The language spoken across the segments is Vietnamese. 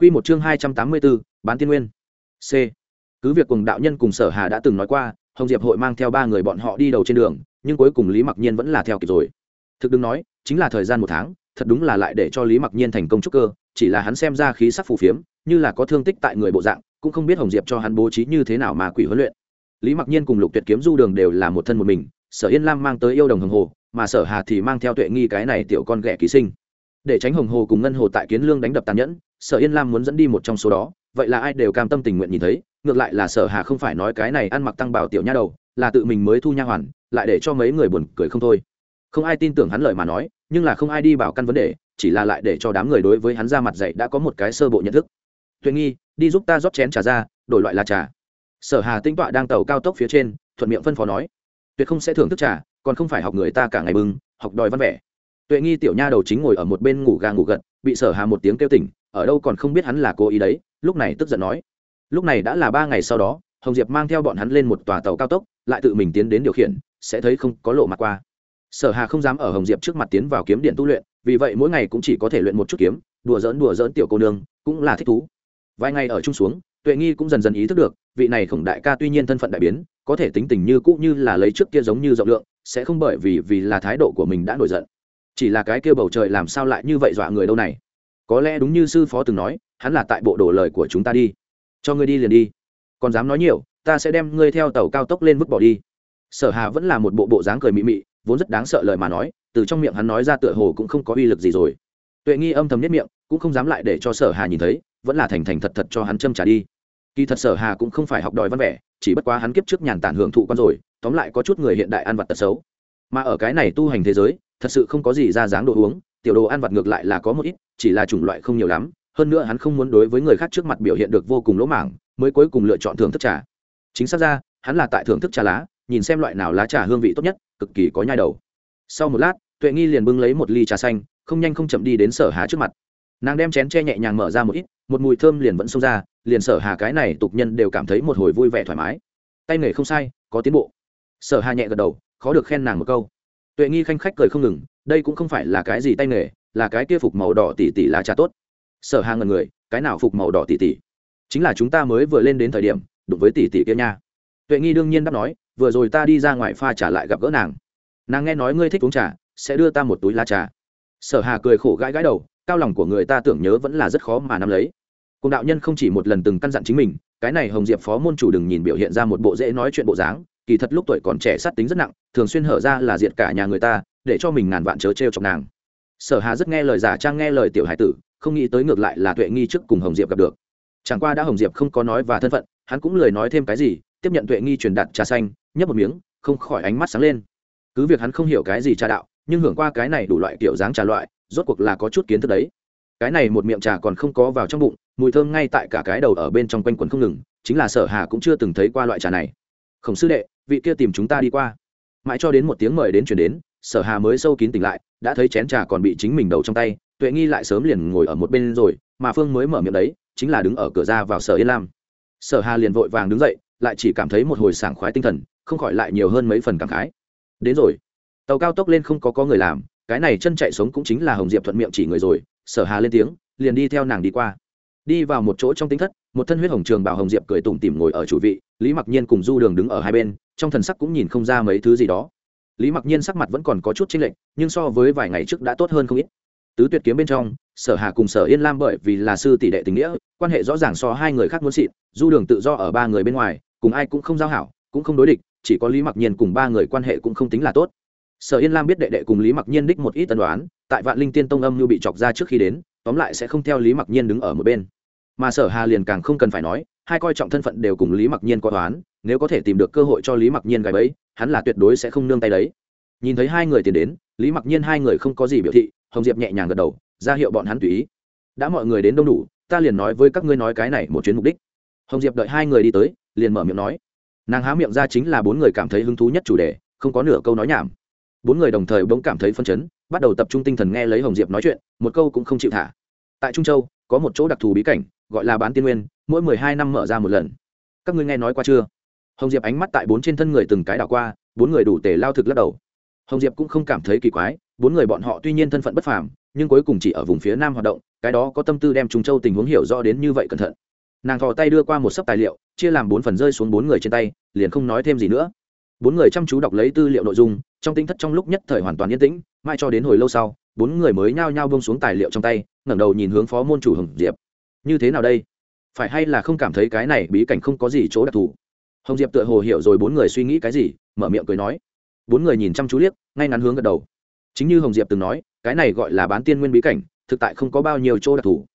Quy một chương 284, bán tiên nguyên. C. Cứ việc cùng đạo nhân cùng Sở Hà đã từng nói qua, Hồng Diệp hội mang theo ba người bọn họ đi đầu trên đường, nhưng cuối cùng Lý Mặc Nhiên vẫn là theo kịp rồi. Thực đừng nói, chính là thời gian một tháng, thật đúng là lại để cho Lý Mặc Nhiên thành công trúc cơ, chỉ là hắn xem ra khí sắc phù phiếm, như là có thương tích tại người bộ dạng, cũng không biết Hồng Diệp cho hắn bố trí như thế nào mà quỷ huấn luyện. Lý Mặc Nhiên cùng Lục Tuyệt Kiếm du đường đều là một thân một mình, Sở Yên Lam mang tới yêu đồng hồng hồ, mà Sở Hà thì mang theo Tuệ Nghi cái này tiểu con ghẻ ký sinh. Để tránh hồng hồ cùng ngân hồ tại kiến lương đánh đập tàn nhẫn, sở yên lam muốn dẫn đi một trong số đó. Vậy là ai đều cam tâm tình nguyện nhìn thấy ngược lại là sở hà không phải nói cái này ăn mặc tăng bảo tiểu nha đầu là tự mình mới thu nha hoàn lại để cho mấy người buồn cười không thôi. Không ai tin tưởng hắn lời mà nói nhưng là không ai đi bảo căn vấn đề chỉ là lại để cho đám người đối với hắn ra mặt dạy đã có một cái sơ bộ nhận thức. Tuyệt nghi đi giúp ta rót chén trà ra đổi loại là trà. Sở hà tinh tọa đang tàu cao tốc phía trên thuận miệng phân phó nói. Tuyệt không sẽ thưởng thức trà còn không phải học người ta cả ngày bưng học đòi văn vẻ tuệ nghi tiểu nha đầu chính ngồi ở một bên ngủ gà ngủ gật, bị sở hà một tiếng kêu tỉnh, ở đâu còn không biết hắn là cố ý đấy, lúc này tức giận nói. Lúc này đã là ba ngày sau đó, hồng diệp mang theo bọn hắn lên một tòa tàu cao tốc, lại tự mình tiến đến điều khiển, sẽ thấy không có lộ mặt qua. Sở hà không dám ở hồng diệp trước mặt tiến vào kiếm điện tu luyện, vì vậy mỗi ngày cũng chỉ có thể luyện một chút kiếm, đùa dỡn đùa dỡn tiểu cô nương, cũng là thích thú. Vài ngày ở chung xuống, tuệ nghi cũng dần dần ý thức được, vị này khổng đại ca tuy nhiên thân phận đại biến, có thể tính tình như cũ như là lấy trước kia giống như rộng lượng, sẽ không bởi vì vì là thái độ của mình đã nổi giận chỉ là cái kia bầu trời làm sao lại như vậy dọa người đâu này? Có lẽ đúng như sư phó từng nói, hắn là tại bộ đổ lời của chúng ta đi. Cho ngươi đi liền đi. Còn dám nói nhiều, ta sẽ đem ngươi theo tàu cao tốc lên vứt bỏ đi. Sở hà vẫn là một bộ bộ dáng cười mị mị, vốn rất đáng sợ lời mà nói, từ trong miệng hắn nói ra tựa hồ cũng không có uy lực gì rồi. Tuệ nghi âm thầm nhất miệng, cũng không dám lại để cho sở hà nhìn thấy, vẫn là thành thành thật thật cho hắn châm trả đi. Kỳ thật sở hà cũng không phải học đòi văn vẻ, chỉ bất quá hắn kiếp trước nhàn tản hưởng thụ con rồi, tóm lại có chút người hiện đại ăn vặt tật xấu mà ở cái này tu hành thế giới, thật sự không có gì ra dáng đồ uống, tiểu đồ ăn vặt ngược lại là có một ít, chỉ là chủng loại không nhiều lắm, hơn nữa hắn không muốn đối với người khác trước mặt biểu hiện được vô cùng lỗ mảng, mới cuối cùng lựa chọn thưởng thức trà. Chính xác ra, hắn là tại thưởng thức trà lá, nhìn xem loại nào lá trà hương vị tốt nhất, cực kỳ có nhai đầu. Sau một lát, tuệ nghi liền bưng lấy một ly trà xanh, không nhanh không chậm đi đến sở hà trước mặt. Nàng đem chén che nhẹ nhàng mở ra một ít, một mùi thơm liền vẫn xông ra, liền sở hà cái này tục nhân đều cảm thấy một hồi vui vẻ thoải mái. Tay nghề không sai, có tiến bộ. Sở hà nhẹ gật đầu khó được khen nàng một câu. Tuệ nghi khanh khách cười không ngừng, đây cũng không phải là cái gì tay nghề, là cái kia phục màu đỏ tỉ tỉ lá trà tốt. Sở hà ngần người, cái nào phục màu đỏ tỉ tỉ? Chính là chúng ta mới vừa lên đến thời điểm, đụng với tỉ tỉ kia nha. Tuệ nghi đương nhiên đáp nói, vừa rồi ta đi ra ngoài pha trả lại gặp gỡ nàng. Nàng nghe nói ngươi thích uống trà, sẽ đưa ta một túi lá trà. Sở hà cười khổ gãi gãi đầu, cao lòng của người ta tưởng nhớ vẫn là rất khó mà nắm lấy. Cùng đạo nhân không chỉ một lần từng căn dặn chính mình, cái này hồng diệp phó môn chủ đừng nhìn biểu hiện ra một bộ dễ nói chuyện bộ dáng kỳ thật lúc tuổi còn trẻ sát tính rất nặng, thường xuyên hở ra là diệt cả nhà người ta, để cho mình ngàn vạn chớ trêu chọc nàng. Sở hà rất nghe lời giả trang nghe lời tiểu hải tử, không nghĩ tới ngược lại là tuệ nghi trước cùng hồng diệp gặp được. Chẳng qua đã hồng diệp không có nói và thân phận, hắn cũng lời nói thêm cái gì, tiếp nhận tuệ nghi truyền đạt trà xanh, nhấp một miếng, không khỏi ánh mắt sáng lên. Cứ việc hắn không hiểu cái gì trà đạo, nhưng hưởng qua cái này đủ loại kiểu dáng trà loại, rốt cuộc là có chút kiến thức đấy. Cái này một miệng trà còn không có vào trong bụng, mùi thơm ngay tại cả cái đầu ở bên trong quanh quần không ngừng, chính là sở hà cũng chưa từng thấy qua loại trà này. Khổng sư đệ vị kia tìm chúng ta đi qua. Mãi cho đến một tiếng mời đến chuyển đến, sở hà mới sâu kín tỉnh lại, đã thấy chén trà còn bị chính mình đầu trong tay, tuệ nghi lại sớm liền ngồi ở một bên rồi, mà phương mới mở miệng đấy, chính là đứng ở cửa ra vào sở yên lam. Sở hà liền vội vàng đứng dậy, lại chỉ cảm thấy một hồi sảng khoái tinh thần, không khỏi lại nhiều hơn mấy phần cảm khái. Đến rồi. Tàu cao tốc lên không có có người làm, cái này chân chạy sống cũng chính là hồng diệp thuận miệng chỉ người rồi, sở hà lên tiếng, liền đi theo nàng đi qua. Đi vào một chỗ trong tính thất, một thân huyết hồng trường bảo hồng diệp cười tủm tỉm ngồi ở chủ vị lý mặc nhiên cùng du đường đứng ở hai bên, trong thần sắc cũng nhìn không ra mấy thứ gì đó. Lý mặc nhiên sắc mặt vẫn còn có chút chênh lệch, nhưng so với vài ngày trước đã tốt hơn không ít. Tứ tuyệt kiếm bên trong, sở hà cùng sở yên lam bởi vì là sư tỷ đệ tình nghĩa, quan hệ rõ ràng so hai người khác muốn xịn, du đường tự do ở ba người bên ngoài, cùng ai cũng không giao hảo, cũng không đối địch, chỉ có lý mặc nhiên cùng ba người quan hệ cũng không tính là tốt. Sở yên lam biết đệ đệ cùng lý mặc nhiên đích một ít tân đoán tại vạn linh tiên tông âm như bị chọc ra trước khi đến, tóm lại sẽ không theo lý mặc nhiên đứng ở một bên. Mà sở hà liền càng không cần phải nói hai coi trọng thân phận đều cùng lý mặc nhiên có toán, nếu có thể tìm được cơ hội cho lý mặc nhiên gài bẫy, hắn là tuyệt đối sẽ không nương tay đấy. Nhìn thấy hai người tiến đến, lý mặc nhiên hai người không có gì biểu thị, hồng diệp nhẹ nhàng gật đầu, ra hiệu bọn hắn tùy ý. Đã mọi người đến đông đủ, ta liền nói với các ngươi nói cái này một chuyến mục đích. Hồng diệp đợi hai người đi tới, liền mở miệng nói. Nàng há miệng ra chính là bốn người cảm thấy hứng thú nhất chủ đề, không có nửa câu nói nhảm. Bốn người đồng thời bỗng cảm thấy phân chấn, bắt đầu tập trung tinh thần nghe lấy hồng diệp nói chuyện, một câu cũng không chịu thả. Tại trung châu, có một chỗ đặc thù bí cảnh gọi là bán tiên nguyên, mỗi mười hai năm mở ra một lần. Các ngươi nghe nói qua chưa? Hồng diệp ánh mắt tại bốn trên thân người từng cái đảo qua, bốn người đủ tề lao thực lắc đầu. Hồng diệp cũng không cảm thấy kỳ quái, bốn người bọn họ tuy nhiên thân phận bất phàm, nhưng cuối cùng chỉ ở vùng phía nam hoạt động, cái đó có tâm tư đem trung châu tình huống hiểu rõ đến như vậy cẩn thận. Nàng thò tay đưa qua một sấp tài liệu, chia làm bốn phần rơi xuống bốn người trên tay, liền không nói thêm gì nữa. Bốn người chăm chú đọc lấy tư liệu nội dung, trong tinh thất trong lúc nhất thời hoàn toàn yên tĩnh mai cho đến hồi lâu sau, bốn người mới nhao nhao bông xuống tài liệu trong tay, ngẩng đầu nhìn hướng phó môn chủ hồng diệp như thế nào đây? Phải hay là không cảm thấy cái này bí cảnh không có gì chỗ đặc thù? Hồng diệp tựa hồ hiểu rồi bốn người suy nghĩ cái gì, mở miệng cười nói. Bốn người nhìn chăm chú liếc, ngay ngắn hướng gật đầu. Chính như hồng diệp từng nói, cái này gọi là bán tiên nguyên bí cảnh, thực tại không có bao nhiêu chỗ đặc thù.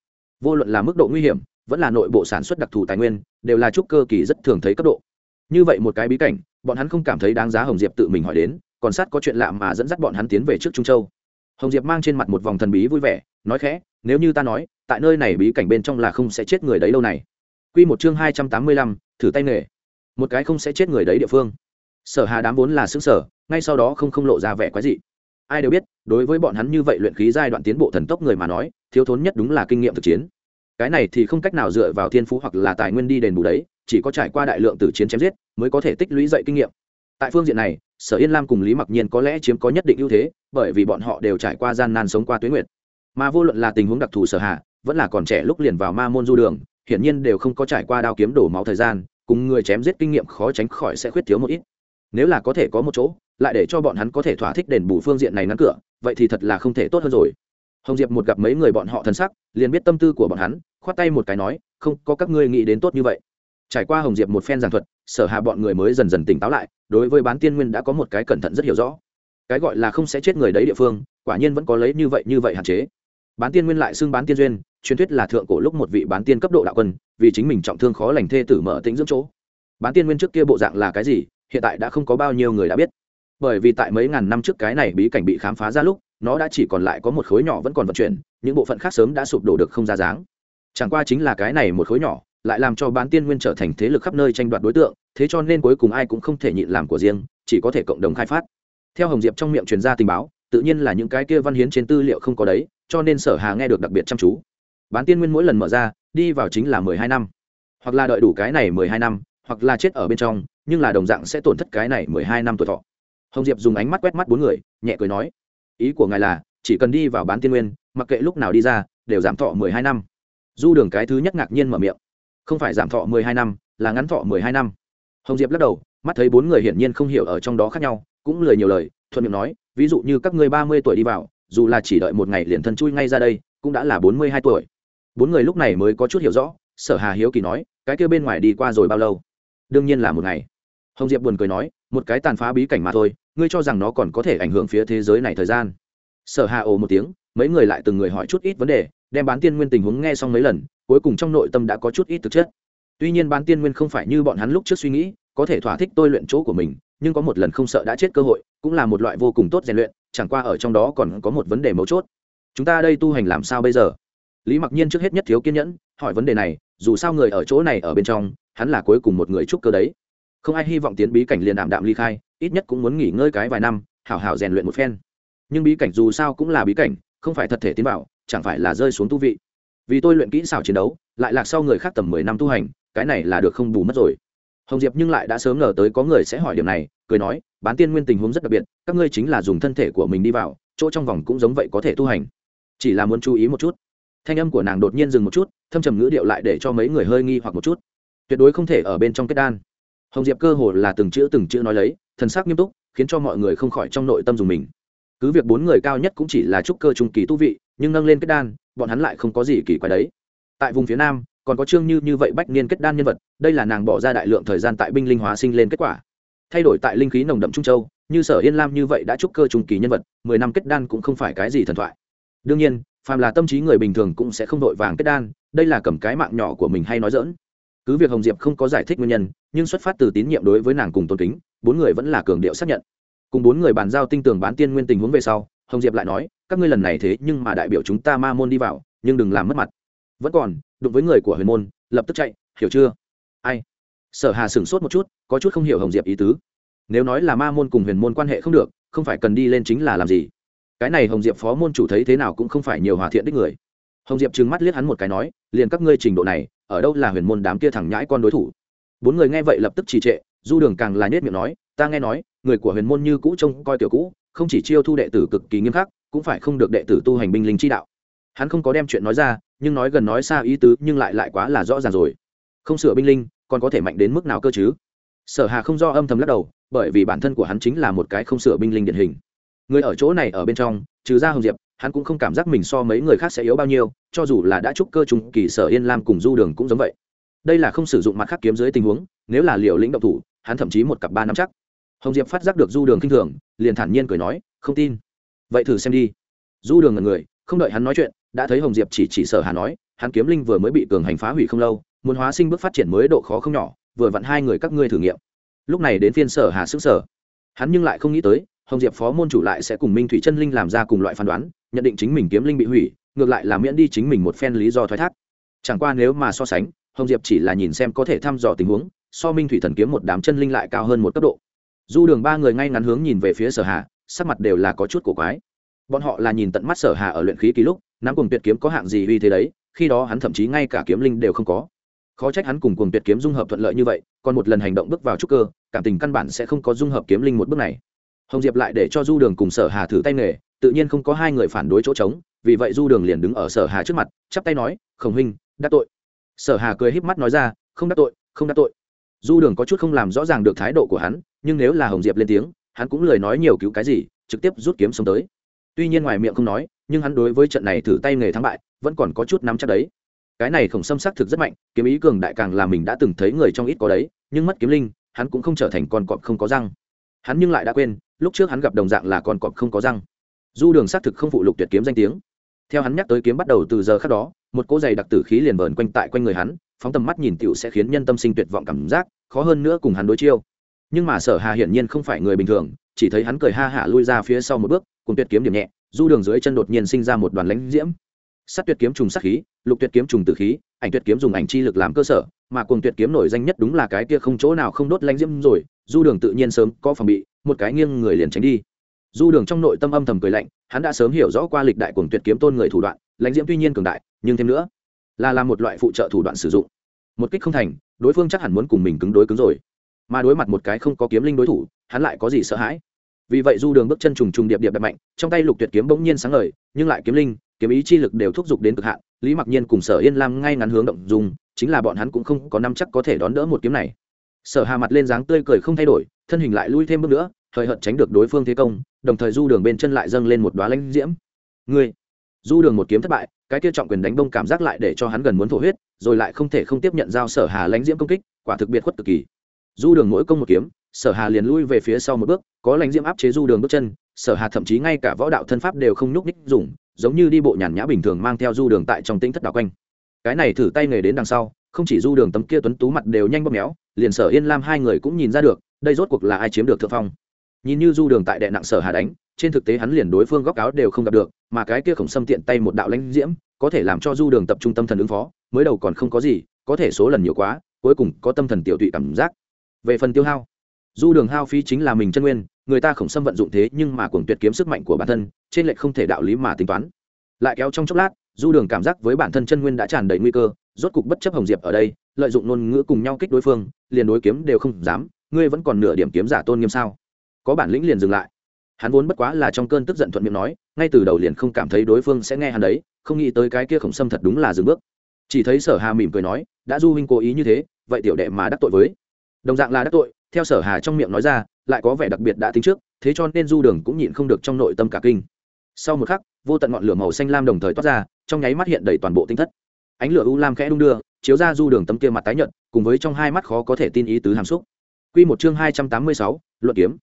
Vô luận là mức độ nguy hiểm, vẫn là nội bộ sản xuất đặc thù tài nguyên, đều là trúc cơ kỳ rất thường thấy cấp độ. Như vậy một cái bí cảnh, bọn hắn không cảm thấy đáng giá hồng diệp tự mình hỏi đến, còn sát có chuyện lạ mà dẫn dắt bọn hắn tiến về trước trung châu. Hồng diệp mang trên mặt một vòng thần bí vui vẻ, nói khẽ nếu như ta nói, tại nơi này bí cảnh bên trong là không sẽ chết người đấy lâu này. Q một chương hai trăm tám mươi lăm, thử tay nghề. Một cái không sẽ chết người đấy địa phương. Sở hà đám vốn là xứng sở ngay sau đó không không lộ ra vẻ quái dị. Ai đều biết, đối với bọn hắn như vậy luyện khí giai đoạn tiến bộ thần tốc người mà nói, thiếu thốn nhất đúng là kinh nghiệm thực chiến. Cái này thì không cách nào dựa vào thiên phú hoặc là tài nguyên đi đền bù đấy, chỉ có trải qua đại lượng từ chiến chém giết mới có thể tích lũy dậy kinh nghiệm. Tại phương diện này, sở yên lam cùng lý mặc nhiên có lẽ chiếm có nhất định ưu thế, bởi vì bọn họ đều trải qua gian nan sống qua tuyến nguyệt mà vô luận là tình huống đặc thù sở hạ, vẫn là còn trẻ lúc liền vào ma môn du đường, hiển nhiên đều không có trải qua đao kiếm đổ máu thời gian, cùng người chém giết kinh nghiệm khó tránh khỏi sẽ khuyết thiếu một ít. Nếu là có thể có một chỗ, lại để cho bọn hắn có thể thỏa thích đền bù phương diện này nắn cửa, vậy thì thật là không thể tốt hơn rồi. Hồng diệp một gặp mấy người bọn họ thân sắc, liền biết tâm tư của bọn hắn, khoát tay một cái nói, không, có các ngươi nghĩ đến tốt như vậy. Trải qua hồng diệp một phen giảng thuật, sở hạ bọn người mới dần dần tỉnh táo lại, đối với bán tiên nguyên đã có một cái cẩn thận rất hiểu rõ. Cái gọi là không sẽ chết người đấy địa phương, quả nhiên vẫn có lấy như vậy như vậy hạn chế bán tiên nguyên lại xưng bán tiên duyên, truyền thuyết là thượng cổ lúc một vị bán tiên cấp độ đạo quân, vì chính mình trọng thương khó lành thê tử mở tĩnh dưỡng chỗ. Bán tiên nguyên trước kia bộ dạng là cái gì, hiện tại đã không có bao nhiêu người đã biết. Bởi vì tại mấy ngàn năm trước cái này bí cảnh bị khám phá ra lúc, nó đã chỉ còn lại có một khối nhỏ vẫn còn vận chuyển, những bộ phận khác sớm đã sụp đổ được không ra dáng. Chẳng qua chính là cái này một khối nhỏ, lại làm cho bán tiên nguyên trở thành thế lực khắp nơi tranh đoạt đối tượng, thế cho nên cuối cùng ai cũng không thể nhịn làm của riêng, chỉ có thể cộng đồng khai phát. Theo hồng diệp trong miệng truyền ra tình báo, tự nhiên là những cái kia văn hiến trên tư liệu không có đấy cho nên sở hà nghe được đặc biệt chăm chú. Bán tiên nguyên mỗi lần mở ra, đi vào chính là mười hai năm. Hoặc là đợi đủ cái này mười hai năm, hoặc là chết ở bên trong, nhưng là đồng dạng sẽ tổn thất cái này mười hai năm tuổi thọ. Hồng diệp dùng ánh mắt quét mắt bốn người, nhẹ cười nói, ý của ngài là, chỉ cần đi vào bán tiên nguyên, mặc kệ lúc nào đi ra, đều giảm thọ mười hai năm. Du đường cái thứ nhất ngạc nhiên mở miệng, không phải giảm thọ mười hai năm, là ngắn thọ mười hai năm. Hồng diệp lắc đầu, mắt thấy bốn người hiển nhiên không hiểu ở trong đó khác nhau, cũng lười nhiều lời, thuận miệng nói, ví dụ như các ngươi ba mươi tuổi đi vào dù là chỉ đợi một ngày liền thân chui ngay ra đây, cũng đã là bốn mươi hai tuổi. Bốn người lúc này mới có chút hiểu rõ, sở hà hiếu kỳ nói, cái kia bên ngoài đi qua rồi bao lâu? Đương nhiên là một ngày. Hồng diệp buồn cười nói, một cái tàn phá bí cảnh mà thôi, ngươi cho rằng nó còn có thể ảnh hưởng phía thế giới này thời gian? Sở hà ồ một tiếng, mấy người lại từng người hỏi chút ít vấn đề, đem bán tiên nguyên tình huống nghe xong mấy lần, cuối cùng trong nội tâm đã có chút ít thực chất. Tuy nhiên bán tiên nguyên không phải như bọn hắn lúc trước suy nghĩ, có thể thỏa thích tôi luyện chỗ của mình nhưng có một lần không sợ đã chết cơ hội, cũng là một loại vô cùng tốt rèn luyện, chẳng qua ở trong đó còn có một vấn đề mấu chốt. Chúng ta đây tu hành làm sao bây giờ? Lý mặc nhiên trước hết nhất thiếu kiên nhẫn, hỏi vấn đề này, dù sao người ở chỗ này ở bên trong, hắn là cuối cùng một người trúc cơ đấy. Không ai hy vọng tiến bí cảnh liền đạm đạm ly khai, ít nhất cũng muốn nghỉ ngơi cái vài năm, hảo hảo rèn luyện một phen. Nhưng bí cảnh dù sao cũng là bí cảnh, không phải thật thể tiến vào, chẳng phải là rơi xuống tu vị. Vì tôi luyện kỹ xảo chiến đấu, lại lạc sau người khác tầm mười năm tu hành, cái này là được không bù mất rồi. Hồng diệp nhưng lại đã sớm ngờ tới có người sẽ hỏi điểm này cười nói, bán tiên nguyên tình huống rất đặc biệt, các ngươi chính là dùng thân thể của mình đi vào, chỗ trong vòng cũng giống vậy có thể tu hành. Chỉ là muốn chú ý một chút. Thanh âm của nàng đột nhiên dừng một chút, thâm trầm ngữ điệu lại để cho mấy người hơi nghi hoặc một chút. Tuyệt đối không thể ở bên trong kết đan. Hồng diệp cơ hồ là từng chữ từng chữ nói lấy, thần sắc nghiêm túc, khiến cho mọi người không khỏi trong nội tâm dùng mình. Cứ việc bốn người cao nhất cũng chỉ là trúc cơ trung kỳ tu vị, nhưng nâng lên kết đan, bọn hắn lại không có gì kỳ quái đấy. Tại vùng phía nam, còn có trương như như vậy bách niên kết đan nhân vật, đây là nàng bỏ ra đại lượng thời gian tại binh linh hóa sinh lên kết quả thay đổi tại linh khí nồng đậm trung châu, như sở yên lam như vậy đã trúc cơ trung kỳ nhân vật, mười năm kết đan cũng không phải cái gì thần thoại. Đương nhiên, phàm là tâm trí người bình thường cũng sẽ không đội vàng kết đan, đây là cầm cái mạng nhỏ của mình hay nói dỡn cứ việc hồng diệp không có giải thích nguyên nhân, nhưng xuất phát từ tín nhiệm đối với nàng cùng tôn kính, bốn người vẫn là cường điệu xác nhận. Cùng bốn người bàn giao tinh tường bán tiên nguyên tình huống về sau, hồng diệp lại nói, các ngươi lần này thế nhưng mà đại biểu chúng ta ma môn đi vào, nhưng đừng làm mất mặt. Vẫn còn, đụng với người của huyền môn, lập tức chạy, hiểu chưa? Ai? Sở hà sửng sốt một chút có chút không hiểu hồng diệp ý tứ. Nếu nói là ma môn cùng huyền môn quan hệ không được, không phải cần đi lên chính là làm gì? Cái này hồng diệp phó môn chủ thấy thế nào cũng không phải nhiều hòa thiện đích người. Hồng diệp trừng mắt liếc hắn một cái nói, liền các ngươi trình độ này, ở đâu là huyền môn đám kia thẳng nhãi con đối thủ? Bốn người nghe vậy lập tức trì trệ, du đường càng là nết miệng nói, ta nghe nói, người của huyền môn như cũ trông coi tiểu cũ, không chỉ chiêu thu đệ tử cực kỳ nghiêm khắc, cũng phải không được đệ tử tu hành binh linh chi đạo. Hắn không có đem chuyện nói ra, nhưng nói gần nói xa ý tứ, nhưng lại lại quá là rõ ràng rồi. Không sửa binh linh còn có thể mạnh đến mức nào cơ chứ? Sở hà không do âm thầm lắc đầu, bởi vì bản thân của hắn chính là một cái không sửa binh linh điển hình. Người ở chỗ này ở bên trong, trừ ra hồng diệp, hắn cũng không cảm giác mình so mấy người khác sẽ yếu bao nhiêu, cho dù là đã trúc cơ trùng kỳ sở yên lam cùng du đường cũng giống vậy. Đây là không sử dụng mặt khắc kiếm dưới tình huống, nếu là liều lĩnh động thủ, hắn thậm chí một cặp ba năm chắc. Hồng diệp phát giác được du đường kinh thường, liền thản nhiên cười nói, không tin. Vậy thử xem đi. Du đường ngần người, không đợi hắn nói chuyện, đã thấy hồng diệp chỉ chỉ sở hà nói, hắn kiếm linh vừa mới bị cường hành phá hủy không lâu, muốn hóa sinh bước phát triển mới độ khó không nhỏ vừa vặn hai người các ngươi thử nghiệm. Lúc này đến phiên sở hà xứ sở. Hắn nhưng lại không nghĩ tới, hồng diệp phó môn chủ lại sẽ cùng minh thủy chân linh làm ra cùng loại phán đoán, nhận định chính mình kiếm linh bị hủy, ngược lại là miễn đi chính mình một phen lý do thoái thác. Chẳng qua nếu mà so sánh, hồng diệp chỉ là nhìn xem có thể thăm dò tình huống, so minh thủy thần kiếm một đám chân linh lại cao hơn một cấp độ. Du đường ba người ngay ngắn hướng nhìn về phía sở hà, sắc mặt đều là có chút cổ quái. Bọn họ là nhìn tận mắt sở hà ở luyện khí ký lúc, nắm cùng tuyệt kiếm có hạng gì uy thế đấy, khi đó hắn thậm chí ngay cả kiếm linh đều không có khó trách hắn cùng cuồng tuyệt kiếm dung hợp thuận lợi như vậy, còn một lần hành động bước vào trúc cơ, cảm tình căn bản sẽ không có dung hợp kiếm linh một bước này. Hồng diệp lại để cho du đường cùng sở hà thử tay nghề, tự nhiên không có hai người phản đối chỗ trống, vì vậy du đường liền đứng ở sở hà trước mặt, chắp tay nói, khổng huynh đắc tội. Sở hà cười híp mắt nói ra, không đắc tội, không đắc tội. Du đường có chút không làm rõ ràng được thái độ của hắn, nhưng nếu là hồng diệp lên tiếng, hắn cũng lời nói nhiều cứu cái gì, trực tiếp rút kiếm xuống tới. Tuy nhiên ngoài miệng không nói, nhưng hắn đối với trận này thử tay nghề thắng bại, vẫn còn có chút nắm chắc đấy cái này khổng xâm xác thực rất mạnh, kiếm ý cường đại càng là mình đã từng thấy người trong ít có đấy, nhưng mất kiếm linh, hắn cũng không trở thành con cọp không có răng. Hắn nhưng lại đã quên, lúc trước hắn gặp đồng dạng là con cọp không có răng. Du đường xác thực không phụ lục tuyệt kiếm danh tiếng. Theo hắn nhắc tới kiếm bắt đầu từ giờ khác đó, một cỗ giày đặc tử khí liền vờn quanh tại quanh người hắn, phóng tầm mắt nhìn tựu sẽ khiến nhân tâm sinh tuyệt vọng cảm giác, khó hơn nữa cùng hắn đối chiêu. Nhưng mà sở hà hiển nhiên không phải người bình thường, chỉ thấy hắn cười ha hả lui ra phía sau một bước, cùng tuyệt kiếm điểm nhẹ, du đường dưới chân đột nhiên sinh ra một đoàn lãnh diễm sắt tuyệt kiếm trùng sắc khí, lục tuyệt kiếm trùng tử khí, ảnh tuyệt kiếm dùng ảnh chi lực làm cơ sở, mà cùng tuyệt kiếm nổi danh nhất đúng là cái kia không chỗ nào không đốt lanh diễm rồi, du đường tự nhiên sớm có phòng bị, một cái nghiêng người liền tránh đi. Du đường trong nội tâm âm thầm cười lạnh, hắn đã sớm hiểu rõ qua lịch đại cùng tuyệt kiếm tôn người thủ đoạn, lãnh diễm tuy nhiên cường đại, nhưng thêm nữa, là làm một loại phụ trợ thủ đoạn sử dụng. Một kích không thành, đối phương chắc hẳn muốn cùng mình cứng đối cứng rồi. Mà đối mặt một cái không có kiếm linh đối thủ, hắn lại có gì sợ hãi? Vì vậy du đường bước chân trùng trùng điệp điệp đẹp mạnh, trong tay lục tuyệt kiếm bỗng nhiên sáng ngời, nhưng lại kiếm linh kiếm ý chi lực đều thúc giục đến cực hạn lý mặc nhiên cùng sở yên lam ngay ngắn hướng động dùng chính là bọn hắn cũng không có năm chắc có thể đón đỡ một kiếm này. Sở hà mặt lên dáng tươi cười không thay đổi thân hình lại lui thêm bước nữa thời hận tránh được đối phương thế công đồng thời du đường bên chân lại dâng lên một đoá lãnh diễm. Người, du đường một kiếm thất bại cái kia trọng quyền đánh bông cảm giác lại để cho hắn gần muốn thổ huyết rồi lại không thể không tiếp nhận giao sở hà lãnh diễm công kích quả thực biệt khuất cực kỳ. Du đường mỗi công một kiếm sở hà liền lui về phía sau một bước có lãnh diễm áp chế du đường bước chân sở hà thậm chí ngay cả võ đạo thân pháp đều không nhúc ních dùng giống như đi bộ nhàn nhã bình thường mang theo du đường tại trong tĩnh thất đảo quanh. Cái này thử tay nghề đến đằng sau, không chỉ du đường tấm kia tuấn tú mặt đều nhanh bóp méo, liền sở yên lam hai người cũng nhìn ra được, đây rốt cuộc là ai chiếm được thượng phong. Nhìn như du đường tại đệ nặng sở hà đánh, trên thực tế hắn liền đối phương góc áo đều không gặp được, mà cái kia khổng xâm tiện tay một đạo lãnh diễm, có thể làm cho du đường tập trung tâm thần ứng phó, mới đầu còn không có gì, có thể số lần nhiều quá, cuối cùng có tâm thần tiểu tụy cảm giác. Về phần tiêu hao, du đường hao phí chính là mình chân nguyên người ta khổng xâm vận dụng thế nhưng mà cuồng tuyệt kiếm sức mạnh của bản thân, trên lệch không thể đạo lý mà tính toán. Lại kéo trong chốc lát, du đường cảm giác với bản thân chân nguyên đã tràn đầy nguy cơ, rốt cục bất chấp hồng diệp ở đây, lợi dụng ngôn ngữ cùng nhau kích đối phương, liền đối kiếm đều không dám, ngươi vẫn còn nửa điểm kiếm giả tôn nghiêm sao? Có bản lĩnh liền dừng lại. Hắn vốn bất quá là trong cơn tức giận thuận miệng nói, ngay từ đầu liền không cảm thấy đối phương sẽ nghe hắn đấy, không nghĩ tới cái kia khổng xâm thật đúng là dừng bước. Chỉ thấy sở hà mỉm cười nói, đã du huynh cố ý như thế, vậy tiểu đệ mà đắc tội với. Đồng dạng là đắc tội theo sở hà trong miệng nói ra lại có vẻ đặc biệt đã tính trước thế cho nên du đường cũng nhịn không được trong nội tâm cả kinh. Sau một khắc vô tận ngọn lửa màu xanh lam đồng thời toát ra trong nháy mắt hiện đầy toàn bộ tinh thất. Ánh lửa u lam khẽ đung đưa chiếu ra du đường tấm kia mặt tái nhợt cùng với trong hai mắt khó có thể tin ý tứ hàm xúc. Quy một chương hai trăm tám mươi sáu, luận kiếm.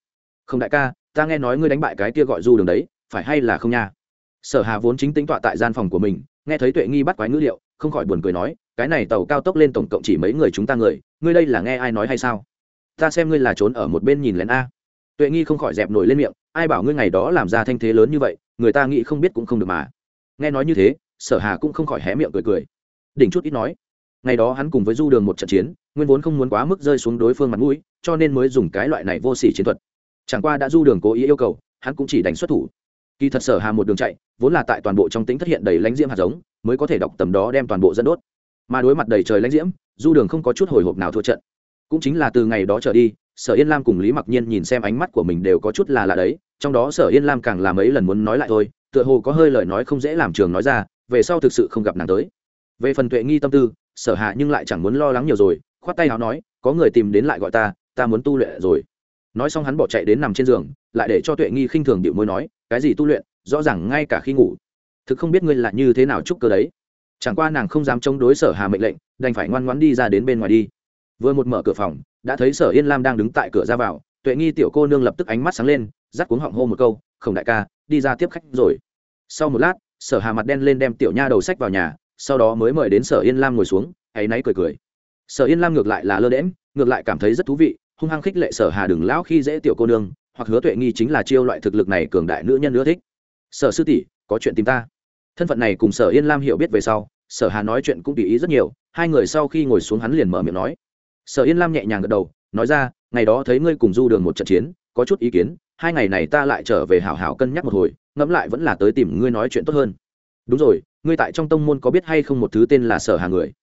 Không đại ca ta nghe nói ngươi đánh bại cái kia gọi du đường đấy phải hay là không nha? Sở hà vốn chính tính tọa tại gian phòng của mình nghe thấy tuệ nghi bắt quái ngữ liệu không khỏi buồn cười nói cái này tàu cao tốc lên tổng cộng chỉ mấy người chúng ta người ngươi đây là nghe ai nói hay sao? Ta xem ngươi là trốn ở một bên nhìn lén a. Tuệ nghi không khỏi dẹp nổi lên miệng, ai bảo ngươi ngày đó làm ra thanh thế lớn như vậy, người ta nghĩ không biết cũng không được mà. Nghe nói như thế, sở hà cũng không khỏi hé miệng cười cười. Đỉnh chút ít nói, ngày đó hắn cùng với du đường một trận chiến, nguyên vốn không muốn quá mức rơi xuống đối phương mặt mũi, cho nên mới dùng cái loại này vô sỉ chiến thuật. Chẳng qua đã du đường cố ý yêu cầu, hắn cũng chỉ đánh xuất thủ. Kỳ thật sở hà một đường chạy, vốn là tại toàn bộ trong tính thất hiện đầy lãnh diễm hạt giống, mới có thể đọc tầm đó đem toàn bộ dẫn đốt. Mà đối mặt đầy trời lãnh diễm, du đường không có chút hồi hộp nào thua trận cũng chính là từ ngày đó trở đi, sở yên lam cùng lý mặc nhiên nhìn xem ánh mắt của mình đều có chút là lạ đấy, trong đó sở yên lam càng làm ấy lần muốn nói lại thôi, tựa hồ có hơi lời nói không dễ làm trường nói ra, về sau thực sự không gặp nàng tới. Về phần tuệ nghi tâm tư, sở hạ nhưng lại chẳng muốn lo lắng nhiều rồi, khoát tay áo nói, có người tìm đến lại gọi ta ta muốn tu luyện rồi. Nói xong hắn bỏ chạy đến nằm trên giường, lại để cho tuệ nghi khinh thường điệu môi nói, cái gì tu luyện, rõ ràng ngay cả khi ngủ. Thực không biết ngươi là như thế nào chúc cơ đấy. Chẳng qua nàng không dám chống đối sở hà mệnh lệnh, đành phải ngoan ngoãn đi ra đến bên ngoài đi vừa một mở cửa phòng, đã thấy sở yên lam đang đứng tại cửa ra vào, tuệ nghi tiểu cô nương lập tức ánh mắt sáng lên dắt cuống họng hô một câu, khổng đại ca, đi ra tiếp khách rồi. Sau một lát, sở hà mặt đen lên đem tiểu nha đầu sách vào nhà, sau đó mới mời đến sở yên lam ngồi xuống hãy náy cười cười. Sở yên lam ngược lại là lơ đễm ngược lại cảm thấy rất thú vị, hung hăng khích lệ sở hà đừng lão khi dễ tiểu cô nương, hoặc hứa tuệ nghi chính là chiêu loại thực lực này cường đại nữ nhân nữa thích. Sở sư tỷ, có chuyện tìm ta. Thân phận này cùng sở yên lam hiểu biết về sau, sở hà nói chuyện cũng tùy ý rất nhiều, hai người sau khi ngồi xuống hắn liền mở miệng nói sở yên lam nhẹ nhàng gật đầu, nói ra, ngày đó thấy ngươi cùng du đường một trận chiến, có chút ý kiến, hai ngày này ta lại trở về hảo hảo cân nhắc một hồi, ngẫm lại vẫn là tới tìm ngươi nói chuyện tốt hơn. Đúng rồi, ngươi tại trong tông môn có biết hay không một thứ tên là sở hà người?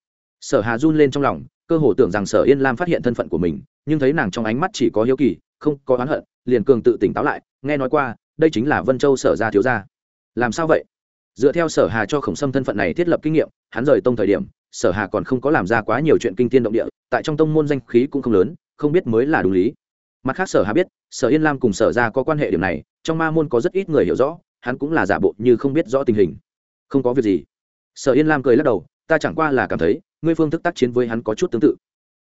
Sở hà run lên trong lòng, cơ hồ tưởng rằng sở yên lam phát hiện thân phận của mình, nhưng thấy nàng trong ánh mắt chỉ có hiếu kỳ, không có oán hận, liền cường tự tỉnh táo lại, nghe nói qua, đây chính là vân châu sở gia thiếu gia. Làm sao vậy? Dựa theo sở hà cho khổng sâm thân phận này thiết lập kinh nghiệm, hắn rời tông thời điểm sở hà còn không có làm ra quá nhiều chuyện kinh thiên động địa, tại trong tông môn danh khí cũng không lớn, không biết mới là đúng lý. Mặt khác sở hà biết, sở yên lam cùng sở ra có quan hệ điểm này, trong ma môn có rất ít người hiểu rõ, hắn cũng là giả bộ như không biết rõ tình hình. Không có việc gì. Sở yên lam cười lắc đầu, ta chẳng qua là cảm thấy, ngươi phương thức tác chiến với hắn có chút tương tự.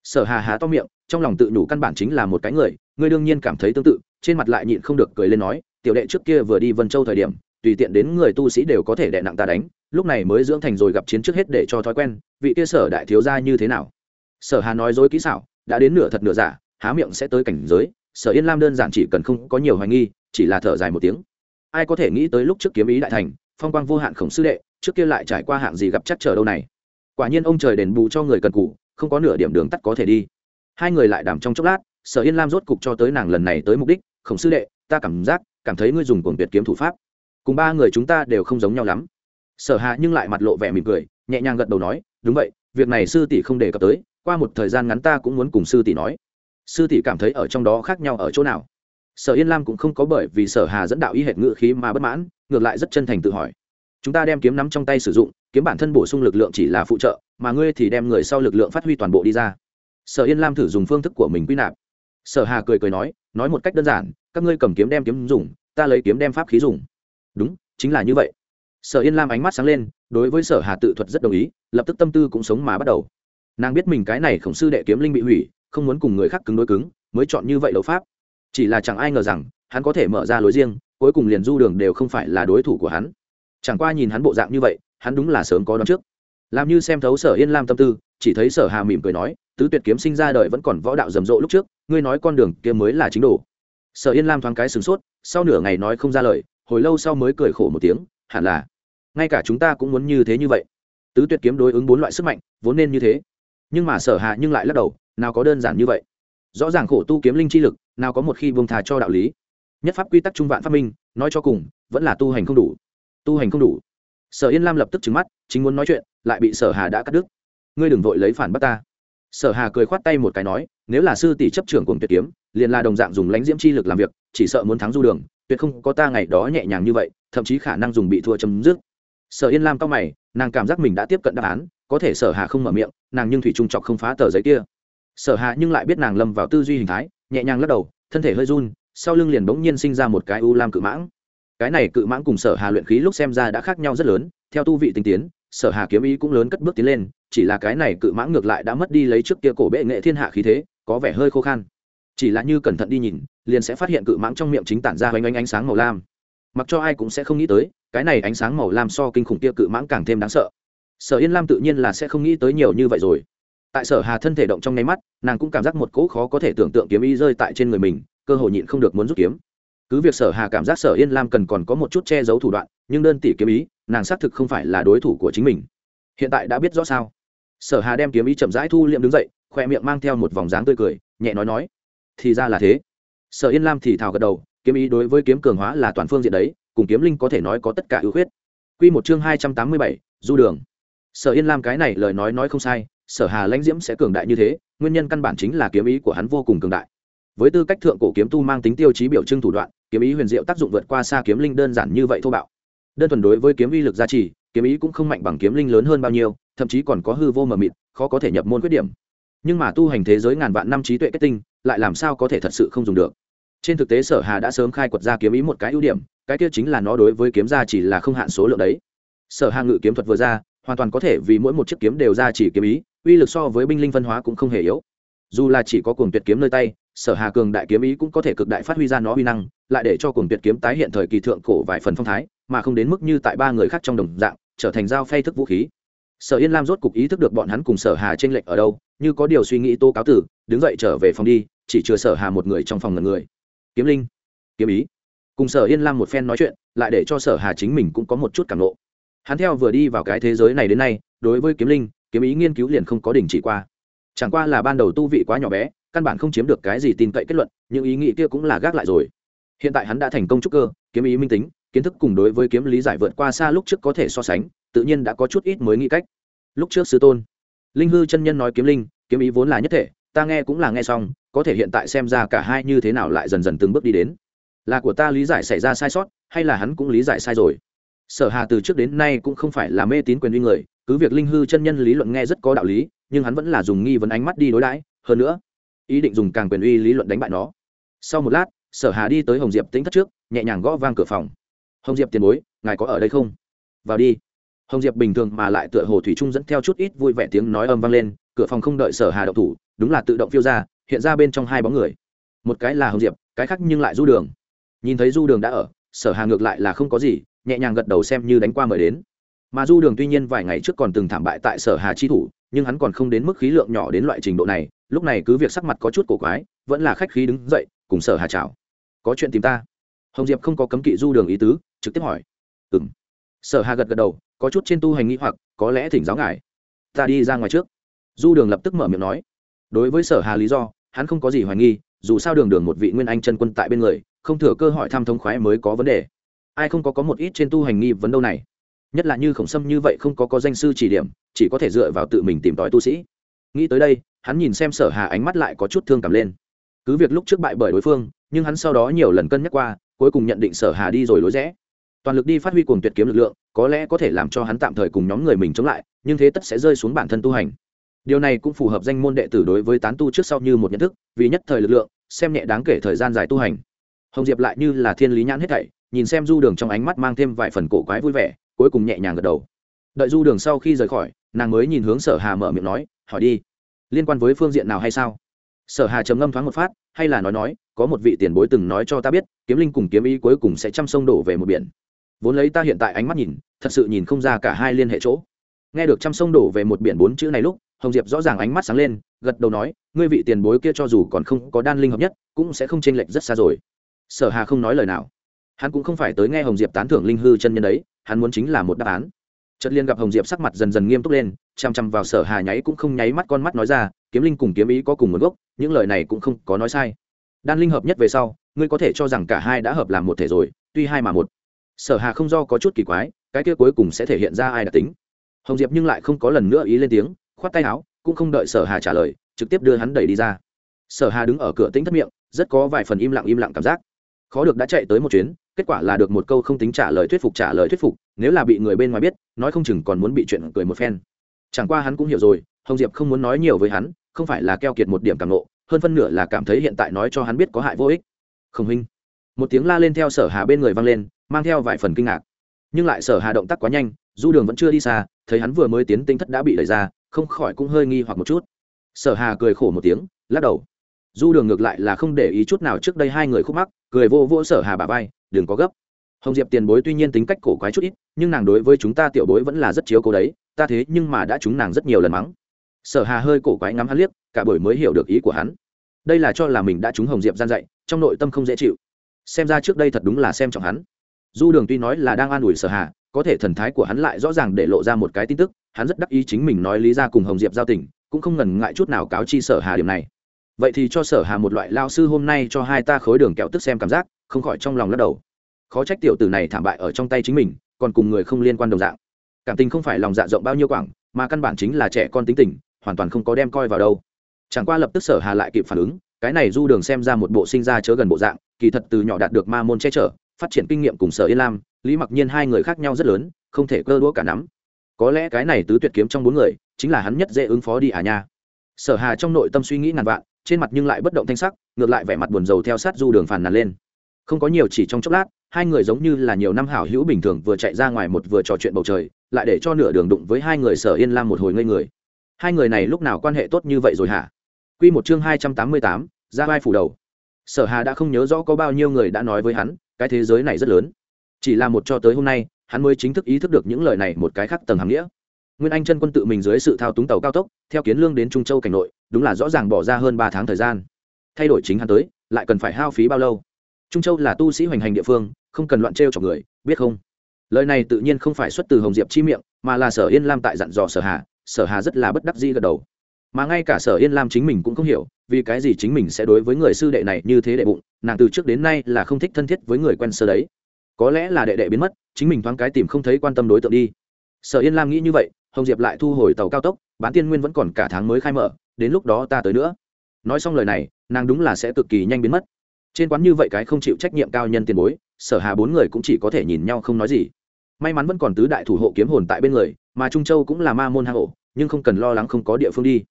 Sở hà há to miệng, trong lòng tự nhủ căn bản chính là một cái người, ngươi đương nhiên cảm thấy tương tự, trên mặt lại nhịn không được cười lên nói, tiểu đệ trước kia vừa đi vân châu thời điểm, tùy tiện đến người tu sĩ đều có thể đè nặng ta đánh, lúc này mới dưỡng thành rồi gặp chiến trước hết để cho thói quen vị kia sở đại thiếu gia như thế nào? Sở hà nói dối kỹ xảo, đã đến nửa thật nửa giả, há miệng sẽ tới cảnh giới. Sở yên lam đơn giản chỉ cần không có nhiều hoài nghi, chỉ là thở dài một tiếng. Ai có thể nghĩ tới lúc trước kiếm ý đại thành, phong quang vô hạn khổng sư đệ, trước kia lại trải qua hạng gì gặp chắc trở đâu này? Quả nhiên ông trời đền bù cho người cần cũ không có nửa điểm đường tắt có thể đi. Hai người lại đàm trong chốc lát, sở yên lam rốt cục cho tới nàng lần này tới mục đích, khổng sư đệ, ta cảm giác, cảm thấy ngươi dùng cuồng tuyệt kiếm thủ pháp. Cùng ba người chúng ta đều không giống nhau lắm. Sở Hà nhưng lại mặt lộ vẻ mỉm cười, nhẹ nhàng gật đầu nói đúng vậy, việc này sư tỷ không đề cập tới, qua một thời gian ngắn ta cũng muốn cùng sư tỷ nói. Sư tỷ cảm thấy ở trong đó khác nhau ở chỗ nào? Sở yên lam cũng không có bởi vì sở hà dẫn đạo y hệt ngự khí mà bất mãn, ngược lại rất chân thành tự hỏi. Chúng ta đem kiếm nắm trong tay sử dụng, kiếm bản thân bổ sung lực lượng chỉ là phụ trợ, mà ngươi thì đem người sau lực lượng phát huy toàn bộ đi ra. Sở yên lam thử dùng phương thức của mình quy nạp. Sở hà cười cười nói nói một cách đơn giản, các ngươi cầm kiếm đem kiếm dùng, ta lấy kiếm đem pháp khí dùng. Đúng, chính là như vậy. Sở yên lam ánh mắt sáng lên đối với sở hà tự thuật rất đồng ý, lập tức tâm tư cũng sống mà bắt đầu. Nàng biết mình cái này khổng sư đệ kiếm linh bị hủy, không muốn cùng người khác cứng đối cứng, mới chọn như vậy đấu pháp. Chỉ là chẳng ai ngờ rằng, hắn có thể mở ra lối riêng, cuối cùng liền du đường đều không phải là đối thủ của hắn. Chẳng qua nhìn hắn bộ dạng như vậy, hắn đúng là sớm có đón trước. Làm như xem thấu sở yên lam tâm tư, chỉ thấy sở hà mỉm cười nói, tứ tuyệt kiếm sinh ra đời vẫn còn võ đạo rầm rộ lúc trước, ngươi nói con đường kia mới là chính đồ. Sở yên lam thoáng cái sửng sốt, sau nửa ngày nói không ra lời, hồi lâu sau mới cười khổ một tiếng, hẳn là ngay cả chúng ta cũng muốn như thế như vậy. Tứ tuyệt kiếm đối ứng bốn loại sức mạnh, vốn nên như thế. Nhưng mà sở hạ nhưng lại lắc đầu, nào có đơn giản như vậy. Rõ ràng khổ tu kiếm linh chi lực, nào có một khi buông thà cho đạo lý. Nhất pháp quy tắc trung vạn phát minh, nói cho cùng, vẫn là tu hành không đủ. Tu hành không đủ. Sở yên lam lập tức trứng mắt, chính muốn nói chuyện, lại bị sở hà đã cắt đứt. Ngươi đừng vội lấy phản bắt ta. Sở hà cười khoát tay một cái nói, nếu là sư tỷ chấp trưởng cùng tuyệt kiếm, liền là đồng dạng dùng lãnh diễm chi lực làm việc, chỉ sợ muốn thắng du đường, tuyệt không có ta ngày đó nhẹ nhàng như vậy, thậm chí khả năng dùng bị thua chấm dứt sở yên lam cao mày, nàng cảm giác mình đã tiếp cận đáp án, có thể sở hà không mở miệng, nàng nhưng thủy trung chọc không phá tờ giấy kia. Sở hà nhưng lại biết nàng lâm vào tư duy hình thái, nhẹ nhàng lắc đầu, thân thể hơi run, sau lưng liền bỗng nhiên sinh ra một cái u lam cự mãng. Cái này cự mãng cùng sở hà luyện khí lúc xem ra đã khác nhau rất lớn, theo tu vị tinh tiến, sở hà kiếm ý cũng lớn cất bước tiến lên, chỉ là cái này cự mãng ngược lại đã mất đi lấy trước kia cổ bệ nghệ thiên hạ khí thế, có vẻ hơi khô khan. Chỉ là như cẩn thận đi nhìn, liền sẽ phát hiện cự mãng trong miệng chính tản ra hoành ánh ánh sáng màu lam. Mặc cho ai cũng sẽ không nghĩ tới cái này ánh sáng màu lam so kinh khủng kia cự mãng càng thêm đáng sợ. Sở yên lam tự nhiên là sẽ không nghĩ tới nhiều như vậy rồi. Tại sở hà thân thể động trong nháy mắt, nàng cũng cảm giác một cỗ khó có thể tưởng tượng kiếm ý rơi tại trên người mình, cơ hội nhịn không được muốn rút kiếm. Cứ việc sở hà cảm giác sở yên lam cần còn có một chút che giấu thủ đoạn, nhưng đơn tỷ kiếm ý, nàng xác thực không phải là đối thủ của chính mình. Hiện tại đã biết rõ sao? Sở hà đem kiếm ý chậm rãi thu liệm đứng dậy, khoe miệng mang theo một vòng dáng tươi cười, nhẹ nói nói, thì ra là thế. Sở yên lam thì thào gật đầu, kiếm ý đối với kiếm cường hóa là toàn phương diện đấy cùng kiếm linh có thể nói có tất cả ưu khuyết. Q một chương hai trăm tám mươi bảy, du đường. Sở yên lam cái này lời nói nói không sai, sở hà lãnh diễm sẽ cường đại như thế, nguyên nhân căn bản chính là kiếm ý của hắn vô cùng cường đại. Với tư cách thượng cổ kiếm tu mang tính tiêu chí biểu trưng thủ đoạn, kiếm ý huyền diệu tác dụng vượt qua xa kiếm linh đơn giản như vậy thô bạo. Đơn thuần đối với kiếm uy lực gia trì, kiếm ý cũng không mạnh bằng kiếm linh lớn hơn bao nhiêu, thậm chí còn có hư vô mờ mịt, khó có thể nhập môn khuyết điểm. Nhưng mà tu hành thế giới ngàn vạn năm trí tuệ kết tinh, lại làm sao có thể thật sự không dùng được? Trên thực tế sở hà đã sớm khai quật ra kiếm ý một cái ưu điểm, cái kia chính là nó đối với kiếm gia chỉ là không hạn số lượng đấy. Sở hà ngự kiếm thuật vừa ra, hoàn toàn có thể vì mỗi một chiếc kiếm đều ra chỉ kiếm ý, uy lực so với binh linh phân hóa cũng không hề yếu. Dù là chỉ có cuồng tuyệt kiếm nơi tay, sở hà cường đại kiếm ý cũng có thể cực đại phát huy ra nó uy năng, lại để cho cuồng tuyệt kiếm tái hiện thời kỳ thượng cổ vài phần phong thái, mà không đến mức như tại ba người khác trong đồng dạng, trở thành dao phay thức vũ khí. Sở yên lam rốt cục ý thức được bọn hắn cùng sở hà trên lệnh ở đâu, như có điều suy nghĩ tô cáo tử, đứng dậy trở về phòng đi, chỉ chừa sở hà một người trong phòng ngần người kiếm linh. Kiếm ý. Cùng sở yên lam một phen nói chuyện, lại để cho sở hà chính mình cũng có một chút cảm lộ hắn theo vừa đi vào cái thế giới này đến nay, đối với kiếm linh, kiếm ý nghiên cứu liền không có đình chỉ qua. Chẳng qua là ban đầu tu vị quá nhỏ bé, căn bản không chiếm được cái gì tin cậy kết luận, những ý nghĩ kia cũng là gác lại rồi. Hiện tại hắn đã thành công trúc cơ, kiếm ý minh tính, kiến thức cùng đối với kiếm lý giải vượt qua xa lúc trước có thể so sánh, tự nhiên đã có chút ít mới nghĩ cách. Lúc trước sư tôn, linh hư chân nhân nói kiếm linh, kiếm ý vốn là nhất thể ta nghe cũng là nghe xong, có thể hiện tại xem ra cả hai như thế nào lại dần dần từng bước đi đến. Là của ta lý giải xảy ra sai sót, hay là hắn cũng lý giải sai rồi? Sở hà từ trước đến nay cũng không phải là mê tín quyền uy người, cứ việc linh hư chân nhân lý luận nghe rất có đạo lý, nhưng hắn vẫn là dùng nghi vấn ánh mắt đi đối đãi, hơn nữa, ý định dùng càng quyền uy lý luận đánh bại nó. Sau một lát, sở hà đi tới hồng diệp tính thất trước, nhẹ nhàng gõ vang cửa phòng. Hồng diệp tiền bối, ngài có ở đây không? Vào đi. Hồng diệp bình thường mà lại tựa hồ thủy trung dẫn theo chút ít vui vẻ tiếng nói âm vang lên, cửa phòng không đợi sở hà đậu thủ đúng là tự động phiêu ra, hiện ra bên trong hai bóng người. Một cái là hồng diệp, cái khác nhưng lại du đường. Nhìn thấy du đường đã ở, sở hà ngược lại là không có gì, nhẹ nhàng gật đầu xem như đánh qua mời đến. Mà du đường tuy nhiên vài ngày trước còn từng thảm bại tại sở hà chi thủ, nhưng hắn còn không đến mức khí lượng nhỏ đến loại trình độ này, lúc này cứ việc sắc mặt có chút cổ quái, vẫn là khách khí đứng dậy, cùng sở hà chào. Có chuyện tìm ta? Hồng diệp không có cấm kỵ du đường ý tứ, trực tiếp hỏi. Ừ m sở hà gật gật đầu, có chút trên tu hành nghĩ hoặc, có lẽ thỉnh giáo ngài. Ta đi ra ngoài trước. Du đường lập tức mở miệng nói đối với sở hà lý do, hắn không có gì hoài nghi, dù sao đường đường một vị nguyên anh chân quân tại bên người, không thừa cơ hỏi thăm thông khoái mới có vấn đề. Ai không có có một ít trên tu hành nghi vấn đâu này? Nhất là như khổng sâm như vậy không có có danh sư chỉ điểm, chỉ có thể dựa vào tự mình tìm tòi tu sĩ. Nghĩ tới đây, hắn nhìn xem sở hà ánh mắt lại có chút thương cảm lên. Cứ việc lúc trước bại bởi đối phương, nhưng hắn sau đó nhiều lần cân nhắc qua, cuối cùng nhận định sở hà đi rồi lối rẽ. Toàn lực đi phát huy cuồng tuyệt kiếm lực lượng, có lẽ có thể làm cho hắn tạm thời cùng nhóm người mình chống lại, nhưng thế tất sẽ rơi xuống bản thân tu hành điều này cũng phù hợp danh môn đệ tử đối với tán tu trước sau như một nhận thức, vì nhất thời lực lượng, xem nhẹ đáng kể thời gian dài tu hành. Hồng diệp lại như là thiên lý nhãn hết thảy, nhìn xem du đường trong ánh mắt mang thêm vài phần cổ quái vui vẻ, cuối cùng nhẹ nhàng gật đầu. Đợi du đường sau khi rời khỏi, nàng mới nhìn hướng sở hà mở miệng nói, hỏi đi, liên quan với phương diện nào hay sao? Sở hà trầm ngâm thoáng một phát, hay là nói nói, có một vị tiền bối từng nói cho ta biết, kiếm linh cùng kiếm ý cuối cùng sẽ chăm sông đổ về một biển. Vốn lấy ta hiện tại ánh mắt nhìn, thật sự nhìn không ra cả hai liên hệ chỗ. Nghe được chăm sông đổ về một biển bốn chữ này lúc hồng diệp rõ ràng ánh mắt sáng lên, gật đầu nói, ngươi vị tiền bối kia cho dù còn không có đan linh hợp nhất, cũng sẽ không chênh lệch rất xa rồi. Sở hà không nói lời nào. Hắn cũng không phải tới nghe hồng diệp tán thưởng linh hư chân nhân đấy, hắn muốn chính là một đáp án. Chợt liên gặp hồng diệp sắc mặt dần dần nghiêm túc lên chằm chằm vào sở hà nháy cũng không nháy mắt con mắt nói ra, kiếm linh cùng kiếm ý có cùng nguồn gốc, những lời này cũng không có nói sai. Đan linh hợp nhất về sau, ngươi có thể cho rằng cả hai đã hợp làm một thể rồi, tuy hai mà một. Sở hà không do có chút kỳ quái, cái kia cuối cùng sẽ thể hiện ra ai đặc tính. Hồng diệp nhưng lại không có lần nữa ý lên tiếng khoát tay áo, cũng không đợi sở hà trả lời, trực tiếp đưa hắn đẩy đi ra. Sở hà đứng ở cửa tính thất miệng, rất có vài phần im lặng im lặng cảm giác. Khó được đã chạy tới một chuyến, kết quả là được một câu không tính trả lời thuyết phục trả lời thuyết phục, nếu là bị người bên ngoài biết, nói không chừng còn muốn bị chuyện cười một phen. Chẳng qua hắn cũng hiểu rồi, hồng diệp không muốn nói nhiều với hắn, không phải là keo kiệt một điểm cảm nộ hơn phân nửa là cảm thấy hiện tại nói cho hắn biết có hại vô ích. Không huynh. Một tiếng la lên theo sở hà bên người vang lên, mang theo vài phần kinh ngạc. Nhưng lại sở hà động tác quá nhanh, du đường vẫn chưa đi xa, thấy hắn vừa mới tiến tinh thất đã bị đẩy ra không khỏi cũng hơi nghi hoặc một chút. Sở hà cười khổ một tiếng, lắc đầu. Du đường ngược lại là không để ý chút nào trước đây hai người khúc mắc, cười vô vô sở hà bà vai, đừng có gấp. Hồng diệp tiền bối tuy nhiên tính cách cổ quái chút ít, nhưng nàng đối với chúng ta tiểu bối vẫn là rất chiếu cố đấy, ta thế nhưng mà đã chúng nàng rất nhiều lần mắng. Sở hà hơi cổ quái ngắm hắn liếc, cả buổi mới hiểu được ý của hắn. Đây là cho là mình đã trúng hồng diệp gian dạy, trong nội tâm không dễ chịu. Xem ra trước đây thật đúng là xem trọng hắn. Du đường tuy nói là đang an ủi sở hà, có thể thần thái của hắn lại rõ ràng để lộ ra một cái tin tức hắn rất đắc ý chính mình nói lý ra cùng hồng diệp giao tình, cũng không ngần ngại chút nào cáo chi sở hà điểm này. Vậy thì cho sở hà một loại lao sư hôm nay cho hai ta khối đường kẹo tức xem cảm giác, không khỏi trong lòng lắc đầu. Khó trách tiểu tử này thảm bại ở trong tay chính mình, còn cùng người không liên quan đồng dạng. Cảm tình không phải lòng dạ rộng bao nhiêu quảng, mà căn bản chính là trẻ con tính tình, hoàn toàn không có đem coi vào đâu. Chẳng qua lập tức sở hà lại kịp phản ứng, cái này du đường xem ra một bộ sinh ra chớ gần bộ dạng, kỳ thật từ nhỏ đạt được ma môn che chở, phát triển kinh nghiệm cùng sở yên lam, lý mặc nhiên hai người khác nhau rất lớn, không thể cơ đũa cả nắm có lẽ cái này tứ tuyệt kiếm trong bốn người, chính là hắn nhất dễ ứng phó đi à nha. Sở hà trong nội tâm suy nghĩ ngàn vạn, trên mặt nhưng lại bất động thanh sắc, ngược lại vẻ mặt buồn rầu theo sát du đường phàn nàn lên. Không có nhiều chỉ trong chốc lát, hai người giống như là nhiều năm hảo hữu bình thường vừa chạy ra ngoài một vừa trò chuyện bầu trời, lại để cho nửa đường đụng với hai người sở yên lam một hồi ngây người. Hai người này lúc nào quan hệ tốt như vậy rồi hả? Quy một chương hai trăm tám mươi tám, ra vai phủ đầu. Sở hà đã không nhớ rõ có bao nhiêu người đã nói với hắn, cái thế giới này rất lớn. Chỉ là một cho tới hôm nay hắn mới chính thức ý thức được những lời này một cái khác tầng hàm nghĩa. Nguyên anh chân quân tự mình dưới sự thao túng tàu cao tốc, theo kiến lương đến trung châu cảnh nội, đúng là rõ ràng bỏ ra hơn ba tháng thời gian. Thay đổi chính hắn tới, lại cần phải hao phí bao lâu? Trung châu là tu sĩ hoành hành địa phương, không cần loạn trêu chọc người, biết không? Lời này tự nhiên không phải xuất từ hồng diệp chi miệng, mà là sở yên lam tại dặn dò sở hà sở hà rất là bất đắc dĩ gật đầu. Mà ngay cả sở yên lam chính mình cũng không hiểu, vì cái gì chính mình sẽ đối với người sư đệ này như thế đệ bụng, nàng từ trước đến nay là không thích thân thiết với người quen sơ đấy có lẽ là đệ đệ biến mất, chính mình thoáng cái tìm không thấy quan tâm đối tượng đi. Sở yên lam nghĩ như vậy, hồng diệp lại thu hồi tàu cao tốc, bán tiên nguyên vẫn còn cả tháng mới khai mở, đến lúc đó ta tới nữa. Nói xong lời này, nàng đúng là sẽ cực kỳ nhanh biến mất. Trên quán như vậy cái không chịu trách nhiệm cao nhân tiền bối, sở hà bốn người cũng chỉ có thể nhìn nhau không nói gì. May mắn vẫn còn tứ đại thủ hộ kiếm hồn tại bên người, mà trung châu cũng là ma môn hang ổ, nhưng không cần lo lắng không có địa phương đi.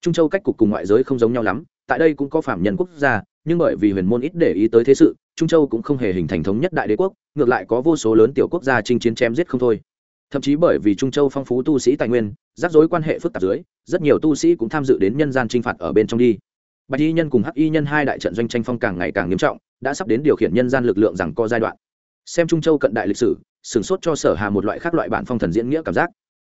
Trung châu cách cục cùng ngoại giới không giống nhau lắm, tại đây cũng có phạm nhân quốc gia, nhưng bởi vì huyền môn ít để ý tới thế sự trung châu cũng không hề hình thành thống nhất đại đế quốc, ngược lại có vô số lớn tiểu quốc gia chinh chiến chém giết không thôi. Thậm chí bởi vì trung châu phong phú tu sĩ tài nguyên, rắc rối quan hệ phức tạp dưới, rất nhiều tu sĩ cũng tham dự đến nhân gian t r i n h phạt ở bên trong đi. Bạch y nhân cùng hắc y nhân hai đại trận doanh tranh phong càng ngày càng nghiêm trọng, đã sắp đến điều khiển nhân gian lực lượng rằng có giai đoạn. Xem trung châu cận đại lịch sử, sửng sốt cho sở hà một loại khác loại bản phong thần diễn nghĩa cảm giác.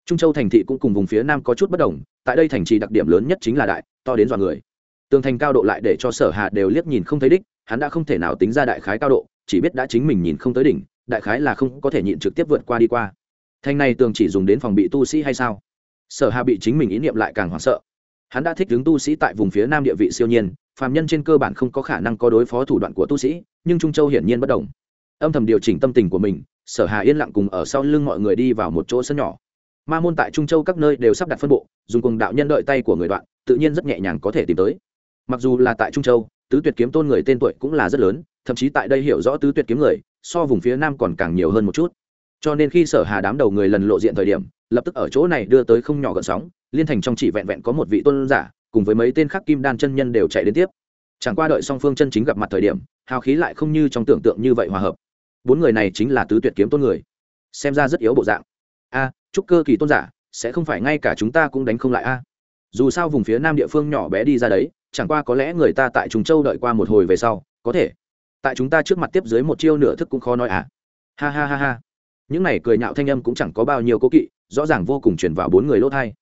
Trung châu thành thị cũng cùng vùng phía nam có chút bất đồng, tại đây thành trì đặc điểm lớn nhất chính là đại, to đến dọa người tường thành cao độ lại để cho sở hà đều liếc nhìn không thấy đích, hắn đã không thể nào tính ra đại khái cao độ, chỉ biết đã chính mình nhìn không tới đỉnh, đại khái là không có thể nhịn trực tiếp vượt qua đi qua. Thành này tường chỉ dùng đến phòng bị tu sĩ hay sao? Sở hà bị chính mình ý niệm lại càng hoảng sợ. Hắn đã thích đứng tu sĩ tại vùng phía nam địa vị siêu nhiên, phàm nhân trên cơ bản không có khả năng có đối phó thủ đoạn của tu sĩ, nhưng trung châu hiển nhiên bất đồng. Âm thầm điều chỉnh tâm tình của mình, sở hà yên lặng cùng ở sau lưng mọi người đi vào một chỗ sân nhỏ. Ma môn tại trung châu các nơi đều sắp đặt phân bộ, dùng cùng đạo nhân đợi tay của người đoạn, tự nhiên rất nhẹ nhàng có thể tìm tới mặc dù là tại trung châu tứ tuyệt kiếm tôn người tên tuổi cũng là rất lớn thậm chí tại đây hiểu rõ tứ tuyệt kiếm người so vùng phía nam còn càng nhiều hơn một chút. Cho nên khi sở hà đám đầu người lần lộ diện thời điểm lập tức ở chỗ này đưa tới không nhỏ gợn sóng liên thành trong chỉ vẹn vẹn có một vị tôn giả cùng với mấy tên khác kim đan chân nhân đều chạy đến tiếp. Chẳng qua đợi song phương chân chính gặp mặt thời điểm hào khí lại không như trong tưởng tượng như vậy hòa hợp. Bốn người này chính là tứ tuyệt kiếm tôn người. Xem ra rất yếu bộ dạng. A à, chúc cơ kỳ tôn giả sẽ không phải ngay cả chúng ta cũng đánh không lại a. Dù sao vùng phía nam địa phương nhỏ bé đi ra đấy chẳng qua có lẽ người ta tại trùng châu đợi qua một hồi về sau, có thể. Tại chúng ta trước mặt tiếp dưới một chiêu nửa thức cũng khó nói à. Ha ha ha ha. Những này cười nhạo thanh âm cũng chẳng có bao nhiêu cố kỵ, rõ ràng vô cùng chuyển vào bốn người lỗ thai.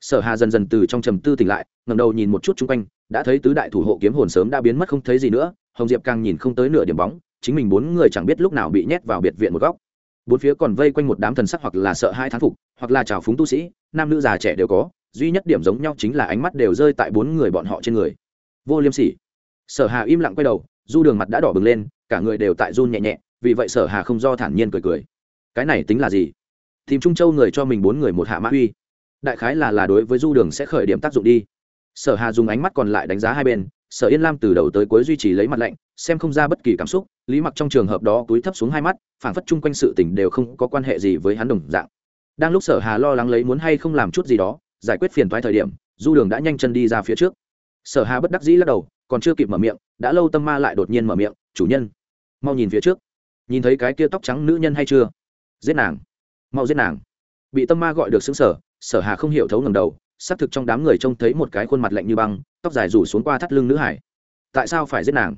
Sở hà dần dần từ trong trầm tư tỉnh lại ngầm đầu nhìn một chút chung quanh, đã thấy tứ đại thủ hộ kiếm hồn sớm đã biến mất không thấy gì nữa, hồng diệp càng nhìn không tới nửa điểm bóng, chính mình bốn người chẳng biết lúc nào bị nhét vào biệt viện một góc. Bốn phía còn vây quanh một đám thần sắc hoặc là sợ hai thán phục, hoặc là trào phúng tu sĩ, nam nữ già trẻ đều có duy nhất điểm giống nhau chính là ánh mắt đều rơi tại bốn người bọn họ trên người. Vô liêm sỉ. Sở hà im lặng quay đầu, du đường mặt đã đỏ bừng lên, cả người đều tại run nhẹ nhẹ, vì vậy sở hà không do thản nhiên cười cười. Cái này tính là gì? Tìm trung châu người cho mình bốn người một hạ mã uy. Đại khái là là đối với du đường sẽ khởi điểm tác dụng đi. Sở hà dùng ánh mắt còn lại đánh giá hai bên, sở yên lam từ đầu tới cuối duy trì lấy mặt lạnh, xem không ra bất kỳ cảm xúc, lý mặc trong trường hợp đó túi thấp xuống hai mắt, phảng phất chung quanh sự tình đều không có quan hệ gì với hắn đồng dạng. Đang lúc sở hà lo lắng lấy muốn hay không làm chút gì đó giải quyết phiền toái thời điểm, du đường đã nhanh chân đi ra phía trước. Sở hà bất đắc dĩ lắc đầu, còn chưa kịp mở miệng, đã lâu tâm ma lại đột nhiên mở miệng, chủ nhân, mau nhìn phía trước. Nhìn thấy cái kia tóc trắng nữ nhân hay chưa? Giết nàng. Mau giết nàng. Bị tâm ma gọi được xứng sở sở hà không hiểu thấu ngầm đầu, xác thực trong đám người trông thấy một cái khuôn mặt lạnh như băng, tóc dài rủ xuống qua thắt lưng nữ hải. Tại sao phải giết nàng?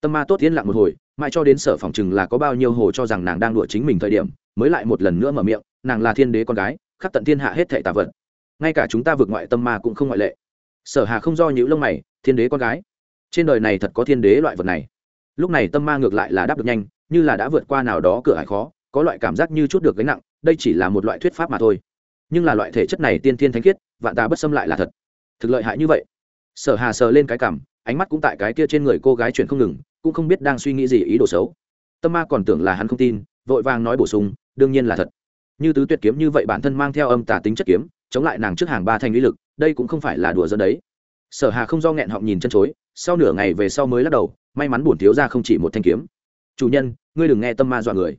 Tâm ma tốt tiến lặng một hồi, mãi cho đến sở phòng chừng là có bao nhiêu hồ cho rằng nàng đang đùa chính mình thời điểm, mới lại một lần nữa mở miệng, nàng là thiên đế con gái khắp tận thiên hạ hết thệ tà vật ngay cả chúng ta vượt ngoại tâm ma cũng không ngoại lệ. Sở hà không do nhữ lông mày, thiên đế con gái. Trên đời này thật có thiên đế loại vật này. Lúc này tâm ma ngược lại là đáp được nhanh, như là đã vượt qua nào đó cửa hải khó, có loại cảm giác như chút được gánh nặng, đây chỉ là một loại thuyết pháp mà thôi. Nhưng là loại thể chất này tiên thiên thánh khiết, vạn ta bất xâm lại là thật. Thực lợi hại như vậy. Sở hà sờ lên cái cảm, ánh mắt cũng tại cái kia trên người cô gái chuyển không ngừng, cũng không biết đang suy nghĩ gì ý đồ xấu. Tâm ma còn tưởng là hắn không tin, vội vàng nói bổ sung, đương nhiên là thật. Như tứ tuyệt kiếm như vậy bản thân mang theo âm tà tính chất kiếm chống lại nàng trước hàng ba thanh lý lực, đây cũng không phải là đùa dân đấy. Sở hà không do nghẹn họng nhìn chân chối, sau nửa ngày về sau mới lắc đầu, may mắn bổn thiếu ra không chỉ một thanh kiếm. Chủ nhân, ngươi đừng nghe tâm ma dọa người.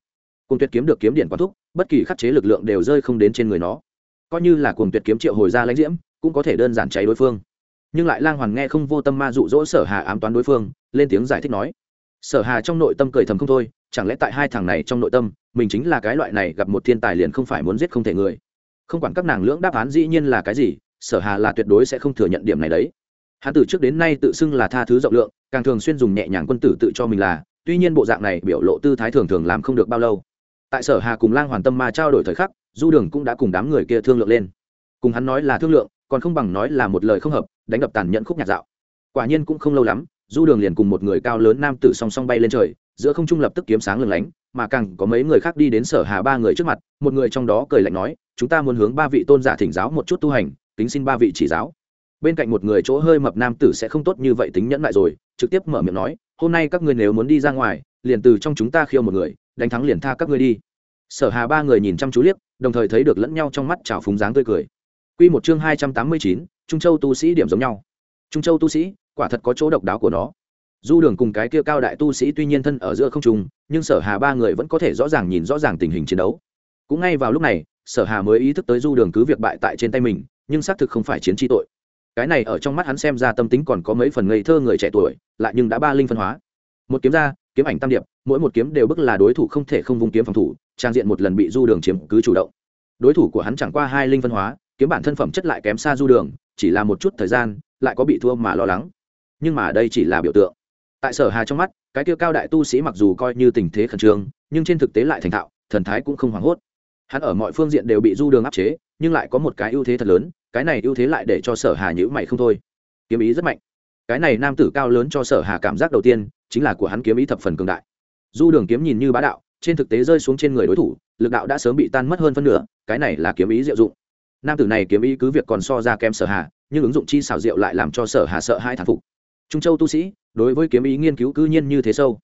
Cuồng tuyệt kiếm được kiếm điện quán thúc, bất kỳ khắc chế lực lượng đều rơi không đến trên người nó. Coi như là cuồng tuyệt kiếm triệu hồi ra lãnh diễm, cũng có thể đơn giản cháy đối phương. Nhưng lại lang hoàn nghe không vô tâm ma dụ dỗ sở hà ám toán đối phương, lên tiếng giải thích nói, sở hà trong nội tâm cười thầm không thôi, chẳng lẽ tại hai thằng này trong nội tâm, mình chính là cái loại này gặp một thiên tài liền không phải muốn giết không thể người? Không quản các nàng lưỡng đáp án dĩ nhiên là cái gì, sở hà là tuyệt đối sẽ không thừa nhận điểm này đấy. Hắn từ trước đến nay tự xưng là tha thứ rộng lượng, càng thường xuyên dùng nhẹ nhàng quân tử tự cho mình là, tuy nhiên bộ dạng này biểu lộ tư thái thường thường làm không được bao lâu. Tại sở hà cùng lang hoàn tâm ma trao đổi thời khắc, du đường cũng đã cùng đám người kia thương lượng lên. Cùng hắn nói là thương lượng, còn không bằng nói là một lời không hợp, đánh đập tàn nhẫn khúc nhạc dạo. Quả nhiên cũng không lâu lắm, du đường liền cùng một người cao lớn nam tử song song bay lên trời giữa không trung lập tức kiếm sáng lừng lánh mà càng có mấy người khác đi đến sở hà ba người trước mặt một người trong đó cười lạnh nói chúng ta muốn hướng ba vị tôn giả thỉnh giáo một chút tu hành tính xin ba vị chỉ giáo bên cạnh một người chỗ hơi mập nam tử sẽ không tốt như vậy tính nhẫn lại rồi trực tiếp mở miệng nói hôm nay các ngươi nếu muốn đi ra ngoài liền từ trong chúng ta khiêu một người đánh thắng liền tha các ngươi đi sở hà ba người nhìn chăm chú liếc đồng thời thấy được lẫn nhau trong mắt trào phúng dáng tươi cười Quy một chương hai trăm tám mươi chín, Trung Châu tu sĩ điểm giống nhau. Trung Châu tu sĩ, quả thật có chỗ độc đáo của nó. Du Đường cùng cái kia cao đại tu sĩ tuy nhiên thân ở giữa không trung, nhưng Sở Hà ba người vẫn có thể rõ ràng nhìn rõ ràng tình hình chiến đấu. Cũng ngay vào lúc này, Sở Hà mới ý thức tới Du Đường cứ việc bại tại trên tay mình, nhưng xác thực không phải chiến chi tội. Cái này ở trong mắt hắn xem ra tâm tính còn có mấy phần ngây thơ người trẻ tuổi, lại nhưng đã ba linh phân hóa. Một kiếm ra, kiếm ảnh tam điệp, mỗi một kiếm đều bức là đối thủ không thể không vung kiếm phòng thủ, trang diện một lần bị Du Đường chiếm cứ chủ động. Đối thủ của hắn chẳng qua hai linh phân hóa, kiếm bản thân phẩm chất lại kém xa du đường chỉ là một chút thời gian lại có bị thua mà lo lắng nhưng mà đây chỉ là biểu tượng tại sở hà trong mắt, cái tiêu cao đại tu sĩ mặc dù coi như tình thế khẩn trương, nhưng trên thực tế lại thành thạo, thần thái cũng không hoảng hốt. Hắn ở mọi phương diện đều bị du đường áp chế, nhưng lại có một cái ưu thế thật lớn, cái này ưu thế lại để cho sở hà nhữ mày không thôi. Kiếm ý rất mạnh. Cái này nam tử cao lớn cho sở hà cảm giác đầu tiên, chính là của hắn kiếm ý thập phần cường đại. Du đường kiếm nhìn như bá đạo, trên thực tế rơi xuống trên người đối thủ, lực đạo đã sớm bị tan mất hơn phân nửa, cái này là kiếm ý diệu dụng. Nam tử này kiếm ý cứ việc còn so ra kém sở hà, nhưng ứng dụng chi xảo diệu lại làm cho sở hà sợ hai thán phục trung châu tu sĩ, đối với kiếm ý nghiên cứu cư nhiên như thế sâu.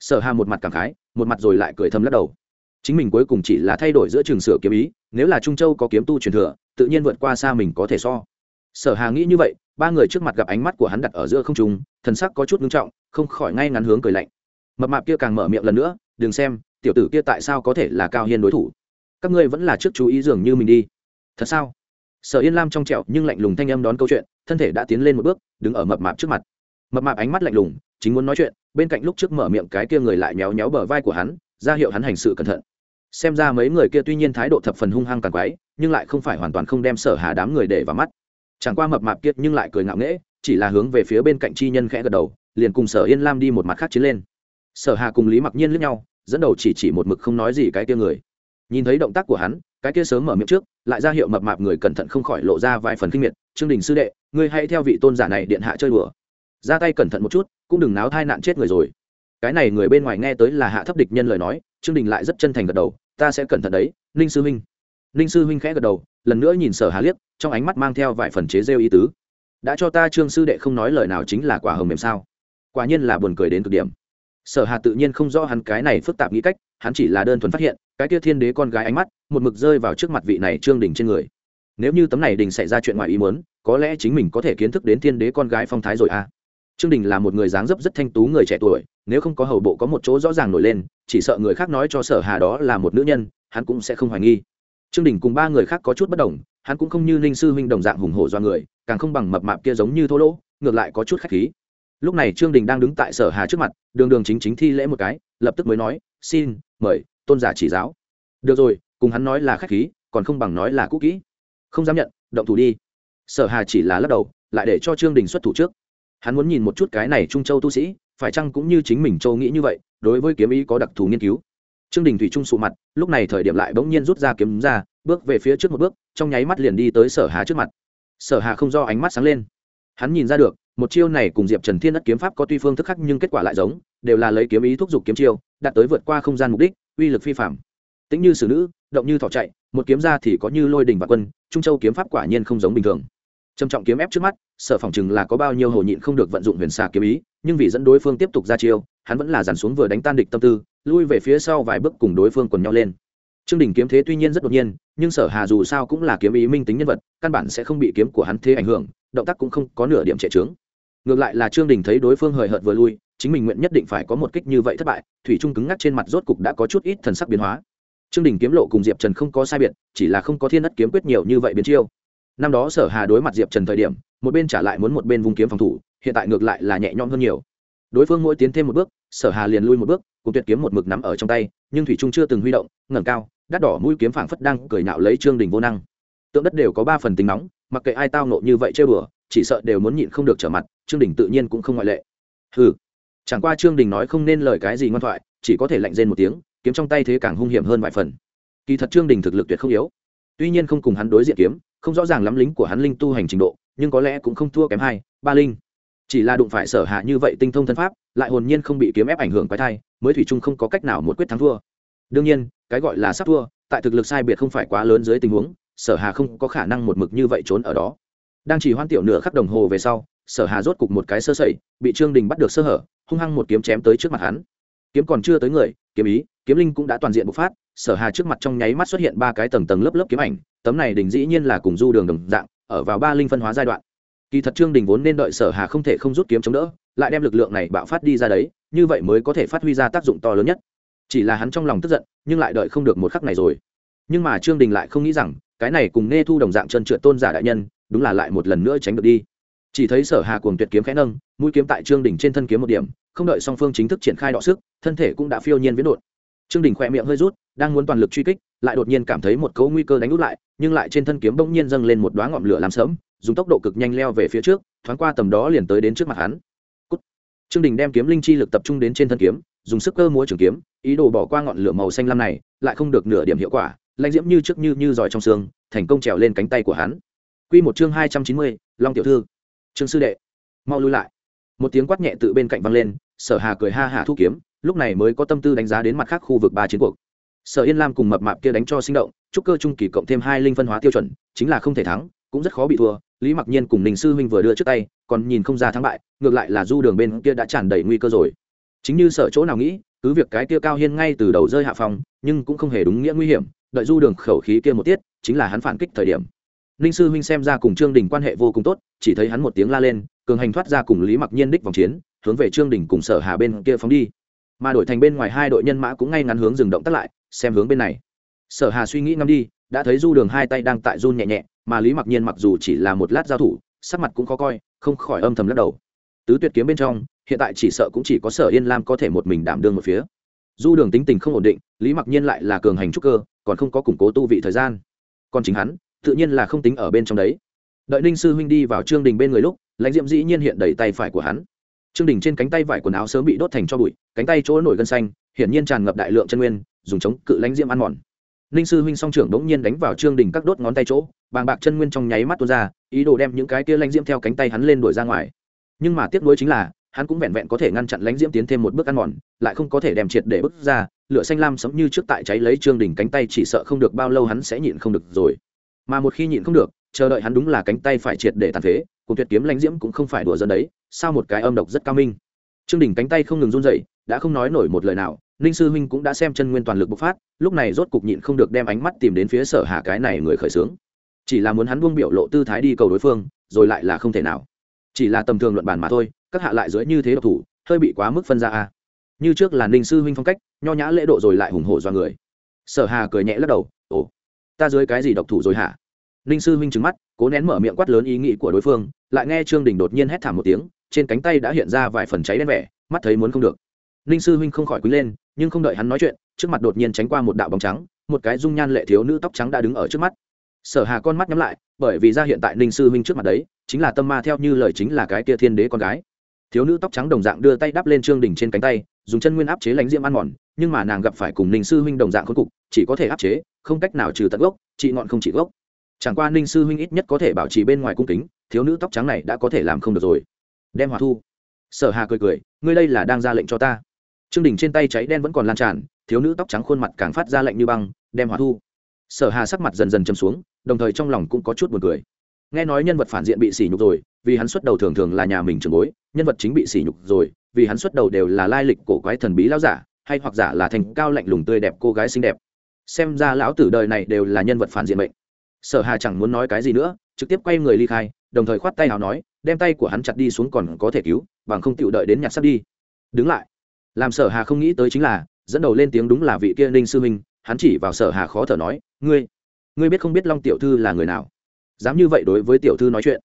Sở hà một mặt cảm khái, một mặt rồi lại cười thầm lắc đầu. Chính mình cuối cùng chỉ là thay đổi giữa trường sửa kiếm ý, nếu là trung châu có kiếm tu truyền thừa, tự nhiên vượt qua xa mình có thể so. Sở hà nghĩ như vậy, ba người trước mặt gặp ánh mắt của hắn đặt ở giữa không trung, thần sắc có chút ngưng trọng, không khỏi ngay ngắn hướng cười lạnh. Mập mạp kia càng mở miệng lần nữa, đừng xem, tiểu tử kia tại sao có thể là cao hiên đối thủ? Các ngươi vẫn là trước chú ý dường như mình đi. Thật sao? Sở yên lam trong trẹo nhưng lạnh lùng thanh âm đón câu chuyện, thân thể đã tiến lên một bước, đứng ở mập mạp trước mặt mập mạp ánh mắt lạnh lùng, chính muốn nói chuyện, bên cạnh lúc trước mở miệng cái kia người lại méo méo bờ vai của hắn, ra hiệu hắn hành sự cẩn thận. Xem ra mấy người kia tuy nhiên thái độ thập phần hung hăng càng quái nhưng lại không phải hoàn toàn không đem sở hà đám người để vào mắt. Chẳng qua mập mạp kiệt nhưng lại cười ngạo nghễ, chỉ là hướng về phía bên cạnh chi nhân khẽ gật đầu, liền cùng sở yên lam đi một mặt khác chiến lên. Sở hà cùng lý mặc nhiên lướt nhau, dẫn đầu chỉ chỉ một mực không nói gì cái kia người. Nhìn thấy động tác của hắn, cái kia sớm mở miệng trước, lại ra hiệu mập mạp người cẩn thận không khỏi lộ ra vài phần kinh miệt. Trương đình sư đệ, ngươi hãy theo vị tôn giả này điện hạ chơi đùa ra tay cẩn thận một chút, cũng đừng náo thai nạn chết người rồi. Cái này người bên ngoài nghe tới là hạ thấp địch nhân lời nói, trương đình lại rất chân thành gật đầu, ta sẽ cẩn thận đấy, ninh sư huynh. Ninh sư huynh khẽ gật đầu, lần nữa nhìn sở hà liếc, trong ánh mắt mang theo vài phần chế rêu ý tứ. Đã cho ta trương sư đệ không nói lời nào chính là quả hồng mềm sao? Quả nhiên là buồn cười đến cực điểm. Sở hà tự nhiên không rõ hắn cái này phức tạp nghĩ cách, hắn chỉ là đơn thuần phát hiện, cái kia thiên đế con gái ánh mắt, một mực rơi vào trước mặt vị này trương đình trên người. Nếu như tấm này đình xảy ra chuyện ngoài ý muốn, có lẽ chính mình có thể kiến thức đến thiên đế con gái phong thái rồi à? Trương đình là một người dáng dấp rất thanh tú người trẻ tuổi, nếu không có hầu bộ có một chỗ rõ ràng nổi lên, chỉ sợ người khác nói cho sở hà đó là một nữ nhân, hắn cũng sẽ không hoài nghi. Trương đình cùng ba người khác có chút bất đồng, hắn cũng không như ninh sư huynh đồng dạng hùng hổ do người, càng không bằng mập mạp kia giống như thô lỗ, ngược lại có chút khách khí. Lúc này trương đình đang đứng tại sở hà trước mặt, đường đường chính chính thi lễ một cái, lập tức mới nói, xin mời tôn giả chỉ giáo. Được rồi, cùng hắn nói là khách khí, còn không bằng nói là cũ kỹ. Không dám nhận, động thủ đi. Sở hà chỉ là lắc đầu, lại để cho trương đình xuất thủ trước hắn muốn nhìn một chút cái này trung châu tu sĩ, phải chăng cũng như chính mình châu nghĩ như vậy, đối với kiếm ý có đặc thù nghiên cứu. Trương đình thủy trung sụ mặt, lúc này thời điểm lại bỗng nhiên rút ra kiếm ra, bước về phía trước một bước, trong nháy mắt liền đi tới sở hà trước mặt. Sở hà không do ánh mắt sáng lên. Hắn nhìn ra được, một chiêu này cùng diệp trần thiên đất kiếm pháp có tuy phương thức khác nhưng kết quả lại giống, đều là lấy kiếm ý thúc giục kiếm chiêu, đạt tới vượt qua không gian mục đích, uy lực phi phạm tính như xử nữ, động như thỏ chạy, một kiếm ra thì có như lôi đình và quân, trung châu kiếm pháp quả nhiên không giống bình thường trầm trọng kiếm ép trước mắt, sở phòng chừng là có bao nhiêu hồ nhịn không được vận dụng huyền xà kiếm ý, nhưng vì dẫn đối phương tiếp tục ra chiêu, hắn vẫn là dàn xuống vừa đánh tan địch tâm tư, lui về phía sau vài bước cùng đối phương quần nhau lên. Trương đình kiếm thế tuy nhiên rất đột nhiên, nhưng sở hà dù sao cũng là kiếm ý minh tính nhân vật, căn bản sẽ không bị kiếm của hắn thế ảnh hưởng, động tác cũng không có nửa điểm trẻ trướng. Ngược lại là trương đình thấy đối phương hời hợt vừa lui, chính mình nguyện nhất định phải có một kích như vậy thất bại, thủy trung cứng ngắc trên mặt rốt cục đã có chút ít thần sắc biến hóa. Trương đình kiếm lộ cùng diệp trần không có sai biệt, chỉ là không có thiên đất kiếm quyết nhiều như vậy biến chiêu năm đó sở hà đối mặt diệp trần thời điểm, một bên trả lại muốn một bên vùng kiếm phòng thủ, hiện tại ngược lại là nhẹ nhõm hơn nhiều. Đối phương mỗi tiến thêm một bước, sở hà liền lui một bước, cùng tuyệt kiếm một mực nắm ở trong tay, nhưng thủy trung chưa từng huy động, ngẩng cao, đắt đỏ mũi kiếm phảng phất đang cười nạo lấy trương đình vô năng. Tượng đất đều có ba phần tính nóng, mặc kệ ai tao nộ như vậy chơi bừa, chỉ sợ đều muốn nhịn không được trở mặt, trương đình tự nhiên cũng không ngoại lệ. Hừ. Chẳng qua trương đình nói không nên lời cái gì ngoan thoại, chỉ có thể lạnh rên một tiếng, kiếm trong tay thế càng hung hiểm hơn vài phần. Kỳ thật trương đình thực lực tuyệt không yếu. Tuy nhiên không cùng hắn đối diện kiếm không rõ ràng lắm lính của hắn linh tu hành trình độ, nhưng có lẽ cũng không thua kém hai, ba linh. Chỉ là đụng phải sở hạ như vậy tinh thông thân pháp, lại hồn nhiên không bị kiếm ép ảnh hưởng quái thai, mới thủy chung không có cách nào một quyết thắng thua. Đương nhiên, cái gọi là sắp thua, tại thực lực sai biệt không phải quá lớn dưới tình huống, sở hà không có khả năng một mực như vậy trốn ở đó. Đang chỉ hoan tiểu nửa khắc đồng hồ về sau, sở hà rốt cục một cái sơ sẩy, bị trương đình bắt được sơ hở, hung hăng một kiếm chém tới trước mặt hắn. Kiếm còn chưa tới người, kiếm ý, kiếm linh cũng đã toàn diện bộc phát, sở hà trước mặt trong nháy mắt xuất hiện ba cái tầng tầng lớp lớp kiếm ảnh tấm này đình dĩ nhiên là cùng du đường đồng dạng, ở vào ba linh phân hóa giai đoạn. Kỳ thật trương đình vốn nên đợi sở hà không thể không rút kiếm chống đỡ, lại đem lực lượng này bạo phát đi ra đấy, như vậy mới có thể phát huy ra tác dụng to lớn nhất. Chỉ là hắn trong lòng tức giận, nhưng lại đợi không được một khắc này rồi. Nhưng mà trương đình lại không nghĩ rằng, cái này cùng nghe thu đồng dạng trơn trượt tôn giả đại nhân, đúng là lại một lần nữa tránh được đi. Chỉ thấy sở hà cuồng tuyệt kiếm khẽ nâng, mũi kiếm tại trương đình trên thân kiếm một điểm, không đợi song phương chính thức triển khai đọ sức, thân thể cũng đã phiêu nhiên viễn đột trương đình khỏe miệng hơi rút đang muốn toàn lực truy kích lại đột nhiên cảm thấy một cấu nguy cơ đánh út lại nhưng lại trên thân kiếm bỗng nhiên dâng lên một đoá ngọn lửa làm sớm dùng tốc độ cực nhanh leo về phía trước thoáng qua tầm đó liền tới đến trước mặt hắn Cút. trương đình đem kiếm linh chi lực tập trung đến trên thân kiếm dùng sức cơ múa trường kiếm ý đồ bỏ qua ngọn lửa màu xanh lam này lại không được nửa điểm hiệu quả lãnh diễm như trước như như giỏi trong xương thành công trèo lên cánh tay của hắn Quy một chương hai trăm chín mươi, Long tiểu thư. Trương sư đệ, mau lui lại. Một tiếng quát nhẹ tự bên cạnh vang lên, Sở Hà cười ha hả thu kiếm, lúc này mới có tâm tư đánh giá đến mặt khác khu vực ba chiến cuộc. Sở Yên Lam cùng mập mạp kia đánh cho sinh động, trúc cơ trung kỳ cộng thêm hai linh phân hóa tiêu chuẩn, chính là không thể thắng, cũng rất khó bị thua. Lý Mặc Nhiên cùng Ninh sư huynh vừa đưa trước tay, còn nhìn không ra thắng bại, ngược lại là du đường bên kia đã tràn đầy nguy cơ rồi. Chính như sở chỗ nào nghĩ, cứ việc cái kia cao hiên ngay từ đầu rơi hạ phòng, nhưng cũng không hề đúng nghĩa nguy hiểm, đợi du đường khẩu khí kia một tiết, chính là hắn phản kích thời điểm ninh sư huynh xem ra cùng trương đình quan hệ vô cùng tốt chỉ thấy hắn một tiếng la lên cường hành thoát ra cùng lý mặc nhiên đích vòng chiến hướng về trương đình cùng sở hà bên kia phóng đi mà đổi thành bên ngoài hai đội nhân mã cũng ngay ngắn hướng dừng động tắt lại, xem hướng bên này. Sở hà suy nghĩ ngắm đi, đã thấy du đường hai tay đang tại run nhẹ nhẹ, mà lý mặc nhiên mặc dù chỉ là một lát giao thủ, sắc mặt cũng khó coi, không khỏi âm thầm lắc đầu. Tứ tuyệt kiếm bên trong, hiện tại chỉ sợ cũng chỉ có sở yên lam có thể một mình đảm đương một phía. Du đường tính tình không ổn định, lý mặc nhiên lại là cường hành trúc cơ, còn không có củng cố tu vị thời gian. Còn chính hắn, tự nhiên là không tính ở bên trong đấy. Đợi ninh sư huynh đi vào trương đình bên người lúc, lãnh diệm dĩ nhiên hiện đầy tay phải của hắn trương đình trên cánh tay vải quần áo sớm bị đốt thành cho bụi, cánh tay chỗ nổi gân xanh, hiển nhiên tràn ngập đại lượng chân nguyên, dùng chống cự lãnh diệm ăn mòn. Ninh sư huynh song trưởng bỗng nhiên đánh vào trương đình các đốt ngón tay chỗ, bàng bạc chân nguyên trong nháy mắt tuôn ra, ý đồ đem những cái kia lãnh diễm theo cánh tay hắn lên đuổi ra ngoài. Nhưng mà tiếc nuối chính là, hắn cũng vẹn vẹn có thể ngăn chặn lãnh diễm tiến thêm một bước ăn mòn, lại không có thể đem triệt để bước ra, lửa xanh lam sấm như trước tại cháy lấy trương đình cánh tay chỉ sợ không được bao lâu hắn sẽ nhịn không được rồi. Mà một khi nhịn không được, chờ đợi hắn đúng là cánh tay phải triệt để tàn phế, cùng tuyệt kiếm lãnh diễm cũng không phải đùa dân đấy sao một cái âm độc rất cao minh. Trương đình cánh tay không ngừng run dậy đã không nói nổi một lời nào, ninh sư huynh cũng đã xem chân nguyên toàn lực bộc phát, lúc này rốt cục nhịn không được đem ánh mắt tìm đến phía sở hà cái này người khởi xướng. Chỉ là muốn hắn buông biểu lộ tư thái đi cầu đối phương, rồi lại là không thể nào. Chỉ là tầm thường luận bàn mà thôi, các hạ lại dưới như thế độc thủ, hơi bị quá mức phân ra a. Như trước là ninh sư huynh phong cách, nho nhã lễ độ rồi lại hùng hổ do người. Sở hà cười nhẹ lắc đầu, ồ, ta dưới cái gì độc thủ rồi hả? Ninh sư huynh trừng mắt, cố nén mở miệng quát lớn ý nghĩ của đối phương, lại nghe trương đình đột nhiên hét thảm một tiếng trên cánh tay đã hiện ra vài phần cháy đen vẻ, mắt thấy muốn không được. Ninh sư huynh không khỏi quý lên, nhưng không đợi hắn nói chuyện, trước mặt đột nhiên tránh qua một đạo bóng trắng, một cái dung nhan lệ thiếu nữ tóc trắng đã đứng ở trước mắt. Sở hà con mắt nhắm lại, bởi vì ra hiện tại ninh sư huynh trước mặt đấy, chính là tâm ma theo như lời chính là cái kia thiên đế con gái. Thiếu nữ tóc trắng đồng dạng đưa tay đắp lên trương đình trên cánh tay, dùng chân nguyên áp chế lãnh diễm ăn mòn, nhưng mà nàng gặp phải cùng ninh sư huynh đồng dạng khốn cục, chỉ có thể áp chế, không cách nào trừ tận gốc trị ngọn không trị gốc. Chẳng qua ninh sư huynh ít nhất có thể bảo trì bên ngoài cung kính, thiếu nữ tóc trắng này đã có thể làm không được rồi đem hòa thu. Sở hà cười cười, ngươi đây là đang ra lệnh cho ta. Trương đình trên tay cháy đen vẫn còn lan tràn, thiếu nữ tóc trắng khuôn mặt càng phát ra lệnh như băng, đem hòa thu. Sở hà sắc mặt dần dần châm xuống, đồng thời trong lòng cũng có chút buồn cười. Nghe nói nhân vật phản diện bị sỉ nhục rồi, vì hắn xuất đầu thường thường là nhà mình trường bối, nhân vật chính bị sỉ nhục rồi, vì hắn xuất đầu đều là lai lịch cổ quái thần bí lão giả, hay hoặc giả là thành cao lạnh lùng tươi đẹp cô gái xinh đẹp. Xem ra lão tử đời này đều là nhân vật phản diện mệnh. Sở hà chẳng muốn nói cái gì nữa, trực tiếp quay người ly khai, đồng thời khoát tay nào nói đem tay của hắn chặt đi xuống còn có thể cứu, bằng không tựu đợi đến nhặt sắt đi. Đứng lại. Làm sở hà không nghĩ tới chính là, dẫn đầu lên tiếng đúng là vị kia ninh sư minh, hắn chỉ vào sở hà khó thở nói, ngươi ngươi biết không biết long tiểu thư là người nào? Dám như vậy đối với tiểu thư nói chuyện.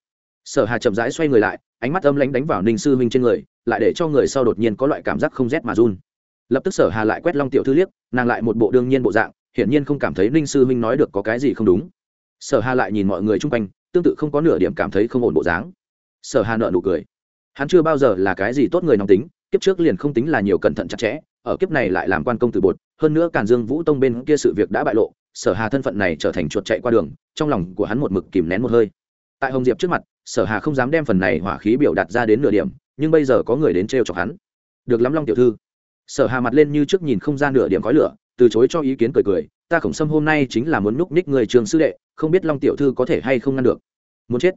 Sở hà chậm rãi xoay người lại, ánh mắt âm lãnh đánh vào ninh sư minh trên người, lại để cho người sau đột nhiên có loại cảm giác không rét mà run. Lập tức sở hà lại quét long tiểu thư liếc, nàng lại một bộ đương nhiên bộ dạng, hiển nhiên không cảm thấy ninh sư minh nói được có cái gì không đúng. Sở hà lại nhìn mọi người chung quanh, tương tự không có nửa điểm cảm thấy không ổn bộ dáng sở hà nợ nụ cười. Hắn chưa bao giờ là cái gì tốt người nóng tính, kiếp trước liền không tính là nhiều cẩn thận chặt chẽ, ở kiếp này lại làm quan công từ bột, hơn nữa càn dương vũ tông bên kia sự việc đã bại lộ, sở hà thân phận này trở thành chuột chạy qua đường, trong lòng của hắn một mực kìm nén một hơi. Tại hồng diệp trước mặt, sở hà không dám đem phần này hỏa khí biểu đạt ra đến nửa điểm, nhưng bây giờ có người đến trêu chọc hắn. Được lắm, long tiểu thư. Sở hà mặt lên như trước nhìn không ra nửa điểm khói lửa, từ chối cho ý kiến cười cười, ta khổng sâm hôm nay chính là muốn núp ních người trường sư đệ, không biết long tiểu thư có thể hay không ngăn được. Muốn chết.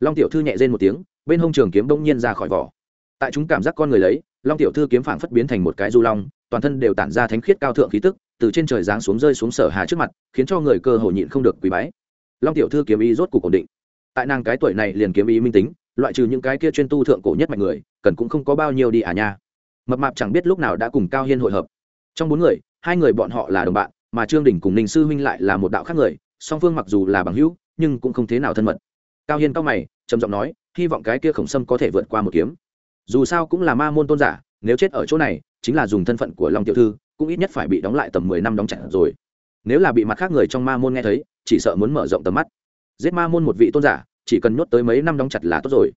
Long tiểu thư nhẹ rên một tiếng bên hông trường kiếm bỗng nhiên ra khỏi vỏ. Tại chúng cảm giác con người lấy, long tiểu thư kiếm phảng phất biến thành một cái du long, toàn thân đều tản ra thánh khiết cao thượng khí tức, từ trên trời giáng xuống rơi xuống sở hà trước mặt, khiến cho người cơ hồ nhịn không được quý bái. Long tiểu thư kiếm ý rốt cục ổn định. Tại nàng cái tuổi này liền kiếm ý minh tính, loại trừ những cái kia chuyên tu thượng cổ nhất mạnh người, cần cũng không có bao nhiêu đi à nha. Mập mạp chẳng biết lúc nào đã cùng cao hiên hội hợp. Trong bốn người, hai người bọn họ là đồng bạn, mà trương đình cùng ninh sư huynh lại là một đạo khác người, song phương mặc dù là bằng hữu, nhưng cũng không thế nào thân mật. Cao hiên cao mày, trầm giọng nói hy vọng cái kia khổng sâm có thể vượt qua một kiếm. Dù sao cũng là ma môn tôn giả, nếu chết ở chỗ này, chính là dùng thân phận của long tiểu thư, cũng ít nhất phải bị đóng lại tầm mười năm đóng chặt rồi. Nếu là bị mặt khác người trong ma môn nghe thấy, chỉ sợ muốn mở rộng tầm mắt. Giết ma môn một vị tôn giả, chỉ cần nhốt tới mấy năm đóng chặt là tốt rồi.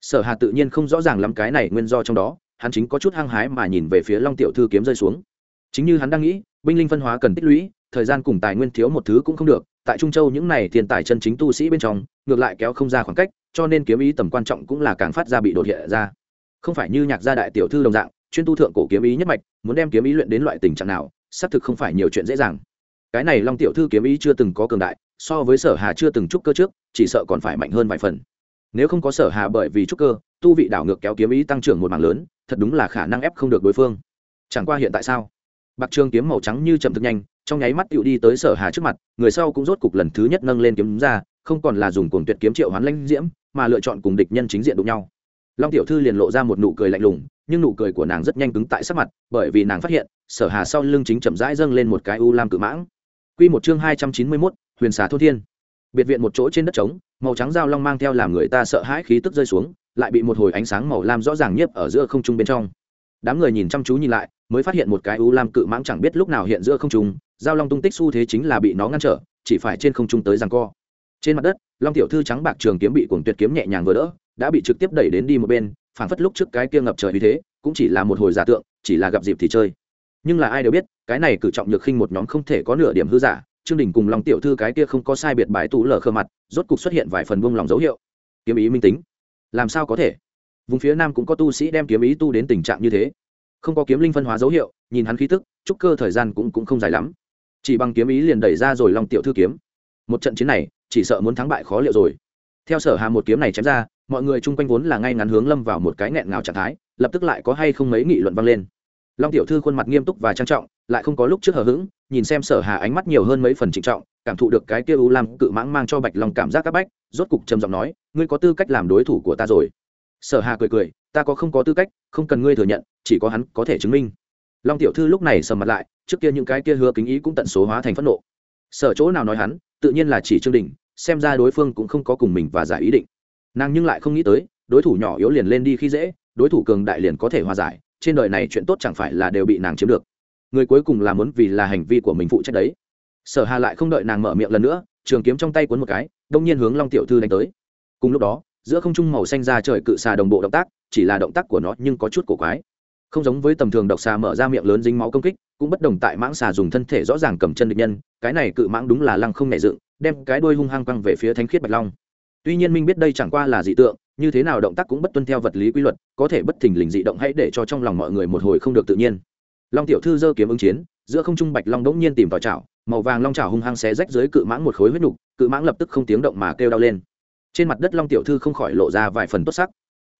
Sở hà tự nhiên không rõ ràng lắm cái này nguyên do trong đó, hắn chính có chút hăng hái mà nhìn về phía long tiểu thư kiếm rơi xuống. Chính như hắn đang nghĩ, binh linh phân hóa cần tích lũy, thời gian cùng tài nguyên thiếu một thứ cũng không được tại trung châu những này tiền tài chân chính tu sĩ bên trong, ngược lại kéo không ra khoảng cách, cho nên kiếm ý tầm quan trọng cũng là càng phát ra bị đột hiện ra. Không phải như nhạc gia đại tiểu thư đồng dạng, chuyên tu thượng cổ kiếm ý nhất mạch, muốn đem kiếm ý luyện đến loại tình trạng nào, xác thực không phải nhiều chuyện dễ dàng. Cái này long tiểu thư kiếm ý chưa từng có cường đại, so với sở hà chưa từng trúc cơ trước, chỉ sợ còn phải mạnh hơn vài phần. Nếu không có sở hà bởi vì trúc cơ, tu vị đảo ngược kéo kiếm ý tăng trưởng một mảng lớn, thật đúng là khả năng ép không được đối phương. Chẳng qua hiện tại sao? Bạc trường kiếm màu trắng như chậm thực nhanh trong nháy mắt tựu đi tới sở hà trước mặt người sau cũng rốt cục lần thứ nhất nâng lên kiếm ra không còn là dùng cuồng tuyệt kiếm triệu hoán lãnh diễm mà lựa chọn cùng địch nhân chính diện đụng nhau. Long tiểu thư liền lộ ra một nụ cười lạnh lùng nhưng nụ cười của nàng rất nhanh cứng tại sắc mặt bởi vì nàng phát hiện sở hà sau lưng chính chậm rãi dâng lên một cái u lam cự mãng. Quy một chương hai trăm chín mươi 291, huyền xà thôn thiên. Biệt viện một chỗ trên đất trống màu trắng dao long mang theo làm người ta sợ hãi khí tức rơi xuống lại bị một hồi ánh sáng màu lam rõ ràng nhiếp ở giữa không trung bên trong đám người nhìn chăm chú nhìn lại, mới phát hiện một cái u lam cự mãng chẳng biết lúc nào hiện giữa không trung, giao long tung tích xu thế chính là bị nó ngăn trở, chỉ phải trên không trung tới rằng co. Trên mặt đất, long tiểu thư trắng bạc trường kiếm bị cuồng tuyệt kiếm nhẹ nhàng vừa đỡ, đã bị trực tiếp đẩy đến đi một bên, phảng phất lúc trước cái kia ngập trời như thế, cũng chỉ là một hồi giả tượng, chỉ là gặp dịp thì chơi. Nhưng là ai đều biết, cái này cử trọng nhược khinh một nhóm không thể có nửa điểm hư giả, trương đình cùng long tiểu thư cái kia không có sai biệt bái tú lở khơ mặt, rốt cục xuất hiện vài phần buông lòng dấu hiệu. Kiếm ý minh tính. Làm sao có thể? Vùng phía nam cũng có tu sĩ đem kiếm ý tu đến tình trạng như thế. Không có kiếm linh phân hóa dấu hiệu, nhìn hắn khí tức, trúc cơ thời gian cũng cũng không dài lắm. Chỉ bằng kiếm ý liền đẩy ra rồi long tiểu thư kiếm. Một trận chiến này, chỉ sợ muốn thắng bại khó liệu rồi. Theo sở hà một kiếm này chém ra, mọi người chung quanh vốn là ngay ngắn hướng lâm vào một cái nghẹn ngào trạng thái, lập tức lại có hay không mấy nghị luận vang lên. Long tiểu thư khuôn mặt nghiêm túc và trang trọng, lại không có lúc trước hờ hững, nhìn xem sở hà ánh mắt nhiều hơn mấy phần trịnh trọng, cảm thụ được cái kia u lam cự mãng mang cho bạch long cảm giác các bách, rốt cục trầm giọng nói, ngươi có tư cách làm đối thủ của ta rồi sở hà cười cười, ta có không có tư cách, không cần ngươi thừa nhận, chỉ có hắn có thể chứng minh. Long tiểu thư lúc này sầm mặt lại, trước kia những cái kia hứa kính ý cũng tận số hóa thành phẫn nộ. Sở chỗ nào nói hắn, tự nhiên là chỉ trương đình, xem ra đối phương cũng không có cùng mình và giải ý định. Nàng nhưng lại không nghĩ tới, đối thủ nhỏ yếu liền lên đi khi dễ, đối thủ cường đại liền có thể hòa giải, trên đời này chuyện tốt chẳng phải là đều bị nàng chiếm được. Người cuối cùng là muốn vì là hành vi của mình phụ trách đấy. Sở hà lại không đợi nàng mở miệng lần nữa, trường kiếm trong tay cuốn một cái, đông nhiên hướng long tiểu thư đánh tới. Cùng lúc đó giữa không trung màu xanh ra trời cự xà đồng bộ động tác, chỉ là động tác của nó nhưng có chút cổ quái. Không giống với tầm thường độc xà mở ra miệng lớn dính máu công kích, cũng bất đồng tại mãng xà dùng thân thể rõ ràng cầm chân địch nhân, cái này cự mãng đúng là lăng không nảy dựng, đem cái đuôi hung hăng quăng về phía thánh khiết bạch long. Tuy nhiên minh biết đây chẳng qua là dị tượng, như thế nào động tác cũng bất tuân theo vật lý quy luật, có thể bất thình lình dị động hãy để cho trong lòng mọi người một hồi không được tự nhiên. Long tiểu thư giơ kiếm ứng chiến, giữa không trung bạch long đống nhiên tìm vào chảo, màu vàng long chảo hung hăng xé rách dưới cự mãng một khối huyết nục, cự mãng lập tức không tiếng động mà kêu đau lên trên mặt đất long tiểu thư không khỏi lộ ra vài phần tốt sắc.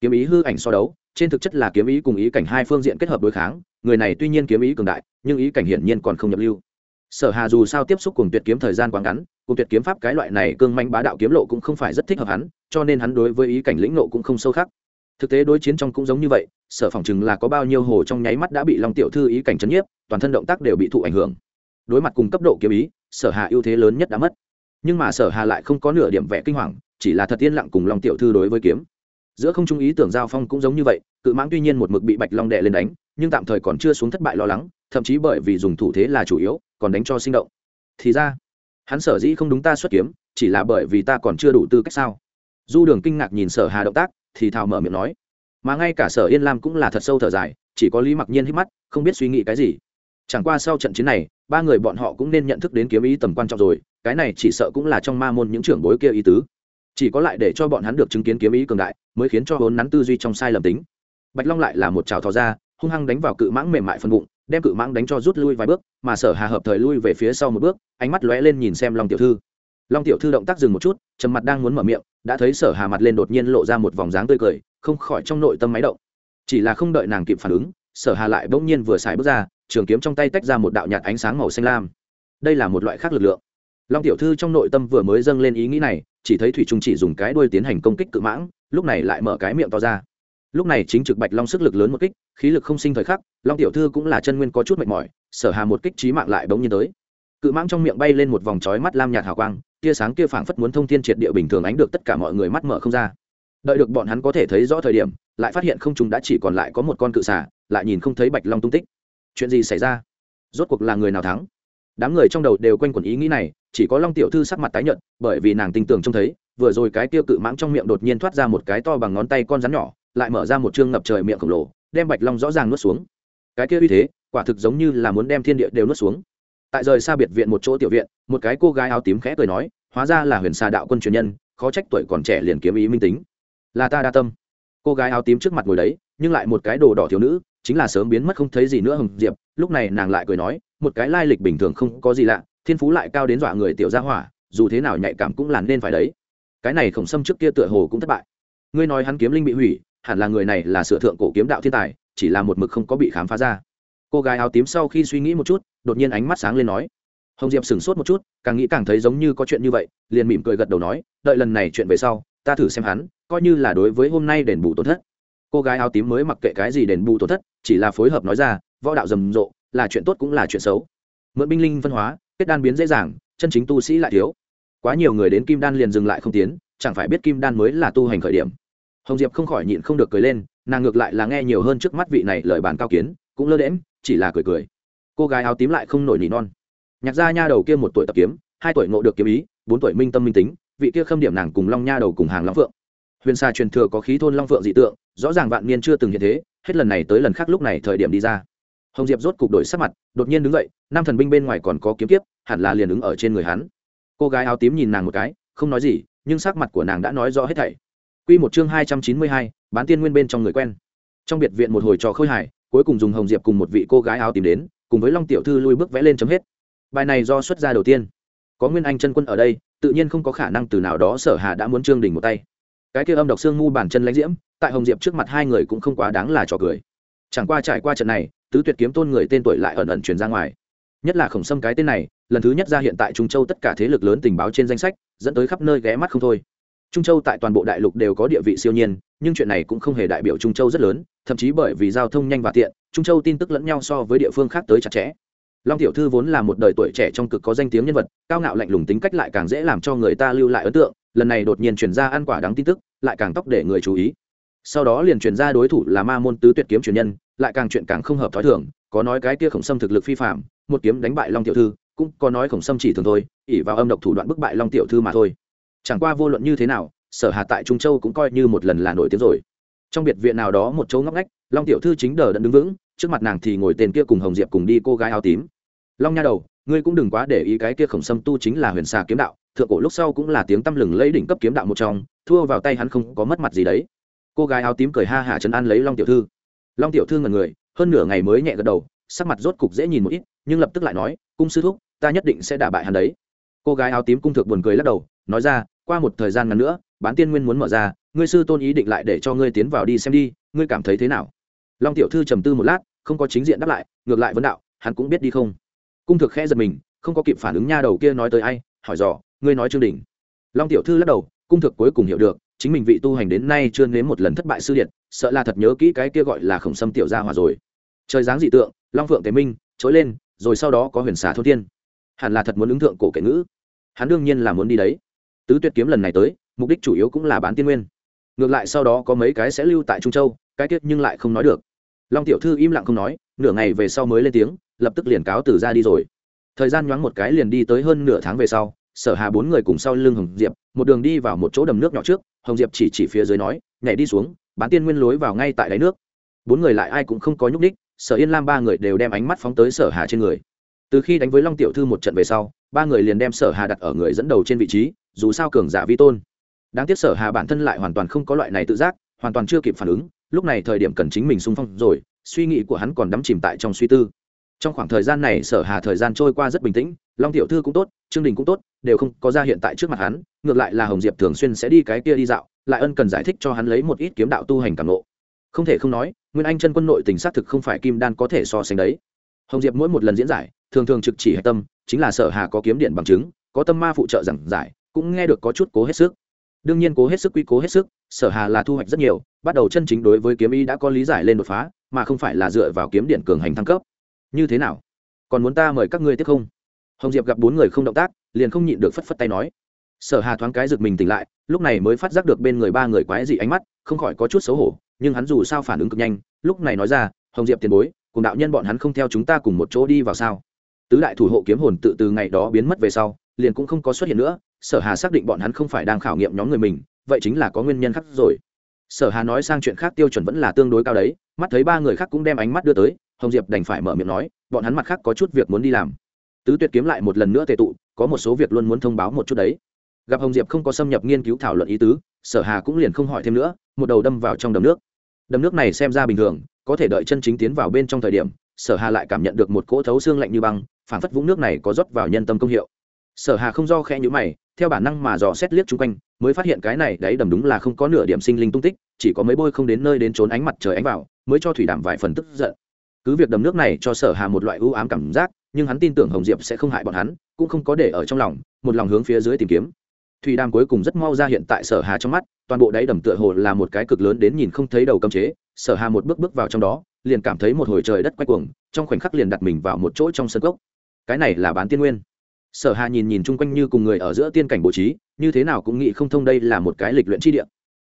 Kiếm ý hư ảnh so đấu, trên thực chất là kiếm ý cùng ý cảnh hai phương diện kết hợp đối kháng, người này tuy nhiên kiếm ý cường đại, nhưng ý cảnh hiển nhiên còn không nhập lưu. Sở hà dù sao tiếp xúc cùng tuyệt kiếm thời gian quá ngắn, cùng tuyệt kiếm pháp cái loại này cương manh bá đạo kiếm lộ cũng không phải rất thích hợp hắn, cho nên hắn đối với ý cảnh lĩnh nộ cũng không sâu khắc thực tế đối chiến trong cũng giống như vậy, sở phỏng chừng là có bao nhiêu hồ trong nháy mắt đã bị long tiểu thư ý cảnh chấn nhiếp, toàn thân động tác đều bị thụ ảnh hưởng. Đối mặt cùng cấp độ kiếm ý, sở hà ưu thế lớn nhất đã mất. Nhưng mà sở hà lại không có nửa điểm vẻ kinh hoàng chỉ là thật yên lặng cùng long tiểu thư đối với kiếm. Giữa không trung ý tưởng giao phong cũng giống như vậy, cự mãng tuy nhiên một mực bị bạch long đệ lên đánh, nhưng tạm thời còn chưa xuống thất bại lo lắng, thậm chí bởi vì dùng thủ thế là chủ yếu, còn đánh cho sinh động. Thì ra, hắn sở dĩ không đúng ta xuất kiếm, chỉ là bởi vì ta còn chưa đủ tư cách sao? Du đường kinh ngạc nhìn sở hà động tác, thì thào mở miệng nói. Mà ngay cả sở yên lam cũng là thật sâu thở dài, chỉ có lý mặc nhiên hít mắt, không biết suy nghĩ cái gì. Chẳng qua sau trận chiến này, ba người bọn họ cũng nên nhận thức đến kiếm ý tầm quan trọng rồi, cái này chỉ sợ cũng là trong ma môn những trưởng bối kia ý tứ chỉ có lại để cho bọn hắn được chứng kiến kiếm ý cường đại, mới khiến cho vốn nắn tư duy trong sai lầm tính. Bạch long lại là một trào thò ra, hung hăng đánh vào cự mãng mềm mại phân bụng, đem cự mãng đánh cho rút lui vài bước, mà sở hà hợp thời lui về phía sau một bước, ánh mắt lóe lên nhìn xem long tiểu thư. Long tiểu thư động tác dừng một chút, trầm mặt đang muốn mở miệng, đã thấy sở hà mặt lên đột nhiên lộ ra một vòng dáng tươi cười, không khỏi trong nội tâm máy động. Chỉ là không đợi nàng kịp phản ứng, sở hà lại bỗng nhiên vừa xài bước ra, trường kiếm trong tay tách ra một đạo nhạt ánh sáng màu xanh lam. Đây là một loại khác lực lượng long tiểu thư trong nội tâm vừa mới dâng lên ý nghĩ này, chỉ thấy thủy trung chỉ dùng cái đuôi tiến hành công kích cự mãng, lúc này lại mở cái miệng to ra. Lúc này chính trực bạch long sức lực lớn một kích, khí lực không sinh thời khắc, long tiểu thư cũng là chân nguyên có chút mệt mỏi, sở hà một kích trí mạng lại bỗng nhiên tới. Cự mãng trong miệng bay lên một vòng chói mắt lam nhạt hào quang, tia sáng kia phảng phất muốn thông thiên triệt địa bình thường ánh được tất cả mọi người mắt mở không ra. Đợi được bọn hắn có thể thấy rõ thời điểm, lại phát hiện không chúng đã chỉ còn lại có một con cự xà, lại nhìn không thấy bạch long tung tích. Chuyện gì xảy ra? Rốt cuộc là người nào thắng? Đám người trong đầu đều quanh quẩn ý nghĩ này, chỉ có long tiểu thư sắc mặt tái nhợt, bởi vì nàng tin tưởng trông thấy, vừa rồi cái tiêu cự mãng trong miệng đột nhiên thoát ra một cái to bằng ngón tay con rắn nhỏ, lại mở ra một chương ngập trời miệng khổng lồ, đem bạch long rõ ràng nuốt xuống. Cái kia uy thế, quả thực giống như là muốn đem thiên địa đều nuốt xuống. Tại rời xa biệt viện một chỗ tiểu viện, một cái cô gái áo tím khẽ cười nói, hóa ra là huyền xà đạo quân truyền nhân, khó trách tuổi còn trẻ liền kiếm ý minh tính. Là ta đa tâm. Cô gái áo tím trước mặt ngồi đấy, nhưng lại một cái đồ đỏ thiếu nữ, chính là sớm biến mất không thấy gì nữa hồng diệp, lúc này nàng lại cười nói một cái lai lịch bình thường không có gì lạ, thiên phú lại cao đến dọa người tiểu gia hỏa, dù thế nào nhạy cảm cũng làm nên phải đấy. Cái này khổng sâm trước kia tựa hồ cũng thất bại. Ngươi nói hắn kiếm linh bị hủy, hẳn là người này là sửa thượng cổ kiếm đạo thiên tài, chỉ là một mực không có bị khám phá ra. Cô gái áo tím sau khi suy nghĩ một chút, đột nhiên ánh mắt sáng lên nói, hồng diệp sửng sốt một chút, càng nghĩ càng thấy giống như có chuyện như vậy, liền mỉm cười gật đầu nói, đợi lần này chuyện về sau, ta thử xem hắn, coi như là đối với hôm nay đền bù tổn thất. Cô gái áo tím mới mặc kệ cái gì đền bù tổn thất, chỉ là phối hợp nói ra, võ đạo rầm rộ là chuyện tốt cũng là chuyện xấu. Mượn binh linh văn hóa, kết đan biến dễ dàng, chân chính tu sĩ lại thiếu. Quá nhiều người đến kim đan liền dừng lại không tiến, chẳng phải biết kim đan mới là tu hành khởi điểm. Hồng diệp không khỏi nhịn không được cười lên, nàng ngược lại là nghe nhiều hơn trước mắt vị này lời bàn cao kiến, cũng lơ đễm chỉ là cười cười. Cô gái áo tím lại không nổi nỉ non. Nhạc gia nha đầu kia một tuổi tập kiếm, hai tuổi ngộ được kiếm ý, bốn tuổi minh tâm minh tính, vị kia khâm điểm nàng cùng long nha đầu cùng hàng long phượng. Huyền xa truyền thừa có khí thôn long phượng dị tượng, rõ ràng vạn niên chưa từng hiện thế, hết lần này tới lần khác lúc này thời điểm đi ra hồng diệp rốt cục đổi sắc mặt đột nhiên đứng dậy Nam thần binh bên ngoài còn có kiếm kiếp hẳn là liền ứng ở trên người hắn cô gái áo tím nhìn nàng một cái không nói gì nhưng sắc mặt của nàng đã nói rõ hết thảy Quy một chương hai trăm chín mươi hai, bán tiên nguyên bên trong người quen. Trong biệt viện một hồi trò khơi hài, cuối cùng dùng Hồng Diệp cùng một vị cô gái áo tím đến, cùng với Long tiểu thư lui bước vẽ lên chấm hết. Bài này do xuất ra đầu tiên. Có Nguyên Anh chân quân ở đây, tự nhiên không có khả năng từ nào đó Sở Hà đã muốn trương đỉnh một tay. Cái kia âm độc xương ngu bản chân lãnh diễm, tại Hồng Diệp trước mặt hai người cũng không quá đáng là trò cười. Chẳng qua trải qua trận này, tứ tuyệt kiếm tôn người tên tuổi lại ẩn ẩn truyền ra ngoài. Nhất là Khổng Sâm cái tên này, lần thứ nhất ra hiện tại Trung Châu tất cả thế lực lớn tình báo trên danh sách, dẫn tới khắp nơi ghé mắt không thôi. Trung châu tại toàn bộ đại lục đều có địa vị siêu nhiên nhưng chuyện này cũng không hề đại biểu trung châu rất lớn thậm chí bởi vì giao thông nhanh và tiện trung châu tin tức lẫn nhau so với địa phương khác tới chặt chẽ. Long tiểu thư vốn là một đời tuổi trẻ trong cực có danh tiếng nhân vật cao ngạo lạnh lùng tính cách lại càng dễ làm cho người ta lưu lại ấn tượng lần này đột nhiên chuyển ra ăn quả đáng tin tức lại càng tóc để người chú ý sau đó liền chuyển ra đối thủ là ma môn tứ tuyệt kiếm truyền nhân, lại càng chuyện càng không hợp thói thường, có nói cái kia khổng sâm thực lực phi phạm một kiếm đánh bại long tiểu thư, cũng có nói khổng sâm chỉ thường thôi ỉ vào âm độc thủ đoạn bức bại long tiểu thư mà thôi. Chẳng qua vô luận như thế nào, sở hà tại trung châu cũng coi như một lần là nổi tiếng rồi. Trong biệt viện nào đó một chỗ ngóc ngách, long tiểu thư chính đờ đẫn đứng vững, trước mặt nàng thì ngồi tên kia cùng hồng diệp cùng đi cô gái áo tím. Long nha đầu, ngươi cũng đừng quá để ý cái kia khổng sâm tu chính là huyền xà kiếm đạo, thượng cổ lúc sau cũng là tiếng tăm lừng lấy đỉnh cấp kiếm đạo một trong, thua vào tay hắn không có mất mặt gì đấy cô gái áo tím cười ha hả chấn an lấy long tiểu thư. Long tiểu thư ngần người, hơn nửa ngày mới nhẹ gật đầu, sắc mặt rốt cục dễ nhìn một ít, nhưng lập tức lại nói, cung sư thúc, ta nhất định sẽ đả bại hắn đấy. Cô gái áo tím cung thực buồn cười lắc đầu, nói ra, qua một thời gian ngắn nữa, bán tiên nguyên muốn mở ra, ngươi sư tôn ý định lại để cho ngươi tiến vào đi xem đi, ngươi cảm thấy thế nào? Long tiểu thư trầm tư một lát, không có chính diện đáp lại, ngược lại vấn đạo, hắn cũng biết đi không? Cung thực khẽ giật mình, không có kịp phản ứng nha đầu kia nói tới ai, hỏi dò, ngươi nói chương đình long tiểu thư lắc đầu, cung thực cuối cùng hiểu được chính mình vị tu hành đến nay chưa nếm một lần thất bại sư điện sợ là thật nhớ kỹ cái kia gọi là khổng sâm tiểu gia hòa rồi. Trời dáng dị tượng, long phượng tế minh, trỗi lên, rồi sau đó có huyền xà thô thiên. Hẳn là thật muốn ứng thượng cổ kệ ngữ. Hắn đương nhiên là muốn đi đấy. Tứ tuyệt kiếm lần này tới, mục đích chủ yếu cũng là bán tiên nguyên. Ngược lại sau đó có mấy cái sẽ lưu tại trung châu, cái tiết nhưng lại không nói được. Long tiểu thư im lặng không nói, nửa ngày về sau mới lên tiếng, lập tức liền cáo từ ra đi rồi. Thời gian nhoáng một cái liền đi tới hơn nửa tháng về sau, sở hà bốn người cùng sau lưng hồng diệp, một đường đi vào một chỗ đầm nước nhỏ trước hồng diệp chỉ chỉ phía dưới nói, nhảy đi xuống, bán tiên nguyên lối vào ngay tại đáy nước. Bốn người lại ai cũng không có nhúc ních sở yên lam ba người đều đem ánh mắt phóng tới sở hà trên người. Từ khi đánh với long tiểu thư một trận về sau, ba người liền đem sở hà đặt ở người dẫn đầu trên vị trí, dù sao cường giả vi tôn. Đáng tiếc sở hà bản thân lại hoàn toàn không có loại này tự giác, hoàn toàn chưa kịp phản ứng, lúc này thời điểm cần chính mình sung phong rồi, suy nghĩ của hắn còn đắm chìm tại trong suy tư trong khoảng thời gian này sở hà thời gian trôi qua rất bình tĩnh, long tiểu thư cũng tốt, trương đình cũng tốt, đều không có ra hiện tại trước mặt hắn, ngược lại là hồng diệp thường xuyên sẽ đi cái kia đi dạo, lại ân cần giải thích cho hắn lấy một ít kiếm đạo tu hành cảm nộ không thể không nói, nguyên anh chân quân nội tình xác thực không phải kim đan có thể so sánh đấy. Hồng diệp mỗi một lần diễn giải, thường thường trực chỉ hạch tâm, chính là sở hà có kiếm điện bằng chứng, có tâm ma phụ trợ giảng giải, cũng nghe được có chút cố hết sức. Đương nhiên cố hết sức quy cố hết sức, sở hà là thu hoạch rất nhiều, bắt đầu chân chính đối với kiếm ý đã có lý giải lên đột phá, mà không phải là dựa vào kiếm điện cường hành thăng cấp như thế nào? Còn muốn ta mời các ngươi tiếp không? Hồng diệp gặp bốn người không động tác, liền không nhịn được phất phất tay nói. Sở hà thoáng cái giật mình tỉnh lại, lúc này mới phát giác được bên người ba người quái dị ánh mắt, không khỏi có chút xấu hổ, nhưng hắn dù sao phản ứng cực nhanh, lúc này nói ra, hồng diệp tiền bối, cùng đạo nhân bọn hắn không theo chúng ta cùng một chỗ đi vào sao? Tứ đại thủ hộ kiếm hồn tự từ ngày đó biến mất về sau, liền cũng không có xuất hiện nữa, sở hà xác định bọn hắn không phải đang khảo nghiệm nhóm người mình, vậy chính là có nguyên nhân khác rồi. Sở hà nói sang chuyện khác tiêu chuẩn vẫn là tương đối cao đấy, mắt thấy ba người khác cũng đem ánh mắt đưa tới hồng diệp đành phải mở miệng nói, bọn hắn mặt khác có chút việc muốn đi làm. Tứ tuyệt kiếm lại một lần nữa tề tụ, có một số việc luôn muốn thông báo một chút đấy. Gặp hồng diệp không có xâm nhập nghiên cứu thảo luận ý tứ, sở hà cũng liền không hỏi thêm nữa, một đầu đâm vào trong đầm nước. Đầm nước này xem ra bình thường, có thể đợi chân chính tiến vào bên trong thời điểm, sở hà lại cảm nhận được một cỗ thấu xương lạnh như băng phản phất vũng nước này có rót vào nhân tâm công hiệu. Sở hà không do khẽ nhữ mày, theo bản năng mà dò xét liếc chung quanh, mới phát hiện cái này đấy đầm đúng là không có nửa điểm sinh linh tung tích, chỉ có mấy bôi không đến nơi đến trốn ánh mặt trời ánh vào, mới cho thủy đảm vài phần tức giận cứ việc đầm nước này cho sở hà một loại ưu ám cảm giác, nhưng hắn tin tưởng hồng diệp sẽ không hại bọn hắn, cũng không có để ở trong lòng, một lòng hướng phía dưới tìm kiếm. Thủy đàm cuối cùng rất mau ra hiện tại sở hà trong mắt, toàn bộ đáy đầm tựa hồ là một cái cực lớn đến nhìn không thấy đầu cấm chế, sở hà một bước bước vào trong đó, liền cảm thấy một hồi trời đất quay cuồng, trong khoảnh khắc liền đặt mình vào một chỗ trong sân cốc. Cái này là bán tiên nguyên. Sở hà nhìn nhìn chung quanh như cùng người ở giữa tiên cảnh bố trí, như thế nào cũng nghĩ không thông đây là một cái lịch luyện chi địa.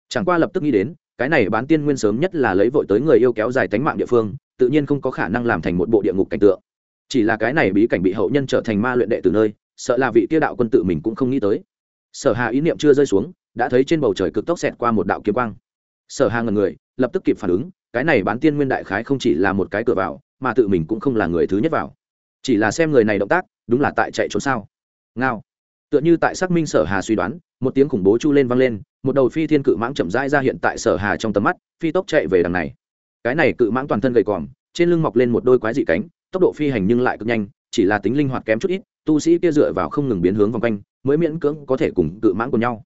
Chẳng qua lập tức nghĩ đến, cái này bán tiên nguyên sớm nhất là lấy vội tới người yêu kéo dài tánh mạng địa phương tự nhiên không có khả năng làm thành một bộ địa ngục cảnh tượng. Chỉ là cái này bí cảnh bị hậu nhân trở thành ma luyện đệ từ nơi, sợ là vị kia đạo quân tự mình cũng không nghĩ tới. Sở hà ý niệm chưa rơi xuống, đã thấy trên bầu trời cực tốc xẹt qua một đạo kiếm quang. Sở hà ngần người, lập tức kịp phản ứng, cái này bán tiên nguyên đại khái không chỉ là một cái cửa vào, mà tự mình cũng không là người thứ nhất vào. Chỉ là xem người này động tác, đúng là tại chạy trốn sao. Ngao. Tựa như tại xác minh sở hà suy đoán, một tiếng khủng bố chu lên vang lên, một đầu phi thiên cự mãng chậm rãi ra hiện tại sở hà trong tầm mắt, phi tốc chạy về đằng này cái này cự mãng toàn thân gầy còm, trên lưng mọc lên một đôi quái dị cánh, tốc độ phi hành nhưng lại cực nhanh, chỉ là tính linh hoạt kém chút ít, tu sĩ kia dựa vào không ngừng biến hướng vòng quanh, mới miễn cưỡng có thể cùng cự mãng cùng nhau.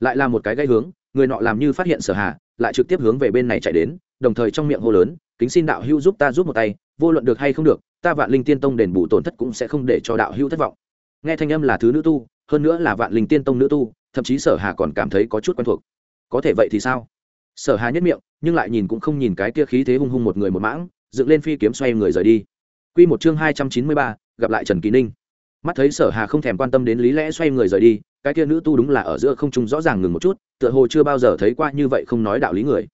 Lại là một cái gây hướng, người nọ làm như phát hiện sở hà lại trực tiếp hướng về bên này chạy đến, đồng thời trong miệng hô lớn, kính xin đạo hữu giúp ta giúp một tay, vô luận được hay không được, ta vạn linh tiên tông đền bù tổn thất cũng sẽ không để cho đạo hữu thất vọng. Nghe thanh âm là thứ nữ tu, hơn nữa là vạn linh tiên tông nữ tu, thậm chí sở hà còn cảm thấy có chút quen thuộc. Có thể vậy thì sao? Sở hà nhất miệng nhưng lại nhìn cũng không nhìn cái kia khí thế hung hung một người một mãng dựng lên phi kiếm xoay người rời đi. Quy một chương hai trăm chín mươi ba, gặp lại trần kỳ ninh. Mắt thấy sở hà không thèm quan tâm đến lý lẽ xoay người rời đi cái kia nữ tu đúng là ở giữa không trung rõ ràng ngừng một chút tựa hồ chưa bao giờ thấy qua như vậy không nói đạo lý người.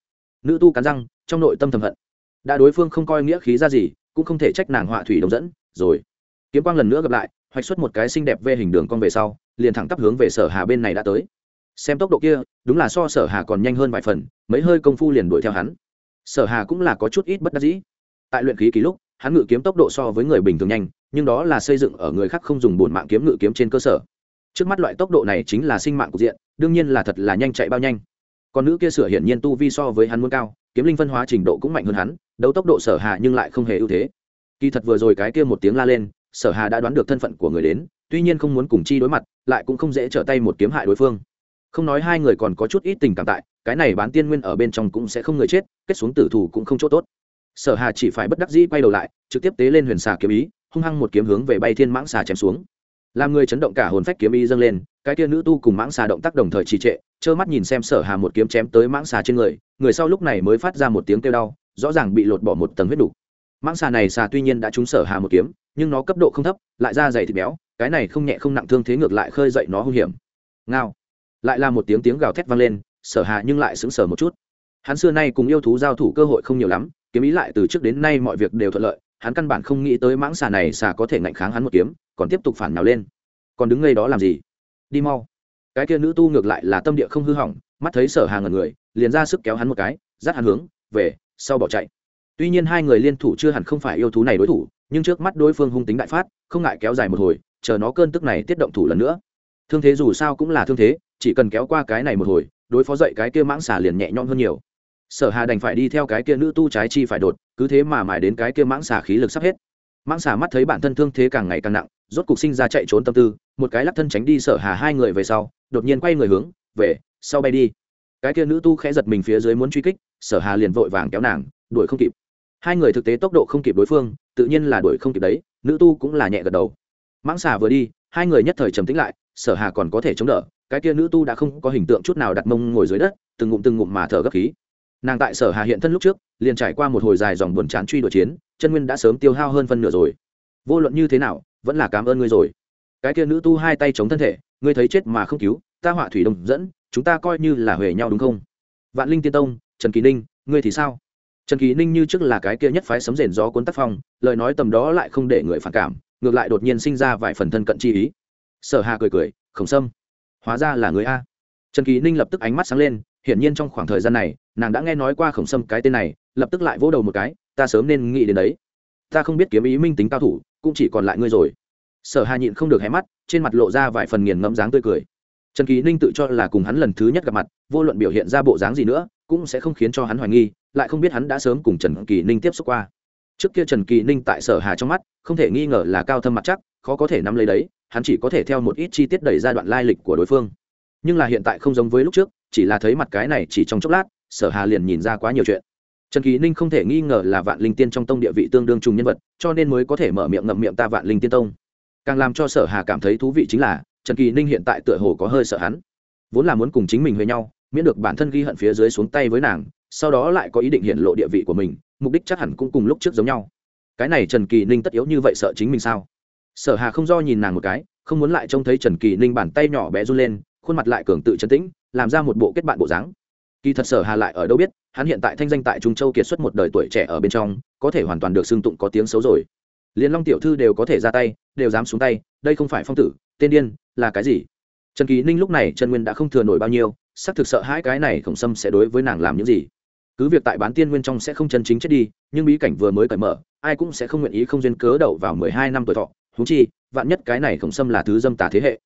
Nữ tu cắn răng trong nội tâm thầm hận. Đã đối phương không coi nghĩa khí ra gì cũng không thể trách nàng họa thủy đồng dẫn rồi. Kiếm quang lần nữa gặp lại hoạch xuất một cái xinh đẹp về hình đường con về sau liền thẳng tắp hướng về sở hà bên này đã tới xem tốc độ kia, đúng là so sở hà còn nhanh hơn vài phần, mấy hơi công phu liền đuổi theo hắn. Sở hà cũng là có chút ít bất đắc dĩ. Tại luyện khí kỳ lúc, hắn ngự kiếm tốc độ so với người bình thường nhanh, nhưng đó là xây dựng ở người khác không dùng bổn mạng kiếm ngự kiếm trên cơ sở. Trước mắt loại tốc độ này chính là sinh mạng cục diện, đương nhiên là thật là nhanh chạy bao nhanh. Còn nữ kia sửa hiển nhiên tu vi so với hắn muốn cao, kiếm linh phân hóa trình độ cũng mạnh hơn hắn, đấu tốc độ sở hà nhưng lại không hề ưu thế. Kỳ thật vừa rồi cái kia một tiếng la lên, sở hà đã đoán được thân phận của người đến, tuy nhiên không muốn cùng chi đối mặt, lại cũng không dễ trở tay một kiếm hại đối phương không nói hai người còn có chút ít tình cảm tại, cái này bán tiên nguyên ở bên trong cũng sẽ không người chết, kết xuống tử thủ cũng không chỗ tốt. Sở hà chỉ phải bất đắc dĩ quay đầu lại, trực tiếp tế lên huyền xà kiếm ý, hung hăng một kiếm hướng về bay thiên mãng xà chém xuống. Làm người chấn động cả hồn phách kiếm ý dâng lên, cái kia nữ tu cùng mãng xà động tác đồng thời trì trệ, trơ mắt nhìn xem sở hà một kiếm chém tới mãng xà trên người người sau lúc này mới phát ra một tiếng kêu đau, rõ ràng bị lột bỏ một tầng huyết đủ. Mãng xà này xà tuy nhiên đã trúng sở hà một kiếm, nhưng nó cấp độ không thấp, lại ra dày thịt béo, cái này không nhẹ không nặng thương thế ngược lại khơi dậy nó hung hiểm. Ngao lại là một tiếng tiếng gào thét vang lên, sở hà nhưng lại sững sờ một chút. Hắn xưa nay cùng yêu thú giao thủ cơ hội không nhiều lắm, kiếm ý lại từ trước đến nay mọi việc đều thuận lợi, hắn căn bản không nghĩ tới mãng xà này xà có thể ngạnh kháng hắn một kiếm, còn tiếp tục phản nào lên. Còn đứng ngay đó làm gì? Đi mau. Cái kia nữ tu ngược lại là tâm địa không hư hỏng, mắt thấy sở hà ngẩn người, liền ra sức kéo hắn một cái, dắt hắn hướng, về, sau bỏ chạy. Tuy nhiên hai người liên thủ chưa hẳn không phải yêu thú này đối thủ, nhưng trước mắt đối phương hung tính đại phát, không ngại kéo dài một hồi, chờ nó cơn tức này tiết động thủ lần nữa. Thương thế dù sao cũng là thương thế chỉ cần kéo qua cái này một hồi, đối phó dậy cái kia mãng xà liền nhẹ nhõm hơn nhiều. Sở hà đành phải đi theo cái kia nữ tu trái chi phải đột, cứ thế mà mài đến cái kia mãng xà khí lực sắp hết. Mãng xà mắt thấy bản thân thương thế càng ngày càng nặng, rốt cục sinh ra chạy trốn tâm tư, một cái lắc thân tránh đi sở hà hai người về sau, đột nhiên quay người hướng, về, sau bay đi. Cái kia nữ tu khẽ giật mình phía dưới muốn truy kích, sở hà liền vội vàng kéo nàng, đuổi không kịp. Hai người thực tế tốc độ không kịp đối phương, tự nhiên là đuổi không kịp đấy, nữ tu cũng là nhẹ gật đầu. Mãng xà vừa đi, hai người nhất thời trầm tĩnh lại, sở hà còn có thể chống đỡ cái kia nữ tu đã không có hình tượng chút nào đặt mông ngồi dưới đất, từng ngụm từng ngụm mà thở gấp khí. Nàng tại sở hà hiện thân lúc trước, liền trải qua một hồi dài dòng buồn chán truy đuổi chiến, chân nguyên đã sớm tiêu hao hơn phân nửa rồi. Vô luận như thế nào, vẫn là cảm ơn ngươi rồi. Cái kia nữ tu hai tay chống thân thể, ngươi thấy chết mà không cứu, ta họa thủy đồng dẫn, chúng ta coi như là huề nhau đúng không? Vạn linh tiên tông, trần kỳ ninh, ngươi thì sao? Trần kỳ ninh như trước là cái kia nhất phái sấm rền gió cuốn tác phong, lời nói tầm đó lại không để người phản cảm, ngược lại đột nhiên sinh ra vài phần thân cận chi ý. Sở hà cười cười, khổng sâm hóa ra là người a. Trần kỳ ninh lập tức ánh mắt sáng lên, hiển nhiên trong khoảng thời gian này, nàng đã nghe nói qua khổng sâm cái tên này, lập tức lại vỗ đầu một cái, ta sớm nên nghĩ đến đấy. Ta không biết kiếm ý minh tính cao thủ, cũng chỉ còn lại ngươi rồi. Sở hà nhịn không được hé mắt, trên mặt lộ ra vài phần nghiền ngẫm dáng tươi cười. Trần kỳ ninh tự cho là cùng hắn lần thứ nhất gặp mặt, vô luận biểu hiện ra bộ dáng gì nữa, cũng sẽ không khiến cho hắn hoài nghi, lại không biết hắn đã sớm cùng trần kỳ ninh tiếp xúc qua. Trước kia trần kỳ ninh tại sở hà trong mắt, không thể nghi ngờ là cao thâm mặt chắc khó có thể nắm lấy đấy, hắn chỉ có thể theo một ít chi tiết đẩy ra đoạn lai lịch của đối phương. Nhưng là hiện tại không giống với lúc trước, chỉ là thấy mặt cái này chỉ trong chốc lát, sở hà liền nhìn ra quá nhiều chuyện. Trần kỳ ninh không thể nghi ngờ là vạn linh tiên trong tông địa vị tương đương trùng nhân vật, cho nên mới có thể mở miệng ngậm miệng ta vạn linh tiên tông. Càng làm cho sở hà cảm thấy thú vị chính là, trần kỳ ninh hiện tại tựa hồ có hơi sợ hắn. Vốn là muốn cùng chính mình với nhau, miễn được bản thân ghi hận phía dưới xuống tay với nàng, sau đó lại có ý định hiện lộ địa vị của mình, mục đích chắc hẳn cũng cùng lúc trước giống nhau. Cái này trần kỳ ninh tất yếu như vậy sợ chính mình sao? Sở hà không do nhìn nàng một cái, không muốn lại trông thấy trần kỳ ninh bàn tay nhỏ bé run lên, khuôn mặt lại cường tự trấn tĩnh, làm ra một bộ kết bạn bộ dáng. Kỳ thật sở hà lại ở đâu biết, hắn hiện tại thanh danh tại trung châu kiệt xuất một đời tuổi trẻ ở bên trong, có thể hoàn toàn được xưng tụng có tiếng xấu rồi. Liền long tiểu thư đều có thể ra tay, đều dám xuống tay, đây không phải phong tử, tên điên, là cái gì? Trần kỳ ninh lúc này trần nguyên đã không thừa nổi bao nhiêu, xác thực sợ hãi cái này khổng sâm sẽ đối với nàng làm những gì. Cứ việc tại bán tiên nguyên trong sẽ không chân chính chết đi, nhưng bí cảnh vừa mới cởi mở, ai cũng sẽ không nguyện ý không duyên cớ đậu vào mười hai năm tuổi thọ húng chi, vạn nhất cái này khổng sâm là thứ dâm tà thế hệ.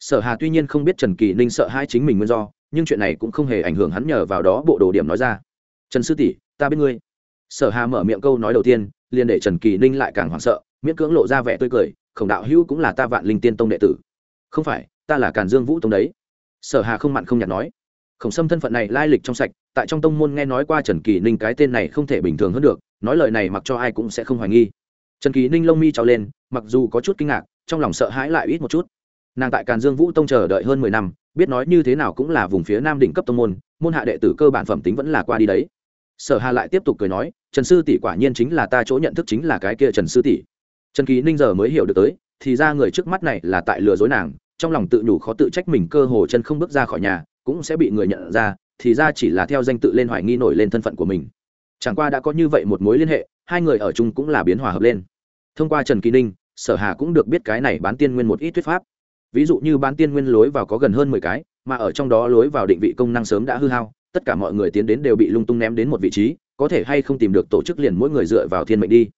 Sở hà tuy nhiên không biết trần kỳ ninh sợ hai chính mình nguyên do, nhưng chuyện này cũng không hề ảnh hưởng hắn nhờ vào đó bộ đồ điểm nói ra. Trần sư tỷ, ta biết ngươi. Sở hà mở miệng câu nói đầu tiên, liền để trần kỳ ninh lại càng hoảng sợ, miễn cưỡng lộ ra vẻ tươi cười, khổng đạo hữu cũng là ta vạn linh tiên tông đệ tử. Không phải, ta là càn dương vũ tông đấy. Sở hà không mặn không nhạt nói. Khổng sâm thân phận này lai lịch trong sạch, tại trong tông môn nghe nói qua trần kỳ ninh cái tên này không thể bình thường hơn được, nói lời này mặc cho ai cũng sẽ không hoài nghi. Trần kỳ ninh lông mi trao lên mặc dù có chút kinh ngạc, trong lòng sợ hãi lại ít một chút. Nàng tại càn dương vũ tông chờ đợi hơn mười năm, biết nói như thế nào cũng là vùng phía nam đỉnh cấp tông môn môn hạ đệ tử cơ bản phẩm tính vẫn là qua đi đấy. Sở hà lại tiếp tục cười nói, trần sư tỷ quả nhiên chính là ta chỗ nhận thức chính là cái kia trần sư tỷ. Trần kỳ ninh giờ mới hiểu được tới, thì ra người trước mắt này là tại lừa dối nàng, trong lòng tự nhủ khó tự trách mình cơ hồ chân không bước ra khỏi nhà, cũng sẽ bị người nhận ra, thì ra chỉ là theo danh tự lên hoài nghi nổi lên thân phận của mình. Chẳng qua đã có như vậy một mối liên hệ, hai người ở chung cũng là biến hòa hợp lên thông qua trần kỳ ninh, sở hà cũng được biết cái này bán tiên nguyên một ít thuyết pháp. Ví dụ như bán tiên nguyên lối vào có gần hơn mười cái, mà ở trong đó lối vào định vị công năng sớm đã hư hao, tất cả mọi người tiến đến đều bị lung tung ném đến một vị trí, có thể hay không tìm được tổ chức liền mỗi người dựa vào thiên mệnh đi.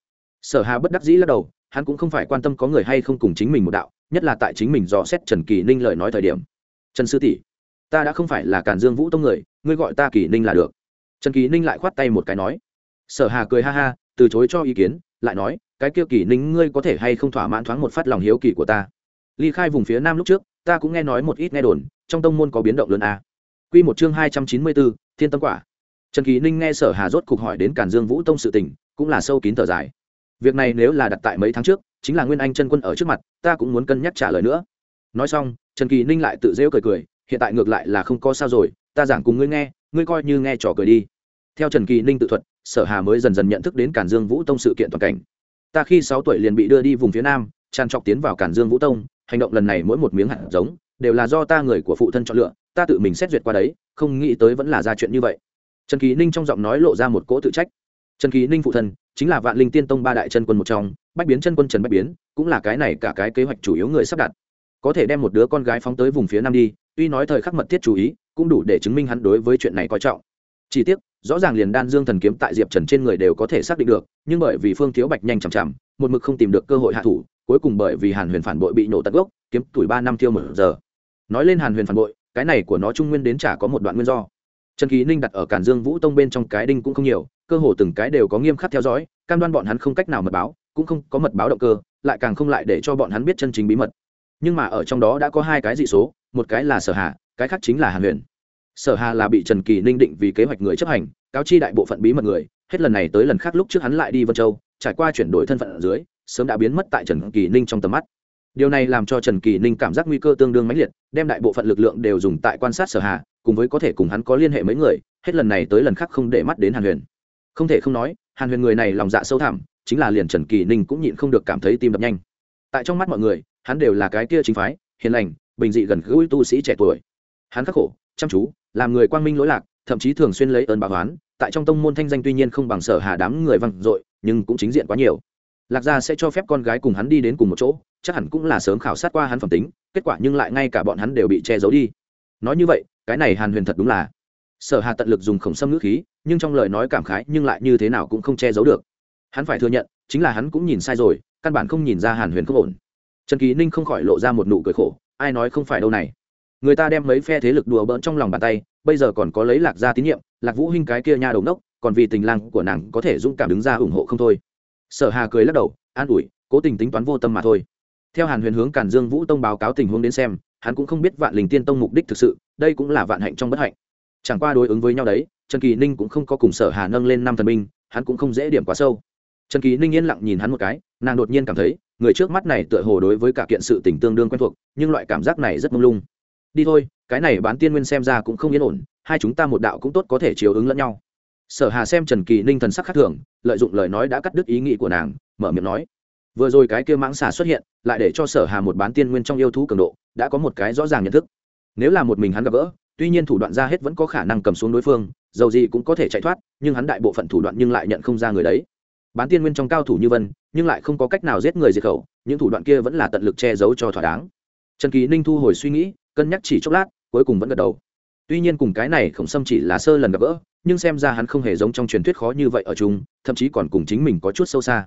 Sở hà bất đắc dĩ lắc đầu, hắn cũng không phải quan tâm có người hay không cùng chính mình một đạo, nhất là tại chính mình dò xét trần kỳ ninh lời nói thời điểm. Trần sư tỷ, ta đã không phải là càn dương vũ tông người, ngươi gọi ta kỳ ninh là được. Trần kỳ ninh lại khoát tay một cái nói. Sở hà cười ha ha, từ chối cho ý kiến, lại nói cái kia kỳ ninh ngươi có thể hay không thỏa mãn thoáng một phát lòng hiếu kỳ của ta? Ly khai vùng phía nam lúc trước, ta cũng nghe nói một ít nghe đồn, trong tông môn có biến động lớn a. À. q một chương hai trăm chín mươi bốn, thiên tâm quả. Trần kỳ ninh nghe sở hà rốt cục hỏi đến càn dương vũ tông sự tình, cũng là sâu kín thở dài. Việc này nếu là đặt tại mấy tháng trước, chính là nguyên anh chân quân ở trước mặt, ta cũng muốn cân nhắc trả lời nữa. Nói xong, trần kỳ ninh lại tự rêu cười cười, hiện tại ngược lại là không có sao rồi, ta giảng cùng ngươi nghe, ngươi coi như nghe trò cười đi. Theo trần kỳ ninh tự thuật, sở hà mới dần dần nhận thức đến cản dương vũ tông sự kiện toàn cảnh ta khi sáu tuổi liền bị đưa đi vùng phía nam, tràn trọc tiến vào cản dương vũ tông, hành động lần này mỗi một miếng hạt giống đều là do ta người của phụ thân chọn lựa, ta tự mình xét duyệt qua đấy, không nghĩ tới vẫn là ra chuyện như vậy. Trần kỳ ninh trong giọng nói lộ ra một cỗ tự trách. Trần kỳ ninh phụ thân, chính là vạn linh tiên tông ba đại chân quân một trong, bách biến chân quân trần bách biến, cũng là cái này cả cái kế hoạch chủ yếu người sắp đặt. Có thể đem một đứa con gái phóng tới vùng phía nam đi, tuy nói thời khắc mật thiết chú ý, cũng đủ để chứng minh hắn đối với chuyện này coi trọng chỉ tiếc rõ ràng liền đan dương thần kiếm tại diệp trần trên người đều có thể xác định được nhưng bởi vì phương thiếu bạch nhanh chằm chằm một mực không tìm được cơ hội hạ thủ cuối cùng bởi vì hàn huyền phản bội bị nổ tận gốc kiếm tuổi ba năm tiêu một giờ. Nói lên hàn huyền phản bội cái này của nó trung nguyên đến chả có một đoạn nguyên do. Trần kỳ ninh đặt ở cản dương vũ tông bên trong cái đinh cũng không nhiều cơ hồ từng cái đều có nghiêm khắc theo dõi cam đoan bọn hắn không cách nào mật báo cũng không có mật báo động cơ lại càng không lại để cho bọn hắn biết chân chính bí mật. Nhưng mà ở trong đó đã có hai cái dị số một cái là sở Hạ, cái khác chính là hàn huyền sở hà là bị trần kỳ ninh định vì kế hoạch người chấp hành, cáo chi đại bộ phận bí mật người, hết lần này tới lần khác lúc trước hắn lại đi vân châu, trải qua chuyển đổi thân phận ở dưới, sớm đã biến mất tại trần kỳ ninh trong tầm mắt. Điều này làm cho trần kỳ ninh cảm giác nguy cơ tương đương mãnh liệt, đem đại bộ phận lực lượng đều dùng tại quan sát sở hà, cùng với có thể cùng hắn có liên hệ mấy người, hết lần này tới lần khác không để mắt đến hàn huyền. Không thể không nói, hàn huyền người này lòng dạ sâu thẳm, chính là liền trần kỳ ninh cũng nhịn không được cảm thấy tim đập nhanh. Tại trong mắt mọi người, hắn đều là cái kia chính phái, hiền lành, bình dị gần gũi tu sĩ trẻ tuổi. Hắn khắc khổ, chăm chú làm người quang minh lỗi lạc, thậm chí thường xuyên lấy ơn báo oán. Tại trong tông môn thanh danh tuy nhiên không bằng sở hà đám người văng dội, nhưng cũng chính diện quá nhiều. Lạc gia sẽ cho phép con gái cùng hắn đi đến cùng một chỗ, chắc hẳn cũng là sớm khảo sát qua hắn phẩm tính, kết quả nhưng lại ngay cả bọn hắn đều bị che giấu đi. Nói như vậy, cái này hàn huyền thật đúng là sở hà tận lực dùng khổng xâm ngữ khí, nhưng trong lời nói cảm khái nhưng lại như thế nào cũng không che giấu được. Hắn phải thừa nhận, chính là hắn cũng nhìn sai rồi, căn bản không nhìn ra hàn huyền không ổn. Trần kỳ ninh không khỏi lộ ra một nụ cười khổ, ai nói không phải đâu này người ta đem mấy phe thế lực đùa bỡn trong lòng bàn tay, bây giờ còn có lấy lạc gia tín nhiệm, lạc vũ huynh cái kia nha đầu đốc còn vì tình lang của nàng có thể dũng cảm đứng ra ủng hộ không thôi. Sở hà cười lắc đầu, an ủi, cố tình tính toán vô tâm mà thôi. Theo hàn huyền hướng cản dương vũ tông báo cáo tình huống đến xem, hắn cũng không biết vạn linh tiên tông mục đích thực sự, đây cũng là vạn hạnh trong bất hạnh. Chẳng qua đối ứng với nhau đấy, trần kỳ ninh cũng không có cùng sở hà nâng lên năm thần minh hắn cũng không dễ điểm quá sâu. Trần kỳ ninh yên lặng nhìn hắn một cái, nàng đột nhiên cảm thấy, người trước mắt này tựa hồ đối với cả kiện sự tình tương đương quen thuộc, nhưng loại cảm giác này rất mông lung đi thôi, cái này bán tiên nguyên xem ra cũng không yên ổn, hai chúng ta một đạo cũng tốt có thể chiều ứng lẫn nhau. Sở hà xem trần kỳ ninh thần sắc khác thường, lợi dụng lời nói đã cắt đứt ý nghĩ của nàng, mở miệng nói, vừa rồi cái kia mãng xà xuất hiện, lại để cho sở hà một bán tiên nguyên trong yêu thú cường độ, đã có một cái rõ ràng nhận thức. Nếu là một mình hắn gặp gỡ, tuy nhiên thủ đoạn ra hết vẫn có khả năng cầm xuống đối phương, dầu gì cũng có thể chạy thoát, nhưng hắn đại bộ phận thủ đoạn nhưng lại nhận không ra người đấy. Bán tiên nguyên trong cao thủ như vân, nhưng lại không có cách nào giết người diệt khẩu, những thủ đoạn kia vẫn là tận lực che giấu cho thỏa đáng. Trần kỳ ninh thu hồi suy nghĩ cân nhắc chỉ chốc lát, cuối cùng vẫn gật đầu. Tuy nhiên cùng cái này khổng sâm chỉ là sơ lần gặp gỡ, nhưng xem ra hắn không hề giống trong truyền thuyết khó như vậy ở chung, thậm chí còn cùng chính mình có chút sâu xa.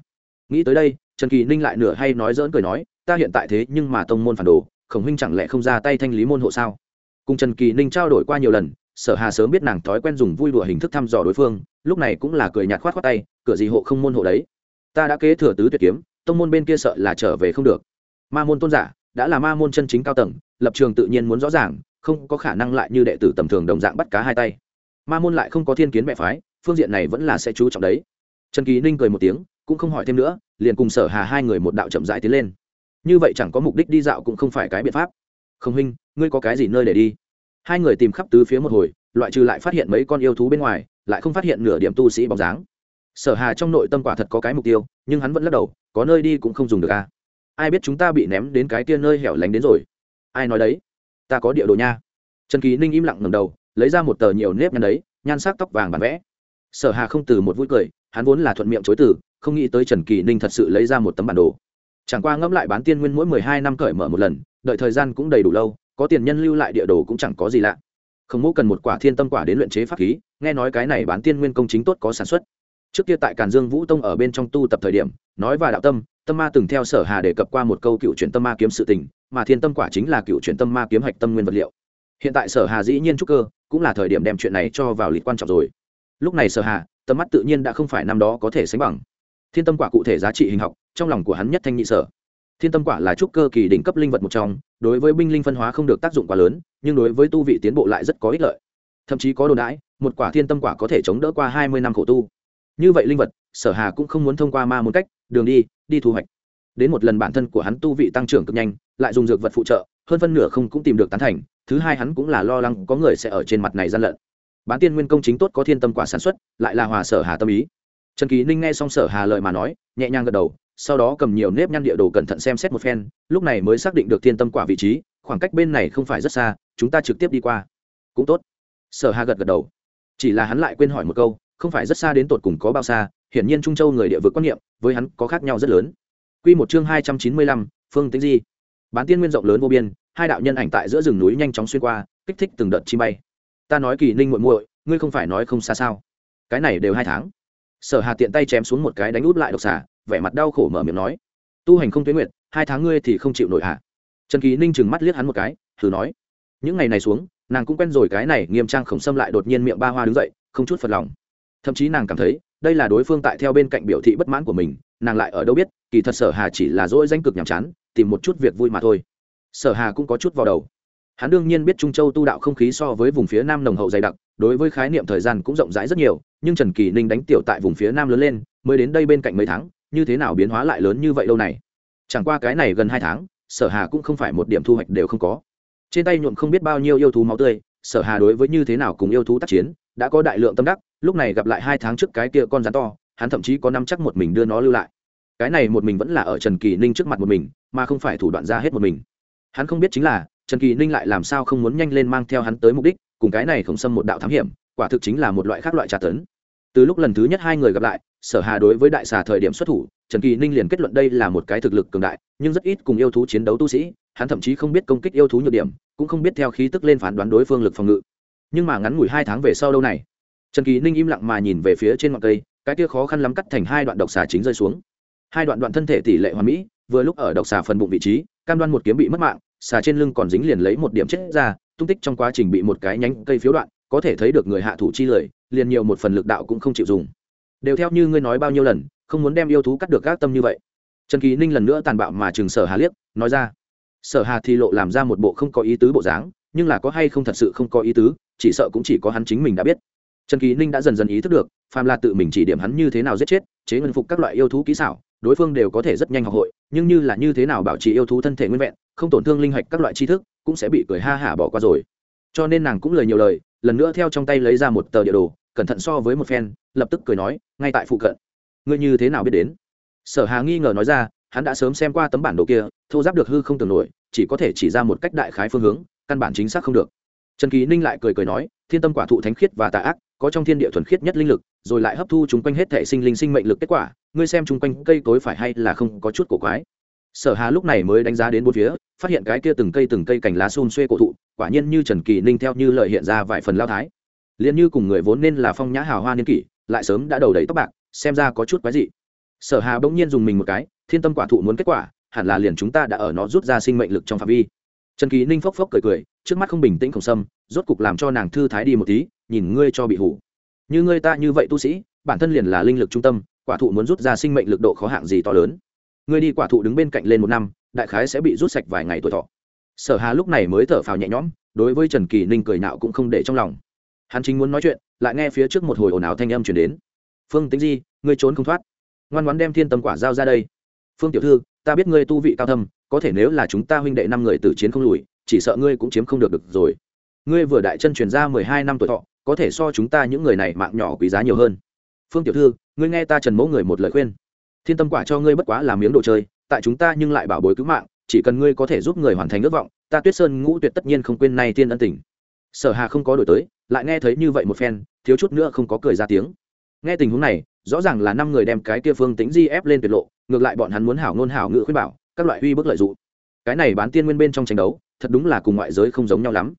Nghĩ tới đây, trần kỳ ninh lại nửa hay nói dỡn cười nói, ta hiện tại thế nhưng mà tông môn phản đồ, khổng huynh chẳng lẽ không ra tay thanh lý môn hộ sao? Cùng trần kỳ ninh trao đổi qua nhiều lần, sở hà sớm biết nàng thói quen dùng vui đùa hình thức thăm dò đối phương, lúc này cũng là cười nhạt khoát khoát tay, cửa gì hộ không môn hộ đấy? Ta đã kế thừa tứ tuyệt kiếm, tông môn bên kia sợ là trở về không được. Ma môn tôn giả đã là ma môn chân chính cao tầng, lập trường tự nhiên muốn rõ ràng, không có khả năng lại như đệ tử tầm thường đồng dạng bắt cá hai tay. Ma môn lại không có thiên kiến mẹ phái, phương diện này vẫn là sẽ chú trọng đấy. Trần kỳ ninh cười một tiếng, cũng không hỏi thêm nữa, liền cùng sở hà hai người một đạo chậm rãi tiến lên. Như vậy chẳng có mục đích đi dạo cũng không phải cái biện pháp. Không huynh, ngươi có cái gì nơi để đi? Hai người tìm khắp tứ phía một hồi, loại trừ lại phát hiện mấy con yêu thú bên ngoài, lại không phát hiện nửa điểm tu sĩ bóng dáng. Sở hà trong nội tâm quả thật có cái mục tiêu, nhưng hắn vẫn lắc đầu, có nơi đi cũng không dùng được a à ai biết chúng ta bị ném đến cái kia nơi hẻo lánh đến rồi. Ai nói đấy? Ta có địa đồ nha. Trần kỳ ninh im lặng ngầm đầu, lấy ra một tờ nhiều nếp nhăn đấy, nhan sắc tóc vàng bản vẽ. Sở hà không từ một vui cười, hắn vốn là thuận miệng chối từ, không nghĩ tới trần kỳ ninh thật sự lấy ra một tấm bản đồ. Chẳng qua ngẫm lại bán tiên nguyên mỗi mười hai năm cởi mở một lần, đợi thời gian cũng đầy đủ lâu, có tiền nhân lưu lại địa đồ cũng chẳng có gì lạ. Không mẫu cần một quả thiên tâm quả đến luyện chế pháp khí, nghe nói cái này bán tiên nguyên công chính tốt có sản xuất trước kia tại càn dương vũ tông ở bên trong tu tập thời điểm, nói và đạo tâm tâm ma từng theo sở hà đề cập qua một câu cựu chuyển tâm ma kiếm sự tình, mà thiên tâm quả chính là cựu chuyển tâm ma kiếm hạch tâm nguyên vật liệu. Hiện tại sở hà dĩ nhiên trúc cơ, cũng là thời điểm đem chuyện này cho vào lịch quan trọng rồi. Lúc này sở hà, tầm mắt tự nhiên đã không phải năm đó có thể sánh bằng. Thiên tâm quả cụ thể giá trị hình học, trong lòng của hắn nhất thanh nhị sở. Thiên tâm quả là trúc cơ kỳ đỉnh cấp linh vật một trong, đối với binh linh phân hóa không được tác dụng quá lớn, nhưng đối với tu vị tiến bộ lại rất có ích lợi. Thậm chí có đồ đãi, một quả thiên tâm quả có thể chống đỡ qua hai mươi năm khổ tu như vậy linh vật, sở hà cũng không muốn thông qua ma một cách, đường đi đi thu hoạch. Đến một lần bản thân của hắn tu vị tăng trưởng cực nhanh, lại dùng dược vật phụ trợ, hơn phân nửa không cũng tìm được tán thành, thứ hai hắn cũng là lo lắng có người sẽ ở trên mặt này gian lận. Bán tiên nguyên công chính tốt có thiên tâm quả sản xuất, lại là hòa sở hà tâm ý. Trần kỳ ninh nghe xong sở hà lời mà nói, nhẹ nhàng gật đầu, sau đó cầm nhiều nếp nhăn địa đồ cẩn thận xem xét một phen, lúc này mới xác định được thiên tâm quả vị trí, khoảng cách bên này không phải rất xa, chúng ta trực tiếp đi qua. Cũng tốt. Sở hà gật gật đầu. Chỉ là hắn lại quên hỏi một câu không phải rất xa đến tột cùng có bao xa hiển nhiên trung châu người địa vực quan niệm với hắn có khác nhau rất lớn. Quy một chương hai trăm chín mươi lăm, phương tĩnh di. Bán tiên nguyên rộng lớn vô biên hai đạo nhân ảnh tại giữa rừng núi nhanh chóng xuyên qua kích thích từng đợt chim bay. Ta nói kỳ ninh muội muội ngươi không phải nói không xa sao? Cái này đều hai tháng. Sở hà tiện tay chém xuống một cái đánh út lại độc xà vẻ mặt đau khổ mở miệng nói. Tu hành không tuyết nguyện hai tháng ngươi thì không chịu nổi hả? trần kỳ ninh chừng mắt liếc hắn một cái thử nói. Những ngày này xuống nàng cũng quen rồi cái này nghiêm trang khổng xâm lại đột nhiên miệng ba hoa đứng dậy không chút phật lòng thậm chí nàng cảm thấy, đây là đối phương tại theo bên cạnh biểu thị bất mãn của mình, nàng lại ở đâu biết, kỳ thật sở hà chỉ là dỗi danh cực nhàm chán, tìm một chút việc vui mà thôi. Sở hà cũng có chút vào đầu. Hắn đương nhiên biết trung châu tu đạo không khí so với vùng phía nam nồng hậu dày đặc, đối với khái niệm thời gian cũng rộng rãi rất nhiều, nhưng trần kỳ ninh đánh tiểu tại vùng phía nam lớn lên, mới đến đây bên cạnh mấy tháng, như thế nào biến hóa lại lớn như vậy lâu này? Chẳng qua cái này gần hai tháng, sở hà cũng không phải một điểm thu hoạch đều không có. Trên tay nhuộm không biết bao nhiêu yêu thú máu tươi, sở hà đối với như thế nào cùng yêu thú tác chiến đã có đại lượng tâm đắc, lúc này gặp lại hai tháng trước cái kia con rắn to, hắn thậm chí có năm chắc một mình đưa nó lưu lại. Cái này một mình vẫn là ở trần kỳ ninh trước mặt một mình, mà không phải thủ đoạn ra hết một mình. Hắn không biết chính là, trần kỳ ninh lại làm sao không muốn nhanh lên mang theo hắn tới mục đích, cùng cái này không xâm một đạo thám hiểm, quả thực chính là một loại khác loại trà tấn. Từ lúc lần thứ nhất hai người gặp lại, sở hà đối với đại xà thời điểm xuất thủ, trần kỳ ninh liền kết luận đây là một cái thực lực cường đại, nhưng rất ít cùng yêu thú chiến đấu tu sĩ, hắn thậm chí không biết công kích yêu thú nhược điểm, cũng không biết theo khí tức lên phán đoán đối phương lực phòng ngự nhưng mà ngắn ngủi hai tháng về sau đâu này. Trần kỳ ninh im lặng mà nhìn về phía trên ngọn cây, cái kia khó khăn lắm cắt thành hai đoạn độc xà chính rơi xuống. Hai đoạn đoạn thân thể tỷ lệ hoàn mỹ, vừa lúc ở độc xà phần bụng vị trí, cam đoan một kiếm bị mất mạng, xà trên lưng còn dính liền lấy một điểm chết ra, tung tích trong quá trình bị một cái nhánh cây phiếu đoạn, có thể thấy được người hạ thủ chi lời, liền nhiều một phần lực đạo cũng không chịu dùng. Đều theo như ngươi nói bao nhiêu lần, không muốn đem yêu thú cắt được các tâm như vậy. Trần kỳ ninh lần nữa tàn bạo mà chừng sở hà liếc, nói ra. Sở hà thì lộ làm ra một bộ không có ý tứ bộ dáng nhưng là có hay không thật sự không có ý tứ, chỉ sợ cũng chỉ có hắn chính mình đã biết. Trần kỳ ninh đã dần dần ý thức được phàm là tự mình chỉ điểm hắn như thế nào giết chết, chế ngân phục các loại yêu thú kỹ xảo, đối phương đều có thể rất nhanh học hội, nhưng như là như thế nào bảo trì yêu thú thân thể nguyên vẹn, không tổn thương linh hạch các loại tri thức, cũng sẽ bị cười ha hả bỏ qua rồi. Cho nên nàng cũng lời nhiều lời, lần nữa theo trong tay lấy ra một tờ địa đồ, cẩn thận so với một phen, lập tức cười nói, ngay tại phụ cận, ngươi như thế nào biết đến? Sở hà nghi ngờ nói ra, hắn đã sớm xem qua tấm bản đồ kia, thô giáp được hư không tưởng nổi, chỉ có thể chỉ ra một cách đại khái phương hướng căn bản chính xác không được. Trần kỳ ninh lại cười cười nói, thiên tâm quả thụ thánh khiết và tà ác, có trong thiên địa thuần khiết nhất linh lực, rồi lại hấp thu chúng quanh hết thể sinh linh sinh mệnh lực kết quả, ngươi xem chung quanh cây cối phải hay là không có chút cổ quái? Sở hà lúc này mới đánh giá đến bốn phía, phát hiện cái kia từng cây từng cây cành lá xun xuê cổ thụ, quả nhiên như trần kỳ ninh theo như lời hiện ra vài phần lao thái. Liền như cùng người vốn nên là phong nhã hào hoa niên kỷ, lại sớm đã đầu đầy tóc bạc, xem ra có chút quái dị. Sở hà bỗng nhiên dùng mình một cái, thiên tâm quả thụ muốn kết quả, hẳn là liền chúng ta đã ở nó rút ra sinh mệnh lực trong phạm vi trần kỳ ninh phốc phốc cười cười, trước mắt không bình tĩnh khổng sâm rốt cục làm cho nàng thư thái đi một tí, nhìn ngươi cho bị hủ. Như ngươi ta như vậy tu sĩ, bản thân liền là linh lực trung tâm, quả thụ muốn rút ra sinh mệnh lực độ khó hạng gì to lớn. Ngươi đi quả thụ đứng bên cạnh lên một năm, đại khái sẽ bị rút sạch vài ngày tuổi thọ. Sở hà lúc này mới thở phào nhẹ nhõm, đối với trần kỳ ninh cười nạo cũng không để trong lòng. Hắn chính muốn nói chuyện, lại nghe phía trước một hồi ồn ào thanh âm chuyển đến. Phương tính di, ngươi trốn không thoát. Ngoan ngoan đem thiên tâm quả giao ra đây. Phương tiểu thư, ta biết ngươi tu vị cao thâm có thể nếu là chúng ta huynh đệ năm người tử chiến không lùi, chỉ sợ ngươi cũng chiếm không được được rồi. Ngươi vừa đại chân truyền ra mười hai năm tuổi thọ, có thể so chúng ta những người này mạng nhỏ quý giá nhiều hơn. Phương tiểu thư, ngươi nghe ta trần mẫu người một lời khuyên. Thiên tâm quả cho ngươi bất quá là miếng đồ chơi, tại chúng ta nhưng lại bảo bối cứu mạng, chỉ cần ngươi có thể giúp người hoàn thành ước vọng, ta tuyết sơn ngũ tuyệt tất nhiên không quên nay tiên ân tình. Sở hà không có đổi tới, lại nghe thấy như vậy một phen, thiếu chút nữa không có cười ra tiếng. Nghe tình huống này, rõ ràng là năm người đem cái kia phương tính di ép lên tuyệt lộ, ngược lại bọn hắn muốn hảo ngôn hảo ngự khuyên bảo các loại uy bức lợi dụng. Cái này bán tiên nguyên bên trong tranh đấu, thật đúng là cùng ngoại giới không giống nhau lắm.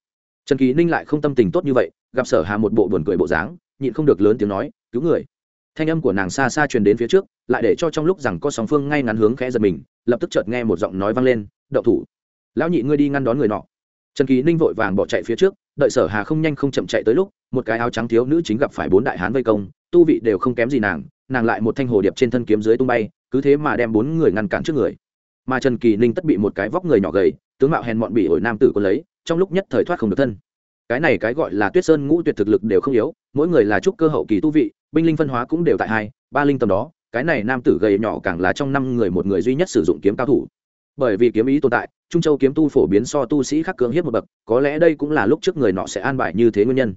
Trần kỳ ninh lại không tâm tình tốt như vậy, gặp sở hà một bộ buồn cười bộ dáng, nhịn không được lớn tiếng nói, cứu người. Thanh âm của nàng xa xa truyền đến phía trước, lại để cho trong lúc rằng có sóng phương ngay ngắn hướng khẽ giật mình, lập tức chợt nghe một giọng nói vang lên, đậu thủ. Lão nhị ngươi đi ngăn đón người nọ. Trần kỳ ninh vội vàng bỏ chạy phía trước, đợi sở hà không nhanh không chậm chạy tới lúc, một cái áo trắng thiếu nữ chính gặp phải bốn đại hán vây công, tu vị đều không kém gì nàng nàng lại một thanh hồ điệp trên thân kiếm dưới tung bay, cứ thế mà đem bốn người ngăn cản trước người mà trần kỳ ninh tất bị một cái vóc người nhỏ gầy, tướng mạo hèn mọn bị ổi nam tử quân lấy, trong lúc nhất thời thoát không được thân. Cái này cái gọi là tuyết sơn ngũ tuyệt thực lực đều không yếu, mỗi người là trúc cơ hậu kỳ tu vị, binh linh phân hóa cũng đều tại hai, ba linh tầm đó, cái này nam tử gầy nhỏ càng là trong năm người một người duy nhất sử dụng kiếm cao thủ. Bởi vì kiếm ý tồn tại, trung châu kiếm tu phổ biến so tu sĩ khắc cưỡng hiếp một bậc, có lẽ đây cũng là lúc trước người nọ sẽ an bài như thế nguyên nhân.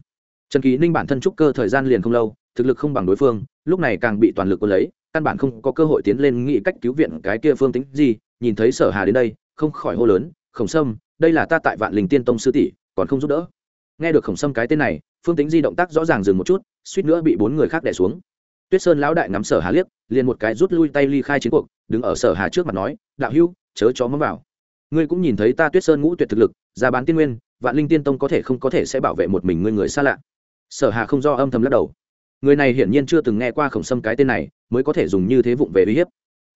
Trần kỳ ninh bản thân trúc cơ thời gian liền không lâu, thực lực không bằng đối phương, lúc này càng bị toàn lực quân lấy, căn bản không có cơ hội tiến lên nghĩ cách cứu viện cái kia phương tính gì nhìn thấy sở hà đến đây, không khỏi hô lớn, khổng sâm, đây là ta tại vạn linh tiên tông sư tỷ, còn không giúp đỡ. Nghe được khổng sâm cái tên này, phương tính di động tác rõ ràng dừng một chút, suýt nữa bị bốn người khác đẻ xuống. Tuyết sơn lão đại ngắm sở hà liếc, liền một cái rút lui tay ly khai chiến cuộc, đứng ở sở hà trước mặt nói, đạo hưu chớ chó mắm vào. Ngươi cũng nhìn thấy ta tuyết sơn ngũ tuyệt thực lực, ra bán tiên nguyên, vạn linh tiên tông có thể không có thể sẽ bảo vệ một mình ngươi người xa lạ. Sở hà không do âm thầm lắc đầu. Người này hiển nhiên chưa từng nghe qua khổng sâm cái tên này, mới có thể dùng như thế vụng về uy hiếp.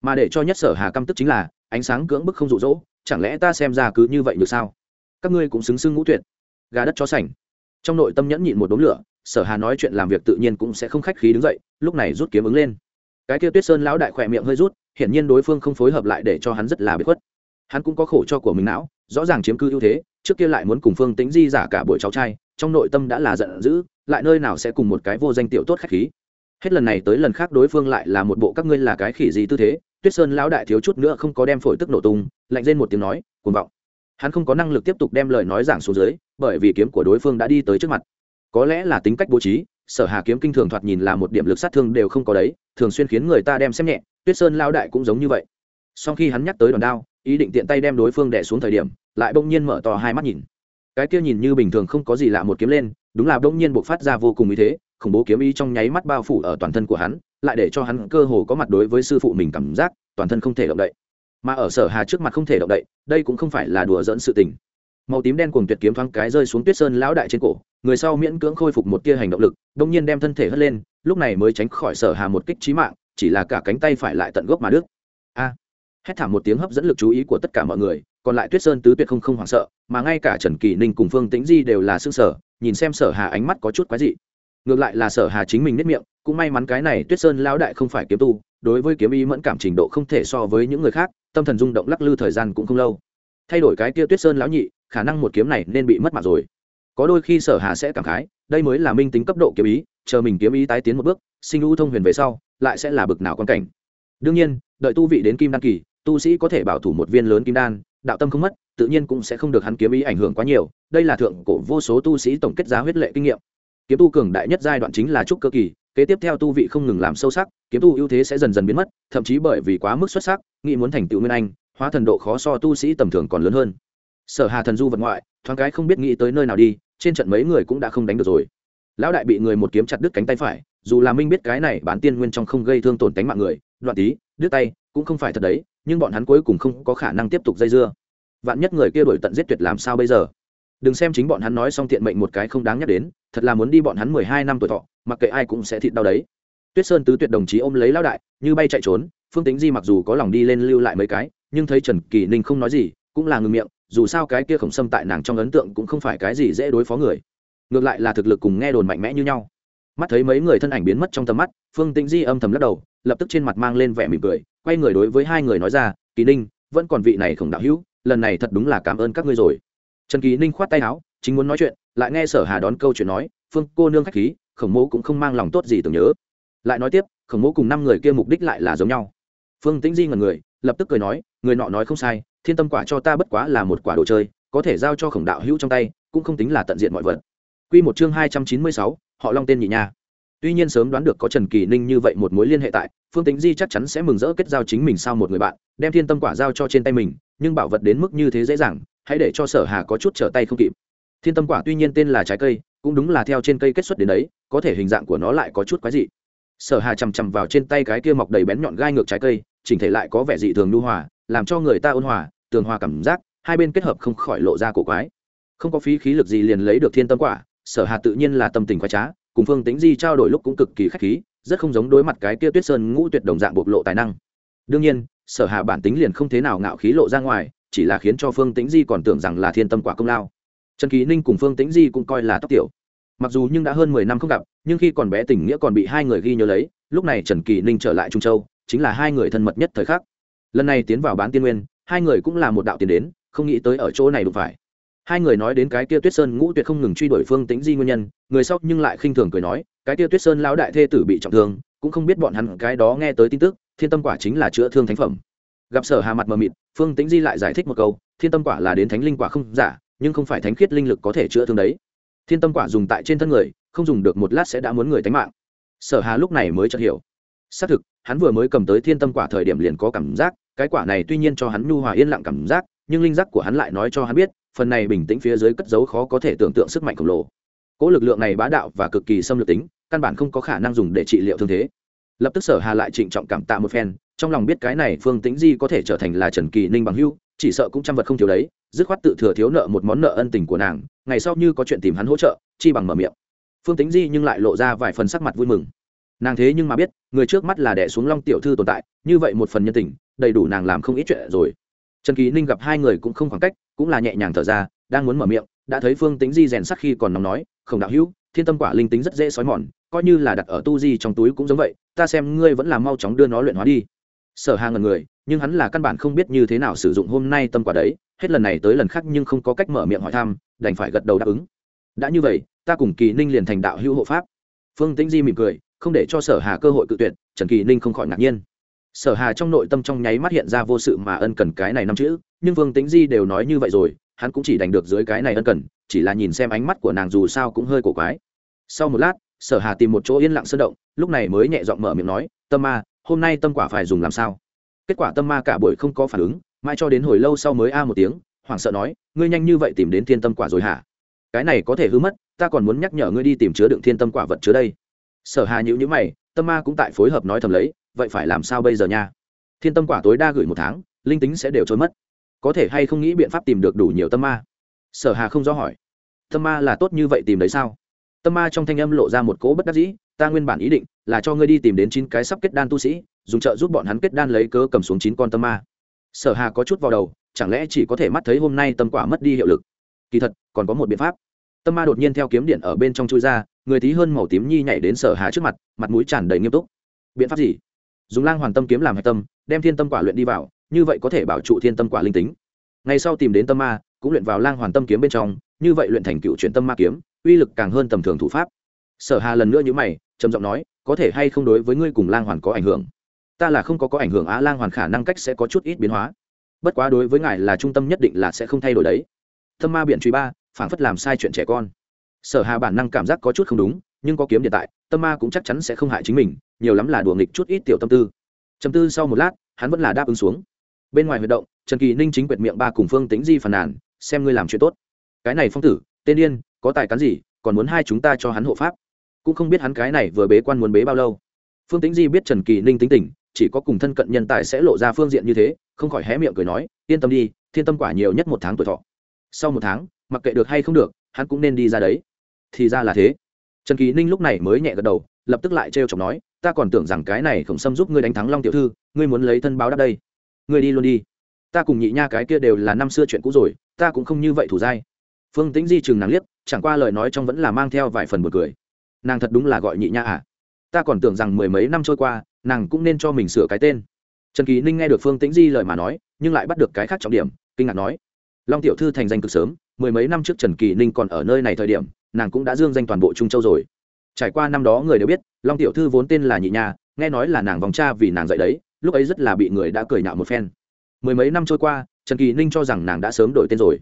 Mà để cho nhất sở hà căm tức chính là ánh sáng cưỡng bức không rụ rỗ, chẳng lẽ ta xem ra cứ như vậy được sao? Các ngươi cũng xứng xưng ngũ tuyệt. Gà đất chó sành. Trong nội tâm nhẫn nhịn một đống lửa, sở hà nói chuyện làm việc tự nhiên cũng sẽ không khách khí đứng dậy, lúc này rút kiếm ứng lên. Cái kia tuyết sơn lão đại khỏe miệng hơi rút, hiển nhiên đối phương không phối hợp lại để cho hắn rất là bị khuất. Hắn cũng có khổ cho của mình não, rõ ràng chiếm cư ưu thế, trước kia lại muốn cùng phương tính di giả cả buổi cháu trai, trong nội tâm đã là giận dữ, lại nơi nào sẽ cùng một cái vô danh tiểu tốt khách khí. Hết lần này tới lần khác đối phương lại là một bộ các ngươi là cái khỉ gì tư thế tuyết sơn lão đại thiếu chút nữa không có đem phổi tức nổ tung, lạnh lên một tiếng nói, cuồng vọng. Hắn không có năng lực tiếp tục đem lời nói giảng xuống dưới, bởi vì kiếm của đối phương đã đi tới trước mặt. Có lẽ là tính cách bố trí, sở hà kiếm kinh thường thoạt nhìn là một điểm lực sát thương đều không có đấy, thường xuyên khiến người ta đem xem nhẹ, tuyết sơn lao đại cũng giống như vậy. Sau khi hắn nhắc tới đòn đao, ý định tiện tay đem đối phương đẻ xuống thời điểm, lại bỗng nhiên mở to hai mắt nhìn. Cái kia nhìn như bình thường không có gì lạ một kiếm lên, đúng là bỗng nhiên buộc phát ra vô cùng ý thế, khủng bố kiếm ý trong nháy mắt bao phủ ở toàn thân của hắn lại để cho hắn cơ hồ có mặt đối với sư phụ mình cảm giác toàn thân không thể động đậy. Mà ở sở hà trước mặt không thể động đậy, đây cũng không phải là đùa dẫn sự tình. Màu tím đen cùng tuyệt kiếm thoáng cái rơi xuống tuyết sơn lão đại trên cổ, người sau miễn cưỡng khôi phục một tia hành động lực, đông nhiên đem thân thể hất lên, lúc này mới tránh khỏi sở hà một kích trí mạng, chỉ là cả cánh tay phải lại tận gốc mà đứt. A! Hét thảm một tiếng hấp dẫn lực chú ý của tất cả mọi người, còn lại tuyết sơn tứ tuyệt không không hoảng sợ, mà ngay cả trần kỳ ninh cùng phương tĩnh di đều là xương sở nhìn xem sở hà ánh mắt có chút quái dị. Ngược lại là sở hà chính mình nếp miệng cũng may mắn cái này tuyết sơn lão đại không phải kiếm tu, đối với kiếm ý mẫn cảm trình độ không thể so với những người khác, tâm thần rung động lắc lư thời gian cũng không lâu. Thay đổi cái kia tuyết sơn lão nhị, khả năng một kiếm này nên bị mất mạng rồi. Có đôi khi sở hà sẽ cảm khái, đây mới là minh tính cấp độ kiếm ý, chờ mình kiếm ý tái tiến một bước, sinh ưu thông huyền về sau, lại sẽ là bực nào quan cảnh. Đương nhiên, đợi tu vị đến kim đan kỳ, tu sĩ có thể bảo thủ một viên lớn kim đan, đạo tâm không mất, tự nhiên cũng sẽ không được hắn kiếm ý ảnh hưởng quá nhiều, đây là thượng cổ vô số tu sĩ tổng kết giá huyết lệ kinh nghiệm. Kiếm tu cường đại nhất giai đoạn chính là trúc cơ kỳ kế tiếp theo tu vị không ngừng làm sâu sắc, kiếm tu ưu thế sẽ dần dần biến mất, thậm chí bởi vì quá mức xuất sắc, nghĩ muốn thành tựu nguyên anh, hóa thần độ khó so tu sĩ tầm thường còn lớn hơn. Sở hà thần du vật ngoại, thoáng cái không biết nghĩ tới nơi nào đi, trên trận mấy người cũng đã không đánh được rồi. Lão đại bị người một kiếm chặt đứt cánh tay phải, dù là minh biết cái này bán tiên nguyên trong không gây thương tổn tánh mạng người, đoạn tí, đứt tay, cũng không phải thật đấy, nhưng bọn hắn cuối cùng không có khả năng tiếp tục dây dưa. Vạn nhất người kia đổi tận giết tuyệt làm sao bây giờ? Đừng xem chính bọn hắn nói xong tiện mệnh một cái không đáng nhắc đến, thật là muốn đi bọn hắn mười hai năm tuổi thọ mặc kệ ai cũng sẽ thịt đau đấy. Tuyết sơn tứ tuyệt đồng chí ôm lấy lão đại, như bay chạy trốn, phương tính di mặc dù có lòng đi lên lưu lại mấy cái, nhưng thấy trần kỳ ninh không nói gì, cũng là ngừng miệng, dù sao cái kia khổng xâm tại nàng trong ấn tượng cũng không phải cái gì dễ đối phó người. Ngược lại là thực lực cùng nghe đồn mạnh mẽ như nhau. Mắt thấy mấy người thân ảnh biến mất trong tầm mắt, phương tĩnh di âm thầm lắc đầu, lập tức trên mặt mang lên vẻ mỉm cười, quay người đối với hai người nói ra, kỳ ninh, vẫn còn vị này khổng đạo hữu, lần này thật đúng là cảm ơn các ngươi rồi. Trần kỳ ninh khoát tay áo, chính muốn nói chuyện, lại nghe sở hà đón câu chuyện nói, phương, cô nương khách khí khổng mẫu cũng không mang lòng tốt gì tưởng nhớ lại nói tiếp khổng mẫu cùng năm người kia mục đích lại là giống nhau phương tĩnh di ngần người lập tức cười nói người nọ nói không sai thiên tâm quả cho ta bất quá là một quả đồ chơi có thể giao cho khổng đạo hữu trong tay cũng không tính là tận diện mọi vật Quy một chương hai trăm chín mươi sáu, họ Long tên nhị nha. Tuy nhiên sớm đoán được có Trần Kỳ Ninh như vậy một mối liên hệ tại, Phương Tĩnh Di chắc chắn sẽ mừng rỡ kết giao chính mình sau một người bạn, đem thiên tâm quả giao cho trên tay mình, nhưng bảo vật đến mức như thế dễ dàng, hãy để cho Sở Hà có chút trở tay không kịp. Thiên tâm quả tuy nhiên tên là trái cây, cũng đúng là theo trên cây kết xuất đến đấy, có thể hình dạng của nó lại có chút quái dị. Sở Hà chằm chằm vào trên tay cái kia mọc đầy bén nhọn gai ngược trái cây, chỉnh thể lại có vẻ dị thường nhu hòa, làm cho người ta ôn hòa, tường hòa cảm giác, hai bên kết hợp không khỏi lộ ra cổ quái. Không có phí khí lực gì liền lấy được thiên tâm quả, sở hà tự nhiên là tâm tình khoái trá cùng phương tính di trao đổi lúc cũng cực kỳ khách khí rất không giống đối mặt cái kia tuyết sơn ngũ tuyệt đồng dạng bộc lộ tài năng đương nhiên sở hà bản tính liền không thế nào ngạo khí lộ ra ngoài chỉ là khiến cho phương tĩnh di còn tưởng rằng là thiên tâm quả công lao trần kỳ ninh cùng phương tĩnh di cũng coi là tóc tiểu. Mặc dù nhưng đã hơn mười năm không gặp, nhưng khi còn bé tình nghĩa còn bị hai người ghi nhớ lấy, lúc này trần kỳ ninh trở lại trung châu, chính là hai người thân mật nhất thời khắc. Lần này tiến vào bán tiên nguyên, hai người cũng là một đạo tiền đến, không nghĩ tới ở chỗ này đụng phải. Hai người nói đến cái kia tuyết sơn ngũ tuyệt không ngừng truy đuổi phương Tĩnh di nguyên nhân, người sau nhưng lại khinh thường cười nói, cái kia tuyết sơn lão đại thê tử bị trọng thương, cũng không biết bọn hắn cái đó nghe tới tin tức, thiên tâm quả chính là chữa thương thánh phẩm. Gặp sở hà mặt mờ mịt, phương tĩnh di lại giải thích một câu, thiên tâm quả là đến thánh linh quả không giả nhưng không phải thánh khiết linh lực có thể chữa thương đấy. Thiên tâm quả dùng tại trên thân người, không dùng được một lát sẽ đã muốn người tánh mạng. Sở hà lúc này mới chợt hiểu. Xác thực, hắn vừa mới cầm tới thiên tâm quả thời điểm liền có cảm giác, cái quả này tuy nhiên cho hắn nhu hòa yên lặng cảm giác, nhưng linh giác của hắn lại nói cho hắn biết, phần này bình tĩnh phía dưới cất giấu khó có thể tưởng tượng sức mạnh khổng lồ. Cỗ lực lượng này bá đạo và cực kỳ xâm lược tính, căn bản không có khả năng dùng để trị liệu thương thế lập tức sở hà lại trịnh trọng cảm tạ một phen, trong lòng biết cái này phương tĩnh di có thể trở thành là trần kỳ ninh bằng hưu chỉ sợ cũng trăm vật không thiếu đấy, dứt khoát tự thừa thiếu nợ một món nợ ân tình của nàng, ngày sau như có chuyện tìm hắn hỗ trợ, chi bằng mở miệng. Phương tĩnh di nhưng lại lộ ra vài phần sắc mặt vui mừng. Nàng thế nhưng mà biết, người trước mắt là đẻ xuống long tiểu thư tồn tại, như vậy một phần nhân tình, đầy đủ nàng làm không ít chuyện rồi. Trần kỳ ninh gặp hai người cũng không khoảng cách, cũng là nhẹ nhàng thở ra, đang muốn mở miệng, đã thấy phương tĩnh di rèn sắc khi còn nóng nói không đạo hữu thiên tâm quả linh tính rất dễ sói mòn, coi như là đặt ở tu di trong túi cũng giống vậy, ta xem ngươi vẫn là mau chóng đưa nó luyện hóa đi. Sở Hà ngần người, nhưng hắn là căn bản không biết như thế nào sử dụng hôm nay tâm quả đấy, hết lần này tới lần khác nhưng không có cách mở miệng hỏi thăm, đành phải gật đầu đáp ứng. Đã như vậy, ta cùng kỳ ninh liền thành đạo hữu hộ pháp. Phương tĩnh di mỉm cười, không để cho sở hà cơ hội cự tuyệt, trần kỳ ninh không khỏi ngạc nhiên. Sở hà trong nội tâm trong nháy mắt hiện ra vô sự mà ân cần cái này năm chữ, nhưng vương tính di đều nói như vậy rồi hắn cũng chỉ đành được dưới cái này ân cần, chỉ là nhìn xem ánh mắt của nàng dù sao cũng hơi cổ quái. Sau một lát, sở hà tìm một chỗ yên lặng sơn động, lúc này mới nhẹ giọng mở miệng nói, tâm ma, hôm nay tâm quả phải dùng làm sao? Kết quả tâm ma cả buổi không có phản ứng, mãi cho đến hồi lâu sau mới a một tiếng, hoảng sợ nói, ngươi nhanh như vậy tìm đến thiên tâm quả rồi hả? Cái này có thể hư mất, ta còn muốn nhắc nhở ngươi đi tìm chứa đựng thiên tâm quả vật chứa đây. Sở hà nhữ nhữ mày, tâm ma cũng tại phối hợp nói thầm lấy, vậy phải làm sao bây giờ nha? Thiên tâm quả tối đa gửi một tháng, linh tính sẽ đều trôi mất có thể hay không nghĩ biện pháp tìm được đủ nhiều tâm ma? Sở hà không rõ hỏi. Tâm ma là tốt như vậy tìm đấy sao? Tâm ma trong thanh âm lộ ra một cỗ bất đắc dĩ, ta nguyên bản ý định là cho ngươi đi tìm đến chín cái sắp kết đan tu sĩ, dùng trợ giúp bọn hắn kết đan lấy cớ cầm xuống chín con tâm ma. Sở hà có chút vào đầu, chẳng lẽ chỉ có thể mắt thấy hôm nay tâm quả mất đi hiệu lực? Kỳ thật, còn có một biện pháp. Tâm ma đột nhiên theo kiếm điện ở bên trong chui ra, người tí hơn màu tím nhi nhảy đến sở hà trước mặt mặt mũi tràn đầy nghiêm túc. Biện pháp gì? Dùng lang hoàn tâm kiếm làm hạch tâm, đem thiên tâm quả luyện đi vào như vậy có thể bảo trụ thiên tâm quả linh tính. Ngay sau tìm đến tâm ma, cũng luyện vào lang hoàn tâm kiếm bên trong, như vậy luyện thành cựu chuyển tâm ma kiếm, uy lực càng hơn tầm thường thủ pháp. Sở hà lần nữa như mày, trầm giọng nói, có thể hay không đối với ngươi cùng lang hoàn có ảnh hưởng? Ta là không có có ảnh hưởng á, lang hoàn khả năng cách sẽ có chút ít biến hóa. Bất quá đối với ngài là trung tâm nhất định là sẽ không thay đổi đấy. Tâm ma biện truy ba, phảng phất làm sai chuyện trẻ con. Sở hà bản năng cảm giác có chút không đúng, nhưng có kiếm điện tại, tâm ma cũng chắc chắn sẽ không hại chính mình, nhiều lắm là đùa nghịch chút ít tiểu tâm tư. Chầm tư sau một lát, hắn vẫn là đáp ứng xuống bên ngoài huyệt động, trần kỳ ninh chính quyệt miệng ba cùng phương tính di phàn nàn, xem ngươi làm chuyện tốt. Cái này phong tử, tên điên, có tài cán gì, còn muốn hai chúng ta cho hắn hộ pháp. Cũng không biết hắn cái này vừa bế quan muốn bế bao lâu. Phương tính di biết trần kỳ ninh tính tình, chỉ có cùng thân cận nhân tài sẽ lộ ra phương diện như thế, không khỏi hé miệng cười nói, yên tâm đi, thiên tâm quả nhiều nhất một tháng tuổi thọ. Sau một tháng, mặc kệ được hay không được, hắn cũng nên đi ra đấy. Thì ra là thế. Trần kỳ ninh lúc này mới nhẹ gật đầu, lập tức lại trêu chọc nói, ta còn tưởng rằng cái này khổng xâm giúp ngươi đánh thắng long tiểu thư, ngươi muốn lấy thân báo đáp đây ngươi đi luôn đi. Ta cùng nhị nha cái kia đều là năm xưa chuyện cũ rồi, ta cũng không như vậy thủ dai. Phương tĩnh di chừng nàng liếc, chẳng qua lời nói trong vẫn là mang theo vài phần một cười. Nàng thật đúng là gọi nhị nha à? Ta còn tưởng rằng mười mấy năm trôi qua, nàng cũng nên cho mình sửa cái tên. Trần kỳ ninh nghe được phương tĩnh di lời mà nói, nhưng lại bắt được cái khác trọng điểm, kinh ngạc nói. Long tiểu thư thành danh cực sớm, mười mấy năm trước trần kỳ ninh còn ở nơi này thời điểm, nàng cũng đã dương danh toàn bộ trung châu rồi. Trải qua năm đó người đều biết, long tiểu thư vốn tên là nhị nha, nghe nói là nàng vòng cha vì nàng dạy đấy lúc ấy rất là bị người đã cười nhạo một phen. Mười mấy năm trôi qua, trần kỳ ninh cho rằng nàng đã sớm đổi tên rồi.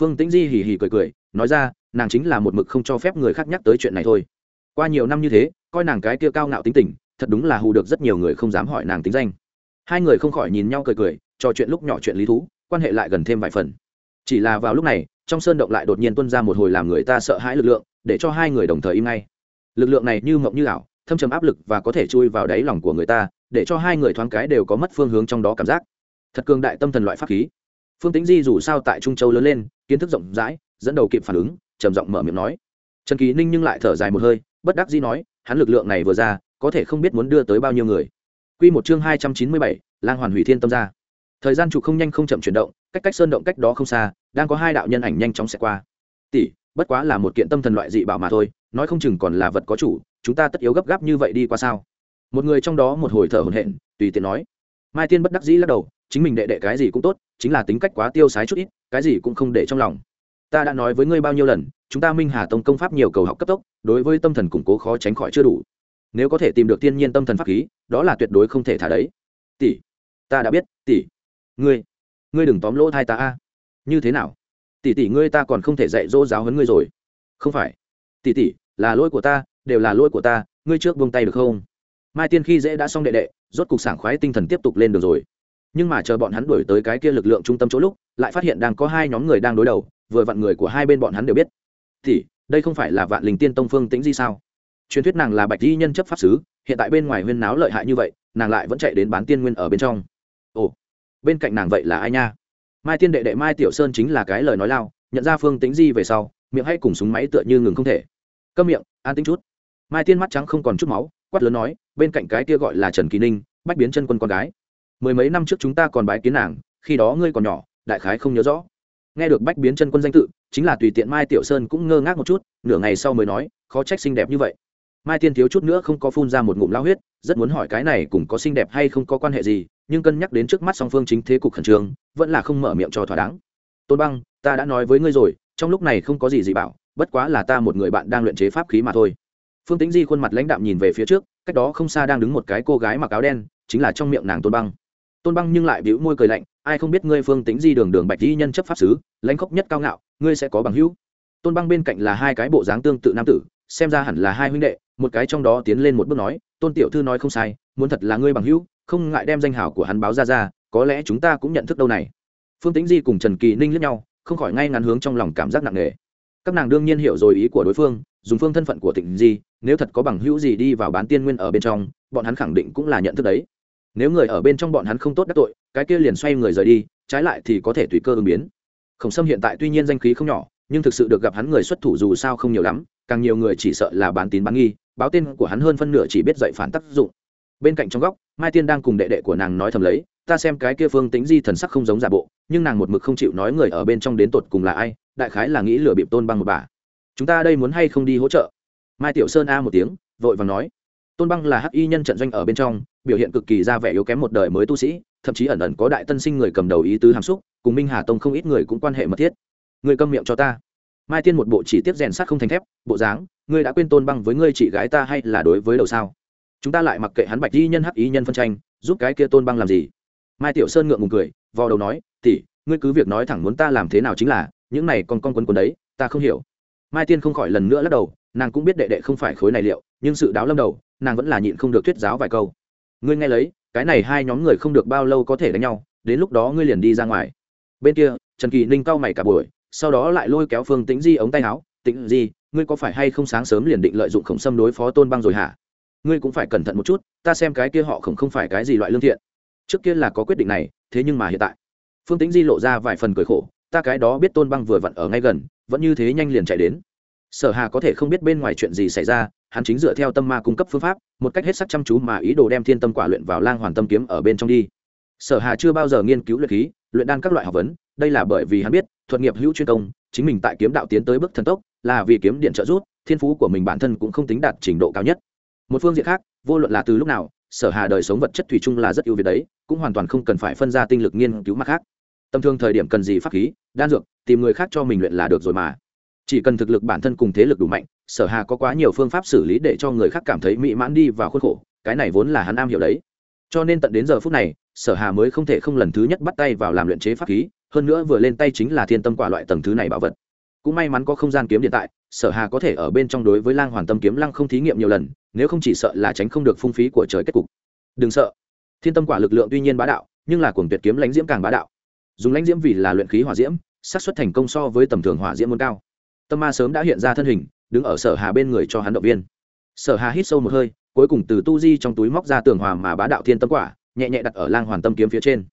Phương tĩnh di hì hì cười cười, nói ra, nàng chính là một mực không cho phép người khác nhắc tới chuyện này thôi. Qua nhiều năm như thế, coi nàng cái kia cao ngạo tính tình, thật đúng là hù được rất nhiều người không dám hỏi nàng tính danh. Hai người không khỏi nhìn nhau cười cười, trò chuyện lúc nhỏ chuyện lý thú, quan hệ lại gần thêm vài phần. Chỉ là vào lúc này, trong sơn động lại đột nhiên tuân ra một hồi làm người ta sợ hãi lực lượng, để cho hai người đồng thời im ngay. Lực lượng này như mộng như ảo, thâm trầm áp lực và có thể chui vào đáy lòng của người ta để cho hai người thoáng cái đều có mất phương hướng trong đó cảm giác. Thật cường đại tâm thần loại pháp khí. Phương tính di dù sao tại trung châu lớn lên, kiến thức rộng rãi, dẫn đầu kịp phản ứng, trầm giọng mở miệng nói. Trần kỳ ninh nhưng lại thở dài một hơi, bất đắc di nói, hắn lực lượng này vừa ra, có thể không biết muốn đưa tới bao nhiêu người. Q một chương hai trăm chín mươi bảy, lang hoàn hủy thiên tâm ra. Thời gian trục không nhanh không chậm chuyển động, cách cách sơn động cách đó không xa, đang có hai đạo nhân ảnh nhanh chóng xẹt qua. Tỷ, bất quá là một kiện tâm thần loại dị bảo mà thôi, nói không chừng còn là vật có chủ, chúng ta tất yếu gấp gáp như vậy đi qua sao? Một người trong đó một hồi thở hổn hển, tùy tiện nói. Mai tiên bất đắc dĩ lắc đầu, chính mình đệ đệ cái gì cũng tốt, chính là tính cách quá tiêu sái chút ít, cái gì cũng không để trong lòng. Ta đã nói với ngươi bao nhiêu lần, chúng ta minh hà tông công pháp nhiều cầu học cấp tốc, đối với tâm thần củng cố khó tránh khỏi chưa đủ. Nếu có thể tìm được thiên nhiên tâm thần pháp khí, đó là tuyệt đối không thể thả đấy. Tỷ, ta đã biết, tỷ. Ngươi ngươi đừng tóm lỗ thai ta a. Như thế nào? Tỷ tỷ ngươi ta còn không thể dạy dỗ giáo huấn ngươi rồi. Không phải. Tỷ tỷ, là lỗi của ta, đều là lỗi của ta, ngươi trước buông tay được không? Mai tiên khi dễ đã xong đệ đệ, rốt cục sảng khoái tinh thần tiếp tục lên được rồi. Nhưng mà chờ bọn hắn đuổi tới cái kia lực lượng trung tâm chỗ lúc, lại phát hiện đang có hai nhóm người đang đối đầu, vừa vặn người của hai bên bọn hắn đều biết. Thì đây không phải là vạn linh tiên tông phương tĩnh di sao? Truyền thuyết nàng là bạch di nhân chấp pháp sứ, hiện tại bên ngoài huyên náo lợi hại như vậy, nàng lại vẫn chạy đến bán tiên nguyên ở bên trong. Ồ, bên cạnh nàng vậy là ai nha? Mai tiên đệ đệ mai tiểu sơn chính là cái lời nói lao, nhận ra phương tĩnh di về sau, miệng hay cùng súng máy tựa như ngừng không thể. Câm miệng, an tính chút. Mai tiên mắt trắng không còn chút máu quát lớn nói, bên cạnh cái kia gọi là trần kỳ ninh, bách biến chân quân con gái. Mười mấy năm trước chúng ta còn bái kiến nàng, khi đó ngươi còn nhỏ, đại khái không nhớ rõ. Nghe được bách biến chân quân danh tự, chính là tùy tiện mai tiểu sơn cũng ngơ ngác một chút, nửa ngày sau mới nói, khó trách xinh đẹp như vậy. Mai tiên thiếu chút nữa không có phun ra một ngụm lao huyết, rất muốn hỏi cái này cùng có xinh đẹp hay không có quan hệ gì, nhưng cân nhắc đến trước mắt song phương chính thế cục khẩn trương, vẫn là không mở miệng cho thỏa đáng. Tôn băng, ta đã nói với ngươi rồi, trong lúc này không có gì gì bảo, bất quá là ta một người bạn đang luyện chế pháp khí mà thôi phương Tĩnh di khuôn mặt lãnh đạm nhìn về phía trước, cách đó không xa đang đứng một cái cô gái mặc áo đen, chính là trong miệng nàng tôn băng. Tôn băng nhưng lại bĩu môi cười lạnh, ai không biết ngươi phương Tĩnh di đường đường bạch di nhân chấp pháp sứ, lãnh khốc nhất cao ngạo, ngươi sẽ có bằng hữu. Tôn băng bên cạnh là hai cái bộ dáng tương tự nam tử, xem ra hẳn là hai huynh đệ, một cái trong đó tiến lên một bước nói, tôn tiểu thư nói không sai, muốn thật là ngươi bằng hữu, không ngại đem danh hảo của hắn báo ra ra, có lẽ chúng ta cũng nhận thức đâu này. Phương Tĩnh di cùng trần kỳ ninh lướt nhau, không khỏi ngay ngắn hướng trong lòng cảm giác nặng nề. Các nàng đương nhiên hiểu rồi ý của đối phương dùng phương thân phận của tịnh di, nếu thật có bằng hữu gì đi vào bán tiên nguyên ở bên trong, bọn hắn khẳng định cũng là nhận thức đấy. Nếu người ở bên trong bọn hắn không tốt đắc tội, cái kia liền xoay người rời đi, trái lại thì có thể tùy cơ ứng biến. Khổng sâm hiện tại tuy nhiên danh khí không nhỏ, nhưng thực sự được gặp hắn người xuất thủ dù sao không nhiều lắm, càng nhiều người chỉ sợ là bán tín bán nghi, báo tên của hắn hơn phân nửa chỉ biết dạy phản tác dụng. Bên cạnh trong góc, mai tiên đang cùng đệ đệ của nàng nói thầm lấy, ta xem cái kia phương tính di thần sắc không giống giả bộ, nhưng nàng một mực không chịu nói người ở bên trong đến tột cùng là ai, đại khái là nghĩ lừa bịp tôn băng một bà chúng ta đây muốn hay không đi hỗ trợ? Mai tiểu sơn a một tiếng, vội vàng nói. Tôn băng là hắc y nhân trận doanh ở bên trong, biểu hiện cực kỳ ra vẻ yếu kém một đời mới tu sĩ, thậm chí ẩn ẩn có đại tân sinh người cầm đầu ý tứ hàm xúc, cùng minh hà tông không ít người cũng quan hệ mật thiết. Người câm miệng cho ta. Mai tiên một bộ chỉ tiếp rèn sát không thành thép, bộ dáng, ngươi đã quên tôn băng với ngươi chị gái ta hay là đối với đầu sao? Chúng ta lại mặc kệ hắn bạch y nhân, hắc y nhân phân tranh, giúp cái kia tôn băng làm gì? Mai tiểu sơn ngượng ngùng cười, vò đầu nói tỉ ngươi cứ việc nói thẳng muốn ta làm thế nào chính là, những này còn con quấn quấn đấy, ta không hiểu mai tiên không khỏi lần nữa lắc đầu, nàng cũng biết đệ đệ không phải khối này liệu, nhưng sự đáo lâm đầu, nàng vẫn là nhịn không được thuyết giáo vài câu. Ngươi nghe lấy, cái này hai nhóm người không được bao lâu có thể đánh nhau, đến lúc đó ngươi liền đi ra ngoài. Bên kia, trần kỳ ninh cau mày cả buổi, sau đó lại lôi kéo phương tĩnh di ống tay áo, tĩnh di, ngươi có phải hay không sáng sớm liền định lợi dụng khổng xâm đối phó tôn băng rồi hả? Ngươi cũng phải cẩn thận một chút, ta xem cái kia họ khổng không phải cái gì loại lương thiện. Trước kia là có quyết định này, thế nhưng mà hiện tại. Phương tĩnh di lộ ra vài phần cười khổ, ta cái đó biết tôn băng vừa vặn ở ngay gần vẫn như thế nhanh liền chạy đến. Sở hà có thể không biết bên ngoài chuyện gì xảy ra, hắn chính dựa theo tâm ma cung cấp phương pháp, một cách hết sắc chăm chú mà ý đồ đem thiên tâm quả luyện vào lang hoàn tâm kiếm ở bên trong đi. Sở hà chưa bao giờ nghiên cứu luyện khí, luyện đan các loại học vấn, đây là bởi vì hắn biết, thuật nghiệp hữu chuyên công, chính mình tại kiếm đạo tiến tới bước thần tốc, là vì kiếm điện trợ rút thiên phú của mình bản thân cũng không tính đạt trình độ cao nhất. Một phương diện khác, vô luận là từ lúc nào, sở hà đời sống vật chất thủy chung là rất ưu việt đấy, cũng hoàn toàn không cần phải phân ra tinh lực nghiên cứu mặt khác tầm thường thời điểm cần gì pháp khí, đan dược, tìm người khác cho mình luyện là được rồi mà. Chỉ cần thực lực bản thân cùng thế lực đủ mạnh, sở hà có quá nhiều phương pháp xử lý để cho người khác cảm thấy mỹ mãn đi vào khuôn khổ, cái này vốn là hắn am hiểu đấy. Cho nên tận đến giờ phút này, sở hà mới không thể không lần thứ nhất bắt tay vào làm luyện chế pháp khí, hơn nữa vừa lên tay chính là thiên tâm quả loại tầng thứ này bảo vật. Cũng may mắn có không gian kiếm điện tại, sở hà có thể ở bên trong đối với lang hoàn tâm kiếm lăng không thí nghiệm nhiều lần, nếu không chỉ sợ là tránh không được phung phí của trời kết cục. Đừng sợ. Thiên tâm quả lực lượng tuy nhiên bá đạo, nhưng là cuồng tuyệt kiếm lãnh diễm càng bá đạo dùng lãnh diễm vì là luyện khí hỏa diễm, xác suất thành công so với tầm thường hỏa diễm muốn cao. Tâm ma sớm đã hiện ra thân hình, đứng ở sở hà bên người cho hắn động viên. Sở hà hít sâu một hơi, cuối cùng từ tu di trong túi móc ra tường hòa mà bá đạo thiên tâm quả, nhẹ nhẹ đặt ở lang hoàn tâm kiếm phía trên.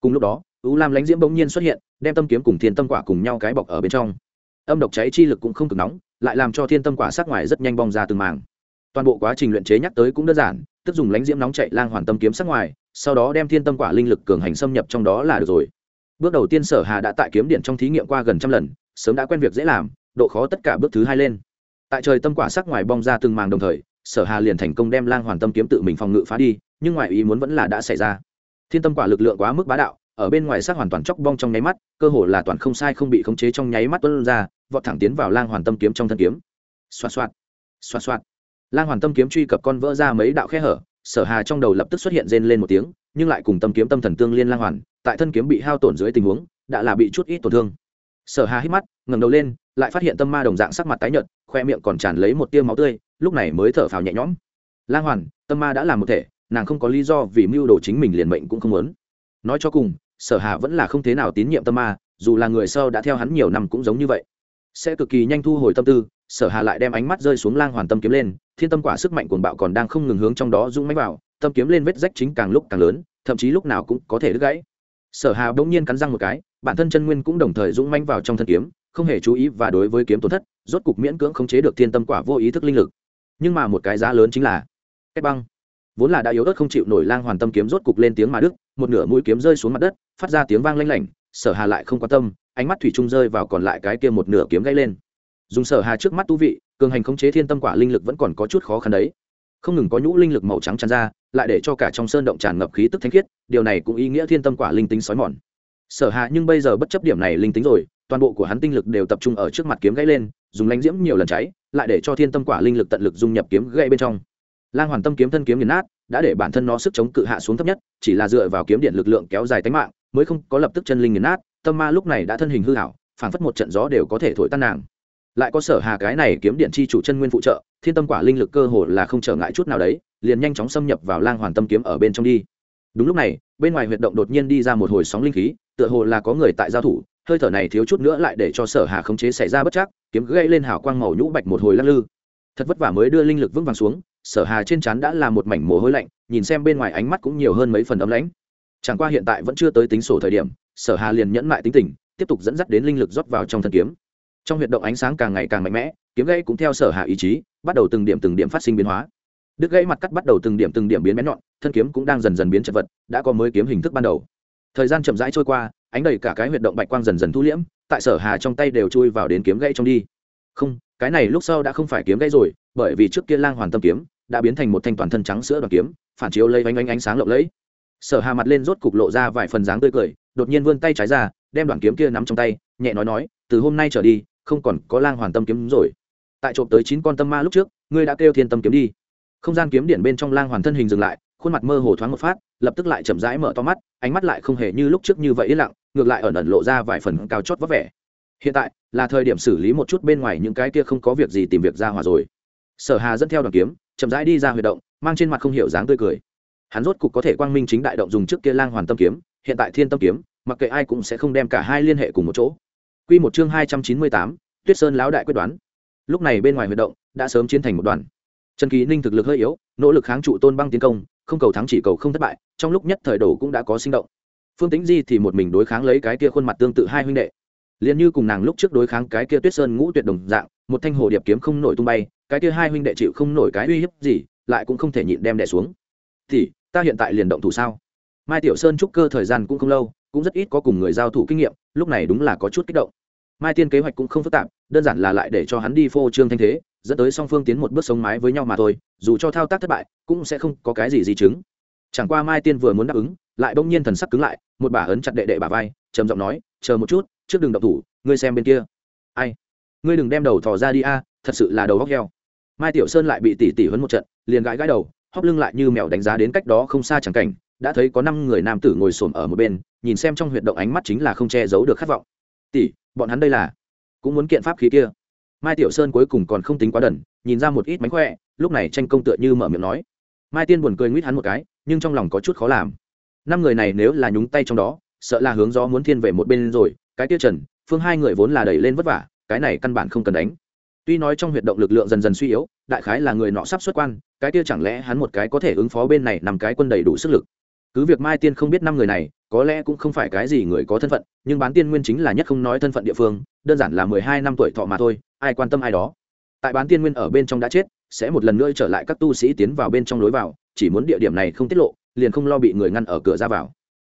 Cùng lúc đó ưu lam lãnh diễm bỗng nhiên xuất hiện, đem tâm kiếm cùng thiên tâm quả cùng nhau cái bọc ở bên trong. Âm độc cháy chi lực cũng không cực nóng, lại làm cho thiên tâm quả sát ngoài rất nhanh bong ra từng màng toàn bộ quá trình luyện chế nhắc tới cũng đơn giản, tức dùng lãnh diễm nóng chạy lang hoàn tâm kiếm sát ngoài, sau đó đem thiên tâm quả linh lực cường hành xâm nhập trong đó là được rồi bước đầu tiên sở hà đã tại kiếm điện trong thí nghiệm qua gần trăm lần, sớm đã quen việc dễ làm, độ khó tất cả bước thứ hai lên. Tại trời tâm quả sắc ngoài bong ra từng màng đồng thời, sở hà liền thành công đem lang hoàn tâm kiếm tự mình phòng ngự phá đi, nhưng ngoài ý muốn vẫn là đã xảy ra. Thiên tâm quả lực lượng quá mức bá đạo, ở bên ngoài sắc hoàn toàn chóc bong trong nháy mắt, cơ hồ là toàn không sai không bị khống chế trong nháy mắt tuân ra, vọt thẳng tiến vào lang hoàn tâm kiếm trong thân kiếm. Xoa xoạt xoa xoạt. Lang hoàn tâm kiếm truy cập con vỡ ra mấy đạo khe hở, sở hà trong đầu lập tức xuất hiện rên lên một tiếng nhưng lại cùng tâm kiếm tâm thần tương liên lang hoàn, tại thân kiếm bị hao tổn dưới tình huống, đã là bị chút ít tổn thương. Sở hà hít mắt, ngẩng đầu lên, lại phát hiện tâm ma đồng dạng sắc mặt tái nhợt, khoe miệng còn tràn lấy một tia máu tươi, lúc này mới thở phào nhẹ nhõm. Lang hoàn, tâm ma đã làm một thể, nàng không có lý do vì mưu đồ chính mình liền mệnh cũng không muốn. Nói cho cùng, sở hà vẫn là không thế nào tín nhiệm tâm ma, dù là người sau đã theo hắn nhiều năm cũng giống như vậy. Sẽ cực kỳ nhanh thu hồi tâm tư, sở hà lại đem ánh mắt rơi xuống lang hoàn tâm kiếm lên, thiên tâm quả sức mạnh cuồng bạo còn đang không ngừng hướng trong đó rung máy vào tâm kiếm lên vết rách chính càng lúc càng lớn, thậm chí lúc nào cũng có thể đứt gãy. Sở hà bỗng nhiên cắn răng một cái, bản thân chân nguyên cũng đồng thời rung manh vào trong thân kiếm, không hề chú ý và đối với kiếm tổn thất, rốt cục miễn cưỡng khống chế được thiên tâm quả vô ý thức linh lực. Nhưng mà một cái giá lớn chính là cách băng. Vốn là đã yếu ớt không chịu nổi lang hoàn tâm kiếm rốt cục lên tiếng mà đức một nửa mũi kiếm rơi xuống mặt đất, phát ra tiếng vang lanh lảnh, sở hà lại không quan tâm, ánh mắt thủy trung rơi vào còn lại cái kia một nửa kiếm gãy lên. Dùng sở hà trước mắt tu vị, cường hành khống chế thiên tâm quả linh lực vẫn còn có chút khó khăn đấy không ngừng có nhũ linh lực màu trắng tràn ra, lại để cho cả trong sơn động tràn ngập khí tức thanh khiết, điều này cũng ý nghĩa thiên tâm quả linh tính sói mòn. Sở hạ nhưng bây giờ bất chấp điểm này linh tính rồi, toàn bộ của hắn tinh lực đều tập trung ở trước mặt kiếm gãy lên, dùng lánh diễm nhiều lần cháy, lại để cho thiên tâm quả linh lực tận lực dung nhập kiếm gãy bên trong. Lang hoàn tâm kiếm thân kiếm nghiền nát, đã để bản thân nó sức chống cự hạ xuống thấp nhất, chỉ là dựa vào kiếm điện lực lượng kéo dài tính mạng, mới không có lập tức chân linh nghiền nát, tâm ma lúc này đã thân hình hư hảo phảng phất một trận gió đều có thể thổi tan nàng lại có sở hà cái này kiếm điện chi chủ chân nguyên phụ trợ, thiên tâm quả linh lực cơ hồ là không trở ngại chút nào đấy, liền nhanh chóng xâm nhập vào lang hoàn tâm kiếm ở bên trong đi. Đúng lúc này, bên ngoài huyệt động đột nhiên đi ra một hồi sóng linh khí, tựa hồ là có người tại giao thủ, hơi thở này thiếu chút nữa lại để cho sở hà khống chế xảy ra bất chắc, kiếm gây lên hào quang màu nhũ bạch một hồi lắc lư. Thật vất vả mới đưa linh lực vững vàng xuống, sở hà trên trán đã là một mảnh mồ hôi lạnh, nhìn xem bên ngoài ánh mắt cũng nhiều hơn mấy phần ấm lãnh. Chẳng qua hiện tại vẫn chưa tới tính sổ thời điểm, sở hà liền nhẫn mại tính tình, tiếp tục dẫn dắt đến linh lực rót vào trong thân kiếm trong huyệt động ánh sáng càng ngày càng mạnh mẽ, kiếm gãy cũng theo sở hạ ý chí, bắt đầu từng điểm từng điểm phát sinh biến hóa. Đứt gãy mặt cắt bắt đầu từng điểm từng điểm biến bén nhọn, thân kiếm cũng đang dần dần biến chật vật, đã có mới kiếm hình thức ban đầu. Thời gian chậm rãi trôi qua, ánh đầy cả cái huyệt động bạch quang dần dần thu liễm, tại sở hà trong tay đều chui vào đến kiếm gãy trong đi. Không, cái này lúc sau đã không phải kiếm gãy rồi, bởi vì trước kia lang hoàn tâm kiếm, đã biến thành một thanh toàn thân trắng sữa đoàn kiếm, phản chiếu lấy vánh ánh ánh sáng lộng lẫy. Sở hà mặt lên rốt cục lộ ra vài phần dáng tươi cười, đột nhiên vươn tay trái ra, đem đoàn kiếm kia nắm trong tay, nhẹ nói nói, từ hôm nay trở đi không còn có lang hoàn tâm kiếm rồi. Tại trộm tới chín con tâm ma lúc trước, ngươi đã kêu thiên tâm kiếm đi. Không gian kiếm điện bên trong lang hoàn thân hình dừng lại, khuôn mặt mơ hồ thoáng một phát, lập tức lại chậm rãi mở to mắt, ánh mắt lại không hề như lúc trước như vậy yên lặng, ngược lại ẩn ẩn lộ ra vài phần cao chót vấp vẻ. Hiện tại, là thời điểm xử lý một chút bên ngoài những cái kia không có việc gì tìm việc ra hòa rồi. Sở hà dẫn theo đoàn kiếm, chậm rãi đi ra huy động, mang trên mặt không hiểu dáng tươi cười. Hắn rốt cục có thể quang minh chính đại động dùng trước kia lang hoàn tâm kiếm, hiện tại thiên tâm kiếm, mặc kệ ai cũng sẽ không đem cả hai liên hệ cùng một chỗ. Quy một chương 298, Tuyết Sơn lão đại quyết đoán. Lúc này bên ngoài huy động đã sớm chiến thành một đoàn. Trần Kỳ Ninh thực lực hơi yếu, nỗ lực kháng trụ Tôn Băng tiến công, không cầu thắng chỉ cầu không thất bại, trong lúc nhất thời đổ cũng đã có sinh động. Phương Tĩnh Di thì một mình đối kháng lấy cái kia khuôn mặt tương tự hai huynh đệ. Liên như cùng nàng lúc trước đối kháng cái kia Tuyết Sơn ngũ tuyệt đồng dạng, một thanh hồ điệp kiếm không nổi tung bay, cái kia hai huynh đệ chịu không nổi cái uy hiếp gì, lại cũng không thể nhịn đem đè xuống. Thì, ta hiện tại liền động thủ sao? Mai Tiểu Sơn trúc cơ thời gian cũng không lâu, cũng rất ít có cùng người giao thủ kinh nghiệm, lúc này đúng là có chút kích động mai tiên kế hoạch cũng không phức tạp, đơn giản là lại để cho hắn đi phô trương thanh thế, dẫn tới song phương tiến một bước sống mái với nhau mà thôi, dù cho thao tác thất bại, cũng sẽ không có cái gì di chứng. Chẳng qua mai tiên vừa muốn đáp ứng, lại bỗng nhiên thần sắc cứng lại, một bà ấn chặt đệ đệ bà vai, trầm giọng nói, chờ một chút, trước đừng động thủ, ngươi xem bên kia. Ai? Ngươi đừng đem đầu thò ra đi a, thật sự là đầu góc heo. Mai tiểu sơn lại bị tỉ tỉ huấn một trận, liền gãi gãi đầu hóc lưng lại như mèo đánh giá đến cách đó không xa chẳng cảnh, đã thấy có năm người nam tử ngồi xổm ở một bên, nhìn xem trong huyệt động ánh mắt chính là không che giấu được khát vọng tỷ, bọn hắn đây là cũng muốn kiện pháp khí kia. Mai tiểu sơn cuối cùng còn không tính quá đần, nhìn ra một ít mánh khỏe, lúc này tranh công tựa như mở miệng nói. Mai tiên buồn cười nguyết hắn một cái, nhưng trong lòng có chút khó làm. Năm người này nếu là nhúng tay trong đó, sợ là hướng gió muốn thiên về một bên rồi, cái tiêu trần, phương hai người vốn là đẩy lên vất vả, cái này căn bản không cần đánh. Tuy nói trong huyệt động lực lượng dần dần suy yếu, đại khái là người nọ sắp xuất quan, cái kia chẳng lẽ hắn một cái có thể ứng phó bên này nằm cái quân đầy đủ sức lực? Cứ việc mai tiên không biết năm người này, có lẽ cũng không phải cái gì người có thân phận, nhưng bán tiên nguyên chính là nhất không nói thân phận địa phương, đơn giản là mười hai năm tuổi thọ mà thôi, ai quan tâm ai đó. Tại bán tiên nguyên ở bên trong đã chết, sẽ một lần nữa trở lại các tu sĩ tiến vào bên trong lối vào, chỉ muốn địa điểm này không tiết lộ, liền không lo bị người ngăn ở cửa ra vào.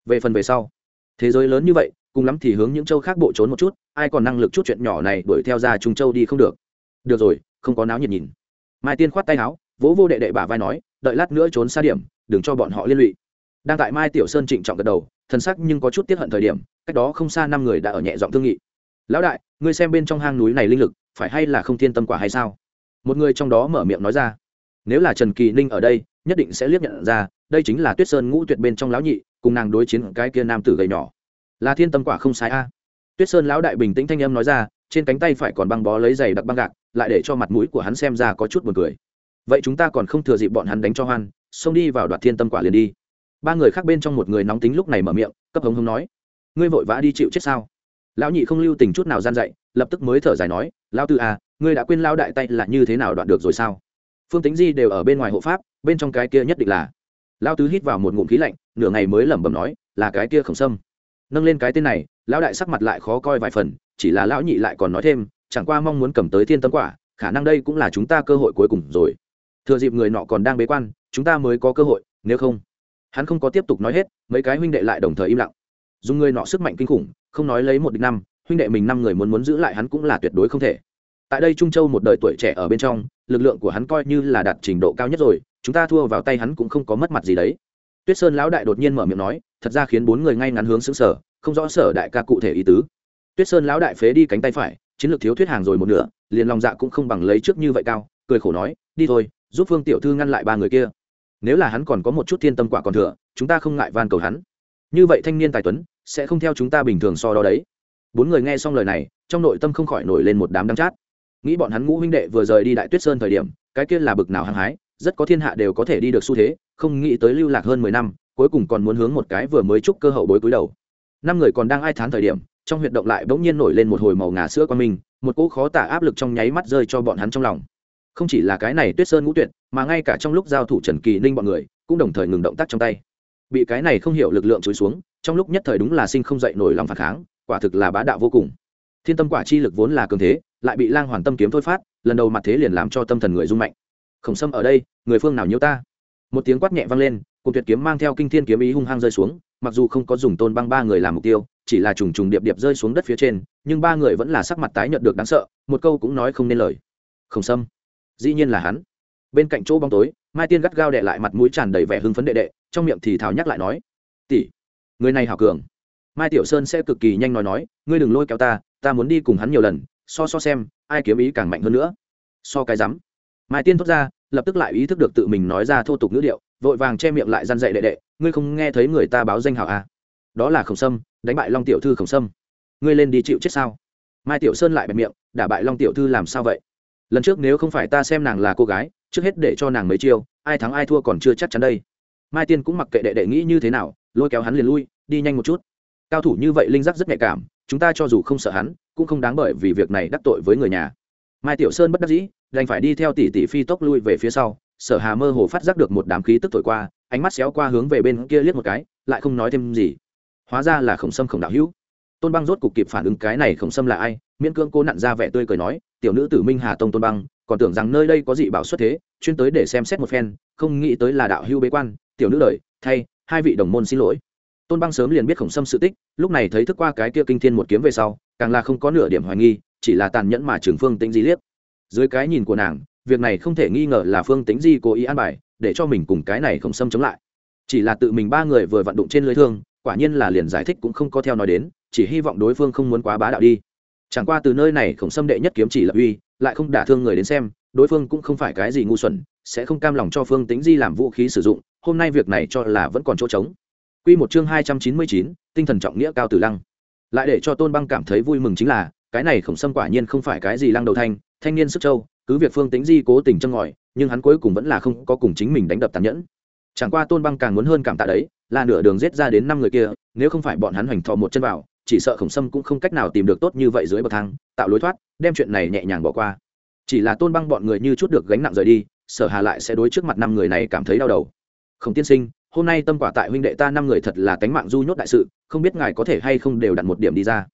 Về phần về sau, thế giới lớn như vậy, cùng lắm thì hướng những châu khác bộ trốn một chút, ai còn năng lực chút chuyện nhỏ này đuổi theo ra trung châu đi không được. Được rồi, không có náo nhiệt nhìn. Mai tiên khoát tay áo, vỗ vô đệ đệ bà vai nói, đợi lát nữa trốn xa điểm, đừng cho bọn họ liên lụy đang tại mai tiểu sơn trịnh trọng gật đầu thân sắc nhưng có chút tiếp hận thời điểm, cách đó không xa năm người đã ở nhẹ giọng thương nghị. Lão đại, ngươi xem bên trong hang núi này linh lực, phải hay là không thiên tâm quả hay sao? Một người trong đó mở miệng nói ra. Nếu là trần kỳ ninh ở đây, nhất định sẽ liếc nhận ra, đây chính là tuyết sơn ngũ tuyệt bên trong lão nhị, cùng nàng đối chiến cái kia nam tử gầy nhỏ. Là thiên tâm quả không sai a. Tuyết sơn lão đại bình tĩnh thanh âm nói ra, trên cánh tay phải còn băng bó lấy giày đặc băng gạc, lại để cho mặt mũi của hắn xem ra có chút buồn cười. Vậy chúng ta còn không thừa dịp bọn hắn đánh cho hoan, xông đi vào đoạt thiên tâm quả liền đi ba người khác bên trong một người nóng tính lúc này mở miệng, cấp hống hống nói, ngươi vội vã đi chịu chết sao? Lão nhị không lưu tình chút nào gian dạy, lập tức mới thở dài nói, lão tư à ngươi đã quên lão đại tay là như thế nào đoạn được rồi sao? Phương tính di đều ở bên ngoài hộ pháp, bên trong cái kia nhất định là. Lão tứ hít vào một ngụm khí lạnh, nửa ngày mới lẩm bẩm nói, là cái kia khổng sâm. Nâng lên cái tên này, lão đại sắc mặt lại khó coi vài phần, chỉ là lão nhị lại còn nói thêm, chẳng qua mong muốn cầm tới thiên tâm quả, khả năng đây cũng là chúng ta cơ hội cuối cùng rồi. Thừa dịp người nọ còn đang bế quan, chúng ta mới có cơ hội, nếu không hắn không có tiếp tục nói hết, mấy cái huynh đệ lại đồng thời im lặng. Dùng người nọ sức mạnh kinh khủng, không nói lấy một địch năm, huynh đệ mình năm người muốn muốn giữ lại hắn cũng là tuyệt đối không thể. Tại đây trung châu một đời tuổi trẻ ở bên trong, lực lượng của hắn coi như là đạt trình độ cao nhất rồi, chúng ta thua vào tay hắn cũng không có mất mặt gì đấy. Tuyết sơn lão đại đột nhiên mở miệng nói, thật ra khiến bốn người ngay ngắn hướng xứng sở không rõ sở đại ca cụ thể ý tứ. Tuyết sơn lão đại phế đi cánh tay phải, chiến lược thiếu thuyết hàng rồi một nửa, liền lòng dạ cũng không bằng lấy trước như vậy cao, cười khổ nói, đi thôi, giúp phương tiểu thư ngăn lại ba người kia nếu là hắn còn có một chút thiên tâm quả còn thừa, chúng ta không ngại van cầu hắn. Như vậy thanh niên tài tuấn, sẽ không theo chúng ta bình thường so đó đấy. Bốn người nghe xong lời này, trong nội tâm không khỏi nổi lên một đám đắng chát. Nghĩ bọn hắn ngũ huynh đệ vừa rời đi đại tuyết sơn thời điểm, cái kia là bực nào hăng hái, rất có thiên hạ đều có thể đi được xu thế, không nghĩ tới lưu lạc hơn mười năm, cuối cùng còn muốn hướng một cái vừa mới chúc cơ hậu bối cúi đầu. Năm người còn đang ai thán thời điểm, trong huyệt động lại bỗng nhiên nổi lên một hồi màu ngà sữa qua mình một cỗ khó tả áp lực trong nháy mắt rơi cho bọn hắn trong lòng. Không chỉ là cái này tuyết sơn ngũ tuyệt mà ngay cả trong lúc giao thủ trần kỳ ninh bọn người, cũng đồng thời ngừng động tác trong tay. Bị cái này không hiểu lực lượng chối xuống, trong lúc nhất thời đúng là sinh không dậy nổi lòng phản kháng, quả thực là bá đạo vô cùng. Thiên tâm quả chi lực vốn là cường thế, lại bị lang hoàn tâm kiếm thôi phát, lần đầu mặt thế liền làm cho tâm thần người rung mạnh. Khổng sâm ở đây, người phương nào nhiêu ta? Một tiếng quát nhẹ vang lên cùng tuyệt kiếm mang theo kinh thiên kiếm ý hung hăng rơi xuống, mặc dù không có dùng tôn băng ba người làm mục tiêu, chỉ là trùng trùng điệp điệp rơi xuống đất phía trên, nhưng ba người vẫn là sắc mặt tái nhợt được đáng sợ, một câu cũng nói không nên lời. Khổng sâm, dĩ nhiên là hắn bên cạnh chỗ bóng tối, mai tiên gắt gao đệ lại mặt mũi tràn đầy vẻ hưng phấn đệ đệ, trong miệng thì thào nhắc lại nói, tỷ, người này hảo cường. Mai tiểu sơn sẽ cực kỳ nhanh nói nói, ngươi đừng lôi kéo ta ta muốn đi cùng hắn nhiều lần, so so xem, ai kiếm ý càng mạnh hơn nữa. So cái rắm. Mai tiên thốt ra, lập tức lại ý thức được tự mình nói ra thô tục ngữ điệu, vội vàng che miệng lại răn dậy đệ đệ, ngươi không nghe thấy người ta báo danh hảo à. đó là khổng sâm, đánh bại long tiểu thư khổng sâm. Ngươi lên đi chịu chết sao? Mai tiểu sơn lại bẹp miệng, đả bại long tiểu thư làm sao vậy? Lần trước nếu không phải ta xem nàng là cô gái trước hết để cho nàng mấy chiêu, ai thắng ai thua còn chưa chắc chắn đây. Mai tiên cũng mặc kệ đệ đệ nghĩ như thế nào, lôi kéo hắn liền lui, đi nhanh một chút. Cao thủ như vậy linh giác rất nhạy cảm, chúng ta cho dù không sợ hắn, cũng không đáng bởi vì việc này đắc tội với người nhà. Mai tiểu sơn bất đắc dĩ, đành phải đi theo tỷ tỷ phi tốc lui về phía sau, sở hà mơ hồ phát giác được một đám khí tức thổi qua, ánh mắt xéo qua hướng về bên kia liếc một cái, lại không nói thêm gì. Hóa ra là khổng sâm khổng đạo hữu. Tôn băng rốt cục kịp phản ứng cái này khổng sâm là ai? Miễn cưỡng cô nặn ra vẻ tươi cười nói, tiểu nữ tử minh hà tông tôn băng còn tưởng rằng nơi đây có dị bảo xuất thế chuyên tới để xem xét một phen không nghĩ tới là đạo hưu bế quan tiểu nữ đợi, thay hai vị đồng môn xin lỗi. Tôn băng sớm liền biết khổng sâm sự tích lúc này thấy thức qua cái kia kinh thiên một kiếm về sau càng là không có nửa điểm hoài nghi chỉ là tàn nhẫn mà trường phương tính di liếc. Dưới cái nhìn của nàng việc này không thể nghi ngờ là phương tính di cố ý an bài để cho mình cùng cái này khổng sâm chống lại. Chỉ là tự mình ba người vừa vận động trên lưới thương quả nhiên là liền giải thích cũng không có theo nói đến chỉ hy vọng đối phương không muốn quá bá đạo đi. Chẳng qua từ nơi này khổng sâm đệ nhất kiếm chỉ lập uy lại không đả thương người đến xem đối phương cũng không phải cái gì ngu xuẩn sẽ không cam lòng cho phương tính di làm vũ khí sử dụng hôm nay việc này cho là vẫn còn chỗ trống Quy một chương hai trăm chín mươi chín, tinh thần trọng nghĩa cao tử lăng. Lại để cho Tôn Băng cảm thấy vui mừng chính là, cái này khổng sâm quả nhiên không phải cái gì lăng đầu thanh, thanh niên sức châu, cứ việc Phương tính Di cố tình châm ngòi, nhưng hắn cuối cùng vẫn là không có cùng chính mình đánh đập tàn nhẫn. Chẳng qua Tôn Băng càng muốn hơn cảm tạ đấy, là nửa đường rết ra đến năm người kia, nếu không phải bọn hắn hoành thọ một chân vào, chỉ sợ khổng sâm cũng không cách nào tìm được tốt như vậy dưới bậc thang, tạo lối thoát, đem chuyện này nhẹ nhàng bỏ qua. Chỉ là tôn băng bọn người như chút được gánh nặng rời đi, sở hà lại sẽ đối trước mặt năm người này cảm thấy đau đầu. Không tiên sinh, hôm nay tâm quả tại huynh đệ ta năm người thật là tánh mạng du nhốt đại sự, không biết ngài có thể hay không đều đặt một điểm đi ra.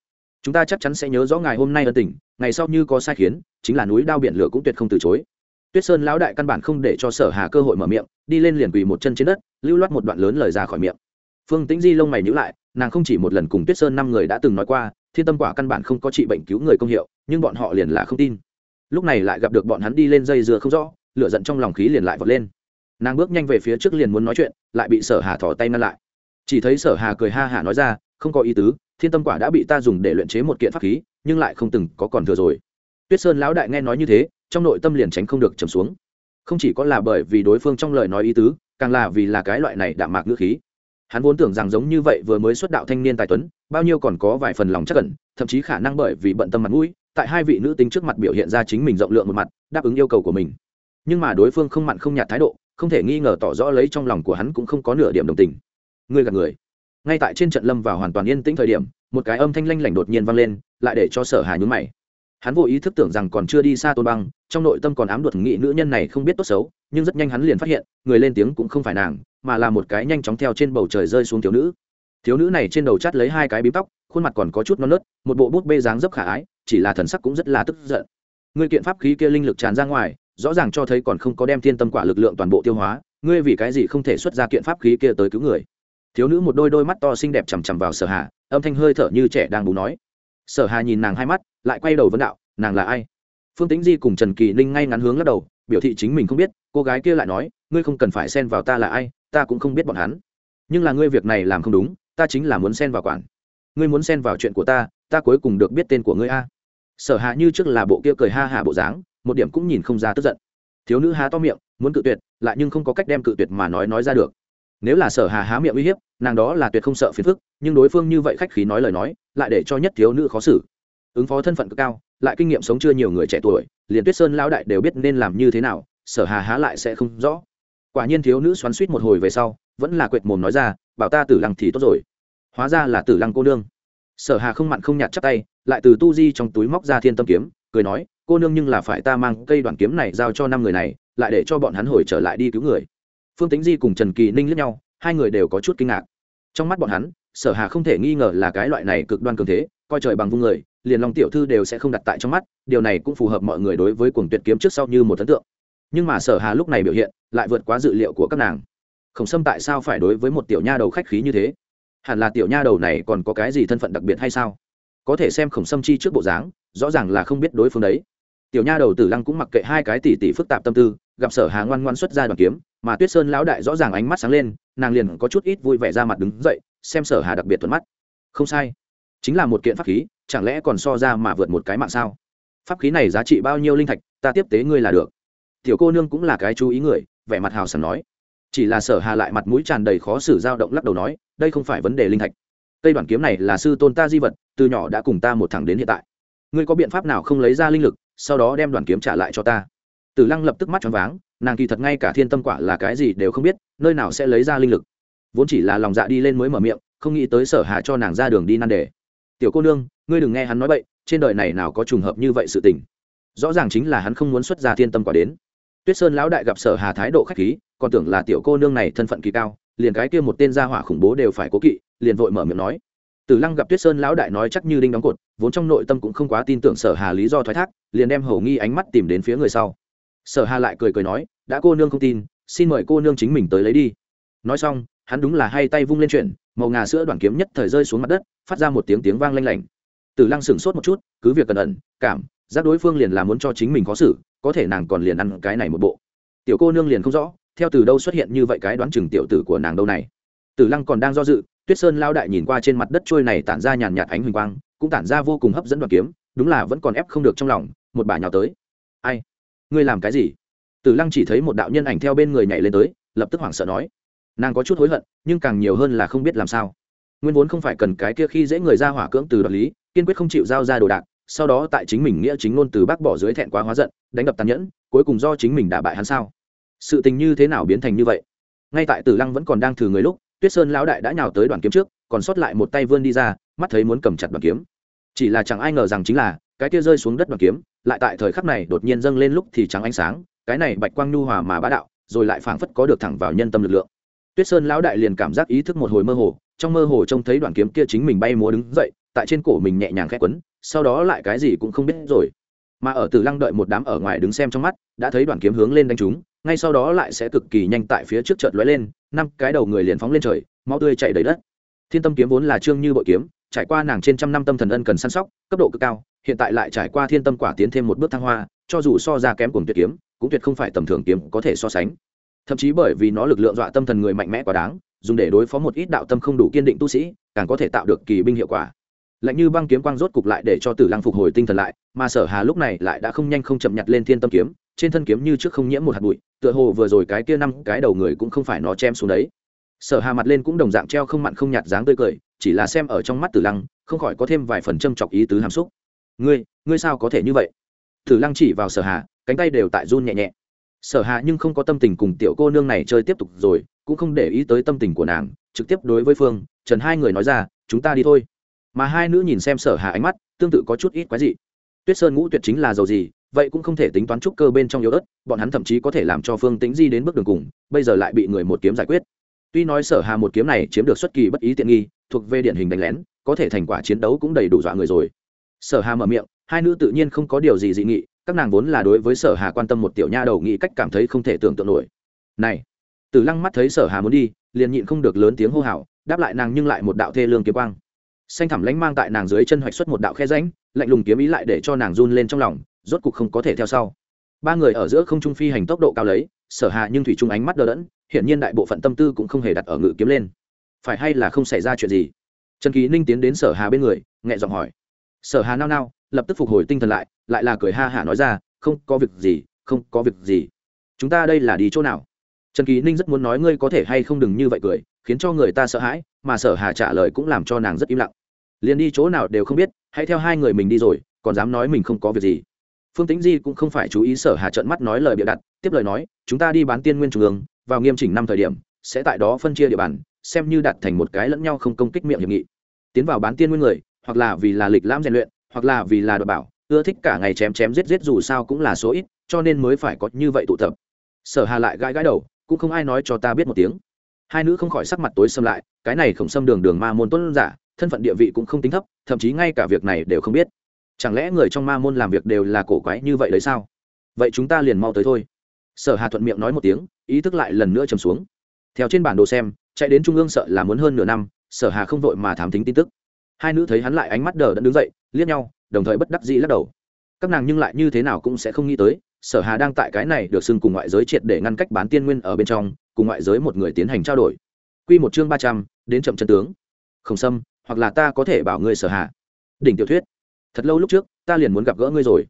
Chúng ta chắc chắn sẽ nhớ rõ ngài hôm nay ân tình, ngày sau như có sai khiến, chính là núi đao biển lửa cũng tuyệt không từ chối. Tuyết sơn lão đại căn bản không để cho sở hà cơ hội mở miệng, đi lên liền quỳ một chân trên đất, lưu loát một đoạn lớn lời ra khỏi miệng. Phương tĩnh di lông mày nhữ lại nàng không chỉ một lần cùng tuyết sơn năm người đã từng nói qua, thiên tâm quả căn bản không có trị bệnh cứu người công hiệu, nhưng bọn họ liền là không tin. Lúc này lại gặp được bọn hắn đi lên dây dừa không rõ, lửa giận trong lòng khí liền lại vọt lên. Nàng bước nhanh về phía trước liền muốn nói chuyện, lại bị sở hà thỏ tay ngăn lại. Chỉ thấy sở hà cười ha hả nói ra, không có ý tứ, thiên tâm quả đã bị ta dùng để luyện chế một kiện pháp khí, nhưng lại không từng có còn thừa rồi. Tuyết sơn lão đại nghe nói như thế, trong nội tâm liền tránh không được trầm xuống. Không chỉ có là bởi vì đối phương trong lời nói ý tứ, càng là vì là cái loại này đạm mạc ngữ khí hắn vốn tưởng rằng giống như vậy vừa mới xuất đạo thanh niên tài tuấn, bao nhiêu còn có vài phần lòng chắc cẩn thậm chí khả năng bởi vì bận tâm mặt mũi, tại hai vị nữ tính trước mặt biểu hiện ra chính mình rộng lượng một mặt, đáp ứng yêu cầu của mình. Nhưng mà đối phương không mặn không nhạt thái độ, không thể nghi ngờ tỏ rõ lấy trong lòng của hắn cũng không có nửa điểm đồng tình. Người gạt người. Ngay tại trên trận lâm vào hoàn toàn yên tĩnh thời điểm, một cái âm thanh lanh lảnh đột nhiên vang lên, lại để cho sở hà nhún mày hắn vô ý thức tưởng rằng còn chưa đi xa tôn băng trong nội tâm còn ám đột nghị nữ nhân này không biết tốt xấu nhưng rất nhanh hắn liền phát hiện người lên tiếng cũng không phải nàng mà là một cái nhanh chóng theo trên bầu trời rơi xuống thiếu nữ. Thiếu nữ này trên đầu chắt lấy hai cái bím tóc khuôn mặt còn có chút non nớt một bộ bút bê dáng dấp khả ái chỉ là thần sắc cũng rất là tức giận. Ngươi kiện pháp khí kia linh lực tràn ra ngoài rõ ràng cho thấy còn không có đem thiên tâm quả lực lượng toàn bộ tiêu hóa ngươi vì cái gì không thể xuất ra kiện pháp khí kia tới cứu người? Thiếu nữ một đôi đôi mắt to xinh đẹp chằm chằm vào sở hạ, âm thanh hơi thở như trẻ đang bú nói sở hà nhìn nàng hai mắt, lại quay đầu vấn đạo, nàng là ai? Phương tính di cùng trần kỳ ninh ngay ngắn hướng lắc đầu, biểu thị chính mình không biết, cô gái kia lại nói, ngươi không cần phải xen vào ta là ai, ta cũng không biết bọn hắn. Nhưng là ngươi việc này làm không đúng, ta chính là muốn xen vào quản. Ngươi muốn xen vào chuyện của ta ta cuối cùng được biết tên của ngươi a. Sở hạ như trước là bộ kia cười ha hả bộ dáng, một điểm cũng nhìn không ra tức giận. Thiếu nữ há to miệng, muốn cự tuyệt, lại nhưng không có cách đem cự tuyệt mà nói nói ra được. Nếu là sở hà há miệng uy hiếp nàng đó là tuyệt không sợ phiền phức, nhưng đối phương như vậy khách khí nói lời nói, lại để cho nhất thiếu nữ khó xử. Ứng phó thân phận cực cao, lại kinh nghiệm sống chưa nhiều người trẻ tuổi, liền tuyết sơn lão đại đều biết nên làm như thế nào, sở hà há lại sẽ không rõ. Quả nhiên thiếu nữ xoắn suýt một hồi về sau, vẫn là quệt mồm nói ra, bảo ta tử lăng thì tốt rồi. Hóa ra là tử lăng cô nương. Sở hà không mặn không nhạt chắp tay, lại từ tu di trong túi móc ra thiên tâm kiếm, cười nói, cô nương nhưng là phải ta mang cây đoàn kiếm này giao cho năm người này, lại để cho bọn hắn hồi trở lại đi cứu người. Phương tính di cùng trần kỳ ninh lướt nhau hai người đều có chút kinh ngạc. Trong mắt bọn hắn, sở hà không thể nghi ngờ là cái loại này cực đoan cường thế, coi trời bằng vung người, liền lòng tiểu thư đều sẽ không đặt tại trong mắt, điều này cũng phù hợp mọi người đối với cuồng tuyệt kiếm trước sau như một ấn tượng. Nhưng mà sở hà lúc này biểu hiện, lại vượt quá dự liệu của các nàng. Khổng sâm tại sao phải đối với một tiểu nha đầu khách khí như thế? Hẳn là tiểu nha đầu này còn có cái gì thân phận đặc biệt hay sao? Có thể xem khổng sâm chi trước bộ dáng, rõ ràng là không biết đối phương đấy. Tiểu nha đầu tử lăng cũng mặc kệ hai cái tỷ tỷ phức tạp tâm tư gặp sở hà ngoan ngoan xuất ra đoàn kiếm, mà tuyết sơn lão đại rõ ràng ánh mắt sáng lên, nàng liền có chút ít vui vẻ ra mặt đứng dậy, xem sở hà đặc biệt thuận mắt. Không sai. Chính là một kiện pháp khí, chẳng lẽ còn so ra mà vượt một cái mạng sao? Pháp khí này giá trị bao nhiêu linh thạch, ta tiếp tế ngươi là được. Tiểu cô nương cũng là cái chú ý người, vẻ mặt hào sảng nói. Chỉ là sở hà lại mặt mũi tràn đầy khó xử dao động lắc đầu nói, đây không phải vấn đề linh thạch. Cây đoàn kiếm này là sư tôn ta di vật, từ nhỏ đã cùng ta một thẳng đến hiện tại. Ngươi có biện pháp nào không lấy ra linh lực, sau đó đem đoàn kiếm trả lại cho ta? Tử lăng lập tức mắt choáng váng, nàng kỳ thật ngay cả thiên tâm quả là cái gì đều không biết, nơi nào sẽ lấy ra linh lực. Vốn chỉ là lòng dạ đi lên mới mở miệng, không nghĩ tới sở hà cho nàng ra đường đi nan đề. Tiểu cô nương, ngươi đừng nghe hắn nói bậy, trên đời này nào có trùng hợp như vậy sự tình. Rõ ràng chính là hắn không muốn xuất ra thiên tâm quả đến. Tuyết sơn lão đại gặp sở hà thái độ khách khí, còn tưởng là tiểu cô nương này thân phận kỳ cao, liền cái kia một tên gia hỏa khủng bố đều phải cố kỵ, liền vội mở miệng nói. Tử lăng gặp tuyết sơn lão đại nói chắc như đinh đóng cột, vốn trong nội tâm cũng không quá tin tưởng sở hà lý do thoái thác, liền đem hầu nghi ánh mắt tìm đến phía người sau sở hà lại cười cười nói, đã cô nương không tin, xin mời cô nương chính mình tới lấy đi. Nói xong, hắn đúng là hai tay vung lên chuyển màu ngà sữa đoàn kiếm nhất thời rơi xuống mặt đất, phát ra một tiếng tiếng vang lanh lảnh. Tử lăng sửng sốt một chút, cứ việc cẩn ẩn, cảm giác đối phương liền là muốn cho chính mình khó xử, có thể nàng còn liền ăn cái này một bộ. Tiểu cô nương liền không rõ, theo từ đâu xuất hiện như vậy cái đoán chừng tiểu tử của nàng đâu này. Tử lăng còn đang do dự, tuyết sơn lao đại nhìn qua trên mặt đất trôi này tản ra nhàn nhạt ánh huỳnh quang, cũng tản ra vô cùng hấp dẫn đoàn kiếm, đúng là vẫn còn ép không được trong lòng, một bà nhào tới. Ai? Ngươi làm cái gì? Tử lăng chỉ thấy một đạo nhân ảnh theo bên người nhảy lên tới, lập tức hoảng sợ nói. Nàng có chút hối hận, nhưng càng nhiều hơn là không biết làm sao. Nguyên vốn không phải cần cái kia khi dễ người ra hỏa cưỡng từ đoạt lý, kiên quyết không chịu giao ra đồ đạc, sau đó tại chính mình nghĩa chính ngôn từ bác bỏ dưới thẹn quá hóa giận, đánh đập tàn nhẫn, cuối cùng do chính mình đả bại hắn sao? Sự tình như thế nào biến thành như vậy? Ngay tại tử lăng vẫn còn đang thử người lúc, tuyết sơn lão đại đã nhào tới đoàn kiếm trước, còn sót lại một tay vươn đi ra, mắt thấy muốn cầm chặt đoàn kiếm. Chỉ là chẳng ai ngờ rằng chính là, cái kia rơi xuống đất đoàn kiếm lại tại thời khắc này đột nhiên dâng lên lúc thì trắng ánh sáng, cái này bạch quang nhu hòa mà bá đạo, rồi lại phảng phất có được thẳng vào nhân tâm lực lượng. Tuyết sơn lão đại liền cảm giác ý thức một hồi mơ hồ, trong mơ hồ trông thấy đoàn kiếm kia chính mình bay múa đứng dậy, tại trên cổ mình nhẹ nhàng khẽ quấn, sau đó lại cái gì cũng không biết rồi. Mà ở từ lăng đợi một đám ở ngoài đứng xem trong mắt, đã thấy đoàn kiếm hướng lên đánh chúng ngay sau đó lại sẽ cực kỳ nhanh tại phía trước chợt lóe lên, năm cái đầu người liền phóng lên trời, máu tươi chảy đầy đất. Thiên tâm kiếm vốn là trương như bội kiếm, trải qua nàng trên trăm năm tâm thần ân cần săn sóc, cấp độ cực cao hiện tại lại trải qua thiên tâm quả tiến thêm một bước thăng hoa, cho dù so ra kém cùng tuyệt kiếm, cũng tuyệt không phải tầm thường kiếm có thể so sánh. Thậm chí bởi vì nó lực lượng dọa tâm thần người mạnh mẽ quá đáng, dùng để đối phó một ít đạo tâm không đủ kiên định tu sĩ, càng có thể tạo được kỳ binh hiệu quả. Lạnh như băng kiếm quang rốt cục lại để cho tử lăng phục hồi tinh thần lại, mà sở hà lúc này lại đã không nhanh không chậm nhặt lên thiên tâm kiếm, trên thân kiếm như trước không nhiễm một hạt bụi, tựa hồ vừa rồi cái kia năm cái đầu người cũng không phải nó chém xuống đấy. Sở hà mặt lên cũng đồng dạng treo không mặn không nhạt dáng tươi cười, chỉ là xem ở trong mắt tử lăng, không khỏi có thêm vài phần châm chọc ý tứ hàm xúc ngươi ngươi sao có thể như vậy? Tử lăng chỉ vào sở hà, cánh tay đều tại run nhẹ nhẹ. Sở hà nhưng không có tâm tình cùng tiểu cô nương này chơi tiếp tục rồi, cũng không để ý tới tâm tình của nàng, trực tiếp đối với phương, trần hai người nói ra, chúng ta đi thôi. Mà hai nữ nhìn xem sở hà ánh mắt, tương tự có chút ít quái dị. Tuyết sơn ngũ tuyệt chính là giàu gì, vậy cũng không thể tính toán trúc cơ bên trong yếu ớt, bọn hắn thậm chí có thể làm cho phương tính di đến bước đường cùng, bây giờ lại bị người một kiếm giải quyết. Tuy nói sở hà một kiếm này chiếm được xuất kỳ bất ý tiện nghi, thuộc về điển hình đánh lén, có thể thành quả chiến đấu cũng đầy đủ dọa người rồi sở hà mở miệng, hai nữ tự nhiên không có điều gì dị nghị, các nàng vốn là đối với sở hà quan tâm một tiểu nha đầu nghĩ cách cảm thấy không thể tưởng tượng nổi. Này, tử lăng mắt thấy sở hà muốn đi, liền nhịn không được lớn tiếng hô hào, đáp lại nàng nhưng lại một đạo thê lương kiếm quang. Xanh thẳm lánh mang tại nàng dưới chân hoạch xuất một đạo khe ránh lạnh lùng kiếm ý lại để cho nàng run lên trong lòng, rốt cục không có thể theo sau. Ba người ở giữa không trung phi hành tốc độ cao lấy, sở hà nhưng thủy trung ánh mắt đờ đẫn, hiển nhiên đại bộ phận tâm tư cũng không hề đặt ở ngự kiếm lên. Phải hay là không xảy ra chuyện gì? Trần kỳ ninh tiến đến sở hà bên người, nhẹ giọng hỏi sở hà nao nao, lập tức phục hồi tinh thần lại lại là cười ha hả nói ra, không có việc gì, không có việc gì. Chúng ta đây là đi chỗ nào? Trần kỳ ninh rất muốn nói ngươi có thể hay không đừng như vậy cười, khiến cho người ta sợ hãi, mà sở hà trả lời cũng làm cho nàng rất im lặng. Liền đi chỗ nào đều không biết, hãy theo hai người mình đi rồi, còn dám nói mình không có việc gì. Phương tĩnh di cũng không phải chú ý sở hà trợn mắt nói lời bịa đặt, tiếp lời nói, chúng ta đi bán tiên nguyên trung ương, vào nghiêm chỉnh năm thời điểm, sẽ tại đó phân chia địa bàn, xem như đặt thành một cái lẫn nhau không công kích miệng hiệp nghị. Tiến vào bán tiên nguyên người hoặc là vì là lịch lãm rèn luyện, hoặc là vì là đ bảo, ưa thích cả ngày chém chém giết giết dù sao cũng là số ít, cho nên mới phải có như vậy tụ tập. Sở hà lại gãi gãi đầu, cũng không ai nói cho ta biết một tiếng. Hai nữ không khỏi sắc mặt tối xâm lại, cái này không xâm đường đường ma môn tuấn giả, thân phận địa vị cũng không tính thấp, thậm chí ngay cả việc này đều không biết. Chẳng lẽ người trong ma môn làm việc đều là cổ quái như vậy đấy sao? Vậy chúng ta liền mau tới thôi. Sở hà thuận miệng nói một tiếng, ý thức lại lần nữa trầm xuống. Theo trên bản đồ xem, chạy đến trung ương sợ là muốn hơn nửa năm, sở hà không vội mà thám tính tin tức hai nữ thấy hắn lại ánh mắt đờ đẫn đứng dậy, liếc nhau, đồng thời bất đắc dĩ lắc đầu. Các nàng nhưng lại như thế nào cũng sẽ không nghĩ tới, sở hà đang tại cái này được xưng cùng ngoại giới triệt để ngăn cách bán tiên nguyên ở bên trong, cùng ngoại giới một người tiến hành trao đổi. Quy một chương ba trăm, đến chậm chân tướng. Không xâm hoặc là ta có thể bảo ngươi sở hà. Đỉnh tiểu thuyết. Thật lâu lúc trước, ta liền muốn gặp gỡ ngươi rồi.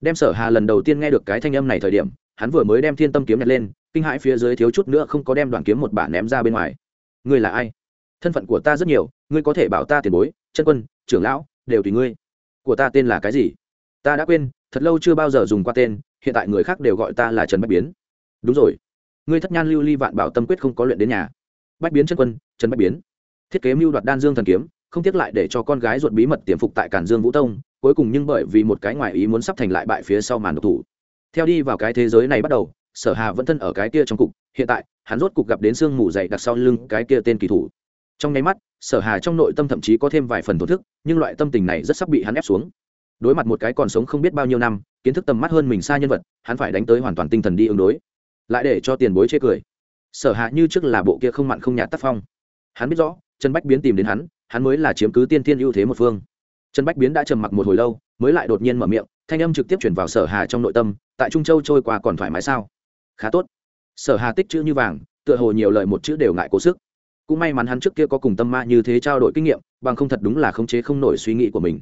Đem sở hà lần đầu tiên nghe được cái thanh âm này thời điểm, hắn vừa mới đem thiên tâm kiếm nhặt lên, kinh hãi phía dưới thiếu chút nữa không có đem đoàn kiếm một bản ném ra bên ngoài. Ngươi là ai? Thân phận của ta rất nhiều, ngươi có thể bảo ta tiền bối, chân quân, trưởng lão, đều tùy ngươi. Của ta tên là cái gì? Ta đã quên, thật lâu chưa bao giờ dùng qua tên, hiện tại người khác đều gọi ta là trần bách biến. Đúng rồi. Ngươi thất nhan lưu ly vạn bảo tâm quyết không có luyện đến nhà. Bách biến chân quân, trần bách biến. Thiết kế mưu đoạt đan dương thần kiếm, không tiếc lại để cho con gái ruột bí mật tiềm phục tại cản dương vũ tông, cuối cùng nhưng bởi vì một cái ngoại ý muốn sắp thành lại bại phía sau màn độc thủ. Theo đi vào cái thế giới này bắt đầu, sở hà vẫn thân ở cái kia trong cục, hiện tại, hắn rốt cục gặp đến sương mù dày đặc sau lưng cái kia tên kỳ thủ trong nháy mắt, sở hà trong nội tâm thậm chí có thêm vài phần thổ thức, nhưng loại tâm tình này rất sắp bị hắn ép xuống. Đối mặt một cái còn sống không biết bao nhiêu năm, kiến thức tầm mắt hơn mình xa nhân vật, hắn phải đánh tới hoàn toàn tinh thần đi ứng đối. Lại để cho tiền bối chê cười. Sở hạ như trước là bộ kia không mặn không nhạt tác phong. Hắn biết rõ, trần bách biến tìm đến hắn hắn mới là chiếm cứ tiên tiên ưu thế một phương. Trần bách biến đã trầm mặc một hồi lâu, mới lại đột nhiên mở miệng, thanh âm trực tiếp chuyển vào sở hà trong nội tâm, tại trung châu trôi qua còn thoải mái sao? Khá tốt. Sở hà tích chữ như vàng, tựa hồ nhiều lời một chữ đều ngại cố sức cũng may mắn hắn trước kia có cùng tâm ma như thế trao đổi kinh nghiệm, bằng không thật đúng là khống chế không nổi suy nghĩ của mình.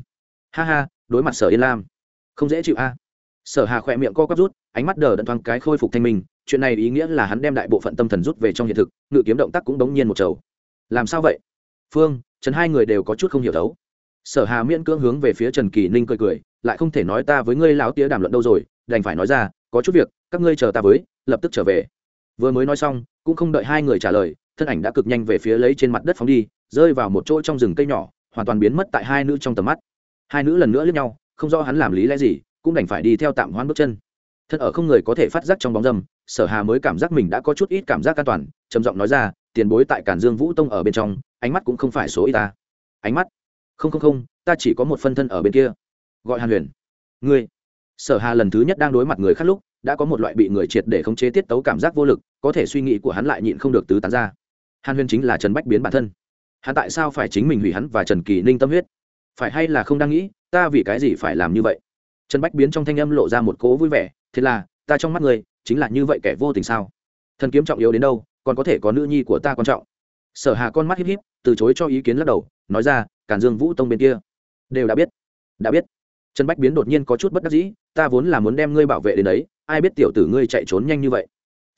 Ha ha, đối mặt sở yên lam. Không dễ chịu a. Sở hà khỏe miệng co quắp rút, ánh mắt đờ đẫn thoáng cái khôi phục thanh minh, chuyện này ý nghĩa là hắn đem đại bộ phận tâm thần rút về trong hiện thực, ngự kiếm động tác cũng đống nhiên một chầu làm sao vậy? Phương, trần hai người đều có chút không hiểu thấu. Sở hà miễn cưỡng hướng về phía trần kỳ ninh cười cười, lại không thể nói ta với ngươi lão tía đàm luận đâu rồi, đành phải nói ra, có chút việc, các ngươi chờ ta với, lập tức trở về. Vừa mới nói xong, cũng không đợi hai người trả lời thân ảnh đã cực nhanh về phía lấy trên mặt đất phóng đi, rơi vào một chỗ trong rừng cây nhỏ, hoàn toàn biến mất tại hai nữ trong tầm mắt. Hai nữ lần nữa lướt nhau, không rõ hắn làm lý lẽ gì, cũng đành phải đi theo tạm hoãn bước chân. Thân ở không người có thể phát giác trong bóng dâm, sở hà mới cảm giác mình đã có chút ít cảm giác an toàn, trầm giọng nói ra, tiền bối tại cản dương vũ tông ở bên trong, ánh mắt cũng không phải số ít ta. Ánh mắt? Không không không, ta chỉ có một phân thân ở bên kia. Gọi hàn huyền. Ngươi? Sở hà lần thứ nhất đang đối mặt người khác lúc, đã có một loại bị người triệt để khống chế tiết tấu cảm giác vô lực, có thể suy nghĩ của hắn lại nhịn không được tứ tán ra hàn huyền chính là trần bách biến bản thân. Hắn tại sao phải chính mình hủy hắn và trần kỳ ninh tâm huyết? Phải hay là không đang nghĩ, ta vì cái gì phải làm như vậy? Trần bách biến trong thanh âm lộ ra một cố vui vẻ, thế là, ta trong mắt người, chính là như vậy kẻ vô tình sao? Thần kiếm trọng yếu đến đâu, còn có thể có nữ nhi của ta quan trọng. Sở hà con mắt híp híp, từ chối cho ý kiến lắc đầu, nói ra cản dương vũ tông bên kia. Đều đã biết. Đã biết. Trần bách biến đột nhiên có chút bất đắc dĩ, ta vốn là muốn đem ngươi bảo vệ đến đấy, ai biết tiểu tử ngươi chạy trốn nhanh như vậy?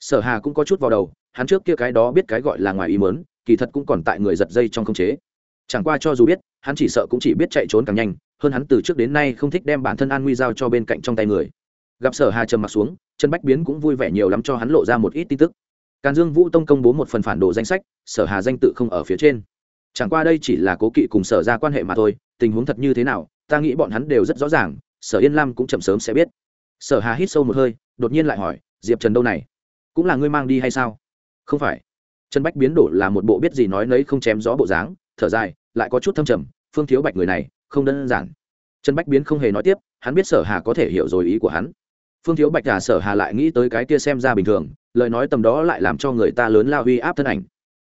Sở hà cũng có chút vào đầu, hắn trước kia cái đó biết cái gọi là ngoài ý mớn kỳ thật cũng còn tại người giật dây trong không chế. Chẳng qua cho dù biết, hắn chỉ sợ cũng chỉ biết chạy trốn càng nhanh, hơn hắn từ trước đến nay không thích đem bản thân an nguy giao cho bên cạnh trong tay người. Gặp sở hà trầm mặt xuống chân bách biến cũng vui vẻ nhiều lắm cho hắn lộ ra một ít tin tức. Càn dương vũ tông công bố một phần phản đồ danh sách, sở hà danh tự không ở phía trên. Chẳng qua đây chỉ là cố kỵ cùng sở ra quan hệ mà thôi, tình huống thật như thế nào, ta nghĩ bọn hắn đều rất rõ ràng, sở yên lam cũng chậm sớm sẽ biết. Sở hà hít sâu một hơi, đột nhiên lại hỏi, diệp trần đâu này? Cũng là ngươi mang đi hay sao? Không phải. Trần bách biến đổ là một bộ biết gì nói nấy không chém gió bộ dáng, thở dài, lại có chút thâm trầm, phương thiếu bạch người này, không đơn giản. Trần bách biến không hề nói tiếp, hắn biết sở hà có thể hiểu rồi ý của hắn. Phương thiếu bạch cả sở hà lại nghĩ tới cái kia xem ra bình thường, lời nói tầm đó lại làm cho người ta lớn lao uy áp thân ảnh.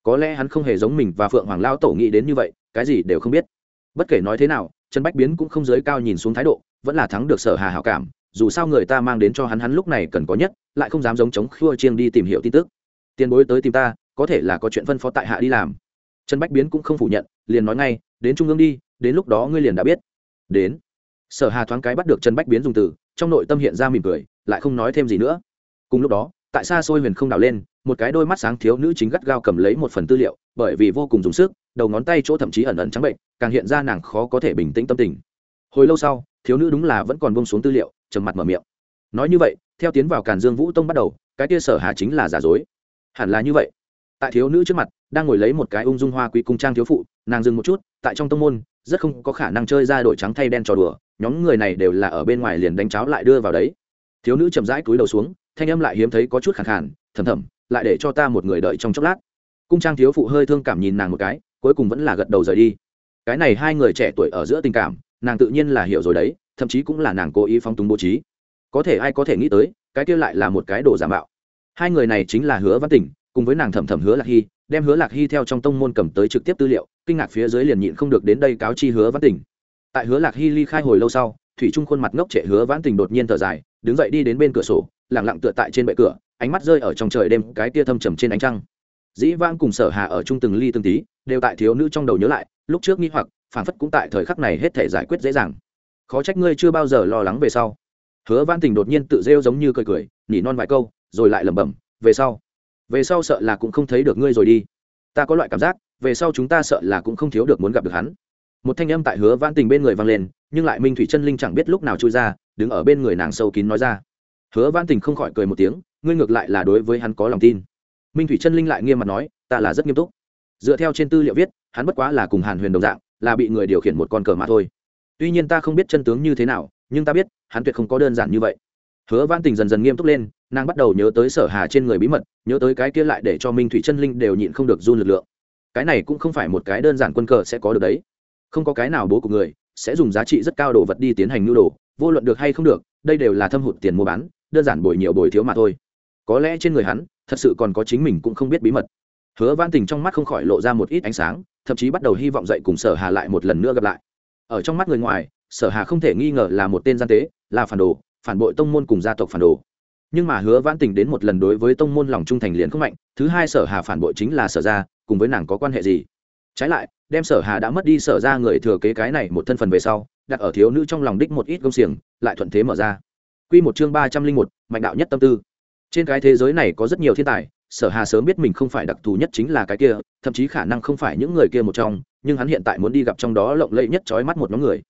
Có lẽ hắn không hề giống mình và phượng hoàng lao tổ nghĩ đến như vậy, cái gì đều không biết. Bất kể nói thế nào, trần bách biến cũng không giới cao nhìn xuống thái độ, vẫn là thắng được sở hà hảo cảm dù sao người ta mang đến cho hắn hắn lúc này cần có nhất, lại không dám giống chống khua chiêng đi tìm hiểu tin tức. Tiền bối tới tìm ta, có thể là có chuyện phân phó tại hạ đi làm. Trần bách biến cũng không phủ nhận, liền nói ngay, đến trung ương đi, đến lúc đó ngươi liền đã biết. Đến. Sở hà thoáng cái bắt được trần bách biến dùng từ, trong nội tâm hiện ra mỉm cười, lại không nói thêm gì nữa. Cùng lúc đó, tại xa xôi huyền không đào lên, một cái đôi mắt sáng thiếu nữ chính gắt gao cầm lấy một phần tư liệu, bởi vì vô cùng dùng sức, đầu ngón tay chỗ thậm chí ẩn ẩn trắng bệnh, càng hiện ra nàng khó có thể bình tĩnh tâm tình hồi lâu sau, thiếu nữ đúng là vẫn còn bông xuống tư liệu, trầm mặt mở miệng. Nói như vậy, theo tiến vào càn dương vũ tông bắt đầu, cái kia sở hà chính là giả dối. Hẳn là như vậy. Tại thiếu nữ trước mặt, đang ngồi lấy một cái ung dung hoa quý cung trang thiếu phụ, nàng dừng một chút, tại trong tông môn, rất không có khả năng chơi ra đội trắng thay đen trò đùa, nhóm người này đều là ở bên ngoài liền đánh cháo lại đưa vào đấy. Thiếu nữ chậm rãi cúi đầu xuống, thanh âm lại hiếm thấy có chút khẳng khản thầm thầm lại để cho ta một người đợi trong chốc lát. Cung trang thiếu phụ hơi thương cảm nhìn nàng một cái, cuối cùng vẫn là gật đầu rời đi. Cái này hai người trẻ tuổi ở giữa tình cảm nàng tự nhiên là hiểu rồi đấy, thậm chí cũng là nàng cố ý phong túng bố trí. Có thể ai có thể nghĩ tới, cái kia lại là một cái đồ giả mạo. Hai người này chính là hứa văn tỉnh cùng với nàng thẩm thẩm hứa lạc hy, đem hứa lạc hy theo trong tông môn cầm tới trực tiếp tư liệu, kinh ngạc phía dưới liền nhịn không được đến đây cáo chi hứa văn tỉnh tại hứa lạc hy ly khai hồi lâu sau, thủy trung khuôn mặt ngốc trệ hứa vãn tình đột nhiên thở dài, đứng dậy đi đến bên cửa sổ lẳng lặng tựa tại trên bệ cửa, ánh mắt rơi ở trong trời đêm cái tia thâm trầm trên ánh trăng. Dĩ vãng cùng sở hà ở chung từng ly từng tí, đều tại thiếu nữ trong đầu nhớ lại, lúc trước nghi hoặc phản phất cũng tại thời khắc này hết thể giải quyết dễ dàng. Khó trách ngươi chưa bao giờ lo lắng về sau. Hứa văn tình đột nhiên tự rêu giống như cười cười nhỉ non vài câu, rồi lại lẩm bẩm, về sau về sau sợ là cũng không thấy được ngươi rồi đi. Ta có loại cảm giác, về sau chúng ta sợ là cũng không thiếu được muốn gặp được hắn. Một thanh âm tại hứa văn tình bên người vang lên, nhưng lại minh thủy chân linh chẳng biết lúc nào trôi ra, đứng ở bên người nàng sâu kín nói ra. Hứa văn tình không khỏi cười một tiếng, ngươi ngược lại là đối với hắn có lòng tin. Minh thủy chân linh lại nghiêm mặt nói, ta là rất nghiêm túc. Dựa theo trên tư liệu viết, hắn bất quá là cùng hàn huyền đồng dạng là bị người điều khiển một con cờ mà thôi. Tuy nhiên ta không biết chân tướng như thế nào, nhưng ta biết, hắn tuyệt không có đơn giản như vậy. Hứa văn tình dần dần nghiêm túc lên, nàng bắt đầu nhớ tới sở hà trên người bí mật, nhớ tới cái kia lại để cho minh thủy chân linh đều nhịn không được run lực lượng. Cái này cũng không phải một cái đơn giản quân cờ sẽ có được đấy. Không có cái nào bố của người sẽ dùng giá trị rất cao đồ vật đi tiến hành nhu đồ, vô luận được hay không được, đây đều là thâm hụt tiền mua bán, đơn giản bồi nhiều bồi thiếu mà thôi. Có lẽ trên người hắn, thật sự còn có chính mình cũng không biết bí mật. Hứa văn tình trong mắt không khỏi lộ ra một ít ánh sáng thậm chí bắt đầu hy vọng dậy cùng sở hà lại một lần nữa gặp lại. Ở trong mắt người ngoài, sở hà không thể nghi ngờ là một tên gian tế, là phản đồ, phản bội tông môn cùng gia tộc phản đồ. Nhưng mà hứa vãn tình đến một lần đối với tông môn lòng trung thành liền không mạnh, thứ hai sở hà phản bội chính là sở gia, cùng với nàng có quan hệ gì? Trái lại, đem sở hà đã mất đi sở ra người thừa kế cái này một thân phần về sau, đặt ở thiếu nữ trong lòng đích một ít công xiềng, lại thuận thế mở ra. Quy một chương ba trăm linh một, mạnh đạo nhất tâm tư. Trên cái thế giới này có rất nhiều thiên tài sở hà sớm biết mình không phải đặc thù nhất chính là cái kia, thậm chí khả năng không phải những người kia một trong, nhưng hắn hiện tại muốn đi gặp trong đó lộng lẫy nhất trói mắt một nhóm người.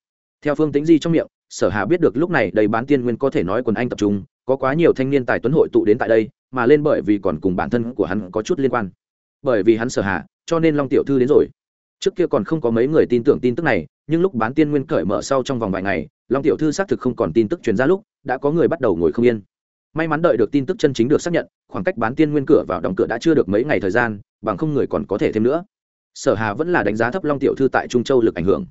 Theo phương tính di trong miệng, sở hà biết được lúc này đầy bán tiên nguyên có thể nói quần anh tập trung, có quá nhiều thanh niên tài tuấn hội tụ đến tại đây, mà lên bởi vì còn cùng bản thân của hắn có chút liên quan. Bởi vì hắn sở hà, cho nên long tiểu thư đến rồi. Trước kia còn không có mấy người tin tưởng tin tức này, nhưng lúc bán tiên nguyên cởi mở sau trong vòng vài ngày, long tiểu thư xác thực không còn tin tức truyền ra lúc, đã có người bắt đầu ngồi không yên may mắn đợi được tin tức chân chính được xác nhận, khoảng cách bán tiên nguyên cửa vào đóng cửa đã chưa được mấy ngày thời gian, bằng không người còn có thể thêm nữa. Sở hà vẫn là đánh giá thấp long tiểu thư tại trung châu lực ảnh hưởng.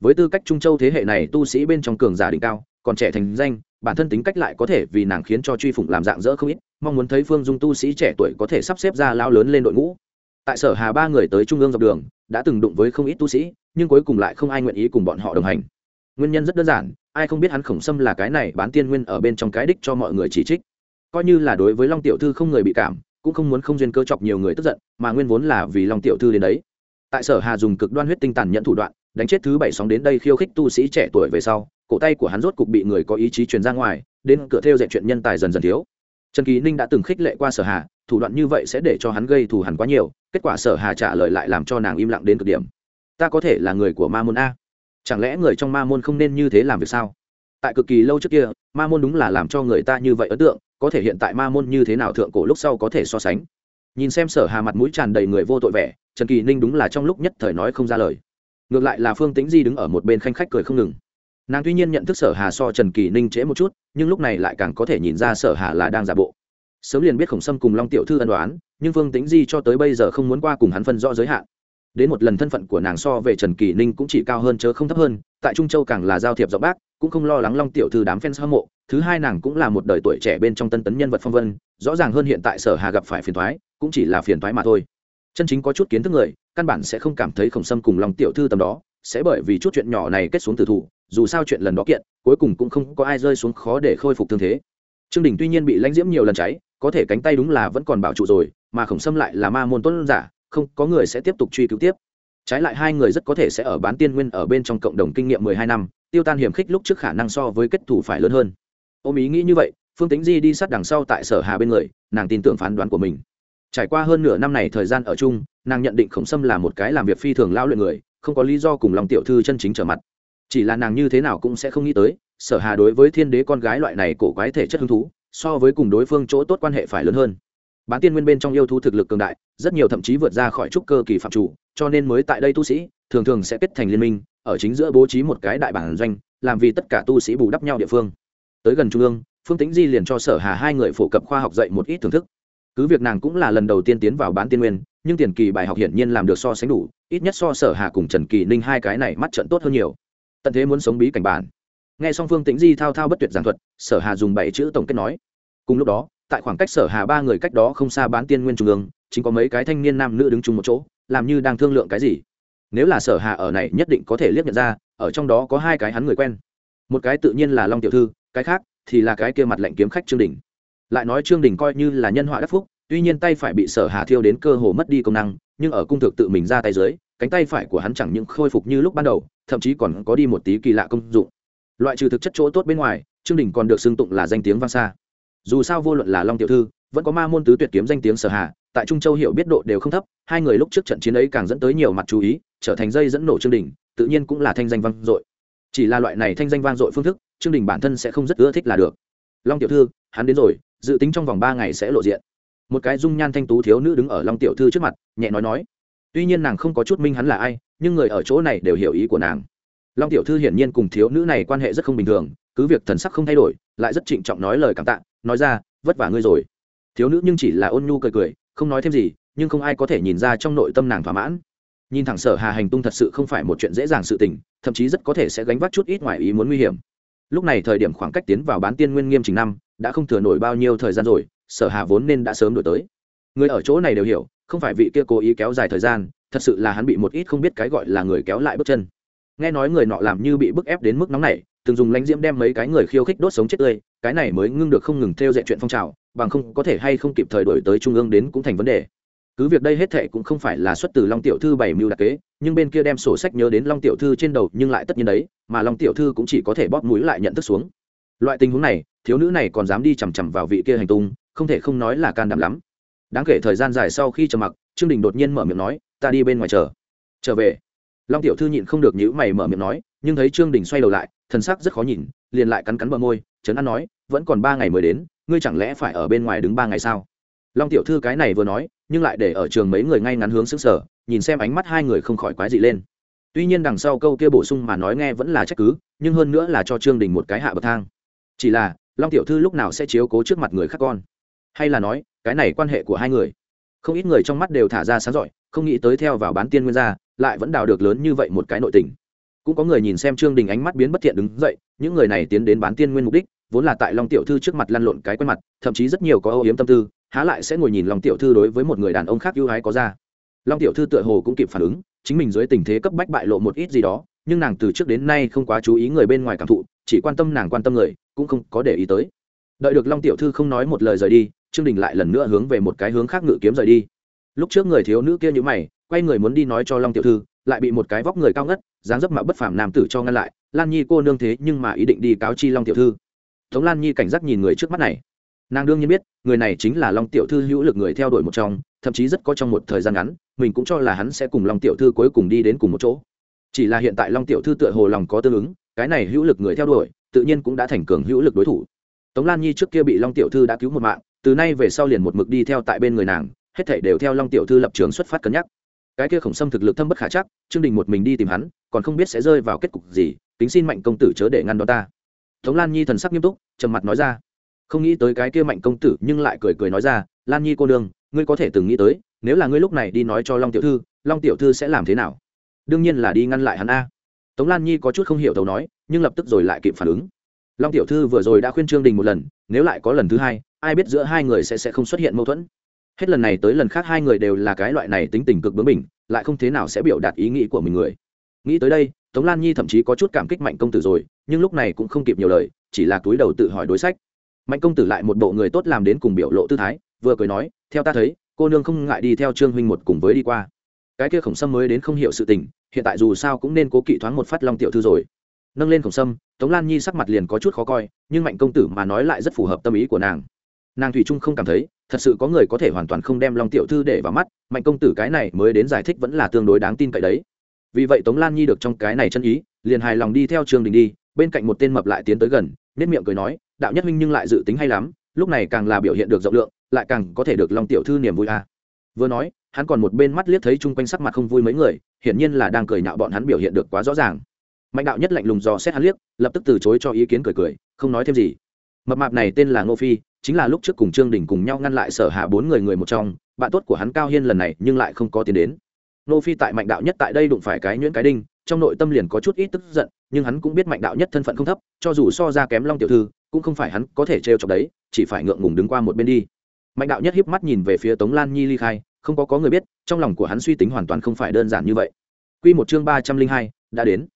Với tư cách trung châu thế hệ này tu sĩ bên trong cường giả đỉnh cao, còn trẻ thành danh, bản thân tính cách lại có thể vì nàng khiến cho truy phụng làm dạng dỡ không ít, mong muốn thấy phương dung tu sĩ trẻ tuổi có thể sắp xếp ra lao lớn lên đội ngũ. Tại sở hà ba người tới trung ương dọc đường, đã từng đụng với không ít tu sĩ, nhưng cuối cùng lại không ai nguyện ý cùng bọn họ đồng hành. Nguyên nhân rất đơn giản ai không biết hắn khổng sâm là cái này bán tiên nguyên ở bên trong cái đích cho mọi người chỉ trích. Coi như là đối với long tiểu thư không người bị cảm, cũng không muốn không duyên cơ chọc nhiều người tức giận, mà nguyên vốn là vì long tiểu thư đến đấy. Tại sở hà dùng cực đoan huyết tinh tàn nhận thủ đoạn, đánh chết thứ bảy sóng đến đây khiêu khích tu sĩ trẻ tuổi về sau, cổ tay của hắn rốt cục bị người có ý chí truyền ra ngoài, đến cửa theo dạy chuyện nhân tài dần dần thiếu. Trần kỳ ninh đã từng khích lệ qua sở hà, thủ đoạn như vậy sẽ để cho hắn gây thù hẳn quá nhiều, kết quả sở hà trả lời lại làm cho nàng im lặng đến cực điểm. Ta có thể là người của ma môn a chẳng lẽ người trong ma môn không nên như thế làm việc sao? Tại cực kỳ lâu trước kia, ma môn đúng là làm cho người ta như vậy ấn tượng, có thể hiện tại ma môn như thế nào thượng cổ lúc sau có thể so sánh. Nhìn xem sở hà mặt mũi tràn đầy người vô tội vẻ, trần kỳ ninh đúng là trong lúc nhất thời nói không ra lời. Ngược lại là phương tĩnh di đứng ở một bên khanh khách cười không ngừng. Nàng tuy nhiên nhận thức sở hà so trần kỳ ninh trễ một chút, nhưng lúc này lại càng có thể nhìn ra sở hà là đang giả bộ. Sớm liền biết khổng sâm cùng long tiểu thư ân đoán nhưng phương tĩnh di cho tới bây giờ không muốn qua cùng hắn phân rõ giới hạn đến một lần thân phận của nàng so về trần kỳ ninh cũng chỉ cao hơn chớ không thấp hơn, tại trung châu càng là giao thiệp dọc bác, cũng không lo lắng long tiểu thư đám fans hâm mộ. Thứ hai nàng cũng là một đời tuổi trẻ bên trong tân tấn nhân vật phong vân, rõ ràng hơn hiện tại sở hà gặp phải phiền thoái cũng chỉ là phiền thoái mà thôi. Chân chính có chút kiến thức người, căn bản sẽ không cảm thấy khổng sâm cùng long tiểu thư tầm đó, sẽ bởi vì chút chuyện nhỏ này kết xuống tử thủ, dù sao chuyện lần đó kiện, cuối cùng cũng không có ai rơi xuống khó để khôi phục thương thế. Trương đình tuy nhiên bị lãnh diễm nhiều lần cháy, có thể cánh tay đúng là vẫn còn bảo trụ rồi, mà khổng sâm lại là ma môn tuân giả không, có người sẽ tiếp tục truy cứu tiếp. Trái lại hai người rất có thể sẽ ở bán tiên nguyên ở bên trong cộng đồng kinh nghiệm mười hai năm, tiêu tan hiểm khích lúc trước khả năng so với kết thủ phải lớn hơn. Ôm ý nghĩ như vậy, phương tính di đi sát đằng sau tại sở hà bên người, nàng tin tưởng phán đoán của mình. Trải qua hơn nửa năm này thời gian ở chung, nàng nhận định khổng sâm là một cái làm việc phi thường lao luyện người, không có lý do cùng lòng tiểu thư chân chính trở mặt. Chỉ là nàng như thế nào cũng sẽ không nghĩ tới, sở hà đối với thiên đế con gái loại này cổ quái thể chất hứng thú, so với cùng đối phương chỗ tốt quan hệ phải lớn hơn bán tiên nguyên bên trong yêu thú thực lực cường đại, rất nhiều thậm chí vượt ra khỏi trúc cơ kỳ phạm chủ, cho nên mới tại đây tu sĩ, thường thường sẽ kết thành liên minh, ở chính giữa bố trí một cái đại bản doanh, làm vì tất cả tu sĩ bù đắp nhau địa phương. Tới gần trung ương, phương Tĩnh di liền cho sở hà hai người phổ cập khoa học dạy một ít thưởng thức. Cứ việc nàng cũng là lần đầu tiên tiến vào bán tiên nguyên, nhưng tiền kỳ bài học hiển nhiên làm được so sánh đủ, ít nhất so sở hà cùng trần kỳ ninh hai cái này mắt trận tốt hơn nhiều. Tận thế muốn sống bí cảnh bản. Nghe xong phương tĩnh di thao thao bất tuyệt giảng thuật, sở hà dùng bảy chữ tổng kết nói. Cùng lúc đó tại khoảng cách sở hà ba người cách đó không xa bán tiên nguyên trung ương, chính có mấy cái thanh niên nam nữ đứng chung một chỗ, làm như đang thương lượng cái gì. Nếu là sở hà ở này nhất định có thể liếc nhận ra, ở trong đó có hai cái hắn người quen. Một cái tự nhiên là long tiểu thư, cái khác thì là cái kia mặt lệnh kiếm khách trương đình. Lại nói trương đình coi như là nhân họa đắc phúc, tuy nhiên tay phải bị sở hà thiêu đến cơ hồ mất đi công năng, nhưng ở cung thực tự mình ra tay dưới, cánh tay phải của hắn chẳng những khôi phục như lúc ban đầu, thậm chí còn có đi một tí kỳ lạ công dụng. Loại trừ thực chất chỗ tốt bên ngoài, trương đình còn được xưng tụng là danh tiếng vang xa dù sao vô luận là long tiểu thư, vẫn có ma môn tứ tuyệt kiếm danh tiếng sở hà, tại trung châu hiểu biết độ đều không thấp, hai người lúc trước trận chiến ấy càng dẫn tới nhiều mặt chú ý, trở thành dây dẫn nổ chương đình tự nhiên cũng là thanh danh vang dội. Chỉ là loại này thanh danh vang dội phương thức, chương đình bản thân sẽ không rất ưa thích là được. Long tiểu thư, hắn đến rồi, dự tính trong vòng ba ngày sẽ lộ diện. Một cái dung nhan thanh tú thiếu nữ đứng ở long tiểu thư trước mặt, nhẹ nói nói. Tuy nhiên nàng không có chút minh hắn là ai, nhưng người ở chỗ này đều hiểu ý của nàng. Long tiểu thư hiển nhiên cùng thiếu nữ này quan hệ rất không bình thường, cứ việc thần sắc không thay đổi, lại rất trịnh trọng nói lời cảm tạ nói ra, vất vả ngươi rồi. Thiếu nữ nhưng chỉ là ôn nhu cười cười, không nói thêm gì, nhưng không ai có thể nhìn ra trong nội tâm nàng thỏa mãn. Nhìn thẳng sở hà hành tung thật sự không phải một chuyện dễ dàng sự tình, thậm chí rất có thể sẽ gánh vác chút ít ngoài ý muốn nguy hiểm. Lúc này thời điểm khoảng cách tiến vào bán tiên nguyên nghiêm trình năm, đã không thừa nổi bao nhiêu thời gian rồi, sở hà vốn nên đã sớm đổi tới. Người ở chỗ này đều hiểu, không phải vị kia cố ý kéo dài thời gian, thật sự là hắn bị một ít không biết cái gọi là người kéo lại bước chân. Nghe nói người nọ làm như bị bức ép đến mức nóng này từng dùng lãnh diễm đem mấy cái người khiêu khích đốt sống chết tươi cái này mới ngưng được không ngừng theo dạy chuyện phong trào, bằng không có thể hay không kịp thời đổi tới trung ương đến cũng thành vấn đề. Cứ việc đây hết thệ cũng không phải là xuất từ long tiểu thư bảy mưu đặc kế, nhưng bên kia đem sổ sách nhớ đến long tiểu thư trên đầu nhưng lại tất nhiên đấy, mà long tiểu thư cũng chỉ có thể bóp mũi lại nhận thức xuống. Loại tình huống này, thiếu nữ này còn dám đi chằm chằm vào vị kia hành tung, không thể không nói là can đảm lắm. Đáng kể thời gian dài sau khi trầm mặc, trương đình đột nhiên mở miệng nói, ta đi bên ngoài chờ. Trở về? Long tiểu thư nhịn không được nhữ mày mở miệng nói, nhưng thấy trương đình xoay đầu lại, thần sắc rất khó nhìn, liền lại cắn cắn bờ môi trấn an nói, vẫn còn ba ngày mới đến, ngươi chẳng lẽ phải ở bên ngoài đứng ba ngày sao? Long tiểu thư cái này vừa nói, nhưng lại để ở trường mấy người ngay ngắn hướng xứng sở nhìn xem ánh mắt hai người không khỏi quái dị lên. Tuy nhiên đằng sau câu kia bổ sung mà nói nghe vẫn là trách cứ, nhưng hơn nữa là cho trương đình một cái hạ bậc thang. Chỉ là, long tiểu thư lúc nào sẽ chiếu cố trước mặt người khác con? Hay là nói, cái này quan hệ của hai người? Không ít người trong mắt đều thả ra sáng giỏi, không nghĩ tới theo vào bán tiên nguyên gia, lại vẫn đào được lớn như vậy một cái nội tình cũng có người nhìn xem trương đình ánh mắt biến bất thiện đứng dậy, những người này tiến đến bán tiên nguyên mục đích, vốn là tại long tiểu thư trước mặt lăn lộn cái quen mặt, thậm chí rất nhiều có âu yếm tâm tư, há lại sẽ ngồi nhìn long tiểu thư đối với một người đàn ông khác ưu hái có ra. Long tiểu thư tựa hồ cũng kịp phản ứng, chính mình dưới tình thế cấp bách bại lộ một ít gì đó, nhưng nàng từ trước đến nay không quá chú ý người bên ngoài cảm thụ, chỉ quan tâm nàng quan tâm người, cũng không có để ý tới. Đợi được long tiểu thư không nói một lời rời đi, trương đình lại lần nữa hướng về một cái hướng khác ngự kiếm rời đi. Lúc trước người thiếu nữ kia nhữ mày, quay người muốn đi nói cho long tiểu thư, lại bị một cái vóc người cao ngất dáng dấp mạo bất phàm nam tử cho ngăn lại, lan nhi cô nương thế nhưng mà ý định đi cáo chi long tiểu thư. Tống lan nhi cảnh giác nhìn người trước mắt này. Nàng đương nhiên biết, người này chính là long tiểu thư hữu lực người theo đuổi một trong, thậm chí rất có trong một thời gian ngắn, mình cũng cho là hắn sẽ cùng long tiểu thư cuối cùng đi đến cùng một chỗ. Chỉ là hiện tại long tiểu thư tựa hồ lòng có tương ứng, cái này hữu lực người theo đuổi, tự nhiên cũng đã thành cường hữu lực đối thủ. Tống lan nhi trước kia bị long tiểu thư đã cứu một mạng, từ nay về sau liền một mực đi theo tại bên người nàng, hết thảy đều theo long tiểu thư lập trường xuất phát cân nhắc. Cái kia khổng sâm thực lực thâm bất khả chắc, trương đình một mình đi tìm hắn còn không biết sẽ rơi vào kết cục gì tính xin mạnh công tử chớ để ngăn đó ta. Tống lan nhi thần sắc nghiêm túc, trầm mặt nói ra. Không nghĩ tới cái kia mạnh công tử nhưng lại cười cười nói ra, lan nhi cô nương, ngươi có thể từng nghĩ tới, nếu là ngươi lúc này đi nói cho long tiểu thư, long tiểu thư sẽ làm thế nào? Đương nhiên là đi ngăn lại hắn a. Tống lan nhi có chút không hiểu thấu nói, nhưng lập tức rồi lại kịp phản ứng. Long tiểu thư vừa rồi đã khuyên trương đình một lần, nếu lại có lần thứ hai, ai biết giữa hai người sẽ sẽ không xuất hiện mâu thuẫn. Hết lần này tới lần khác hai người đều là cái loại này tính tình cực bướng mình lại không thế nào sẽ biểu đạt ý nghĩ của mình người nghĩ tới đây, tống lan nhi thậm chí có chút cảm kích mạnh công tử rồi, nhưng lúc này cũng không kịp nhiều lời, chỉ là túi đầu tự hỏi đối sách. Mạnh công tử lại một bộ người tốt làm đến cùng biểu lộ tư thái, vừa cười nói, theo ta thấy, cô nương không ngại đi theo trương huynh một cùng với đi qua. Cái kia khổng sâm mới đến không hiểu sự tình, hiện tại dù sao cũng nên cố kỵ thoáng một phát long tiểu thư rồi. Nâng lên khổng sâm, tống lan nhi sắc mặt liền có chút khó coi, nhưng mạnh công tử mà nói lại rất phù hợp tâm ý của nàng. Nàng thủy trung không cảm thấy, thật sự có người có thể hoàn toàn không đem long tiểu thư để vào mắt, mạnh công tử cái này mới đến giải thích vẫn là tương đối đáng tin cậy đấy vì vậy tống lan nhi được trong cái này chân ý, liền hài lòng đi theo trường đình đi, bên cạnh một tên mập lại tiến tới gần nết miệng cười nói, đạo nhất minh nhưng lại dự tính hay lắm, lúc này càng là biểu hiện được rộng lượng, lại càng có thể được long tiểu thư niềm vui a à. vừa nói, hắn còn một bên mắt liếc thấy chung quanh sắc mặt không vui mấy người, hiển nhiên là đang cười nhạo bọn hắn biểu hiện được quá rõ ràng. Mạnh đạo nhất lạnh lùng dò xét hắn liếc, lập tức từ chối cho ý kiến cười cười, không nói thêm gì. Mập mạp này tên là ngô phi, chính là lúc trước cùng trương đình cùng nhau ngăn lại sở hạ bốn người người một trong, bạn tốt của hắn cao hiên lần này nhưng lại không có tiền đến. Nô phi tại mạnh đạo nhất tại đây đụng phải cái nhuyễn cái đinh, trong nội tâm liền có chút ít tức giận, nhưng hắn cũng biết mạnh đạo nhất thân phận không thấp, cho dù so ra kém long tiểu thư, cũng không phải hắn có thể trêu chọc đấy, chỉ phải ngượng ngùng đứng qua một bên đi. Mạnh đạo nhất hiếp mắt nhìn về phía tống lan nhi ly khai, không có có người biết, trong lòng của hắn suy tính hoàn toàn không phải đơn giản như vậy. Quy một chương ba trăm linh hai, đã đến.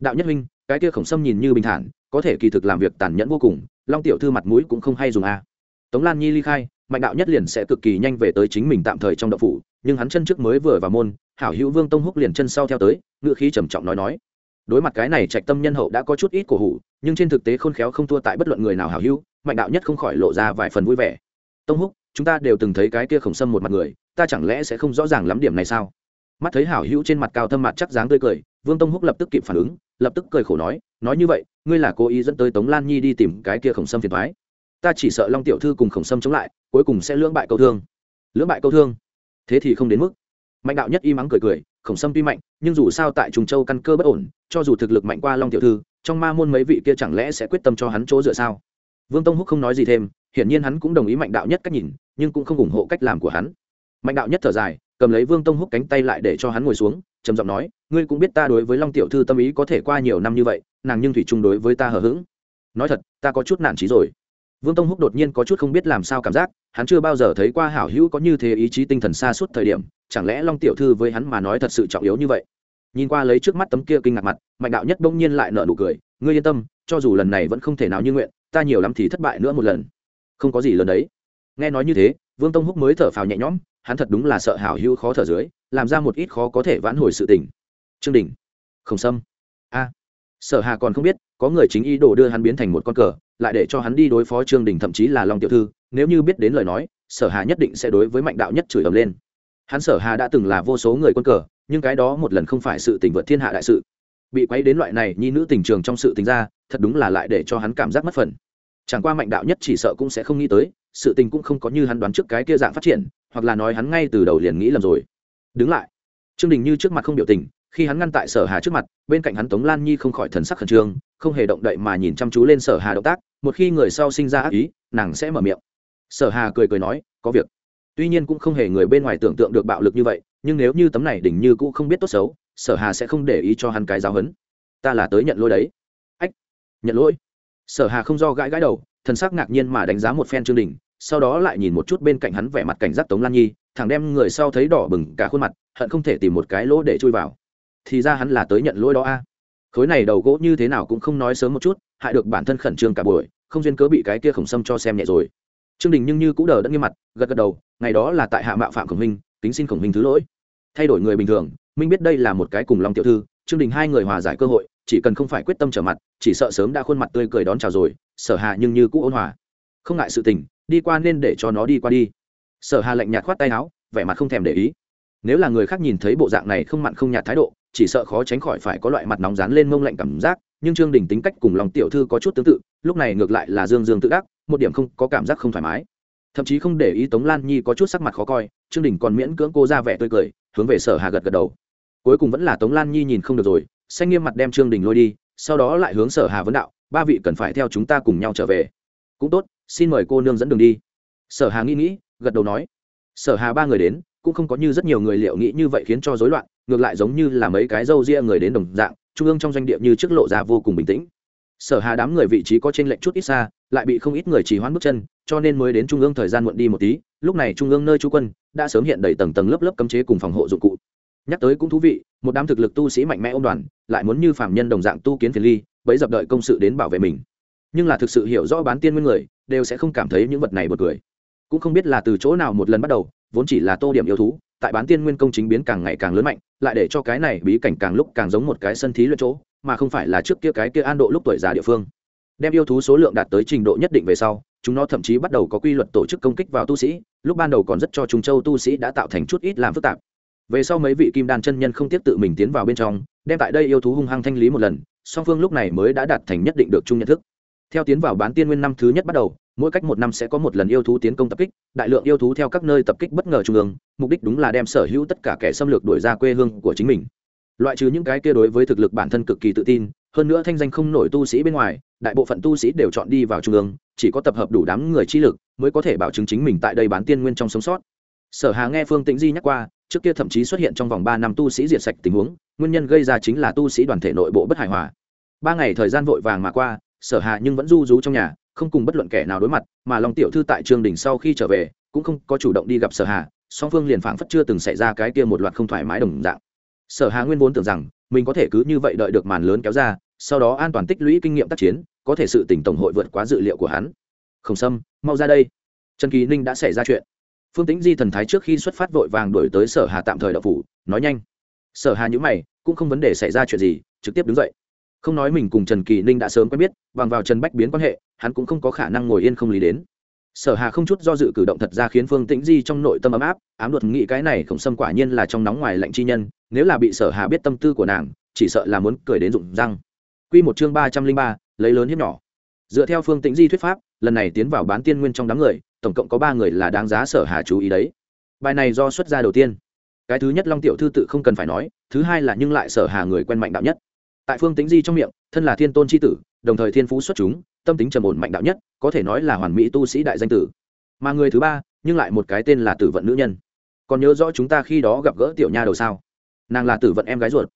Đạo nhất huynh, cái kia khổng sâm nhìn như bình thản, có thể kỳ thực làm việc tàn nhẫn vô cùng, long tiểu thư mặt mũi cũng không hay dùng a tống lan nhi ly khai mạnh đạo nhất liền sẽ cực kỳ nhanh về tới chính mình tạm thời trong đậu phủ, nhưng hắn chân trước mới vừa vào môn, hảo hữu vương tông húc liền chân sau theo tới ngựa khí trầm trọng nói nói. Đối mặt cái này trạch tâm nhân hậu đã có chút ít cổ hủ, nhưng trên thực tế khôn khéo không thua tại bất luận người nào hảo hữu, mạnh đạo nhất không khỏi lộ ra vài phần vui vẻ. Tông húc, chúng ta đều từng thấy cái kia khổng sâm một mặt người, ta chẳng lẽ sẽ không rõ ràng lắm điểm này sao? Mắt thấy hảo hữu trên mặt cao thâm mặt chắc dáng tươi cười, vương tông húc lập tức kịp phản ứng, lập tức cười khổ nói nói như vậy, ngươi là cố ý dẫn tới tống lan nhi đi tìm cái kia khổng sâm phiền thoái ta chỉ sợ long tiểu thư cùng khổng sâm chống lại cuối cùng sẽ lưỡng bại câu thương. Lưỡng bại câu thương? Thế thì không đến mức. Mạnh đạo nhất y mắng cười cười, khổng sâm tuy mạnh, nhưng dù sao tại trùng châu căn cơ bất ổn, cho dù thực lực mạnh qua long tiểu thư, trong ma môn mấy vị kia chẳng lẽ sẽ quyết tâm cho hắn chỗ dựa sao? Vương tông húc không nói gì thêm, hiển nhiên hắn cũng đồng ý mạnh đạo nhất cách nhìn, nhưng cũng không ủng hộ cách làm của hắn. Mạnh đạo nhất thở dài, cầm lấy vương tông húc cánh tay lại để cho hắn ngồi xuống, trầm giọng nói, ngươi cũng biết ta đối với long tiểu thư tâm ý có thể qua nhiều năm như vậy, nàng nhưng thủy chung đối với ta hờ hững. Nói thật, ta có chút nản trí rồi vương tông húc đột nhiên có chút không biết làm sao cảm giác, hắn chưa bao giờ thấy qua hảo hữu có như thế ý chí tinh thần xa suốt thời điểm, chẳng lẽ long tiểu thư với hắn mà nói thật sự trọng yếu như vậy? Nhìn qua lấy trước mắt tấm kia kinh ngạc mặt, mạnh đạo nhất bỗng nhiên lại nở nụ cười, ngươi yên tâm, cho dù lần này vẫn không thể nào như nguyện, ta nhiều lắm thì thất bại nữa một lần. Không có gì lần đấy. Nghe nói như thế, vương tông húc mới thở phào nhẹ nhõm, hắn thật đúng là sợ hảo hữu khó thở dưới, làm ra một ít khó có thể vãn hồi sự tình. Trương đình. Không xâm. a. Sở hà còn không biết, có người chính ý đồ đưa hắn biến thành một con cờ lại để cho hắn đi đối phó trương đình, thậm chí là long tiểu thư, nếu như biết đến lời nói, sở hà nhất định sẽ đối với mạnh đạo nhất chửi ầm lên. Hắn sở hà đã từng là vô số người quân cờ, nhưng cái đó một lần không phải sự tình vượt thiên hạ đại sự. Bị quấy đến loại này nhi nữ tình trường trong sự tình ra, thật đúng là lại để cho hắn cảm giác mất phần. Chẳng qua mạnh đạo nhất chỉ sợ cũng sẽ không nghĩ tới, sự tình cũng không có như hắn đoán trước cái kia dạng phát triển, hoặc là nói hắn ngay từ đầu liền nghĩ lầm rồi. Đứng lại. Trương đình như trước mặt không biểu tình, khi hắn ngăn tại sở hà trước mặt, bên cạnh hắn tống lan nhi không khỏi thần sắc khẩn trương không hề động đậy mà nhìn chăm chú lên sở hà động tác, một khi người sau sinh ra ác ý, nàng sẽ mở miệng. Sở hà cười cười nói, có việc. Tuy nhiên cũng không hề người bên ngoài tưởng tượng được bạo lực như vậy, nhưng nếu như tấm này đỉnh như cũ không biết tốt xấu, sở hà sẽ không để ý cho hắn cái giáo hấn ta là tới nhận lỗi đấy. Ách, nhận lỗi? Sở hà không do gãi gãi đầu, thần sắc ngạc nhiên mà đánh giá một phen trương đình, sau đó lại nhìn một chút bên cạnh hắn vẻ mặt cảnh giác tống lan nhi, thẳng đem người sau thấy đỏ bừng cả khuôn mặt, hận không thể tìm một cái lỗ để chui vào. Thì ra hắn là tới nhận lỗi đó a khối này đầu gỗ như thế nào cũng không nói sớm một chút, hại được bản thân khẩn trương cả buổi, không duyên cớ bị cái kia khổng sâm cho xem nhẹ rồi. Trương đình nhưng như cũng đờ đẫn nghiêm mặt, gật gật đầu, ngày đó là tại hạ mạo phạm khổng minh, kính xin khổng minh thứ lỗi. Thay đổi người bình thường, minh biết đây là một cái cùng long tiểu thư, trương đình hai người hòa giải cơ hội, chỉ cần không phải quyết tâm trở mặt, chỉ sợ sớm đã khuôn mặt tươi cười đón chào rồi, sở hà nhưng như cũ ôn hòa. Không ngại sự tình, đi qua nên để cho nó đi qua đi. Sở hà lạnh nhạt khoát tay áo, vẻ mặt không thèm để ý nếu là người khác nhìn thấy bộ dạng này không mặn không nhạt thái độ, chỉ sợ khó tránh khỏi phải có loại mặt nóng rán lên mông lạnh cảm giác, nhưng trương đình tính cách cùng lòng tiểu thư có chút tương tự, lúc này ngược lại là dương dương tự đắc, một điểm không có cảm giác không thoải mái. Thậm chí không để ý tống lan nhi có chút sắc mặt khó coi, trương đình còn miễn cưỡng cô ra vẻ tươi cười, hướng về sở hà gật gật đầu. Cuối cùng vẫn là tống lan nhi nhìn không được rồi, xanh nghiêm mặt đem trương đình lôi đi, sau đó lại hướng sở hà vấn đạo, ba vị cần phải theo chúng ta cùng nhau trở về. Cũng tốt, xin mời cô nương dẫn đường đi. Sở hà nghĩ nghĩ, gật đầu nói. Sở hà ba người đến cũng không có như rất nhiều người liệu nghĩ như vậy khiến cho rối loạn, ngược lại giống như là mấy cái râu ria người đến đồng dạng, trung ương trong doanh địa như trước lộ ra vô cùng bình tĩnh. Sở hà đám người vị trí có trên lệnh chút ít xa, lại bị không ít người trì hoãn bước chân, cho nên mới đến trung ương thời gian muộn đi một tí, lúc này trung ương nơi trú quân, đã sớm hiện đầy tầng tầng lớp lớp cấm chế cùng phòng hộ dụng cụ. Nhắc tới cũng thú vị, một đám thực lực tu sĩ mạnh mẽ ôm đoàn, lại muốn như phạm nhân đồng dạng tu kiến phiền ly, bấy dập đợi công sự đến bảo vệ mình. Nhưng là thực sự hiểu rõ bán tiên nguyên người, đều sẽ không cảm thấy những vật này bật cười. Cũng không biết là từ chỗ nào một lần bắt đầu vốn chỉ là tô điểm yêu thú, tại bán tiên nguyên công chính biến càng ngày càng lớn mạnh, lại để cho cái này bí cảnh càng lúc càng giống một cái sân thí luyện chỗ, mà không phải là trước kia cái kia an độ lúc tuổi già địa phương. Đem yêu thú số lượng đạt tới trình độ nhất định về sau, chúng nó thậm chí bắt đầu có quy luật tổ chức công kích vào tu sĩ, lúc ban đầu còn rất cho trung châu tu sĩ đã tạo thành chút ít làm phức tạp. Về sau mấy vị kim đan chân nhân không tiếp tự mình tiến vào bên trong, đem tại đây yêu thú hung hăng thanh lý một lần, song phương lúc này mới đã đạt thành nhất định được chung nhận thức. Theo tiến vào bán tiên nguyên năm thứ nhất bắt đầu mỗi cách một năm sẽ có một lần yêu thú tiến công tập kích, đại lượng yêu thú theo các nơi tập kích bất ngờ trung ương, mục đích đúng là đem sở hữu tất cả kẻ xâm lược đuổi ra quê hương của chính mình. Loại trừ những cái kia đối với thực lực bản thân cực kỳ tự tin, hơn nữa thanh danh không nổi tu sĩ bên ngoài, đại bộ phận tu sĩ đều chọn đi vào trung ương, chỉ có tập hợp đủ đám người chi lực mới có thể bảo chứng chính mình tại đây bán tiên nguyên trong sống sót. Sở hà nghe phương tĩnh di nhắc qua, trước kia thậm chí xuất hiện trong vòng ba năm tu sĩ diệt sạch tình huống, nguyên nhân gây ra chính là tu sĩ đoàn thể nội bộ bất hài hòa. Ba ngày thời gian vội vàng mà qua, sở hà nhưng vẫn du rú trong nhà không cùng bất luận kẻ nào đối mặt mà long tiểu thư tại trường đình sau khi trở về cũng không có chủ động đi gặp sở hà song phương liền phảng phất chưa từng xảy ra cái kia một loạt không thoải mái đồng dạng. Sở hà nguyên vốn tưởng rằng mình có thể cứ như vậy đợi được màn lớn kéo ra sau đó an toàn tích lũy kinh nghiệm tác chiến có thể sự tỉnh tổng hội vượt quá dự liệu của hắn. Không xâm, mau ra đây. Trần kỳ ninh đã xảy ra chuyện. Phương tĩnh di thần thái trước khi xuất phát vội vàng đổi tới sở hà tạm thời đậu phủ nói nhanh. Sở hà nhữ mày cũng không vấn đề xảy ra chuyện gì trực tiếp đứng dậy. Không nói mình cùng trần kỳ ninh đã sớm quen biết bằng vào trần bách biến quan hệ hắn cũng không có khả năng ngồi yên không lý đến. Sở hà không chút do dự cử động thật ra khiến phương tĩnh di trong nội tâm ấm áp, ám luật nghĩ cái này khổng xâm quả nhiên là trong nóng ngoài lạnh chi nhân, nếu là bị sở hà biết tâm tư của nàng, chỉ sợ là muốn cười đến rụng răng. Quy một chương ba trăm linh ba, lấy lớn hiếp nhỏ. Dựa theo phương tĩnh di thuyết pháp, lần này tiến vào bán tiên nguyên trong đám người, tổng cộng có ba người là đáng giá sở hà chú ý đấy. Bài này do xuất ra đầu tiên. Cái thứ nhất long tiểu thư tự không cần phải nói, thứ hai là nhưng lại sở hà người quen mạnh đạo nhất. Tại phương tĩnh di trong miệng, thân là thiên tôn c h i tử, đồng thời thiên phú xuất chúng tâm tính trầm ổn mạnh đạo nhất, có thể nói là hoàn mỹ tu sĩ đại danh tử. Mà người thứ ba, nhưng lại một cái tên là tử vận nữ nhân. Còn nhớ rõ chúng ta khi đó gặp gỡ tiểu nha đầu sao? Nàng là tử vận em gái ruột.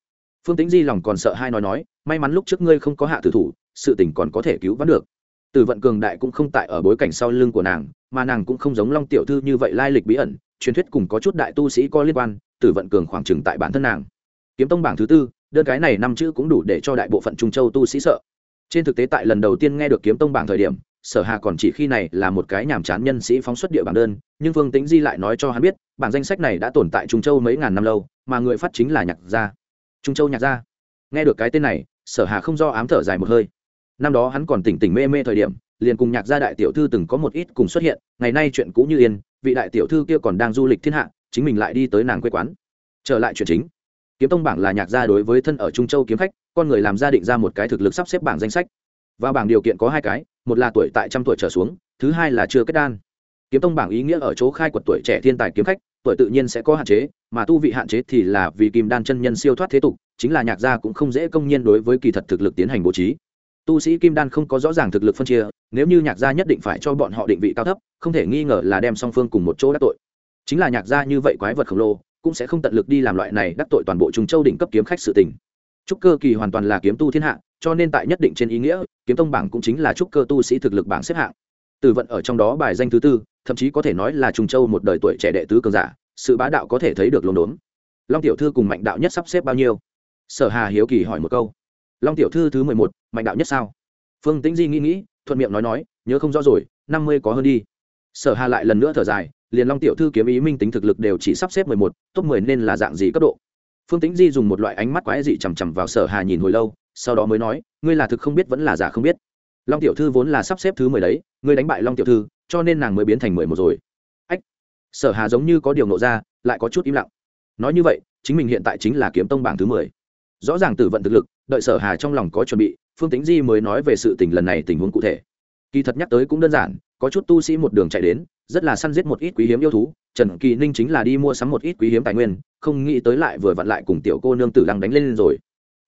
Phương tính di lòng còn sợ hai nói nói, may mắn lúc trước ngươi không có hạ tử thủ, sự tình còn có thể cứu vãn được. Tử vận cường đại cũng không tại ở bối cảnh sau lưng của nàng, mà nàng cũng không giống long tiểu thư như vậy lai lịch bí ẩn, truyền thuyết cùng có chút đại tu sĩ có liên quan, tử vận cường khoảng trừng tại bản thân nàng. Kiếm tông bảng thứ tư, đơn cái này năm chữ cũng đủ để cho đại bộ phận trung châu tu sĩ sợ trên thực tế tại lần đầu tiên nghe được kiếm tông bảng thời điểm, sở hà còn chỉ khi này là một cái nhàm chán nhân sĩ phóng xuất địa bảng đơn, nhưng vương tĩnh di lại nói cho hắn biết, bảng danh sách này đã tồn tại trung châu mấy ngàn năm lâu, mà người phát chính là nhạc gia. Trung châu nhạc gia. Nghe được cái tên này, sở hà không do ám thở dài một hơi. Năm đó hắn còn tỉnh tỉnh mê mê thời điểm, liền cùng nhạc gia đại tiểu thư từng có một ít cùng xuất hiện, ngày nay chuyện cũ như yên, vị đại tiểu thư kia còn đang du lịch thiên hạ, chính mình lại đi tới nàng quê quán. Trở lại chuyện chính kiếm tông bảng là nhạc gia đối với thân ở trung châu kiếm khách, con người làm gia định ra một cái thực lực sắp xếp bảng danh sách. Và bảng điều kiện có hai cái, một là tuổi tại trăm tuổi trở xuống, thứ hai là chưa kết đan. Kiếm tông bảng ý nghĩa ở chỗ khai quật tuổi trẻ thiên tài kiếm khách, tuổi tự nhiên sẽ có hạn chế, mà tu vị hạn chế thì là vì kim đan chân nhân siêu thoát thế tục, chính là nhạc gia cũng không dễ công nhiên đối với kỳ thật thực lực tiến hành bố trí. Tu sĩ kim đan không có rõ ràng thực lực phân chia, nếu như nhạc gia nhất định phải cho bọn họ định vị cao thấp, không thể nghi ngờ là đem song phương cùng một chỗ đắc tội. Chính là nhạc gia như vậy quái vật khổng lồ cũng sẽ không tận lực đi làm loại này đắc tội toàn bộ trung châu đỉnh cấp kiếm khách sự tình. Trúc cơ kỳ hoàn toàn là kiếm tu thiên hạ, cho nên tại nhất định trên ý nghĩa, kiếm tông bảng cũng chính là trúc cơ tu sĩ thực lực bảng xếp hạng. Từ vận ở trong đó bài danh thứ tư, thậm chí có thể nói là trung châu một đời tuổi trẻ đệ tứ cường giả, sự bá đạo có thể thấy được lồn đốn. Long tiểu thư cùng mạnh đạo nhất sắp xếp bao nhiêu? Sở hà hiếu kỳ hỏi một câu. Long tiểu thư thứ mười một, mạnh đạo nhất sao? Phương tĩnh di nghĩ nghĩ, thuận miệng nói nói, nhớ không rõ rồi, năm mươi có hơn đi sở hà lại lần nữa thở dài, liền long tiểu thư kiếm ý minh tính thực lực đều chỉ sắp xếp mười một, top mười nên là dạng gì cấp độ? Phương tĩnh di dùng một loại ánh mắt quái dị chằm chằm vào sở hà nhìn hồi lâu, sau đó mới nói, ngươi là thực không biết vẫn là giả không biết. Long tiểu thư vốn là sắp xếp thứ mười đấy, ngươi đánh bại long tiểu thư, cho nên nàng mới biến thành mười một rồi. Ách. Sở hà giống như có điều nộ ra, lại có chút im lặng. Nói như vậy, chính mình hiện tại chính là kiếm tông bảng thứ mười. Rõ ràng tử vận thực lực, đợi sở hà trong lòng có chuẩn bị, phương tính di mới nói về sự tình lần này tình huống cụ thể kỳ thật nhắc tới cũng đơn giản, có chút tu sĩ một đường chạy đến, rất là săn giết một ít quý hiếm yêu thú. Trần kỳ ninh chính là đi mua sắm một ít quý hiếm tài nguyên, không nghĩ tới lại vừa vặn lại cùng tiểu cô nương tử lăng đánh lên rồi.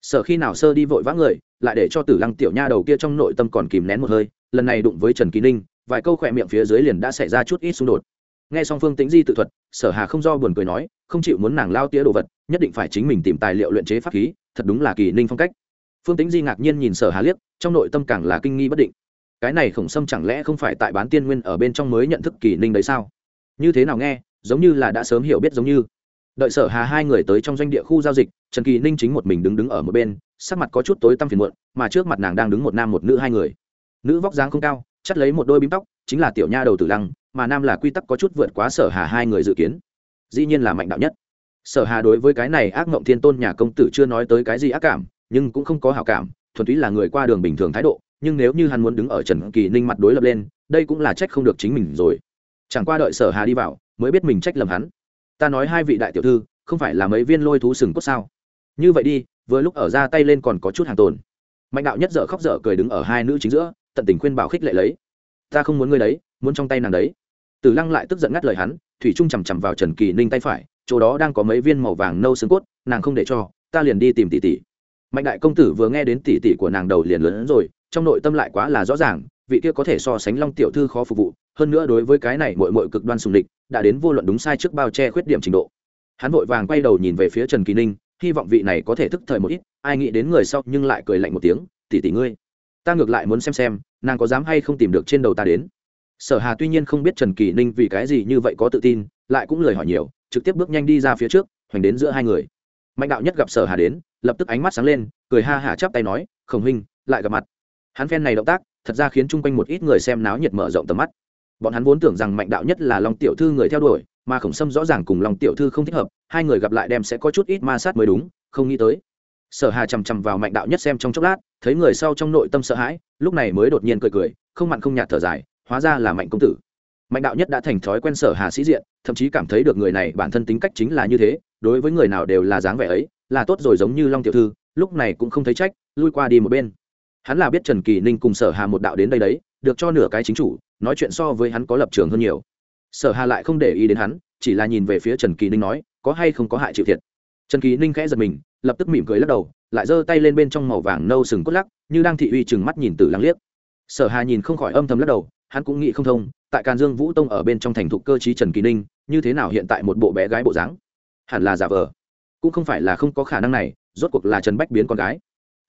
Sở khi nào sơ đi vội vã người, lại để cho tử lăng tiểu nha đầu kia trong nội tâm còn kìm nén một hơi, lần này đụng với trần kỳ ninh, vài câu khỏe miệng phía dưới liền đã xảy ra chút ít xung đột. Nghe xong phương tĩnh di tự thuật, sở hà không do buồn cười nói, không chịu muốn nàng lao tía đồ vật, nhất định phải chính mình tìm tài liệu luyện chế pháp khí, thật đúng là kỳ ninh phong cách. Phương tĩnh di ngạc nhiên nhìn sở hà liếc, trong nội tâm càng là kinh nghi bất định cái này khổng sâm chẳng lẽ không phải tại bán tiên nguyên ở bên trong mới nhận thức kỳ ninh đấy sao? Như thế nào nghe, giống như là đã sớm hiểu biết giống như. Đợi sở hà hai người tới trong doanh địa khu giao dịch, trần kỳ ninh chính một mình đứng đứng ở một bên, sắc mặt có chút tối tăm phiền muộn, mà trước mặt nàng đang đứng một nam một nữ hai người. Nữ vóc dáng không cao, chắt lấy một đôi bím tóc, chính là tiểu nha đầu tử lăng, mà nam là quy tắc có chút vượt quá sở hà hai người dự kiến. Dĩ nhiên là mạnh đạo nhất. Sở hà đối với cái này ác mộng thiên tôn nhà công tử chưa nói tới cái gì ác cảm, nhưng cũng không có hảo cảm, thuần túy là người qua đường bình thường thái độ nhưng nếu như hắn muốn đứng ở trần kỳ ninh mặt đối lập lên, đây cũng là trách không được chính mình rồi. Chẳng qua đợi sở hà đi vào, mới biết mình trách lầm hắn. Ta nói hai vị đại tiểu thư, không phải là mấy viên lôi thú sừng cốt sao? Như vậy đi, vừa lúc ở ra tay lên còn có chút hàng tồn. Mạnh đạo nhất dở khóc dở cười đứng ở hai nữ chính giữa, tận tình khuyên bảo khích lệ lấy. Ta không muốn ngươi đấy, muốn trong tay nàng đấy. Tử lăng lại tức giận ngắt lời hắn, thủy trung chằm chằm vào trần kỳ ninh tay phải, chỗ đó đang có mấy viên màu vàng nâu xương cốt, nàng không để cho, ta liền đi tìm tỷ tỷ. Mạnh đại công tử vừa nghe đến tỷ tỷ của nàng đầu liền lớn rồi trong nội tâm lại quá là rõ ràng, vị kia có thể so sánh long tiểu thư khó phục vụ, hơn nữa đối với cái này mội mội cực đoan sùng địch đã đến vô luận đúng sai trước bao che khuyết điểm trình độ. Hắn vội vàng quay đầu nhìn về phía trần kỳ ninh, hy vọng vị này có thể thức thời một ít, ai nghĩ đến người sau nhưng lại cười lạnh một tiếng, tỷ tỷ ngươi, ta ngược lại muốn xem xem, nàng có dám hay không tìm được trên đầu ta đến. Sở hà tuy nhiên không biết trần kỳ ninh vì cái gì như vậy có tự tin, lại cũng lời hỏi nhiều, trực tiếp bước nhanh đi ra phía trước, hoành đến giữa hai người. Mạnh đạo nhất gặp sở hà đến, lập tức ánh mắt sáng lên, cười ha hả chắp tay nói, khổng huynh, lại gặp mặt hắn phen này động tác, thật ra khiến chung quanh một ít người xem náo nhiệt mở rộng tầm mắt. Bọn hắn vốn tưởng rằng mạnh đạo nhất là long tiểu thư người theo đuổi, mà khổng sâm rõ ràng cùng long tiểu thư không thích hợp, hai người gặp lại đem sẽ có chút ít ma sát mới đúng, không nghĩ tới. Sở hà chằm chằm vào mạnh đạo nhất xem trong chốc lát, thấy người sau trong nội tâm sợ hãi, lúc này mới đột nhiên cười cười, không mặn không nhạt thở dài, hóa ra là mạnh công tử. Mạnh đạo nhất đã thành thói quen sở hà sĩ diện, thậm chí cảm thấy được người này bản thân tính cách chính là như thế, đối với người nào đều là dáng vẻ ấy, là tốt rồi giống như long tiểu thư, lúc này cũng không thấy trách, lui qua đi một bên hắn là biết trần kỳ ninh cùng sở hà một đạo đến đây đấy, được cho nửa cái chính chủ, nói chuyện so với hắn có lập trường hơn nhiều. Sở hà lại không để ý đến hắn, chỉ là nhìn về phía trần kỳ ninh nói, có hay không có hại chịu thiệt. Trần kỳ ninh khẽ giật mình, lập tức mỉm cười lắc đầu, lại giơ tay lên bên trong màu vàng nâu sừng cốt lắc, như đang thị uy chừng mắt nhìn từ lăng liếc. Sở hà nhìn không khỏi âm thầm lắc đầu, hắn cũng nghĩ không thông, tại càn dương vũ tông ở bên trong thành thục cơ chí trần kỳ ninh, như thế nào hiện tại một bộ bé gái bộ dáng? Hẳn là giả vờ. Cũng không phải là không có khả năng này, rốt cuộc là trần bách biến con gái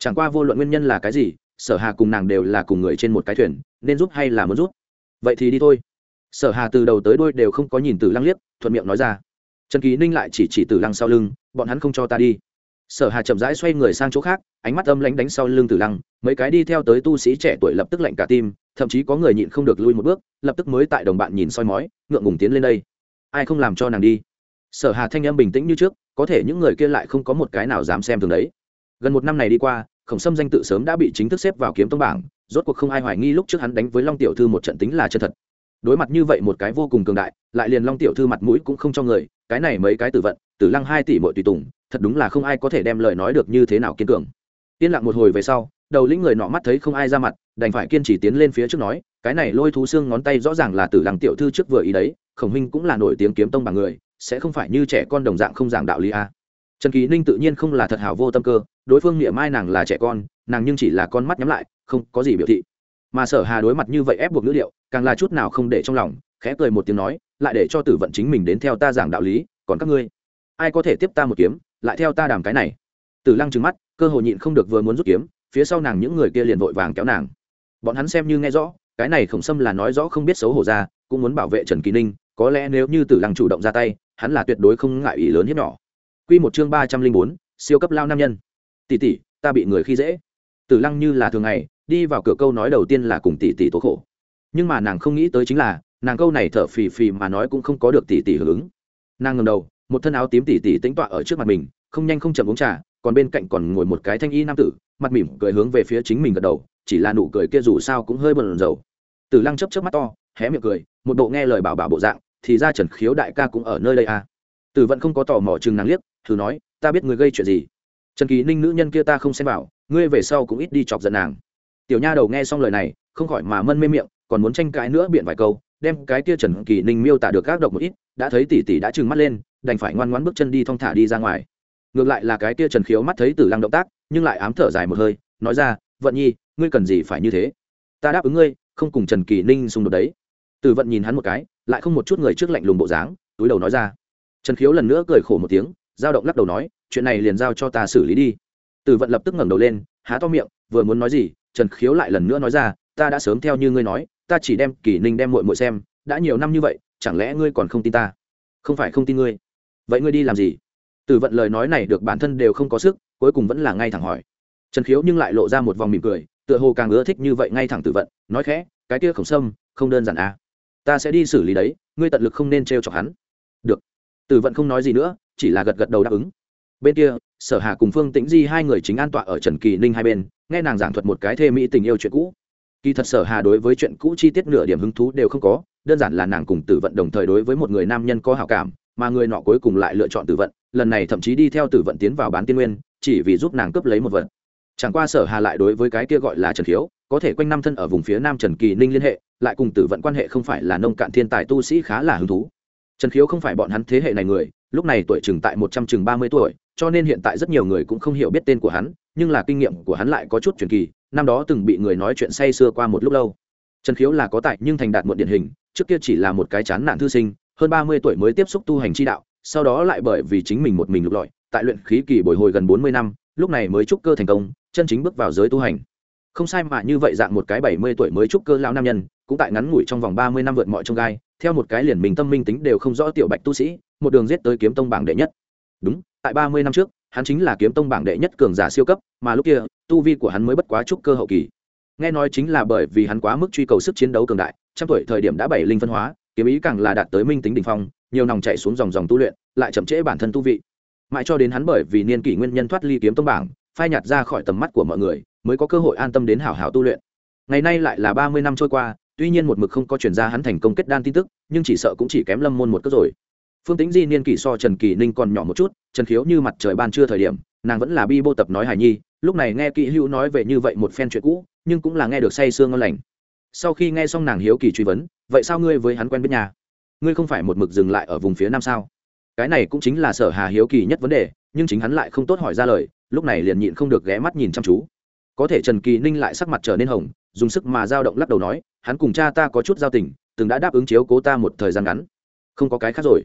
chẳng qua vô luận nguyên nhân là cái gì, sở hà cùng nàng đều là cùng người trên một cái thuyền, nên giúp hay là muốn giúp? Vậy thì đi thôi. Sở hà từ đầu tới đôi đều không có nhìn tử lăng liếc, thuận miệng nói ra. Trần kỳ ninh lại chỉ chỉ tử lăng sau lưng, bọn hắn không cho ta đi. Sở hà chậm rãi xoay người sang chỗ khác, ánh mắt âm lánh đánh sau lưng tử lăng, mấy cái đi theo tới tu sĩ trẻ tuổi lập tức lạnh cả tim, thậm chí có người nhịn không được lui một bước, lập tức mới tại đồng bạn nhìn soi mói, ngượng ngùng tiến lên đây. Ai không làm cho nàng đi? Sở hà thanh âm bình tĩnh như trước, có thể những người kia lại không có một cái nào dám xem thường đấy. Gần một năm này đi qua khổng sâm danh tự sớm đã bị chính thức xếp vào kiếm tông bảng, rốt cuộc không ai hoài nghi lúc trước hắn đánh với long tiểu thư một trận tính là chân thật. Đối mặt như vậy một cái vô cùng cường đại, lại liền long tiểu thư mặt mũi cũng không cho người, cái này mấy cái tử vận, tử lăng hai tỷ mọi tùy tùng, thật đúng là không ai có thể đem lời nói được như thế nào kiên cường. Yên lặng một hồi về sau, đầu lĩnh người nọ mắt thấy không ai ra mặt, đành phải kiên trì tiến lên phía trước nói, cái này lôi thú xương ngón tay rõ ràng là tử lăng tiểu thư trước vừa ý đấy, khổng minh cũng là nổi tiếng kiếm tông bằng người, sẽ không phải như trẻ con đồng dạng không giảng đạo lý a trần kỳ ninh tự nhiên không là thật hảo vô tâm cơ đối phương nghĩa mai nàng là trẻ con nàng nhưng chỉ là con mắt nhắm lại không có gì biểu thị. Mà sở hà đối mặt như vậy ép buộc ngữ liệu, càng là chút nào không để trong lòng khẽ cười một tiếng nói lại để cho tử vận chính mình đến theo ta giảng đạo lý còn các ngươi ai có thể tiếp ta một kiếm lại theo ta đàm cái này? Tử lăng trừng mắt cơ hội nhịn không được vừa muốn rút kiếm phía sau nàng những người kia liền vội vàng kéo nàng. Bọn hắn xem như nghe rõ cái này khổng sâm là nói rõ không biết xấu hổ ra cũng muốn bảo vệ trần kỳ ninh có lẽ nếu như tử lăng chủ động ra tay hắn là tuyệt đối không ngại ý lớn hiếp nhỏ. Quy một chương ba trăm linh bốn, siêu cấp lao nam nhân. Tỷ tỷ, ta bị người khi dễ. Tử lăng như là thường ngày, đi vào cửa câu nói đầu tiên là cùng tỷ tỷ tố khổ. Nhưng mà nàng không nghĩ tới chính là, nàng câu này thở phì phì mà nói cũng không có được tỷ tỷ hưởng ứng. Nàng ngẩng đầu, một thân áo tím tỷ tỷ tính tọa ở trước mặt mình, không nhanh không chậm uống trà, còn bên cạnh còn ngồi một cái thanh y nam tử, mặt mỉm cười hướng về phía chính mình gật đầu, chỉ là nụ cười kia dù sao cũng hơi buồn dầu tử lăng chớp chớp mắt to, hé miệng cười, một bộ nghe lời bảo bảo bộ dạng, thì ra trần khiếu đại ca cũng ở nơi đây à. Tử vận không có tò mò chừng nàng liếc thử nói ta biết người gây chuyện gì. Trần kỳ ninh nữ nhân kia ta không xem bảo, ngươi về sau cũng ít đi chọc giận nàng. Tiểu nha đầu nghe xong lời này không khỏi mà mân mê miệng còn muốn tranh cãi nữa biện vài câu đem cái kia trần kỳ ninh miêu tả được các độc một ít đã thấy tỷ tỷ đã trừng mắt lên đành phải ngoan ngoãn bước chân đi thong thả đi ra ngoài. Ngược lại là cái kia trần khiếu mắt thấy tử lăng động tác nhưng lại ám thở dài một hơi nói ra vận nhi ngươi cần gì phải như thế? Ta đáp ứng ngươi không cùng trần kỳ ninh xung đột đấy. Tử vận nhìn hắn một cái lại không một chút người trước lạnh lùng bộ dáng túi đầu nói ra. Trần khiếu lần nữa cười khổ một tiếng dao động lắc đầu nói, chuyện này liền giao cho ta xử lý đi. Tử vận lập tức ngẩng đầu lên, há to miệng, vừa muốn nói gì, trần khiếu lại lần nữa nói ra, ta đã sớm theo như ngươi nói, ta chỉ đem Kỷ ninh đem muội muội xem, đã nhiều năm như vậy, chẳng lẽ ngươi còn không tin ta? Không phải không tin ngươi. Vậy ngươi đi làm gì? Tử vận lời nói này được bản thân đều không có sức, cuối cùng vẫn là ngay thẳng hỏi. Trần khiếu nhưng lại lộ ra một vòng mỉm cười, tựa hồ càng ưa thích như vậy ngay thẳng tử vận, nói khẽ, cái kia khổng sâm, không đơn giản à. Ta sẽ đi xử lý đấy, ngươi tận lực không nên t chọc hắn. Được. Tử vận không nói gì nữa chỉ là gật gật đầu đáp ứng. Bên kia, sở hà cùng phương tĩnh di hai người chính an tọa ở trần kỳ ninh hai bên, nghe nàng giảng thuật một cái thê mỹ tình yêu chuyện cũ. Kỳ thật sở hà đối với chuyện cũ chi tiết nửa điểm hứng thú đều không có, đơn giản là nàng cùng tử vận đồng thời đối với một người nam nhân có hảo cảm, mà người nọ cuối cùng lại lựa chọn tử vận, lần này thậm chí đi theo tử vận tiến vào bán tiên nguyên, chỉ vì giúp nàng cướp lấy một vận chẳng qua sở hà lại đối với cái kia gọi là trần khiếu, có thể quanh năm thân ở vùng phía nam trần kỳ ninh liên hệ, lại cùng tử vận quan hệ không phải là nông cạn thiên tài tu sĩ khá là hứng thú. Trần khiếu không phải bọn hắn thế hệ này người lúc này tuổi chừng tại một trăm chừng ba mươi tuổi, cho nên hiện tại rất nhiều người cũng không hiểu biết tên của hắn, nhưng là kinh nghiệm của hắn lại có chút truyền kỳ, năm đó từng bị người nói chuyện say sưa qua một lúc lâu. Trần khiếu là có tại nhưng thành đạt một điển hình, trước kia chỉ là một cái chán nạn thư sinh, hơn ba mươi tuổi mới tiếp xúc tu hành chi đạo, sau đó lại bởi vì chính mình một mình lục lọi, tại luyện khí kỳ bồi hồi gần bốn mươi năm, lúc này mới trúc cơ thành công, chân chính bước vào giới tu hành. Không sai mà như vậy dạng một cái bảy mươi tuổi mới trúc cơ lão nam nhân, cũng tại ngắn ngủi trong vòng ba mươi năm vượt mọi trông gai theo một cái liền mình tâm minh tính đều không rõ tiểu bạch tu sĩ, một đường giết tới kiếm tông bảng đệ nhất. Đúng, tại ba mươi năm trước, hắn chính là kiếm tông bảng đệ nhất cường giả siêu cấp, mà lúc kia, tu vi của hắn mới bất quá trúc cơ hậu kỳ. Nghe nói chính là bởi vì hắn quá mức truy cầu sức chiến đấu cường đại, trăm tuổi thời điểm đã bảy linh phân hóa, kiếm ý càng là đạt tới minh tính đ ỉ n h phong, nhiều nòng chạy xuống dòng dòng tu luyện, lại chậm trễ bản thân tu vị. Mãi cho đến hắn bởi vì niên kỷ nguyên nhân thoát ly kiếm tông bảng, phai nhạt ra khỏi tầm mắt của mọi người, mới có cơ hội an tâm đến hảo hảo tu luyện. Ngày nay lại là ba mươi năm trôi qua tuy nhiên một mực không có chuyển ra hắn thành công kết đan tin tức, nhưng chỉ sợ cũng chỉ kém lâm môn một cất rồi. Phương tính di niên kỷ so trần kỳ ninh còn nhỏ một chút, trần khiếu như mặt trời ban trưa thời điểm, nàng vẫn là bi bô tập nói hài nhi, lúc này nghe kỹ hữu nói về như vậy một phen chuyện cũ, nhưng cũng là nghe được say sương ngon lành. Sau khi nghe xong nàng hiếu kỳ truy vấn, vậy sao ngươi với hắn quen biết nhà? Ngươi không phải một mực dừng lại ở vùng phía nam sao? Cái này cũng chính là sở hà hiếu kỳ nhất vấn đề, nhưng chính hắn lại không tốt hỏi ra lời, lúc này liền nhịn không được ghé mắt nhìn chăm chú có thể trần kỳ ninh lại sắc mặt trở nên hồng, dùng sức mà dao động lắc đầu nói, hắn cùng cha ta có chút giao tình, từng đã đáp ứng chiếu cố ta một thời gian ngắn. Không có cái khác rồi.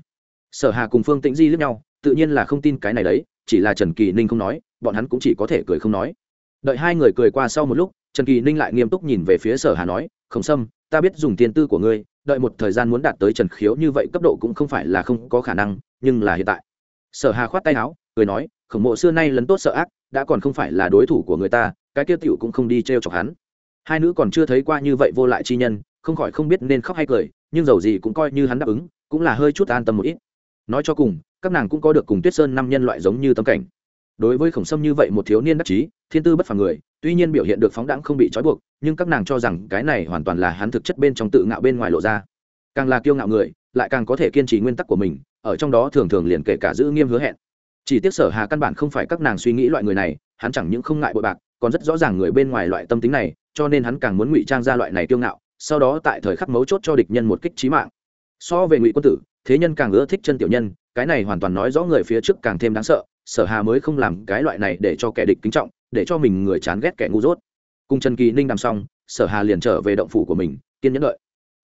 Sở hà cùng phương tĩnh di lướt nhau, tự nhiên là không tin cái này đấy, chỉ là trần kỳ ninh không nói, bọn hắn cũng chỉ có thể cười không nói. Đợi hai người cười qua sau một lúc, trần kỳ ninh lại nghiêm túc nhìn về phía sở hà nói không xâm ta biết dùng tiền tư của ngươi, đợi một thời gian muốn đạt tới trần khiếu như vậy cấp độ cũng không phải là không có khả năng, nhưng là hiện tại. Sở hà khoát tay áo, cười nói, khổng mộ xưa nay lấn tốt sợ ác, đã còn không phải là đối thủ của người ta cái kia tiểu cũng không đi t chọc hắn. Hai nữ còn chưa thấy qua như vậy vô lại chi nhân, không khỏi không biết nên khóc hay cười, nhưng dầu gì cũng coi như hắn đáp ứng, cũng là hơi chút an tâm một ít. Nói cho cùng, các nàng cũng có được cùng tuyết sơn năm nhân loại giống như tâm cảnh. Đối với khổng sâm như vậy một thiếu niên đắc chí, thiên tư bất phàm người, tuy nhiên biểu hiện được phóng đẳng không bị trói buộc, nhưng các nàng cho rằng cái này hoàn toàn là hắn thực chất bên trong tự ngạo bên ngoài lộ ra. Càng là kiêu ngạo người, lại càng có thể kiên trì nguyên tắc của mình, ở trong đó thường thường liền kể cả giữ nghiêm hứa hẹn. Chỉ tiếc sở hà căn bản không phải các nàng suy nghĩ loại người này, hắn chẳng những không ngại bội bạc còn rất rõ ràng người bên ngoài loại tâm tính này, cho nên hắn càng muốn ngụy trang ra loại này kiêu ngạo, sau đó tại thời khắc mấu chốt cho địch nhân một kích trí mạng. So về ngụy quân tử, thế nhân càng ưa thích chân tiểu nhân, cái này hoàn toàn nói rõ người phía trước càng thêm đáng sợ, sở hà mới không làm cái loại này để cho kẻ địch kính trọng, để cho mình người chán ghét kẻ ngu dốt. Cùng trần kỳ ninh đàm xong, sở hà liền trở về động phủ của mình, kiên nhẫn đợi.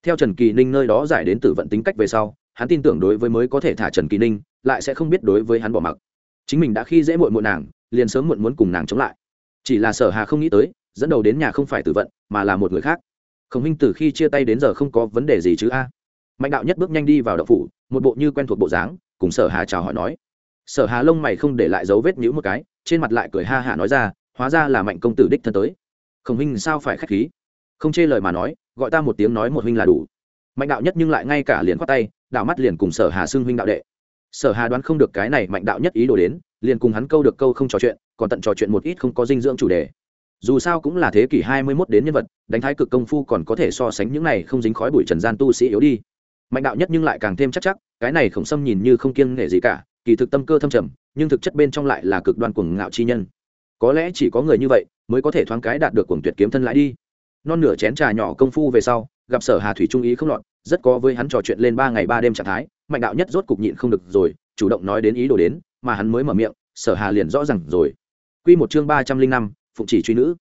Theo trần kỳ ninh nơi đó giải đến tử vận tính cách về sau, hắn tin tưởng đối với mới có thể thả trần kỳ ninh, lại sẽ không biết đối với hắn bỏ mặc. Chính mình đã khi dễ muội muội nàng, liền sớm muộn muốn cùng nàng chống lại chỉ là sở hà không nghĩ tới, dẫn đầu đến nhà không phải tử vận, mà là một người khác. Khổng minh từ khi chia tay đến giờ không có vấn đề gì chứ a. Mạnh đạo nhất bước nhanh đi vào đậu phủ, một bộ như quen thuộc bộ dáng, cùng sở hà chào hỏi nói. Sở hà lông mày không để lại dấu vết nhữ một cái, trên mặt lại cười ha hả nói ra, hóa ra là mạnh công tử đích thân tới. Khổng minh sao phải khách khí? Không chê lời mà nói, gọi ta một tiếng nói một huynh là đủ. Mạnh đạo nhất nhưng lại ngay cả liền khoát tay đạo mắt liền cùng sở hà xưng huynh đạo đệ. Sở hà đoán không được cái này mạnh đạo nhất ý đồ đến, liền cùng hắn câu được câu không trò chuyện còn tận trò chuyện một ít không có dinh dưỡng chủ đề. Dù sao cũng là thế kỷ hai mươi 21 đến nhân vật, đánh thái cực công phu còn có thể so sánh những này không dính khói bụi trần gian tu sĩ yếu đi. Mạnh đạo nhất nhưng lại càng thêm chắc chắc, cái này khổng sâm nhìn như không kiêng nghệ gì cả, kỳ thực tâm cơ thâm trầm, nhưng thực chất bên trong lại là cực đoan cuồng ngạo chi nhân. Có lẽ chỉ có người như vậy mới có thể thoáng cái đạt được cuồng tuyệt kiếm thân lại đi. Non nửa chén trà nhỏ công phu về sau, gặp sở hà thủy trung ý không lọt, rất có với hắn trò chuyện lên ba ngày ba đêm trạng thái, mạnh đạo nhất rốt cục nhịn không được rồi, chủ động nói đến ý đồ đến, mà hắn mới mở miệng, sở hà liền rõ ràng rồi quy một chương ba trăm linh năm, phụng chỉ truy nữ.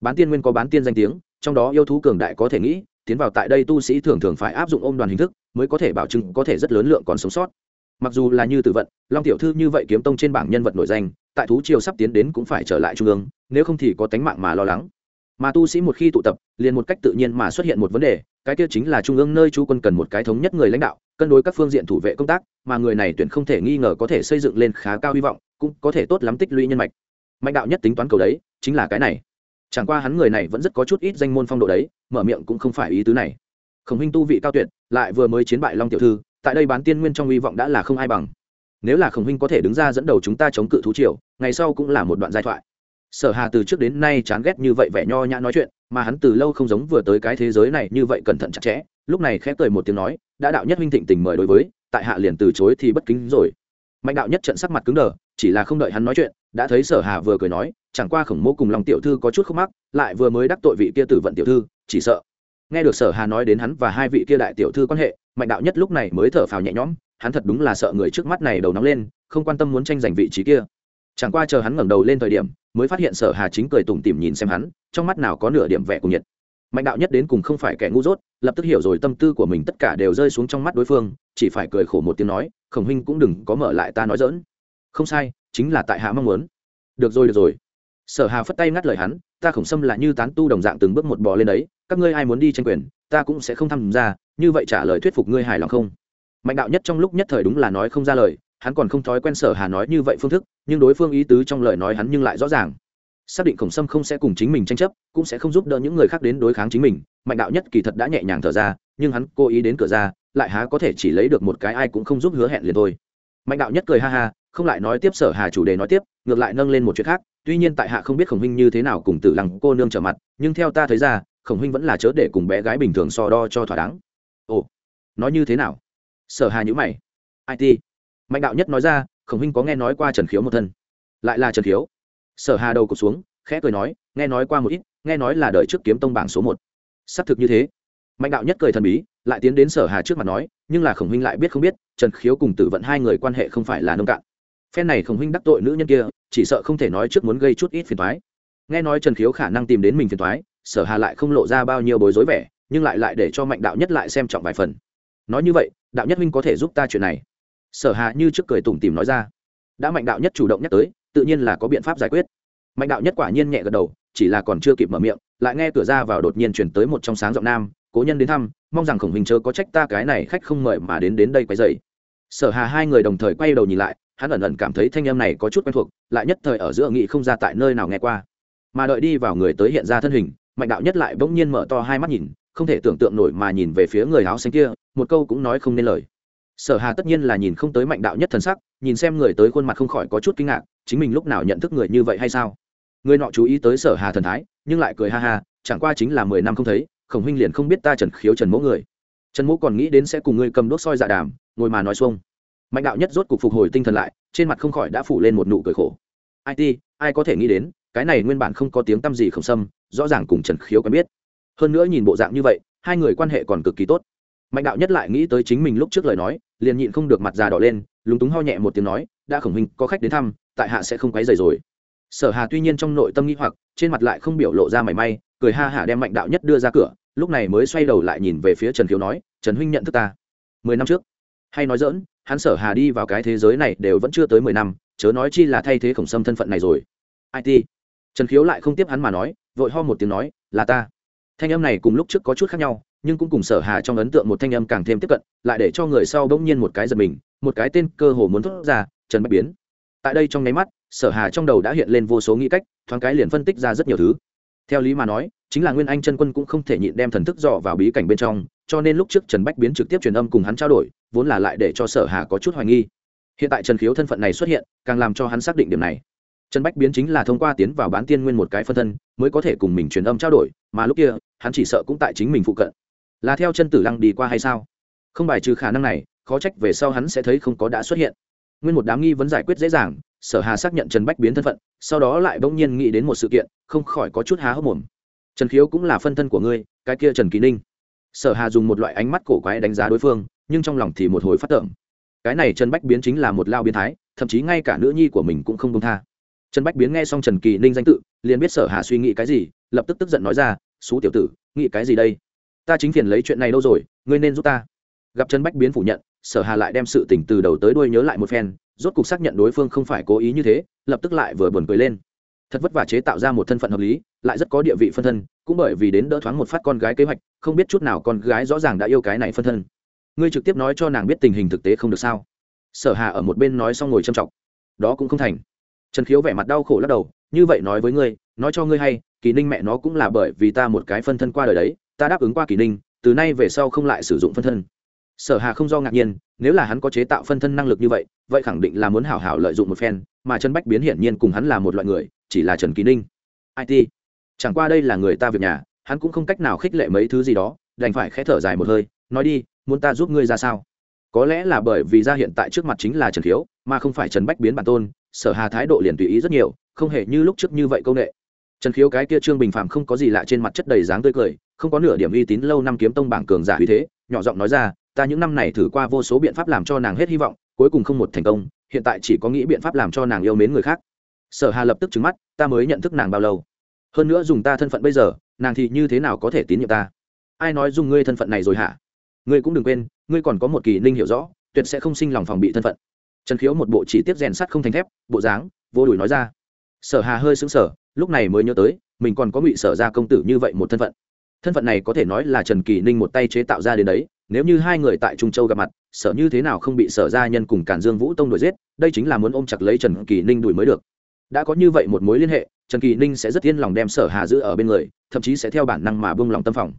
Bán tiên nguyên có bán tiên danh tiếng, trong đó yêu thú cường đại có thể nghĩ, tiến vào tại đây tu sĩ thường thường phải áp dụng ôm đoàn hình thức, mới có thể bảo chứng có thể rất lớn lượng còn sống sót. Mặc dù là như tử vận, long tiểu thư như vậy kiếm tông trên bảng nhân vật nổi danh, tại thú triều sắp tiến đến cũng phải trở lại trung ương, nếu không thì có tánh mạng mà lo lắng. Mà tu sĩ một khi tụ tập, liền một cách tự nhiên mà xuất hiện một vấn đề, cái kia chính là trung ương nơi chú quân cần một cái thống nhất người lãnh đạo, cân đối các phương diện thủ vệ công tác, mà người này tuyển không thể nghi ngờ có thể xây dựng lên khá cao hy vọng, cũng có thể tốt lắm tích lũy nhân mạch mạnh đạo nhất tính toán cầu đấy, chính là cái này. Chẳng qua hắn người này vẫn rất có chút ít danh môn phong độ đấy, mở miệng cũng không phải ý tứ này. Khổng huynh tu vị cao tuyệt, lại vừa mới chiến bại long tiểu thư, tại đây bán tiên nguyên trong hy vọng đã là không ai bằng. Nếu là khổng huynh có thể đứng ra dẫn đầu chúng ta chống cự thú triều, ngày sau cũng là một đoạn giai thoại. Sở hà từ trước đến nay chán ghét như vậy vẻ nho nhã nói chuyện, mà hắn từ lâu không giống vừa tới cái thế giới này như vậy cẩn thận chặt chẽ, lúc này khép cười một tiếng nói, đã đạo nhất huynh thịnh tình mời đối với, tại hạ liền từ chối thì bất kính rồi. Mạnh đạo nhất trận sắc mặt cứng đờ chỉ là không đợi hắn nói chuyện, đã thấy sở hà vừa cười nói, chẳng qua khổng mô cùng lòng tiểu thư có chút khúc mắc, lại vừa mới đắc tội vị kia tử vận tiểu thư, chỉ sợ. Nghe được sở hà nói đến hắn và hai vị kia đại tiểu thư quan hệ, mạnh đạo nhất lúc này mới thở phào nhẹ nhõm, hắn thật đúng là sợ người trước mắt này đầu nóng lên, không quan tâm muốn tranh giành vị trí kia. Chẳng qua chờ hắn ngẩng đầu lên thời điểm, mới phát hiện sở hà chính cười tủm tỉm nhìn xem hắn, trong mắt nào có nửa điểm vẻ cùng nhiệt. Mạnh đạo nhất đến cùng không phải kẻ ngu dốt, lập tức hiểu rồi tâm tư của mình tất cả đều rơi xuống trong mắt đối phương, chỉ phải cười khổ một tiếng nói, khổng huynh cũng đừng có mở lại ta nói dỡn không sai, chính là tại hạ mong muốn. Được rồi được rồi. Sở hà phất tay ngắt lời hắn, ta khổng xâm là như tán tu đồng dạng từng bước một bò lên đấy, các ngươi ai muốn đi tranh quyền, ta cũng sẽ không tham gia, như vậy trả lời thuyết phục ngươi hài lòng không? Mạnh đạo nhất trong lúc nhất thời đúng là nói không ra lời, hắn còn không thói quen sở hà nói như vậy phương thức, nhưng đối phương ý tứ trong lời nói hắn nhưng lại rõ ràng. Xác định khổng sâm không sẽ cùng chính mình tranh chấp, cũng sẽ không giúp đỡ những người khác đến đối kháng chính mình, mạnh đạo nhất kỳ thật đã nhẹ nhàng thở ra, nhưng hắn cố ý đến cửa ra, lại há có thể chỉ lấy được một cái ai cũng không giúp hứa hẹn liền thôi. Mạnh đạo nhất cười ha ha không lại nói tiếp sở hà chủ đề nói tiếp, ngược lại nâng lên một chuyện khác, tuy nhiên tại hạ không biết khổng huynh như thế nào cùng tử lăng cô nương trở mặt, nhưng theo ta thấy ra, khổng huynh vẫn là chớ để cùng bé gái bình thường so đo cho thỏa đáng. Ồ, nói như thế nào? Sở hà nhữ mày. It mạnh đạo nhất nói ra, khổng huynh có nghe nói qua trần khiếu một thân? Lại là trần khiếu. Sở hà đầu cụt xuống, khẽ cười nói, nghe nói qua một ít, nghe nói là đời trước kiếm tông bảng số một. Xác thực như thế. Mạnh đạo nhất cười thần bí, lại tiến đến sở hà trước mặt nói, nhưng là khổng huynh lại biết không biết, trần khiếu cùng tử vận hai người quan hệ không phải là nông cạn phen này khổng huynh đắc tội nữ nhân kia, chỉ sợ không thể nói trước muốn gây chút ít phiền thoái nghe nói trần khiếu khả năng tìm đến mình phiền thoái sở hà lại không lộ ra bao nhiêu bối rối vẻ, nhưng lại lại để cho mạnh đạo nhất lại xem trọng vài phần. Nói như vậy, đạo nhất huynh có thể giúp ta chuyện này. Sở hà như trước cười tủm tìm nói ra. Đã mạnh đạo nhất chủ động nhắc tới, tự nhiên là có biện pháp giải quyết. Mạnh đạo nhất quả nhiên nhẹ gật đầu, chỉ là còn chưa kịp mở miệng, lại nghe cửa ra vào đột nhiên chuyển tới một trong sáng giọng nam, cố nhân đến thăm, mong rằng khổng hình chớ có trách ta cái này khách không mời mà đến đến đây quay dày sở hà hai người đồng thời quay đầu nhìn lại hắn ẩn ẩn cảm thấy thanh âm này có chút quen thuộc, lại nhất thời ở giữa nghị không ra tại nơi nào nghe qua. Mà đợi đi vào người tới hiện ra thân hình, mạnh đạo nhất lại bỗng nhiên mở to hai mắt nhìn, không thể tưởng tượng nổi mà nhìn về phía người áo xanh kia, một câu cũng nói không nên lời. Sở hà tất nhiên là nhìn không tới mạnh đạo nhất thần sắc, nhìn xem người tới khuôn mặt không khỏi có chút kinh ngạc, chính mình lúc nào nhận thức người như vậy hay sao? Người nọ chú ý tới sở hà thần thái, nhưng lại cười ha ha, chẳng qua chính là mười năm không thấy, khổng huynh liền không biết ta trần khiếu trần mỗ người. Trần mỗ còn nghĩ đến sẽ cùng ngươi cầm đốt soi dạ đàm, ngồi mà nói xuông mạnh đạo nhất rốt cục phục hồi tinh thần lại, trên mặt không khỏi đã phủ lên một nụ cười khổ. It ai có thể nghĩ đến, cái này nguyên bản không có tiếng tăm gì khổng sâm rõ ràng cùng trần khiếu quen biết. Hơn nữa nhìn bộ dạng như vậy, hai người quan hệ còn cực kỳ tốt. Mạnh đạo nhất lại nghĩ tới chính mình lúc trước lời nói, liền nhịn không được mặt già đỏ lên, lúng túng ho nhẹ một tiếng nói, đã khổng huynh, có khách đến thăm, tại hạ sẽ không quấy dày rồi. Sở hà tuy nhiên trong nội tâm nghĩ hoặc, trên mặt lại không biểu lộ ra mảy may, cười ha hả đem mạnh đạo nhất đưa ra cửa, lúc này mới xoay đầu lại nhìn về phía trần khiếu nói, trần huynh nhận thức ta. Mười năm trước, hay nói dỡn hắn sở hà đi vào cái thế giới này đều vẫn chưa tới mười năm, chớ nói chi là thay thế khổng sâm thân phận này rồi. It trần khiếu lại không tiếp hắn mà nói, vội ho một tiếng nói, là ta. Thanh âm này cùng lúc trước có chút khác nhau, nhưng cũng cùng sở hà trong ấn tượng một thanh âm càng thêm tiếp cận, lại để cho người sau bỗng nhiên một cái giật mình, một cái tên cơ hồ muốn thốt ra, trần bạch biến. Tại đây trong nháy mắt, sở hà trong đầu đã hiện lên vô số nghĩ cách, thoáng cái liền phân tích ra rất nhiều thứ theo lý mà nói, chính là nguyên anh chân quân cũng không thể nhịn đem thần thức dò vào bí cảnh bên trong, cho nên lúc trước trần bách biến trực tiếp truyền âm cùng hắn trao đổi, vốn là lại để cho sở hà có chút hoài nghi. Hiện tại trần khiếu thân phận này xuất hiện, càng làm cho hắn xác định điểm này. Trần bách biến chính là thông qua tiến vào bán tiên nguyên một cái phân thân, mới có thể cùng mình truyền âm trao đổi, mà lúc kia, hắn chỉ sợ cũng tại chính mình phụ cận. Là theo chân tử lăng đi qua hay sao? Không bài trừ khả năng này, khó trách về sau hắn sẽ thấy không có đã xuất hiện. Nguyên một đám nghi vấn giải quyết dễ dàng sở hà xác nhận trần bách biến thân phận, sau đó lại bỗng nhiên nghĩ đến một sự kiện, không khỏi có chút há hốc mồm. Trần khiếu cũng là phân thân của ngươi, cái kia trần kỳ ninh. Sở hà dùng một loại ánh mắt cổ quái đánh giá đối phương, nhưng trong lòng thì một hồi phát tưởng cái này trần bách biến chính là một lao biến thái, thậm chí ngay cả nữ nhi của mình cũng không công tha. Trần bách biến nghe xong trần kỳ ninh danh tự, liền biết sở hà suy nghĩ cái gì, lập tức tức giận nói ra, xú tiểu tử, nghĩ cái gì đây? Ta chính phiền lấy chuyện này đâu rồi, ngươi nên giúp ta. Gặp trần bách biến phủ nhận, sở hà lại đem sự tình từ đầu tới đuôi nhớ lại một phen rốt cục xác nhận đối phương không phải cố ý như thế, lập tức lại vừa buồn cười lên. Thật vất vả chế tạo ra một thân phận hợp lý, lại rất có địa vị phân thân, cũng bởi vì đến đỡ thoáng một phát con gái kế hoạch, không biết chút nào con gái rõ ràng đã yêu cái này phân thân. Ngươi trực tiếp nói cho nàng biết tình hình thực tế không được sao? Sở hà ở một bên nói xong ngồi châm trọng đó cũng không thành. Trần khiếu vẻ mặt đau khổ lắc đầu, như vậy nói với ngươi, nói cho ngươi hay, kỳ ninh mẹ nó cũng là bởi vì ta một cái phân thân qua đời đấy, ta đáp ứng qua kỳ ninh, từ nay về sau không lại sử dụng phân thân sở hà không do ngạc nhiên, nếu là hắn có chế tạo phân thân năng lực như vậy vậy khẳng định là muốn hảo hảo lợi dụng một phen, mà trần bách biến hiển nhiên cùng hắn là một loại người, chỉ là trần kỳ ninh. It chẳng qua đây là người ta việc nhà, hắn cũng không cách nào khích lệ mấy thứ gì đó, đành phải khẽ thở dài một hơi, nói đi, muốn ta giúp ngươi ra sao? Có lẽ là bởi vì ra hiện tại trước mặt chính là trần khiếu mà không phải trần bách biến bản tôn, sở hà thái độ liền tùy ý rất nhiều, không hề như lúc trước như vậy công nghệ trần khiếu cái kia trương bình phàm không có gì lạ trên mặt chất đầy dáng tươi cười, không có nửa điểm uy tín lâu năm kiếm tông bảng cường giả uy thế, nhỏ giọng nói ra ta những năm này thử qua vô số biện pháp làm cho nàng hết hy vọng, cuối cùng không một thành công, hiện tại chỉ có nghĩ biện pháp làm cho nàng yêu mến người khác. Sở hà lập tức trứng mắt, ta mới nhận thức nàng bao lâu. Hơn nữa dùng ta thân phận bây giờ, nàng thì như thế nào có thể tín nhiệm ta? Ai nói dùng ngươi thân phận này rồi hả? Ngươi cũng đừng quên, ngươi còn có một kỳ ninh hiểu rõ, tuyệt sẽ không sinh lòng phòng bị thân phận. Trần khiếu một bộ chỉ tiết rèn sắt không thành thép, bộ dáng, vô đùi nói ra. Sở hà hơi sững sờ, lúc này mới nhớ tới, mình còn có ngụy sở ra công tử như vậy một thân phận. Thân phận này có thể nói là trần kỳ ninh một tay chế tạo ra đến đấy nếu như hai người tại trung châu gặp mặt sở như thế nào không bị sở gia nhân cùng cản dương vũ tông đuổi giết đây chính là muốn ôm chặt lấy trần kỳ ninh đuổi mới được đã có như vậy một mối liên hệ trần kỳ ninh sẽ rất yên lòng đem sở hà giữ ở bên người thậm chí sẽ theo bản năng mà bông lòng tâm phòng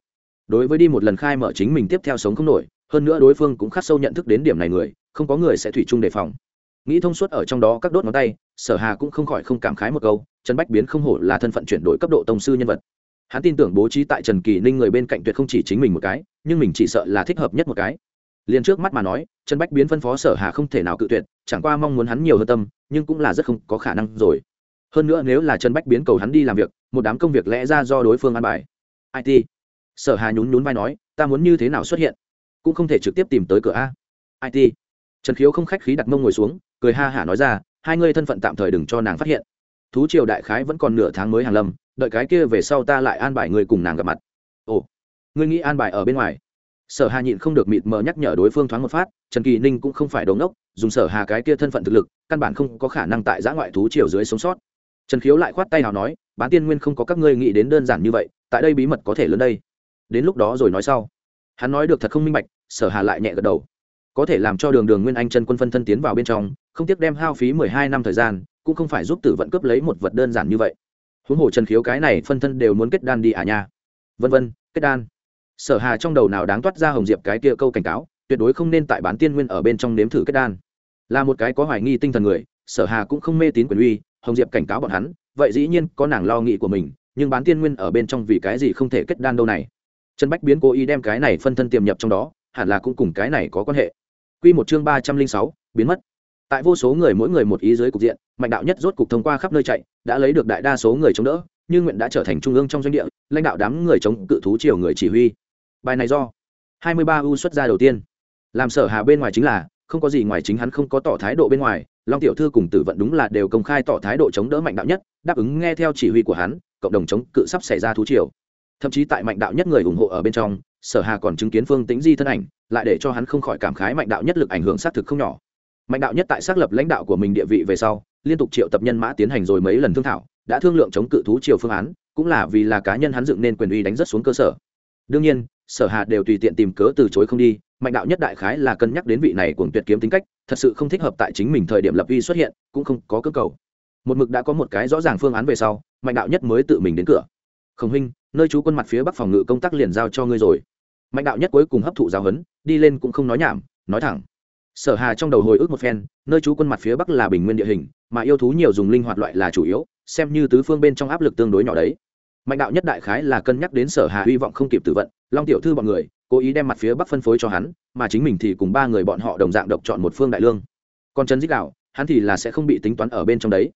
đối với đi một lần khai mở chính mình tiếp theo sống không nổi hơn nữa đối phương cũng khắc sâu nhận thức đến điểm này người không có người sẽ thủy chung đề phòng nghĩ thông suốt ở trong đó các đốt ngón tay sở hà cũng không khỏi không cảm khái một câu trần bách biến không hổ là thân phận chuyển đổi cấp độ tông sư nhân vật hắn tin tưởng bố trí tại trần kỳ ninh người bên cạnh tuyệt không chỉ chính mình một cái, nhưng mình chỉ sợ là thích hợp nhất một cái. Liền trước mắt mà nói, trần bách biến phân phó sở hà không thể nào cự tuyệt, chẳng qua mong muốn hắn nhiều hơn tâm, nhưng cũng là rất không có khả năng rồi. Hơn nữa nếu là trần bách biến cầu hắn đi làm việc, một đám công việc lẽ ra do đối phương an bài. It sở hà nhún nhún vai nói, ta muốn như thế nào xuất hiện? Cũng không thể trực tiếp tìm tới cửa a. It trần khiếu không khách khí đặt mông ngồi xuống, cười ha hả nói ra, hai ngươi thân phận tạm thời đừng cho nàng phát hiện thú triều đại khái vẫn còn nửa tháng mới hàng lâm, đợi cái kia về sau ta lại an bài người cùng nàng gặp mặt. Ồ, ngươi nghĩ an bài ở bên ngoài? Sở hà nhịn không được mịt mờ nhắc nhở đối phương thoáng một phát, trần kỳ ninh cũng không phải đống ngốc, dùng sở hà cái kia thân phận thực lực, căn bản không có khả năng tại giã ngoại thú triều dưới sống sót. Trần khiếu lại khoát tay nào nói, bán tiên nguyên không có các ngươi nghĩ đến đơn giản như vậy, tại đây bí mật có thể lớn đây. Đến lúc đó rồi nói sau. Hắn nói được thật không minh bạch, sở hà lại nhẹ gật đầu. Có thể làm cho đường đường nguyên anh chân quân phân thân tiến vào bên trong, không tiếc đem hao phí mười hai năm thời gian cũng không phải giúp tử vận cướp lấy một vật đơn giản như vậy. Huống hồ trần khiếu cái này phân thân đều muốn kết đan đi à nha. Vân vân, kết đan. Sở hà trong đầu nào đáng toát ra hồng diệp cái kia câu cảnh cáo, tuyệt đối không nên tại bán tiên nguyên ở bên trong nếm thử kết đan. Là một cái có hoài nghi tinh thần người, sở hà cũng không mê tín quyền uy, hồng diệp cảnh cáo bọn hắn, vậy dĩ nhiên có nàng lo nghĩ của mình, nhưng bán tiên nguyên ở bên trong vì cái gì không thể kết đan đâu này. Trần bách biến cố ý đem cái này phân thân tiềm nhập trong đó, hẳn là cũng cùng cái này có quan hệ. Quy một chương ba trăm linh sáu, biến mất tại vô số người mỗi người một ý dưới cục diện, mạnh đạo nhất rốt cục thông qua khắp nơi chạy, đã lấy được đại đa số người chống đỡ, nhưng nguyện đã trở thành trung ương trong doanh địa, lãnh đạo đám người chống cự thú triều người chỉ huy. Bài này do 23 u xuất ra đầu tiên. Làm sở hà bên ngoài chính là, không có gì ngoài chính hắn không có tỏ thái độ bên ngoài, long tiểu thư cùng tử vận đúng là đều công khai tỏ thái độ chống đỡ mạnh đạo nhất, đáp ứng nghe theo chỉ huy của hắn, cộng đồng chống cự sắp xảy ra thú triều. Thậm chí tại mạnh đạo nhất người ủng hộ ở bên trong, sở hà còn chứng kiến phương tĩnh di thân ảnh, lại để cho hắn không khỏi cảm khái mạnh đạo nhất lực ảnh hưởng xác thực không nhỏ mạnh đạo nhất tại xác lập lãnh đạo của mình địa vị về sau, liên tục triệu tập nhân mã tiến hành rồi mấy lần thương thảo, đã thương lượng chống cự thú triều phương án, cũng là vì là cá nhân hắn dựng nên quyền uy đánh rất xuống cơ sở. Đương nhiên, sở hà đều tùy tiện tìm cớ từ chối không đi, mạnh đạo nhất đại khái là cân nhắc đến vị này cuồng tuyệt kiếm tính cách, thật sự không thích hợp tại chính mình thời điểm lập uy xuất hiện, cũng không có cơ cầu. Một mực đã có một cái rõ ràng phương án về sau, mạnh đạo nhất mới tự mình đến cửa. Khổng huynh, nơi chú quân mặt phía bắc phòng ngự công tác liền giao cho ngươi rồi. Mạnh đạo nhất cuối cùng hấp thụ giáo huấn, đi lên cũng không nói nhảm, nói thẳng sở hà trong đầu hồi ức một phen, nơi trú quân mặt phía bắc là bình nguyên địa hình, mà yêu thú nhiều dùng linh hoạt loại là chủ yếu, xem như tứ phương bên trong áp lực tương đối nhỏ đấy. Mạnh đạo nhất đại khái là cân nhắc đến sở hà hy vọng không kịp tử vận, long tiểu thư bọn người, cố ý đem mặt phía bắc phân phối cho hắn, mà chính mình thì cùng ba người bọn họ đồng dạng độc chọn một phương đại lương. Còn trần dít gạo, hắn thì là sẽ không bị tính toán ở bên trong đấy.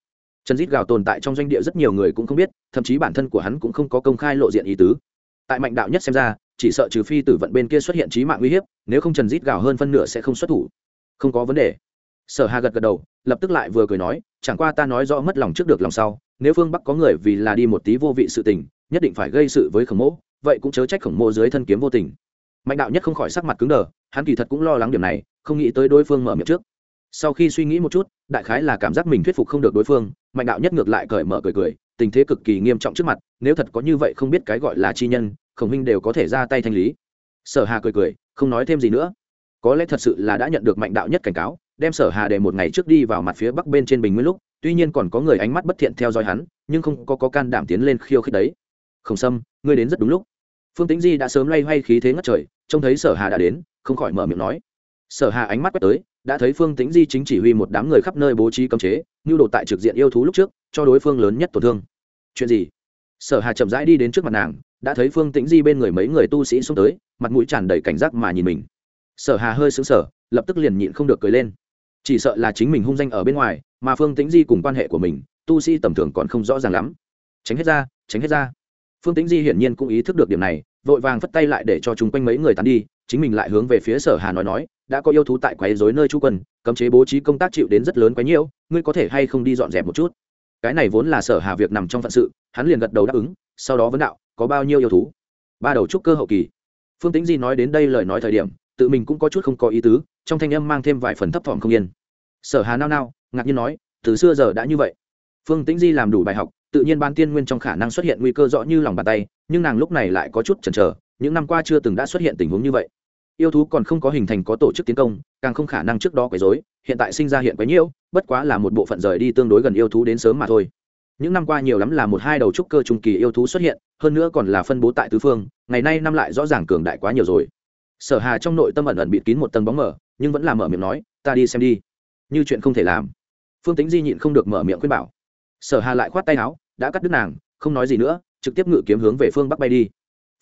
Trần dít gạo tồn tại trong doanh địa rất nhiều người cũng không biết, thậm chí bản thân của hắn cũng không có công khai lộ diện ý tứ. Tại mạnh đạo nhất xem ra, chỉ sợ trừ phi tử vận bên kia xuất hiện trí mạng uy hiếp, nếu không trần dít gạo hơn phân nửa sẽ không xuất thủ không có vấn đề. Sở hà gật gật đầu, lập tức lại vừa cười nói, chẳng qua ta nói rõ mất lòng trước được lòng sau, nếu phương bắc có người vì là đi một tí vô vị sự tình, nhất định phải gây sự với khổng mỗ, vậy cũng chớ trách khổng mỗ dưới thân kiếm vô tình. Mạnh đạo nhất không khỏi sắc mặt cứng đờ, hắn kỳ thật cũng lo lắng điểm này, không nghĩ tới đối phương mở miệng trước. Sau khi suy nghĩ một chút, đại khái là cảm giác mình thuyết phục không được đối phương, mạnh đạo nhất ngược lại cởi mở cười cười, tình thế cực kỳ nghiêm trọng trước mặt, nếu thật có như vậy không biết cái gọi là chi nhân, khổng Minh đều có thể ra tay thanh lý. Sở hà cười cười, không nói thêm gì nữa có lẽ thật sự là đã nhận được mạnh đạo nhất cảnh cáo đem sở hà để một ngày trước đi vào mặt phía bắc bên trên bình nguyên lúc tuy nhiên còn có người ánh mắt bất thiện theo dõi hắn nhưng không có, có can đảm tiến lên khiêu khích đấy. Không xâm ngươi đến rất đúng lúc. Phương tĩnh di đã sớm loay hoay khí thế ngất trời trông thấy sở hà đã đến không khỏi mở miệng nói. Sở hà ánh mắt quét tới đã thấy phương tĩnh di chính chỉ huy một đám người khắp nơi bố trí cấm chế như đồ tại trực diện yêu thú lúc trước cho đối phương lớn nhất tổn thương. Chuyện gì? Sở hà chậm rãi đi đến trước mặt nàng đã thấy phương tĩnh di bên người mấy người tu sĩ xuống tới mặt mũi tràn đầy cảnh giác mà nhìn mình sở hà hơi sững sờ, lập tức liền nhịn không được cười lên. Chỉ sợ là chính mình hung danh ở bên ngoài, mà phương tĩnh di cùng quan hệ của mình, tu sĩ tầm thường còn không rõ ràng lắm. Tránh hết ra, tránh hết ra. Phương tĩnh di hiển nhiên cũng ý thức được điểm này, vội vàng phất tay lại để cho chúng quanh mấy người tán đi, chính mình lại hướng về phía sở hà nói nói, đã có yêu thú tại quấy rối nơi chú quân, cấm chế bố trí công tác chịu đến rất lớn quấy nhiễu, ngươi có thể hay không đi dọn dẹp một chút? Cái này vốn là sở hà việc nằm trong phận sự, hắn liền gật đầu đáp ứng, sau đó vấn đạo, có bao nhiêu yêu thú? Ba đầu trúc cơ hậu kỳ. Phương tĩnh di nói đến đây lời nói thời điểm tự mình cũng có chút không có ý tứ, trong thanh âm mang thêm vài phần thấp thỏm không yên. Sở hà nao nao, ngạc nhiên nói, từ xưa giờ đã như vậy. Phương tĩnh di làm đủ bài học, tự nhiên ban tiên nguyên trong khả năng xuất hiện nguy cơ rõ như lòng bàn tay, nhưng nàng lúc này lại có chút chần chờ, những năm qua chưa từng đã xuất hiện tình huống như vậy. Yêu thú còn không có hình thành có tổ chức tiến công, càng không khả năng trước đó quấy rối, hiện tại sinh ra hiện quấy nhiễu, bất quá là một bộ phận rời đi tương đối gần yêu thú đến sớm mà thôi. Những năm qua nhiều lắm là một hai đầu trúc cơ trung kỳ yêu thú xuất hiện, hơn nữa còn là phân bố tại tứ phương, ngày nay năm lại rõ ràng cường đại quá nhiều rồi sở hà trong nội tâm ẩn ẩn bịt kín một tầng bóng mở nhưng vẫn là mở miệng nói, ta đi xem đi. Như chuyện không thể làm. Phương tính di nhịn không được mở miệng khuyên bảo. Sở hà lại khoát tay áo, đã cắt đứt nàng, không nói gì nữa, trực tiếp ngự kiếm hướng về phương bắc bay đi.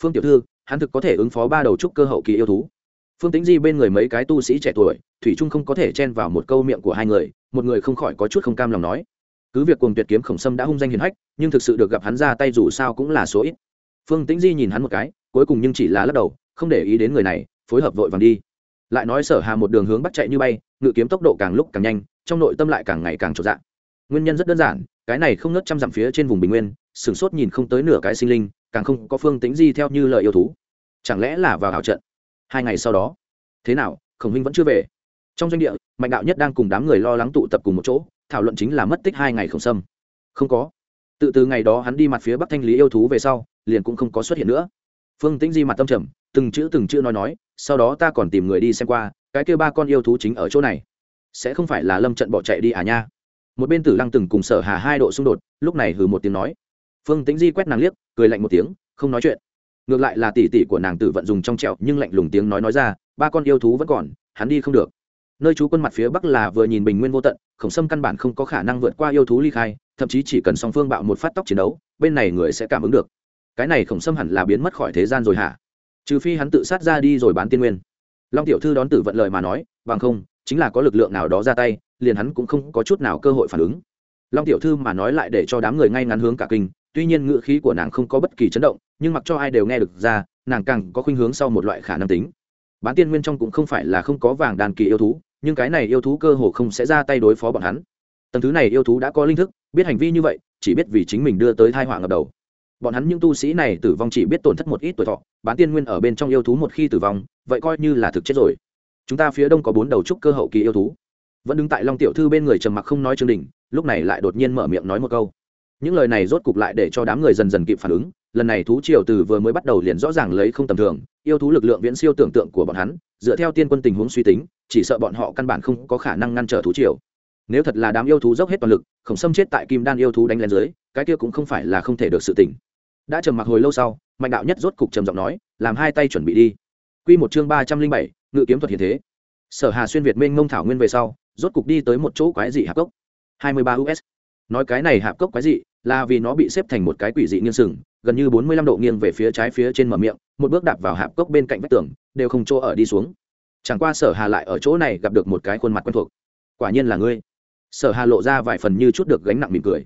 Phương tiểu thư, hắn thực có thể ứng phó ba đầu trúc cơ hậu kỳ yêu thú. Phương tính di bên người mấy cái tu sĩ trẻ tuổi, thủy trung không có thể chen vào một câu miệng của hai người, một người không khỏi có chút không cam lòng nói, cứ việc cùng tuyệt kiếm khổng sâm đã hung danh hiền hách, nhưng thực sự được gặp hắn ra tay dù sao cũng là số ít. Phương tĩnh di nhìn hắn một cái, cuối cùng nhưng chỉ là lắc đầu không để ý đến người này, phối hợp vội vàng đi. Lại nói sở hà một đường hướng bắt chạy như bay, ngự kiếm tốc độ càng lúc càng nhanh, trong nội tâm lại càng ngày càng trộn dạng nguyên nhân rất đơn giản, cái này không nớt trăm dặm phía trên vùng bình nguyên, sửng sốt nhìn không tới nửa cái sinh linh, càng không có phương tính di theo như lời yêu thú. Chẳng lẽ là vào hảo trận? Hai ngày sau đó, thế nào, khổng minh vẫn chưa về? Trong doanh địa, mạnh đạo nhất đang cùng đám người lo lắng tụ tập cùng một chỗ, thảo luận chính là mất tích hai ngày khổng sâm không có. Tự từ ngày đó hắn đi mặt phía bắc thanh lý yêu thú về sau, liền cũng không có xuất hiện nữa. Phương tĩnh di mặt tâm trầm từng chữ từng chữ nói nói, sau đó ta còn tìm người đi xem qua, cái kêu ba con yêu thú chính ở chỗ này. Sẽ không phải là lâm trận bỏ chạy đi à nha? Một bên tử lăng từng cùng sở hà hai độ xung đột, lúc này hừ một tiếng nói. Phương tĩnh di quét nàng liếc, cười lạnh một tiếng, không nói chuyện. Ngược lại là tỷ tỷ của nàng tử vận dùng trong trẹo nhưng lạnh lùng tiếng nói nói ra, ba con yêu thú vẫn còn, hắn đi không được. Nơi chú quân mặt phía bắc là vừa nhìn bình nguyên vô tận, khổng sâm căn bản không có khả năng vượt qua yêu thú ly khai, thậm chí chỉ cần song phương bạo một phát tóc chiến đấu, bên này người sẽ cảm ứng được. Cái này khổng sâm hẳn là biến mất khỏi thế gian rồi hả? Trừ phi hắn tự sát ra đi rồi bán tiên nguyên. Long tiểu thư đón tử vận lời mà nói, bằng không, chính là có lực lượng nào đó ra tay, liền hắn cũng không có chút nào cơ hội phản ứng. Long tiểu thư mà nói lại để cho đám người ngay ngắn hướng cả kinh, tuy nhiên ngữ khí của nàng không có bất kỳ chấn động, nhưng mặc cho ai đều nghe được ra, nàng càng có khuynh hướng sau một loại khả năng tính. Bán tiên nguyên trong cũng không phải là không có vàng đàn kỳ yêu thú, nhưng cái này yêu thú cơ hồ không sẽ ra tay đối phó bọn hắn. Tầng thứ này yêu thú đã có linh thức, biết hành vi như vậy, chỉ biết vì chính mình đưa tới thai họa ngập đầu bọn hắn những tu sĩ này tử vong chỉ biết tổn thất một ít tuổi thọ, bán tiên nguyên ở bên trong yêu thú một khi tử vong, vậy coi như là thực chết rồi. Chúng ta phía đông có bốn đầu trúc cơ hậu kỳ yêu thú. Vẫn đứng tại long tiểu thư bên người trầm mặc không nói chương đình lúc này lại đột nhiên mở miệng nói một câu. Những lời này rốt cục lại để cho đám người dần dần kịp phản ứng, lần này thú triều từ vừa mới bắt đầu liền rõ ràng lấy không tầm thường, yêu thú lực lượng viễn siêu tưởng tượng của bọn hắn, dựa theo tiên quân tình huống suy tính, chỉ sợ bọn họ căn bản không có khả năng ngăn trở thú triều. Nếu thật là đám yêu thú dốc hết toàn lực, khổng xâm chết tại kim đan yêu thú đánh lên dưới, cái kia cũng không phải là không thể được sự tỉnh đã trầm mặc hồi lâu sau, mạnh đạo nhất rốt cục trầm giọng nói, làm hai tay chuẩn bị đi. Quy một chương ba trăm linh bảy, ngự kiếm thuật hiện thế. Sở hà xuyên việt minh ngông thảo nguyên về sau, rốt cục đi tới một chỗ quái dị hạp cốc. 23 us nói cái này hạp cốc quái dị là vì nó bị xếp thành một cái quỷ dị nghiêng sừng, gần như 45 độ nghiêng về phía trái phía trên mở miệng, một bước đạp vào hạp cốc bên cạnh vách tường, đều không chỗ ở đi xuống. Chẳng qua sở hà lại ở chỗ này gặp được một cái khuôn mặt quen thuộc. Quả nhiên là ngươi. Sở hà lộ ra vài phần như chút được gánh nặng mỉm cười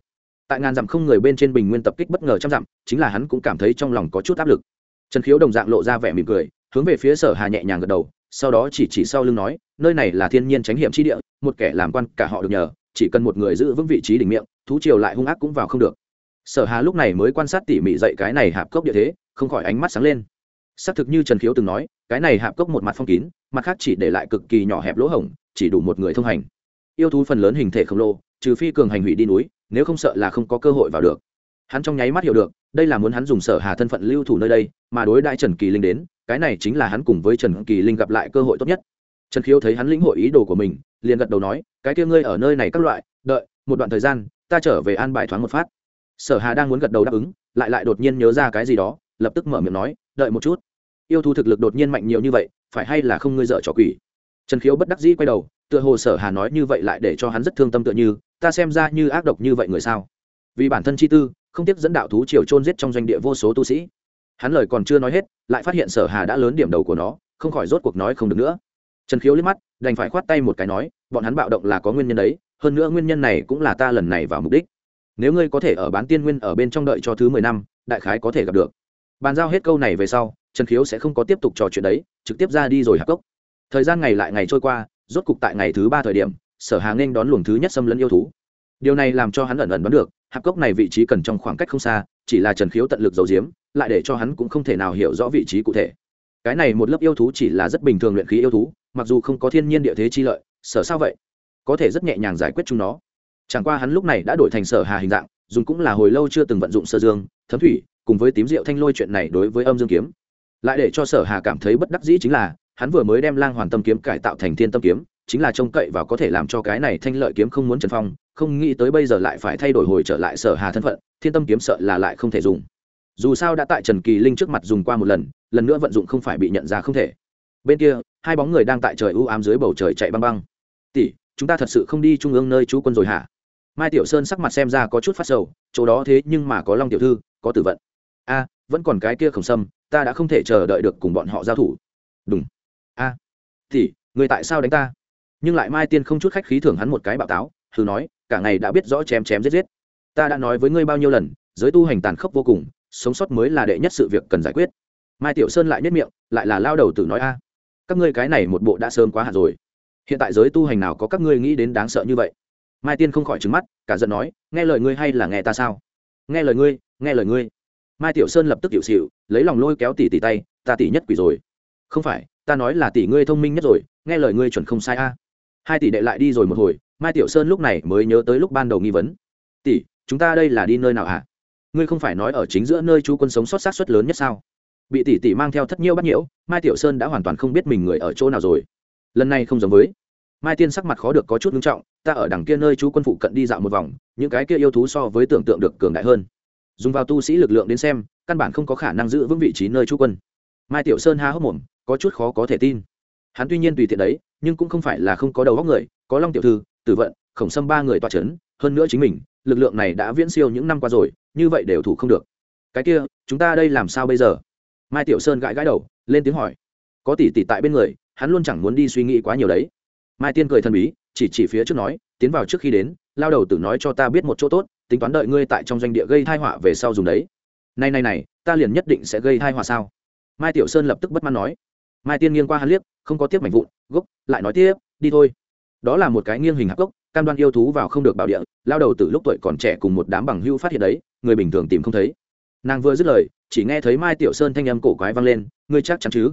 tại ngàn dặm không người bên trên bình nguyên tập kích bất ngờ trăm dặm, chính là hắn cũng cảm thấy trong lòng có chút áp lực. Trần khiếu đồng dạng lộ ra vẻ mỉm cười, hướng về phía sở hà nhẹ nhàng gật đầu, sau đó chỉ chỉ sau lưng nói, nơi này là thiên nhiên tránh hiểm chi địa, một kẻ làm quan cả họ được nhờ, chỉ cần một người giữ vững vị trí đỉnh miệng, thú triều lại hung ác cũng vào không được. Sở hà lúc này mới quan sát tỉ mỉ dậy cái này hạp cốc địa thế, không khỏi ánh mắt sáng lên. Xác thực như trần khiếu từng nói, cái này hạp cốc một mặt phong kín, mặt khác chỉ để lại cực kỳ nhỏ hẹp lỗ hổng, chỉ đủ một người thông hành. Yêu thú phần lớn hình thể khổng lồ, trừ phi cường hành hủy đi núi nếu không sợ là không có cơ hội vào được. Hắn trong nháy mắt hiểu được, đây là muốn hắn dùng sở hà thân phận lưu thủ nơi đây, mà đối đại trần kỳ linh đến, cái này chính là hắn cùng với trần kỳ linh gặp lại cơ hội tốt nhất. Trần khiếu thấy hắn lĩnh hội ý đồ của mình, liền gật đầu nói, cái kia ngươi ở nơi này các loại, đợi, một đoạn thời gian, ta trở về an bài thoáng một phát. Sở hà đang muốn gật đầu đáp ứng, lại lại đột nhiên nhớ ra cái gì đó, lập tức mở miệng nói, đợi một chút. Yêu thú thực lực đột nhiên mạnh nhiều như vậy, phải hay là không ngươi dở trò quỷ? Trần khiếu bất đắc dĩ quay đầu, tựa hồ sở hà nói như vậy lại để cho hắn rất thương tâm tựa như ta xem ra như ác độc như vậy người sao? Vì bản thân chi tư, không tiếp dẫn đạo thú triều trôn giết trong doanh địa vô số tu sĩ. Hắn lời còn chưa nói hết, lại phát hiện sở hà đã lớn điểm đầu của nó, không khỏi rốt cuộc nói không được nữa. Trần khiếu liếc mắt, đành phải khoát tay một cái nói, bọn hắn bạo động là có nguyên nhân đấy, hơn nữa nguyên nhân này cũng là ta lần này vào mục đích. Nếu ngươi có thể ở bán tiên nguyên ở bên trong đợi cho thứ mười năm, đại khái có thể gặp được. Bàn giao hết câu này về sau, trần khiếu sẽ không có tiếp tục trò chuyện đấy, trực tiếp ra đi rồi hạc cốc. Thời gian ngày lại ngày trôi qua, rốt cục tại ngày thứ ba thời điểm sở hà nghênh đón luồng thứ nhất xâm lấn yêu thú. Điều này làm cho hắn ẩn ẩn đoán được, hạp cốc này vị trí cần trong khoảng cách không xa, chỉ là trần khiếu tận lực giấu giếm, lại để cho hắn cũng không thể nào hiểu rõ vị trí cụ thể. Cái này một lớp yêu thú chỉ là rất bình thường luyện khí yêu thú, mặc dù không có thiên nhiên địa thế chi lợi, sở sao vậy? Có thể rất nhẹ nhàng giải quyết chúng nó. Chẳng qua hắn lúc này đã đổi thành sở hà hình dạng, dùng cũng là hồi lâu chưa từng vận dụng sơ dương, thấm thủy, cùng với tím rượu thanh lôi chuyện này đối với âm dương kiếm. Lại để cho sở hà cảm thấy bất đắc dĩ chính là, hắn vừa mới đem lang hoàn tâm kiếm cải tạo thành thiên tâm kiếm chính là trông cậy và có thể làm cho cái này thanh lợi kiếm không muốn trần phong không nghĩ tới bây giờ lại phải thay đổi hồi trở lại sở hà thân phận thiên tâm kiếm sợ là lại không thể dùng. Dù sao đã tại trần kỳ linh trước mặt dùng qua một lần lần nữa vận dụng không phải bị nhận ra không thể. Bên kia hai bóng người đang tại trời ưu ám dưới bầu trời chạy băng băng. Tỷ chúng ta thật sự không đi trung ương nơi chú quân rồi hả? Mai tiểu sơn sắc mặt xem ra có chút phát sầu chỗ đó thế nhưng mà có long tiểu thư có tử vận. A vẫn còn cái kia khổng sâm ta đã không thể chờ đợi được cùng bọn họ giao thủ. Đúng a à, tỷ người tại sao đánh ta? Nhưng lại mai tiên không chút khách khí thưởng hắn một cái bạo táo thử nói, cả ngày đã biết rõ chém chém giết giết. Ta đã nói với ngươi bao nhiêu lần, giới tu hành tàn khốc vô cùng, sống sót mới là đệ nhất sự việc cần giải quyết. Mai tiểu sơn lại nhất miệng, lại là lao đầu tử nói a, các ngươi cái này một bộ đã sớm quá hạn rồi. Hiện tại giới tu hành nào có các ngươi nghĩ đến đáng sợ như vậy? Mai tiên không khỏi trứng mắt, cả giận nói, nghe lời ngươi hay là nghe ta sao? Nghe lời ngươi, nghe lời ngươi. Mai tiểu sơn lập tức tiểu xịu lấy lòng lôi kéo tỉ tỉ tay, ta tỉ nhất quỷ rồi. Không phải, ta nói là tỷ ngươi thông minh nhất rồi, nghe lời ngươi chuẩn không sai a hai tỷ đệ lại đi rồi một hồi, mai tiểu sơn lúc này mới nhớ tới lúc ban đầu nghi vấn. Tỷ, chúng ta đây là đi nơi nào hả? Ngươi không phải nói ở chính giữa nơi chú quân sống sót sát xuất lớn nhất sao? Bị tỷ tỷ mang theo thất nhiêu bắt nhiễu, mai tiểu sơn đã hoàn toàn không biết mình người ở chỗ nào rồi. Lần này không giống với. Mai tiên sắc mặt khó được có chút nghiêm trọng, ta ở đằng kia nơi chú quân phụ cận đi dạo một vòng, những cái kia yêu thú so với tưởng tượng được cường đại hơn. Dùng vào tu sĩ lực lượng đến xem, căn bản không có khả năng giữ vững vị trí nơi chú quân. Mai tiểu sơn há hốc mồm, có chút khó có thể tin hắn tuy nhiên tùy tiện đấy, nhưng cũng không phải là không có đầu góc người, có long tiểu thư, tử vận, khổng sâm ba người toa c h ấ n hơn nữa chính mình, lực lượng này đã viễn siêu những năm qua rồi, như vậy đều thủ không được. Cái kia, chúng ta đây làm sao bây giờ? Mai tiểu sơn gãi gãi đầu, lên tiếng hỏi. Có tỷ tỷ tại bên người, hắn luôn chẳng muốn đi suy nghĩ quá nhiều đấy. Mai tiên cười thần bí, chỉ chỉ phía trước nói, tiến vào trước khi đến, lao đầu tử nói cho ta biết một chỗ tốt, tính toán đợi ngươi tại trong doanh địa gây thai họa về sau dùng đấy. Này này này, ta liền nhất định sẽ gây thai họa sao? Mai tiểu sơn lập tức bất mãn nói. Mai tiên nghiêng qua hắn liếc không có tiếp mảnh vụn, gốc, lại nói tiếp, đi thôi. Đó là một cái nghiêng hình hạc gốc, cam đoan yêu thú vào không được bảo địa, lao đầu từ lúc tuổi còn trẻ cùng một đám bằng hưu phát hiện đấy, người bình thường tìm không thấy. Nàng vừa dứt lời, chỉ nghe thấy mai tiểu sơn thanh âm cổ quái vang lên, ngươi chắc chắn chứ?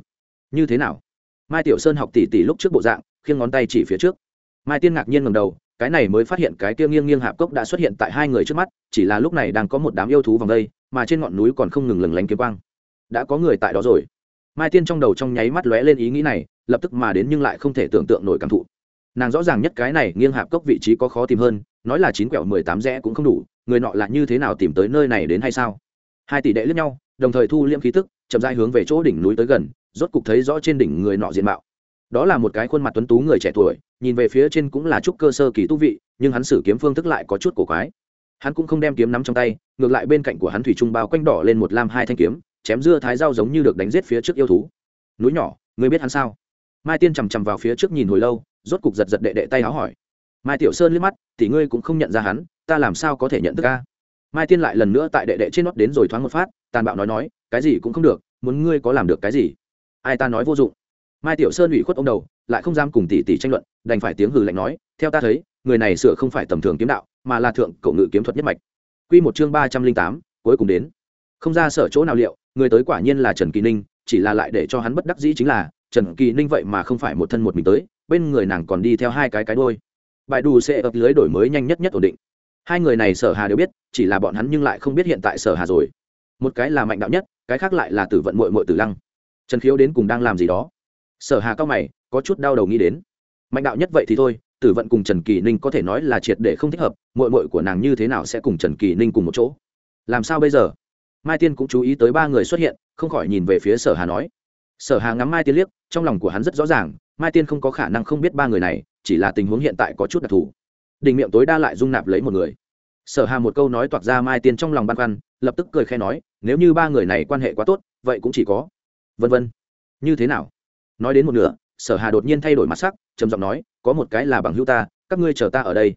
Như thế nào? Mai tiểu sơn học tỉ tỉ lúc trước bộ dạng, khiêng ngón tay chỉ phía trước. Mai tiên ngạc nhiên ngầm đầu, cái này mới phát hiện cái kia nghiêng nghiêng hạp cốc đã xuất hiện tại hai người trước mắt, chỉ là lúc này đang có một đám yêu thú vòng đây, mà trên ngọn núi còn không ngừng lừng lánh kiếm quang. Đã có người tại đó rồi mai tiên trong đầu trong nháy mắt lóe lên ý nghĩ này, lập tức mà đến nhưng lại không thể tưởng tượng nổi cảm thụ. Nàng rõ ràng nhất cái này nghiêng hạp cốc vị trí có khó tìm hơn, nói là chín quẹo mười tám rẽ cũng không đủ, người nọ là như thế nào tìm tới nơi này đến hay sao? Hai tỷ đệ lướt nhau, đồng thời thu liễm khí tức, chậm rãi hướng về chỗ đỉnh núi tới gần, rốt cục thấy rõ trên đỉnh người nọ diện mạo. Đó là một cái khuôn mặt tuấn tú người trẻ tuổi, nhìn về phía trên cũng là chút cơ sơ kỳ tu vị, nhưng hắn sử kiếm phương thức lại có chút cổ quái. Hắn cũng không đem kiếm nắm trong tay, ngược lại bên cạnh của hắn thủy trung bao quanh đỏ lên một lam hai thanh kiếm chém dưa thái dao giống như được đánh giết phía trước yêu thú. Núi nhỏ ngươi biết hắn sao? Mai tiên chằm chằm vào phía trước nhìn hồi lâu, rốt cục giật giật đệ đệ tay áo hỏi. Mai tiểu sơn liếc mắt thì ngươi cũng không nhận ra hắn, ta làm sao có thể nhận thức ca mai tiên lại lần nữa tại đệ đệ trên nót đến rồi thoáng một phát, tàn bạo nói nói, cái gì cũng không được, muốn ngươi có làm được cái gì? Ai ta nói vô dụng. Mai tiểu sơn ủy khuất ông đầu, lại không dám cùng tỷ tỷ tranh luận, đành phải tiếng hừ lạnh nói, theo ta thấy, người này sửa không phải tầm thường kiếm đạo, mà là thượng cổ ngự kiếm thuật nhất mạch. Quy một chương ba trăm linh tám, cuối cùng đến không ra sở chỗ nào liệu, người tới quả nhiên là trần kỳ ninh, chỉ là lại để cho hắn bất đắc dĩ chính là, trần kỳ ninh vậy mà không phải một thân một mình tới, bên người nàng còn đi theo hai cái cái đôi bài đủ sẽ ập lưới đổi mới nhanh nhất nhất ổn định. Hai người này sở hà đều biết, chỉ là bọn hắn nhưng lại không biết hiện tại sở hà rồi. Một cái là mạnh đạo nhất, cái khác lại là tử vận mội mội tử lăng. Trần khiếu đến cùng đang làm gì đó? Sở hà cao mày, có chút đau đầu nghĩ đến. Mạnh đạo nhất vậy thì thôi, tử vận cùng trần kỳ ninh có thể nói là triệt để không thích hợp mội mội của nàng như thế nào sẽ cùng trần kỳ ninh cùng một chỗ? Làm sao bây giờ? Mai tiên cũng chú ý tới ba người xuất hiện, không khỏi nhìn về phía sở hà nói. Sở hà ngắm mai tiên liếc, trong lòng của hắn rất rõ ràng, mai tiên không có khả năng không biết ba người này, chỉ là tình huống hiện tại có chút đặc thù. Đình miệng tối đa lại dung nạp lấy một người. Sở hà một câu nói toạc ra mai tiên trong lòng băn khoăn, lập tức cười khe nói, nếu như ba người này quan hệ quá tốt, vậy cũng chỉ có vân vân. Như thế nào? Nói đến một nửa, sở hà đột nhiên thay đổi mặt sắc, trầm giọng nói, có một cái là bằng hữu ta, các ngươi chờ ta ở đây.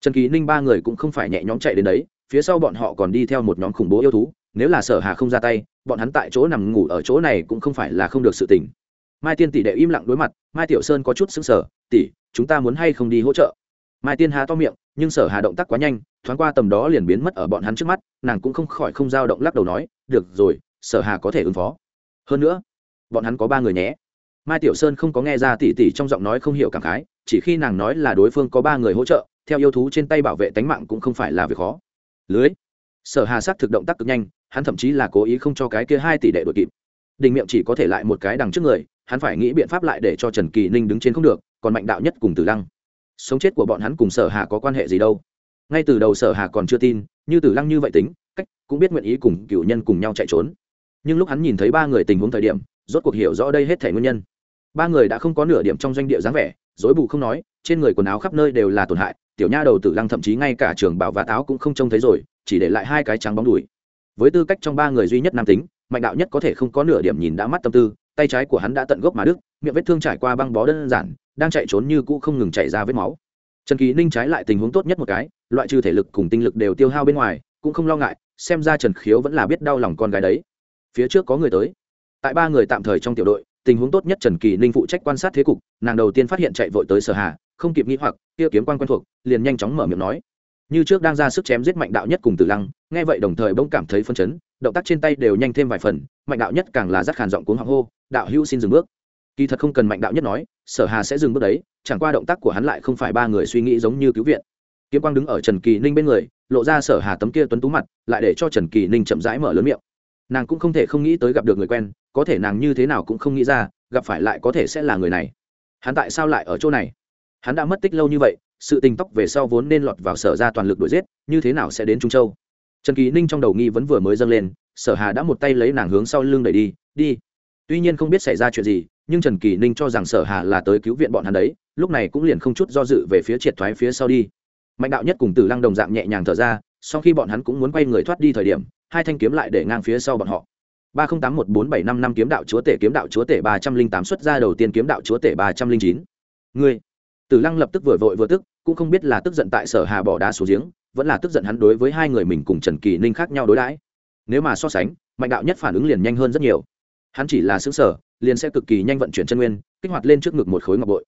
Trần kỳ ninh ba người cũng không phải nhẹ nhõm chạy đến đấy, phía sau bọn họ còn đi theo một nhóm khủng bố yêu thú nếu là sở hà không ra tay, bọn hắn tại chỗ nằm ngủ ở chỗ này cũng không phải là không được sự tình. Mai tiên tỷ đệ im lặng đối mặt, mai tiểu sơn có chút sững sờ, tỷ, chúng ta muốn hay không đi hỗ trợ? Mai tiên hà to miệng, nhưng sở hà động tác quá nhanh, thoáng qua tầm đó liền biến mất ở bọn hắn trước mắt, nàng cũng không khỏi không dao động lắc đầu nói, được rồi, sở hà có thể ứng phó. Hơn nữa, bọn hắn có ba người nhé. Mai tiểu sơn không có nghe ra tỷ tỷ trong giọng nói không hiểu cảm khái, chỉ khi nàng nói là đối phương có ba người hỗ trợ, theo yêu thú trên tay bảo vệ tánh mạng cũng không phải là việc khó. Lưới. Sở hà sắc thực động tác cực nhanh hắn thậm chí là cố ý không cho cái kia hai tỷ đệ đội kịp. Đình miệng chỉ có thể lại một cái đằng trước người, hắn phải nghĩ biện pháp lại để cho trần kỳ ninh đứng trên không được, còn mạnh đạo nhất cùng tử lăng. Sống chết của bọn hắn cùng sở hà có quan hệ gì đâu? Ngay từ đầu sở hà còn chưa tin, như tử lăng như vậy tính, cách cũng biết nguyện ý cùng cựu nhân cùng nhau chạy trốn. Nhưng lúc hắn nhìn thấy ba người tình huống thời điểm, rốt cuộc hiểu rõ đây hết thể nguyên nhân. Ba người đã không có nửa điểm trong doanh địa dáng vẻ dối bù không nói, trên người quần áo khắp nơi đều là tổn hại, tiểu nha đầu tử lăng thậm chí ngay cả trường bảo và táo cũng không trông thấy rồi, chỉ để lại hai cái trắng bóng đùi với tư cách trong ba người duy nhất nam tính, mạnh đạo nhất có thể không có nửa điểm nhìn đã mắt tâm tư, tay trái của hắn đã tận gốc mà đức miệng vết thương trải qua băng bó đơn giản, đang chạy trốn như cũ không ngừng chạy ra vết máu. Trần kỳ ninh trái lại tình huống tốt nhất một cái, loại trừ thể lực cùng tinh lực đều tiêu hao bên ngoài, cũng không lo ngại, xem ra trần khiếu vẫn là biết đau lòng con gái đấy. Phía trước có người tới. Tại ba người tạm thời trong tiểu đội, tình huống tốt nhất trần kỳ ninh phụ trách quan sát thế cục, nàng đầu tiên phát hiện chạy vội tới sở hà, không kịp nghĩ hoặc, kia kiếm quan quen thuộc, liền nhanh chóng mở miệng nói. Như trước đang ra sức chém giết mạnh đạo nhất cùng tử lăng nghe vậy đồng thời bỗng cảm thấy phân chấn, động tác trên tay đều nhanh thêm vài phần, mạnh đạo nhất càng là rắc hàn giọng cuống hoàng hô, đạo hữu xin dừng bước. Kỳ thật không cần mạnh đạo nhất nói, sở hà sẽ dừng bước đấy, chẳng qua động tác của hắn lại không phải ba người suy nghĩ giống như cứu viện. Kiếm quang đứng ở trần kỳ ninh bên người, lộ ra sở hà tấm kia tuấn tú mặt, lại để cho trần kỳ ninh chậm rãi mở lớn miệng. Nàng cũng không thể không nghĩ tới gặp được người quen, có thể nàng như thế nào cũng không nghĩ ra, gặp phải lại có thể sẽ là người này. Hắn tại sao lại ở chỗ này? Hắn đã mất tích lâu như vậy, sự tình tóc về sau vốn nên lọt vào sở ra toàn lực đuổi giết, như thế nào sẽ đến trung châu? Trần kỳ ninh trong đầu nghi vẫn vừa mới dâng lên, sở hà đã một tay lấy nàng hướng sau lưng đẩy đi đi. Tuy nhiên không biết xảy ra chuyện gì, nhưng trần kỳ ninh cho rằng sở hà là tới cứu viện bọn hắn đấy, lúc này cũng liền không chút do dự về phía triệt thoái phía sau đi. Mạnh đạo nhất cùng tử lăng đồng dạng nhẹ nhàng thở ra, sau khi bọn hắn cũng muốn quay người thoát đi thời điểm, hai thanh kiếm lại để ngang phía sau bọn họ. Ba không tám một bốn bảy năm năm kiếm đạo chúa tể kiếm đạo chúa tể ba trăm linh tám xuất ra đầu tiên kiếm đạo chúa tể ba trăm linh chín. Người. tử lăng lập tức vừa vội vừa tức, cũng không biết là tức giận tại sở hà bỏ đá xuống giếng vẫn là tức giận hắn đối với hai người mình cùng trần kỳ ninh khác nhau đối đãi. Nếu mà so sánh, mạnh đạo nhất phản ứng liền nhanh hơn rất nhiều. Hắn chỉ là xứng sở liền sẽ cực kỳ nhanh vận chuyển chân nguyên, kích hoạt lên trước ngực một khối ngọc bội.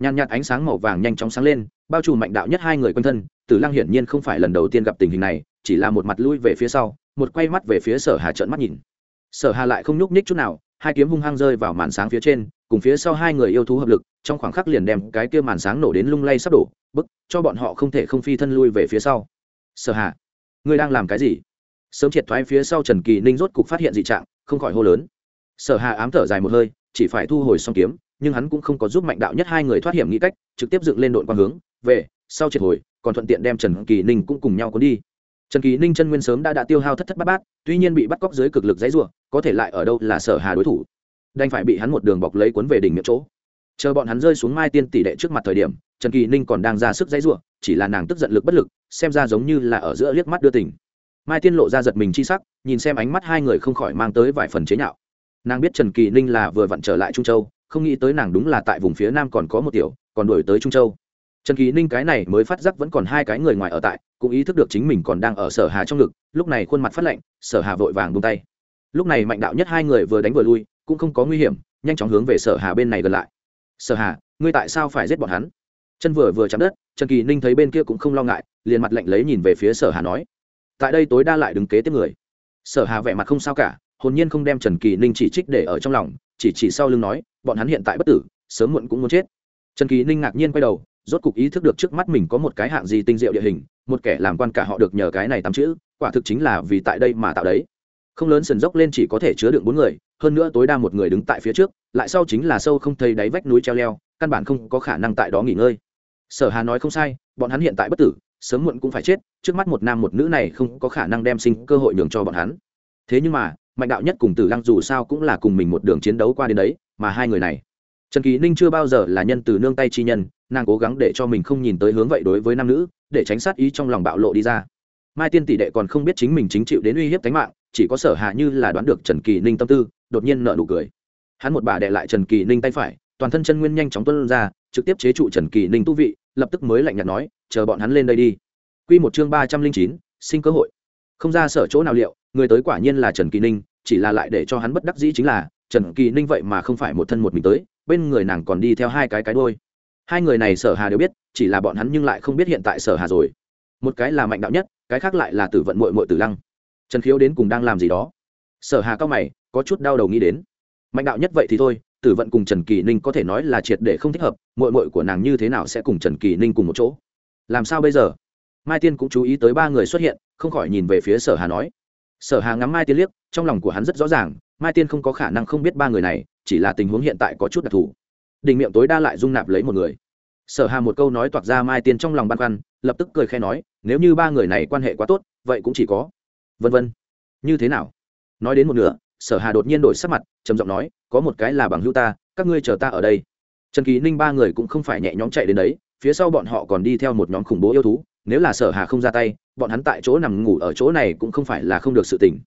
Nhàn nhạt ánh sáng màu vàng nhanh chóng sáng lên, bao trùm mạnh đạo nhất hai người quanh thân. Tử lăng hiển nhiên không phải lần đầu tiên gặp tình hình này, chỉ là một mặt lui về phía sau, một quay mắt về phía sở hà trợn mắt nhìn. Sở hà lại không nhúc nhích chút nào, hai kiếm hung hăng rơi vào màn sáng phía trên, cùng phía sau hai người yêu thú hợp lực, trong khoảng khắc liền đem cái kia màn sáng nổ đến lung lay sắp đổ bức, cho bọn họ không thể không phi thân lui về phía sau. Sở hà, ngươi đang làm cái gì? Sớm triệt thoái phía sau trần kỳ ninh rốt cục phát hiện dị trạng, không khỏi hô lớn. Sở hà ám thở dài một hơi, chỉ phải thu hồi song kiếm, nhưng hắn cũng không có giúp mạnh đạo nhất hai người thoát hiểm nghĩ cách, trực tiếp dựng lên đội quang hướng, về, sau triệt hồi, còn thuận tiện đem trần kỳ ninh cũng cùng nhau cuốn đi. Trần kỳ ninh chân nguyên sớm đã đã tiêu hao thất thất bát bát, tuy nhiên bị bắt cóc dưới cực lực dãy ruộng có thể lại ở đâu là sở hà đối thủ. Đành phải bị hắn một đường bọc lấy cuốn về đỉnh miệng chỗ chờ bọn hắn rơi xuống mai tiên tỷ đệ trước mặt thời điểm, trần kỳ ninh còn đang ra sức dãy r u ộ chỉ là nàng tức giận lực bất lực, xem ra giống như là ở giữa liếc mắt đưa tỉnh mai tiên lộ ra giật mình chi sắc, nhìn xem ánh mắt hai người không khỏi mang tới vài phần chế nhạo. Nàng biết trần kỳ ninh là vừa vặn trở lại trung châu, không nghĩ tới nàng đúng là tại vùng phía nam còn có một tiểu, còn đổi tới trung châu. Trần kỳ ninh cái này mới phát giác vẫn còn hai cái người ngoài ở tại, cũng ý thức được chính mình còn đang ở sở hà trong ngực, lúc này khuôn mặt phát lạnh, sở hà vội vàng bung tay. Lúc này mạnh đạo nhất hai người vừa đánh vừa lui, cũng không có nguy hiểm, nhanh chóng hướng về sở hà bên này gần lại sở hà, ngươi tại sao phải giết bọn hắn? Chân vừa vừa chạm đất, trần kỳ ninh thấy bên kia cũng không lo ngại, liền mặt lạnh lấy nhìn về phía sở hà nói, tại đây tối đa lại đứng kế tiếp người. Sở hà vẻ mặt không sao cả, hồn nhiên không đem trần kỳ ninh chỉ trích để ở trong lòng, chỉ chỉ sau lưng nói, bọn hắn hiện tại bất tử, sớm muộn cũng muốn chết. Trần kỳ ninh ngạc nhiên quay đầu, rốt cục ý thức được trước mắt mình có một cái hạng gì tinh diệu địa hình, một kẻ làm quan cả họ được nhờ cái này tắm chữ, quả thực chính là vì tại đây mà tạo đấy. Không lớn sườn dốc lên chỉ có thể chứa được bốn người hơn nữa tối đa một người đứng tại phía trước, lại sau chính là sâu không thấy đáy vách núi treo leo, căn bản không có khả năng tại đó nghỉ ngơi. Sở hà nói không sai, bọn hắn hiện tại bất tử, sớm muộn cũng phải chết, trước mắt một nam một nữ này không có khả năng đem sinh cơ hội nhường cho bọn hắn. Thế nhưng mà, mạnh đạo nhất cùng tử lăng dù sao cũng là cùng mình một đường chiến đấu qua đến đấy, mà hai người này. Trần kỳ ninh chưa bao giờ là nhân từ nương tay chi nhân, nàng cố gắng để cho mình không nhìn tới hướng vậy đối với nam nữ, để tránh sát ý trong lòng bạo lộ đi ra mai tiên tỷ đệ còn không biết chính mình chính chịu đến uy hiếp tính mạng, chỉ có sở hạ như là đoán được trần kỳ ninh tâm tư, đột nhiên nợ nụ cười. Hắn một bà đệ lại trần kỳ ninh tay phải, toàn thân chân nguyên nhanh chóng tuân ra, trực tiếp chế trụ trần kỳ ninh tu vị, lập tức mới lạnh nhạt nói, chờ bọn hắn lên đây đi. Q một chương ba trăm linh chín, sinh cơ hội. Không ra sở chỗ nào liệu, người tới quả nhiên là trần kỳ ninh, chỉ là lại để cho hắn bất đắc dĩ chính là, trần kỳ ninh vậy mà không phải một thân một mình tới, bên người nàng còn đi theo hai cái cái đôi hai người này sở hà đều biết, chỉ là bọn hắn nhưng lại không biết hiện tại sở hà rồi. Một cái là mạnh đạo nhất cái khác lại là tử vận mội mội tử lăng. Trần khiếu đến cùng đang làm gì đó? Sở hà cao mày, có chút đau đầu nghĩ đến. Mạnh đạo nhất vậy thì thôi, tử vận cùng trần kỳ ninh có thể nói là triệt để không thích hợp mội mội của nàng như thế nào sẽ cùng trần kỳ ninh cùng một chỗ? Làm sao bây giờ? Mai tiên cũng chú ý tới ba người xuất hiện, không khỏi nhìn về phía sở hà nói. Sở hà ngắm mai tiên liếc, trong lòng của hắn rất rõ ràng, mai tiên không có khả năng không biết ba người này, chỉ là tình huống hiện tại có chút đặc thù. Đình miệng tối đa lại dung nạp lấy một người. Sở hà một câu nói toạc ra mai tiên trong lòng băn khoăn lập tức cười khe nói, nếu như ba người này quan hệ quá tốt, vậy cũng chỉ có vân vân. Như thế nào? Nói đến một nửa, sở hà đột nhiên đổi sắc mặt, trầm giọng nói, có một cái là bằng hữu ta, các ngươi chờ ta ở đây. Trần kỳ ninh ba người cũng không phải nhẹ nhõm chạy đến đấy, phía sau bọn họ còn đi theo một nhóm khủng bố yêu thú, nếu là sở hà không ra tay, bọn hắn tại chỗ nằm ngủ ở chỗ này cũng không phải là không được sự tỉnh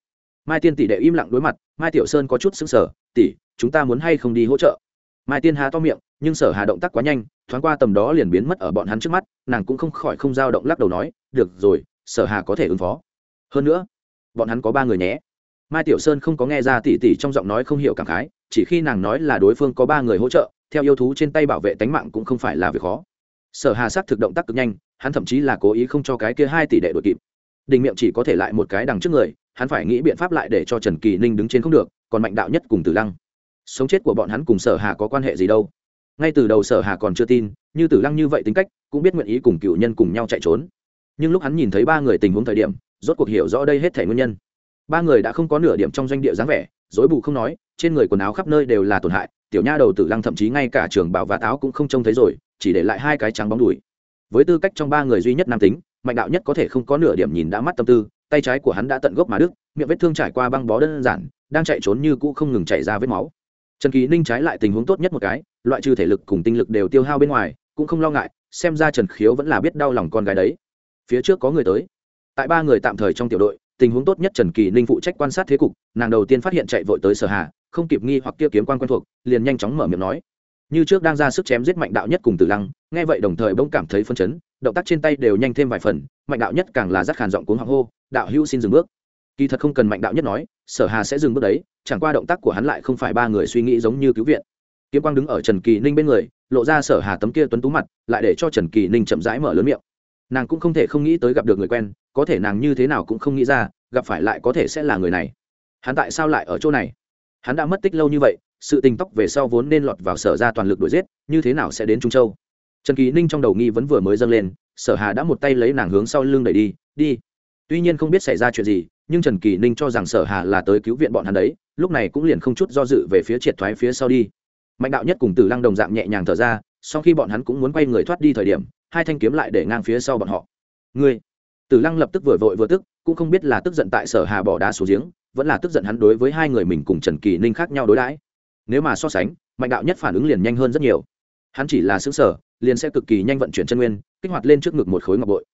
mai tiên tỷ đệ im lặng đối mặt, mai tiểu sơn có chút sững sờ, tỷ, chúng ta muốn hay không đi hỗ trợ? Mai tiên hà to miệng nhưng sở hà động tác quá nhanh, thoáng qua tầm đó liền biến mất ở bọn hắn trước mắt, nàng cũng không khỏi không dao động lắc đầu nói, được rồi, sở hà có thể ứng phó. Hơn nữa, bọn hắn có ba người nhé. Mai tiểu sơn không có nghe ra tỉ tỉ trong giọng nói không hiểu cảm khái, chỉ khi nàng nói là đối phương có ba người hỗ trợ, theo yêu thú trên tay bảo vệ tánh mạng cũng không phải là việc khó. Sở hà sắc thực động tác cực nhanh, hắn thậm chí là cố ý không cho cái kia hai tỷ đệ đội kịp. Đình miệng chỉ có thể lại một cái đằng trước người, hắn phải nghĩ biện pháp lại để cho trần kỳ ninh đứng trên không được, còn mạnh đạo nhất cùng tử lăng. Sống chết của bọn hắn cùng sở hà có quan hệ gì đâu? Ngay từ đầu sở hà còn chưa tin, như tử lăng như vậy tính cách, cũng biết nguyện ý cùng cựu nhân cùng nhau chạy trốn. Nhưng lúc hắn nhìn thấy ba người tình huống thời điểm, rốt cuộc hiểu rõ đây hết thể nguyên nhân. Ba người đã không có nửa điểm trong doanh địa dáng vẻ dối bù không nói, trên người quần áo khắp nơi đều là tổn hại, tiểu nha đầu tử lăng thậm chí ngay cả trường bảo và táo cũng không trông thấy rồi, chỉ để lại hai cái trắng bóng đùi. Với tư cách trong ba người duy nhất nam tính, mạnh đạo nhất có thể không có nửa điểm nhìn đã mắt tâm tư, tay trái của hắn đã tận gốc mà đức miệng vết thương trải qua băng bó đơn giản, đang chạy trốn như cũ không ngừng chạy ra vết máu trần kỳ ninh trái lại tình huống tốt nhất một cái, loại trừ thể lực cùng tinh lực đều tiêu hao bên ngoài, cũng không lo ngại, xem ra trần khiếu vẫn là biết đau lòng con gái đấy. Phía trước có người tới. Tại ba người tạm thời trong tiểu đội, tình huống tốt nhất trần kỳ ninh phụ trách quan sát thế cục, nàng đầu tiên phát hiện chạy vội tới sở hà, không kịp nghi hoặc kia kiếm quan quen thuộc, liền nhanh chóng mở miệng nói. Như trước đang ra sức chém giết mạnh đạo nhất cùng tử lăng, nghe vậy đồng thời bỗng cảm thấy phân chấn, động tác trên tay đều nhanh thêm vài phần, mạnh đạo nhất càng là rắc khàn giọng cuống hoàng hô, đạo hữu xin dừng bước kỳ thật không cần mạnh đạo nhất nói, sở hà sẽ dừng bước đấy, chẳng qua động tác của hắn lại không phải ba người suy nghĩ giống như cứu viện. Kiếm quang đứng ở trần kỳ ninh bên người, lộ ra sở hà tấm kia tuấn tú mặt, lại để cho trần kỳ ninh chậm rãi mở lớn miệng. Nàng cũng không thể không nghĩ tới gặp được người quen, có thể nàng như thế nào cũng không nghĩ ra, gặp phải lại có thể sẽ là người này. Hắn tại sao lại ở chỗ này? Hắn đã mất tích lâu như vậy, sự tình tóc về sau vốn nên lọt vào sở ra toàn lực đuổi giết, như thế nào sẽ đến trung châu? Trần kỳ ninh trong đầu nghi vẫn vừa mới dâng lên, sở hà đã một tay lấy nàng hướng sau lưng đẩy đi đi. Tuy nhiên không biết xảy ra chuyện gì nhưng trần kỳ ninh cho rằng sở hà là tới cứu viện bọn hắn đấy, lúc này cũng liền không chút do dự về phía triệt thoái phía sau đi. Mạnh đạo nhất cùng tử lăng đồng dạng nhẹ nhàng thở ra, sau khi bọn hắn cũng muốn quay người thoát đi thời điểm, hai thanh kiếm lại để ngang phía sau bọn họ. Ngươi? Tử lăng lập tức vừa vội vừa tức, cũng không biết là tức giận tại sở hà bỏ đá xuống giếng, vẫn là tức giận hắn đối với hai người mình cùng trần kỳ ninh khác nhau đối đãi. Nếu mà so sánh, mạnh đạo nhất phản ứng liền nhanh hơn rất nhiều. Hắn chỉ là xứng sở liền sẽ cực kỳ nhanh vận chuyển chân nguyên, kích hoạt lên trước ngực một khối ngọc bội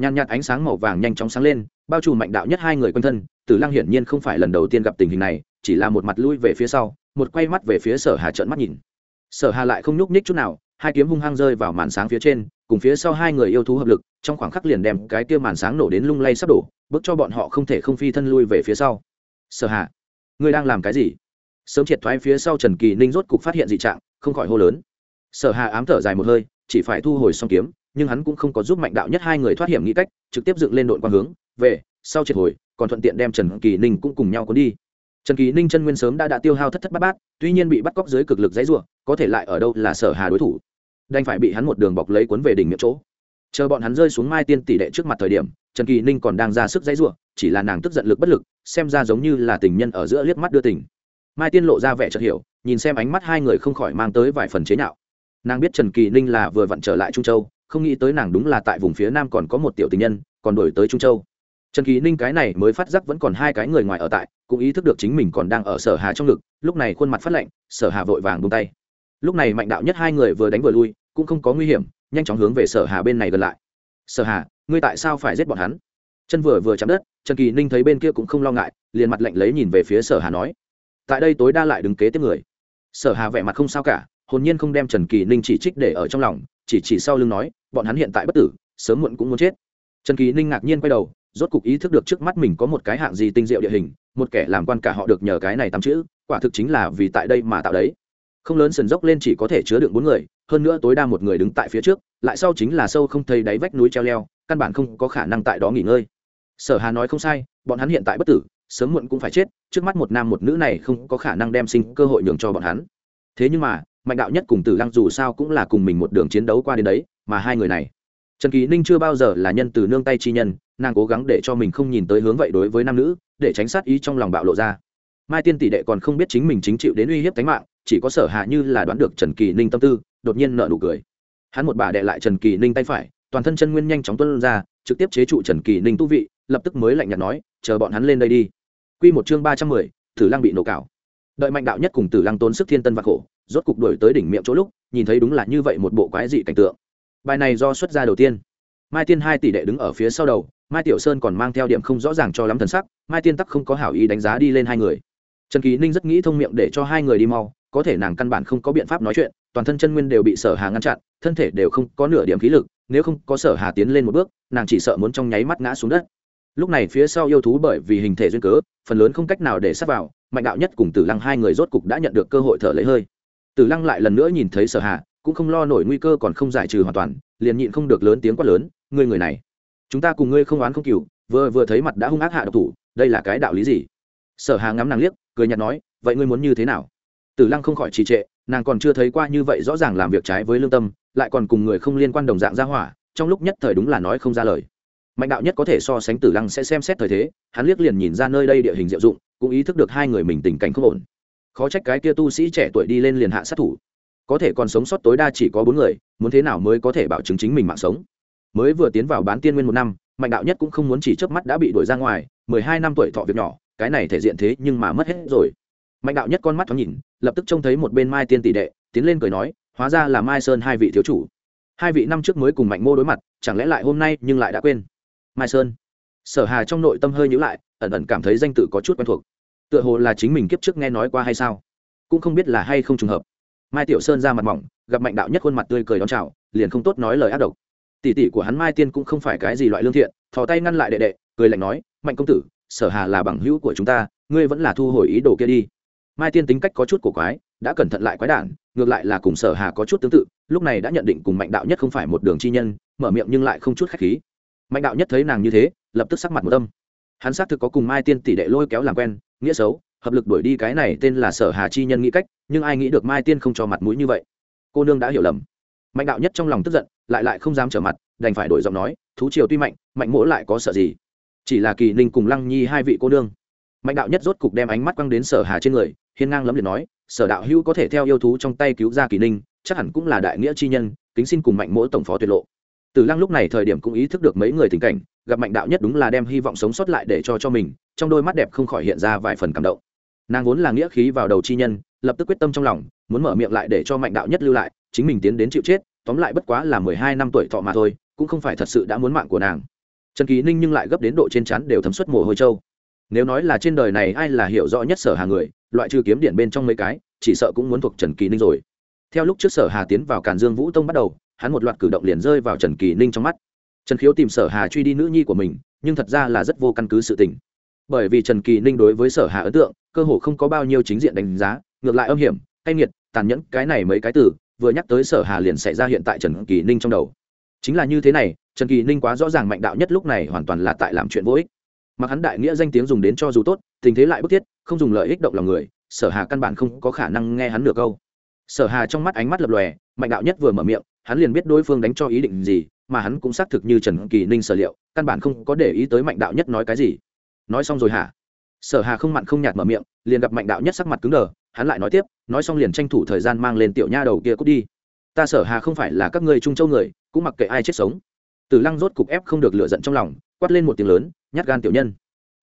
nhàn nhạt ánh sáng màu vàng nhanh chóng sáng lên, bao trùm mạnh đạo nhất hai người quanh thân. Tử lăng hiển nhiên không phải lần đầu tiên gặp tình hình này, chỉ là một mặt lui về phía sau, một quay mắt về phía sở hà trợn mắt nhìn. Sở hà lại không nhúc nhích chút nào, hai kiếm hung hăng rơi vào màn sáng phía trên, cùng phía sau hai người yêu thú hợp lực, trong khoảng khắc liền đem cái kia màn sáng nổ đến lung lay sắp đổ, bước cho bọn họ không thể không phi thân lui về phía sau. Sở hà, ngươi đang làm cái gì? Sớm triệt thoái phía sau trần kỳ ninh rốt cục phát hiện dị trạng, không khỏi hô lớn. Sở hà ám thở dài một hơi, chỉ phải thu hồi xong kiếm nhưng hắn cũng không có giúp mạnh đạo nhất hai người thoát hiểm nghĩ cách, trực tiếp dựng lên đội quang hướng, về, sau triệt hồi, còn thuận tiện đem trần kỳ ninh cũng cùng nhau cuốn đi. Trần kỳ ninh chân nguyên sớm đã đã tiêu hao thất thất bát bát, tuy nhiên bị bắt cóc dưới cực lực dãy ruộng có thể lại ở đâu là sở hà đối thủ. Đành phải bị hắn một đường bọc lấy cuốn về đỉnh miệng chỗ. Chờ bọn hắn rơi xuống mai tiên tỷ đệ trước mặt thời điểm, trần kỳ ninh còn đang ra sức dãy ruộng chỉ là nàng tức giận lực bất lực, xem ra giống như là tình nhân ở giữa liếc mắt đưa tình. Mai tiên lộ ra vẻ chợt hiểu, nhìn xem ánh mắt hai người không khỏi mang tới vài phần chế nhạo. Nàng biết trần kỳ ninh là vừa vặn trở lại trung châu không nghĩ tới nàng đúng là tại vùng phía nam còn có một tiểu tình nhân, còn đổi tới trung châu. Trần kỳ ninh cái này mới phát giác vẫn còn hai cái người ngoài ở tại, cũng ý thức được chính mình còn đang ở sở hà trong ngực, lúc này khuôn mặt phát lạnh, sở hà vội vàng bông tay. Lúc này mạnh đạo nhất hai người vừa đánh vừa lui, cũng không có nguy hiểm, nhanh chóng hướng về sở hà bên này gần lại. Sở hà, ngươi tại sao phải giết bọn hắn? Chân vừa vừa chạm đất, trần kỳ ninh thấy bên kia cũng không lo ngại, liền mặt lạnh lấy nhìn về phía sở hà nói, tại đây tối đa lại đứng kế tiếp người. Sở hà vẻ mặt không sao cả hồn nhiên không đem trần kỳ ninh chỉ trích để ở trong lòng, chỉ chỉ sau lưng nói, bọn hắn hiện tại bất tử, sớm muộn cũng muốn chết. Trần kỳ ninh ngạc nhiên quay đầu, rốt cục ý thức được trước mắt mình có một cái hạng gì tinh diệu địa hình, một kẻ làm quan cả họ được nhờ cái này tắm chữ, quả thực chính là vì tại đây mà tạo đấy. Không lớn sần dốc lên chỉ có thể chứa được bốn người, hơn nữa tối đa một người đứng tại phía trước, lại sau chính là sâu không thấy đáy vách núi treo leo, căn bản không có khả năng tại đó nghỉ ngơi. Sở hà nói không sai, bọn hắn hiện tại bất tử, sớm muộn cũng phải chết, trước mắt một nam một nữ này không có khả năng đem sinh cơ hội nhường cho bọn hắn. Thế nhưng mà mạnh đạo nhất cùng tử lăng dù sao cũng là cùng mình một đường chiến đấu qua đến đấy, mà hai người này. Trần kỳ ninh chưa bao giờ là nhân từ nương tay chi nhân, nàng cố gắng để cho mình không nhìn tới hướng vậy đối với nam nữ, để tránh sát ý trong lòng bạo lộ ra. Mai tiên tỷ đệ còn không biết chính mình chính chịu đến uy hiếp tính mạng, chỉ có sở hạ như là đoán được trần kỳ ninh tâm tư, đột nhiên nợ nụ cười. Hắn một bà đệ lại trần kỳ ninh tay phải, toàn thân chân nguyên nhanh chóng tuân ra, trực tiếp chế trụ trần kỳ ninh tu vị, lập tức mới lạnh nhạt nói, chờ bọn hắn lên đây đi. Q một chương ba trăm mười, tử lăng bị nổ cảo đợi mạnh đạo nhất cùng tử lăng tốn sức thiên tân và khổ, rốt cục đổi tới đỉnh miệng chỗ lúc, nhìn thấy đúng là như vậy một bộ quái dị cảnh tượng. Bài này do xuất ra đầu tiên. Mai tiên hai tỷ đệ đứng ở phía sau đầu, mai tiểu sơn còn mang theo điểm không rõ ràng cho lắm thần sắc, mai tiên tắc không có hảo ý đánh giá đi lên hai người. Trần kỳ ninh rất nghĩ thông miệng để cho hai người đi mau, có thể nàng căn bản không có biện pháp nói chuyện, toàn thân chân nguyên đều bị sở hà ngăn chặn, thân thể đều không có nửa điểm khí lực, nếu không có sở hà tiến lên một bước, nàng chỉ sợ muốn trong nháy mắt ngã xuống đất lúc này phía sau yêu thú bởi vì hình thể duyên cớ phần lớn không cách nào để sắp vào mạnh đạo nhất cùng tử lăng hai người rốt cục đã nhận được cơ hội thở lấy hơi. Tử lăng lại lần nữa nhìn thấy sở hạ, cũng không lo nổi nguy cơ còn không giải trừ hoàn toàn liền nhịn không được lớn tiếng quát lớn ngươi người này chúng ta cùng ngươi không oán không cừu vừa vừa thấy mặt đã hung ác hạ độc thủ đây là cái đạo lý gì? Sở hà ngắm nàng liếc cười nhạt nói vậy ngươi muốn như thế nào? Tử lăng không khỏi trì trệ nàng còn chưa thấy qua như vậy rõ ràng làm việc trái với lương tâm lại còn cùng người không liên quan đồng dạng ra hỏa trong lúc nhất thời đúng là nói không ra lời mạnh đạo nhất có thể so sánh tử lăng sẽ xem xét thời thế, hắn liếc liền nhìn ra nơi đây địa hình diệu dụng, cũng ý thức được hai người mình tình cảnh không ổn. Khó trách cái kia tu sĩ trẻ tuổi đi lên liền hạ sát thủ. Có thể còn sống sót tối đa chỉ có bốn người, muốn thế nào mới có thể bảo chứng chính mình mạng sống? Mới vừa tiến vào bán tiên nguyên một năm, mạnh đạo nhất cũng không muốn chỉ chớp mắt đã bị đuổi ra ngoài, mười hai năm tuổi thọ việc nhỏ, cái này thể diện thế nhưng mà mất hết rồi. Mạnh đạo nhất con mắt thoáng nhìn, lập tức trông thấy một bên mai tiên tỷ đệ, tiến lên cười nói, hóa ra là mai sơn hai vị thiếu chủ. Hai vị năm trước mới cùng mạnh mô đối mặt, chẳng lẽ lại hôm nay nhưng lại đã quên? Mai sơn. Sở hà trong nội tâm hơi nhữ lại, ẩn ẩn cảm thấy danh tự có chút quen thuộc. Tựa hồ là chính mình kiếp trước nghe nói qua hay sao? Cũng không biết là hay không trùng hợp. Mai tiểu sơn ra mặt mỏng, gặp mạnh đạo nhất khuôn mặt tươi cười đón chào, liền không tốt nói lời ác độc. Tỷ tỷ của hắn mai tiên cũng không phải cái gì loại lương thiện, thò tay ngăn lại đệ đệ, cười lạnh nói, mạnh công tử, sở hà là bằng hữu của chúng ta, ngươi vẫn là thu hồi ý đồ kia đi. Mai tiên tính cách có chút cổ quái, đã cẩn thận lại quái đản, ngược lại là cùng sở hà có chút tương tự, lúc này đã nhận định cùng mạnh đạo nhất không phải một đường chi nhân, mở miệng nhưng lại không chút khách khí mạnh đạo nhất thấy nàng như thế, lập tức sắc mặt một tâm hắn xác thực có cùng mai tiên tỷ đệ lôi kéo làm quen, nghĩa xấu, hợp lực đuổi đi cái này tên là sở hà chi nhân nghĩ cách, nhưng ai nghĩ được mai tiên không cho mặt mũi như vậy. Cô nương đã hiểu lầm. Mạnh đạo nhất trong lòng tức giận, lại lại không dám trở mặt, đành phải đổi giọng nói, thú triều tuy mạnh mạnh mỗ lại có sợ gì? Chỉ là kỳ ninh cùng lăng nhi hai vị cô nương. Mạnh đạo nhất rốt cục đem ánh mắt quăng đến sở hà trên người, hiên ngang lấm liệt nói, sở đạo hữu có thể theo yêu thú trong tay cứu ra kỳ ninh, chắc hẳn cũng là đại nghĩa chi nhân, kính xin cùng mạnh mỗ tổng phó tuyệt lộ. Tử Lăng lúc này thời điểm cũng ý thức được mấy người tình cảnh, gặp Mạnh đạo nhất đúng là đem hy vọng sống sót lại để cho cho mình, trong đôi mắt đẹp không khỏi hiện ra vài phần cảm động. Nàng vốn là nghĩa khí vào đầu chi nhân, lập tức quyết tâm trong lòng, muốn mở miệng lại để cho Mạnh đạo nhất lưu lại, chính mình tiến đến chịu chết tóm lại bất quá là mười hai năm tuổi thọ mà thôi cũng không phải thật sự đã muốn mạng của nàng. Trần kỳ ninh nhưng lại gấp đến độ trên chắn đều thấm suất mồ hôi trâu. Nếu nói là trên đời này ai là hiểu rõ nhất sở hà người loại trừ kiếm điện bên trong mấy cái chỉ sợ cũng muốn thuộc trần kỳ ninh rồi. Theo lúc trước sở hà tiến vào càn dương vũ tông bắt đầu hắn một loạt cử động liền rơi vào trần kỳ ninh trong mắt. Trần khiếu tìm sở hà truy đi nữ nhi của mình, nhưng thật ra là rất vô căn cứ sự tình. Bởi vì trần kỳ ninh đối với sở hà ấn tượng, cơ hồ không có bao nhiêu chính diện đánh giá, ngược lại âm hiểm, cay nghiệt, tàn nhẫn, cái này mấy cái từ, vừa nhắc tới sở hà liền xảy ra hiện tại trần kỳ ninh trong đầu. Chính là như thế này, trần kỳ ninh quá rõ ràng mạnh đạo nhất lúc này hoàn toàn là tại làm chuyện vô ích. Mặc hắn đại nghĩa danh tiếng dùng đến cho dù tốt, tình thế lại bức thiết, không dùng lợi ích động lòng người, sở hà căn bản không có khả năng nghe hắn nửa câu. Sở hà trong mắt ánh mắt lập lòe, mạnh đạo nhất vừa mở miệng hắn liền biết đối phương đánh cho ý định gì, mà hắn cũng xác thực như trần kỳ ninh sở liệu, căn bản không có để ý tới mạnh đạo nhất nói cái gì. Nói xong rồi hả? Sở hà không mặn không nhạt mở miệng, liền gặp mạnh đạo nhất sắc mặt cứng đờ, hắn lại nói tiếp, nói xong liền tranh thủ thời gian mang lên tiểu nha đầu kia cút đi. Ta sở hà không phải là các ngươi trung châu người, cũng mặc kệ ai chết sống. Tử lăng rốt cục ép không được lựa giận trong lòng, quát lên một tiếng lớn, nhát gan tiểu nhân.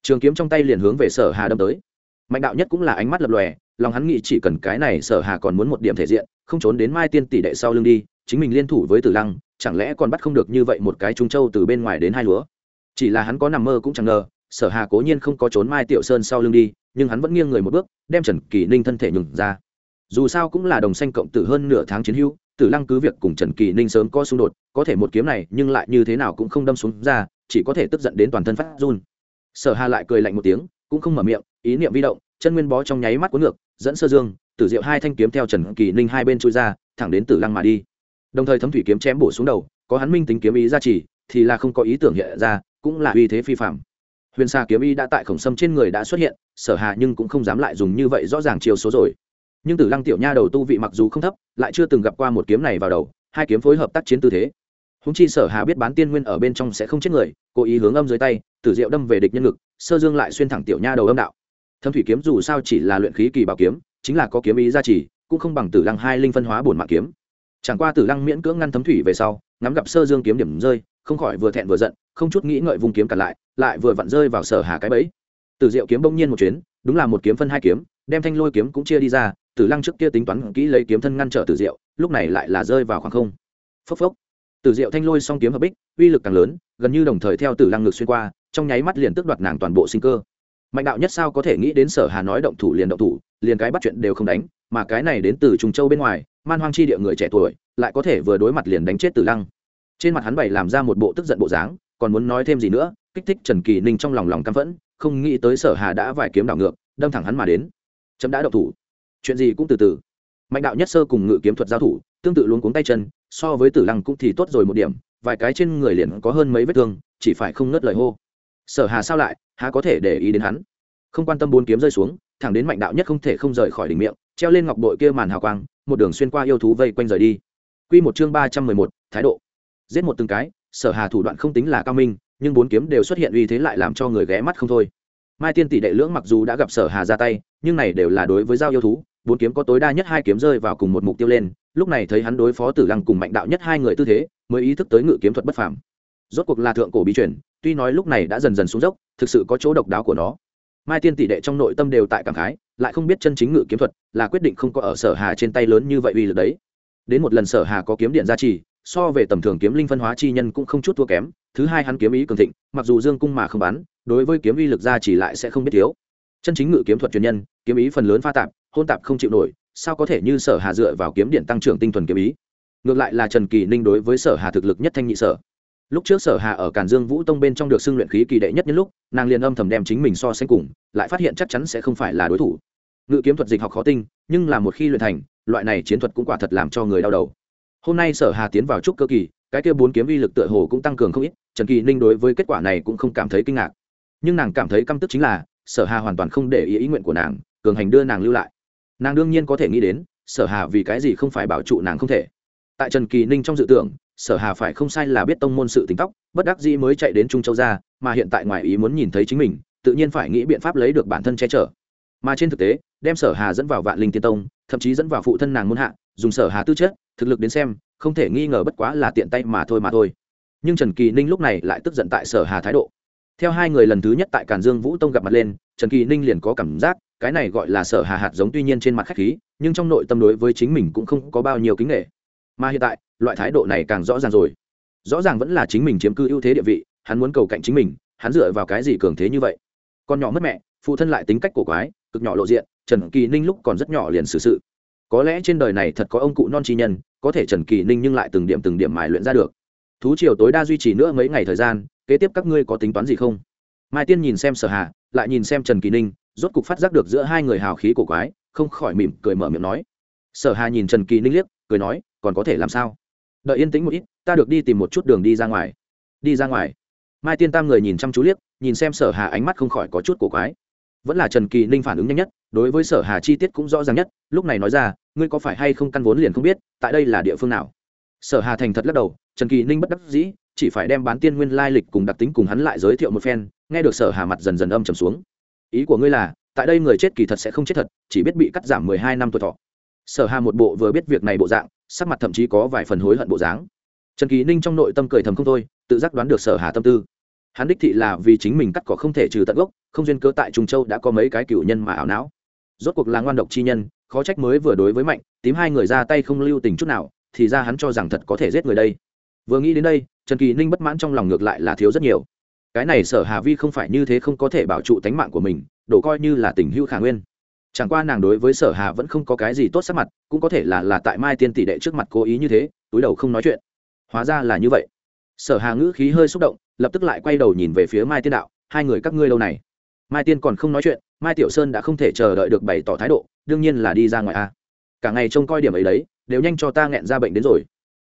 Trường kiếm trong tay liền hướng về sở hà đâm tới. Mạnh đạo nhất cũng là ánh mắt lập lòe, lòng hắn nghĩ chỉ cần cái này sở hà còn muốn một điểm thể diện, không trốn đến mai tiên tỷ đệ sau lưng đi chính mình liên thủ với tử lăng, chẳng lẽ còn bắt không được như vậy một cái trung châu từ bên ngoài đến hai lúa? Chỉ là hắn có nằm mơ cũng chẳng ngờ, sở hà cố nhiên không có trốn mai tiểu sơn sau lưng đi, nhưng hắn vẫn nghiêng người một bước, đem trần kỳ ninh thân thể nhường ra. Dù sao cũng là đồng xanh cộng tử hơn nửa tháng chiến hữu, tử lăng cứ việc cùng trần kỳ ninh sớm có xung đột, có thể một kiếm này nhưng lại như thế nào cũng không đâm xuống ra, chỉ có thể tức giận đến toàn thân phát run. Sở hà lại cười lạnh một tiếng, cũng không mở miệng, ý niệm vi động, chân nguyên bó trong nháy mắt cuốn ngược, dẫn sơ dương, tử diệu hai thanh kiếm theo trần kỳ ninh hai bên chui ra, thẳng đến tử lăng mà đi đồng thời thấm thủy kiếm chém bổ xuống đầu, có hắn minh tính kiếm ý ra chỉ thì là không có ý tưởng hiện ra, cũng là uy thế phi phạm huyền xa kiếm ý đã tại khổng sâm trên người đã xuất hiện, sở hà nhưng cũng không dám lại dùng như vậy rõ ràng chiều số rồi. Nhưng tử lăng tiểu nha đầu tu vị mặc dù không thấp, lại chưa từng gặp qua một kiếm này vào đầu, hai kiếm phối hợp tác chiến tư thế. Húng chi sở hà biết bán tiên nguyên ở bên trong sẽ không chết người, cố ý hướng âm dưới tay, tử diệu đâm về địch nhân ngực, sơ dương lại xuyên thẳng tiểu nha đầu âm đạo. Thâm thủy kiếm dù sao chỉ là luyện khí kỳ bảo kiếm, chính là có kiếm ý gia trì, cũng không bằng tử lăng hai linh phân hóa bổn mạng kiếm chẳng qua tử lăng miễn cưỡng ngăn thấm thủy về sau, ngắm gặp sơ dương kiếm điểm rơi, không khỏi vừa thẹn vừa giận, không chút nghĩ ngợi vùng kiếm cản lại lại vừa vặn rơi vào sở hà cái bẫy. Tử diệu kiếm bỗng nhiên một chuyến, đúng là một kiếm phân hai kiếm, đem thanh lôi kiếm cũng chia đi ra, tử lăng trước kia tính toán kỹ lấy kiếm thân ngăn trở tử diệu, lúc này lại là rơi vào khoảng không. Phốc phốc. Tử diệu thanh lôi song kiếm hợp bích, uy lực càng lớn, gần như đồng thời theo tử lăng ngực xuyên qua, trong nháy mắt liền tước đoạt nàng toàn bộ sinh cơ. Mạnh đạo nhất sao có thể nghĩ đến sở hà nói động thủ liền động thủ, liền cái bắt chuyện đều không đánh, mà cái này đến từ trùng châu bên ngoài man hoang chi địa người trẻ tuổi, lại có thể vừa đối mặt liền đánh chết tử lăng. Trên mặt hắn bày làm ra một bộ tức giận bộ dáng, còn muốn nói thêm gì nữa, kích thích trần kỳ ninh trong lòng lòng căm phẫn, không nghĩ tới sở hà đã vài kiếm đảo ngược, đâm thẳng hắn mà đến. Chấm đã động thủ. Chuyện gì cũng từ từ. Mạnh đạo nhất sơ cùng ngự kiếm thuật giao thủ, tương tự luống cuống tay chân, so với tử lăng cũng thì tốt rồi một điểm, vài cái trên người liền có hơn mấy vết thương, chỉ phải không ngớt lời hô. Sở hà sao lại, há có thể để ý đến hắn? Không quan tâm bốn kiếm rơi xuống, thẳng đến mạnh đạo nhất không thể không rời khỏi đỉnh miệng, treo lên ngọc bội kia màn hào quang một đường xuyên qua yêu thú vây quanh rời đi. Quy một chương ba trăm mười một, thái độ. Giết một từng cái, sở hà thủ đoạn không tính là cao minh, nhưng bốn kiếm đều xuất hiện uy thế lại làm cho người ghé mắt không thôi. Mai tiên tỷ đệ lưỡng mặc dù đã gặp sở hà ra tay, nhưng này đều là đối với giao yêu thú, bốn kiếm có tối đa nhất hai kiếm rơi vào cùng một mục tiêu lên, lúc này thấy hắn đối phó tử lăng cùng mạnh đạo nhất hai người tư thế, mới ý thức tới ngự kiếm thuật bất phàm. Rốt cuộc là thượng cổ bí truyền, tuy nói lúc này đã dần dần xuống dốc, thực sự có chỗ độc đáo của nó mai tiên tỷ đệ trong nội tâm đều tại cảm khái, lại không biết chân chính ngự kiếm thuật là quyết định không có ở sở hà trên tay lớn như vậy uy lực đấy. Đến một lần sở hà có kiếm điện gia trì, so về tầm thường kiếm linh phân hóa chi nhân cũng không chút thua kém, thứ hai hắn kiếm ý cường thịnh, mặc dù dương cung mà không bắn đối với kiếm uy lực gia trì lại sẽ không biết thiếu. Chân chính ngự kiếm thuật truyền nhân, kiếm ý phần lớn pha tạp, hôn tạp không chịu nổi, sao có thể như sở hà dựa vào kiếm điện tăng trưởng tinh thuần kiếm ý? Ngược lại là trần kỳ ninh đối với sở hà thực lực nhất thanh nhị sở lúc trước sở hà ở càn dương vũ tông bên trong được xưng luyện khí kỳ đệ nhất nhân lúc, nàng liền âm thầm đem chính mình so sánh cùng, lại phát hiện chắc chắn sẽ không phải là đối thủ. Ngự kiếm thuật dịch học khó tinh, nhưng là một khi luyện thành, loại này chiến thuật cũng quả thật làm cho người đau đầu. Hôm nay sở hà tiến vào trúc cơ kỳ, cái kia bốn kiếm uy lực tựa hồ cũng tăng cường không ít, trần kỳ ninh đối với kết quả này cũng không cảm thấy kinh ngạc. Nhưng nàng cảm thấy căm tức chính là, sở hà hoàn toàn không để ý ý nguyện của nàng, cường hành đưa nàng lưu lại. Nàng đương nhiên có thể nghĩ đến, sở hà vì cái gì không phải bảo trụ nàng không thể. Tại trần kỳ ninh trong dự tưởng sở hà phải không sai là biết tông môn sự tính tóc, bất đắc dĩ mới chạy đến trung châu ra, mà hiện tại ngoài ý muốn nhìn thấy chính mình, tự nhiên phải nghĩ biện pháp lấy được bản thân che chở. Mà trên thực tế, đem sở hà dẫn vào vạn linh tiên tông, thậm chí dẫn vào phụ thân nàng muôn hạ, dùng sở hà tư chất, thực lực đến xem, không thể nghi ngờ bất quá là tiện tay mà thôi mà thôi. Nhưng trần kỳ ninh lúc này lại tức giận tại sở hà thái độ. Theo hai người lần thứ nhất tại càn dương vũ tông gặp mặt lên, trần kỳ ninh liền có cảm giác, cái này gọi là sở hà hạt giống tuy nhiên trên mặt khách khí, nhưng trong nội tâm đối với chính mình cũng không có bao nhiêu kính nghệ mà hiện tại, loại thái độ này càng rõ ràng rồi. Rõ ràng vẫn là chính mình chiếm cư ưu thế địa vị, hắn muốn cầu cạnh chính mình, hắn dựa vào cái gì cường thế như vậy? Con nhỏ mất mẹ, phụ thân lại tính cách cổ quái, cực nhỏ lộ diện, trần kỳ ninh lúc còn rất nhỏ liền xử sự. Có lẽ trên đời này thật có ông cụ non chi nhân, có thể trần kỳ ninh nhưng lại từng điểm từng điểm mài luyện ra được. Thú chiều tối đa duy trì nữa mấy ngày thời gian, kế tiếp các ngươi có tính toán gì không? Mai tiên nhìn xem sở hà, lại nhìn xem trần kỳ ninh, rốt cục phát giác được giữa hai người hào khí cổ quái, không khỏi mỉm cười mở miệng nói. Sở hà nhìn trần kỳ ninh liếc cười nói, còn có thể làm sao? Đợi yên tĩnh một ít, ta được đi tìm một chút đường đi ra ngoài. Đi ra ngoài? Mai tiên tam người nhìn chăm chú liếc, nhìn xem sở hà ánh mắt không khỏi có chút cổ quái. Vẫn là trần kỳ ninh phản ứng nhanh nhất, đối với sở hà chi tiết cũng rõ ràng nhất, lúc này nói ra, ngươi có phải hay không căn vốn liền không biết, tại đây là địa phương nào? Sở hà thành thật lắc đầu, trần kỳ ninh bất đắc dĩ, chỉ phải đem bán tiên nguyên lai lịch cùng đặc tính cùng hắn lại giới thiệu một phen, nghe được sở hà mặt dần dần âm trầm xuống. Ý của ngươi là, tại đây người chết kỳ thật sẽ không chết thật, chỉ biết bị cắt giảm mười hai năm tuổi thọ sở hà một bộ vừa biết việc này bộ dạng, sắc mặt thậm chí có vài phần hối hận bộ dáng. Trần kỳ ninh trong nội tâm cười thầm không thôi, tự giác đoán được sở hà tâm tư. Hắn đích thị là vì chính mình cắt cỏ không thể trừ tận gốc, không duyên cớ tại trung châu đã có mấy cái cựu nhân mà ảo não. Rốt cuộc là ngoan độc chi nhân, khó trách mới vừa đối với mạnh, tím hai người ra tay không lưu tình chút nào, thì ra hắn cho rằng thật có thể giết người đây. Vừa nghĩ đến đây, trần kỳ ninh bất mãn trong lòng ngược lại là thiếu rất nhiều. Cái này sở hà vi không phải như thế không có thể bảo trụ tánh mạng của mình, đổ coi như là tình hữu khả nguyên chẳng qua nàng đối với sở hà vẫn không có cái gì tốt sắc mặt, cũng có thể là là tại mai tiên tỷ đệ trước mặt cố ý như thế, túi đầu không nói chuyện. Hóa ra là như vậy. Sở hà ngữ khí hơi xúc động, lập tức lại quay đầu nhìn về phía mai tiên đạo, hai người các ngươi lâu này. Mai tiên còn không nói chuyện, mai tiểu sơn đã không thể chờ đợi được bày tỏ thái độ, đương nhiên là đi ra ngoài a. Cả ngày trông coi điểm ấy đấy, đều nhanh cho ta nghẹn ra bệnh đến rồi.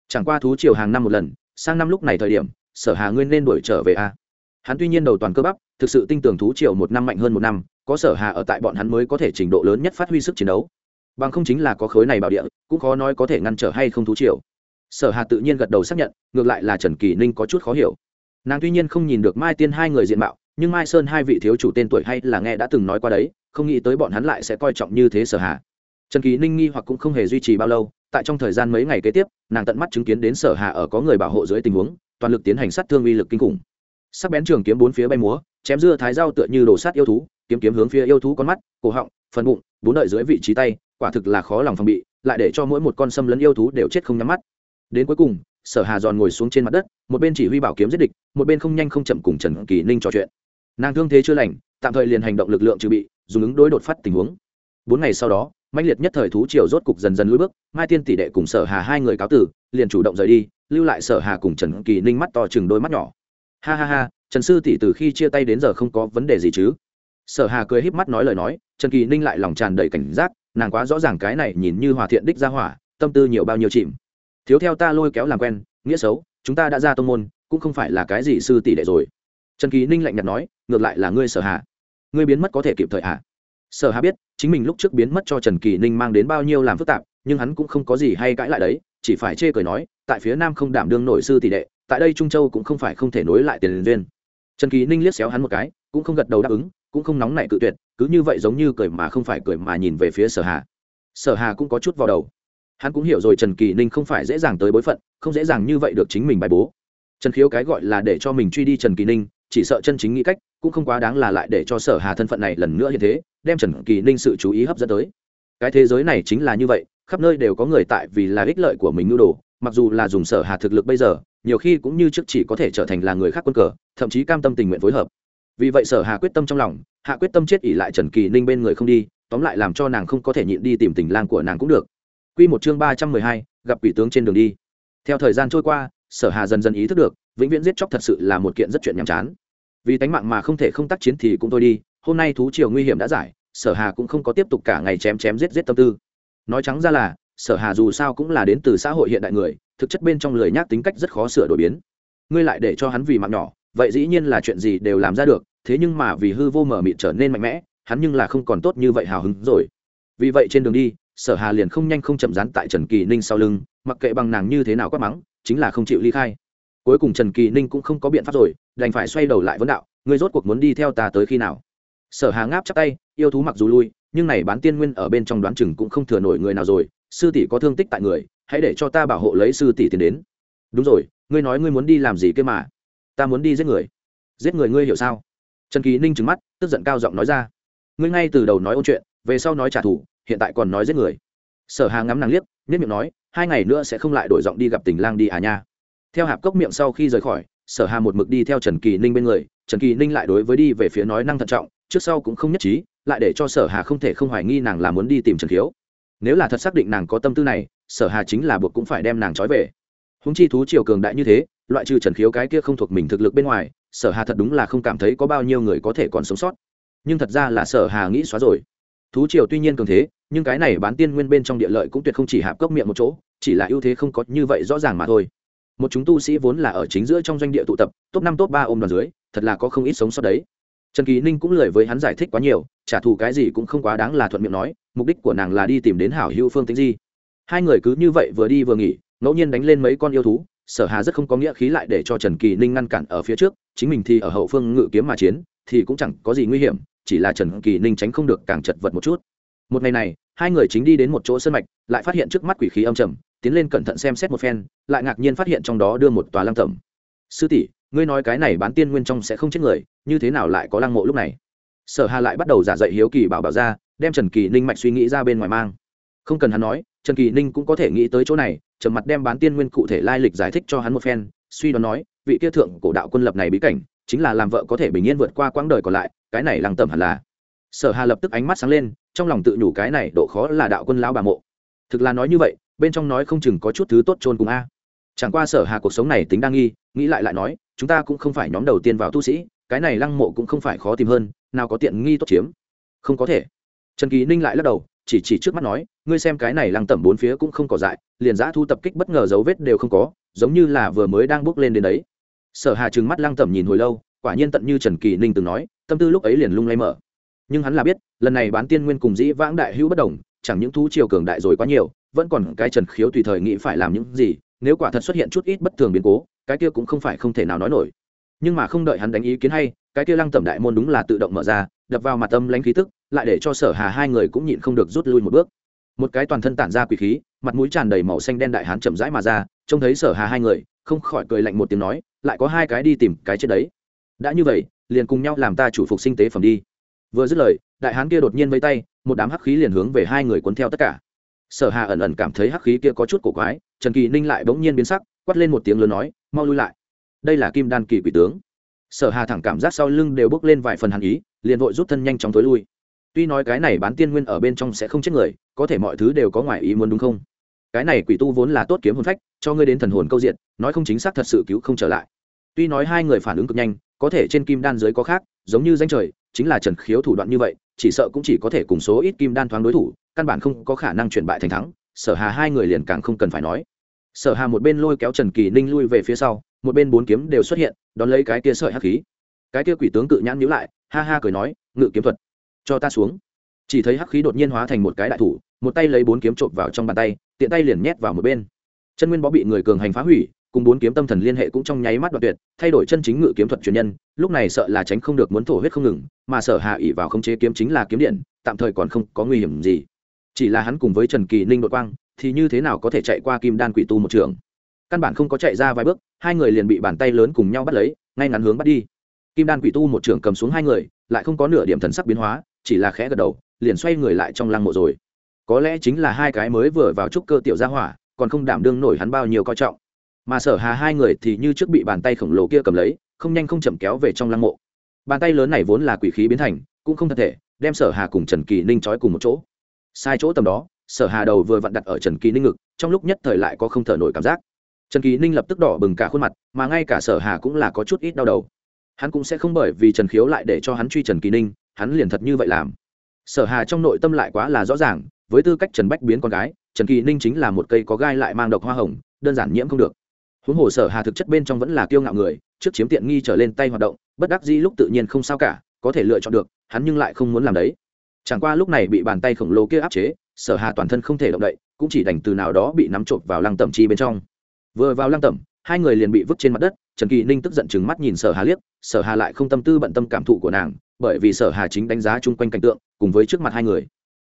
Chẳng qua thú chiều hàng năm một lần, sang năm lúc này thời điểm, sở hà ngươi nên đuổi trở về a hắn tuy nhiên đầu toàn cơ bắp, thực sự tinh tưởng thú triều một năm mạnh hơn một năm, có sở hà ở tại bọn hắn mới có thể trình độ lớn nhất phát huy sức chiến đấu. Bằng không chính là có khối này bảo địa, cũng khó nói có thể ngăn trở hay không thú triều. Sở hà tự nhiên gật đầu xác nhận, ngược lại là trần kỳ ninh có chút khó hiểu. Nàng tuy nhiên không nhìn được mai tiên hai người diện mạo, nhưng mai sơn hai vị thiếu chủ tên tuổi hay là nghe đã từng nói qua đấy, không nghĩ tới bọn hắn lại sẽ coi trọng như thế sở hà. Trần kỳ ninh nghi hoặc cũng không hề duy trì bao lâu, tại trong thời gian mấy ngày kế tiếp, nàng tận mắt chứng kiến đến sở hà ở có người bảo hộ dưới tình huống, toàn lực tiến hành sát thương uy lực kinh khủng sắc bén trường kiếm bốn phía bay múa, chém dưa thái dao tựa như đồ sát yêu thú, kiếm kiếm hướng phía yêu thú con mắt, cổ họng, phần bụng, bốn đợi dưới vị trí tay, quả thực là khó lòng phòng bị, lại để cho mỗi một con xâm lấn yêu thú đều chết không nhắm mắt. Đến cuối cùng, sở hà giòn ngồi xuống trên mặt đất, một bên chỉ huy bảo kiếm giết địch, một bên không nhanh không chậm cùng trần kỳ ninh trò chuyện. Nàng thương thế chưa lành, tạm thời liền hành động lực lượng trừ bị, dùng ứng đối đột phát tình huống. Bốn ngày sau đó mạnh liệt nhất thời thú triều rốt cục dần dần lùi bước, mai tiên tỷ đệ cùng sở hà hai người cáo tử, liền chủ động rời đi, lưu lại sở hà cùng trần kỳ ninh mắt to chừng đôi mắt nhỏ ha ha ha, trần sư tỷ từ khi chia tay đến giờ không có vấn đề gì chứ? Sở hà cười híp mắt nói lời nói, trần kỳ ninh lại lòng tràn đầy cảnh giác, nàng quá rõ ràng cái này nhìn như hòa thiện đích ra hỏa, tâm tư nhiều bao nhiêu chìm. Thiếu theo ta lôi kéo làm quen, nghĩa xấu, chúng ta đã ra tông môn, cũng không phải là cái gì sư tỷ đệ rồi. Trần kỳ ninh lạnh nhạt nói, ngược lại là ngươi sở hà. Ngươi biến mất có thể kịp thời hạ sở hà biết, chính mình lúc trước biến mất cho trần kỳ ninh mang đến bao nhiêu làm phức tạp, nhưng hắn cũng không có gì hay cãi lại đấy, chỉ phải chê cười nói, tại phía nam không đảm đương nội sư tỷ đệ tại đây trung châu cũng không phải không thể nối lại tiền duyên. Trần kỳ ninh liếc xéo hắn một cái, cũng không gật đầu đáp ứng, cũng không nóng nảy cự tuyệt, cứ như vậy giống như cười mà không phải cười mà nhìn về phía sở hà. Sở hà cũng có chút vào đầu. Hắn cũng hiểu rồi trần kỳ ninh không phải dễ dàng tới bối phận, không dễ dàng như vậy được chính mình bài bố. Trần khiếu cái gọi là để cho mình truy đi trần kỳ ninh, chỉ sợ chân chính nghĩ cách, cũng không quá đáng là lại để cho sở hà thân phận này lần nữa như thế, đem trần kỳ ninh sự chú ý hấp dẫn tới. Cái thế giới này chính là như vậy, khắp nơi đều có người tại vì là ích lợi của mình nhu đồ mặc dù là dùng sở hà thực lực bây giờ nhiều khi cũng như trước chỉ có thể trở thành là người khác quân cờ thậm chí cam tâm tình nguyện phối hợp. Vì vậy sở hà quyết tâm trong lòng hạ quyết tâm chết ỉ lại trần kỳ ninh bên người không đi tóm lại làm cho nàng không có thể nhịn đi tìm tình lang của nàng cũng được. Quy một chương ba trăm mười hai, gặp quỷ tướng trên đường đi. Theo thời gian trôi qua sở hà dần dần ý thức được vĩnh viễn giết chóc thật sự là một kiện rất chuyện nhàm chán. Vì tánh mạng mà không thể không tác chiến thì cũng thôi đi hôm nay thú triều nguy hiểm đã giải sở hà cũng không có tiếp tục cả ngày chém chém giết giết tâm tư. Nói trắng ra là sở hà dù sao cũng là đến từ xã hội hiện đại người, thực chất bên trong lời nhác tính cách rất khó sửa đổi biến. Ngươi lại để cho hắn vì mạng nhỏ, vậy dĩ nhiên là chuyện gì đều làm ra được, thế nhưng mà vì hư vô mở mịt trở nên mạnh mẽ, hắn nhưng là không còn tốt như vậy hào hứng rồi. Vì vậy trên đường đi, sở hà liền không nhanh không chậm rán tại trần kỳ ninh sau lưng, mặc kệ bằng nàng như thế nào quát mắng, chính là không chịu ly khai. Cuối cùng trần kỳ ninh cũng không có biện pháp rồi, đành phải xoay đầu lại vấn đạo, ngươi rốt cuộc muốn đi theo ta tới khi nào? Sở hà ngáp chắp tay, yêu thú mặc dù lui, nhưng này bán tiên nguyên ở bên trong đoán chừng cũng không thừa nổi người nào rồi sư tỷ có thương tích tại người, hãy để cho ta bảo hộ lấy sư tỷ tiến đến. Đúng rồi, ngươi nói ngươi muốn đi làm gì kia mà? Ta muốn đi giết người. Giết người ngươi hiểu sao? Trần kỳ ninh trừng mắt, tức giận cao giọng nói ra. Ngươi ngay từ đầu nói ôn chuyện, về sau nói trả thù, hiện tại còn nói giết người. Sở hà ngắm nàng liếc nhất miệng nói, hai ngày nữa sẽ không lại đổi giọng đi gặp tình lang đi à nha. Theo hạp cốc miệng sau khi rời khỏi, sở hà một mực đi theo trần kỳ ninh bên người, trần kỳ ninh lại đối với đi về phía nói năng thận trọng, trước sau cũng không nhất trí, lại để cho sở hà không thể không hoài nghi nàng là muốn đi tìm trần khiếu nếu là thật xác định nàng có tâm tư này, sở hà chính là buộc cũng phải đem nàng trói về. Húng chi thú triều cường đại như thế, loại trừ trần khiếu cái kia không thuộc mình thực lực bên ngoài, sở hà thật đúng là không cảm thấy có bao nhiêu người có thể còn sống sót. Nhưng thật ra là sở hà nghĩ xóa rồi. Thú triều tuy nhiên cường thế, nhưng cái này bán tiên nguyên bên trong địa lợi cũng tuyệt không chỉ hạp cốc miệng một chỗ, chỉ là ưu thế không có như vậy rõ ràng mà thôi. Một chúng tu sĩ vốn là ở chính giữa trong doanh địa tụ tập, top năm, top ba ôm đoàn dưới, thật là có không ít sống sót đấy. Trần kỳ ninh cũng lời với hắn giải thích quá nhiều, trả thù cái gì cũng không quá đáng là thuận miệng nói mục đích của nàng là đi tìm đến hảo hữu phương tĩnh di. Hai người cứ như vậy vừa đi vừa nghỉ, ngẫu nhiên đánh lên mấy con yêu thú, sở hà rất không có nghĩa khí lại để cho trần kỳ ninh ngăn cản ở phía trước, chính mình thì ở hậu phương ngự kiếm mà chiến, thì cũng chẳng có gì nguy hiểm, chỉ là trần kỳ ninh tránh không được càng chật vật một chút. Một ngày này, hai người chính đi đến một chỗ sân mạch, lại phát hiện trước mắt quỷ khí âm trầm, tiến lên cẩn thận xem xét một phen, lại ngạc nhiên phát hiện trong đó đưa một tòa lăng tẩm. Sư tỷ, ngươi nói cái này bán tiên nguyên trong sẽ không chết người, như thế nào lại có lăng mộ lúc này? Sở hà lại bắt đầu giả dạy hiếu kỳ bảo bảo ra đem trần kỳ ninh mạch suy nghĩ ra bên ngoài mang. Không cần hắn nói, trần kỳ ninh cũng có thể nghĩ tới chỗ này, trầm mặt đem bán tiên nguyên cụ thể lai lịch giải thích cho hắn một phen, suy đoán nói, vị kia thượng cổ đạo quân lập này bí cảnh, chính là làm vợ có thể bình yên vượt qua quãng đời còn lại, cái này lăng tẩm hẳn là. Sở hà lập tức ánh mắt sáng lên, trong lòng tự nhủ cái này độ khó là đạo quân lão bà mộ. Thực là nói như vậy, bên trong nói không chừng có chút thứ tốt trôn cùng a. Chẳng qua sở hà cuộc sống này tính đa nghi, nghĩ lại lại nói, chúng ta cũng không phải nhóm đầu tiên vào tu sĩ, cái này lăng mộ cũng không phải khó tìm hơn, nào có tiện nghi tốt chiếm. Không có thể trần kỳ ninh lại lắc đầu, chỉ chỉ trước mắt nói, ngươi xem cái này lăng tẩm bốn phía cũng không có dại, liền giã thu tập kích bất ngờ dấu vết đều không có, giống như là vừa mới đang bước lên đến đấy. Sở hà trừng mắt lăng tẩm nhìn hồi lâu, quả nhiên tận như trần kỳ ninh từng nói, tâm tư lúc ấy liền lung lay mở. Nhưng hắn là biết, lần này bán tiên nguyên cùng dĩ vãng đại hữu bất đồng, chẳng những thú triều cường đại rồi quá nhiều, vẫn còn cái trần khiếu tùy thời nghĩ phải làm những gì, nếu quả thật xuất hiện chút ít bất thường biến cố, cái kia cũng không phải không thể nào nói nổi. Nhưng mà không đợi hắn đánh ý kiến hay, cái kia lăng tẩm đại môn đúng là tự động mở ra đập vào mặt âm lãnh khí tức, lại để cho sở hà hai người cũng nhịn không được rút lui một bước. Một cái toàn thân tản ra quỷ khí, mặt mũi tràn đầy màu xanh đen đại hán chậm rãi mà ra, trông thấy sở hà hai người, không khỏi cười lạnh một tiếng nói, lại có hai cái đi tìm cái chết đấy. Đã như vậy, liền cùng nhau làm ta chủ phục sinh tế phẩm đi. Vừa dứt lời, đại hán kia đột nhiên vây tay, một đám hắc khí liền hướng về hai người cuốn theo tất cả. Sở hà ẩn ẩn cảm thấy hắc khí kia có chút cổ quái, trần kỳ ninh lại bỗng nhiên biến sắc, quát lên một tiếng lớn nói, mau lui lại. Đây là kim đan kỳ quỷ tướng. Sở hà thẳng cảm giác sau lưng đều bước lên vài phần hàn ý liền vội rút thân nhanh chóng tối lui. Tuy nói cái này bán tiên nguyên ở bên trong sẽ không chết người, có thể mọi thứ đều có ngoài ý muốn đúng không? Cái này quỷ tu vốn là tốt kiếm hồn phách, cho ngươi đến thần hồn câu diện, nói không chính xác thật sự cứu không trở lại. Tuy nói hai người phản ứng cực nhanh, có thể trên kim đan dưới có khác, giống như danh trời, chính là trần khiếu thủ đoạn như vậy, chỉ sợ cũng chỉ có thể cùng số ít kim đan thoáng đối thủ, căn bản không có khả năng chuyển bại thành thắng, sở hà hai người liền càng không cần phải nói. Sở hà một bên lôi kéo trần kỳ ninh lui về phía sau, một bên bốn kiếm đều xuất hiện, đón lấy cái kia sợi hắc khí. Cái kia quỷ tướng cự nhãn nhíu lại ha ha cười nói, ngự kiếm thuật, cho ta xuống. Chỉ thấy hắc khí đột nhiên hóa thành một cái đại thủ, một tay lấy bốn kiếm trộm vào trong bàn tay, tiện tay liền nhét vào một bên. Chân nguyên bó bị người cường hành phá hủy, cùng bốn kiếm tâm thần liên hệ cũng trong nháy mắt đoạn tuyệt, thay đổi chân chính ngự kiếm thuật truyền nhân, lúc này sợ là tránh không được muốn thổ huyết không ngừng, mà sở hạ ỉ vào khống chế kiếm chính là kiếm điện, tạm thời còn không có nguy hiểm gì. Chỉ là hắn cùng với trần kỳ ninh đội quang, thì như thế nào có thể chạy qua kim đan quỷ tu một trường? Căn bản không có chạy ra vài bước, hai người liền bị bàn tay lớn cùng nhau bắt lấy, ngay ngắn hướng bắt đi kim đan quỷ tu một trường cầm xuống hai người, lại không có nửa điểm thần sắc biến hóa, chỉ là khẽ gật đầu, liền xoay người lại trong lăng mộ rồi. Có lẽ chính là hai cái mới vừa vào trúc cơ tiểu gia hỏa, còn không đảm đương nổi hắn bao nhiêu coi trọng. Mà sở hà hai người thì như trước bị bàn tay khổng lồ kia cầm lấy, không nhanh không chậm kéo về trong lăng mộ. Bàn tay lớn này vốn là quỷ khí biến thành, cũng không thân thể, đem sở hà cùng trần kỳ ninh trói cùng một chỗ. Sai chỗ tầm đó, sở hà đầu vừa vặn đặt ở trần kỳ ninh ngực, trong lúc nhất thời lại có không thở nổi cảm giác. Trần kỳ ninh lập tức đỏ bừng cả khuôn mặt, mà ngay cả sở hà cũng là có chút ít đau đầu hắn cũng sẽ không bởi vì trần khiếu lại để cho hắn truy trần kỳ ninh, hắn liền thật như vậy làm. Sở hà trong nội tâm lại quá là rõ ràng, với tư cách trần bách biến con gái, trần kỳ ninh chính là một cây có gai lại mang độc hoa hồng, đơn giản nhiễm không được. Huống hồ sở hà thực chất bên trong vẫn là kiêu ngạo người, trước chiếm tiện nghi trở lên tay hoạt động, bất đắc dĩ lúc tự nhiên không sao cả, có thể lựa chọn được, hắn nhưng lại không muốn làm đấy. Chẳng qua lúc này bị bàn tay khổng lồ kia áp chế, sở hà toàn thân không thể động đậy, cũng chỉ đành từ nào đó bị nắm trộm vào lăng tẩm chi bên trong. Vừa vào lăng tẩm, hai người liền bị vứt trên mặt đất trần kỳ ninh tức giận chừng mắt nhìn sở hà liếc, sở hà lại không tâm tư bận tâm cảm thụ của nàng, bởi vì sở hà chính đánh giá chung quanh cảnh tượng, cùng với trước mặt hai người.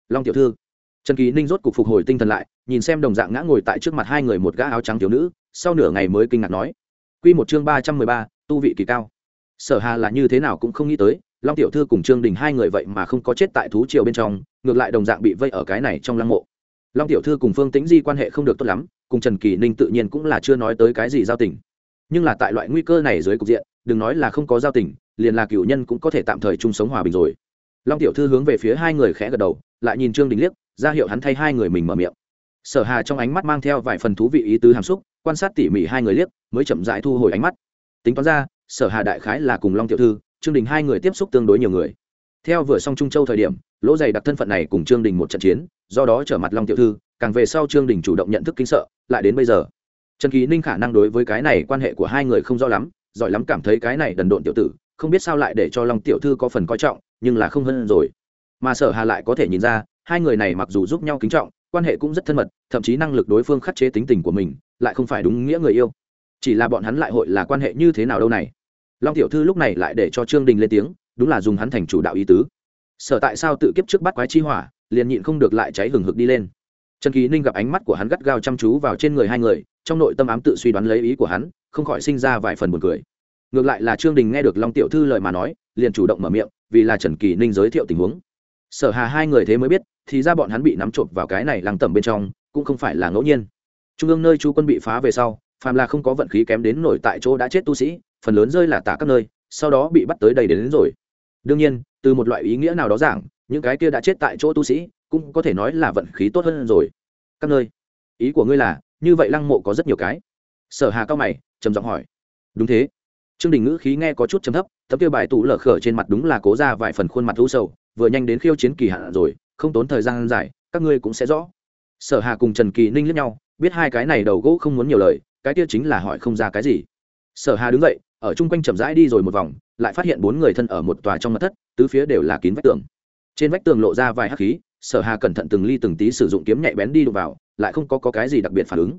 Long tiểu thư. Trần kỳ ninh rốt cục phục hồi tinh thần lại, nhìn xem đồng dạng ngã ngồi tại trước mặt hai người một gã áo trắng thiếu nữ, sau nửa ngày mới kinh ngạc nói. Quy một chương ba trăm mười ba, tu vị kỳ cao. Sở hà là như thế nào cũng không nghĩ tới, long tiểu thư cùng trương đình hai người vậy mà không có chết tại thú triều bên trong, ngược lại đồng dạng bị vây ở cái này trong lăng mộ. Long tiểu thư cùng phương tĩnh di quan hệ không được tốt lắm, cùng trần kỳ ninh tự nhiên cũng là chưa nói tới cái gì giao tình nhưng là tại loại nguy cơ này dưới cục diện, đừng nói là không có giao tình, liền là cựu nhân cũng có thể tạm thời chung sống hòa bình rồi. Long tiểu thư hướng về phía hai người khẽ gật đầu, lại nhìn trương đình liếc, ra hiệu hắn thay hai người mình mở miệng. Sở hà trong ánh mắt mang theo vài phần thú vị ý tứ hàm xúc, quan sát tỉ mỉ hai người liếc, mới chậm rãi thu hồi ánh mắt. Tính toán ra, sở hà đại khái là cùng long tiểu thư, trương đình hai người tiếp xúc tương đối nhiều người. Theo vừa xong trung châu thời điểm, lỗ dày đặc thân phận này cùng trương đình một trận chiến, do đó trở mặt long tiểu thư, càng về sau trương đình chủ động nhận thức kinh sợ, lại đến bây giờ trần kỳ ninh khả năng đối với cái này quan hệ của hai người không rõ lắm, giỏi lắm cảm thấy cái này đần độn tiểu tử, không biết sao lại để cho long tiểu thư có phần coi trọng, nhưng là không hơn rồi. Mà sở hà lại có thể nhìn ra, hai người này mặc dù giúp nhau kính trọng, quan hệ cũng rất thân mật, thậm chí năng lực đối phương khắc chế tính tình của mình, lại không phải đúng nghĩa người yêu. Chỉ là bọn hắn lại hội là quan hệ như thế nào đâu này? Long tiểu thư lúc này lại để cho trương đình lên tiếng, đúng là dùng hắn thành chủ đạo ý tứ. Sở tại sao tự kiếp trước bắt quái chi hỏa, liền nhịn không được lại cháy hừng hực đi lên trần kỳ ninh gặp ánh mắt của hắn gắt gao chăm chú vào trên người hai người trong nội tâm ám tự suy đoán lấy ý của hắn không khỏi sinh ra vài phần buồn cười. Ngược lại là trương đình nghe được long tiểu thư lời mà nói liền chủ động mở miệng vì là trần kỳ ninh giới thiệu tình huống. Sở hà hai người thế mới biết thì ra bọn hắn bị nắm trộm vào cái này lăng tẩm bên trong cũng không phải là ngẫu nhiên. Trung ương nơi chu quân bị phá về sau phàm là không có vận khí kém đến nổi tại chỗ đã chết tu sĩ phần lớn rơi là tả các nơi sau đó bị bắt tới đầy đến, đến rồi. Đương nhiên từ một loại ý nghĩa nào đó giảng những cái kia đã chết tại chỗ tu sĩ, cũng có thể nói là vận khí tốt hơn rồi. Các nơi ý của ngươi là, như vậy lăng mộ có rất nhiều cái. Sở hà cao mày, trầm giọng hỏi. Đúng thế. Trương đình ngữ khí nghe có chút trầm thấp tấm kia bài tủ lở khở trên mặt đúng là cố ra vài phần khuôn mặt u sầu, vừa nhanh đến khiêu chiến kỳ hạn rồi, không tốn thời gian dài các ngươi cũng sẽ rõ. Sở hà cùng trần kỳ ninh lướt nhau, biết hai cái này đầu gỗ không muốn nhiều lời, cái kia chính là hỏi không ra cái gì. Sở hà đứng dậy, ở chung quanh chậm rãi đi rồi một vòng, lại phát hiện bốn người thân ở một tòa trong mặt thất, tứ phía đều là kín vách tường trên vách tường lộ ra vài hắc khí sở hà cẩn thận từng ly từng tí sử dụng kiếm nhạy bén đi đụng vào lại không có, có cái gì đặc biệt phản ứng.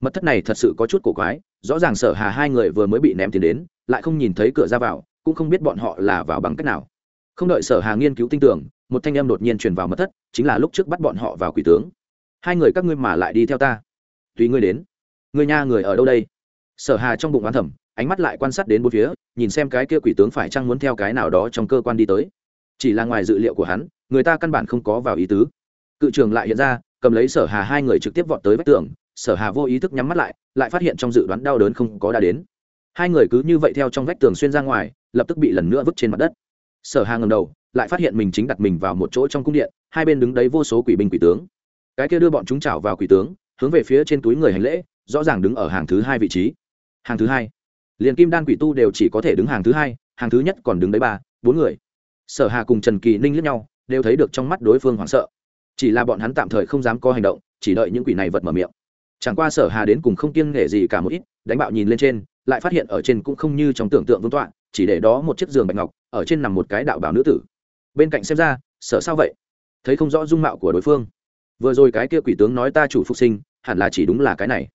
Mật thất này thật sự có chút cổ quái rõ ràng sở hà hai người vừa mới bị ném tiền đến lại không nhìn thấy cửa ra vào cũng không biết bọn họ là vào bằng cách nào. Không đợi sở hà nghiên cứu tin tưởng một thanh âm đột nhiên truyền vào mật thất chính là lúc trước bắt bọn họ vào quỷ tướng. Hai người các ngươi mà lại đi theo ta. Tùy ngươi đến. Người nha người ở đâu đây? Sở hà trong bụng oán thẩm ánh mắt lại quan sát đến bốn phía nhìn xem cái kia quỷ tướng phải chăng muốn theo cái nào đó trong cơ quan đi tới chỉ là ngoài dự liệu của hắn, người ta căn bản không có vào ý tứ. Cự trường lại hiện ra, cầm lấy sở hà hai người trực tiếp vọt tới vách tường, sở hà vô ý thức nhắm mắt lại lại phát hiện trong dự đoán đau đớn không có đã đến. Hai người cứ như vậy theo trong vách tường xuyên ra ngoài, lập tức bị lần nữa vứt trên mặt đất. Sở hà ngầm đầu, lại phát hiện mình chính đặt mình vào một chỗ trong cung điện, hai bên đứng đấy vô số quỷ binh quỷ tướng. Cái kia đưa bọn chúng chảo vào quỷ tướng, hướng về phía trên túi người hành lễ, rõ ràng đứng ở hàng thứ hai vị trí. Hàng thứ hai. Liền kim đan quỷ tu đều chỉ có thể đứng hàng thứ hai, hàng thứ nhất còn đứng đấy ba, bốn người sở hà cùng trần kỳ ninh lướt nhau, đều thấy được trong mắt đối phương hoảng sợ. Chỉ là bọn hắn tạm thời không dám có hành động, chỉ đợi những quỷ này vật mở miệng. Chẳng qua sở hà đến cùng không kiêng nể gì cả một ít, đánh bạo nhìn lên trên, lại phát hiện ở trên cũng không như trong tưởng tượng vương tọa, chỉ để đó một chiếc giường bạch ngọc, ở trên nằm một cái đạo bảo nữ tử. Bên cạnh xem ra sở sao vậy? Thấy không rõ dung mạo của đối phương. Vừa rồi cái kia quỷ tướng nói ta chủ phục sinh, hẳn là chỉ đúng là cái này.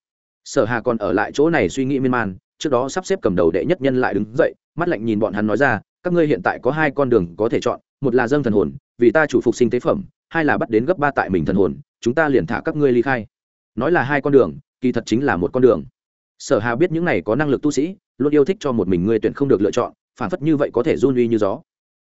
Sở hà còn ở lại chỗ này suy nghĩ miên man, trước đó sắp xếp cầm đầu đệ nhất nhân lại đứng dậy, mắt lạnh nhìn bọn hắn nói ra các ngươi hiện tại có hai con đường có thể chọn, một là dâng thần hồn, vì ta chủ phục sinh tế phẩm, hai là bắt đến gấp ba tại mình thần hồn, chúng ta liền thả các ngươi ly khai. Nói là hai con đường, kỳ thật chính là một con đường. Sở hà biết những này có năng lực tu sĩ, luôn yêu thích cho một mình ngươi tuyển không được lựa chọn, phản phất như vậy có thể run uy như gió.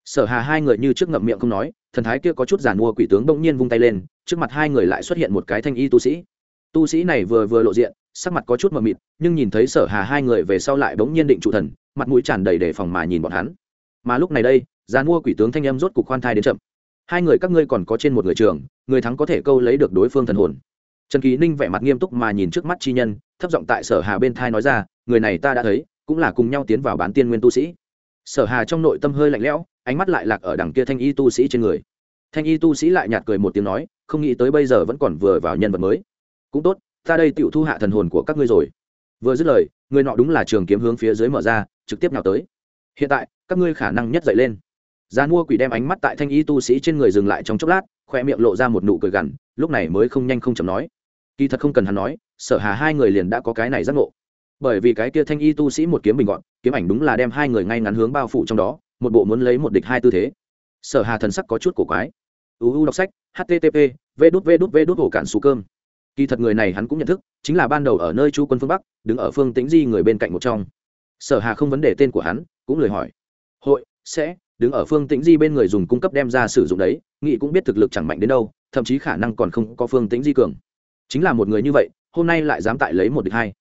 Sở hà hai người như trước ngậm miệng không nói, thần thái kia có chút giàn mua quỷ tướng bỗng nhiên vung tay lên, trước mặt hai người lại xuất hiện một cái thanh y tu sĩ. Tu sĩ này vừa vừa lộ diện, sắc mặt có chút mờ mịt, nhưng nhìn thấy sở hà hai người về sau lại bỗng nhiên định trụ thần, mặt mũi tràn đầy đề phòng mà nhìn bọn hắn mà lúc này đây giàn mua quỷ tướng thanh âm rốt cục khoan thai đến chậm. Hai người các ngươi còn có trên một người trường người thắng có thể câu lấy được đối phương thần hồn. Trần kỳ ninh vẻ mặt nghiêm túc mà nhìn trước mắt chi nhân, thấp giọng tại sở hà bên thai nói ra, người này ta đã thấy, cũng là cùng nhau tiến vào bán tiên nguyên tu sĩ. Sở hà trong nội tâm hơi lạnh lẽo, ánh mắt lại lạc ở đằng kia thanh y tu sĩ trên người. Thanh y tu sĩ lại nhạt cười một tiếng nói, không nghĩ tới bây giờ vẫn còn vừa vào nhân vật mới. Cũng tốt, ta đây tựu thu hạ thần hồn của các ngươi rồi. Vừa dứt lời, người nọ đúng là trường kiếm hướng phía dưới mở ra, trực tiếp nào tới hiện tại, các ngươi khả năng nhất dậy lên. Gian mua quỷ đem ánh mắt tại thanh y tu sĩ trên người dừng lại trong chốc lát, khoe miệng lộ ra một nụ cười gằn, lúc này mới không nhanh không chậm nói. Kỳ thật không cần hắn nói, sở hà hai người liền đã có cái này giác ngộ. Bởi vì cái kia thanh y tu sĩ một kiếm bình gọn, kiếm ảnh đúng là đem hai người ngay ngắn hướng bao phủ trong đó, một bộ muốn lấy một địch hai tư thế. Sở hà thần sắc có chút cổ quái. Uu đọc sách http v đút v đút v đút hồ cản xù cơm. Kỳ thật người này hắn cũng nhận thức, chính là ban đầu ở nơi chu quân phương bắc, đứng ở phương tĩnh di người bên cạnh một trong. Sở hà không vấn đề tên của hắn cũng lời hỏi. Hội, sẽ, đứng ở phương tĩnh di bên người dùng cung cấp đem ra sử dụng đấy nghị cũng biết thực lực chẳng mạnh đến đâu, thậm chí khả năng còn không có phương tĩnh di cường. Chính là một người như vậy, hôm nay lại dám tại lấy một địch hai.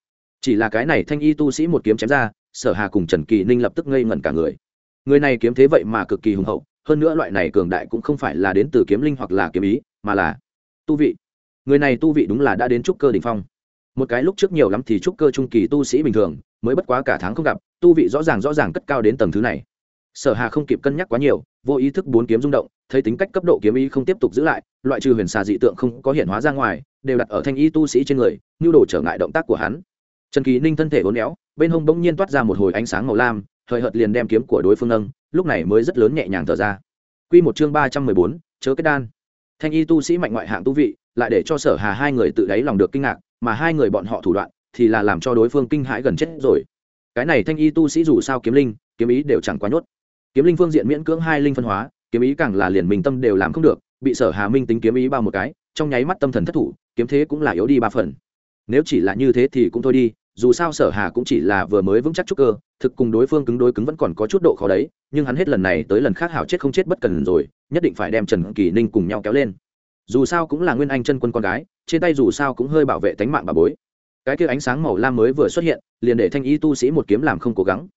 Chỉ là cái này thanh y tu sĩ một kiếm chém ra, sở hà cùng trần kỳ ninh lập tức ngây ngẩn cả người. Người này kiếm thế vậy mà cực kỳ hùng hậu, hơn nữa loại này cường đại cũng không phải là đến từ kiếm linh hoặc là kiếm ý, mà là tu vị. Người này tu vị đúng là đã đến trúc cơ đỉnh phong một cái lúc trước nhiều lắm thì trúc cơ trung kỳ tu sĩ bình thường, mới bất quá cả tháng không gặp, tu vị rõ ràng rõ ràng cất cao đến tầng thứ này. Sở hà không kịp cân nhắc quá nhiều, vô ý thức bốn kiếm rung động, thấy tính cách cấp độ kiếm ý không tiếp tục giữ lại, loại trừ huyền xà dị tượng không có hiện hóa ra ngoài, đều đặt ở thanh y tu sĩ trên người, nhu đồ trở ngại động tác của hắn. Trần kỳ ninh thân thể uốn éo, bên hông bỗng nhiên toát ra một hồi ánh sáng màu lam thời hợt liền đem kiếm của đối phương nâng, lúc này mới rất lớn nhẹ nhàng thở ra. Quy một chương ba trăm mười bốn, chớ kết đan. Thanh y tu sĩ mạnh ngoại hạng tu vị lại để cho sở hà hai người tự đáy lòng được kinh ngạc, mà hai người bọn họ thủ đoạn thì là làm cho đối phương kinh hãi gần chết rồi. Cái này thanh y tu sĩ dù sao kiếm linh, kiếm ý đều chẳng quá nhốt. Kiếm linh phương diện miễn cưỡng hai linh phân hóa, kiếm ý càng là liền mình tâm đều làm không được, bị sở hà minh tính kiếm ý bao một cái, trong nháy mắt tâm thần thất thủ, kiếm thế cũng là yếu đi ba phần. Nếu chỉ là như thế thì cũng thôi đi, dù sao sở hà cũng chỉ là vừa mới vững chắc chút cơ, thực cùng đối phương cứng đối cứng vẫn còn có chút độ khó đấy, nhưng hắn hết lần này tới lần khác hảo chết không chết bất cần rồi, nhất định phải đem trần kỳ ninh cùng nhau kéo lên dù sao cũng là nguyên anh chân quân con gái, trên tay dù sao cũng hơi bảo vệ tánh mạng bà bối. Cái kia ánh sáng màu lam mới vừa xuất hiện, liền để thanh y tu sĩ một kiếm làm không cố gắng.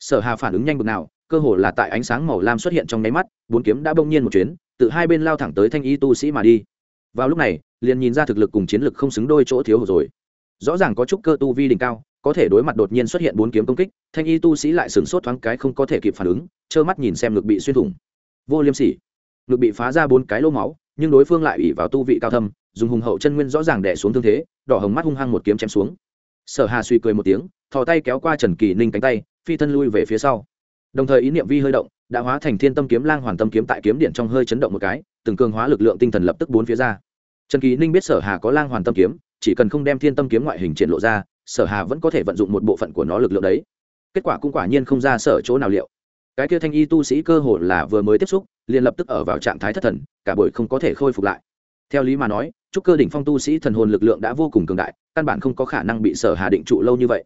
Sở hà phản ứng nhanh bực nào, cơ hồ là tại ánh sáng màu lam xuất hiện trong nháy mắt, bốn kiếm đã bỗng nhiên một chuyến từ hai bên lao thẳng tới thanh y tu sĩ mà đi. Vào lúc này, liền nhìn ra thực lực cùng chiến lực không xứng đôi chỗ thiếu hụt rồi. Rõ ràng có chút cơ tu vi đỉnh cao, có thể đối mặt đột nhiên xuất hiện bốn kiếm công kích, thanh y tu sĩ lại sửng sốt thoáng cái không có thể kịp phản ứng, trơ mắt nhìn xem ngực bị xuyên thủng. Vô liêm sỉ. Ngực bị phá ra bốn cái lô máu nhưng đối phương lại ủy vào tu vị cao thâm, dùng hùng hậu chân nguyên rõ ràng đẻ xuống thương thế, đỏ hồng mắt hung hăng một kiếm chém xuống. Sở hà suy cười một tiếng, thò tay kéo qua trần kỳ ninh cánh tay, phi thân lui về phía sau. Đồng thời ý niệm vi hơi động, đã hóa thành thiên tâm kiếm lang hoàn tâm kiếm tại kiếm điện trong hơi chấn động một cái, từng cường hóa lực lượng tinh thần lập tức bốn phía ra. Trần kỳ ninh biết sở hà có lang hoàn tâm kiếm, chỉ cần không đem thiên tâm kiếm ngoại hình triển lộ ra, sở hà vẫn có thể vận dụng một bộ phận của nó lực lượng đấy. Kết quả cũng quả nhiên không ra sở chỗ nào liệu cái kia thanh y tu sĩ cơ hồ là vừa mới tiếp xúc, liền lập tức ở vào trạng thái thất thần, cả buổi không có thể khôi phục lại. Theo lý mà nói chúc cơ đỉnh phong tu sĩ thần hồn lực lượng đã vô cùng cường đại, căn bản không có khả năng bị sở hà định trụ lâu như vậy.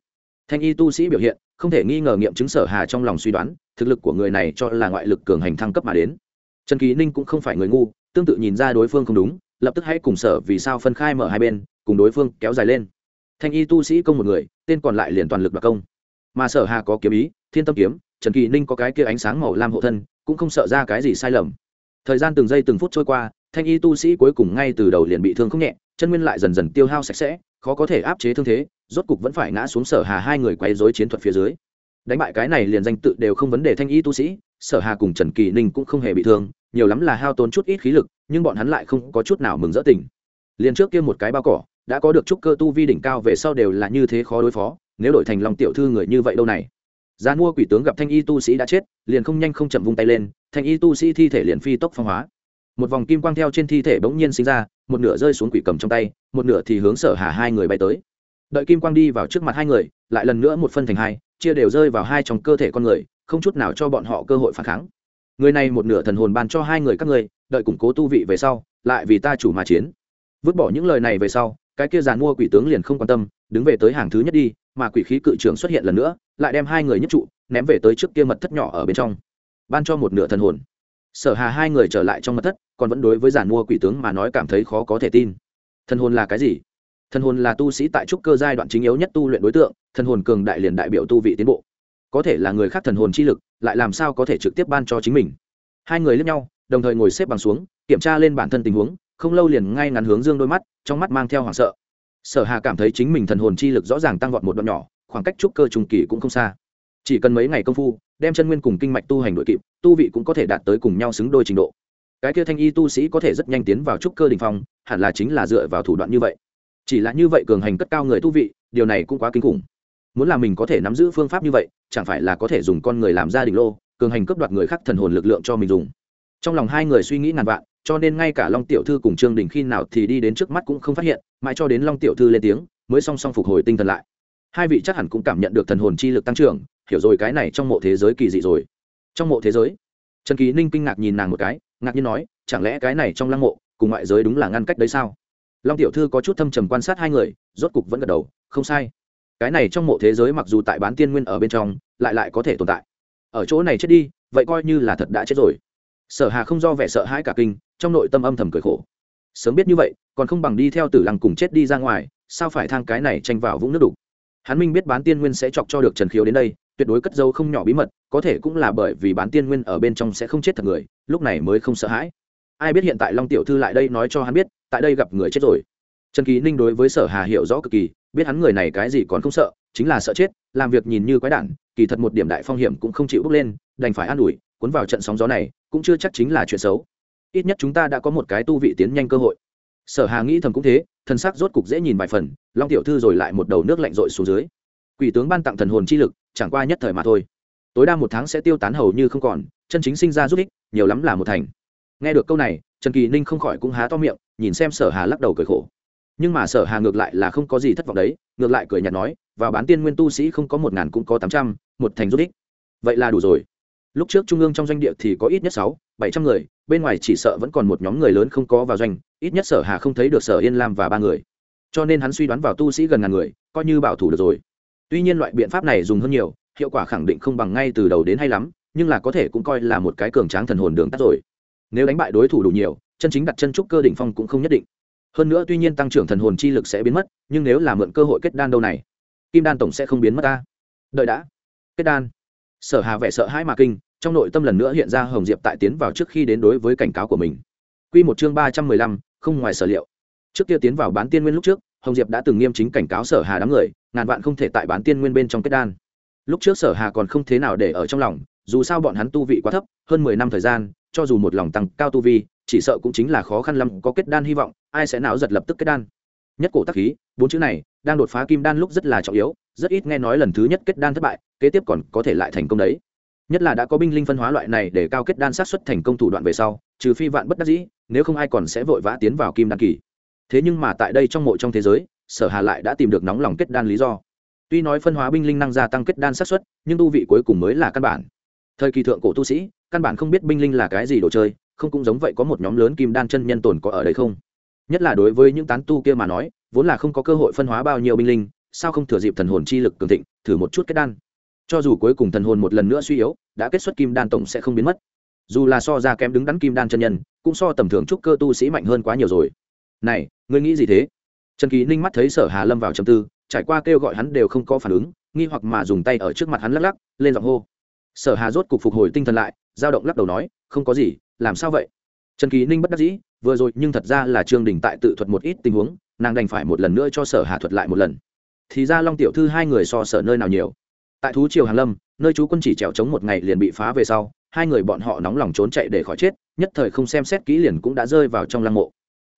Thanh y tu sĩ biểu hiện, không thể nghi ngờ nghiệm chứng sở hà trong lòng suy đoán, thực lực của người này cho là ngoại lực cường hành thăng cấp mà đến. Trần kỳ ninh cũng không phải người ngu, tương tự nhìn ra đối phương không đúng, lập tức hãy cùng sở vì sao phân khai mở hai bên, cùng đối phương kéo dài lên. Thanh y tu sĩ công một người, tên còn lại liền toàn lực đoạt công. Mà sở hà có kiếm ý, thiên tâm kiếm trần kỳ ninh có cái kia ánh sáng màu lam hộ thân, cũng không sợ ra cái gì sai lầm. Thời gian từng giây từng phút trôi qua, thanh y tu sĩ cuối cùng ngay từ đầu liền bị thương không nhẹ, chân nguyên lại dần dần tiêu hao sạch sẽ, khó có thể áp chế thương thế, rốt cục vẫn phải ngã xuống sở hà hai người quay dối chiến thuật phía dưới. Đánh bại cái này liền danh tự đều không vấn đề thanh y tu sĩ, sở hà cùng trần kỳ ninh cũng không hề bị thương, nhiều lắm là hao tốn chút ít khí lực, nhưng bọn hắn lại không có chút nào mừng rỡ tình. Liền trước kia một cái bao cỏ, đã có được chút cơ tu vi đỉnh cao về sau đều là như thế khó đối phó, nếu đổi thành lòng tiểu thư người như vậy đâu này? Gian mua quỷ tướng gặp thanh y tu sĩ đã chết, liền không nhanh không chậm vung tay lên, thanh y tu sĩ thi thể liền phi tốc phong hóa. Một vòng kim quang theo trên thi thể bỗng nhiên sinh ra, một nửa rơi xuống quỷ cầm trong tay, một nửa thì hướng sở hà hai người bay tới. Đợi kim quang đi vào trước mặt hai người, lại lần nữa một phân thành hai, chia đều rơi vào hai trong cơ thể con người, không chút nào cho bọn họ cơ hội phản kháng. Người này một nửa thần hồn ban cho hai người các người đợi củng cố tu vị về sau, lại vì ta chủ mà chiến. Vứt bỏ những lời này về sau, cái kia giàn mua quỷ tướng liền không quan tâm, đứng về tới hàng thứ nhất đi, mà quỷ khí cự trưởng xuất hiện lần nữa lại đem hai người nhất trụ, ném về tới trước kia mật thất nhỏ ở bên trong. Ban cho một nửa thần hồn. Sở hà hai người trở lại trong mật thất, còn vẫn đối với giàn mua quỷ tướng mà nói cảm thấy khó có thể tin. Thần hồn là cái gì? Thần hồn là tu sĩ tại trúc cơ giai đoạn chính yếu nhất tu luyện đối tượng, thần hồn cường đại liền đại biểu tu vị tiến bộ. Có thể là người khác thần hồn chi lực, lại làm sao có thể trực tiếp ban cho chính mình? Hai người lướt nhau, đồng thời ngồi xếp bằng xuống, kiểm tra lên bản thân tình huống, không lâu liền ngay ngắn hướng dương đôi mắt, trong mắt mang theo hoảng sợ. Sở hà cảm thấy chính mình thần hồn chi lực rõ ràng tăng vọt một đoạn nhỏ khoảng cách trúc cơ trùng kỳ cũng không xa. Chỉ cần mấy ngày công phu, đem chân nguyên cùng kinh mạch tu hành đội kịp, tu vị cũng có thể đạt tới cùng nhau xứng đôi trình độ. Cái kia thanh y tu sĩ có thể rất nhanh tiến vào trúc cơ đình phong, hẳn là chính là dựa vào thủ đoạn như vậy. Chỉ là như vậy cường hành cất cao người tu vị, điều này cũng quá kinh khủng. Muốn là mình có thể nắm giữ phương pháp như vậy, chẳng phải là có thể dùng con người làm ra đỉnh lô, cường hành cướp đoạt người khác thần hồn lực lượng cho mình dùng. Trong lòng hai người suy nghĩ ngàn vạn, cho nên ngay cả long tiểu thư cùng trương đình khi nào thì đi đến trước mắt cũng không phát hiện, mãi cho đến long tiểu thư lên tiếng, mới song song phục hồi tinh thần lại hai vị chắc hẳn cũng cảm nhận được thần hồn chi lực tăng trưởng, hiểu rồi cái này trong mộ thế giới kỳ dị rồi. Trong mộ thế giới, trần kỳ ninh kinh ngạc nhìn nàng một cái, ngạc nhiên nói, chẳng lẽ cái này trong lăng mộ, cùng ngoại giới đúng là ngăn cách đấy sao? Long tiểu thư có chút thâm trầm quan sát hai người, rốt cục vẫn gật đầu, không sai. Cái này trong mộ thế giới mặc dù tại bán tiên nguyên ở bên trong, lại lại có thể tồn tại. Ở chỗ này chết đi, vậy coi như là thật đã chết rồi. Sở hà không do vẻ sợ hãi cả kinh, trong nội tâm âm thầm cười khổ. Sớm biết như vậy, còn không bằng đi theo tử lăng cùng chết đi ra ngoài, sao phải thang cái này tranh vào vũng nước đục? Hắn minh biết bán tiên nguyên sẽ chọc cho được trần khiếu đến đây, tuyệt đối cất dấu không nhỏ bí mật, có thể cũng là bởi vì bán tiên nguyên ở bên trong sẽ không chết thật người, lúc này mới không sợ hãi. Ai biết hiện tại long tiểu thư lại đây nói cho hắn biết, tại đây gặp người chết rồi. Trần kỳ ninh đối với sở hà hiểu rõ cực kỳ, biết hắn người này cái gì còn không sợ, chính là sợ chết, làm việc nhìn như quái đản, kỳ thật một điểm đại phong hiểm cũng không chịu bước lên, đành phải an ủi, cuốn vào trận sóng gió này, cũng chưa chắc chính là chuyện xấu. Ít nhất chúng ta đã có một cái tu vị tiến nhanh cơ hội. Sở hà nghĩ thầm cũng thế thân xác rốt cục dễ nhìn vài phần, long tiểu thư rồi lại một đầu nước lạnh rội xuống dưới. Quỷ tướng ban tặng thần hồn chi lực, chẳng qua nhất thời mà thôi. Tối đa một tháng sẽ tiêu tán hầu như không còn, chân chính sinh ra rút ích, nhiều lắm là một thành. Nghe được câu này, trần kỳ ninh không khỏi cũng há to miệng, nhìn xem sở hà lắc đầu cười khổ. Nhưng mà sở hà ngược lại là không có gì thất vọng đấy, ngược lại cười nhạt nói và bán tiên nguyên tu sĩ không có một ngàn cũng có tám trăm, một thành rút ích. Vậy là đủ rồi lúc trước trung ương trong doanh địa thì có ít nhất sáu, bảy trăm người, bên ngoài chỉ sợ vẫn còn một nhóm người lớn không có vào doanh, ít nhất sở hà không thấy được sở yên lam và ba người. Cho nên hắn suy đoán vào tu sĩ gần ngàn người, coi như bảo thủ được rồi. Tuy nhiên loại biện pháp này dùng hơn nhiều, hiệu quả khẳng định không bằng ngay từ đầu đến hay lắm, nhưng là có thể cũng coi là một cái cường tráng thần hồn đường tắt rồi. Nếu đánh bại đối thủ đủ nhiều, chân chính đặt chân trúc cơ đỉnh phong cũng không nhất định. Hơn nữa tuy nhiên tăng trưởng thần hồn chi lực sẽ biến mất, nhưng nếu là mượn cơ hội kết đan đâu này, kim đan tổng sẽ không biến mất ta. Đợi đã. Kết đan. Sở hà vẻ sợ hãi mà kinh trong nội tâm lần nữa hiện ra hồng diệp tại tiến vào trước khi đến đối với cảnh cáo của mình. Quy một chương ba trăm mười lăm, không ngoài sở liệu. Trước kia tiến vào bán tiên nguyên lúc trước, hồng diệp đã từng nghiêm chính cảnh cáo sở hà đám người, ngàn vạn không thể tại bán tiên nguyên bên trong kết đan. Lúc trước sở hà còn không thế nào để ở trong lòng, dù sao bọn hắn tu vị quá thấp, hơn mười năm thời gian, cho dù một lòng tăng cao tu vi, chỉ sợ cũng chính là khó khăn lắm có kết đan hy vọng, ai sẽ nào giật lập tức kết đan. Nhất cổ tắc khí, bốn chữ này, đang đột phá kim đan lúc rất là trọng yếu, rất ít nghe nói lần thứ nhất kết đan thất bại, kế tiếp còn có thể lại thành công đấy nhất là đã có binh linh phân hóa loại này để cao kết đan sát xuất thành công thủ đoạn về sau, trừ phi vạn bất đắc dĩ, nếu không ai còn sẽ vội vã tiến vào kim đan kỳ. Thế nhưng mà tại đây trong mộ trong thế giới, sở hà lại đã tìm được nóng lòng kết đan lý do. Tuy nói phân hóa binh linh năng gia tăng kết đan sát xuất, nhưng tu vị cuối cùng mới là căn bản. Thời kỳ thượng cổ tu sĩ, căn bản không biết binh linh là cái gì đồ chơi, không cũng giống vậy có một nhóm lớn kim đan chân nhân tồn có ở đây không? Nhất là đối với những tán tu kia mà nói, vốn là không có cơ hội phân hóa bao nhiêu binh linh, sao không thừa dịp thần hồn chi lực cường thịnh, thử một chút kết đan? Cho dù cuối cùng thần hồn một lần nữa suy yếu, đã kết xuất kim đan tổng sẽ không biến mất. Dù là so ra kém đứng đắn kim đan chân nhân, cũng so tầm thường trúc cơ tu sĩ mạnh hơn quá nhiều rồi. Này, ngươi nghĩ gì thế? Trần kỳ ninh mắt thấy sở hà lâm vào trầm tư, trải qua kêu gọi hắn đều không có phản ứng, nghi hoặc mà dùng tay ở trước mặt hắn lắc lắc, lên giọng hô. Sở hà rốt cục phục hồi tinh thần lại, dao động lắc đầu nói, không có gì, làm sao vậy? Trần kỳ ninh bất đắc dĩ, vừa rồi nhưng thật ra là trương đình tại tự thuật một ít tình huống, nàng đành phải một lần nữa cho sở hà thuật lại một lần. Thì ra long tiểu thư hai người so sở nơi nào nhiều tại thú triều hàn lâm, nơi chú quân chỉ trèo trống một ngày liền bị phá về sau, hai người bọn họ nóng lòng trốn chạy để khỏi chết, nhất thời không xem xét kỹ liền cũng đã rơi vào trong lăng mộ.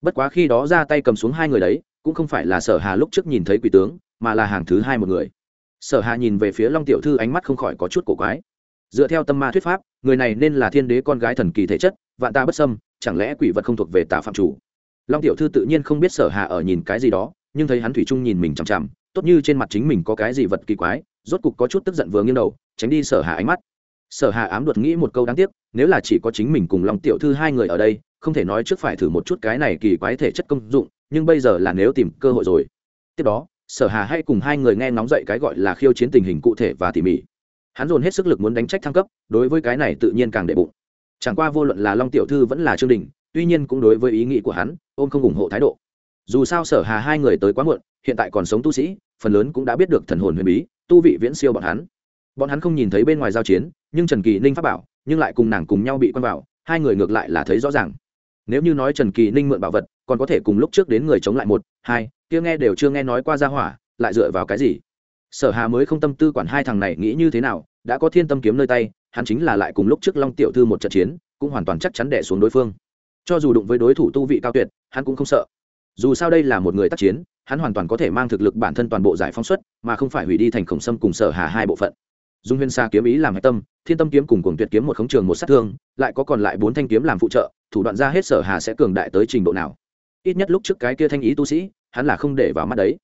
Bất quá khi đó ra tay cầm xuống hai người đấy, cũng không phải là sở hà lúc trước nhìn thấy quỷ tướng, mà là hàng thứ hai một người. Sở hà nhìn về phía long tiểu thư ánh mắt không khỏi có chút cổ quái. Dựa theo tâm ma thuyết pháp, người này nên là thiên đế con gái thần kỳ thể chất, vạn ta bất sâm chẳng lẽ quỷ vật không thuộc về tà phạm chủ? Long tiểu thư tự nhiên không biết sở hà ở nhìn cái gì đó, nhưng thấy hắn thủy chung nhìn mình chằm chằm tốt như trên mặt chính mình có cái gì vật kỳ quái, rốt cục có chút tức giận vừa nghiêng đầu, tránh đi sở hà ánh mắt. Sở hà ám đột nghĩ một câu đáng tiếc, nếu là chỉ có chính mình cùng long tiểu thư hai người ở đây, không thể nói trước phải thử một chút cái này kỳ quái thể chất công dụng, nhưng bây giờ là nếu tìm cơ hội rồi. Tiếp đó, sở hà hay cùng hai người nghe nóng dậy cái gọi là khiêu chiến tình hình cụ thể và tỉ mỉ. Hắn dồn hết sức lực muốn đánh trách thăng cấp, đối với cái này tự nhiên càng đệ bụng. Chẳng qua vô luận là long tiểu thư vẫn là trương đình, tuy nhiên cũng đối với ý nghĩ của hắn, ôm không ủng hộ thái độ. Dù sao sở hà hai người tới quá muộn, hiện tại còn sống tu sĩ phần lớn cũng đã biết được thần hồn huyền bí, tu vị viễn siêu bọn hắn. Bọn hắn không nhìn thấy bên ngoài giao chiến, nhưng trần kỳ ninh pháp bảo, nhưng lại cùng nàng cùng nhau bị quan vào, hai người ngược lại là thấy rõ ràng. Nếu như nói trần kỳ ninh mượn bảo vật, còn có thể cùng lúc trước đến người chống lại một, hai, kia nghe đều chưa nghe nói qua ra hỏa, lại dựa vào cái gì? Sở hà mới không tâm tư quản hai thằng này nghĩ như thế nào, đã có thiên tâm kiếm nơi tay, hắn chính là lại cùng lúc trước long tiểu thư một trận chiến, cũng hoàn toàn chắc chắn đẻ xuống đối phương. Cho dù đụng với đối thủ tu vị cao tuyệt, hắn cũng không sợ. Dù sao đây là một người tác chiến hắn hoàn toàn có thể mang thực lực bản thân toàn bộ giải phóng xuất, mà không phải hủy đi thành khổng sâm cùng sở hà hai bộ phận. Dung huyên sa kiếm ý làm hạch tâm, thiên tâm kiếm cùng cuồng tuyệt kiếm một khống trường một sát thương, lại có còn lại bốn thanh kiếm làm phụ trợ, thủ đoạn ra hết sở hà sẽ cường đại tới trình độ nào. Ít nhất lúc trước cái kia thanh ý tu sĩ, hắn là không để vào mắt đấy.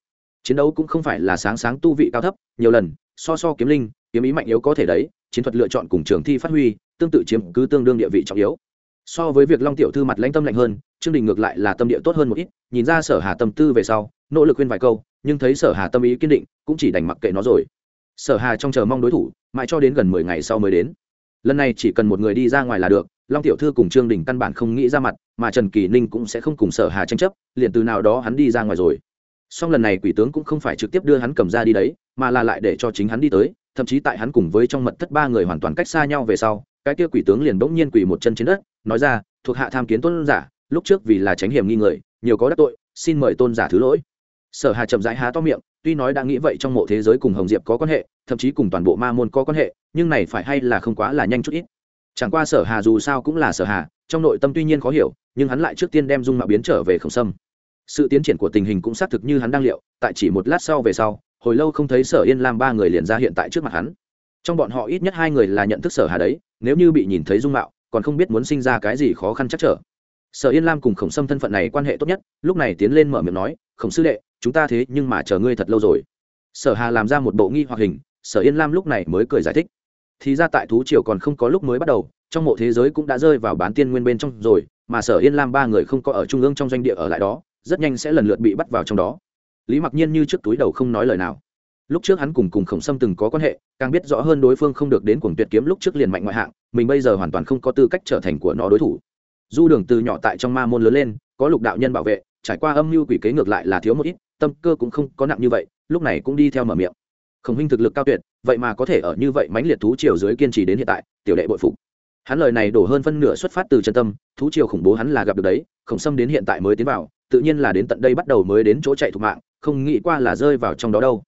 Chiến đấu cũng không phải là sáng sáng tu vị cao thấp, nhiều lần, so so kiếm linh, kiếm ý mạnh yếu có thể đấy, chiến thuật lựa chọn cùng trường thi phát huy, tương tự chiếm cứ tương đương địa vị trọng yếu. So với việc long tiểu thư mặt lãnh tâm lạnh hơn, trương đình ngược lại là tâm địa tốt hơn một ít, nhìn ra sở hà tâm tư về sau nỗ lực khuyên vài câu, nhưng thấy sở hà tâm ý kiên định, cũng chỉ đành mặc kệ nó rồi. Sở hà trong chờ mong đối thủ, mãi cho đến gần mười ngày sau mới đến. Lần này chỉ cần một người đi ra ngoài là được, long tiểu thư cùng trương đình căn bản không nghĩ ra mặt, mà trần kỳ ninh cũng sẽ không cùng sở hà tranh chấp, liền từ nào đó hắn đi ra ngoài rồi. Song lần này quỷ tướng cũng không phải trực tiếp đưa hắn cầm ra đi đấy, mà là lại để cho chính hắn đi tới, thậm chí tại hắn cùng với trong mật thất ba người hoàn toàn cách xa nhau về sau, cái kia quỷ tướng liền bỗng nhiên quỷ một chân trên đất, nói ra, thuộc hạ tham kiến tôn giả, lúc trước vì là tránh hiểm nghi người, nhiều có đắc tội, xin mời tôn giả thứ lỗi sở hà chậm rãi há to miệng, tuy nói đã nghĩ vậy trong mộ thế giới cùng hồng diệp có quan hệ, thậm chí cùng toàn bộ ma môn có quan hệ, nhưng này phải hay là không quá là nhanh chút ít. Chẳng qua sở hà dù sao cũng là sở hà, trong nội tâm tuy nhiên khó hiểu, nhưng hắn lại trước tiên đem dung mạo biến trở về khổng sâm. Sự tiến triển của tình hình cũng xác thực như hắn đang liệu, tại chỉ một lát sau về sau, hồi lâu không thấy sở yên lam ba người liền ra hiện tại trước mặt hắn. Trong bọn họ ít nhất hai người là nhận thức sở hà đấy, nếu như bị nhìn thấy dung mạo, còn không biết muốn sinh ra cái gì khó khăn chắc trở. Sở yên lam cùng khổng sâm thân phận này quan hệ tốt nhất, lúc này tiến lên mở miệng nói, khổng sư đệ chúng ta thế nhưng mà chờ ngươi thật lâu rồi. Sở hà làm ra một bộ nghi hoặc hình, sở yên lam lúc này mới cười giải thích. Thì ra tại thú triều còn không có lúc mới bắt đầu, trong mộ thế giới cũng đã rơi vào bán tiên nguyên bên trong rồi, mà sở yên lam ba người không có ở trung ương trong doanh địa ở lại đó, rất nhanh sẽ lần lượt bị bắt vào trong đó. Lý mặc nhiên như trước túi đầu không nói lời nào. Lúc trước hắn cùng cùng khổng sâm từng có quan hệ, càng biết rõ hơn đối phương không được đến cuồng tuyệt kiếm lúc trước liền mạnh ngoại hạng, mình bây giờ hoàn toàn không có tư cách trở thành của nó đối thủ. Du đường từ nhỏ tại trong ma môn lớn lên, có lục đạo nhân bảo vệ, trải qua âm mưu quỷ kế ngược lại là thiếu một ít tâm cơ cũng không có nặng như vậy lúc này cũng đi theo mở miệng. Khổng huynh thực lực cao tuyệt vậy mà có thể ở như vậy mãnh liệt thú triều dưới kiên trì đến hiện tại tiểu đệ bội phục. Hắn lời này đổ hơn phân nửa xuất phát từ chân tâm thú triều khủng bố hắn là gặp được đấy khổng sâm đến hiện tại mới tiến vào tự nhiên là đến tận đây bắt đầu mới đến chỗ chạy thục mạng không nghĩ qua là rơi vào trong đó đâu.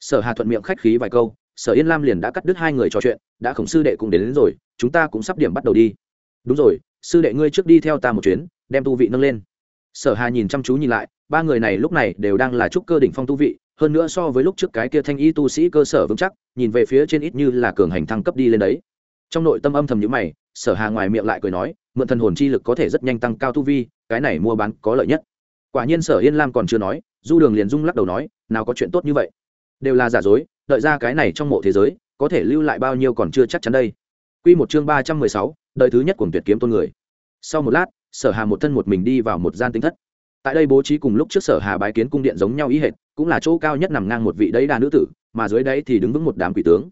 Sở hà thuận miệng khách khí vài câu sở yên lam liền đã cắt đứt hai người trò chuyện đã khổng sư đệ cũng đến, đến rồi chúng ta cũng sắp điểm bắt đầu đi. Đúng rồi sư đệ ngươi trước đi theo ta một chuyến đem tu vị nâng lên sở hà nhìn chăm chú nhìn lại ba người này lúc này đều đang là trúc cơ đỉnh phong tu vị hơn nữa so với lúc trước cái kia thanh y tu sĩ cơ sở vững chắc nhìn về phía trên ít như là cường hành thăng cấp đi lên đấy. Trong nội tâm âm thầm nhữ mày sở hà ngoài miệng lại cười nói mượn thần hồn chi lực có thể rất nhanh tăng cao tu vi cái này mua bán có lợi nhất. Quả nhiên sở yên lam còn chưa nói du đường liền rung lắc đầu nói nào có chuyện tốt như vậy. Đều là giả dối đợi ra cái này trong mộ thế giới có thể lưu lại bao nhiêu còn chưa chắc chắn đây. Quy một chương ba trăm mười sáu, đợi thứ nhất của tuyệt kiếm tôn người. Sau một lát, Sở Hà một thân một mình đi vào một gian tinh thất. Tại đây bố trí cùng lúc trước Sở Hà bái kiến cung điện giống nhau ý hệt, cũng là chỗ cao nhất nằm ngang một vị đấy đa nữ tử, mà dưới đấy thì đứng vững một đám quỷ tướng.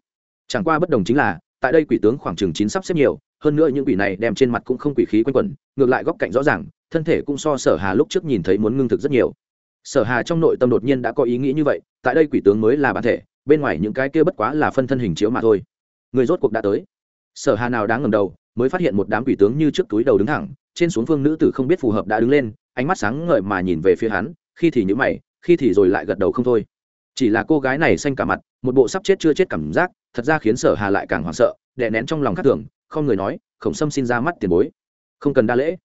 Chẳng qua bất đồng chính là, tại đây quỷ tướng khoảng chừng chín sắp xếp nhiều, hơn nữa những quỷ này đem trên mặt cũng không quỷ khí quanh quẩn, ngược lại góc cạnh rõ ràng, thân thể cũng so Sở Hà lúc trước nhìn thấy muốn ngưng thực rất nhiều. Sở Hà trong nội tâm đột nhiên đã có ý nghĩ như vậy, tại đây quỷ tướng mới là bản thể, bên ngoài những cái kia bất quá là phân thân hình chiếu mà thôi. Người rốt cuộc đã tới sở hà nào đáng ngầm đầu mới phát hiện một đám quỷ tướng như trước túi đầu đứng thẳng, trên xuống phương nữ tử không biết phù hợp đã đứng lên, ánh mắt sáng ngời mà nhìn về phía hắn, khi thì nhữ mày, khi thì rồi lại gật đầu không thôi. Chỉ là cô gái này xanh cả mặt, một bộ sắp chết chưa chết cảm giác, thật ra khiến sở hà lại càng hoảng sợ, đè nén trong lòng khắc thường không người nói, khổng sâm xin ra mắt tiền bối. Không cần đa lễ.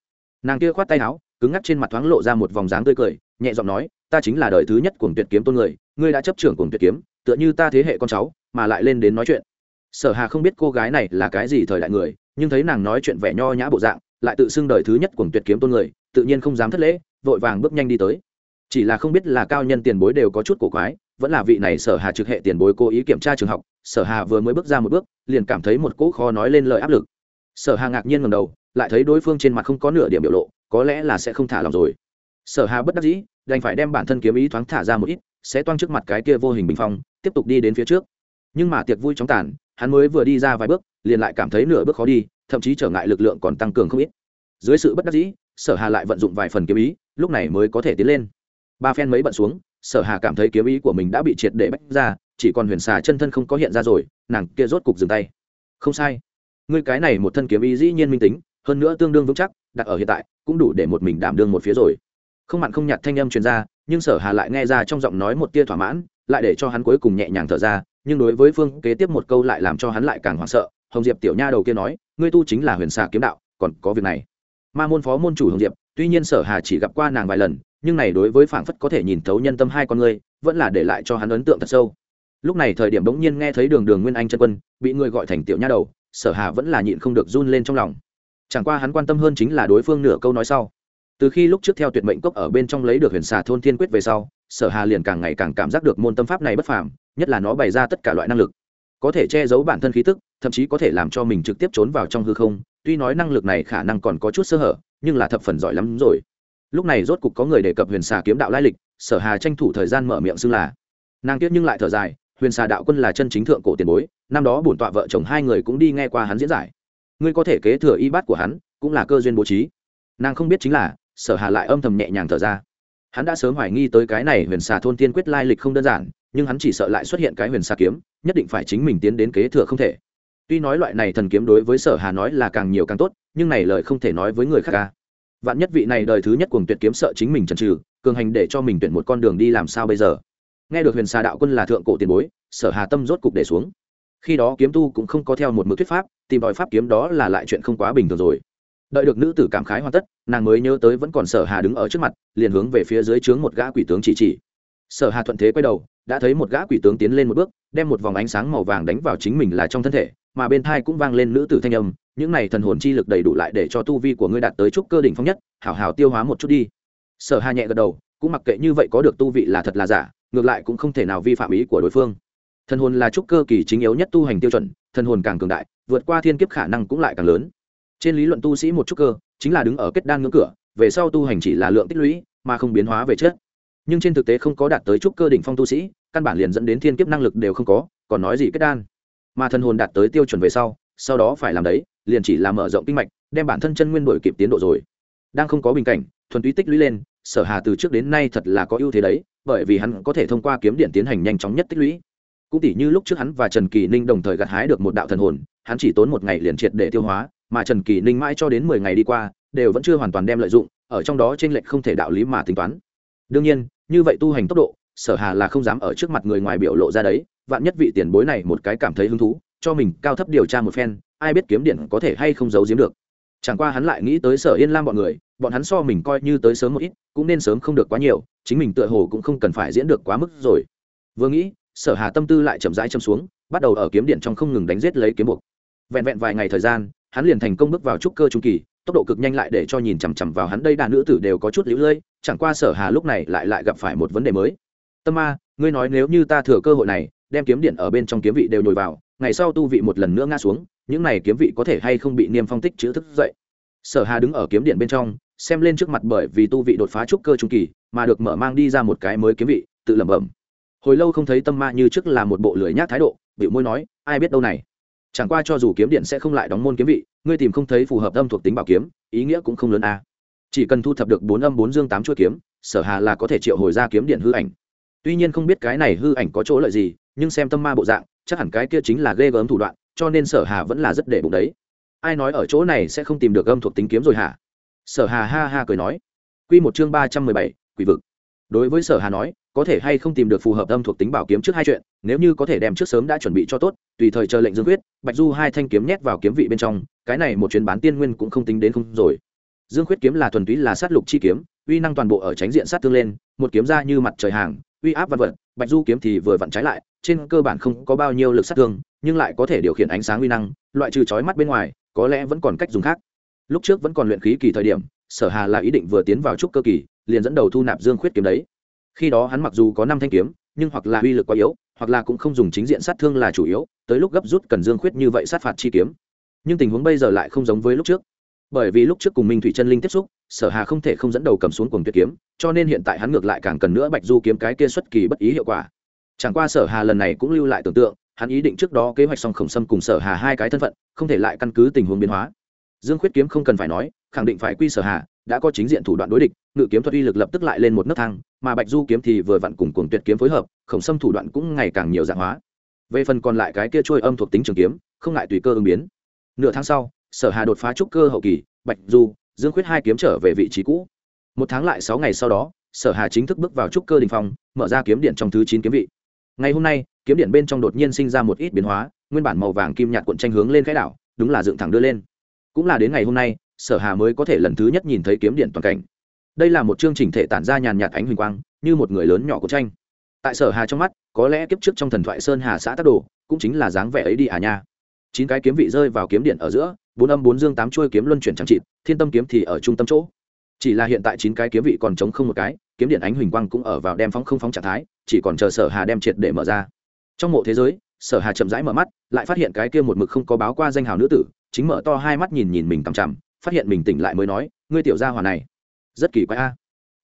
Nàng kia khoát tay áo, cứng ngắc trên mặt thoáng lộ ra một vòng dáng tươi cười, nhẹ giọng nói, ta chính là đời thứ nhất của tuyệt kiếm tôn người, ngươi đã chấp trưởng của tuyệt kiếm, tựa như ta thế hệ con cháu, mà lại lên đến nói chuyện sở hà không biết cô gái này là cái gì thời đại người, nhưng thấy nàng nói chuyện vẻ nho nhã bộ dạng, lại tự xưng đời thứ nhất của tuyệt kiếm tôn người, tự nhiên không dám thất lễ, vội vàng bước nhanh đi tới. Chỉ là không biết là cao nhân tiền bối đều có chút cổ quái, vẫn là vị này sở hà trực hệ tiền bối cố ý kiểm tra trường học, sở hà vừa mới bước ra một bước, liền cảm thấy một cỗ khó nói lên lời áp lực. Sở hà ngạc nhiên ngầm đầu, lại thấy đối phương trên mặt không có nửa điểm biểu lộ, có lẽ là sẽ không thả lòng rồi. Sở hà bất đắc dĩ, đành phải đem bản thân kiếm ý thoáng thả ra một ít, sẽ toang trước mặt cái kia vô hình bình phong, tiếp tục đi đến phía trước. Nhưng mà tiệc vui chóng tàn hắn mới vừa đi ra vài bước, liền lại cảm thấy nửa bước khó đi, thậm chí trở ngại lực lượng còn tăng cường không ít. Dưới sự bất đắc dĩ, sở hà lại vận dụng vài phần kiếm ý, lúc này mới có thể tiến lên. Ba phen mấy bận xuống, sở hà cảm thấy kiếm ý của mình đã bị triệt để bách ra, chỉ còn huyền xà chân thân không có hiện ra rồi, nàng kia rốt cục dừng tay. Không sai. Ngươi cái này một thân kiếm ý dĩ nhiên minh tính, hơn nữa tương đương vững chắc, đặt ở hiện tại, cũng đủ để một mình đảm đương một phía rồi. Không mặn không nhạt thanh âm truyền ra, nhưng sở hà lại nghe ra trong giọng nói một tia thỏa mãn, lại để cho hắn cuối cùng nhẹ nhàng thở ra nhưng đối với phương kế tiếp một câu lại làm cho hắn lại càng hoảng sợ, hồng diệp tiểu nha đầu kia nói, ngươi tu chính là huyền xà kiếm đạo, còn có việc này. Ma môn phó môn chủ hồng diệp, tuy nhiên sở hà chỉ gặp qua nàng vài lần, nhưng này đối với phảng phất có thể nhìn thấu nhân tâm hai con ngươi vẫn là để lại cho hắn ấn tượng thật sâu. Lúc này thời điểm bỗng nhiên nghe thấy đường đường nguyên anh chân quân, bị người gọi thành tiểu nha đầu, sở hà vẫn là nhịn không được run lên trong lòng. Chẳng qua hắn quan tâm hơn chính là đối phương nửa câu nói sau. Từ khi lúc trước theo tuyệt mệnh cốc ở bên trong lấy được huyền xà thôn thiên quyết về sau sở hà liền càng ngày càng cảm giác được môn tâm pháp này bất phàm, nhất là nó bày ra tất cả loại năng lực. Có thể che giấu bản thân khí tức, thậm chí có thể làm cho mình trực tiếp trốn vào trong hư không, tuy nói năng lực này khả năng còn có chút sơ hở, nhưng là thập phần giỏi lắm rồi. Lúc này rốt cục có người đề cập huyền xà kiếm đạo lai lịch, sở hà tranh thủ thời gian mở miệng xưng là. Nàng tiếc nhưng lại thở dài, huyền xà đạo quân là chân chính thượng cổ tiền bối, năm đó bổn tọa vợ chồng hai người cũng đi nghe qua hắn diễn giải. Ngươi có thể kế thừa y bát của hắn, cũng là cơ duyên bố trí. Nàng không biết chính là, sở hà lại âm thầm nhẹ nhàng thở ra hắn đã sớm hoài nghi tới cái này huyền xà thôn tiên quyết lai lịch không đơn giản, nhưng hắn chỉ sợ lại xuất hiện cái huyền xà kiếm, nhất định phải chính mình tiến đến kế thừa không thể. Tuy nói loại này thần kiếm đối với sở hà nói là càng nhiều càng tốt, nhưng này lời không thể nói với người khác ca vạn nhất vị này đời thứ nhất cuồng tuyệt kiếm sợ chính mình trần trừ cường hành để cho mình tuyển một con đường đi làm sao bây giờ? Nghe được huyền xà đạo quân là thượng cổ tiền bối, sở hà tâm rốt cục để xuống. Khi đó kiếm tu cũng không có theo một mực thuyết pháp, tìm đòi pháp kiếm đó là lại chuyện không quá bình thường rồi đợi được nữ tử cảm khái hoàn tất, nàng mới nhớ tới vẫn còn sở hà đứng ở trước mặt, liền hướng về phía dưới trướng một gã quỷ tướng chỉ chỉ. Sở hà thuận thế quay đầu, đã thấy một gã quỷ tướng tiến lên một bước, đem một vòng ánh sáng màu vàng đánh vào chính mình là trong thân thể, mà bên thai cũng vang lên nữ tử thanh âm, những này thần hồn chi lực đầy đủ lại để cho tu vi của ngươi đạt tới chút cơ đỉnh phong nhất, hảo hảo tiêu hóa một chút đi. Sở hà nhẹ gật đầu, cũng mặc kệ như vậy có được tu vị là thật là giả, ngược lại cũng không thể nào vi phạm ý của đối phương. Thần hồn là trúc cơ kỳ chính yếu nhất tu hành tiêu chuẩn, thần hồn càng cường đại, vượt qua thiên kiếp khả năng cũng lại càng lớn trên lý luận tu sĩ một chút cơ, chính là đứng ở kết đan ngưỡng cửa, về sau tu hành chỉ là lượng tích lũy, mà không biến hóa về chất. Nhưng trên thực tế không có đạt tới trúc cơ đỉnh phong tu sĩ, căn bản liền dẫn đến thiên kiếp năng lực đều không có, còn nói gì kết đan. Mà thần hồn đạt tới tiêu chuẩn về sau sau đó phải làm đấy, liền chỉ là mở rộng kinh mạch, đem bản thân chân nguyên đổi kịp tiến độ rồi. Đang không có bình cảnh, thuần túy tích lũy lên, sở hà từ trước đến nay thật là có ưu thế đấy, bởi vì hắn có thể thông qua kiếm điện tiến hành nhanh chóng nhất tích lũy. Cũng tỷ như lúc trước hắn và trần kỳ ninh đồng thời gặt hái được một đạo thần hồn, hắn chỉ tốn một ngày liền triệt để tiêu hóa mà trần kỳ ninh mãi cho đến mười ngày đi qua, đều vẫn chưa hoàn toàn đem lợi dụng, ở trong đó trên lệch không thể đạo lý mà tính toán. Đương nhiên, như vậy tu hành tốc độ, sở hà là không dám ở trước mặt người ngoài biểu lộ ra đấy, vạn nhất vị tiền bối này một cái cảm thấy hứng thú, cho mình cao thấp điều tra một phen, ai biết kiếm điện có thể hay không giấu giếm được. Chẳng qua hắn lại nghĩ tới sở yên lam bọn người, bọn hắn so mình coi như tới sớm một ít, cũng nên sớm không được quá nhiều, chính mình tựa hồ cũng không cần phải diễn được quá mức rồi. Vừa nghĩ, sở hà tâm tư lại chậm rãi châm xuống, bắt đầu ở kiếm điện trong không ngừng đánh giết lấy kiếm buộc. Vẹn vẹn vài ngày thời gian hắn liền thành công bước vào trúc cơ trung kỳ, tốc độ cực nhanh lại để cho nhìn chằm chằm vào hắn đây đàn nữ tử đều có chút lũ lưỡi chẳng qua sở hà lúc này lại lại gặp phải một vấn đề mới. Tâm ma, ngươi nói nếu như ta thừa cơ hội này, đem kiếm điện ở bên trong kiếm vị đều nhồi vào, ngày sau tu vị một lần nữa ngã xuống, những này kiếm vị có thể hay không bị niêm phong tích chữ thức dậy? Sở hà đứng ở kiếm điện bên trong, xem lên trước mặt bởi vì tu vị đột phá trúc cơ trung kỳ, mà được mở mang đi ra một cái mới kiếm vị, tự lẩm bẩm. Hồi lâu không thấy tâm ma như trước là một bộ lười nhác thái độ bị môi nói, ai biết đâu này? Chẳng qua cho dù kiếm điện sẽ không lại đóng môn kiếm vị, ngươi tìm không thấy phù hợp âm thuộc tính bảo kiếm, ý nghĩa cũng không lớn a. À. chỉ cần thu thập được bốn âm bốn dương tám chuỗi kiếm, sở hà là có thể triệu hồi ra kiếm điện hư ảnh. Tuy nhiên không biết cái này hư ảnh có chỗ lợi gì, nhưng xem tâm ma bộ dạng, chắc hẳn cái kia chính là ghê gớm thủ đoạn, cho nên sở hà vẫn là rất để bụng đấy. Ai nói ở chỗ này sẽ không tìm được âm thuộc tính kiếm rồi hả? Sở hà ha ha cười nói. Quy một chương ba trăm mười bảy, quỷ vực đối với sở hà nói, có thể hay không tìm được phù hợp âm thuộc tính bảo kiếm trước hai chuyện, nếu như có thể đem trước sớm đã chuẩn bị cho tốt, tùy thời chờ lệnh dương quyết, bạch du hai thanh kiếm nhét vào kiếm vị bên trong, cái này một chuyến bán tiên nguyên cũng không tính đến không rồi. Dương quyết kiếm là thuần túy là sát lục chi kiếm, uy năng toàn bộ ở tránh diện sát thương lên, một kiếm ra như mặt trời hàng, uy áp văn vật, bạch du kiếm thì vừa vặn trái lại, trên cơ bản không có bao nhiêu lực sát thương, nhưng lại có thể điều khiển ánh sáng uy năng, loại trừ chói mắt bên ngoài, có lẽ vẫn còn cách dùng khác. Lúc trước vẫn còn luyện khí kỳ thời điểm, sở hà là ý định vừa tiến vào trúc cơ kỳ liền dẫn đầu thu nạp dương khuyết kiếm đấy. Khi đó hắn mặc dù có năm thanh kiếm, nhưng hoặc là uy lực quá yếu, hoặc là cũng không dùng chính diện sát thương là chủ yếu, tới lúc gấp rút cần dương khuyết như vậy sát phạt chi kiếm. Nhưng tình huống bây giờ lại không giống với lúc trước. Bởi vì lúc trước cùng minh thủy chân linh tiếp xúc, sở hà không thể không dẫn đầu cầm xuống cùng tuyệt kiếm, cho nên hiện tại hắn ngược lại càng cần nữa bạch du kiếm cái kia xuất kỳ bất ý hiệu quả. Chẳng qua sở hà lần này cũng lưu lại tưởng tượng, hắn ý định trước đó kế hoạch xong khổng sâm cùng sở hà hai cái thân phận, không thể lại căn cứ tình huống biến hóa. Dương khuyết kiếm không cần phải nói khẳng định phải quy sở hà, đã có chính diện thủ đoạn đối địch, ngự kiếm thuật uy lực lập tức lại lên một nấc thang, mà bạch du kiếm thì vừa vặn cùng cuồng tuyệt kiếm phối hợp, khổng xâm thủ đoạn cũng ngày càng nhiều dạng hóa. Về phần còn lại cái kia trôi âm thuộc tính trường kiếm, không ngại tùy cơ ứng biến. Nửa tháng sau, sở hà đột phá trúc cơ hậu kỳ, bạch du, dương khuyết hai kiếm trở về vị trí cũ. Một tháng lại sáu ngày sau đó, sở hà chính thức bước vào trúc cơ đình phong, mở ra kiếm điện trong thứ chín kiếm vị. Ngày hôm nay, kiếm điện bên trong đột nhiên sinh ra một ít biến hóa, nguyên bản màu vàng kim nhạt cuộn tranh hướng lên khẽ đảo, đúng là dựng thẳng đưa lên. Cũng là đến ngày hôm nay sở hà mới có thể lần thứ nhất nhìn thấy kiếm điện toàn cảnh. Đây là một chương trình thể tản ra nhàn nhạt ánh huỳnh quang, như một người lớn nhỏ của tranh. Tại sở hà trong mắt, có lẽ kiếp trước trong thần thoại sơn hà xã tác đồ, cũng chính là dáng vẻ ấy đi à nha. Chín cái kiếm vị rơi vào kiếm điện ở giữa, bốn âm bốn dương tám chuôi kiếm luân chuyển chẳng trị thiên tâm kiếm thì ở trung tâm chỗ. Chỉ là hiện tại chín cái kiếm vị còn chống không một cái, kiếm điện ánh huỳnh quang cũng ở vào đem phóng không phóng trạng thái, chỉ còn chờ sở hà đem triệt để mở ra. Trong mộ thế giới, sở hà chậm rãi mở mắt, lại phát hiện cái kia một mực không có báo qua danh hào nữ tử, chính mở to hai mắt nhìn nhìn mình cằm chằm phát hiện mình tỉnh lại mới nói, ngươi tiểu gia hòa này, rất kỳ quái a.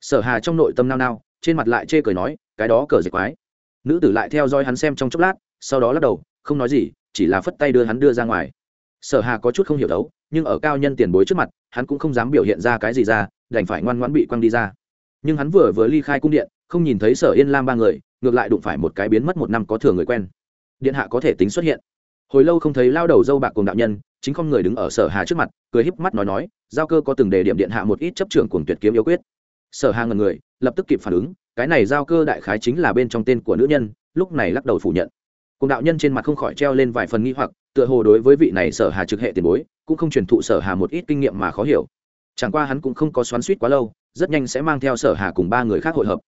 Sở hà trong nội tâm nao nao, trên mặt lại chê cười nói, cái đó cờ dịch quái. Nữ tử lại theo dõi hắn xem trong chốc lát, sau đó lắc đầu, không nói gì, chỉ là phất tay đưa hắn đưa ra ngoài. Sở hà có chút không hiểu đấu, nhưng ở cao nhân tiền bối trước mặt, hắn cũng không dám biểu hiện ra cái gì ra, đành phải ngoan ngoãn bị quăng đi ra. Nhưng hắn vừa vừa ly khai cung điện, không nhìn thấy sở yên lam ba người, ngược lại đụng phải một cái biến mất một năm có thừa người quen. Điện hạ có thể tính xuất hiện. Hồi lâu không thấy lao đầu dâu bạc cùng đạo nhân chính không người đứng ở sở hà trước mặt, cười híp mắt nói nói, giao cơ có từng đề điểm điện hạ một ít chấp trưởng cùng tuyệt kiếm yêu quyết. Sở hà ngần người, lập tức kịp phản ứng, cái này giao cơ đại khái chính là bên trong tên của nữ nhân, lúc này lắc đầu phủ nhận. Cùng đạo nhân trên mặt không khỏi treo lên vài phần nghi hoặc, tựa hồ đối với vị này sở hà trực hệ tiền bối, cũng không truyền thụ sở hà một ít kinh nghiệm mà khó hiểu. Chẳng qua hắn cũng không có xoắn suýt quá lâu, rất nhanh sẽ mang theo sở hà cùng ba người khác hội hợp.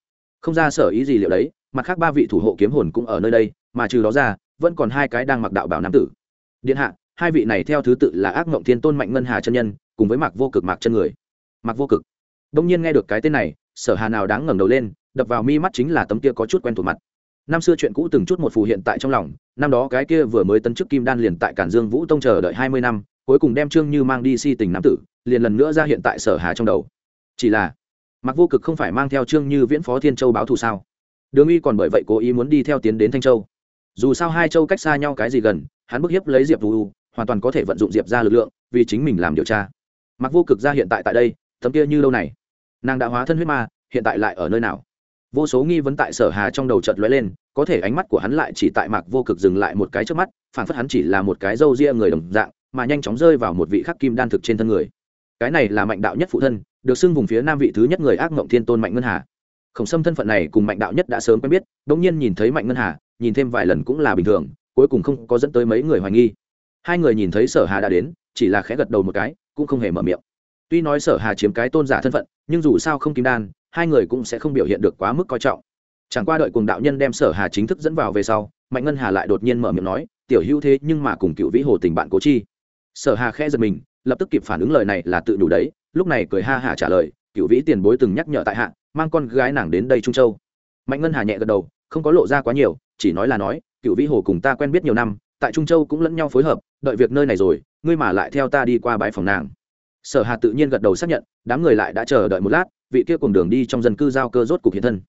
Không ra sở ý gì liệu đấy, mặt khác ba vị thủ hộ kiếm hồn cũng ở nơi đây, mà trừ đó ra, vẫn còn hai cái đang mặc đạo bảo nam tử. Điện hạ hai vị này theo thứ tự là ác mộng thiên tôn mạnh ngân hà chân nhân, cùng với mạc vô cực mạc chân người. Mạc vô cực. Đông nhiên nghe được cái tên này, sở hà nào đáng ngẩng đầu lên, đập vào mi mắt chính là tấm kia có chút quen thuộc mặt. Năm xưa chuyện cũ từng chút một phù hiện tại trong lòng, năm đó cái kia vừa mới tấn chức kim đan liền tại cản dương vũ tông chờ đợi hai mươi năm, cuối cùng đem trương như mang đi si tình nam tử, liền lần nữa ra hiện tại sở hà trong đầu. Chỉ là mặc vô cực không phải mang theo trương như viễn phó thiên châu báo thù sao? Đường uy còn bởi vậy cố ý muốn đi theo tiến đến thanh châu. Dù sao hai châu cách xa nhau cái gì gần, hắn bức hiếp lấy diệp vu hoàn toàn có thể vận dụng diệp ra lực lượng, vì chính mình làm điều tra. Mặc vô cực ra hiện tại tại đây tấm kia như lâu này. Nàng đã hóa thân huyết ma, hiện tại lại ở nơi nào? Vô số nghi vấn tại sở hà trong đầu chợt lóe lên, có thể ánh mắt của hắn lại chỉ tại mạc vô cực dừng lại một cái trước mắt phản phất hắn chỉ là một cái râu ria người đồng dạng, mà nhanh chóng rơi vào một vị khắc kim đan thực trên thân người. Cái này là mạnh đạo nhất phụ thân, được xưng vùng phía nam vị thứ nhất người ác mộng thiên tôn mạnh ngân hà. Khổng sâm thân phận này cùng mạnh đạo nhất đã sớm quen biết đ nhiên nhìn thấy mạnh ngân hà, nhìn thêm vài lần cũng là bình thường, cuối cùng không có dẫn tới mấy người hoài nghi hai người nhìn thấy sở hà đã đến, chỉ là khẽ gật đầu một cái, cũng không hề mở miệng. Tuy nói sở hà chiếm cái tôn giả thân phận, nhưng dù sao không kim đan, hai người cũng sẽ không biểu hiện được quá mức coi trọng. Chẳng qua đợi cùng đạo nhân đem sở hà chính thức dẫn vào về sau, mạnh ngân hà lại đột nhiên mở miệng nói, tiểu hữu thế, nhưng mà cùng cựu vĩ hồ tình bạn cố chi. Sở hà khẽ giật mình, lập tức kịp phản ứng lời này là tự đủ đấy, lúc này cười ha hà trả lời, cựu vĩ tiền bối từng nhắc nhở tại hạ, mang con gái nàng đến đây trung châu. Mạnh ngân hà nhẹ gật đầu, không có lộ ra quá nhiều, chỉ nói là nói, cựu vĩ hồ cùng ta quen biết nhiều năm tại trung châu cũng lẫn nhau phối hợp, đợi việc nơi này rồi, ngươi mà lại theo ta đi qua bãi phòng nàng. Sở hà tự nhiên gật đầu xác nhận, đám người lại đã chờ đợi một lát, vị kia cùng đường đi trong dân cư giao cơ rốt cục hiện thân.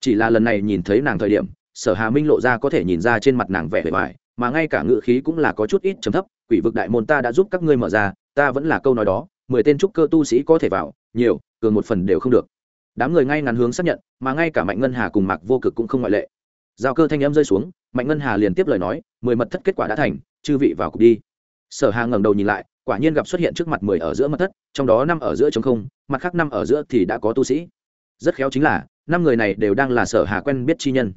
Chỉ là lần này nhìn thấy nàng thời điểm, sở hà minh lộ ra có thể nhìn ra trên mặt nàng vẻ vẻ vải mà ngay cả ngự khí cũng là có chút ít trầm thấp, quỷ vực đại môn ta đã giúp các ngươi mở ra, ta vẫn là câu nói đó, mười tên trúc cơ tu sĩ có thể vào, nhiều, cường một phần đều không được. Đám người ngay ngắn hướng xác nhận, mà ngay cả mạnh ngân hà cùng mạc vô cực cũng không ngoại lệ giao cơ thanh âm rơi xuống, mạnh ngân hà liền tiếp lời nói, mười mật thất kết quả đã thành, chư vị vào cục đi. Sở hà ngẩng đầu nhìn lại, quả nhiên gặp xuất hiện trước mặt mười ở giữa mật thất, trong đó năm ở giữa trống không, mặt khác năm ở giữa thì đã có tu sĩ. Rất khéo chính là, năm người này đều đang là sở hà quen biết chi nhân.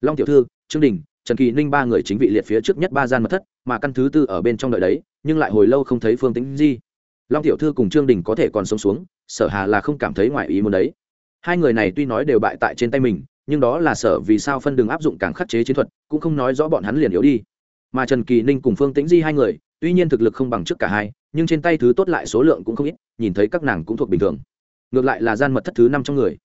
Long tiểu thư, trương đình, trần kỳ ninh ba người chính vị liệt phía trước nhất ba gian mật thất, mà căn thứ tư ở bên trong đợi đấy, nhưng lại hồi lâu không thấy phương tĩnh di. Long tiểu thư cùng trương đình có thể còn sống xuống, sở hà là không cảm thấy ngoài ý muốn đấy. Hai người này tuy nói đều bại tại trên tay mình nhưng đó là sở vì sao phân đường áp dụng càng khắc chế chiến thuật, cũng không nói rõ bọn hắn liền yếu đi. Mà trần kỳ ninh cùng phương tĩnh di hai người, tuy nhiên thực lực không bằng trước cả hai, nhưng trên tay thứ tốt lại số lượng cũng không ít, nhìn thấy các nàng cũng thuộc bình thường. Ngược lại là gian mật thất thứ năm trong người.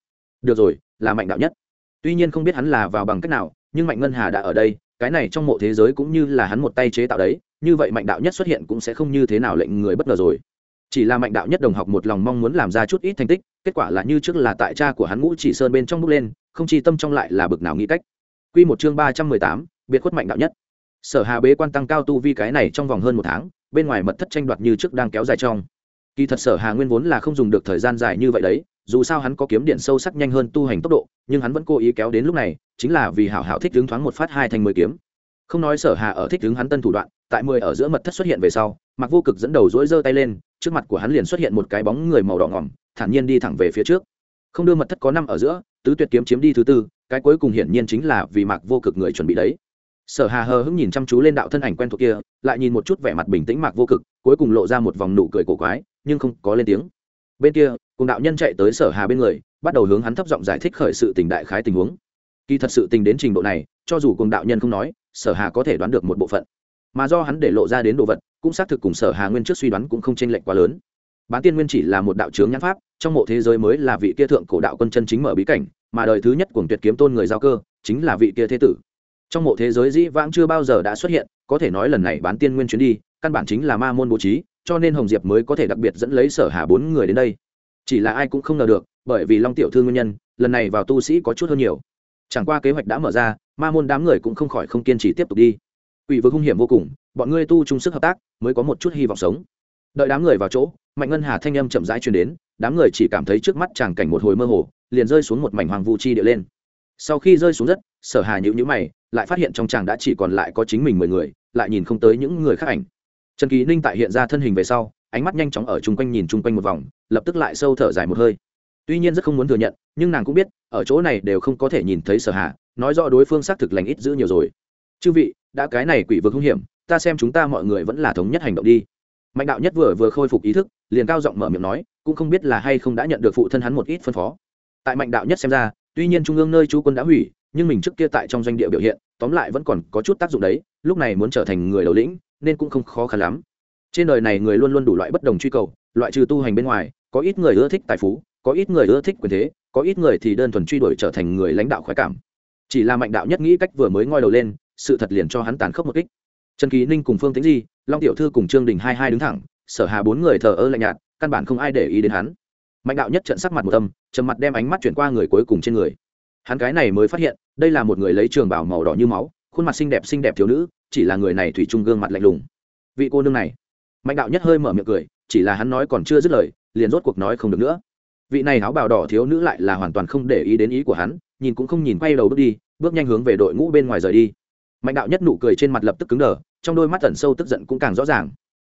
Được rồi, là mạnh đạo nhất. Tuy nhiên không biết hắn là vào bằng cách nào, nhưng mạnh ngân hà đã ở đây, cái này trong mộ thế giới cũng như là hắn một tay chế tạo đấy, như vậy mạnh đạo nhất xuất hiện cũng sẽ không như thế nào lệnh người bất ngờ rồi. Chỉ là mạnh đạo nhất đồng học một lòng mong muốn làm ra chút ít thành tích, kết quả là như trước là tại cha của hắn ngũ chỉ sơn bên trong bước lên không chi tâm trong lại là bực nào nghĩ cách. Quy một chương ba trăm mười tám, biệt khuất mạnh đạo nhất. Sở hà bế quan tăng cao tu vi cái này trong vòng hơn một tháng, bên ngoài mật thất tranh đoạt như trước đang kéo dài trong. Kỳ thật sở hà nguyên vốn là không dùng được thời gian dài như vậy đấy, dù sao hắn có kiếm điện sâu sắc nhanh hơn tu hành tốc độ, nhưng hắn vẫn cố ý kéo đến lúc này, chính là vì hảo hảo thích đứng thoáng một phát hai thành mười kiếm. Không nói sở hà ở thích đứng hắn tân thủ đoạn, tại mười ở giữa mật thất xuất hiện về sau mặc vô cực dẫn đầu dỗi giơ tay lên, trước mặt của hắn liền xuất hiện một cái bóng người màu đỏ ngỏm, thản nhiên đi thẳng về phía trước. Không đưa mật thất có năm ở giữa tứ tuyệt kiếm chiếm đi thứ tư, cái cuối cùng hiển nhiên chính là vì mạc vô cực người chuẩn bị đấy. Sở hà hờ hững nhìn chăm chú lên đạo thân ảnh quen thuộc kia, lại nhìn một chút vẻ mặt bình tĩnh mạc vô cực, cuối cùng lộ ra một vòng nụ cười cổ quái, nhưng không có lên tiếng. Bên kia, cùng đạo nhân chạy tới sở hà bên người, bắt đầu hướng hắn thấp giọng giải thích khởi sự tình đại khái tình huống. Kỳ thật sự tình đến trình độ này, cho dù cùng đạo nhân không nói, sở hà có thể đoán được một bộ phận. Mà do hắn để lộ ra đến đồ vật, cũng xác thực cùng sở hà nguyên trước suy đoán cũng không chênh lệch quá lớn. Bán tiên nguyên chỉ là một đạo trướng nhãn pháp trong mộ thế giới mới là vị kia thượng cổ đạo quân chân chính mở bí cảnh, mà đời thứ nhất của tuyệt kiếm tôn người giao cơ, chính là vị kia thế tử. Trong mộ thế giới dĩ vãng chưa bao giờ đã xuất hiện, có thể nói lần này bán tiên nguyên chuyến đi, căn bản chính là ma môn bố trí, cho nên hồng diệp mới có thể đặc biệt dẫn lấy sở hà bốn người đến đây. Chỉ là ai cũng không ngờ được, bởi vì long tiểu thư nguyên nhân, lần này vào tu sĩ có chút hơn nhiều. Chẳng qua kế hoạch đã mở ra, ma môn đám người cũng không khỏi không kiên trì tiếp tục đi. Quỷ vực hung hiểm vô cùng, bọn ngươi tu chung sức hợp tác, mới có một chút hy vọng sống. Đợi đám người vào chỗ, mạnh ngân hà thanh âm chậm rãi truyền đến đám người chỉ cảm thấy trước mắt tràng cảnh một hồi mơ hồ, liền rơi xuống một mảnh hoàng vu chi địa lên. Sau khi rơi xuống đất, sở hà nhữ nhữ mày, lại phát hiện trong tràng đã chỉ còn lại có chính mình mười người, lại nhìn không tới những người khác ảnh. Trần kỳ ninh tại hiện ra thân hình về sau, ánh mắt nhanh chóng ở chung quanh nhìn chung quanh một vòng, lập tức lại sâu thở dài một hơi. Tuy nhiên rất không muốn thừa nhận, nhưng nàng cũng biết, ở chỗ này đều không có thể nhìn thấy sở hà, nói rõ đối phương xác thực lành ít giữ nhiều rồi. Chư vị, đã cái này quỷ vực hung hiểm, ta xem chúng ta mọi người vẫn là thống nhất hành động đi mạnh đạo nhất vừa vừa khôi phục ý thức, liền cao giọng mở miệng nói, cũng không biết là hay không đã nhận được phụ thân hắn một ít phân phó. Tại mạnh đạo nhất xem ra, tuy nhiên trung ương nơi chú quân đã hủy, nhưng mình trước kia tại trong doanh địa biểu hiện, tóm lại vẫn còn có chút tác dụng đấy, lúc này muốn trở thành người đầu lĩnh, nên cũng không khó khăn lắm. Trên đời này người luôn luôn đủ loại bất đồng truy cầu, loại trừ tu hành bên ngoài, có ít người ưa thích tài phú, có ít người ưa thích quyền thế, có ít người thì đơn thuần truy đuổi trở thành người lãnh đạo khoái cảm. Chỉ là mạnh đạo nhất nghĩ cách vừa mới ngoi đầu lên, sự thật liền cho hắn tàn khốc một kích. Trần kỳ ninh cùng phương tính di long tiểu thư cùng trương đình hai hai đứng thẳng, sở hà bốn người thờ ơ lạnh nhạt, căn bản không ai để ý đến hắn. Mạnh đạo nhất trận sắc mặt một tâm trầm mặt đem ánh mắt chuyển qua người cuối cùng trên người. Hắn cái này mới phát hiện, đây là một người lấy trường bảo màu đỏ như máu, khuôn mặt xinh đẹp xinh đẹp thiếu nữ, chỉ là người này thủy chung gương mặt lạnh lùng. Vị cô nương này. Mạnh đạo nhất hơi mở miệng cười, chỉ là hắn nói còn chưa dứt lời, liền rốt cuộc nói không được nữa. Vị này áo bào đỏ thiếu nữ lại là hoàn toàn không để ý đến ý của hắn, nhìn cũng không nhìn quay đầu bước đi, bước nhanh hướng về đội ngũ bên ngoài rời đi. Mạnh đạo nhất nụ cười trên mặt lập tức cứng đờ trong đôi mắt tẩn sâu tức giận cũng càng rõ ràng.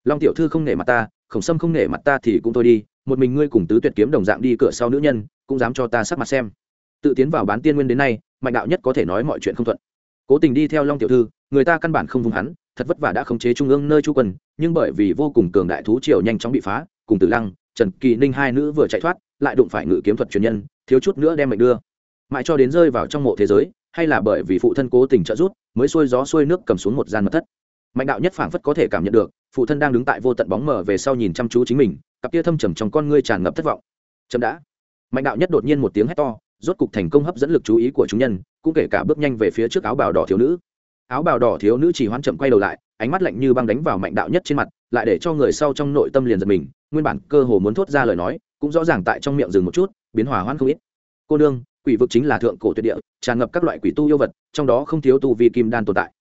Long tiểu thư không nể mặt ta, khổng sâm không nể mặt ta thì cũng thôi đi, một mình ngươi cùng tứ tuyệt kiếm đồng dạng đi cửa sau nữ nhân, cũng dám cho ta sắc mặt xem. Tự tiến vào bán tiên nguyên đến nay, mạnh đạo nhất có thể nói mọi chuyện không thuận. Cố tình đi theo long tiểu thư, người ta căn bản không vùng hắn, thật vất vả đã khống chế trung ương nơi chu quân nhưng bởi vì vô cùng cường đại thú triều nhanh chóng bị phá, cùng tử lăng, trần kỳ ninh hai nữ vừa chạy thoát, lại đụng phải ngự kiếm thuật truyền nhân, thiếu chút nữa đem mệnh đưa. Mãi cho đến rơi vào trong mộ thế giới, hay là bởi vì phụ thân cố tình trợ rút mới xuôi gió xuôi nước cầm xuống một gian mật thất mạnh đạo nhất phảng phất có thể cảm nhận được, phụ thân đang đứng tại vô tận bóng mờ về sau nhìn chăm chú chính mình, cặp kia thâm trầm trong con ngươi tràn ngập thất vọng. Chậm đã. Mạnh đạo nhất đột nhiên một tiếng hét to, rốt cục thành công hấp dẫn lực chú ý của chúng nhân, cũng kể cả bước nhanh về phía trước áo bào đỏ thiếu nữ. Áo bào đỏ thiếu nữ chỉ hoán chậm quay đầu lại, ánh mắt lạnh như băng đánh vào mạnh đạo nhất trên mặt, lại để cho người sau trong nội tâm liền giật mình, nguyên bản cơ hồ muốn thốt ra lời nói, cũng rõ ràng tại trong miệng dừng một chút, biến hòa hoãn không ít. Cô đương quỷ vực chính là thượng cổ tuyệt địa, tràn ngập các loại quỷ tu yêu vật, trong đó không thiếu tu vi kim đan tồn tại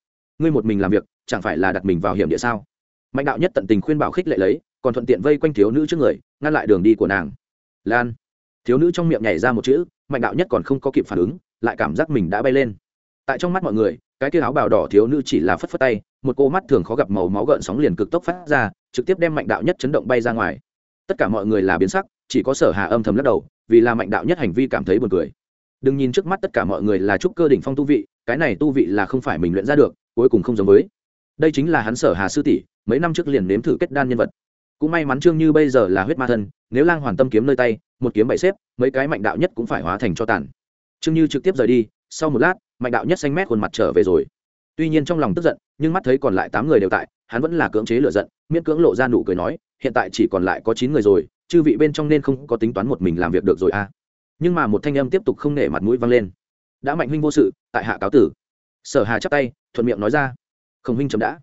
ngươi một mình làm việc, chẳng phải là đặt mình vào hiểm địa sao? Mạnh đạo nhất tận tình khuyên bảo khích lệ lấy, còn thuận tiện vây quanh thiếu nữ trước người, ngăn lại đường đi của nàng. Lan. Thiếu nữ trong miệng nhảy ra một chữ, mạnh đạo nhất còn không có kịp phản ứng, lại cảm giác mình đã bay lên. Tại trong mắt mọi người, cái kia áo bào đỏ thiếu nữ chỉ là phất phất tay, một cô mắt thường khó gặp màu máu gợn sóng liền cực tốc phát ra, trực tiếp đem mạnh đạo nhất chấn động bay ra ngoài. Tất cả mọi người là biến sắc, chỉ có sở hà âm thầm lắc đầu, vì là mạnh đạo nhất hành vi cảm thấy buồn cười. Đừng nhìn trước mắt tất cả mọi người là trúc cơ đỉnh phong tu vị cái này tu vị là không phải mình luyện ra được, cuối cùng không giống với. Đây chính là hắn sở hà sư tỷ, mấy năm trước liền nếm thử kết đan nhân vật. Cũng may mắn trương như bây giờ là huyết ma thân, nếu lang hoàn tâm kiếm nơi tay, một kiếm bảy xếp, mấy cái mạnh đạo nhất cũng phải hóa thành cho tàn. Trương như trực tiếp rời đi, sau một lát, mạnh đạo nhất xanh mét khuôn mặt trở về rồi. Tuy nhiên trong lòng tức giận, nhưng mắt thấy còn lại tám người đều tại, hắn vẫn là cưỡng chế lựa giận, miễn cưỡng lộ ra nụ cười nói, hiện tại chỉ còn lại có chín người rồi, chư vị bên trong nên không có tính toán một mình làm việc được rồi à. Nhưng mà một thanh âm tiếp tục không nể mặt mũi vang lên đã mạnh huynh vô sự, tại hạ cáo tử. Sở hà chắp tay, thuận miệng nói ra. Không huynh chấm đã.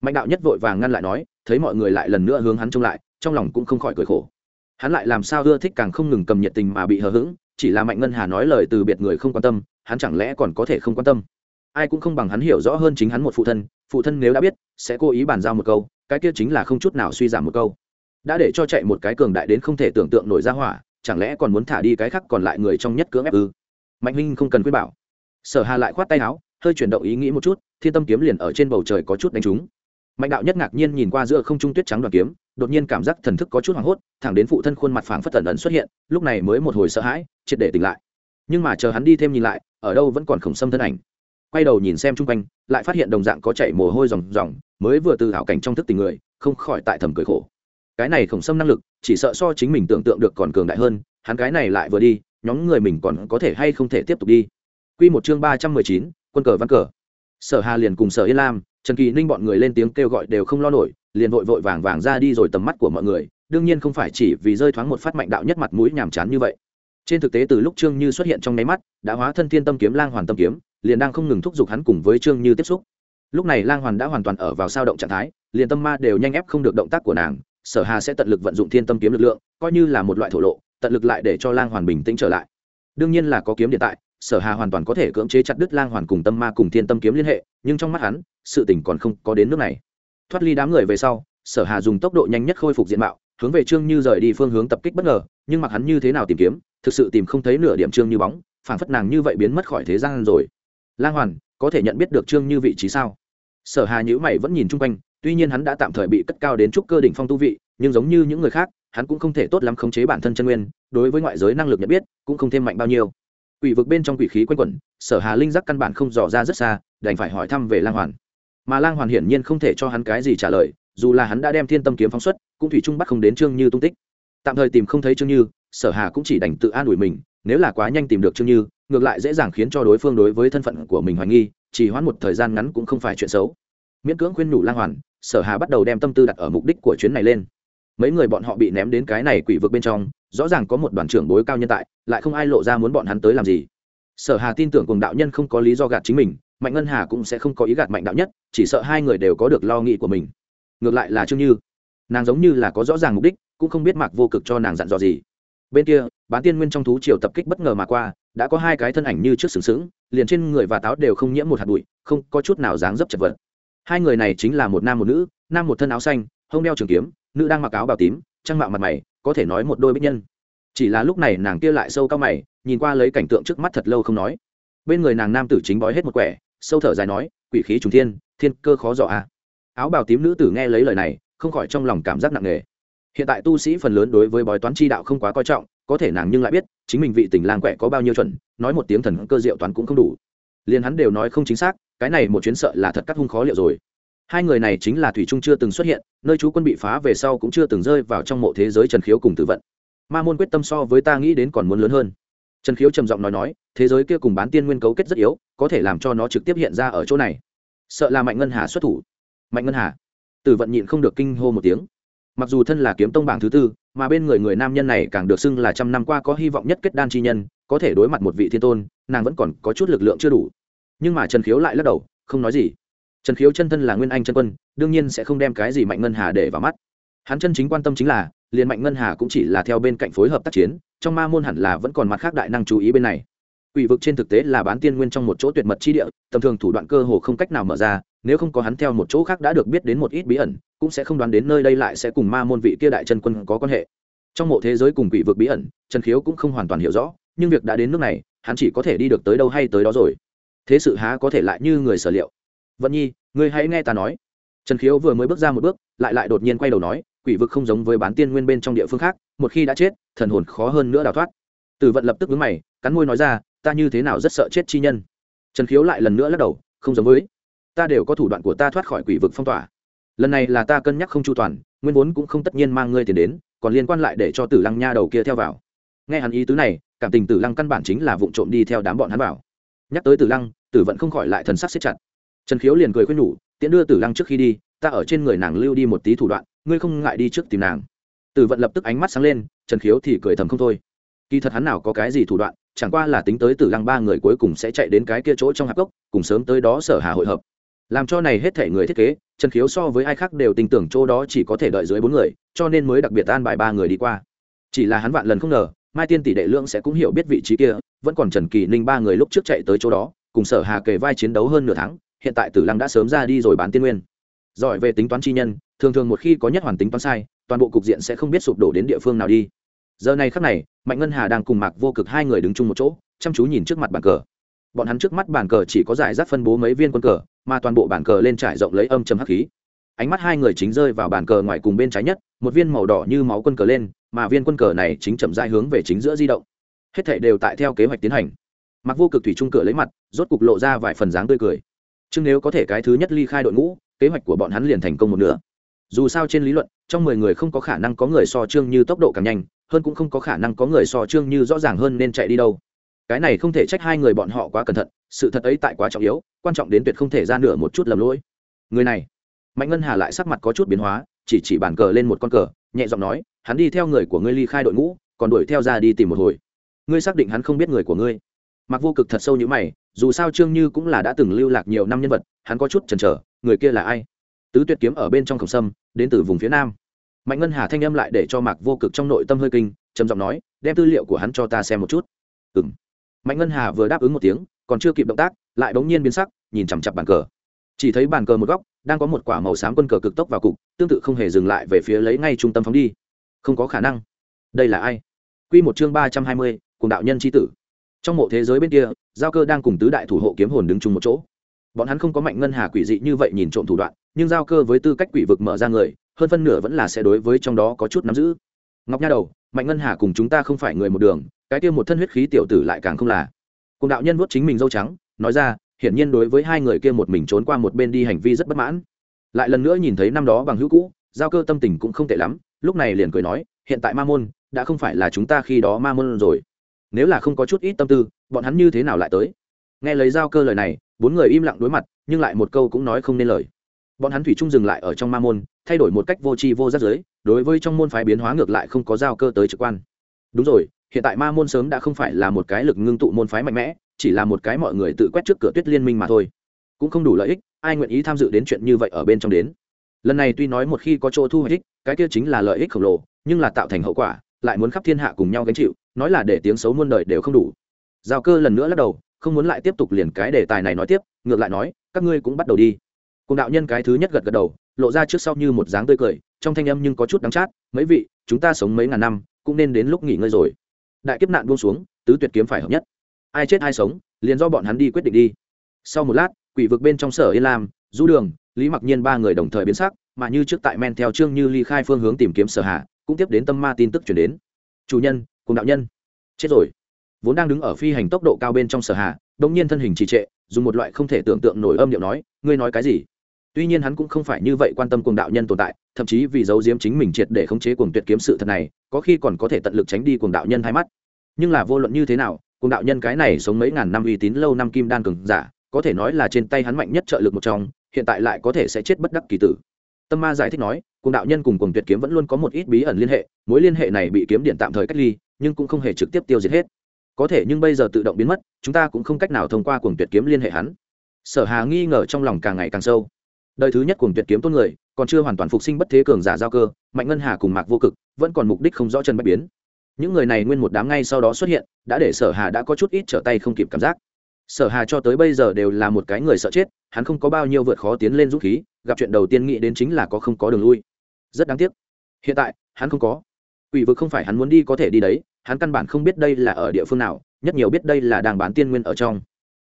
Mạnh đạo nhất vội vàng ngăn lại nói, thấy mọi người lại lần nữa hướng hắn trông lại, trong lòng cũng không khỏi cười khổ. Hắn lại làm sao ưa thích càng không ngừng cầm nhiệt tình mà bị hờ hững, chỉ là mạnh ngân hà nói lời từ biệt người không quan tâm, hắn chẳng lẽ còn có thể không quan tâm? Ai cũng không bằng hắn hiểu rõ hơn chính hắn một phụ thân phụ thân nếu đã biết, sẽ cố ý bàn giao một câu, cái kia chính là không chút nào suy giảm một câu. Đã để cho chạy một cái cường đại đến không thể tưởng tượng nổi ra hỏa, chẳng lẽ còn muốn thả đi cái khác còn lại người trong nhất cưỡng ép ư? Mạnh huynh không cần khuyên bảo. Sở hà lại khoát tay áo, hơi chuyển động ý nghĩ một chút, thiên tâm kiếm liền ở trên bầu trời có chút đánh trúng. Mạnh đạo nhất ngạc nhiên nhìn qua giữa không trung tuyết trắng đoàn kiếm, đột nhiên cảm giác thần thức có chút hoảng hốt, thẳng đến phụ thân khuôn mặt phảng phất tần ẩn xuất hiện, lúc này mới một hồi sợ hãi, triệt để tỉnh lại. Nhưng mà chờ hắn đi thêm nhìn lại, ở đâu vẫn còn khổng xâm thân ảnh. Quay đầu nhìn xem chung quanh, lại phát hiện đồng dạng có chảy mồ hôi ròng ròng, mới vừa từ hảo cảnh trong thức tình người, không khỏi tại thầm cười khổ. Cái này khổng xâm năng lực, chỉ sợ so chính mình tưởng tượng được còn cường đại hơn, hắn cái này lại vừa đi nhóm người mình còn có thể hay không thể tiếp tục đi. Quy một chương ba trăm mười chín, quân cờ văn cờ. Sở hà liền cùng sở yên lam, trần kỳ ninh bọn người lên tiếng kêu gọi đều không lo nổi, liền vội vội vàng vàng ra đi rồi tầm mắt của mọi người, đương nhiên không phải chỉ vì rơi thoáng một phát mạnh đạo nhất mặt mũi nhàm chán như vậy. Trên thực tế từ lúc trương như xuất hiện trong nháy mắt, đã hóa thân thiên tâm kiếm, lang hoàn tâm kiếm, liền đang không ngừng thúc giục hắn cùng với trương như tiếp xúc. Lúc này lang hoàn đã hoàn toàn ở vào sao động trạng thái, liền tâm ma đều nhanh ép không được động tác của nàng, sở hà sẽ tận lực vận dụng thiên tâm kiếm lực lượng, coi như là một loại thổ lộ tận lực lại để cho lang hoàn bình tĩnh trở lại. Đương nhiên là có kiếm điện tại, sở hà hoàn toàn có thể cưỡng chế chặt đứt lang hoàn cùng tâm ma cùng thiên tâm kiếm liên hệ, nhưng trong mắt hắn, sự tình còn không có đến nước này. Thoát ly đám người về sau, sở hà dùng tốc độ nhanh nhất khôi phục diện mạo, hướng về trương như rời đi phương hướng tập kích bất ngờ, nhưng mặc hắn như thế nào tìm kiếm, thực sự tìm không thấy nửa điểm trương như bóng, phản phất nàng như vậy biến mất khỏi thế gian rồi. Lang hoàn, có thể nhận biết được trương như vị trí sao? Sở hà nhữ mày vẫn nhìn chung quanh, tuy nhiên hắn đã tạm thời bị cất cao đến trúc cơ đỉnh phong tu vị, nhưng giống như những người khác hắn cũng không thể tốt lắm khống chế bản thân chân nguyên, đối với ngoại giới năng lực nhận biết cũng không thêm mạnh bao nhiêu. Quỷ vực bên trong quỷ khí quanh quẩn, sở hà linh giác căn bản không dò ra rất xa, đành phải hỏi thăm về lang hoàn. Mà lang hoàn hiển nhiên không thể cho hắn cái gì trả lời, dù là hắn đã đem thiên tâm kiếm phóng xuất, cũng thủy trung bắt không đến trương như tung tích. Tạm thời tìm không thấy trương như, sở hà cũng chỉ đành tự an ủi mình, nếu là quá nhanh tìm được trương như, ngược lại dễ dàng khiến cho đối phương đối với thân phận của mình hoài nghi, chỉ hoãn một thời gian ngắn cũng không phải chuyện xấu. Miễn cưỡng khuyên nhủ lang hoàn, sở hà bắt đầu đem tâm tư đặt ở mục đích của chuyến này lên mấy người bọn họ bị ném đến cái này quỷ vực bên trong, rõ ràng có một đoàn trưởng bối cao nhân tại, lại không ai lộ ra muốn bọn hắn tới làm gì. Sở hà tin tưởng cùng đạo nhân không có lý do gạt chính mình, mạnh ngân hà cũng sẽ không có ý gạt mạnh đạo nhất, chỉ sợ hai người đều có được lo nghĩ của mình. Ngược lại là trương như. Nàng giống như là có rõ ràng mục đích, cũng không biết mạc vô cực cho nàng dặn dò gì. Bên kia, bán tiên nguyên trong thú triều tập kích bất ngờ mà qua, đã có hai cái thân ảnh như trước sừng sững, liền trên người và táo đều không nhiễm một hạt bụi, không có chút nào dáng dấp chật vật. Hai người này chính là một nam một nữ, nam một thân áo xanh, hông đeo trường kiếm nữ đang mặc áo bào tím trăng mạo mặt mày, có thể nói một đôi bích nhân. Chỉ là lúc này nàng kia lại sâu cao mày, nhìn qua lấy cảnh tượng trước mắt thật lâu không nói. Bên người nàng nam tử chính bói hết một quẻ, sâu thở dài nói, quỷ khí trùng thiên thiên cơ khó dò a áo bào tím nữ tử nghe lấy lời này, không khỏi trong lòng cảm giác nặng nề. Hiện tại tu sĩ phần lớn đối với bói toán chi đạo không quá coi trọng, có thể nàng nhưng lại biết, chính mình vị tình lang quẹ có bao nhiêu chuẩn, nói một tiếng thần cơ diệu toán cũng không đủ. Liền hắn đều nói không chính xác, cái này một chuyến sợ là thật cắt hung khó liệu rồi hai người này chính là thủy trung chưa từng xuất hiện, nơi chú quân bị phá về sau cũng chưa từng rơi vào trong mộ thế giới trần khiếu cùng tử vận. Ma môn quyết tâm so với ta nghĩ đến còn muốn lớn hơn. Trần khiếu trầm giọng nói nói, thế giới kia cùng bán tiên nguyên cấu kết rất yếu, có thể làm cho nó trực tiếp hiện ra ở chỗ này. Sợ là mạnh ngân hà xuất thủ. Mạnh ngân hà. Tử vận nhịn không được kinh hô một tiếng. Mặc dù thân là kiếm tông bảng thứ tư, mà bên người người nam nhân này càng được xưng là trăm năm qua có hy vọng nhất kết đan chi nhân, có thể đối mặt một vị thiên tôn, nàng vẫn còn có chút lực lượng chưa đủ. Nhưng mà trần khiếu lại lắc đầu, không nói gì trần khiếu chân thân là nguyên anh chân quân, đương nhiên sẽ không đem cái gì mạnh ngân hà để vào mắt. Hắn chân chính quan tâm chính là, liền mạnh ngân hà cũng chỉ là theo bên cạnh phối hợp tác chiến, trong ma môn hẳn là vẫn còn mặt khác đại năng chú ý bên này. Quỷ vực trên thực tế là bán tiên nguyên trong một chỗ tuyệt mật chi địa, tầm thường thủ đoạn cơ hồ không cách nào mở ra, nếu không có hắn theo một chỗ khác đã được biết đến một ít bí ẩn, cũng sẽ không đoán đến nơi đây lại sẽ cùng ma môn vị kia đại chân quân có quan hệ. Trong mộ thế giới cùng quỷ vực bí ẩn, trần khiếu cũng không hoàn toàn hiểu rõ, nhưng việc đã đến nước này, hắn chỉ có thể đi được tới đâu hay tới đó rồi. Thế sự há có thể lại như người sở liệu vận nhi, ngươi hãy nghe ta nói. Trần khiếu vừa mới bước ra một bước, lại lại đột nhiên quay đầu nói, quỷ vực không giống với bán tiên nguyên bên trong địa phương khác, một khi đã chết, thần hồn khó hơn nữa đào thoát. Tử vận lập tức vướng mày, cắn môi nói ra, ta như thế nào rất sợ chết chi nhân? Trần khiếu lại lần nữa lắc đầu, không giống với. Ta đều có thủ đoạn của ta thoát khỏi quỷ vực phong tỏa. Lần này là ta cân nhắc không chu toàn, nguyên vốn cũng không tất nhiên mang ngươi tiền đến, còn liên quan lại để cho tử lăng nha đầu kia theo vào. Nghe hắn ý tứ này, cảm tình tử lăng căn bản chính là vụ trộm đi theo đám bọn hắn vào. Nhắc tới tử lăng, tử vận không khỏi lại thần sắc xếp chặt trần khiếu liền cười khuyên nhủ, tiễn đưa tử lăng trước khi đi, ta ở trên người nàng lưu đi một tí thủ đoạn, ngươi không ngại đi trước tìm nàng. Tử vận lập tức ánh mắt sáng lên, trần khiếu thì cười thầm không thôi. Kỳ thật hắn nào có cái gì thủ đoạn, chẳng qua là tính tới tử lăng ba người cuối cùng sẽ chạy đến cái kia chỗ trong hạp gốc cùng sớm tới đó sở hà hội hợp. Làm cho này hết thể người thiết kế, trần khiếu so với ai khác đều tin tưởng chỗ đó chỉ có thể đợi dưới bốn người, cho nên mới đặc biệt an bài ba người đi qua. Chỉ là hắn vạn lần không ngờ, mai tiên tỷ đệ lượng sẽ cũng hiểu biết vị trí kia, vẫn còn trần kỳ ninh ba người lúc trước chạy tới chỗ đó, cùng sở hà kề vai chiến đấu hơn nửa tháng hiện tại tử lăng đã sớm ra đi rồi bán tiên nguyên. Giỏi về tính toán chi nhân, thường thường một khi có nhất hoàn tính toán sai, toàn bộ cục diện sẽ không biết sụp đổ đến địa phương nào đi. Giờ này khắc này, mạnh ngân hà đang cùng mạc vô cực hai người đứng chung một chỗ, chăm chú nhìn trước mặt bàn cờ. Bọn hắn trước mắt bàn cờ chỉ có giải rác phân bố mấy viên quân cờ, mà toàn bộ bàn cờ lên trải rộng lấy âm châm hắc khí. Ánh mắt hai người chính rơi vào bàn cờ ngoài cùng bên trái nhất, một viên màu đỏ như máu quân cờ lên, mà viên quân cờ này chính chậm dại hướng về chính giữa di động. Hết thảy đều tại theo kế hoạch tiến hành. Mặc vô cực thủy trung cửa lấy mặt, rốt cục lộ ra vài phần dáng tươi cười chứ nếu có thể cái thứ nhất ly khai đội ngũ, kế hoạch của bọn hắn liền thành công một nửa. Dù sao trên lý luận, trong mười người không có khả năng có người so trương như tốc độ càng nhanh, hơn cũng không có khả năng có người so trương như rõ ràng hơn nên chạy đi đâu. Cái này không thể trách hai người bọn họ quá cẩn thận, sự thật ấy tại quá trọng yếu, quan trọng đến tuyệt không thể ra nửa một chút lầm lỗi. Người này, mạnh ngân hà lại sắc mặt có chút biến hóa, chỉ chỉ bàn cờ lên một con cờ, nhẹ giọng nói, hắn đi theo người của ngươi ly khai đội ngũ, còn đuổi theo ra đi tìm một hồi. Ngươi xác định hắn không biết người của ngươi. Mặc vô cực thật sâu như mày dù sao trương như cũng là đã từng lưu lạc nhiều năm nhân vật hắn có chút chần chờ người kia là ai? Tứ tuyệt kiếm ở bên trong khổng sâm đến từ vùng phía nam. Mạnh ngân hà thanh âm lại để cho mạc vô cực trong nội tâm hơi kinh trầm giọng nói đem tư liệu của hắn cho ta xem một chút. Ừ m mạnh ngân hà vừa đáp ứng một tiếng còn chưa kịp động tác lại bỗng nhiên biến sắc nhìn chằm chặp bàn cờ. Chỉ thấy bàn cờ một góc đang có một quả màu xám quân cờ cực tốc vào cục tương tự không hề dừng lại về phía lấy ngay trung tâm phóng đi. Không có khả năng. Đây là ai? Quy một chương ba trăm hai mươi, cùng đạo nhân chi tử. Trong mộ thế giới bên kia, giao cơ đang cùng tứ đại thủ hộ kiếm hồn đứng chung một chỗ. Bọn hắn không có mạnh ngân hà quỷ dị như vậy nhìn trộm thủ đoạn, nhưng giao cơ với tư cách quỷ vực mở ra người, hơn phân nửa vẫn là sẽ đối với trong đó có chút nắm giữ. Ngọc Nha đầu, mạnh ngân hà cùng chúng ta không phải người một đường, cái kia một thân huyết khí tiểu tử lại càng không là. Cùng đạo nhân vuốt chính mình dâu trắng, nói ra, hiển nhiên đối với hai người kia một mình trốn qua một bên đi hành vi rất bất mãn. Lại lần nữa nhìn thấy năm đó bằng hữu cũ, giao cơ tâm tình cũng không tệ lắm, lúc này liền cười nói, hiện tại Ma môn đã không phải là chúng ta khi đó Ma môn rồi. Nếu là không có chút ít tâm tư, bọn hắn như thế nào lại tới? Nghe lấy giao cơ lời này, bốn người im lặng đối mặt, nhưng lại một câu cũng nói không nên lời. Bọn hắn thủy chung dừng lại ở trong Ma môn, thay đổi một cách vô tri vô giác giới, đối với trong môn phái biến hóa ngược lại không có giao cơ tới trực quan. Đúng rồi, hiện tại Ma môn sớm đã không phải là một cái lực ngưng tụ môn phái mạnh mẽ, chỉ là một cái mọi người tự quét trước cửa tuyết liên minh mà thôi cũng không đủ lợi ích ai nguyện ý tham dự đến chuyện như vậy ở bên trong đến lần này tuy nói một khi có chỗ thu hoạch ích cái kia chính là lợi ích khổng lồ nhưng là tạo thành hậu quả lại muốn khắp thiên hạ cùng nhau gánh chịu, nói là để tiếng xấu muôn đời đều không đủ. Giao cơ lần nữa lắc đầu, không muốn lại tiếp tục liền cái đề tài này nói tiếp, ngược lại nói, các ngươi cũng bắt đầu đi. Cùng đạo nhân cái thứ nhất gật gật đầu, lộ ra trước sau như một dáng tươi cười, trong thanh âm nhưng có chút đắng chát, mấy vị, chúng ta sống mấy ngàn năm, cũng nên đến lúc nghỉ ngơi rồi. Đại kiếp nạn buông xuống, tứ tuyệt kiếm phải hợp nhất. Ai chết ai sống, liền do bọn hắn đi quyết định đi. Sau một lát, quỷ vực bên trong sở yên lam, du đường, lý mặc nhiên ba người đồng thời biến sắc, mà như trước tại men theo trương như ly khai phương hướng tìm kiếm sở hạ cũng tiếp đến tâm ma tin tức chuyển đến. Chủ nhân, cùng đạo nhân. Chết rồi. Vốn đang đứng ở phi hành tốc độ cao bên trong sở hạ đông nhiên thân hình trì trệ, dùng một loại không thể tưởng tượng nổi âm điệu nói, ngươi nói cái gì? Tuy nhiên hắn cũng không phải như vậy quan tâm cuồng đạo nhân tồn tại, thậm chí vì giấu diếm chính mình triệt để khống chế cuồng tuyệt kiếm sự thật này, có khi còn có thể tận lực tránh đi cuồng đạo nhân hai mắt. Nhưng là vô luận như thế nào cùng đạo nhân cái này sống mấy ngàn năm uy tín lâu năm kim đan cường giả, có thể nói là trên tay hắn mạnh nhất trợ lực một trong, hiện tại lại có thể sẽ chết bất đắc kỳ tử. Tâm ma giải thích nói cùng đạo nhân cùng cùng tuyệt kiếm vẫn luôn có một ít bí ẩn liên hệ, mối liên hệ này bị kiếm điện tạm thời cách ly, nhưng cũng không hề trực tiếp tiêu diệt hết. Có thể nhưng bây giờ tự động biến mất, chúng ta cũng không cách nào thông qua cùng tuyệt kiếm liên hệ hắn. Sở hà nghi ngờ trong lòng càng ngày càng sâu. Đời thứ nhất cùng tuyệt kiếm tôn người, còn chưa hoàn toàn phục sinh bất thế cường giả giao cơ, mạnh ngân hà cùng mạc vô cực, vẫn còn mục đích không rõ chân bất biến. Những người này nguyên một đám ngay sau đó xuất hiện, đã để sở hà đã có chút ít trở tay không kịp cảm giác. Sở hà cho tới bây giờ đều là một cái người sợ chết, hắn không có bao nhiêu vượt khó tiến lên dũng khí, gặp chuyện đầu tiên nghĩ đến chính là có không có đường lui rất đáng tiếc. Hiện tại hắn không có. Quỷ vực không phải hắn muốn đi có thể đi đấy hắn căn bản không biết đây là ở địa phương nào nhất nhiều biết đây là đang bán tiên nguyên ở trong.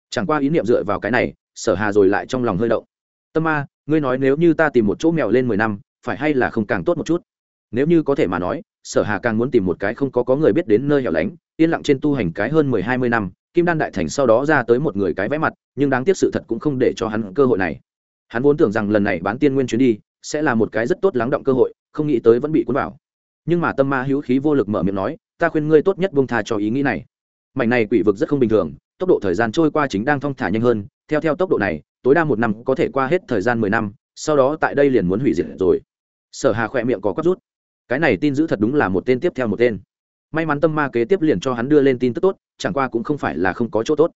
Chẳng qua ý niệm dựa vào cái này sở hà rồi lại trong lòng hơi động. Tâm a, ngươi nói nếu như ta tìm một chỗ mèo lên mười năm phải hay là không càng tốt một chút? Nếu như có thể mà nói sở hà càng muốn tìm một cái không có có người biết đến nơi hẻo lánh yên lặng trên tu hành cái hơn mười hai mươi năm kim đan đại thành sau đó ra tới một người cái vẽ mặt nhưng đáng tiếc sự thật cũng không để cho hắn cơ hội này. Hắn vốn tưởng rằng lần này bán tiên nguyên chuyến đi sẽ là một cái rất tốt lắng động cơ hội, không nghĩ tới vẫn bị cuốn vào. Nhưng mà tâm ma hữu khí vô lực mở miệng nói, ta khuyên ngươi tốt nhất buông tha cho ý nghĩ này. Mảnh này quỷ vực rất không bình thường, tốc độ thời gian trôi qua chính đang thong thả nhanh hơn, theo theo tốc độ này, tối đa một năm có thể qua hết thời gian mười năm, sau đó tại đây liền muốn hủy diệt rồi. Sở hà khỏe miệng có quắp rút. Cái này tin giữ thật đúng là một tên tiếp theo một tên. May mắn tâm ma kế tiếp liền cho hắn đưa lên tin tức tốt, chẳng qua cũng không phải là không có chỗ tốt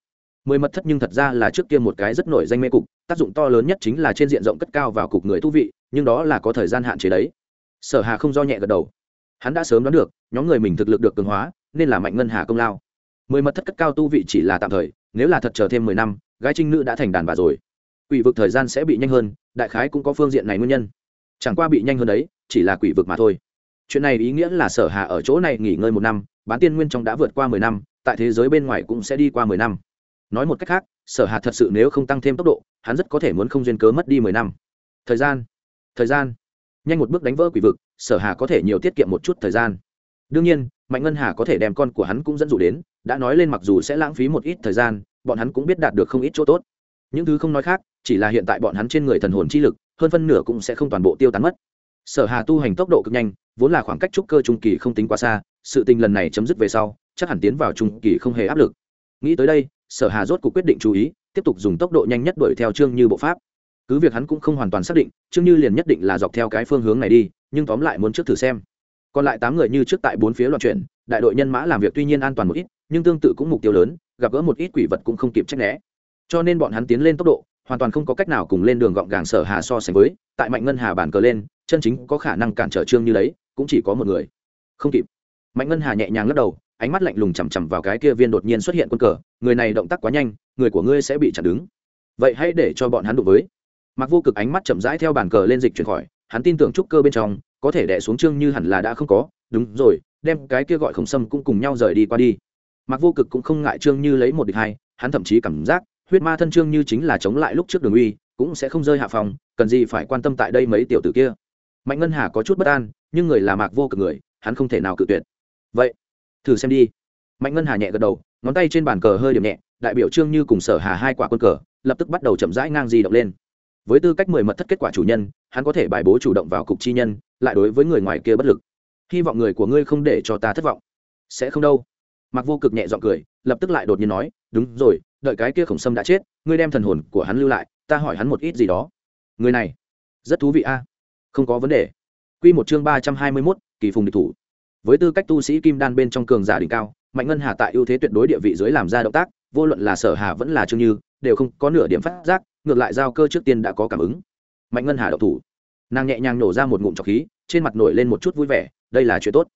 mười mật thất nhưng thật ra là trước kia một cái rất nổi danh mê cục, tác dụng to lớn nhất chính là trên diện rộng cất cao vào cục người thú vị, nhưng đó là có thời gian hạn chế đấy. Sở hà không do nhẹ gật đầu. Hắn đã sớm đoán được, nhóm người mình thực lực được cường hóa, nên là mạnh ngân hà công lao. Mười mật thất cất cao tu vị chỉ là tạm thời, nếu là thật chờ thêm mười năm, gái trinh nữ đã thành đàn bà rồi. Quỷ vực thời gian sẽ bị nhanh hơn, đại khái cũng có phương diện này nguyên nhân. Chẳng qua bị nhanh hơn đấy, chỉ là quỷ vực mà thôi. Chuyện này ý nghĩa là sở hà ở chỗ này nghỉ ngơi một năm, bán tiên nguyên trong đã vượt qua mười năm, tại thế giới bên ngoài cũng sẽ đi qua mười năm nói một cách khác, sở hà thật sự nếu không tăng thêm tốc độ, hắn rất có thể muốn không duyên cớ mất đi mười năm. Thời gian thời gian. Nhanh một bước đánh vỡ quỷ vực, sở hà có thể nhiều tiết kiệm một chút thời gian. Đương nhiên, mạnh ngân hà có thể đem con của hắn cũng dẫn dụ đến, đã nói lên mặc dù sẽ lãng phí một ít thời gian, bọn hắn cũng biết đạt được không ít chỗ tốt. Những thứ không nói khác, chỉ là hiện tại bọn hắn trên người thần hồn chi lực, hơn phân nửa cũng sẽ không toàn bộ tiêu tán mất. Sở hà tu hành tốc độ cực nhanh, vốn là khoảng cách trúc cơ trung kỳ không tính quá xa, sự tình lần này chấm dứt về sau, chắc hẳn tiến vào trung kỳ không hề áp lực. Nghĩ tới đây sở hà rốt cuộc quyết định chú ý, tiếp tục dùng tốc độ nhanh nhất đuổi theo trương như bộ pháp. Cứ việc hắn cũng không hoàn toàn xác định, trương như liền nhất định là dọc theo cái phương hướng này đi, nhưng tóm lại muốn trước thử xem. Còn lại tám người như trước tại bốn phía loạn chuyển, đại đội nhân mã làm việc tuy nhiên an toàn một ít, nhưng tương tự cũng mục tiêu lớn, gặp gỡ một ít quỷ vật cũng không kịp trách né. Cho nên bọn hắn tiến lên tốc độ, hoàn toàn không có cách nào cùng lên đường gọn gàng sở hà so sánh với, tại mạnh ngân hà bản cờ lên, chân chính có khả năng cản trở trương như đấy, cũng chỉ có một người. Không kịp. Mạnh ngân hà nhẹ nhàng lắc đầu ánh mắt lạnh lùng chằm chằm vào cái kia viên đột nhiên xuất hiện quân cờ, người này động tác quá nhanh, người của ngươi sẽ bị chặn đứng. Vậy hãy để cho bọn hắn đụng với. Mặc vô cực ánh mắt chậm rãi theo bàn cờ lên dịch chuyển khỏi, hắn tin tưởng trúc cơ bên trong, có thể đẻ xuống trương như hẳn là đã không có, đúng rồi, đem cái kia gọi khổng sâm cũng cùng nhau rời đi qua đi. Mặc vô cực cũng không ngại trương như lấy một địch hai, hắn thậm chí cảm giác, huyết ma thân trương như chính là chống lại lúc trước đường uy, cũng sẽ không rơi hạ phòng, cần gì phải quan tâm tại đây mấy tiểu tử kia. Mạnh ngân hà có chút bất an, nhưng người là mạc vô cực người, hắn không thể nào cự tuyệt. Vậy thử xem đi. Mạnh ngân hà nhẹ gật đầu, ngón tay trên bàn cờ hơi điểm nhẹ, đại biểu trương như cùng sở hà hai quả quân cờ, lập tức bắt đầu chậm rãi ngang di động lên. Với tư cách mười mật thất kết quả chủ nhân, hắn có thể bài bố chủ động vào cục chi nhân, lại đối với người ngoài kia bất lực. Hy vọng người của ngươi không để cho ta thất vọng. Sẽ không đâu. Mặc vô cực nhẹ giọng cười, lập tức lại đột nhiên nói, đúng rồi, đợi cái kia khổng sâm đã chết, ngươi đem thần hồn của hắn lưu lại, ta hỏi hắn một ít gì đó. Người này, rất thú vị a. Không có vấn đề. Quy một chương ba trăm hai mươi mốt, kỳ phùng địch thủ với tư cách tu sĩ kim đan bên trong cường giả đỉnh cao, mạnh ngân hà tại ưu thế tuyệt đối địa vị dưới làm ra động tác, vô luận là sở hà vẫn là trương như, đều không có nửa điểm phát giác, ngược lại giao cơ trước tiên đã có cảm ứng. Mạnh ngân hà đậu thủ. Nàng nhẹ nhàng nổ ra một ngụm trọc khí, trên mặt nổi lên một chút vui vẻ, đây là chuyện tốt.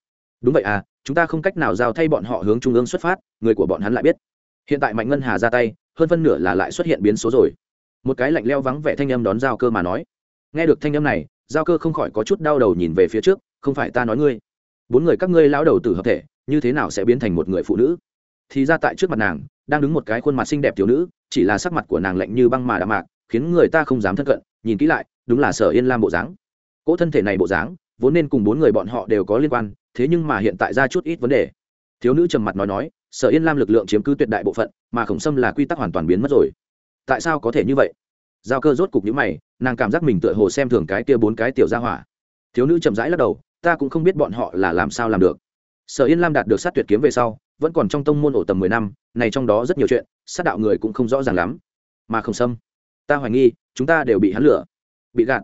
Đúng vậy à chúng ta không cách nào giao thay bọn họ hướng trung ương xuất phát, người của bọn hắn lại biết. Hiện tại mạnh ngân hà ra tay, hơn phân nửa là lại xuất hiện biến số rồi. Một cái lạnh leo vắng vẻ thanh âm đón giao cơ mà nói. Nghe được thanh âm này, giao cơ không khỏi có chút đau đầu nhìn về phía trước, không phải ta nói ngươi bốn người các ngươi lão đầu tử hợp thể, như thế nào sẽ biến thành một người phụ nữ? Thì ra tại trước mặt nàng, đang đứng một cái khuôn mặt xinh đẹp thiếu nữ, chỉ là sắc mặt của nàng lạnh như băng mà đạm mạc, khiến người ta không dám thân cận, nhìn kỹ lại, đúng là sở yên lam bộ dáng. Cỗ thân thể này bộ dáng, vốn nên cùng bốn người bọn họ đều có liên quan, thế nhưng mà hiện tại ra chút ít vấn đề. Thiếu nữ trầm mặt nói nói, sở yên lam lực lượng chiếm cứ tuyệt đại bộ phận, mà khổng sâm là quy tắc hoàn toàn biến mất rồi. Tại sao có thể như vậy? Giao cơ rốt cục nhữ mày, nàng cảm giác mình tựa hồ xem thường cái kia bốn cái tiểu gia hỏa. Thiếu nữ chậm rãi lắc đầu ta cũng không biết bọn họ là làm sao làm được. Sở yên lam đạt được sát tuyệt kiếm về sau, vẫn còn trong tông môn ổ tầm mười năm, này trong đó rất nhiều chuyện, sát đạo người cũng không rõ ràng lắm. Mà không xâm ta hoài nghi, chúng ta đều bị hắn lửa bị gạt.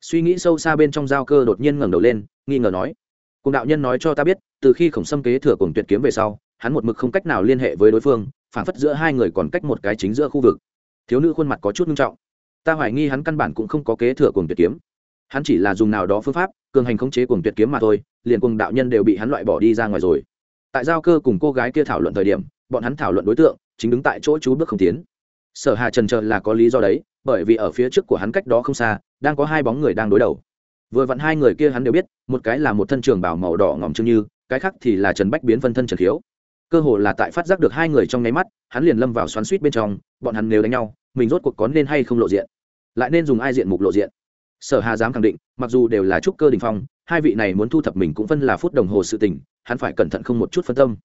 Suy nghĩ sâu xa bên trong giao cơ đột nhiên ngẩng đầu lên, nghi ngờ nói, cùng đạo nhân nói cho ta biết, từ khi khổng sâm kế thừa cùng tuyệt kiếm về sau, hắn một mực không cách nào liên hệ với đối phương, phản phất giữa hai người còn cách một cái chính giữa khu vực. Thiếu nữ khuôn mặt có chút nghiêm trọng. Ta hoài nghi hắn căn bản cũng không có kế thừa cùng tuyệt kiếm hắn chỉ là dùng nào đó phương pháp, cường hành khống chế cùng tuyệt kiếm mà thôi, liền cùng đạo nhân đều bị hắn loại bỏ đi ra ngoài rồi. Tại giao cơ cùng cô gái kia thảo luận thời điểm, bọn hắn thảo luận đối tượng, chính đứng tại chỗ chú bước không tiến. Sở hà trần trờ là có lý do đấy, bởi vì ở phía trước của hắn cách đó không xa, đang có hai bóng người đang đối đầu. Vừa vặn hai người kia hắn đều biết, một cái là một thân trường bảo màu đỏ ngỏm trương như, cái khác thì là trần bách biến phân thân trần khiếu. Cơ hồ là tại phát giác được hai người trong nháy mắt, hắn liền lâm vào xoắn suýt bên trong, bọn hắn nếu đánh nhau, mình rốt cuộc có nên hay không lộ diện? Lại nên dùng ai diện mục lộ diện? Sở hà dám khẳng định, mặc dù đều là trúc cơ đình phong, hai vị này muốn thu thập mình cũng phân là phút đồng hồ sự tình, hắn phải cẩn thận không một chút phân tâm.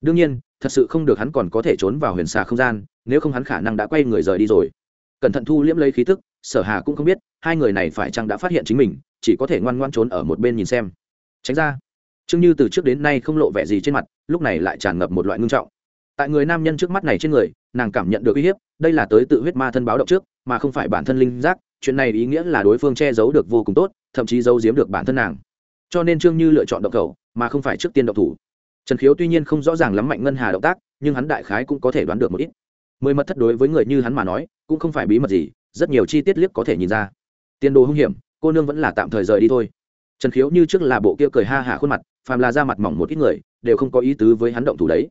Đương nhiên, thật sự không được hắn còn có thể trốn vào huyền xà không gian, nếu không hắn khả năng đã quay người rời đi rồi. Cẩn thận thu liễm lấy khí tức, sở hà cũng không biết, hai người này phải chăng đã phát hiện chính mình, chỉ có thể ngoan ngoan trốn ở một bên nhìn xem. Tránh ra. Chương như từ trước đến nay không lộ vẻ gì trên mặt, lúc này lại tràn ngập một loại ngưng trọng. Tại người nam nhân trước mắt này trên người, nàng cảm nhận được uy hiếp, đây là tới tự huyết ma thân báo động trước, mà không phải bản thân linh giác chuyện này ý nghĩa là đối phương che giấu được vô cùng tốt, thậm chí giấu giếm được bản thân nàng. Cho nên trương như lựa chọn động cầu mà không phải trước tiên động thủ. Trần khiếu tuy nhiên không rõ ràng lắm mạnh ngân hà động tác, nhưng hắn đại khái cũng có thể đoán được một ít. Mười mật thất đối với người như hắn mà nói, cũng không phải bí mật gì, rất nhiều chi tiết liếc có thể nhìn ra. Tiền đồ hung hiểm, cô nương vẫn là tạm thời rời đi thôi. Trần khiếu như trước là bộ kia cười ha hả khuôn mặt, phàm là ra mặt mỏng một ít người, đều không có ý tứ với hắn động thủ đấy.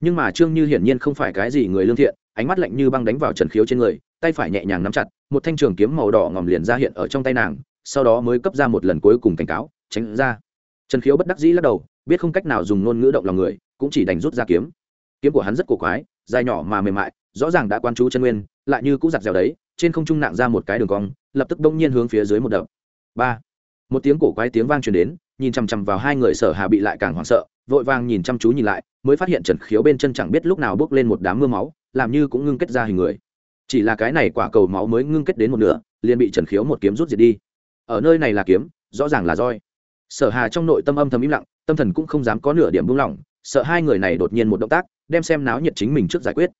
Nhưng mà trương như hiển nhiên không phải cái gì người lương thiện ánh mắt lạnh như băng đánh vào trần khiếu trên người, tay phải nhẹ nhàng nắm chặt, một thanh trường kiếm màu đỏ ngòm liền ra hiện ở trong tay nàng, sau đó mới cấp ra một lần cuối cùng cảnh cáo, tránh ra. Trần khiếu bất đắc dĩ lắc đầu, biết không cách nào dùng ngôn ngữ động lòng người, cũng chỉ đành rút ra kiếm. Kiếm của hắn rất cổ quái, dài nhỏ mà mềm mại, rõ ràng đã quan chú chân nguyên, lại như cũng giặt dẻo đấy, trên không trung nặng ra một cái đường cong, lập tức bỗng nhiên hướng phía dưới một đập. Ba. Một tiếng cổ quái tiếng vang truyền đến, nhìn chằm chằm vào hai người sở hà bị lại càng hoảng sợ, vội vàng nhìn chăm chú nhìn lại, mới phát hiện trần khiếu bên chân chẳng biết lúc nào bước lên một đám mưa máu làm như cũng ngưng kết ra hình người. Chỉ là cái này quả cầu máu mới ngưng kết đến một nửa, liền bị trần khiếu một kiếm rút diệt đi. Ở nơi này là kiếm, rõ ràng là roi. Sở hà trong nội tâm âm thầm im lặng, tâm thần cũng không dám có nửa điểm buông lỏng, sợ hai người này đột nhiên một động tác, đem xem náo nhiệt chính mình trước giải quyết.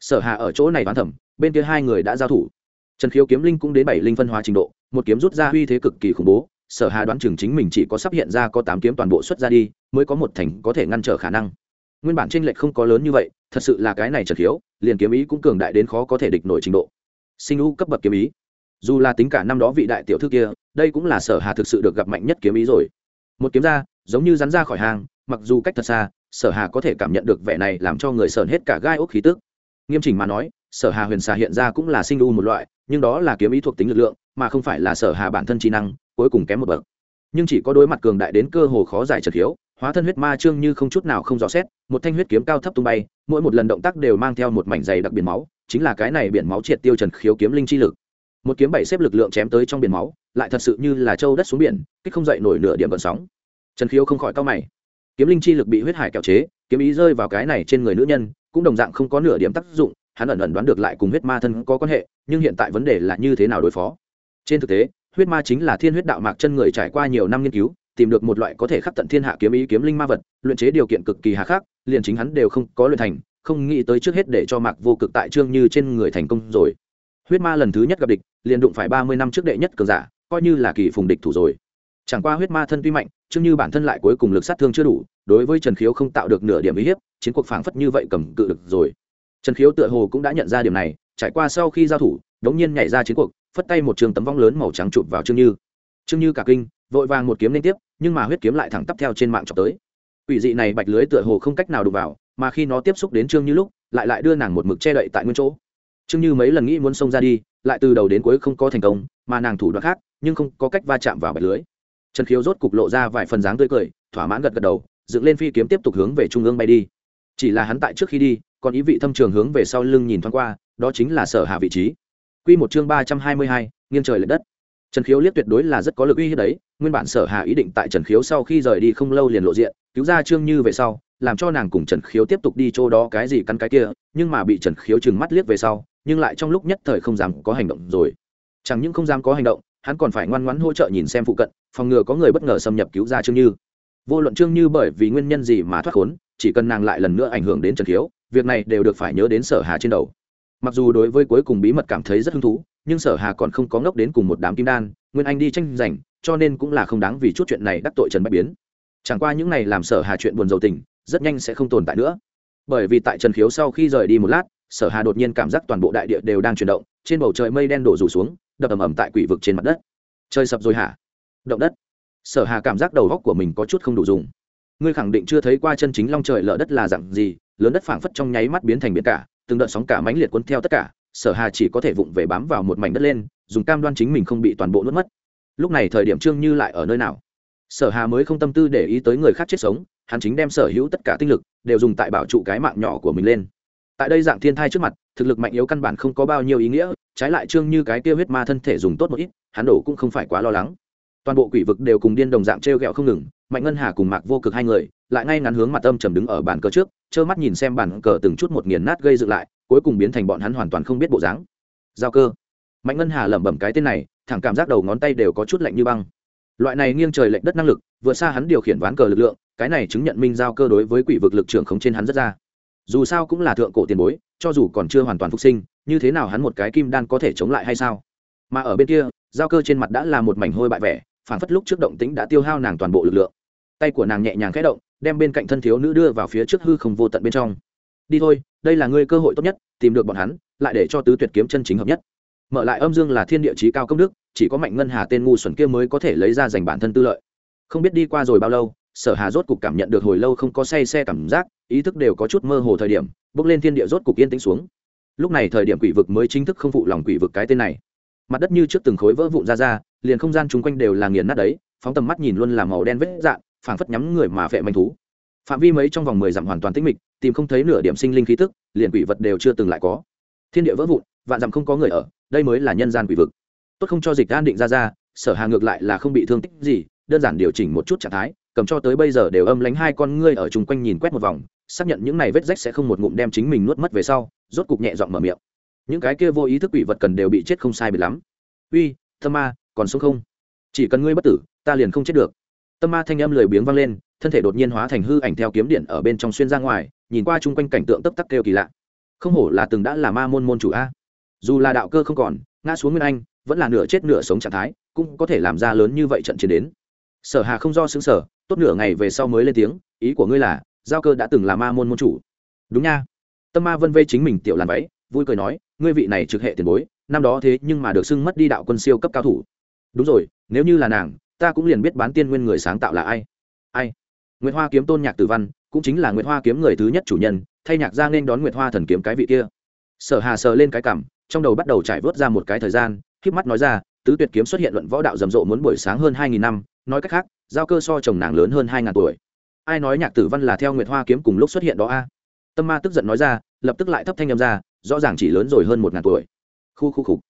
Sở hà ở chỗ này đoán thẩm bên kia hai người đã giao thủ. Trần khiếu kiếm linh cũng đến bảy linh phân hóa trình độ, một kiếm rút ra uy thế cực kỳ khủng bố, sở hà đoán chừng chính mình chỉ có sắp hiện ra có tám kiếm toàn bộ xuất ra đi, mới có một thành có thể ngăn trở khả năng. Nguyên bản tranh lệch không có lớn như vậy thật sự là cái này trật hiếu liền kiếm ý cũng cường đại đến khó có thể địch nổi trình độ. Sinh u cấp bậc kiếm ý. Dù là tính cả năm đó vị đại tiểu thư kia, đây cũng là sở hà thực sự được gặp mạnh nhất kiếm ý rồi. Một kiếm ra, giống như rắn ra khỏi hàng mặc dù cách thật xa, sở hà có thể cảm nhận được vẻ này làm cho người sờn hết cả gai ốc khí tức. Nghiêm chỉnh mà nói, sở hà huyền xà hiện ra cũng là sinh u một loại, nhưng đó là kiếm ý thuộc tính lực lượng, mà không phải là sở hà bản thân trí năng, cuối cùng kém một bậc. Nhưng chỉ có đối mặt cường đại đến cơ hồ khó giải trật hiếu hóa thân huyết ma trương như không chút nào không rõ xét, một thanh huyết kiếm cao thấp tung bay, mỗi một lần động tác đều mang theo một mảnh dày đặc biển máu, chính là cái này biển máu triệt tiêu trần khiếu kiếm linh chi lực. Một kiếm bảy xếp lực lượng chém tới trong biển máu, lại thật sự như là trâu đất xuống biển, kích không dậy nổi nửa điểm vận sóng. Trần khiếu không khỏi cao mày. Kiếm linh chi lực bị huyết hải kẹo chế, kiếm ý rơi vào cái này trên người nữ nhân, cũng đồng dạng không có nửa điểm tác dụng, hắn ẩn ẩn đoán được lại cùng huyết ma thân có quan hệ, nhưng hiện tại vấn đề là như thế nào đối phó? Trên thực tế, huyết ma chính là thiên huyết đạo mạc chân người trải qua nhiều năm nghiên cứu tìm được một loại có thể khắc tận thiên hạ kiếm ý kiếm linh ma vật, luyện chế điều kiện cực kỳ hà khắc, liền chính hắn đều không có luyện thành, không nghĩ tới trước hết để cho mạc vô cực tại trương như trên người thành công rồi. Huyết ma lần thứ nhất gặp địch, liền đụng phải ba mươi năm trước đệ nhất cường giả, coi như là kỳ phùng địch thủ rồi. Chẳng qua huyết ma thân tuy mạnh chương như bản thân lại cuối cùng lực sát thương chưa đủ, đối với trần khiếu không tạo được nửa điểm uy hiếp, chiến cuộc phảng phất như vậy cầm cự được rồi. Trần khiếu tựa hồ cũng đã nhận ra điểm này, trải qua sau khi giao thủ, đống nhiên nhảy ra chiến cuộc, phất tay một trường tấm vong lớn màu trắng chụp vào trương như. Trương như cả kinh, vội vàng một kiếm liên tiếp nhưng mà huyết kiếm lại thẳng tắp theo trên mạng chọc tới. Quỷ dị này bạch lưới tựa hồ không cách nào đụng vào mà khi nó tiếp xúc đến trương như lúc lại lại đưa nàng một mực che đậy tại nguyên chỗ. Trương như mấy lần nghĩ muốn xông ra đi lại từ đầu đến cuối không có thành công mà nàng thủ đoạn khác nhưng không có cách va chạm vào bạch lưới. Trần khiếu rốt cục lộ ra vài phần dáng tươi cười thỏa mãn gật gật đầu dựng lên phi kiếm tiếp tục hướng về trung ương bay đi. Chỉ là hắn tại trước khi đi còn ý vị thâm trường hướng về sau lưng nhìn thoáng qua đó chính là sở hạ vị trí. Quy một chương ba trăm hai mươi hai, nghiêng trời lệch đất. Trần Khiếu liếc tuyệt đối là rất có lực uy hiếp đấy, nguyên bản Sở Hà ý định tại Trần Khiếu sau khi rời đi không lâu liền lộ diện, cứu ra Trương Như về sau, làm cho nàng cùng Trần Khiếu tiếp tục đi chỗ đó cái gì căn cái kia, nhưng mà bị Trần Khiếu trừng mắt liếc về sau, nhưng lại trong lúc nhất thời không dám có hành động rồi. Chẳng những không dám có hành động, hắn còn phải ngoan ngoãn hỗ trợ nhìn xem phụ cận, phòng ngừa có người bất ngờ xâm nhập cứu ra Trương Như. Vô luận Trương Như bởi vì nguyên nhân gì mà thoát khốn, chỉ cần nàng lại lần nữa ảnh hưởng đến Trần Khiếu, việc này đều được phải nhớ đến Sở Hà trên đầu mặc dù đối với cuối cùng bí mật cảm thấy rất hứng thú nhưng sở hà còn không có ngốc đến cùng một đám kim đan, nguyên anh đi tranh giành, cho nên cũng là không đáng vì chút chuyện này đắc tội trần Bách biến. Chẳng qua những này làm sở hà chuyện buồn dầu tình, rất nhanh sẽ không tồn tại nữa. Bởi vì tại trần khiếu sau khi rời đi một lát, sở hà đột nhiên cảm giác toàn bộ đại địa đều đang chuyển động, trên bầu trời mây đen đổ rủ xuống, đập ầm ầm tại quỷ vực trên mặt đất. Trời sập rồi hả? Động đất. Sở hà cảm giác đầu góc của mình có chút không đủ dùng. Ngươi khẳng định chưa thấy qua chân chính long trời lở đất là dạng gì, lớn đất phảng phất trong nháy mắt biến thành biển cả, từng đợt sóng cả mãnh liệt cuốn theo tất cả sở hà chỉ có thể vụng về bám vào một mảnh đất lên, dùng cam đoan chính mình không bị toàn bộ nuốt mất. Lúc này thời điểm trương như lại ở nơi nào? Sở hà mới không tâm tư để ý tới người khác chết sống, hắn chính đem sở hữu tất cả tinh lực đều dùng tại bảo trụ cái mạng nhỏ của mình lên. Tại đây dạng thiên thai trước mặt, thực lực mạnh yếu căn bản không có bao nhiêu ý nghĩa, trái lại trương như cái kia huyết ma thân thể dùng tốt một ít, hắn đổ cũng không phải quá lo lắng. Toàn bộ quỷ vực đều cùng điên đồng dạng treo ghẹo không ngừng, mạnh ngân hà cùng mạc vô cực hai người, lại ngay ngắn hướng mặt âm trầm đứng ở bàn cờ trước, trơ mắt nhìn xem bàn cờ từng chút một nghiền nát gây dựng lại cuối cùng biến thành bọn hắn hoàn toàn không biết bộ dáng. Giao cơ. Mạnh ngân hà lẩm bẩm cái tên này, thẳng cảm giác đầu ngón tay đều có chút lạnh như băng. Loại này nghiêng trời lệch đất năng lực vượt xa hắn điều khiển ván cờ lực lượng, cái này chứng nhận minh giao cơ đối với quỷ vực lực trưởng không trên hắn rất ra. Dù sao cũng là thượng cổ tiền bối, cho dù còn chưa hoàn toàn phục sinh, như thế nào hắn một cái kim đan có thể chống lại hay sao? Mà ở bên kia, giao cơ trên mặt đã là một mảnh hôi bại vẻ phản phất lúc trước động tĩnh đã tiêu hao nàng toàn bộ lực lượng. Tay của nàng nhẹ nhàng khẽ động, đem bên cạnh thân thiếu nữ đưa vào phía trước hư không vô tận bên trong đi thôi, đây là ngươi cơ hội tốt nhất, tìm được bọn hắn, lại để cho tứ tuyệt kiếm chân chính hợp nhất. Mở lại âm dương là thiên địa chí cao công đức, chỉ có mạnh ngân hà tên ngu xuẩn kia mới có thể lấy ra giành bản thân tư lợi. Không biết đi qua rồi bao lâu, sở hà rốt cục cảm nhận được hồi lâu không có say xe cảm giác, ý thức đều có chút mơ hồ thời điểm, bước lên thiên địa rốt cục yên tĩnh xuống. Lúc này thời điểm quỷ vực mới chính thức không phụ lòng quỷ vực cái tên này. Mặt đất như trước từng khối vỡ vụn ra ra, liền không gian chung quanh đều là nghiền nát đấy, phóng tầm mắt nhìn luôn là màu đen vết dạn, phảng phất nhắm người mà vẽ manh thú. Phạm vi mấy trong vòng mười dặm hoàn toàn tĩnh mịch tìm không thấy nửa điểm sinh linh khí tức, liền quỷ vật đều chưa từng lại có. Thiên địa vỡ vụn, vạn dặm không có người ở, đây mới là nhân gian quỷ vực. Tốt không cho dịch an định ra ra, sở hà ngược lại là không bị thương tích gì, đơn giản điều chỉnh một chút trạng thái, cầm cho tới bây giờ đều âm lánh hai con ngươi ở chung quanh nhìn quét một vòng, xác nhận những này vết rách sẽ không một ngụm đem chính mình nuốt mất về sau, rốt cục nhẹ giọng mở miệng. Những cái kia vô ý thức quỷ vật cần đều bị chết không sai biệt lắm. Uy, tâm ma, còn sống không? Chỉ cần ngươi bất tử, ta liền không chết được. Tâm ma thanh âm lười biếng vang lên, thân thể đột nhiên hóa thành hư ảnh theo kiếm điện ở bên trong xuyên ra ngoài nhìn qua chung quanh cảnh tượng tấp tắc kêu kỳ lạ. Không hổ là từng đã là ma môn môn chủ a. Dù là đạo cơ không còn, ngã xuống nguyên anh, vẫn là nửa chết nửa sống trạng thái, cũng có thể làm ra lớn như vậy trận chiến đến. Sở hà không do xứng sở, tốt nửa ngày về sau mới lên tiếng, ý của ngươi là, giao cơ đã từng là ma môn môn chủ. Đúng nha. Tâm ma vân vây chính mình tiểu làn váy, vui cười nói, ngươi vị này trực hệ tiền bối, năm đó thế nhưng mà được xưng mất đi đạo quân siêu cấp cao thủ. Đúng rồi, nếu như là nàng, ta cũng liền biết bán tiên nguyên người sáng tạo là ai. Ai? Nguyệt hoa kiếm tôn nhạc tử văn cũng chính là nguyệt hoa kiếm người thứ nhất chủ nhân, thay nhạc gia nên đón nguyệt hoa thần kiếm cái vị kia. Sở hà sờ lên cái cảm, trong đầu bắt đầu trải vớt ra một cái thời gian k mắt nói ra, tứ tuyệt kiếm xuất hiện luận võ đạo rầm rộ muốn buổi sáng hơn hai nghìn năm, nói cách khác, giao cơ so chồng nàng lớn hơn hai ngàn tuổi. Ai nói nhạc tử văn là theo nguyệt hoa kiếm cùng lúc xuất hiện đó a? Tâm ma tức giận nói ra, lập tức lại thấp thanh â m ra, rõ ràng chỉ lớn rồi hơn một ngàn tuổi. Khu khu khục.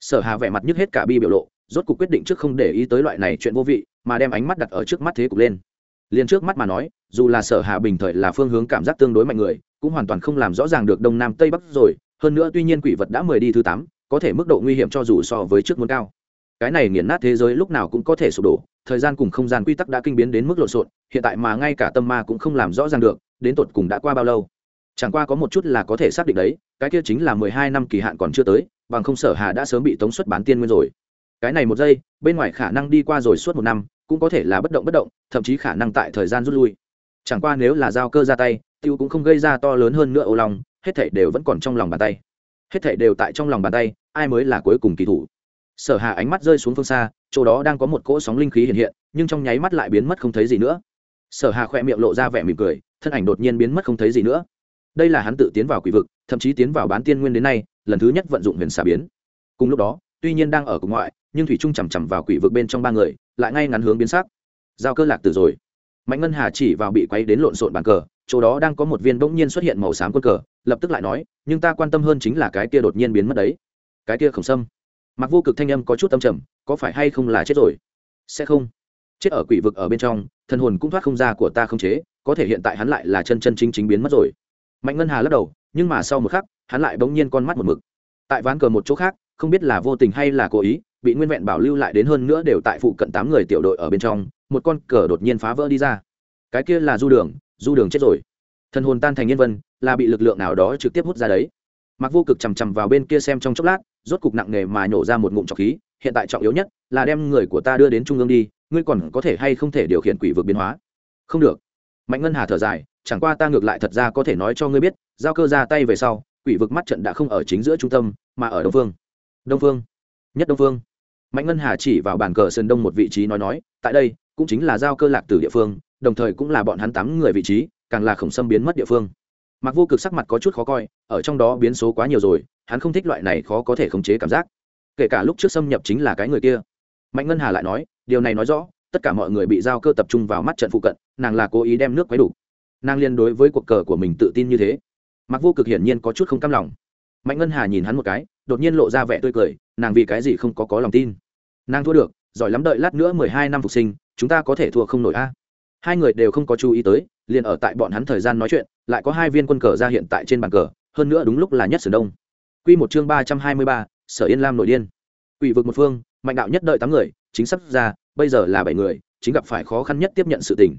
Sở hà vẻ mặt nhức hết cả bi biểu lộ, rốt cuộc quyết định trước không để ý tới loại này chuyện vô vị, mà đem ánh mắt đặt ở trước mắt thế cục lên liền trước mắt mà nói, dù là sở hà bình thời là phương hướng cảm giác tương đối mạnh người, cũng hoàn toàn không làm rõ ràng được đông nam tây bắc rồi. Hơn nữa tuy nhiên quỷ vật đã mười đi thứ tám, có thể mức độ nguy hiểm cho dù so với trước muốn cao. Cái này nghiền nát thế giới lúc nào cũng có thể sụp đổ, thời gian cùng không gian quy tắc đã kinh biến đến mức lộn xộn, hiện tại mà ngay cả tâm ma cũng không làm rõ ràng được, đến tột cùng đã qua bao lâu? Chẳng qua có một chút là có thể xác định đấy, cái kia chính là mười hai năm kỳ hạn còn chưa tới, bằng không sở hà đã sớm bị tống xuất bán tiên nguyên rồi. Cái này một giây, bên ngoài khả năng đi qua rồi suốt một năm cũng có thể là bất động bất động thậm chí khả năng tại thời gian rút lui. Chẳng qua nếu là giao cơ ra tay tiêu cũng không gây ra to lớn hơn nữa ô long, hết thảy đều vẫn còn trong lòng bàn tay. Hết thảy đều tại trong lòng bàn tay ai mới là cuối cùng kỳ thủ? Sở hà ánh mắt rơi xuống phương xa chỗ đó đang có một cỗ sóng linh khí hiện hiện nhưng trong nháy mắt lại biến mất không thấy gì nữa. Sở hà khỏe miệng lộ ra vẻ mỉm cười thân ảnh đột nhiên biến mất không thấy gì nữa. Đây là hắn tự tiến vào quỷ vực thậm chí tiến vào bán tiên nguyên đến nay lần thứ nhất vận dụng huyền xà biến. Cùng lúc đó tuy nhiên đang ở cùng ngoại nhưng thủy trung chằm chằm vào quỷ vực bên trong ba người, lại ngay ngắn hướng biến sắc. Giao cơ lạc tử rồi. Mạnh ngân hà chỉ vào bị quay đến lộn xộn bàn cờ, chỗ đó đang có một viên bỗng nhiên xuất hiện màu xám quân cờ, lập tức lại nói, nhưng ta quan tâm hơn chính là cái kia đột nhiên biến mất đấy. Cái kia khổng sâm. Mặc vô cực thanh âm có chút âm trầm, có phải hay không là chết rồi? Sẽ không. Chết ở quỷ vực ở bên trong thân hồn cũng thoát không ra của ta không chế, có thể hiện tại hắn lại là chân chân chính chính biến mất rồi. Mạnh ngân hà lắc đầu, nhưng mà sau một khắc, hắn lại bỗng nhiên con mắt một mực. Tại ván cờ một chỗ khác, không biết là vô tình hay là cố ý bị nguyên vẹn bảo lưu lại đến hơn nữa đều tại phụ cận tám người tiểu đội ở bên trong, một con cờ đột nhiên phá vỡ đi ra. Cái kia là du đường du đường chết rồi. Thần hồn tan thành nhân vân, là bị lực lượng nào đó trực tiếp hút ra đấy. Mặc vô cực chằm chằm vào bên kia xem trong chốc lát, rốt cục nặng nề mà nhổ ra một ngụm trọc khí, hiện tại trọng yếu nhất là đem người của ta đưa đến trung ương đi, ngươi còn có thể hay không thể điều khiển quỷ vực biến hóa? Không được. Mạnh ngân hà thở dài, chẳng qua ta ngược lại thật ra có thể nói cho ngươi biết, giao cơ ra tay về sau, quỷ vực mắt trận đã không ở chính giữa trung tâm, mà ở đông phương. Đông phương. Nhất đông phương mạnh ngân hà chỉ vào bàn cờ sơn đông một vị trí nói nói, tại đây, cũng chính là giao cơ lạc từ địa phương, đồng thời cũng là bọn hắn tám người vị trí, càng là khổng xâm biến mất địa phương. Mặc vô cực sắc mặt có chút khó coi, ở trong đó biến số quá nhiều rồi, hắn không thích loại này khó có thể khống chế cảm giác. Kể cả lúc trước xâm nhập chính là cái người kia. Mạnh ngân hà lại nói, điều này nói rõ, tất cả mọi người bị giao cơ tập trung vào mắt trận phụ cận, nàng là cố ý đem nước quấy đủ. Nàng liên đối với cuộc cờ của mình tự tin như thế. Mặc vô cực hiển nhiên có chút không cam lòng. Mạnh ngân hà nhìn hắn một cái đột nhiên lộ ra vẻ tươi cười, nàng vì cái gì không có có lòng tin? Nàng thua được, giỏi lắm đợi lát nữa mười hai năm phục sinh, chúng ta có thể thua không nổi a. Hai người đều không có chú ý tới, liền ở tại bọn hắn thời gian nói chuyện, lại có hai viên quân cờ ra hiện tại trên bàn cờ, hơn nữa đúng lúc là nhất sườn đông. Q một chương ba trăm hai mươi ba, sở yên lam nội điên. Ủy vực một phương, mạnh đạo nhất đợi tám người, chính sắp ra, bây giờ là bảy người, chính gặp phải khó khăn nhất tiếp nhận sự tình.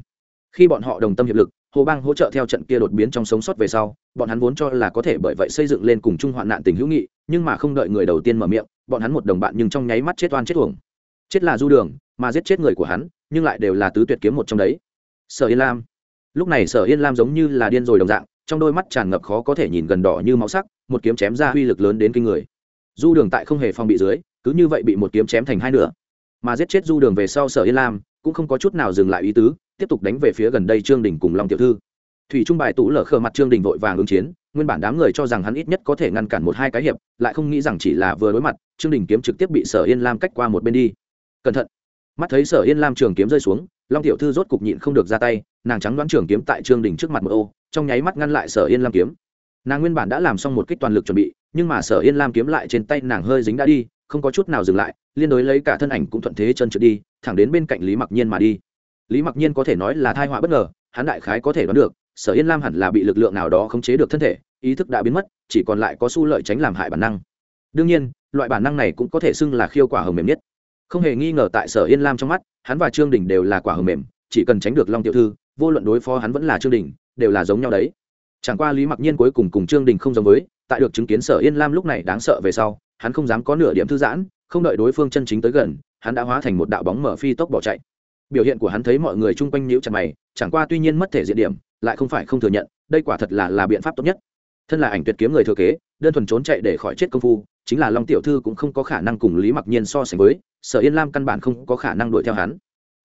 Khi bọn họ đồng tâm hiệp lực hồ bang hỗ trợ theo trận kia đột biến trong sống sót về sau, bọn hắn vốn cho là có thể bởi vậy xây dựng lên cùng chung hoạn nạn tình hữu nghị, nhưng mà không đợi người đầu tiên mở miệng, bọn hắn một đồng bạn nhưng trong nháy mắt chết oan chết uổng. Chết là du đường, mà giết chết người của hắn, nhưng lại đều là tứ tuyệt kiếm một trong đấy. Sở yên lam. Lúc này sở yên lam giống như là điên rồi đồng dạng, trong đôi mắt tràn ngập khó có thể nhìn gần đỏ như máu sắc, một kiếm chém ra uy lực lớn đến kinh người. Du đường tại không hề phong bị dưới, cứ như vậy bị một kiếm chém thành hai nửa. Mà giết chết du đường về sau sở yên lam, cũng không có chút nào dừng lại ý tứ tiếp tục đánh về phía gần đây trương đình cùng long tiểu thư. Thủy trung bài tủ lở khờ mặt trương đình vội vàng ứng chiến, nguyên bản đám người cho rằng hắn ít nhất có thể ngăn cản một hai cái hiệp, lại không nghĩ rằng chỉ là vừa đối mặt, trương đình kiếm trực tiếp bị sở yên lam cách qua một bên đi. Cẩn thận. Mắt thấy sở yên lam trường kiếm rơi xuống, long tiểu thư rốt cục nhịn không được ra tay, nàng trắng đoán trường kiếm tại trương đình trước mặt một ô, trong nháy mắt ngăn lại sở yên lam kiếm. Nàng nguyên bản đã làm xong một kích toàn lực chuẩn bị, nhưng mà sở yên lam kiếm lại trên tay nàng hơi dính đã đi, không có chút nào dừng lại, liên đối lấy cả thân ảnh cũng thuận thế chân trượt đi, thẳng đến bên cạnh lý mặc nhiên mà đi lý mặc nhiên có thể nói là thai họa bất ngờ, hắn đại khái có thể đoán được, sở yên lam hẳn là bị lực lượng nào đó khống chế được thân thể, ý thức đã biến mất, chỉ còn lại có su lợi tránh làm hại bản năng. Đương nhiên, loại bản năng này cũng có thể xưng là khiêu quả hồng mềm nhất. Không hề nghi ngờ tại sở yên lam trong mắt, hắn và trương đình đều là quả hồng mềm, chỉ cần tránh được long tiểu thư, vô luận đối phó hắn vẫn là trương đình, đều là giống nhau đấy. Chẳng qua lý mặc nhiên cuối cùng cùng trương đình không giống với, tại được chứng kiến sở yên lam lúc này đáng sợ về sau, hắn không dám có nửa điểm thư giãn, không đợi đối phương chân chính tới gần, hắn đã hóa thành một đạo bóng mở phi tốc bỏ chạy biểu hiện của hắn thấy mọi người chung quanh nhíu chặt mày, chẳng qua tuy nhiên mất thể diện điểm, lại không phải không thừa nhận, đây quả thật là là biện pháp tốt nhất. Thân là ảnh tuyệt kiếm người thừa kế, đơn thuần trốn chạy để khỏi chết công phu, chính là long tiểu thư cũng không có khả năng cùng lý mặc nhiên so sánh với, sở yên lam căn bản không có khả năng đuổi theo hắn.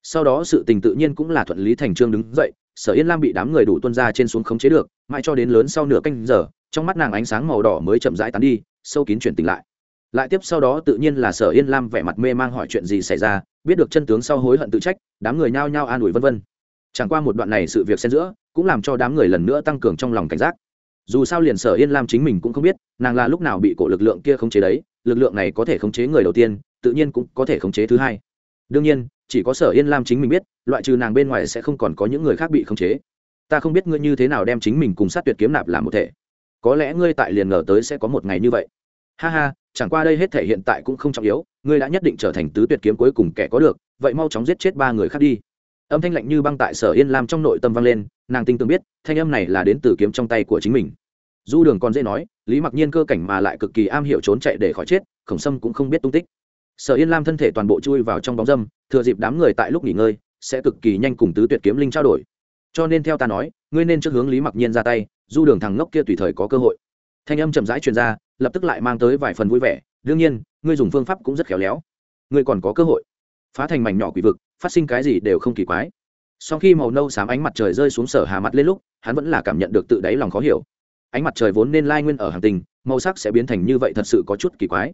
Sau đó sự tình tự nhiên cũng là thuận lý thành trương đứng dậy, sở yên lam bị đám người đủ tuân ra trên xuống khống chế được, mãi cho đến lớn sau nửa canh giờ, trong mắt nàng ánh sáng màu đỏ mới chậm rãi tán đi, sâu kín chuyển tỉnh lại. Lại tiếp sau đó tự nhiên là sở yên lam vẻ mặt mê mang hỏi chuyện gì xảy ra biết được chân tướng sau hối hận tự trách, đám người nhao nhao an ủi vân vân. Chẳng qua một đoạn này sự việc xen giữa, cũng làm cho đám người lần nữa tăng cường trong lòng cảnh giác. Dù sao liền sở yên lam chính mình cũng không biết, nàng là lúc nào bị cổ lực lượng kia khống chế đấy, lực lượng này có thể khống chế người đầu tiên, tự nhiên cũng có thể khống chế thứ hai. Đương nhiên, chỉ có sở yên lam chính mình biết, loại trừ nàng bên ngoài sẽ không còn có những người khác bị khống chế. Ta không biết ngươi như thế nào đem chính mình cùng sát tuyệt kiếm nạp làm một thể. Có lẽ ngươi tại liền ngờ tới sẽ có một ngày như vậy. Ha ha, chẳng qua đây hết thể hiện tại cũng không trọng yếu ngươi đã nhất định trở thành tứ tuyệt kiếm cuối cùng kẻ có được, vậy mau chóng giết chết ba người khác đi. Âm thanh lạnh như băng tại sở yên lam trong nội tâm vang lên, nàng tinh tường biết, thanh âm này là đến từ kiếm trong tay của chính mình. Du đường còn dễ nói, lý mặc nhiên cơ cảnh mà lại cực kỳ am hiểu trốn chạy để khỏi chết, khổng sâm cũng không biết tung tích. Sở yên lam thân thể toàn bộ chui vào trong bóng dâm, thừa dịp đám người tại lúc nghỉ ngơi, sẽ cực kỳ nhanh cùng tứ tuyệt kiếm linh trao đổi. Cho nên theo ta nói, ngươi nên trước hướng lý mặc nhiên ra tay, du đường thằng ngốc kia tùy thời có cơ hội. Thanh âm chậm rãi truyền ra, lập tức lại mang tới vài phần vui vẻ, đương nhiên ngươi dùng phương pháp cũng rất khéo léo. Ngươi còn có cơ hội. Phá thành mảnh nhỏ quỷ vực, phát sinh cái gì đều không kỳ quái. Sau khi màu nâu xám ánh mặt trời rơi xuống sở hà mặt lên lúc, hắn vẫn là cảm nhận được tự đáy lòng khó hiểu. Ánh mặt trời vốn nên lai nguyên ở hàng tình, màu sắc sẽ biến thành như vậy thật sự có chút kỳ quái.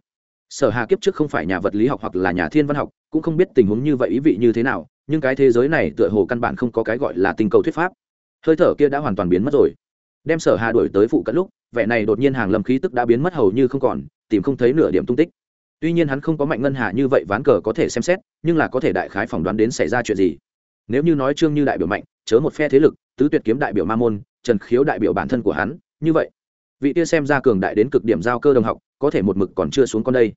Sở hà kiếp trước không phải nhà vật lý học hoặc là nhà thiên văn học, cũng không biết tình huống như vậy ý vị như thế nào, nhưng cái thế giới này tựa hồ căn bản không có cái gọi là tinh cầu thuyết pháp. Hơi thở kia đã hoàn toàn biến mất rồi. Đem sở hà đuổi tới phụ cận lúc, vẻ này đột nhiên hàng lâm khí tức đã biến mất hầu như không còn, tìm không thấy nửa điểm tung tích tuy nhiên hắn không có mạnh ngân hà như vậy ván cờ có thể xem xét, nhưng là có thể đại khái phỏng đoán đến xảy ra chuyện gì. Nếu như nói trương như đại biểu mạnh, chớ một phe thế lực, tứ tuyệt kiếm đại biểu ma môn, trần khiếu đại biểu bản thân của hắn, như vậy, vị tia xem ra cường đại đến cực điểm giao cơ đồng học, có thể một mực còn chưa xuống con đây.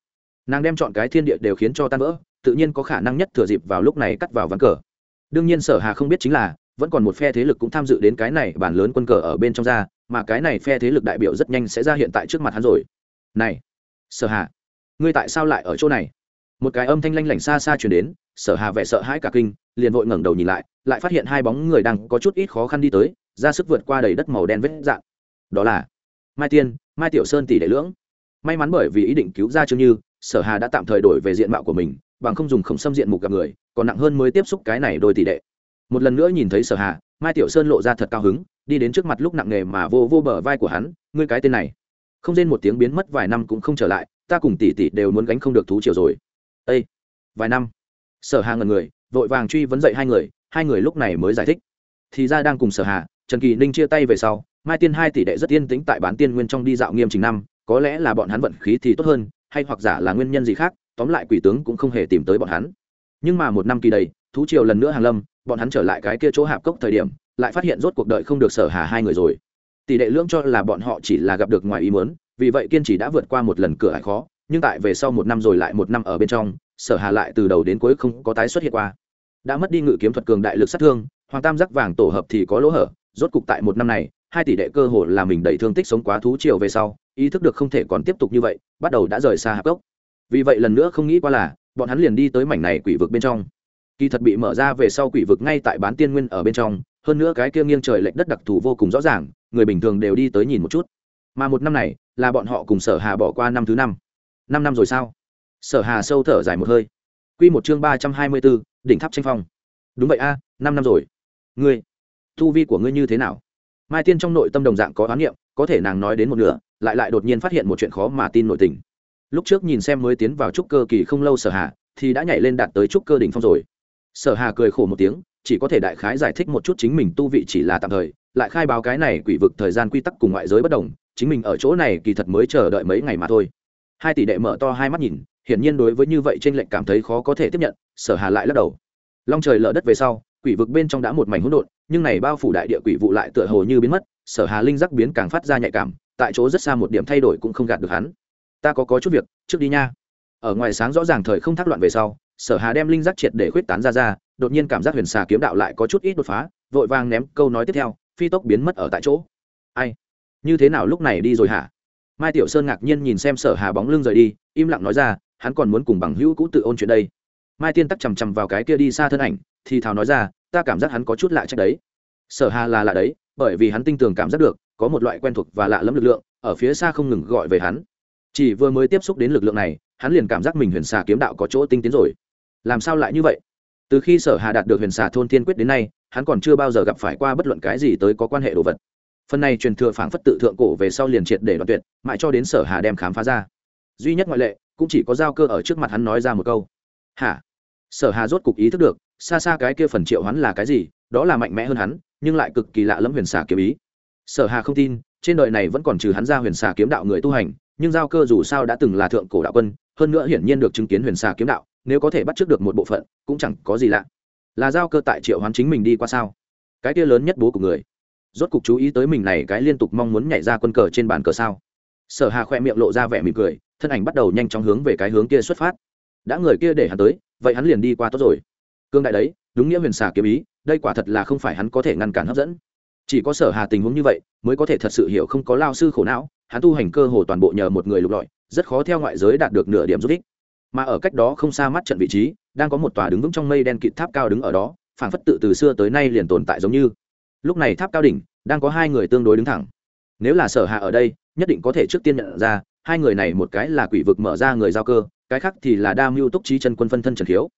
Nàng đem chọn cái thiên địa đều khiến cho tan vỡ, tự nhiên có khả năng nhất thừa dịp vào lúc này cắt vào ván cờ. Đương nhiên sở hà không biết chính là, vẫn còn một phe thế lực cũng tham dự đến cái này bản lớn quân cờ ở bên trong ra, mà cái này phe thế lực đại biểu rất nhanh sẽ ra hiện tại trước mặt hắn rồi. Này, sở hà ngươi tại sao lại ở chỗ này? Một cái âm thanh lanh lảnh xa xa chuyển đến, sở hà vẻ sợ hãi cả kinh, liền vội ngẩng đầu nhìn lại lại phát hiện hai bóng người đang có chút ít khó khăn đi tới, ra sức vượt qua đầy đất màu đen vết dạng đó là mai tiên, mai tiểu sơn tỷ đệ lưỡng. May mắn bởi vì ý định cứu ra chương như, sở hà đã tạm thời đổi về diện mạo của mình, bằng không dùng khổng xâm diện mục gặp người, còn nặng hơn mới tiếp xúc cái này đôi tỷ đệ. Một lần nữa nhìn thấy sở hà, mai tiểu sơn lộ ra thật cao hứng, đi đến trước mặt lúc nặng nghề mà vô vô bờ vai của hắn, ngươi cái tên này. Không rên một tiếng biến mất vài năm cũng không trở lại ta cùng tỷ tỷ đều muốn gánh không được thú chiều rồi. Ây vài năm. Sở hà ngần người, vội vàng truy vấn dậy hai người hai người lúc này mới giải thích. Thì ra đang cùng sở hà, trần kỳ ninh chia tay về sau, mai tiên hai tỷ đệ rất yên tĩnh tại bán tiên nguyên trong đi dạo nghiêm trình năm, có lẽ là bọn hắn vận khí thì tốt hơn, hay hoặc giả là nguyên nhân gì khác, tóm lại quỷ tướng cũng không hề tìm tới bọn hắn. Nhưng mà một năm kỳ đầy, thú triều lần nữa hàng lâm, bọn hắn trở lại cái kia chỗ hạp cốc thời điểm, lại phát hiện rốt cuộc đời không được sở hà hai người rồi. Tỷ đệ lưỡng cho là bọn họ chỉ là gặp được ngoài ý muốn vì vậy kiên trì đã vượt qua một lần cửa hải khó, nhưng tại về sau một năm rồi lại một năm ở bên trong, sở hà lại từ đầu đến cuối không có tái xuất hiện qua. Đã mất đi ngự kiếm thuật cường đại lực sát thương, hoàng tam giác vàng tổ hợp thì có lỗ hở, rốt cục tại một năm này, hai tỷ đệ cơ hồ là mình đẩy thương tích sống quá thú chiều về sau, ý thức được không thể còn tiếp tục như vậy, bắt đầu đã rời xa hạp gốc. Vì vậy lần nữa không nghĩ qua là, bọn hắn liền đi tới mảnh này quỷ vực bên trong. Kỳ thật bị mở ra về sau quỷ vực ngay tại bán tiên nguyên ở bên trong, hơn nữa cái kia nghiêng trời lệch đất đặc thù vô cùng rõ ràng, người bình thường đều đi tới nhìn một chút mà một năm này, là bọn họ cùng sở hà bỏ qua năm thứ năm. Năm năm rồi sao? Sở hà sâu thở dài một hơi. Quy một chương ba trăm hai mươi bốn đỉnh tháp tranh phong. Đúng vậy a, năm năm rồi. Ngươi thu vi của ngươi như thế nào? Mai tiên trong nội tâm đồng dạng có oán niệm, có thể nàng nói đến một nửa, lại lại đột nhiên phát hiện một chuyện khó mà tin nội tình. Lúc trước nhìn xem mới tiến vào trúc cơ kỳ không lâu sở hà, thì đã nhảy lên đạt tới trúc cơ đỉnh phong rồi. Sở hà cười khổ một tiếng, chỉ có thể đại khái giải thích một chút chính mình tu vị chỉ là tạm thời, lại khai báo cái này quỷ vực thời gian quy tắc cùng ngoại giới bất đồng chính mình ở chỗ này kỳ thật mới chờ đợi mấy ngày mà thôi. Hai tỷ đệ mở to hai mắt nhìn, hiển nhiên đối với như vậy trên lệnh cảm thấy khó có thể tiếp nhận, sở hà lại lắc đầu. Long trời lở đất về sau, quỷ vực bên trong đã một mảnh hỗn độn, nhưng này bao phủ đại địa quỷ vụ lại tựa hồ như biến mất, sở hà linh giác biến càng phát ra nhạy cảm, tại chỗ rất xa một điểm thay đổi cũng không gạt được hắn. Ta có có chút việc, trước đi nha. Ở ngoài sáng rõ ràng thời không thác loạn về sau, sở hà đem linh giác triệt để khuyết tán ra ra, đột nhiên cảm giác huyền xà kiếm đạo lại có chút ít đột phá, vội vàng ném câu nói tiếp theo, phi tốc biến mất ở tại chỗ. Ai? Như thế nào lúc này đi rồi hả? Mai tiểu sơn ngạc nhiên nhìn xem sở hà bóng lưng rời đi, im lặng nói ra, hắn còn muốn cùng bằng hữu cũ tự ôn chuyện đây. Mai tiên tắc chằm chằm vào cái kia đi xa thân ảnh, thì thào nói ra, ta cảm giác hắn có chút lạ trách đấy. Sở hà là lạ đấy, bởi vì hắn tinh tường cảm giác được, có một loại quen thuộc và lạ lẫm lực lượng, ở phía xa không ngừng gọi về hắn. Chỉ vừa mới tiếp xúc đến lực lượng này, hắn liền cảm giác mình huyền xà kiếm đạo có chỗ tinh tiến rồi. Làm sao lại như vậy? Từ khi sở hà đạt được huyền xà thôn thiên quyết đến nay, hắn còn chưa bao giờ gặp phải qua bất luận cái gì tới có quan hệ đồ vật phần này truyền thừa phảng phất tự thượng cổ về sau liền triệt để đoạn tuyệt, mãi cho đến sở hà đem khám phá ra. Duy nhất ngoại lệ, cũng chỉ có giao cơ ở trước mặt hắn nói ra một câu. Hả? Sở hà rốt cục ý thức được, xa xa cái kia phần triệu hắn là cái gì, đó là mạnh mẽ hơn hắn, nhưng lại cực kỳ lạ lẫm huyền xà kiếm ý. Sở hà không tin, trên đời này vẫn còn trừ hắn ra huyền xà kiếm đạo người tu hành, nhưng giao cơ dù sao đã từng là thượng cổ đạo quân, hơn nữa hiển nhiên được chứng kiến huyền xà kiếm đạo, nếu có thể bắt trước được một bộ phận, cũng chẳng có gì lạ. Là giao cơ tại triệu hoán chính mình đi qua sao? Cái kia lớn nhất bố của người rốt cục chú ý tới mình này cái liên tục mong muốn nhảy ra quân cờ trên bàn cờ sao? Sở hà khoe miệng lộ ra vẻ mỉm cười, thân ảnh bắt đầu nhanh chóng hướng về cái hướng kia xuất phát. Đã người kia để hắn tới, vậy hắn liền đi qua tốt rồi. Cương đại đấy, đúng nghĩa huyền xà kiếm ý, đây quả thật là không phải hắn có thể ngăn cản hấp dẫn. Chỉ có sở hà tình huống như vậy, mới có thể thật sự hiểu không có lao sư khổ não, hắn tu hành cơ hồ toàn bộ nhờ một người lục lọi, rất khó theo ngoại giới đạt được nửa điểm giúp ích. Mà ở cách đó không xa mắt trận vị trí, đang có một tòa đứng vững trong mây đen kịt tháp cao đứng ở đó, phảng phất tự từ xưa tới nay liền tồn tại giống như lúc này tháp cao đỉnh, đang có hai người tương đối đứng thẳng. Nếu là sở hạ ở đây, nhất định có thể trước tiên nhận ra, hai người này một cái là quỷ vực mở ra người giao cơ, cái khác thì là đa mưu túc trí chân quân phân thân trần khiếu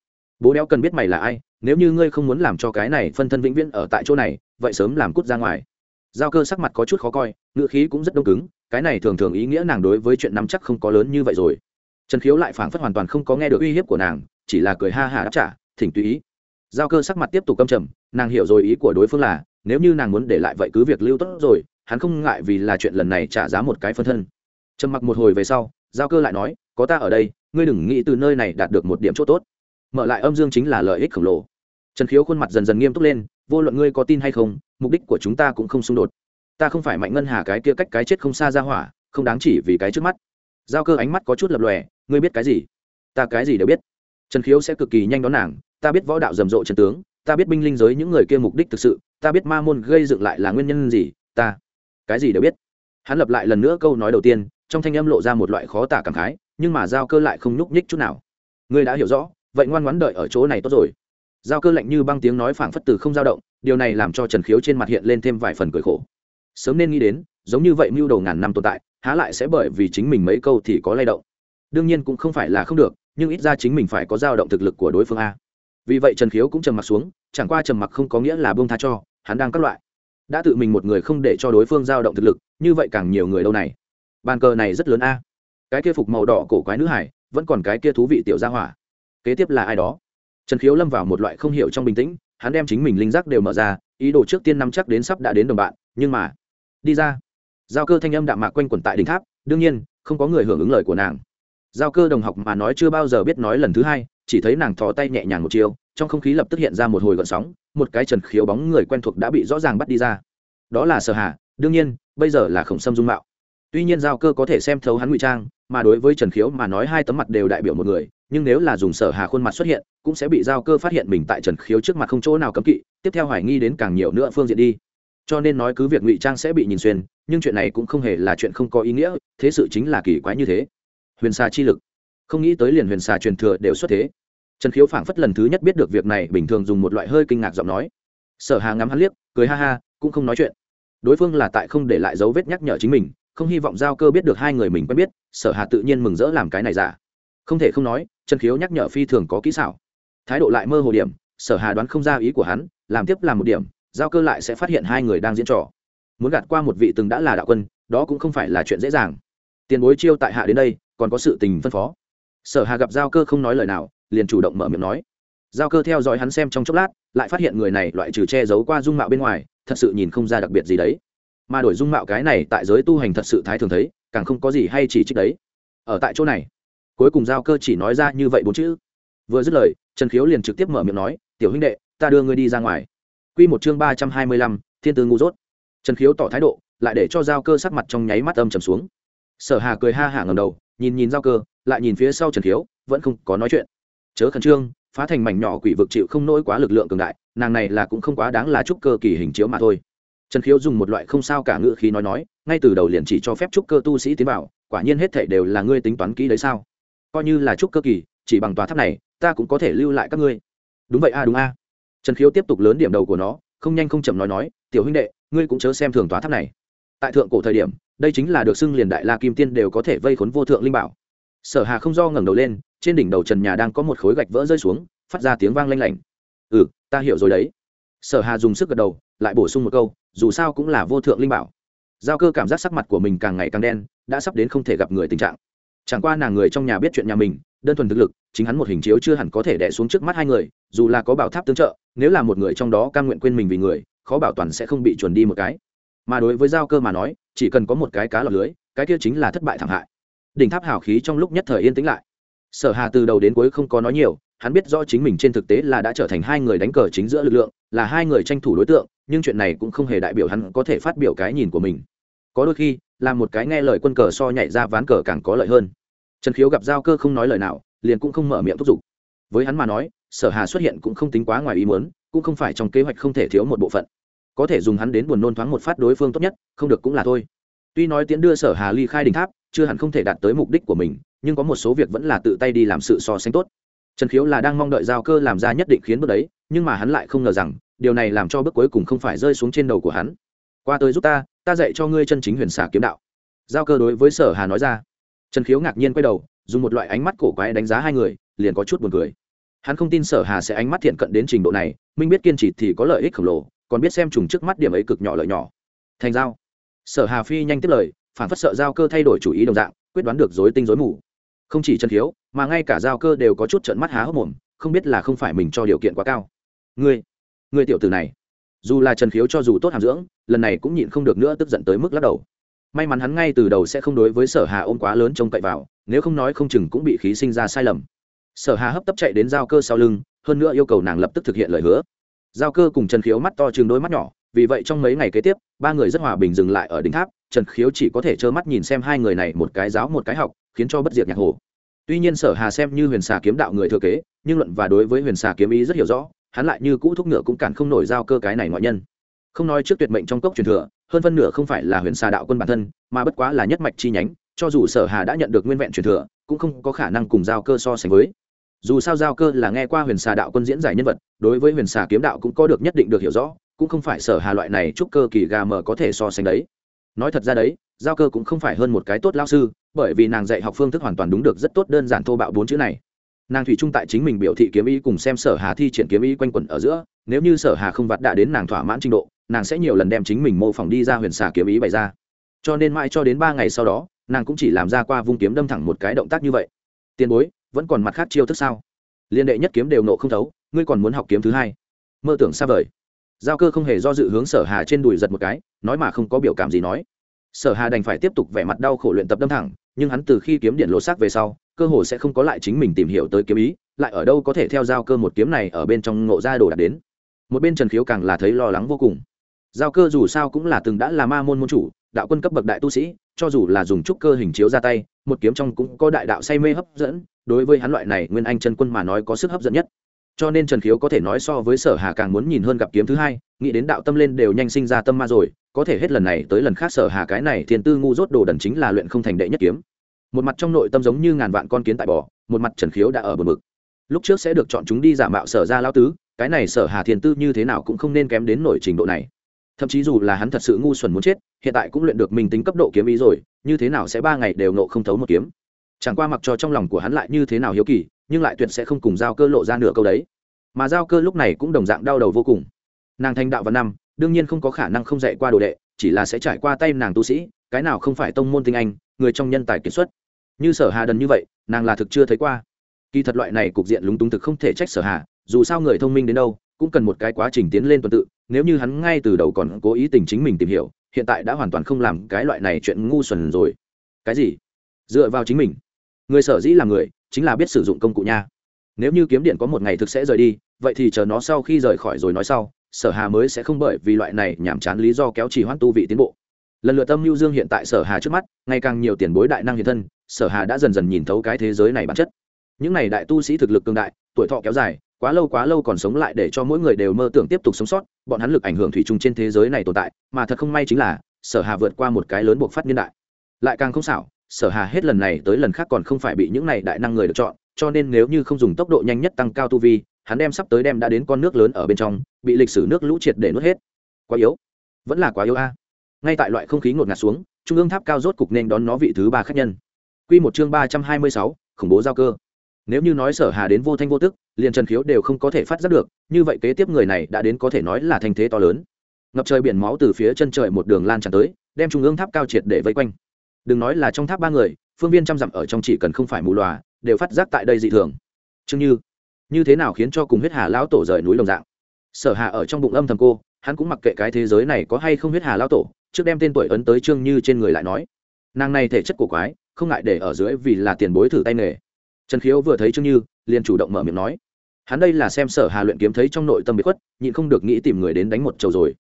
bố đéo cần biết mày là ai, nếu như ngươi không muốn làm cho cái này phân thân vĩnh viễn ở tại chỗ này, vậy sớm làm cút ra ngoài. Giao cơ sắc mặt có chút khó coi ngựa khí cũng rất đông cứng, cái này thường thường ý nghĩa nàng đối với chuyện nắm chắc không có lớn như vậy rồi. Trần khiếu lại phảng phất hoàn toàn không có nghe được uy hiếp của nàng, chỉ là cười ha hả đáp trả, thỉnh tùy ý. Giao cơ sắc mặt tiếp tục câm trầm, nàng hiểu rồi ý của đối phương là nếu như nàng muốn để lại vậy cứ việc lưu tốt rồi, hắn không ngại vì là chuyện lần này trả giá một cái phân thân. Trầm mặc một hồi về sau, giao cơ lại nói, có ta ở đây, ngươi đừng nghĩ từ nơi này đạt được một điểm chỗ tốt. Mở lại âm dương chính là lợi ích khổng lồ. Trần khiếu khuôn mặt dần dần nghiêm túc lên, vô luận ngươi có tin hay không, mục đích của chúng ta cũng không xung đột. Ta không phải mạnh ngân hà cái kia cách cái chết không xa ra hỏa, không đáng chỉ vì cái trước mắt. Giao cơ ánh mắt có chút lập lòe, ngươi biết cái gì? Ta cái gì đều biết. Trần khiếu sẽ cực kỳ nhanh đón nàng, ta biết võ đạo rầm rộ trần tướng, ta biết binh linh giới những người kia mục đích thực sự ta biết ma môn gây dựng lại là nguyên nhân gì, ta, cái gì đều biết. Hắn lập lại lần nữa câu nói đầu tiên, trong thanh âm lộ ra một loại khó tả cảm khái, nhưng mà giao cơ lại không nhúc nhích chút nào. Ngươi đã hiểu rõ, vậy ngoan ngoãn đợi ở chỗ này tốt rồi. Giao cơ lạnh như băng tiếng nói phảng phất từ không dao động, điều này làm cho trần khiếu trên mặt hiện lên thêm vài phần cười khổ. Sớm nên nghĩ đến, giống như vậy mưu đồ ngàn năm tồn tại, há lại sẽ bởi vì chính mình mấy câu thì có lay động. Đương nhiên cũng không phải là không được, nhưng ít ra chính mình phải có dao động thực lực của đối phương a. Vì vậy trần khiếu cũng trầm mặc xuống, chẳng qua trầm mặc không có nghĩa là bông tha cho hắn đang các loại. Đã tự mình một người không để cho đối phương giao động thực lực, như vậy càng nhiều người đâu này. Bàn cờ này rất lớn a. Cái kia phục màu đỏ cổ quái nữ hải, vẫn còn cái kia thú vị tiểu gia hỏa. Kế tiếp là ai đó? Trần khiếu lâm vào một loại không hiểu trong bình tĩnh, hắn đem chính mình linh giác đều mở ra, ý đồ trước tiên nắm chắc đến sắp đã đến đồng bạn, nhưng mà, đi ra. Giao cơ thanh âm đạm mạc quanh quẩn tại đỉnh tháp, đương nhiên, không có người hưởng ứng lời của nàng. Giao cơ đồng học mà nói chưa bao giờ biết nói lần thứ hai, chỉ thấy nàng thò tay nhẹ nhàng một chiều trong không khí lập tức hiện ra một hồi gợn sóng, một cái trần khiếu bóng người quen thuộc đã bị rõ ràng bắt đi ra. Đó là sở hà, đương nhiên, bây giờ là khổng sâm dung mạo. Tuy nhiên giao cơ có thể xem thấu hắn ngụy trang, mà đối với trần khiếu mà nói hai tấm mặt đều đại biểu một người, nhưng nếu là dùng sở hà khuôn mặt xuất hiện, cũng sẽ bị giao cơ phát hiện mình tại trần khiếu trước mặt không chỗ nào cấm kỵ, tiếp theo hoài nghi đến càng nhiều nữa phương diện đi. Cho nên nói cứ việc ngụy trang sẽ bị nhìn xuyên, nhưng chuyện này cũng không hề là chuyện không có ý nghĩa, thế sự chính là kỳ quái như thế. Huyền xà chi lực. Không nghĩ tới liền huyền xà truyền thừa đều xuất thế trần khiếu phảng phất lần thứ nhất biết được việc này, bình thường dùng một loại hơi kinh ngạc giọng nói. Sở hà ngắm hắn liếc, cười ha ha, cũng không nói chuyện. Đối phương là tại không để lại dấu vết nhắc nhở chính mình, không hy vọng giao cơ biết được hai người mình quen biết, sở hà tự nhiên mừng rỡ làm cái này giả. Không thể không nói, trần khiếu nhắc nhở phi thường có kỹ xảo. Thái độ lại mơ hồ điểm, sở hà đoán không ra ý của hắn, làm tiếp làm một điểm, giao cơ lại sẽ phát hiện hai người đang diễn trò. Muốn gạt qua một vị từng đã là đạo quân, đó cũng không phải là chuyện dễ dàng. Tiền bối chiêu tại hạ đến đây, còn có sự tình phân phó. Sở hà gặp giao cơ không nói lời nào liền chủ động mở miệng nói. Giao cơ theo dõi hắn xem trong chốc lát, lại phát hiện người này loại trừ che giấu qua dung mạo bên ngoài, thật sự nhìn không ra đặc biệt gì đấy. Mà đổi dung mạo cái này tại giới tu hành thật sự thái thường thấy, càng không có gì hay chỉ trích đấy. Ở tại chỗ này, cuối cùng giao cơ chỉ nói ra như vậy bốn chữ. Vừa dứt lời, trần khiếu liền trực tiếp mở miệng nói, tiểu huynh đệ, ta đưa ngươi đi ra ngoài. Q một chương ba trăm hai mươi lăm, thiên tư ngu dốt. Trần khiếu tỏ thái độ, lại để cho giao cơ sắc mặt trong nháy mắt âm trầm xuống. Sở hà cười ha hả ngầm đầu, nhìn nhìn giao cơ, lại nhìn phía sau trần khiếu, vẫn không có nói chuyện chớ khẩn trương, phá thành mảnh nhỏ quỷ vực chịu không nỗi quá lực lượng cường đại, nàng này là cũng không quá đáng là trúc cơ kỳ hình chiếu mà thôi. Trần khiếu dùng một loại không sao cả ngữ khí nói nói, ngay từ đầu liền chỉ cho phép trúc cơ tu sĩ tiến vào, quả nhiên hết thể đều là ngươi tính toán kỹ đấy sao? Coi như là trúc cơ kỳ, chỉ bằng tòa tháp này, ta cũng có thể lưu lại các ngươi. Đúng vậy a, đúng a. Trần khiếu tiếp tục lớn điểm đầu của nó, không nhanh không chậm nói nói, tiểu huynh đệ, ngươi cũng chớ xem thường tòa tháp này. Tại thượng cổ thời điểm, đây chính là được xưng liền đại la kim tiên đều có thể vây khốn vô thượng linh bảo sở hà không do ngẩng đầu lên, trên đỉnh đầu trần nhà đang có một khối gạch vỡ rơi xuống, phát ra tiếng vang lanh lảnh. Ừ ta hiểu rồi đấy. Sở hà dùng sức gật đầu, lại bổ sung một câu, dù sao cũng là vô thượng linh bảo. Giao cơ cảm giác sắc mặt của mình càng ngày càng đen, đã sắp đến không thể gặp người tình trạng. Chẳng qua nàng người trong nhà biết chuyện nhà mình, đơn thuần thực lực, chính hắn một hình chiếu chưa hẳn có thể đẻ xuống trước mắt hai người, dù là có bảo tháp tương trợ, nếu là một người trong đó cam nguyện quên mình vì người, khó bảo toàn sẽ không bị chuẩn đi một cái. Mà đối với giao cơ mà nói, chỉ cần có một cái cá lọc lưới, cái kia chính là thất bại thảm hại đỉnh tháp hào khí trong lúc nhất thời yên tĩnh lại. Sở hà từ đầu đến cuối không có nói nhiều, hắn biết rõ chính mình trên thực tế là đã trở thành hai người đánh cờ chính giữa lực lượng, là hai người tranh thủ đối tượng, nhưng chuyện này cũng không hề đại biểu hắn có thể phát biểu cái nhìn của mình. Có đôi khi là một cái nghe lời quân cờ so nhảy ra ván cờ càng có lợi hơn. Trần khiếu gặp giao cơ không nói lời nào, liền cũng không mở miệng thúc giục. Với hắn mà nói, sở hà xuất hiện cũng không tính quá ngoài ý muốn, cũng không phải trong kế hoạch không thể thiếu một bộ phận. Có thể dùng hắn đến buồn nôn thoáng một phát đối phương tốt nhất, không được cũng là thôi. Tuy nói tiến đưa sở hà ly khai đỉnh tháp chưa hẳn không thể đạt tới mục đích của mình, nhưng có một số việc vẫn là tự tay đi làm sự so sánh tốt. Trần khiếu là đang mong đợi giao cơ làm ra nhất định khiến bước đấy, nhưng mà hắn lại không ngờ rằng, điều này làm cho bước cuối cùng không phải rơi xuống trên đầu của hắn. Qua tới giúp ta ta dạy cho ngươi chân chính huyền xả kiếm đạo. Giao cơ đối với sở hà nói ra. Trần khiếu ngạc nhiên quay đầu, dùng một loại ánh mắt cổ quái đánh giá hai người, liền có chút buồn cười. Hắn không tin sở hà sẽ ánh mắt thiện cận đến trình độ này, minh biết kiên trì thì có lợi ích khổng lồ, còn biết xem trùng trước mắt điểm ấy cực nhỏ lợi nhỏ. Thành giao. Sở hà phi nhanh tiếp lời phản phất sợ giao cơ thay đổi chủ ý đồng dạng, quyết đoán được dối tinh dối mù. Không chỉ Trần khiếu, mà ngay cả giao cơ đều có chút trận mắt há hốc mồm, không biết là không phải mình cho điều kiện quá cao. Ngươi ngươi tiểu tử này. Dù là trần khiếu cho dù tốt hàm dưỡng, lần này cũng nhịn không được nữa tức giận tới mức lắc đầu. May mắn hắn ngay từ đầu sẽ không đối với sở hà ôm quá lớn trông cậy vào, nếu không nói không chừng cũng bị khí sinh ra sai lầm. Sở hà hấp tấp chạy đến giao cơ sau lưng, hơn nữa yêu cầu nàng lập tức thực hiện lời hứa. Giao cơ cùng trần khiếu mắt to chừng đôi mắt nhỏ, vì vậy trong mấy ngày kế tiếp, ba người rất hòa bình dừng lại ở đỉnh tháp trần khiếu chỉ có thể trơ mắt nhìn xem hai người này một cái giáo một cái học, khiến cho bất diệt nhạc hồ. Tuy nhiên sở hà xem như huyền xà kiếm đạo người thừa kế, nhưng luận và đối với huyền xà kiếm ý rất hiểu rõ, hắn lại như cũ thúc ngựa cũng cản không nổi giao cơ cái này ngoại nhân. Không nói trước tuyệt mệnh trong cốc truyền thừa, hơn phân nửa không phải là huyền xà đạo quân bản thân, mà bất quá là nhất mạch chi nhánh, cho dù sở hà đã nhận được nguyên vẹn truyền thừa, cũng không có khả năng cùng giao cơ so sánh với. Dù sao giao cơ là nghe qua huyền xà đạo quân diễn giải nhân vật, đối với huyền xà kiếm đạo cũng có được nhất định được hiểu rõ, cũng không phải sở hà loại này chúc cơ kỳ gà mờ có thể so sánh đấy nói thật ra đấy, giao cơ cũng không phải hơn một cái tốt lao sư, bởi vì nàng dạy học phương thức hoàn toàn đúng được rất tốt đơn giản thô bạo bốn chữ này. Nàng thủy trung tại chính mình biểu thị kiếm ý cùng xem sở hà thi triển kiếm ý quanh quẩn ở giữa, nếu như sở hà không vặt đạ đến nàng thỏa mãn trình độ, nàng sẽ nhiều lần đem chính mình mô phỏng đi ra huyền xà kiếm ý bày ra. Cho nên mãi cho đến ba ngày sau đó, nàng cũng chỉ làm ra qua vung kiếm đâm thẳng một cái động tác như vậy. Tiền bối, vẫn còn mặt khác chiêu thức sao? Liên đệ nhất kiếm đều nộ không thấu, ngươi còn muốn học kiếm thứ hai? Mơ tưởng xa vời giao cơ không hề do dự hướng sở hà trên đùi giật một cái, nói mà không có biểu cảm gì nói. Sở hà đành phải tiếp tục vẻ mặt đau khổ luyện tập đâm thẳng, nhưng hắn từ khi kiếm điện lột xác về sau, cơ hồ sẽ không có lại chính mình tìm hiểu tới kiếm ý, lại ở đâu có thể theo giao cơ một kiếm này ở bên trong ngộ ra đồ đạt đến. Một bên trần khiếu càng là thấy lo lắng vô cùng. Giao cơ dù sao cũng là từng đã là ma môn môn chủ, đạo quân cấp bậc đại tu sĩ, cho dù là dùng trúc cơ hình chiếu ra tay, một kiếm trong cũng có đại đạo say mê hấp dẫn, đối với hắn loại này nguyên anh chân quân mà nói có sức hấp dẫn nhất cho nên trần khiếu có thể nói so với sở hà càng muốn nhìn hơn gặp kiếm thứ hai, nghĩ đến đạo tâm lên đều nhanh sinh ra tâm ma rồi, có thể hết lần này tới lần khác sở hà cái này thiên tư ngu dốt đồ đần chính là luyện không thành đệ nhất kiếm. Một mặt trong nội tâm giống như ngàn vạn con kiến tại bò, một mặt trần khiếu đã ở bờ mực lúc trước sẽ được chọn chúng đi giả mạo sở ra lao tứ, cái này sở hà thiên tư như thế nào cũng không nên kém đến nổi trình độ này. Thậm chí dù là hắn thật sự ngu xuẩn muốn chết, hiện tại cũng luyện được mình tính cấp độ kiếm ý rồi, như thế nào sẽ ba ngày đều nộ không thấu một kiếm? Chẳng qua mặc cho trong lòng của hắn lại như thế nào hiếu kỳ nhưng lại tuyệt sẽ không cùng giao cơ lộ ra nửa câu đấy. Mà giao cơ lúc này cũng đồng dạng đau đầu vô cùng. Nàng thành đạo văn năm, đương nhiên không có khả năng không dạy qua đồ đệ, chỉ là sẽ trải qua tay nàng tu sĩ, cái nào không phải tông môn tinh anh, người trong nhân tài kiệt xuất. Như sở hà đần như vậy, nàng là thực chưa thấy qua. Kỳ thật loại này cục diện lúng túng thực không thể trách sở hà, dù sao người thông minh đến đâu, cũng cần một cái quá trình tiến lên tuần tự, nếu như hắn ngay từ đầu còn cố ý tình chính mình tìm hiểu, hiện tại đã hoàn toàn không làm cái loại này chuyện ngu xuẩn rồi. Cái gì? Dựa vào chính mình. Người sở dĩ là người chính là biết sử dụng công cụ nha. Nếu như kiếm điện có một ngày thực sẽ rời đi, vậy thì chờ nó sau khi rời khỏi rồi nói sau, sở hà mới sẽ không bởi vì loại này nhảm chán lý do kéo chỉ hoãn tu vị tiến bộ. Lần lượt tâm lưu dương hiện tại sở hà trước mắt, ngày càng nhiều tiền bối đại năng hiện thân, sở hà đã dần dần nhìn thấu cái thế giới này bản chất. Những này đại tu sĩ thực lực cường đại, tuổi thọ kéo dài, quá lâu quá lâu còn sống lại để cho mỗi người đều mơ tưởng tiếp tục sống sót, bọn hắn lực ảnh hưởng thủy chung trên thế giới này tồn tại, mà thật không may chính là, sở hà vượt qua một cái lớn buộc phát niên đại. Lại càng không xảo sở hà hết lần này tới lần khác còn không phải bị những này đại năng người được chọn, cho nên nếu như không dùng tốc độ nhanh nhất tăng cao tu vi, hắn đem sắp tới đem đã đến con nước lớn ở bên trong, bị lịch sử nước lũ triệt để nuốt hết. Quá yếu. Vẫn là quá yếu a. Ngay tại loại không khí ngột ngạt xuống, trung ương tháp cao rốt cục nên đón nó vị thứ ba khách nhân. Quy một chương ba trăm hai mươi sáu, khủng bố giao cơ. Nếu như nói sở hà đến vô thanh vô tức, liền trần khiếu đều không có thể phát giác được, như vậy kế tiếp người này đã đến có thể nói là thành thế to lớn. Ngập trời biển máu từ phía chân trời một đường lan tràn tới, đem trung ương tháp cao triệt để vây quanh đừng nói là trong tháp ba người, phương viên trăm dặm ở trong chỉ cần không phải mù lòa đều phát giác tại đây dị thường. Chương như như thế nào khiến cho cùng huyết hà lão tổ rời núi đồng dạng? Sở hà ở trong bụng âm thầm cô, hắn cũng mặc kệ cái thế giới này có hay không huyết hà lão tổ, trước đem tên tuổi ấn tới trương như trên người lại nói. Nàng này thể chất của quái, không ngại để ở dưới vì là tiền bối thử tay nghề. Trần khiếu vừa thấy trương như, liền chủ động mở miệng nói. Hắn đây là xem sở hà luyện kiếm thấy trong nội tâm bị khuất, nhịn không được nghĩ tìm người đến đánh một trầu rồi.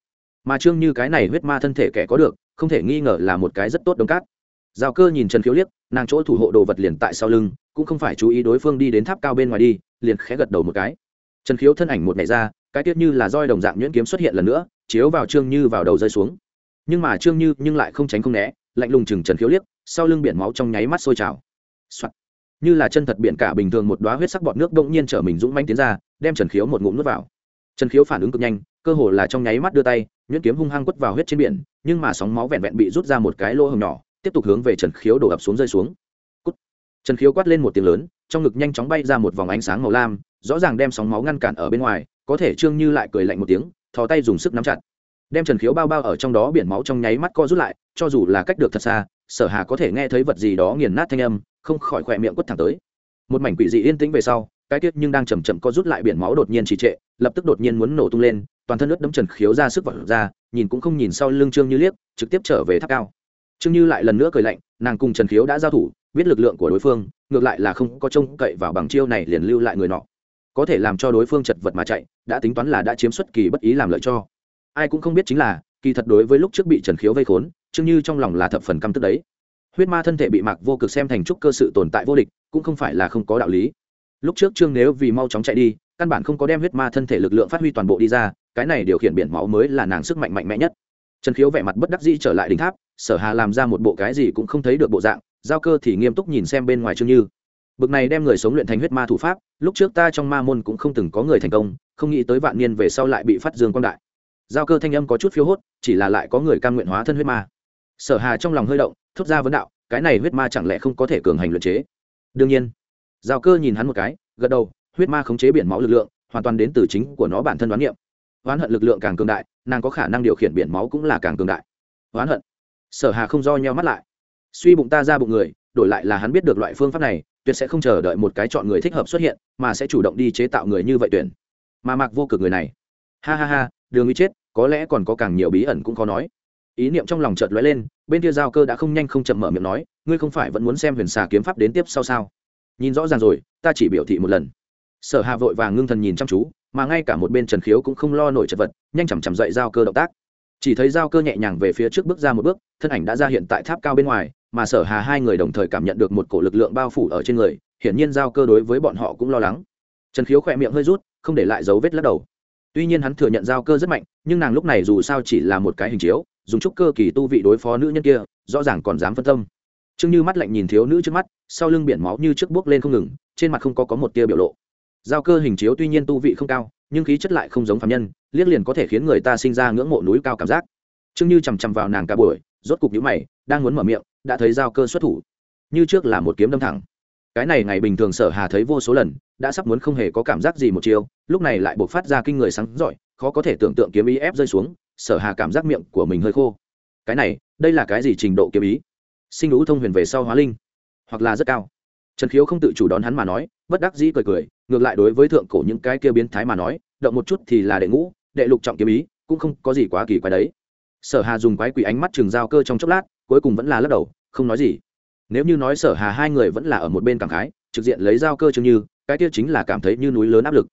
Mà trương như cái này huyết ma thân thể kẻ có được, không thể nghi ngờ là một cái rất tốt đông cát giao cơ nhìn trần khiếu liếc, nàng chỗ thủ hộ đồ vật liền tại sau lưng, cũng không phải chú ý đối phương đi đến tháp cao bên ngoài đi, liền khẽ gật đầu một cái. Trần khiếu thân ảnh một ngày ra, cái tiết như là roi đồng dạng nhuyễn kiếm xuất hiện lần nữa, chiếu vào trương như vào đầu rơi xuống. Nhưng mà trương như nhưng lại không tránh không né, lạnh lùng chừng trần khiếu liếc, sau lưng biển máu trong nháy mắt sôi trào、Soạn. như là chân thật biển cả bình thường một đoá huyết sắc bọt nước bỗng nhiên trở mình dũng manh tiến ra, đem trần khiếu một ngụm nước vào. Trần khiếu phản ứng cực nhanh, cơ hồ là trong nháy mắt đưa tay, nhuyễn kiếm hung hăng quất vào huyết trên biển, nhưng mà sóng máu vẹn vẹn bị rút ra một cái lỗ hồng nhỏ tiếp tục hướng về trần khiếu đổ ập xuống rơi xuống. Cút. trần khiếu quát lên một tiếng lớn, trong ngực nhanh chóng bay ra một vòng ánh sáng màu lam, rõ ràng đem sóng máu ngăn cản ở bên ngoài, có thể trương như lại cười lạnh một tiếng, thò tay dùng sức nắm chặt. Đem trần khiếu bao bao ở trong đó biển máu trong nháy mắt co rút lại, cho dù là cách được thật xa, sở hà có thể nghe thấy vật gì đó nghiền nát thanh âm, không khỏi khỏe miệng quất thẳng tới. Một mảnh quỷ dị yên tĩnh về sau, cái tiết nhưng đang chầm chậm co rút lại biển máu đột nhiên trì trệ, lập tức đột nhiên muốn nổ tung lên, toàn thân ướt đấm trần khiếu ra sức vật ra, nhìn cũng không nhìn sau lưng trương như liếc, trực tiếp trở về tháp cao trương như lại lần nữa cười lạnh, nàng cùng trần khiếu đã giao thủ, biết lực lượng của đối phương, ngược lại là không có trông cậy vào bằng chiêu này liền lưu lại người nọ. Có thể làm cho đối phương chật vật mà chạy, đã tính toán là đã chiếm xuất kỳ bất ý làm lợi cho. Ai cũng không biết chính là, kỳ thật đối với lúc trước bị trần khiếu vây khốn, trương như trong lòng là thập phần căm tức đấy. Huyết ma thân thể bị mạc vô cực xem thành trúc cơ sự tồn tại vô địch, cũng không phải là không có đạo lý. Lúc trước trương nếu vì mau chóng chạy đi, căn bản không có đem huyết ma thân thể lực lượng phát huy toàn bộ đi ra, cái này điều khiển biển máu mới là nàng sức mạnh mạnh mẽ nhất trần khiếu vẻ mặt bất đắc dĩ trở lại đỉnh tháp, sở hà làm ra một bộ cái gì cũng không thấy được bộ dạng, giao cơ thì nghiêm túc nhìn xem bên ngoài trương như. Bực này đem người sống luyện thành huyết ma thủ pháp, lúc trước ta trong ma môn cũng không từng có người thành công, không nghĩ tới vạn niên về sau lại bị phát dương quang đại. Giao cơ thanh âm có chút phiếu hốt, chỉ là lại có người cam nguyện hóa thân huyết ma. Sở hà trong lòng hơi động, thốt ra vấn đạo, cái này huyết ma chẳng lẽ không có thể cường hành luyện chế? Đương nhiên. Giao cơ nhìn hắn một cái, gật đầu, huyết ma khống chế biển máu lực lượng, hoàn toàn đến từ chính của nó bản thân đoán niệm. Oán hận lực lượng càng cường đại nàng có khả năng điều khiển biển máu cũng là càng cường đại. Oán hận. Sở hà không do nheo mắt lại. Suy bụng ta ra bụng người, đổi lại là hắn biết được loại phương pháp này, tuyệt sẽ không chờ đợi một cái chọn người thích hợp xuất hiện, mà sẽ chủ động đi chế tạo người như vậy tuyển. Mà mặc vô cực người này. Ha ha ha, đường uy chết, có lẽ còn có càng nhiều bí ẩn cũng khó nói. Ý niệm trong lòng chợt lóe lên, bên kia giao cơ đã không nhanh không chậm mở miệng nói, ngươi không phải vẫn muốn xem huyền xà kiếm pháp đến tiếp sau sao? Nhìn rõ ràng rồi, ta chỉ biểu thị một lần. Sở hà vội vàng ngưng thần nhìn chăm chú mà ngay cả một bên trần khiếu cũng không lo nổi chật vật, nhanh chằm chằm dậy giao cơ động tác. Chỉ thấy giao cơ nhẹ nhàng về phía trước bước ra một bước, thân ảnh đã ra hiện tại tháp cao bên ngoài, mà sở hà hai người đồng thời cảm nhận được một cổ lực lượng bao phủ ở trên người, hiển nhiên giao cơ đối với bọn họ cũng lo lắng. Trần khiếu khỏe miệng hơi rút, không để lại dấu vết lắc đầu. Tuy nhiên hắn thừa nhận giao cơ rất mạnh, nhưng nàng lúc này dù sao chỉ là một cái hình chiếu, dùng chút cơ kỳ tu vị đối phó nữ nhân kia, rõ ràng còn dám phân tâm. Chưng như mắt lạnh nhìn thiếu nữ trước mắt, sau lưng biển máu như trước bước lên không ngừng, trên mặt không có có một tia biểu lộ giao cơ hình chiếu tuy nhiên tu vị không cao, nhưng khí chất lại không giống phạm nhân, liếc liền có thể khiến người ta sinh ra ngưỡng mộ núi cao cảm giác. Chương như chằm chằm vào nàng cả buổi, rốt cục nhũ mày, đang muốn mở miệng, đã thấy giao cơ xuất thủ. Như trước là một kiếm đâm thẳng. Cái này ngày bình thường sở hà thấy vô số lần, đã sắp muốn không hề có cảm giác gì một chiêu, lúc này lại buộc phát ra kinh người sáng giỏi, khó có thể tưởng tượng kiếm ý ép rơi xuống, sở hà cảm giác miệng của mình hơi khô. Cái này, đây là cái gì trình độ kiếm ý? Sinh lũ thông huyền về sau hóa linh, hoặc là rất cao. Trần khiếu không tự chủ đón hắn mà nói, bất đắc dĩ cười cười ngược lại đối với thượng cổ những cái kia biến thái mà nói, động một chút thì là đệ ngũ, đệ lục trọng kiếm ý, cũng không có gì quá kỳ quái đấy. Sở hà dùng quái quỷ ánh mắt chừng giao cơ trong chốc lát, cuối cùng vẫn là lắc đầu, không nói gì. Nếu như nói sở hà hai người vẫn là ở một bên cảm khái, trực diện lấy giao cơ chừng như, cái kia chính là cảm thấy như núi lớn áp lực.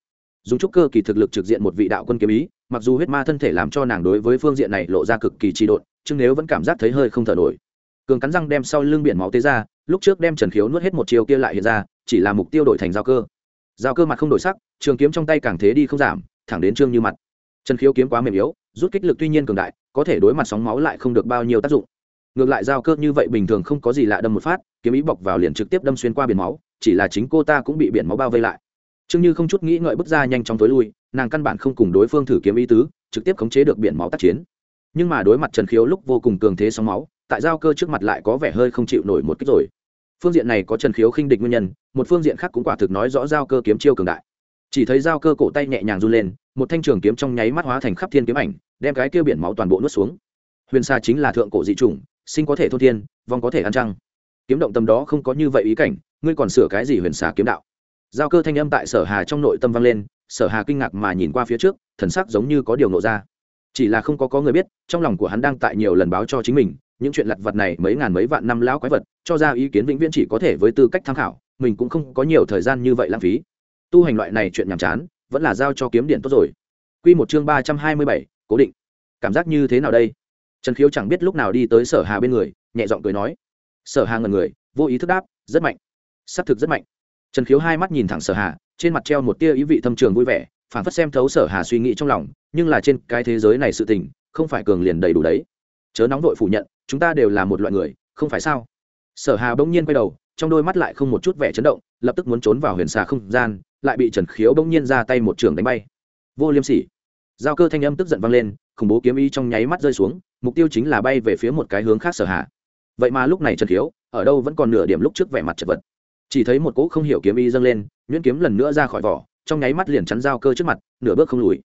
Dùng trúc cơ kỳ thực lực trực diện một vị đạo quân kiếm ý, mặc dù huyết ma thân thể làm cho nàng đối với phương diện này lộ ra cực kỳ trị độn, nhưng nếu vẫn cảm giác thấy hơi không thở nổi. Cường cắn răng đem sau lưng biển máu tế ra, lúc trước đem trần khiếu nuốt hết một chiều kia lại hiện ra, chỉ là mục tiêu đổi thành giao cơ giao cơ mặt không đổi sắc, trường kiếm trong tay càng thế đi không giảm, thẳng đến trương như mặt. Trần khiếu kiếm quá mềm yếu, rút kích lực tuy nhiên cường đại, có thể đối mặt sóng máu lại không được bao nhiêu tác dụng. Ngược lại giao cơ như vậy bình thường không có gì lạ đâm một phát, kiếm ý bọc vào liền trực tiếp đâm xuyên qua biển máu, chỉ là chính cô ta cũng bị biển máu bao vây lại. Trương như không chút nghĩ ngợi bước ra nhanh chóng tối lui, nàng căn bản không cùng đối phương thử kiếm ý tứ, trực tiếp khống chế được biển máu tác chiến. Nhưng mà đối mặt trần khiếu lúc vô cùng cường thế sóng máu, tại giao cơ trước mặt lại có vẻ hơi không chịu nổi một kích rồi phương diện này có trần khiếu khinh địch nguyên nhân, một phương diện khác cũng quả thực nói rõ giao cơ kiếm chiêu cường đại. Chỉ thấy giao cơ cổ tay nhẹ nhàng run lên, một thanh trường kiếm trong nháy mắt hóa thành khắp thiên kiếm ảnh, đem cái kia biển máu toàn bộ nuốt xuống. Huyền xa chính là thượng cổ dị chủng, sinh có thể thô thiên, vong có thể ăn trăng. Kiếm động tâm đó không có như vậy ý cảnh, ngươi còn sửa cái gì huyền xà kiếm đạo? Giao cơ thanh âm tại sở hà trong nội tâm vang lên, sở hà kinh ngạc mà nhìn qua phía trước, thần sắc giống như có điều nộ ra. Chỉ là không có có người biết, trong lòng của hắn đang tại nhiều lần báo cho chính mình những chuyện lặt vặt này mấy ngàn mấy vạn năm lão quái vật cho ra ý kiến vĩnh viễn chỉ có thể với tư cách tham khảo mình cũng không có nhiều thời gian như vậy lãng phí. Tu hành loại này chuyện nhàm chán vẫn là giao cho kiếm điện tốt rồi. Quy một chương ba trăm hai mươi bảy, cố định. Cảm giác như thế nào đây? Trần khiếu chẳng biết lúc nào đi tới sở hà bên người nhẹ giọng cười nói. Sở hà ngần người vô ý thức đáp rất mạnh. Xác thực rất mạnh. Trần khiếu hai mắt nhìn thẳng sở hà trên mặt treo một tia ý vị thâm trường vui vẻ phản phất xem thấu sở hà suy nghĩ trong lòng nhưng là trên cái thế giới này sự tình không phải cường liền đầy đủ đấy. Chớ nóng vội phủ nhận chúng ta đều là một loại người, không phải sao? Sở hà bỗng nhiên quay đầu, trong đôi mắt lại không một chút vẻ chấn động, lập tức muốn trốn vào huyền xà không gian, lại bị trần khiếu bỗng nhiên ra tay một trường đánh bay. Vô liêm sỉ. Giao cơ thanh âm tức giận vang lên, khủng bố kiếm ý trong nháy mắt rơi xuống, mục tiêu chính là bay về phía một cái hướng khác sở hạ vậy mà lúc này trần khiếu, ở đâu vẫn còn nửa điểm lúc trước vẻ mặt chật vật. Chỉ thấy một cỗ không hiểu kiếm ý dâng lên, nhuyễn kiếm lần nữa ra khỏi vỏ, trong nháy mắt liền chắn giao cơ trước mặt, nửa bước không lùi.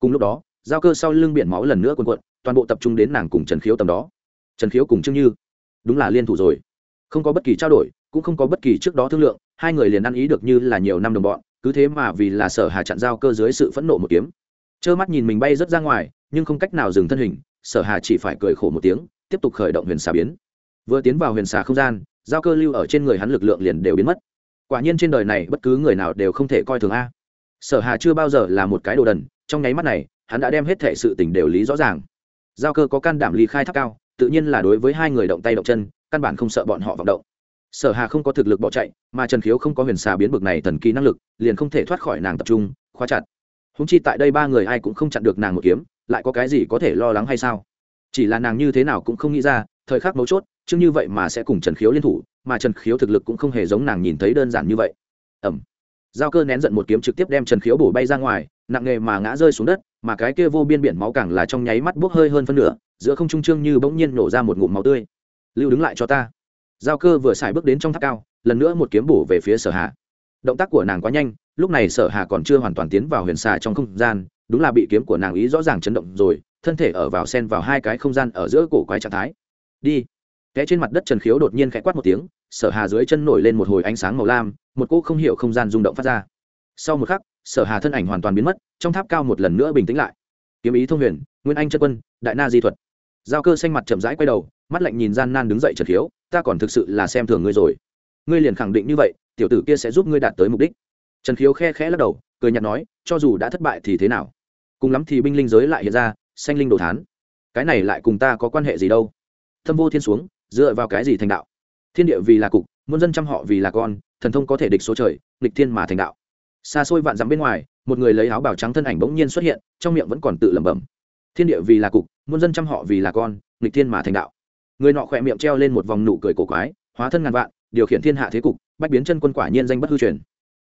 Cùng lúc đó, giao cơ sau lưng biển máu lần nữa cuồn cuộn, toàn bộ tập trung đến nàng cùng trần khiếu tầm đó trần khiếu cùng trương như. Đúng là liên thủ rồi. Không có bất kỳ trao đổi, cũng không có bất kỳ trước đó thương lượng, hai người liền ăn ý được như là nhiều năm đồng bọn, cứ thế mà vì là sở hà chặn giao cơ dưới sự phẫn nộ một kiếm. Trơ mắt nhìn mình bay rất ra ngoài, nhưng không cách nào dừng thân hình, sở hà chỉ phải cười khổ một tiếng, tiếp tục khởi động huyền xà biến. Vừa tiến vào huyền xà không gian, giao cơ lưu ở trên người hắn lực lượng liền đều biến mất. Quả nhiên trên đời này bất cứ người nào đều không thể coi thường a. Sở hà chưa bao giờ là một cái đồ đần, trong nháy mắt này, hắn đã đem hết thể sự tình đều lý rõ ràng. Giao cơ có can đảm ly khai tháp cao tự nhiên là đối với hai người động tay động chân, căn bản không sợ bọn họ vọng động. Sở hà không có thực lực bỏ chạy, mà trần khiếu không có huyền xà biến bực này thần kỳ năng lực, liền không thể thoát khỏi nàng tập trung, khóa chặt. Húng chi tại đây ba người ai cũng không chặn được nàng một kiếm, lại có cái gì có thể lo lắng hay sao? Chỉ là nàng như thế nào cũng không nghĩ ra, thời khắc mấu chốt chứ như vậy mà sẽ cùng trần khiếu liên thủ, mà trần khiếu thực lực cũng không hề giống nàng nhìn thấy đơn giản như vậy. Ẩm giao cơ nén giận một kiếm trực tiếp đem trần khiếu bổ bay ra ngoài, nặng nghề mà ngã rơi xuống đất, mà cái kia vô biên biển máu càng là trong nháy mắt buốc hơi hơn phân nửa giữa không trung trương như bỗng nhiên nổ ra một ngụm máu tươi. Lưu đứng lại cho ta. Giao cơ vừa xài bước đến trong tháp cao, lần nữa một kiếm bổ về phía sở hà. Động tác của nàng quá nhanh, lúc này sở hà còn chưa hoàn toàn tiến vào huyền xà trong không gian, đúng là bị kiếm của nàng ý rõ ràng chấn động rồi, thân thể ở vào sen vào hai cái không gian ở giữa cổ quái trạng thái. Đi. Té trên mặt đất trần khiếu đột nhiên khẽ quát một tiếng, sở hà dưới chân nổi lên một hồi ánh sáng màu lam, một cỗ không hiểu không gian rung động phát ra. Sau một khắc, sở hà thân ảnh hoàn toàn biến mất, trong tháp cao một lần nữa bình tĩnh lại. Kiếm ý thông huyền, nguyên anh chân quân, đại na di thuật giao cơ xanh mặt chậm rãi quay đầu, mắt lạnh nhìn gian nan đứng dậy trần khiếu ta còn thực sự là xem thường ngươi rồi. Ngươi liền khẳng định như vậy, tiểu tử kia sẽ giúp ngươi đạt tới mục đích. Trần khiếu khe khẽ lắc đầu, cười nhạt nói, cho dù đã thất bại thì thế nào? Cùng lắm thì binh linh giới lại hiện ra sanh linh đồ thán. Cái này lại cùng ta có quan hệ gì đâu? Thâm vô thiên xuống, dựa vào cái gì thành đạo? Thiên địa vì là cục, muôn dân chăm họ vì là con, thần thông có thể địch số trời, nghịch thiên mà thành đạo. Xa xôi vạn dặm bên ngoài, một người lấy áo bào trắng thân ảnh bỗng nhiên xuất hiện, trong miệng vẫn còn tự lẩm bẩm thiên địa vì là cục, muôn dân chăm họ vì là con, nghịch thiên mà thành đạo. Người nọ khỏe miệng treo lên một vòng nụ cười cổ quái, hóa thân ngàn vạn, điều khiển thiên hạ thế cục, bách biến chân quân quả nhiên danh bất hư truyền.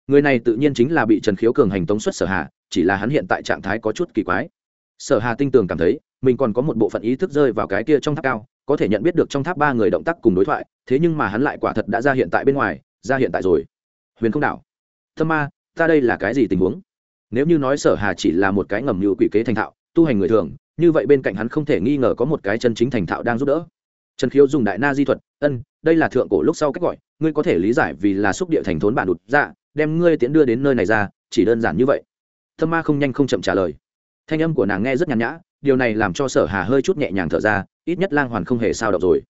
Người này tự nhiên chính là bị trần khiếu cường hành tống xuất sở hà, chỉ là hắn hiện tại trạng thái có chút kỳ quái. Sở hà tinh tường cảm thấy, mình còn có một bộ phận ý thức rơi vào cái kia trong tháp cao, có thể nhận biết được trong tháp ba người động tác cùng đối thoại, thế nhưng mà hắn lại quả thật đã ra hiện tại bên ngoài, ra hiện tại rồi. Huyền không đảo thâm ma, ta đây là cái gì tình huống? Nếu như nói sở hà chỉ là một cái ngầm như quỷ kế thành thạo tu hành người thường như vậy bên cạnh hắn không thể nghi ngờ có một cái chân chính thành thạo đang giúp đỡ. Trần khiếu dùng đại na di thuật ân đây là thượng cổ lúc sau cách gọi ngươi có thể lý giải vì là xúc địa thành thốn bản đụt dạ đem ngươi tiễn đưa đến nơi này ra chỉ đơn giản như vậy. Thâm ma không nhanh không chậm trả lời. Thanh âm của nàng nghe rất nhàn nhã điều này làm cho sở hà hơi chút nhẹ nhàng thở ra ít nhất lang hoàn không hề sao động rồi.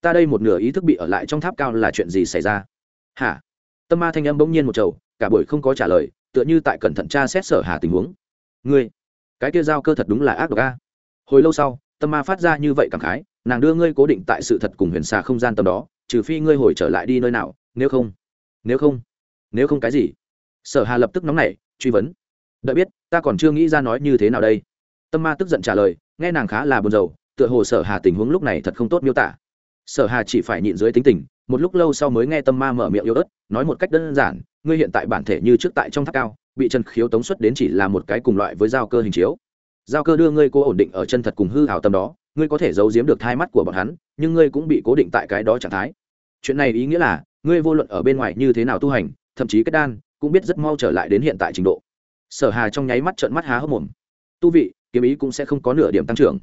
Ta đây một nửa ý thức bị ở lại trong tháp cao là chuyện gì xảy ra? Hả? Tâm ma thanh âm bỗng nhiên một chầu, cả buổi không có trả lời tựa như tại cẩn thận tra xét sở hà tình huống. Ngươi cái kia giao cơ thật đúng là ác độc a. Hồi lâu sau, tâm ma phát ra như vậy cảm khái, nàng đưa ngươi cố định tại sự thật cùng huyền xà không gian tầm đó, trừ phi ngươi hồi trở lại đi nơi nào, nếu không nếu không nếu không cái gì? Sở hà lập tức nóng nảy, truy vấn. Đợi biết, ta còn chưa nghĩ ra nói như thế nào đây. Tâm ma tức giận trả lời, nghe nàng khá là buồn rầu, tựa hồ sở hà tình huống lúc này thật không tốt miêu tả. Sở hà chỉ phải nhịn dưới tính tình, một lúc lâu sau mới nghe tâm ma mở miệng yếu ớt nói một cách đơn giản, ngươi hiện tại bản thể như trước tại trong tháp cao, bị trần khiếu tống xuất đến chỉ là một cái cùng loại với giao cơ hình chiếu. Giao cơ đưa ngươi cô ổn định ở chân thật cùng hư hào tâm đó, ngươi có thể giấu giếm được thai mắt của bọn hắn, nhưng ngươi cũng bị cố định tại cái đó trạng thái. Chuyện này ý nghĩa là, ngươi vô luận ở bên ngoài như thế nào tu hành, thậm chí kết đan, cũng biết rất mau trở lại đến hiện tại trình độ. Sở hà trong nháy mắt trợn mắt há hốc mồm. Tu vị, kiếm ý cũng sẽ không có nửa điểm tăng trưởng.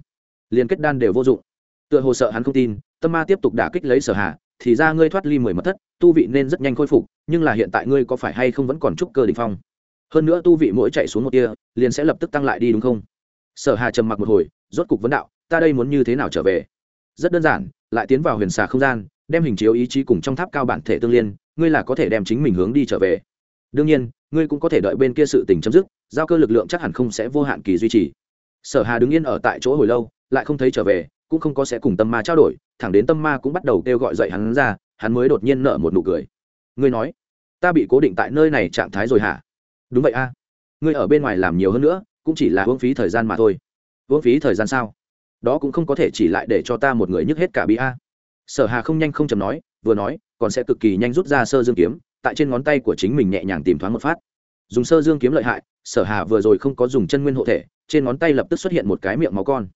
Liền kết đan đều vô dụng. Tựa hồ sợ hắn không tin, tâm ma tiếp tục đả kích lấy sở hà thì ra ngươi thoát ly mười mật thất, tu vị nên rất nhanh khôi phục, nhưng là hiện tại ngươi có phải hay không vẫn còn trúc cơ đình phong? Hơn nữa tu vị mỗi chạy xuống một kia liền sẽ lập tức tăng lại đi đúng không? Sở hà trầm mặc một hồi, rốt cục vấn đạo, ta đây muốn như thế nào trở về? Rất đơn giản, lại tiến vào huyền xà không gian, đem hình chiếu ý chí cùng trong tháp cao bản thể tương liên, ngươi là có thể đem chính mình hướng đi trở về. Đương nhiên, ngươi cũng có thể đợi bên kia sự tình chấm dứt, giao cơ lực lượng chắc hẳn không sẽ vô hạn kỳ duy trì. Sở hà đứng yên ở tại chỗ hồi lâu, lại không thấy trở về, cũng không có sẽ cùng tâm ma trao đổi thẳng đến tâm ma cũng bắt đầu kêu gọi dậy hắn ra, hắn mới đột nhiên nở một nụ cười. Ngươi nói, ta bị cố định tại nơi này trạng thái rồi hả? Đúng vậy a. Ngươi ở bên ngoài làm nhiều hơn nữa, cũng chỉ là hưởng phí thời gian mà thôi. Hưởng phí thời gian sao? Đó cũng không có thể chỉ lại để cho ta một người nhức hết cả bị a. Sở hà không nhanh không chầm nói, vừa nói, còn sẽ cực kỳ nhanh rút ra sơ dương kiếm, tại trên ngón tay của chính mình nhẹ nhàng tìm thoáng một phát. Dùng sơ dương kiếm lợi hại, sở hà vừa rồi không có dùng chân nguyên hộ thể, trên ngón tay lập tức xuất hiện một cái miệng máu con.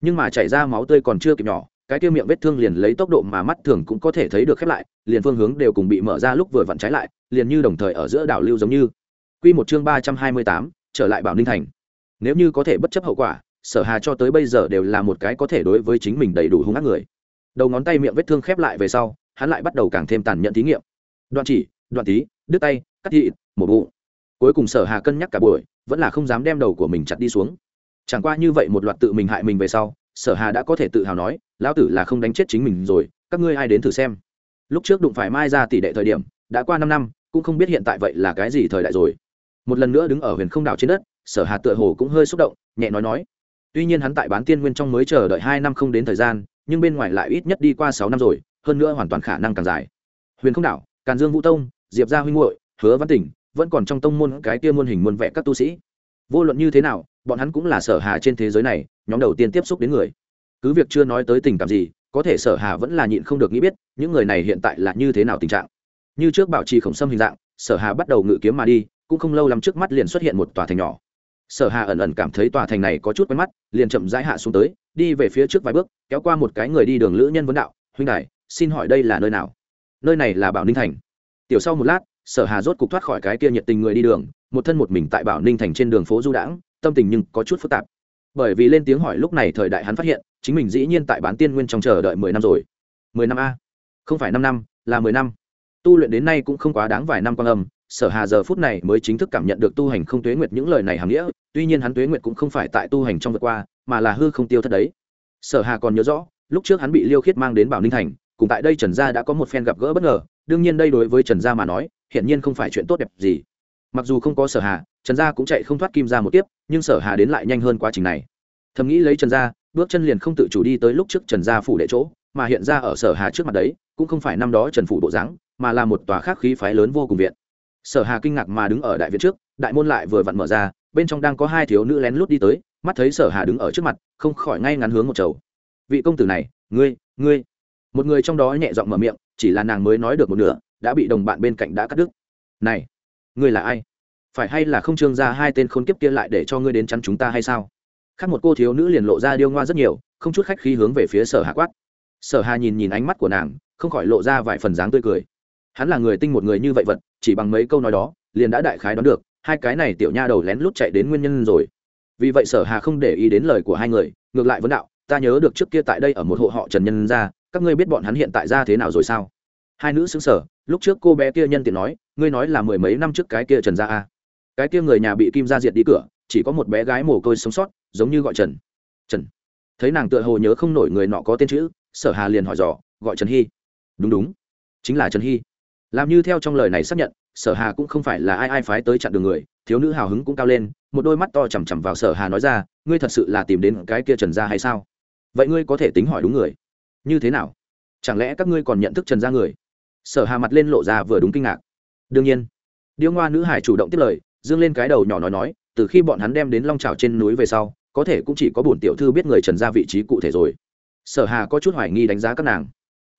Nhưng mà chảy ra máu tươi còn chưa kịp nhỏ cái kia miệng vết thương liền lấy tốc độ mà mắt thường cũng có thể thấy được khép lại, liền phương hướng đều cùng bị mở ra lúc vừa vặn trái lại, liền như đồng thời ở giữa đảo lưu giống như. Quy một chương ba trăm hai mươi tám, trở lại bảo ninh thành. Nếu như có thể bất chấp hậu quả, sở hà cho tới bây giờ đều là một cái có thể đối với chính mình đầy đủ hung ác người. Đầu ngón tay miệng vết thương khép lại về sau, hắn lại bắt đầu càng thêm tàn nhẫn thí nghiệm. Đoạn chỉ, đoạn tí, đứt tay, cắt thịt một bụng. Cuối cùng sở hà cân nhắc cả buổi, vẫn là không dám đem đầu của mình chặt đi xuống. Chẳng qua như vậy một loạt tự mình hại mình về sau, sở hà đã có thể tự hào nói lão tử là không đánh chết chính mình rồi, các ngươi ai đến thử xem. Lúc trước đụng phải mai ra tỷ đệ thời điểm, đã qua năm năm, cũng không biết hiện tại vậy là cái gì thời đại rồi. Một lần nữa đứng ở huyền không đảo trên đất, sở hà tựa hồ cũng hơi xúc động, nhẹ nói nói. Tuy nhiên hắn tại bán tiên nguyên trong mới chờ đợi hai năm không đến thời gian, nhưng bên ngoài lại ít nhất đi qua sáu năm rồi, hơn nữa hoàn toàn khả năng càng dài. Huyền không đảo, càn dương vũ tông, diệp gia huynh hội hứa văn tỉnh, vẫn còn trong tông môn cái kia muôn hình muôn vẽ các tu sĩ. Vô luận như thế nào, bọn hắn cũng là sở hà trên thế giới này, nhóm đầu tiên tiếp xúc đến người cứ việc chưa nói tới tình cảm gì, có thể sở hà vẫn là nhịn không được nghĩ biết, những người này hiện tại là như thế nào tình trạng. Như trước bảo trì khổng sâm hình dạng, sở hà bắt đầu ngự kiếm mà đi, cũng không lâu lắm trước mắt liền xuất hiện một tòa thành nhỏ. Sở hà ẩn ẩn cảm thấy tòa thành này có chút quen mắt, liền chậm rãi hạ xuống tới, đi về phía trước vài bước, kéo qua một cái người đi đường lữ nhân vấn đạo, huynh đại xin hỏi đây là nơi nào? Nơi này là bảo ninh thành. Tiểu sau một lát, sở hà rốt cục thoát khỏi cái kia nhiệt tình người đi đường, một thân một mình tại bảo ninh thành trên đường phố du đãng, tâm tình nhưng có chút phức tạp. Bởi vì lên tiếng hỏi lúc này thời đại hắn phát hiện chính mình dĩ nhiên tại bán tiên nguyên trong chờ đợi mười năm rồi. Mười năm a? Không phải năm năm, là mười năm. Tu luyện đến nay cũng không quá đáng vài năm quan âm, sở hà giờ phút này mới chính thức cảm nhận được tu hành không tuế nguyệt những lời này hàm nghĩa, tuy nhiên hắn tuế nguyệt cũng không phải tại tu hành trong vượt qua, mà là hư không tiêu thất đấy. Sở hà còn nhớ rõ, lúc trước hắn bị liêu khiết mang đến bảo ninh thành, cùng tại đây trần gia đã có một phen gặp gỡ bất ngờ, đương nhiên đây đối với trần gia mà nói hiện nhiên không phải chuyện tốt đẹp gì. Mặc dù không có sở hà, trần gia cũng chạy không thoát kim ra một tiếp nhưng sở hà đến lại nhanh hơn quá trình này. Thầm nghĩ lấy trần gia bước chân liền không tự chủ đi tới lúc trước trần gia phủ đệ chỗ, mà hiện ra ở sở hà trước mặt đấy, cũng không phải năm đó trần phủ bộ dáng, mà là một tòa khác khí phái lớn vô cùng viện. Sở hà kinh ngạc mà đứng ở đại viện trước, đại môn lại vừa vặn mở ra, bên trong đang có hai thiếu nữ lén lút đi tới, mắt thấy sở hà đứng ở trước mặt, không khỏi ngay ngắn hướng một chầu vị công tử này, ngươi ngươi. Một người trong đó nhẹ giọng mở miệng, chỉ là nàng mới nói được một nửa, đã bị đồng bạn bên cạnh đã cắt đứt. Này, ngươi là ai? Phải hay là không trương ra hai tên khốn kiếp kia lại để cho ngươi đến chắn chúng ta hay sao? Khác một cô thiếu nữ liền lộ ra điêu ngoa rất nhiều, không chút khách khí hướng về phía sở hà quát. Sở hà nhìn nhìn ánh mắt của nàng, không khỏi lộ ra vài phần dáng tươi cười. Hắn là người tinh một người như vậy vật, chỉ bằng mấy câu nói đó, liền đã đại khái đoán được, hai cái này tiểu nha đầu lén lút chạy đến nguyên nhân rồi. Vì vậy sở hà không để ý đến lời của hai người, ngược lại vấn đạo, ta nhớ được trước kia tại đây ở một hộ họ trần nhân ra, các ngươi biết bọn hắn hiện tại ra thế nào rồi sao? Hai nữ xứng sở lúc trước cô bé kia nhân tiện nói, ngươi nói là mười mấy năm trước cái kia trần gia a. Cái kia người nhà bị kim gia diệt đi cửa, chỉ có một bé gái mồ côi sống sót giống như gọi trần. Trần. Thấy nàng tựa hồ nhớ không nổi người nọ có tên chữ, sở hà liền hỏi dò, gọi trần hy. Đúng đúng. Chính là trần hy. Làm như theo trong lời này xác nhận, sở hà cũng không phải là ai ai phái tới chặn đường người, thiếu nữ hào hứng cũng cao lên, một đôi mắt to chằm chằm vào sở hà nói ra, ngươi thật sự là tìm đến cái kia trần gia hay sao? Vậy ngươi có thể tính hỏi đúng người. Như thế nào? Chẳng lẽ các ngươi còn nhận thức trần gia người? Sở hà mặt lên lộ ra vừa đúng kinh ngạc. Đương nhiên. Điêu ngoa nữ hải chủ động tiếp lời, dương lên cái đầu nhỏ nói nói, từ khi bọn hắn đem đến long trào trên núi về sau có thể cũng chỉ có bổn tiểu thư biết người trần gia vị trí cụ thể rồi. Sở hà có chút hoài nghi đánh giá các nàng.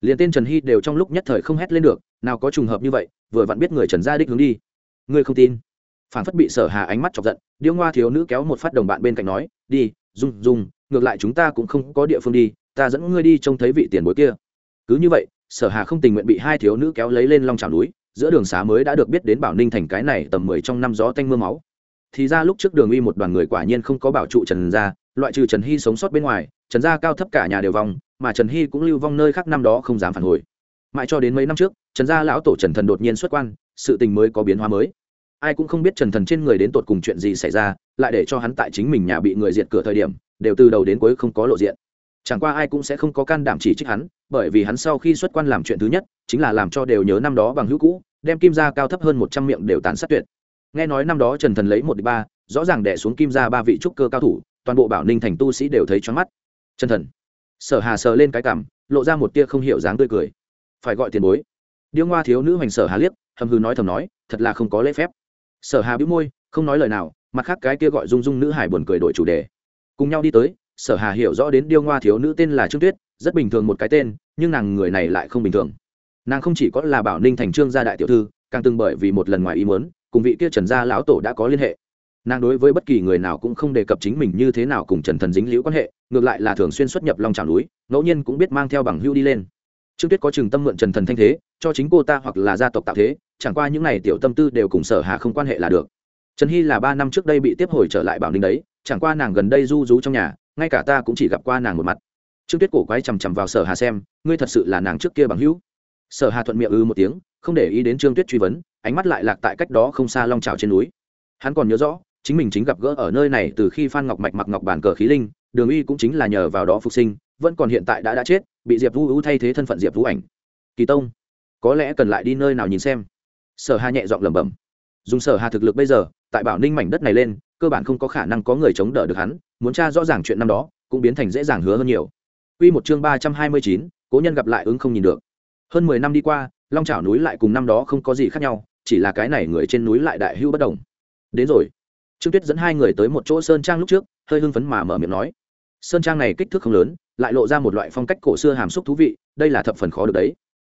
Liền tên trần hy đều trong lúc nhất thời không hét lên được, nào có trùng hợp như vậy, vừa vặn biết người trần gia đích hướng đi. Ngươi không tin? Phản phất bị sở hà ánh mắt chọc giận, điêu ngoa thiếu nữ kéo một phát đồng bạn bên cạnh nói, đi, dung dung, ngược lại chúng ta cũng không có địa phương đi, ta dẫn ngươi đi trông thấy vị tiền bối kia. Cứ như vậy, sở hà không tình nguyện bị hai thiếu nữ kéo lấy lên long trào núi, giữa đường xá mới đã được biết đến bảo ninh thành cái này tầm mười trong năm gió tanh mưa máu thì ra lúc trước đường uy một đoàn người quả nhiên không có bảo trụ trần gia, loại trừ trần hy sống sót bên ngoài, trần gia cao thấp cả nhà đều vong, mà trần hy cũng lưu vong nơi khác năm đó không dám phản hồi. Mãi cho đến mấy năm trước, trần gia lão tổ trần thần đột nhiên xuất quan, sự tình mới có biến hóa mới. Ai cũng không biết trần thần trên người đến tột cùng chuyện gì xảy ra, lại để cho hắn tại chính mình nhà bị người diệt cửa thời điểm, đều từ đầu đến cuối không có lộ diện. Chẳng qua ai cũng sẽ không có can đảm chỉ trích hắn, bởi vì hắn sau khi xuất quan làm chuyện thứ nhất, chính là làm cho đều nhớ năm đó bằng hữu cũ, đem kim gia cao thấp hơn một trăm miệng đều tàn sát tuyệt nghe nói năm đó trần thần lấy một đ ba, rõ ràng đẻ xuống kim gia ba vị trúc cơ cao thủ, toàn bộ bảo ninh thành tu sĩ đều thấy choáng mắt. Trần thần, sở hà sờ lên cái cảm, lộ ra một tia không hiểu dáng tươi cười. Phải gọi tiền bối. Điêu ngoa thiếu nữ hoành sở hà liếc, hầm hư nói thầm nói, thật là không có lễ phép. Sở hà bĩu môi, không nói lời nào, mặt khác cái kia gọi dung dung nữ hải buồn cười đổi chủ đề. Cùng nhau đi tới, sở hà hiểu rõ đến điêu ngoa thiếu nữ tên là trương tuyết, rất bình thường một cái tên, nhưng nàng người này lại không bình thường. Nàng không chỉ có là bảo ninh thành trương gia đại tiểu thư, càng từng bởi vì một lần ngoài ý muốn cùng vị kia trần gia lão tổ đã có liên hệ. Nàng đối với bất kỳ người nào cũng không đề cập chính mình như thế nào cùng trần thần dính liễu quan hệ, ngược lại là thường xuyên xuất nhập lòng trào núi, ngẫu nhiên cũng biết mang theo bằng hưu đi lên. Trương tuyết có chừng tâm mượn trần thần thanh thế, cho chính cô ta hoặc là gia tộc tạo thế, chẳng qua những n à y tiểu tâm tư đều cùng sở hà không quan hệ là được. Trần hy là ba năm trước đây bị tiếp hồi trở lại bảo ninh đấy, chẳng qua nàng gần đây du rú trong nhà, ngay cả ta cũng chỉ gặp qua nàng một mặt. Trương tuyết cổ quái chằm chằm vào sở hà xem, ngươi thật sự là nàng trước kia bằng hữu. Sở hà thuận miệng ư một tiếng, không để ý đến trương tuyết truy vấn ánh mắt lại lạc tại cách đó không xa long trào trên núi. Hắn còn nhớ rõ chính mình chính gặp gỡ ở nơi này từ khi phan ngọc mạch mặc ngọc bản cờ khí linh đường uy cũng chính là nhờ vào đó phục sinh vẫn còn hiện tại đã đã chết bị diệp vũ thay thế thân phận diệp vũ ảnh. Kỳ tông có lẽ cần lại đi nơi nào nhìn xem? Sở hà nhẹ giọng lẩm bẩm. Dùng sở hà thực lực bây giờ tại bảo ninh mảnh đất này lên cơ bản không có khả năng có người chống đỡ được hắn muốn tra rõ ràng chuyện năm đó cũng biến thành dễ dàng hứa hơn nhiều. Quy một chương ba trăm hai mươi chín, cố nhân gặp lại ứng không nhìn được. Hơn mười năm đi qua, Long trảo núi lại cùng năm đó không có gì khác nhau, chỉ là cái này người trên núi lại đại hưu bất động. Đến rồi. Trương Tuyết dẫn hai người tới một chỗ sơn trang lúc trước, hơi hưng phấn mà mở miệng nói: "Sơn trang này kích thước không lớn, lại lộ ra một loại phong cách cổ xưa hàm xúc thú vị, đây là thập phần khó được đấy."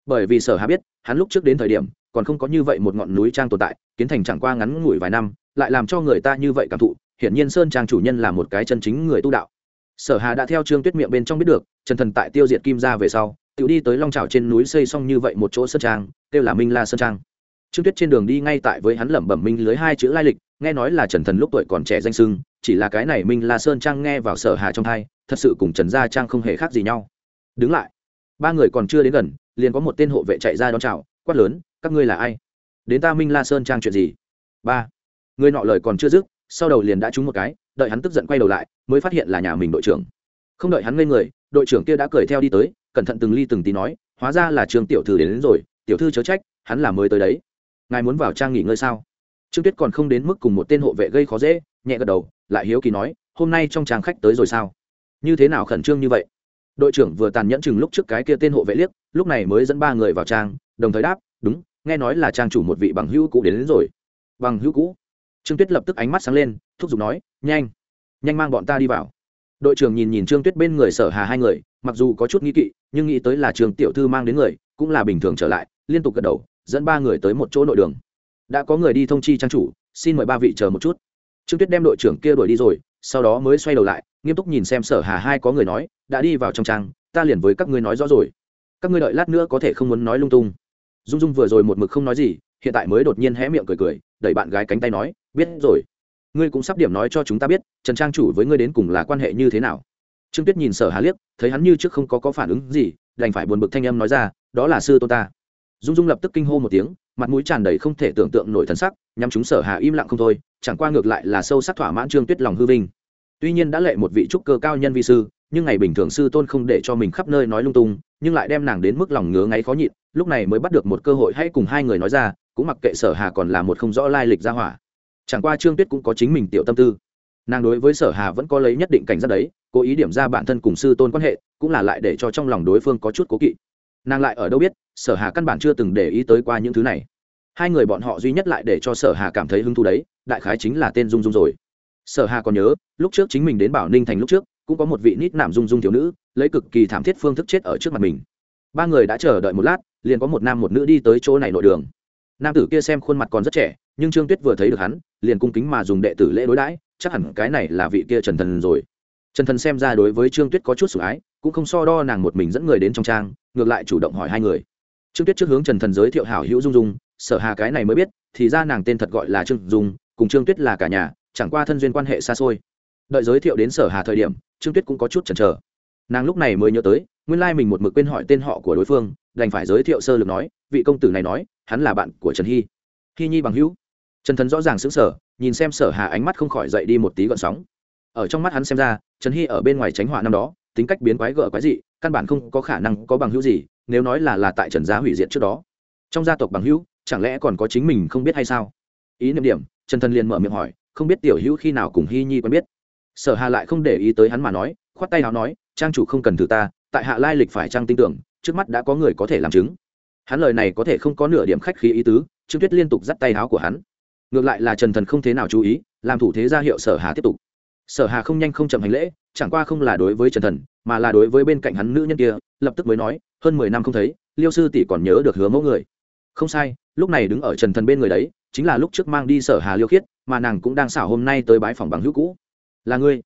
Bởi vì Sở Hà biết, hắn lúc trước đến thời điểm, còn không có như vậy một ngọn núi trang tồn tại, kiến thành chẳng qua ngắn ngủi vài năm, lại làm cho người ta như vậy cảm thụ, hiển nhiên sơn trang chủ nhân là một cái chân chính người tu đạo sở hà đã theo trương tuyết miệng bên trong biết được trần thần tại tiêu diệt kim ra về sau tự đi tới long trào trên núi xây xong như vậy một chỗ sơn trang kêu là minh la sơn trang trương tuyết trên đường đi ngay tại với hắn lẩm bẩm minh lưới hai chữ lai lịch nghe nói là trần thần lúc tuổi còn trẻ danh sưng chỉ là cái này minh la sơn trang nghe vào sở hà trong thai thật sự cùng trần gia trang không hề khác gì nhau. Đứng lại. Ba người còn chưa đến gần liền có một tên hộ vệ chạy ra đón chào quát lớn các ngươi là ai? Đến ta minh la sơn trang chuyện gì? Ba. Người nọ lời còn chưa dứt sau đầu liền đã trúng một cái đợi hắn tức giận quay đầu lại mới phát hiện là nhà mình đội trưởng. Không đợi hắn ngây người đội trưởng kia đã cười theo đi tới cẩn thận từng ly từng tí nói hóa ra là trường tiểu thư đến, đến rồi tiểu thư chớ trách hắn là mới tới đấy ngài muốn vào trang nghỉ ngơi sao? Trương tuyết còn không đến mức cùng một tên hộ vệ gây khó dễ nhẹ gật đầu lại hiếu kỳ nói hôm nay trong trang khách tới rồi sao? Như thế nào khẩn trương như vậy? Đội trưởng vừa tàn nhẫn chừng lúc trước cái kia tên hộ vệ liếc lúc này mới dẫn ba người vào trang đồng thời đáp đúng nghe nói là trang chủ một vị bằng hữu cũ đến, đến rồi. Bằng hữu cũ? Trương tuyết lập tức ánh mắt sáng lên thúc giục nói nhanh nhanh mang bọn ta đi vào. Đội trưởng nhìn nhìn trương tuyết bên người sở hà hai người mặc dù có chút nghi kỵ nhưng nghĩ tới là trường tiểu thư mang đến người cũng là bình thường trở lại liên tục gật đầu dẫn ba người tới một chỗ nội đường. Đã có người đi thông chi trang chủ xin mời ba vị chờ một chút. Trương tuyết đem đội trưởng kia đuổi đi rồi sau đó mới xoay đầu lại nghiêm túc nhìn xem sở hà hai có người nói đã đi vào trong trang ta liền với các ngươi nói rõ rồi. Các ngươi đợi lát nữa có thể không muốn nói lung tung. Dung dung vừa rồi một mực không nói gì hiện tại mới đột nhiên hé miệng cười cười đẩy bạn gái cánh tay nói biết rồi. Ngươi cũng sắp điểm nói cho chúng ta biết trần trang chủ với ngươi đến cùng là quan hệ như thế nào. Trương tuyết nhìn sở hà liếc thấy hắn như trước không có, có phản ứng gì đành phải buồn bực thanh âm nói ra đó là sư tôn ta dung dung lập tức kinh hô một tiếng, mặt mũi tràn đầy không thể tưởng tượng nổi thân sắc nhằm chúng sở hà im lặng không thôi, chẳng qua ngược lại là sâu sắc thỏa mãn trương tuyết lòng hư vinh. Tuy nhiên đã lệ một vị trúc cơ cao nhân vi sư, nhưng ngày bình thường sư tôn không để cho mình khắp nơi nói lung tung, nhưng lại đem nàng đến mức lòng ngứa ngáy khó nhịn, lúc này mới bắt được một cơ hội hay cùng hai người nói ra, cũng mặc kệ sở hà còn là một không rõ lai lịch ra hỏa. Chẳng qua trương tuyết cũng có chính mình tiểu tâm tư. Nàng đối với sở hà vẫn có lấy nhất định cảnh giác đấy, cố ý điểm ra bản thân cùng sư tôn quan hệ, cũng là lại để cho trong lòng đối phương có chút cố kỵ nàng lại ở đâu biết, sở hà căn bản chưa từng để ý tới qua những thứ này. Hai người bọn họ duy nhất lại để cho sở hà cảm thấy hứng thú đấy, đại khái chính là tên dung dung rồi. Sở hà còn nhớ, lúc trước chính mình đến bảo ninh thành lúc trước, cũng có một vị nít nạm dung dung thiếu nữ, lấy cực kỳ thảm thiết phương thức chết ở trước mặt mình. Ba người đã chờ đợi một lát, liền có một nam một nữ đi tới chỗ này nội đường. Nam tử kia xem khuôn mặt còn rất trẻ, nhưng trương tuyết vừa thấy được hắn, liền cung kính mà dùng đệ tử lễ đối đãi, chắc hẳn cái này là vị kia trần thần rồi trần thần xem ra đối với trương tuyết có chút sủng ái, cũng không so đo nàng một mình dẫn người đến trong trang, ngược lại chủ động hỏi hai người. Trương tuyết trước hướng trần thần giới thiệu hảo hữu dung dung, sở hà cái này mới biết, thì ra nàng tên thật gọi là trương dung, cùng trương tuyết là cả nhà, chẳng qua thân duyên quan hệ xa xôi. Đợi giới thiệu đến sở hà thời điểm, trương tuyết cũng có chút chần chờ. Nàng lúc này mới nhớ tới, nguyên lai mình một mực quên hỏi tên họ của đối phương, đành phải giới thiệu sơ lược nói, vị công tử này nói, hắn là bạn của trần hy. Hy nhi bằng hữu. Trần thần rõ ràng xứng sở nhìn xem sở hà ánh mắt không khỏi dậy đi một tí gọn sóng ở trong mắt hắn xem ra, trần hy ở bên ngoài tránh họa năm đó, tính cách biến quái gở quái dị, căn bản không có khả năng có bằng hữu gì, nếu nói là là tại trần gia hủy diệt trước đó. Trong gia tộc bằng hữu, chẳng lẽ còn có chính mình không biết hay sao? Ý niệm điểm, trần thần liền mở miệng hỏi, không biết tiểu hữu khi nào cùng hy nhi quen biết. Sở hà lại không để ý tới hắn mà nói, khoát tay nào nói, trang chủ không cần thử ta, tại hạ lai lịch phải trang tin tưởng, trước mắt đã có người có thể làm chứng. Hắn lời này có thể không có nửa điểm khách khí ý tứ, trương tuyết liên tục dắt tay áo của hắn. Ngược lại là trần thần không thế nào chú ý, làm thủ thế ra hiệu sở hà tiếp tục sở hà không nhanh không chậm hành lễ, chẳng qua không là đối với trần thần, mà là đối với bên cạnh hắn nữ nhân kia, lập tức mới nói, hơn mười năm không thấy, liêu sư tỷ còn nhớ được hứa mẫu người. Không sai, lúc này đứng ở trần thần bên người đấy, chính là lúc trước mang đi sở hà liêu khiết, mà nàng cũng đang xảo hôm nay tới bái phòng bằng hữu cũ. Là ngươi?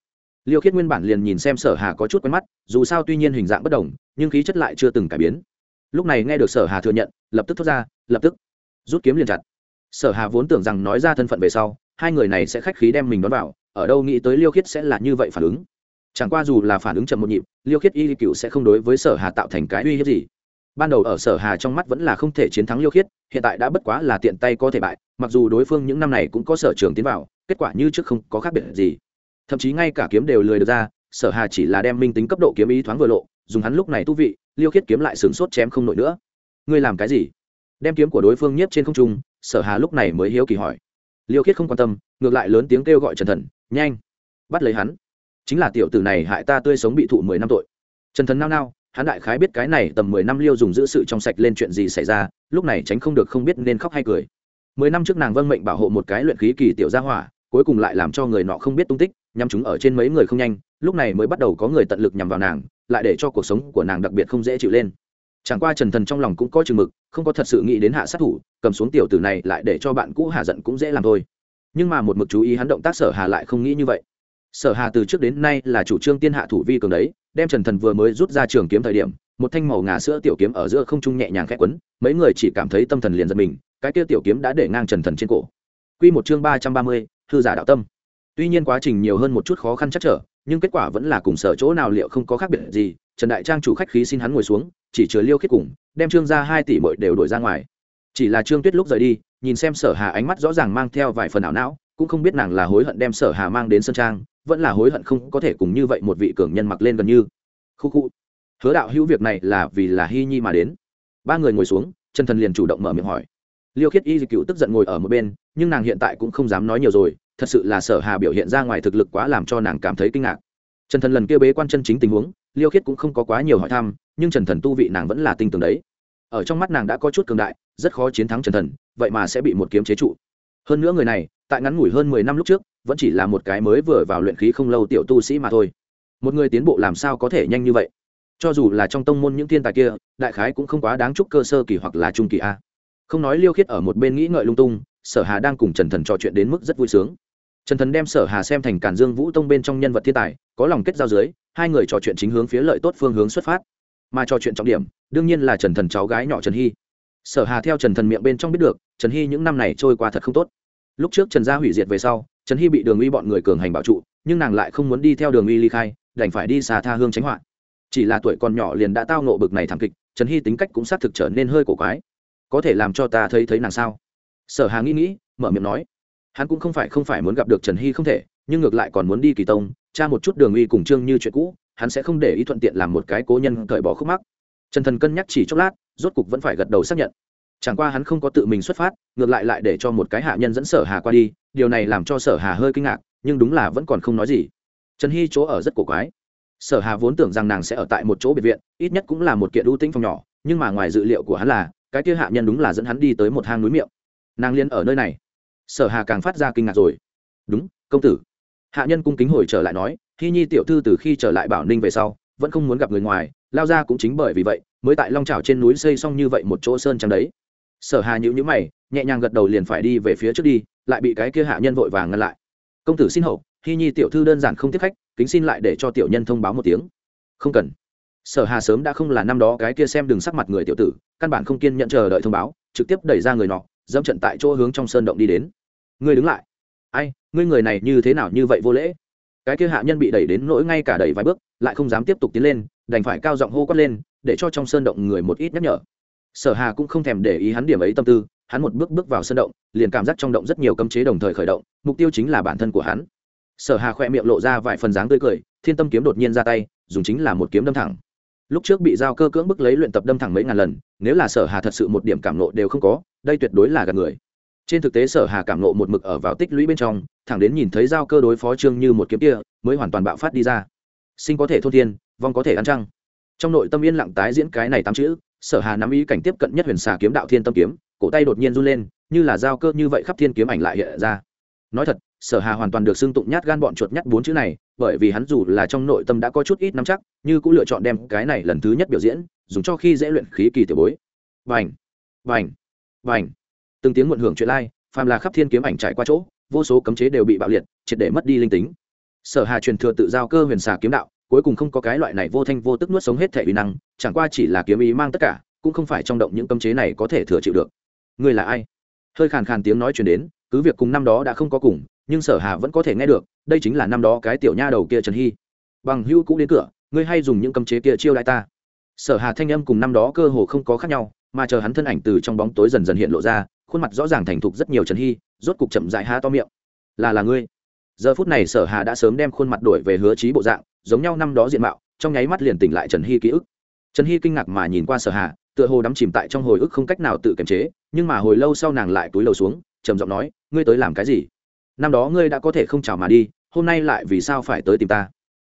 Liêu khiết nguyên bản liền nhìn xem sở hà có chút quen mắt, dù sao tuy nhiên hình dạng bất đồng, nhưng khí chất lại chưa từng cải biến. Lúc này nghe được sở hà thừa nhận, lập tức thoát ra, lập tức. Rút kiếm liền chặt. Sở hà vốn tưởng rằng nói ra thân phận về sau, hai người này sẽ khách khí đem mình đón vào ở đâu nghĩ tới liêu khiết sẽ là như vậy phản ứng? Chẳng qua dù là phản ứng chậm một nhịp, liêu khiết y cựu sẽ không đối với sở hà tạo thành cái uy hiếp gì. Ban đầu ở sở hà trong mắt vẫn là không thể chiến thắng liêu khiết, hiện tại đã bất quá là tiện tay có thể bại, mặc dù đối phương những năm này cũng có sở trường tiến vào, kết quả như trước không có khác biệt gì. Thậm chí ngay cả kiếm đều lười được ra, sở hà chỉ là đem minh tính cấp độ kiếm ý thoáng vừa lộ, dùng hắn lúc này tu vị, liêu khiết kiếm lại sướng sốt chém không nổi nữa. Ngươi làm cái gì? Đem kiếm của đối phương nhiếp trên không trung, sở hà lúc này mới hiếu kỳ hỏi. Liêu khiết không quan tâm, ngược lại lớn tiếng kêu gọi trần thần nhanh, bắt lấy hắn. Chính là tiểu tử này hại ta tươi sống bị thụ mười năm tội. Trần thần nao nao, hắn đại khái biết cái này tầm mười năm liêu dùng giữ sự trong sạch lên chuyện gì xảy ra, lúc này tránh không được không biết nên khóc hay cười. Mười năm trước nàng vâng mệnh bảo hộ một cái luyện khí kỳ tiểu gia hỏa, cuối cùng lại làm cho người nọ không biết tung tích nhằm chúng ở trên mấy người không nhanh, lúc này mới bắt đầu có người tận lực nhằm vào nàng, lại để cho cuộc sống của nàng đặc biệt không dễ chịu lên. Chẳng qua trần thần trong lòng cũng có chừng mực, không có thật sự nghĩ đến hạ sát thủ, cầm xuống tiểu tử này lại để cho bạn cũ hạ giận cũng dễ làm thôi nhưng mà một mực chú ý hắn động tác sở hà lại không nghĩ như vậy. Sở hà từ trước đến nay là chủ trương tiên hạ thủ vi cường đấy, đem trần thần vừa mới rút ra trường kiếm thời điểm, một thanh màu ngà sữa tiểu kiếm ở giữa không trung nhẹ nhàng khẽ quấn, mấy người chỉ cảm thấy tâm thần liền giật mình, cái kia tiểu kiếm đã để ngang trần thần trên cổ. Quy một chương ba trăm ba mươi, thư giả đạo tâm. Tuy nhiên quá trình nhiều hơn một chút khó khăn chắc trở, nhưng kết quả vẫn là cùng sở chỗ nào liệu không có khác biệt gì, trần đại trang chủ khách khí xin hắn ngồi xuống, chỉ chứa liêu khiết cùng, đem trương ra hai tỷ mội đều đổi ra ngoài. Chỉ là trương tuyết lúc rời đi nhìn xem sở hà ánh mắt rõ ràng mang theo vài phần ảo não, cũng không biết nàng là hối hận đem sở hà mang đến sân trang, vẫn là hối hận không có thể cùng như vậy một vị cường nhân mặc lên gần như. Khu khu. Hứa đạo hữu việc này là vì là hy nhi mà đến. Ba người ngồi xuống, chân thần liền chủ động mở miệng hỏi. Liêu khiết y cựu tức giận ngồi ở một bên, nhưng nàng hiện tại cũng không dám nói nhiều rồi, thật sự là sở hà biểu hiện ra ngoài thực lực quá làm cho nàng cảm thấy kinh ngạc. Trần thần lần kia bế quan chân chính tình huống, liêu khiết cũng không có quá nhiều hỏi thăm, nhưng trần thần tu vị nàng vẫn là tinh tường đấy. Ở trong mắt nàng đã có chút cường đại rất khó chiến thắng trần thần, vậy mà sẽ bị một kiếm chế trụ. Hơn nữa người này, tại ngắn ngủi hơn mười năm lúc trước, vẫn chỉ là một cái mới vừa vào luyện khí không lâu tiểu tu sĩ mà thôi. Một người tiến bộ làm sao có thể nhanh như vậy? Cho dù là trong tông môn những thiên tài kia, đại khái cũng không quá đáng chúc cơ sơ kỳ hoặc là trung kỳ a. Không nói liêu khiết ở một bên nghĩ ngợi lung tung, sở hà đang cùng trần thần trò chuyện đến mức rất vui sướng. Trần thần đem sở hà xem thành cản dương vũ tông bên trong nhân vật thiên tài, có lòng kết giao dưới, hai người trò chuyện chính hướng phía lợi tốt phương hướng xuất phát. Mà trò chuyện trọng điểm, đương nhiên là trần thần cháu gái nhỏ trần hy sở hà theo trần thần miệng bên trong biết được, trần hy những năm này trôi qua thật không tốt. Lúc trước trần gia hủy diệt về sau, trần hy bị đường uy bọn người cường hành bảo trụ, nhưng nàng lại không muốn đi theo đường uy ly khai, đành phải đi xa tha hương tránh hoạn chỉ là tuổi còn nhỏ liền đã tao nộ bực này thảm kịch, trần hy tính cách cũng xác thực trở nên hơi cổ quái. Có thể làm cho ta thấy thấy nàng sao? Sở hà nghĩ nghĩ, mở miệng nói. Hắn cũng không phải không phải muốn gặp được trần hy không thể, nhưng ngược lại còn muốn đi kỳ tông cha một chút đường uy cùng trương như chuyện cũ, hắn sẽ không để ý thuận tiện làm một cái cố nhân cởi bỏ khúc mắc trần thần cân nhắc chỉ chốc lát, rốt cục vẫn phải gật đầu xác nhận. Chẳng qua hắn không có tự mình xuất phát, ngược lại lại để cho một cái hạ nhân dẫn sở hà qua đi, điều này làm cho sở hà hơi kinh ngạc, nhưng đúng là vẫn còn không nói gì. Trần hy chỗ ở rất cổ quái. Sở hà vốn tưởng rằng nàng sẽ ở tại một chỗ biệt viện, ít nhất cũng là một kiện ưu tinh phòng nhỏ, nhưng mà ngoài dự liệu của hắn là, cái kia hạ nhân đúng là dẫn hắn đi tới một hang núi miệng. Nàng liên ở nơi này. Sở hà càng phát ra kinh ngạc rồi. Đúng, công tử. Hạ nhân cung kính hồi trở lại nói hy nhi tiểu thư từ khi trở lại bảo ninh về sau, vẫn không muốn gặp người ngoài lao ra cũng chính bởi vì vậy, mới tại long trào trên núi xây xong như vậy một chỗ sơn trắng đấy. Sở hà nhữ nhữ mày, nhẹ nhàng gật đầu liền phải đi về phía trước đi, lại bị cái kia hạ nhân vội vàng ngăn lại. Công tử xin hậu hy nhi tiểu thư đơn giản không tiếp khách, kính xin lại để cho tiểu nhân thông báo một tiếng. Không cần. Sở hà sớm đã không là năm đó cái kia xem đường sắc mặt người tiểu tử, căn bản không kiên nhận chờ đợi thông báo, trực tiếp đẩy ra người nọ, dẫm trận tại chỗ hướng trong sơn động đi đến. Ngươi đứng lại. Ai, ngươi người này như thế nào như vậy vô lễ? Cái kia hạ nhân bị đẩy đến nỗi ngay cả đẩy vài bước, lại không dám tiếp tục tiến lên đành phải cao giọng hô quát lên, để cho trong sơn động người một ít nhắc nhở. Sở hà cũng không thèm để ý hắn điểm ấy tâm tư, hắn một bước bước vào sơn động, liền cảm giác trong động rất nhiều cấm chế đồng thời khởi động, mục tiêu chính là bản thân của hắn. Sở hà khoe miệng lộ ra vài phần dáng tươi cười, thiên tâm kiếm đột nhiên ra tay, dùng chính là một kiếm đâm thẳng. Lúc trước bị giao cơ cưỡng bức lấy luyện tập đâm thẳng mấy ngàn lần, nếu là sở hà thật sự một điểm cảm nộ đều không có, đây tuyệt đối là gạt người. Trên thực tế sở hà cảm nộ một mực ở vào tích lũy bên trong, thẳng đến nhìn thấy giao cơ đối phó trương như một kiếm kia, mới hoàn toàn bạo phát đi ra. Sinh có thể thôn thiên vong có thể ăn trăng. Trong nội tâm yên lặng tái diễn cái này tám chữ, sở hà nắm ý cảnh tiếp cận nhất huyền xà kiếm đạo thiên tâm kiếm, cổ tay đột nhiên run lên, như là giao cơ như vậy khắp thiên kiếm ảnh lại hiện ra. Nói thật, sở hà hoàn toàn được xưng tụng nhát gan bọn chuột nhát bốn chữ này, bởi vì hắn dù là trong nội tâm đã có chút ít nắm chắc, như cũng lựa chọn đem cái này lần thứ nhất biểu diễn, dùng cho khi dễ luyện khí kỳ tiểu bối. Vành vành vành từng tiếng muộn hưởng chuyện lai, phàm là khắp thiên kiếm ảnh trải qua chỗ, vô số cấm chế đều bị bạo liệt, triệt để mất đi linh tính. Sở hà truyền thừa tự giao cơ huyền xà kiếm đạo cuối cùng không có cái loại này vô thanh vô tức nuốt sống hết thể uy năng, chẳng qua chỉ là kiếm ý mang tất cả, cũng không phải trong động những cấm chế này có thể thừa chịu được. Ngươi là ai? Hơi khàn khàn tiếng nói truyền đến, cứ việc cùng năm đó đã không có cùng, nhưng sở hà vẫn có thể nghe được, đây chính là năm đó cái tiểu nha đầu kia trần hy. Bằng hưu cũng đến cửa, ngươi hay dùng những cấm chế kia chiêu đại ta. Sở hà thanh âm cùng năm đó cơ hồ không có khác nhau, mà chờ hắn thân ảnh từ trong bóng tối dần dần hiện lộ ra, khuôn mặt rõ ràng thành thục rất nhiều trần hy, rốt cục chậm dại há to miệng. Là là ngươi giờ phút này sở hà đã sớm đem khuôn mặt đổi về hứa trí bộ dạng, giống nhau năm đó diện mạo, trong nháy mắt liền tỉnh lại trần hy ký ức. Trần hy kinh ngạc mà nhìn qua sở hà, tựa hồ đắm chìm tại trong hồi ức không cách nào tự kiềm chế, nhưng mà hồi lâu sau nàng lại túi lầu xuống, trầm giọng nói, ngươi tới làm cái gì? Năm đó ngươi đã có thể không chào mà đi, hôm nay lại vì sao phải tới tìm ta?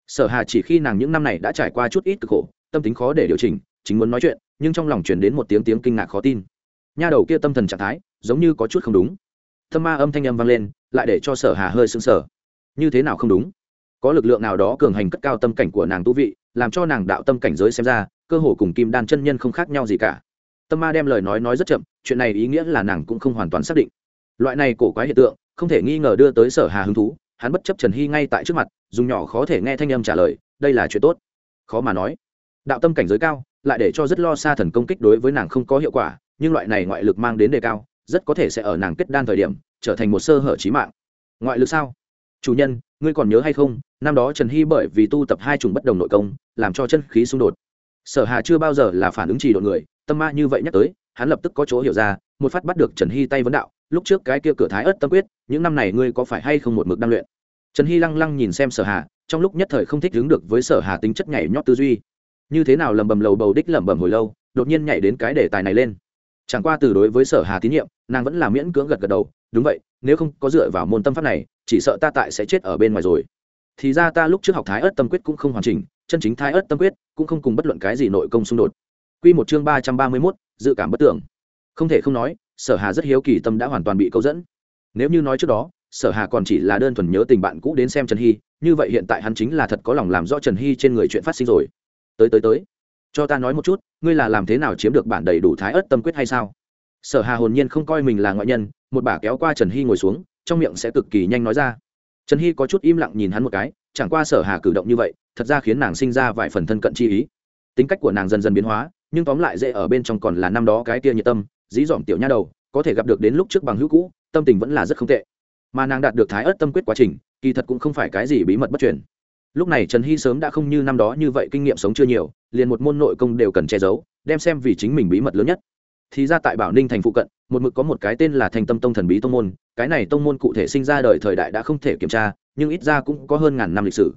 Sở hà chỉ khi nàng những năm này đã trải qua chút ít cực khổ, tâm tính khó để điều chỉnh, chính muốn nói chuyện, nhưng trong lòng truyền đến một tiếng tiếng kinh ngạc khó tin. Nha đầu kia tâm thần trạng thái, giống như có chút không đúng. Thâm ma âm thanh âm vang lên, lại để cho sở hà hơi sững sờ như thế nào không đúng? Có lực lượng nào đó cường hành cất cao tâm cảnh của nàng tu vị, làm cho nàng đạo tâm cảnh giới xem ra, cơ hồ cùng kim đan chân nhân không khác nhau gì cả. Tâm ma đem lời nói nói rất chậm, chuyện này ý nghĩa là nàng cũng không hoàn toàn xác định. Loại này cổ quái hiện tượng, không thể nghi ngờ đưa tới sở hà hứng thú, hắn bất chấp trần hy ngay tại trước mặt, dùng nhỏ khó thể nghe thanh âm trả lời, đây là chuyện tốt. Khó mà nói. Đạo tâm cảnh giới cao, lại để cho rất lo xa thần công kích đối với nàng không có hiệu quả, nhưng loại này ngoại lực mang đến đề cao, rất có thể sẽ ở nàng kết đan thời điểm, trở thành một sơ hở trí mạng. Ngoại lực sao? Chủ nhân, ngươi còn nhớ hay không, năm đó trần hy bởi vì tu tập hai chủng bất đồng nội công, làm cho chân khí xung đột. Sở hà chưa bao giờ là phản ứng trì độn người, tâm ma như vậy nhắc tới, hắn lập tức có chỗ hiểu ra, một phát bắt được trần hy tay vấn đạo, lúc trước cái kia cửa thái ớt tâm quyết, những năm này ngươi có phải hay không một mực đăng luyện? Trần hy lăng lăng nhìn xem sở hà, trong lúc nhất thời không thích đứng được với sở hà tính chất nhảy nhót tư duy. Như thế nào lầm bầm lầu bầu đích lẩm bẩm hồi lâu, đột nhiên nhảy đến cái đề tài này lên. Chẳng qua từ đối với sở hà tín nhiệm, nàng vẫn là miễn cưỡng gật gật đầu đúng vậy nếu không có dựa vào môn tâm pháp này chỉ sợ ta tại sẽ chết ở bên ngoài rồi thì ra ta lúc trước học thái ớt tâm quyết cũng không hoàn chỉnh chân chính thái ớt tâm quyết cũng không cùng bất luận cái gì nội công xung đột Quy một chương ba trăm ba mươi mốt dự cảm bất tưởng. Không thể không nói, Sở Hà rất hiếu kỳ tâm đã hoàn toàn bị câu dẫn. Nếu như nói trước đó, Sở Hà còn chỉ là đơn thuần nhớ tình bạn cũ đến xem Trần Hy, như vậy hiện tại hắn chính là thật có lòng làm rõ Trần Hy trên người chuyện phát sinh rồi. Tới tới tới, cho ta nói một chút, ngươi là làm thế nào chiếm được bản đầy đủ thái ớt tâm quyết hay sao? Sở Hà hồn nhiên không coi mình là ngoại nhân, một bà kéo qua Trần Hy ngồi xuống, trong miệng sẽ cực kỳ nhanh nói ra. Trần Hy có chút im lặng nhìn hắn một cái, chẳng qua Sở Hà cử động như vậy, thật ra khiến nàng sinh ra vài phần thân cận chi ý. Tính cách của nàng dần dần biến hóa, nhưng tóm lại dễ ở bên trong còn là năm đó cái kia nhiệt tâm dí dỏm tiểu nha đầu có thể gặp được đến lúc trước bằng hữu cũ tâm tình vẫn là rất không tệ mà nàng đạt được thái ớt tâm quyết quá trình kỳ thật cũng không phải cái gì bí mật bất truyền lúc này trần hy sớm đã không như năm đó như vậy kinh nghiệm sống chưa nhiều liền một môn nội công đều cần che giấu đem xem vì chính mình bí mật lớn nhất thì ra tại bảo ninh thành phụ cận, một mực có một cái tên là thành tâm tông thần bí tông môn. Cái này tông môn cụ thể sinh ra đời thời đại đã không thể kiểm tra, nhưng ít ra cũng có hơn ngàn năm lịch sử.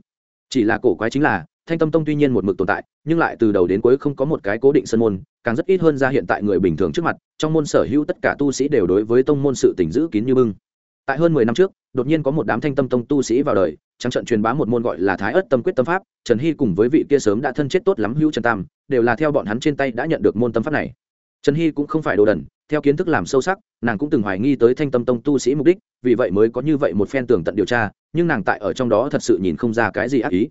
Chỉ là cổ quái chính là thanh tâm tông tuy nhiên một mực tồn tại, nhưng lại từ đầu đến cuối không có một cái cố định sân môn, càng rất ít hơn ra hiện tại người bình thường trước mặt, trong môn sở hữu tất cả tu sĩ đều đối với tông môn sự tỉnh giữ kín như bưng. Tại hơn mười năm trước, đột nhiên có một đám thanh tâm tông tu sĩ vào đời, trắng trận truyền bá một môn gọi là thái ất tâm quyết tâm pháp. Trần hy cùng với vị kia sớm đã thân chết tốt lắm hữu trần tam, đều là theo bọn hắn trên tay đã nhận được môn tâm pháp này trần hy cũng không phải đồ đần, theo kiến thức làm sâu sắc, nàng cũng từng hoài nghi tới thanh tâm tông tu sĩ mục đích, vì vậy mới có như vậy một phen tường tận điều tra, nhưng nàng tại ở trong đó thật sự nhìn không ra cái gì ác ý.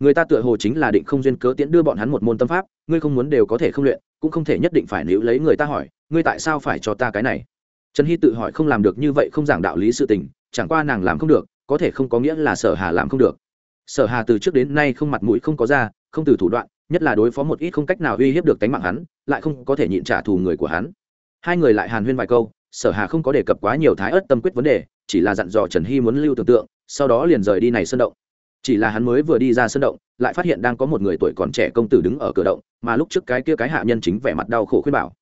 Người ta tựa hồ chính là định không duyên cớ tiễn đưa bọn hắn một môn tâm pháp, ngươi không muốn đều có thể không luyện, cũng không thể nhất định phải níu lấy người ta hỏi, ngươi tại sao phải cho ta cái này? Trần hy tự hỏi không làm được như vậy không giảng đạo lý sự tình, chẳng qua nàng làm không được, có thể không có nghĩa là sở hà làm không được. Sở hà từ trước đến nay không mặt mũi không có ra, không từ thủ đoạn nhất là đối phó một ít không cách nào uy hiếp được tánh mạng hắn, lại không có thể nhịn trả thù người của hắn. Hai người lại hàn huyên vài câu, sở hà không có đề cập quá nhiều thái ớt tâm quyết vấn đề, chỉ là dặn dò trần hy muốn lưu tưởng tượng, sau đó liền rời đi này sơn động. Chỉ là hắn mới vừa đi ra sân động, lại phát hiện đang có một người tuổi còn trẻ công tử đứng ở cửa động, mà lúc trước cái kia cái hạ nhân chính vẻ mặt đau khổ khuyên bảo.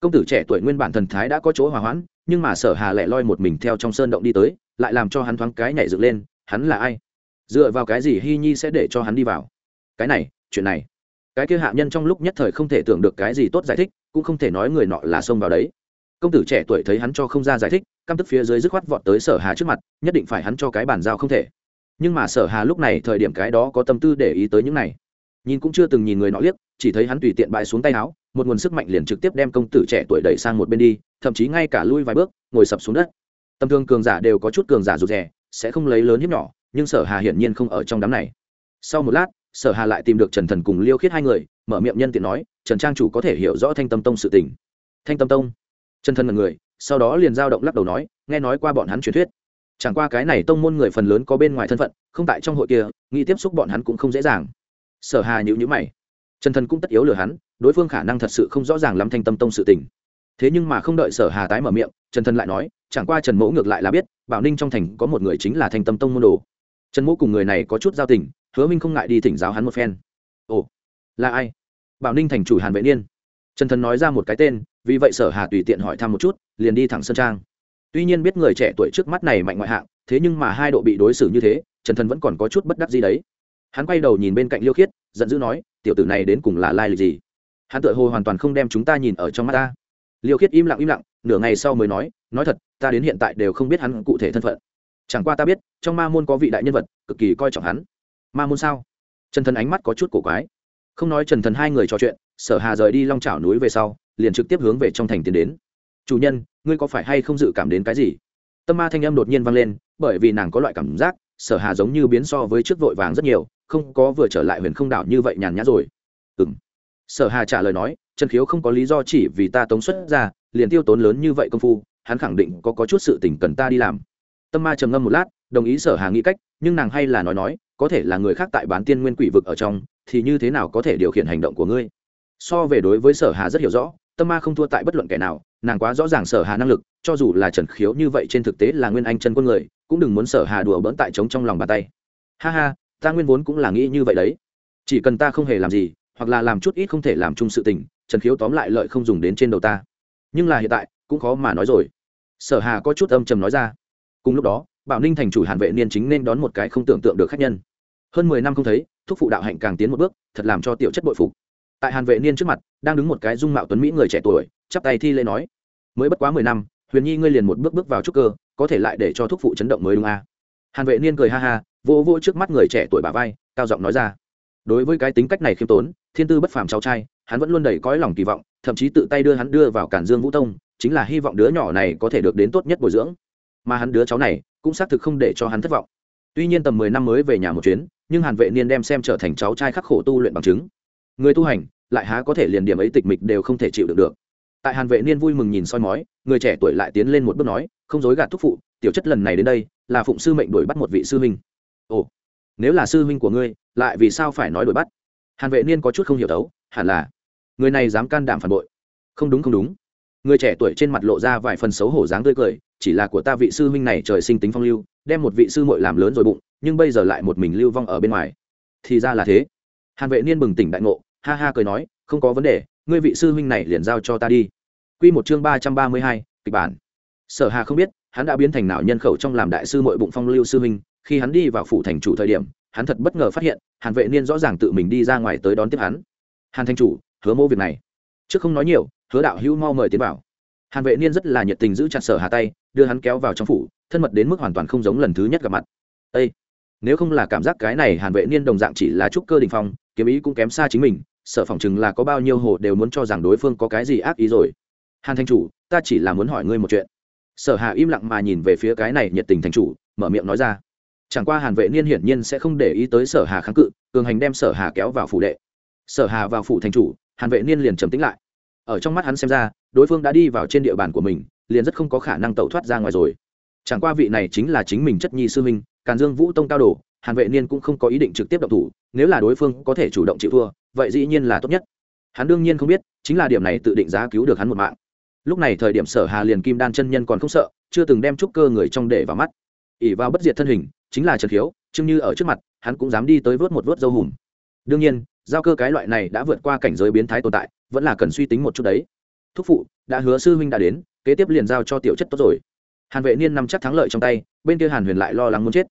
Công tử trẻ tuổi nguyên bản thần thái đã có chỗ hòa hoãn, nhưng mà sở hà lại loi một mình theo trong sơn động đi tới, lại làm cho hắn thoáng cái nhảy dựng lên, hắn là ai? Dựa vào cái gì hy nhi sẽ để cho hắn đi vào? Cái này, chuyện này cái kia hạ nhân trong lúc nhất thời không thể tưởng được cái gì tốt giải thích, cũng không thể nói người nọ là xông vào đấy. Công tử trẻ tuổi thấy hắn cho không ra giải thích, căm tức phía dưới dứt khoát vọt tới sở hà trước mặt, nhất định phải hắn cho cái bàn giao không thể. Nhưng mà sở hà lúc này thời điểm cái đó có tâm tư để ý tới những này. Nhìn cũng chưa từng nhìn người nọ liếc, chỉ thấy hắn tùy tiện bại xuống tay áo, một nguồn sức mạnh liền trực tiếp đem công tử trẻ tuổi đẩy sang một bên đi, thậm chí ngay cả lui vài bước, ngồi sập xuống đất. Tầm thường cường giả đều có chút cường giả rụt rè, sẽ không lấy lớn hiếp nhỏ, nhưng sở hà hiển nhiên không ở trong đám này. Sau một lát sở hà lại tìm được trần thần cùng liêu khiết hai người, mở miệng nhân tiện nói, trần trang chủ có thể hiểu rõ thanh tâm tông sự tình. Thanh tâm tông? Trần thần là người, sau đó liền giao động lắc đầu nói, nghe nói qua bọn hắn truyền thuyết. Chẳng qua cái này tông môn người phần lớn có bên ngoài thân phận, không tại trong hội kia, nghĩ tiếp xúc bọn hắn cũng không dễ dàng. Sở hà nhữ nhữ mày. Trần thần cũng tất yếu lừa hắn, đối phương khả năng thật sự không rõ ràng lắm thanh tâm tông sự tình. Thế nhưng mà không đợi sở hà tái mở miệng, trần thần lại nói, chẳng qua trần mẫu ngược lại là biết, bảo ninh trong thành có một người chính là thanh tâm tông môn đồ. Trần mẫu cùng người này có chút giao tình hứa minh không ngại đi thỉnh giáo hắn một phen. Ồ, là ai? Bảo ninh thành chủ hàn vệ niên. Trần thần nói ra một cái tên, vì vậy sở hà tùy tiện hỏi thăm một chút, liền đi thẳng sơn trang. Tuy nhiên biết người trẻ tuổi trước mắt này mạnh ngoại hạng, thế nhưng mà hai độ bị đối xử như thế, trần thần vẫn còn có chút bất đắc gì đấy. Hắn quay đầu nhìn bên cạnh liêu khiết, giận dữ nói, tiểu tử này đến cùng là lai lịch gì? Hắn tự hồ hoàn toàn không đem chúng ta nhìn ở trong mắt ta. Liêu khiết im lặng im lặng, nửa ngày sau mới nói nói thật, ta đến hiện tại đều không biết hắn cụ thể thân phận. Chẳng qua ta biết, trong ma môn có vị đại nhân vật, cực kỳ coi trọng hắn ma môn sao? Trần thần ánh mắt có chút cổ quái. Không nói trần thần hai người trò chuyện, sở hà rời đi long trào núi về sau, liền trực tiếp hướng về trong thành tiến đến. Chủ nhân, ngươi có phải hay không dự cảm đến cái gì? Tâm ma thanh âm đột nhiên vang lên, bởi vì nàng có loại cảm giác, sở hà giống như biến so với trước vội vàng rất nhiều, không có vừa trở lại huyền không đảo như vậy nhàn nhã rồi. Ừng sở hà trả lời nói, trần khiếu không có lý do chỉ vì ta tống xuất ra, liền tiêu tốn lớn như vậy công phu, hắn khẳng định có có chút sự tình cần ta đi làm. Tâm ma trầm ngâm một lát đồng ý sở hà nghĩ cách, nhưng nàng hay là nói nói, có thể là người khác tại bán tiên nguyên quỷ vực ở trong, thì như thế nào có thể điều khiển hành động của ngươi? So về đối với sở hà rất hiểu rõ, tâm ma không thua tại bất luận kẻ nào, nàng quá rõ ràng sở hà năng lực, cho dù là trần khiếu như vậy trên thực tế là nguyên anh chân quân người, cũng đừng muốn sở hà đùa bỡn tại trống trong lòng bàn tay. Ha ha, ta nguyên vốn cũng là nghĩ như vậy đấy. Chỉ cần ta không hề làm gì, hoặc là làm chút ít không thể làm chung sự tình, trần khiếu tóm lại lợi không dùng đến trên đầu ta. Nhưng là hiện tại, cũng khó mà nói rồi. Sở hà có chút âm trầm nói ra. Cùng lúc đó bảo ninh thành chủ hàn vệ niên chính nên đón một cái không tưởng tượng được khách nhân. Hơn mười năm không thấy, thúc phụ đạo hạnh càng tiến một bước, thật làm cho tiểu chất bội phục. Tại hàn vệ niên trước mặt, đang đứng một cái dung mạo tuấn mỹ người trẻ tuổi, chắp tay thi lễ nói, mới bất quá mười năm, huyền nhi ngươi liền một bước bước vào trúc cơ, có thể lại để cho thúc phụ chấn động mới đúng à. hàn vệ niên cười ha ha, vỗ vỗ trước mắt người trẻ tuổi bà vai, cao giọng nói ra, đối với cái tính cách này khiêm tốn, thiên tư bất phàm cháu trai, hắn vẫn luôn đầy cõi lòng kỳ vọng, thậm chí tự tay đưa hắn đưa vào cản dương vũ tông, chính là hy vọng đứa nhỏ này có thể được đến tốt nhất bồi dưỡng. Mà hắn đứa cháu này cũng xác thực không để cho hắn thất vọng. Tuy nhiên tầm mười năm mới về nhà một chuyến, nhưng hàn vệ niên đem xem trở thành cháu trai khắc khổ tu luyện bằng chứng. Người tu hành, lại há có thể liền điểm ấy tịch mịch đều không thể chịu được được. Tại hàn vệ niên vui mừng nhìn soi mói, người trẻ tuổi lại tiến lên một bước nói, không dối gạt thúc phụ, tiểu chất lần này đến đây, là phụng sư mệnh đuổi bắt một vị sư huynh. Ồ, nếu là sư huynh của ngươi, lại vì sao phải nói đuổi bắt? Hàn vệ niên có chút không hiểu đấu hẳn là, người này dám can đảm phản bội. Không đúng không đúng. Người trẻ tuổi trên mặt lộ ra vài phần xấu hổ dáng tươi cười chỉ là của ta vị sư huynh này trời sinh tính phong lưu, đem một vị sư muội làm lớn rồi bụng, nhưng bây giờ lại một mình lưu vong ở bên ngoài. Thì ra là thế. Hàn vệ niên bừng tỉnh đại ngộ, ha ha cười nói, không có vấn đề, ngươi vị sư huynh này liền giao cho ta đi. Quy một chương ba trăm ba mươi hai, kịch bản. Sở hà không biết, hắn đã biến thành nào nhân khẩu trong làm đại sư muội bụng phong lưu sư huynh, khi hắn đi vào phủ thành chủ thời điểm, hắn thật bất ngờ phát hiện, hàn vệ niên rõ ràng tự mình đi ra ngoài tới đón tiếp hắn. Hàn thành chủ, hứa mô việc này. Trước không nói nhiều, hứa đạo hữu mau mời tiến vào. Hàn vệ niên rất là nhiệt tình giữ chặt sở hà tay đưa hắn kéo vào trong phủ, thân mật đến mức hoàn toàn không giống lần thứ nhất gặp mặt. Ê! nếu không là cảm giác cái này hàn vệ niên đồng dạng chỉ là trúc cơ đình phong, kiếm ý cũng kém xa chính mình, sợ phỏng chừng là có bao nhiêu hồ đều muốn cho rằng đối phương có cái gì ác ý rồi. Hàn thành chủ, ta chỉ là muốn hỏi ngươi một chuyện. Sở hà im lặng mà nhìn về phía cái này nhiệt tình thành chủ, mở miệng nói ra. Chẳng qua hàn vệ niên hiển nhiên sẽ không để ý tới sở hà kháng cự, cường hành đem sở hà kéo vào phủ đệ. Sở hà vào phủ thành chủ, hàn vệ niên liền trầm tĩnh lại. Ở trong mắt hắn xem ra, đối phương đã đi vào trên địa bàn của mình liền rất không có khả năng tẩu thoát ra ngoài rồi. Chẳng qua vị này chính là chính mình chất nhi sư minh càn dương vũ tông cao đồ, hàn vệ niên cũng không có ý định trực tiếp động thủ, nếu là đối phương có thể chủ động chịu thua, vậy dĩ nhiên là tốt nhất. Hắn đương nhiên không biết, chính là điểm này tự định giá cứu được hắn một mạng. Lúc này thời điểm sở hà liền kim đan chân nhân còn không sợ, chưa từng đem trúc cơ người trong để vào mắt. Ỉ vào bất diệt thân hình, chính là trần khiếu chưng như ở trước mặt, hắn cũng dám đi tới vớt một vớt dâu hùm. Đương nhiên, giao cơ cái loại này đã vượt qua cảnh giới biến thái tồn tại, vẫn là cần suy tính một chút đấy. Thúc phụ, đã hứa sư huynh đã đến kế tiếp liền giao cho tiểu chất tốt rồi. Hàn vệ niên nằm chắc thắng lợi trong tay, bên kia hàn huyền lại lo lắng muốn chết.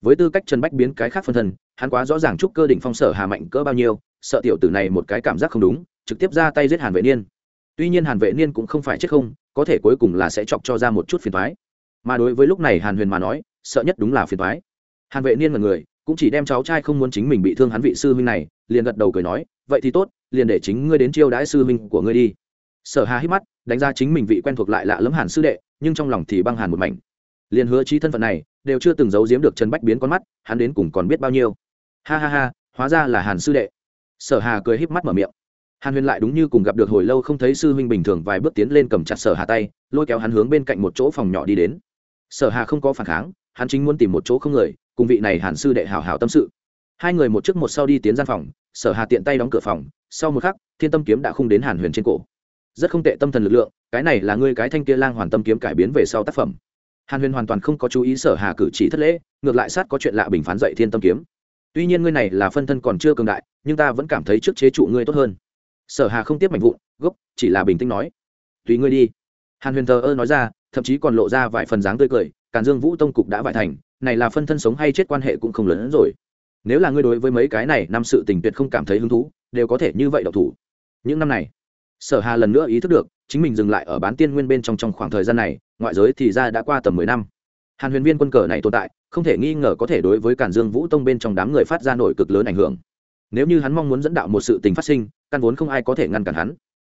Với tư cách trần bách biến cái khác phân thân hắn quá rõ ràng chúc cơ đỉnh phong sở hà mạnh cỡ bao nhiêu, sợ tiểu tử này một cái cảm giác không đúng, trực tiếp ra tay giết hàn vệ niên. Tuy nhiên hàn vệ niên cũng không phải chết không, có thể cuối cùng là sẽ chọc cho ra một chút phiền thoái mà đối với lúc này hàn huyền mà nói, sợ nhất đúng là phiền thoái hàn vệ niên là người, cũng chỉ đem cháu trai không muốn chính mình bị thương hắn vị sư huynh này, liền gật đầu cười nói, vậy thì tốt, liền để chính ngươi đến chiêu đãi sư huynh của ngươi đi. Sở hà hít mắt đánh ra chính mình vị quen thuộc lại lạ lẫm hàn sư đệ, nhưng trong lòng thì băng hàn một mảnh. Liền hứa trí thân phận này, đều chưa từng giấu giếm được trần bách biến con mắt, hắn đến cùng còn biết bao nhiêu. Ha ha ha, hóa ra là hàn sư đệ. Sở hà cười híp mắt mở miệng. Hàn huyền lại đúng như cùng gặp được hồi lâu không thấy sư huynh bình thường vài bước tiến lên cầm chặt sở hà tay, lôi kéo hắn hướng bên cạnh một chỗ phòng nhỏ đi đến. Sở hà không có phản kháng, hắn chính muốn tìm một chỗ không người, cùng vị này hàn sư đệ hào hào tâm sự. Hai người một trước một sau đi tiến gian phòng, sở hà tiện tay đóng cửa phòng, sau một khắc, thiên tâm kiếm đã khung đến hàn huyền trên cổ rất không tệ tâm thần lực lượng, cái này là ngươi cái thanh kia lang hoàn tâm kiếm cải biến về sau tác phẩm. Hàn huyền hoàn toàn không có chú ý sở hà cử chỉ thất lễ, ngược lại sát có chuyện lạ bình phán dạy thiên tâm kiếm. Tuy nhiên ngươi này là phân thân còn chưa cường đại, nhưng ta vẫn cảm thấy trước chế trụ ngươi tốt hơn. Sở hà không tiếp mạnh vụn, gốc, chỉ là bình tĩnh nói. Tùy ngươi đi. Hàn huyền thờ ơ nói ra, thậm chí còn lộ ra vài phần dáng tươi cười, càn dương vũ tông cục đã vải thành, này là phân thân sống hay chết quan hệ cũng không lớn hơn rồi. Nếu là ngươi đối với mấy cái này năm sự tình tuyệt không cảm thấy hứng thú, đều có thể như vậy độc thủ. Những năm này sở hà lần nữa ý thức được, chính mình dừng lại ở bán tiên nguyên bên trong trong khoảng thời gian này, ngoại giới thì ra đã qua tầm mười năm. Hàn huyền viên quân cờ này tồn tại, không thể nghi ngờ có thể đối với cản dương vũ tông bên trong đám người phát ra nổi cực lớn ảnh hưởng. Nếu như hắn mong muốn dẫn đạo một sự tình phát sinh, căn vốn không ai có thể ngăn cản hắn.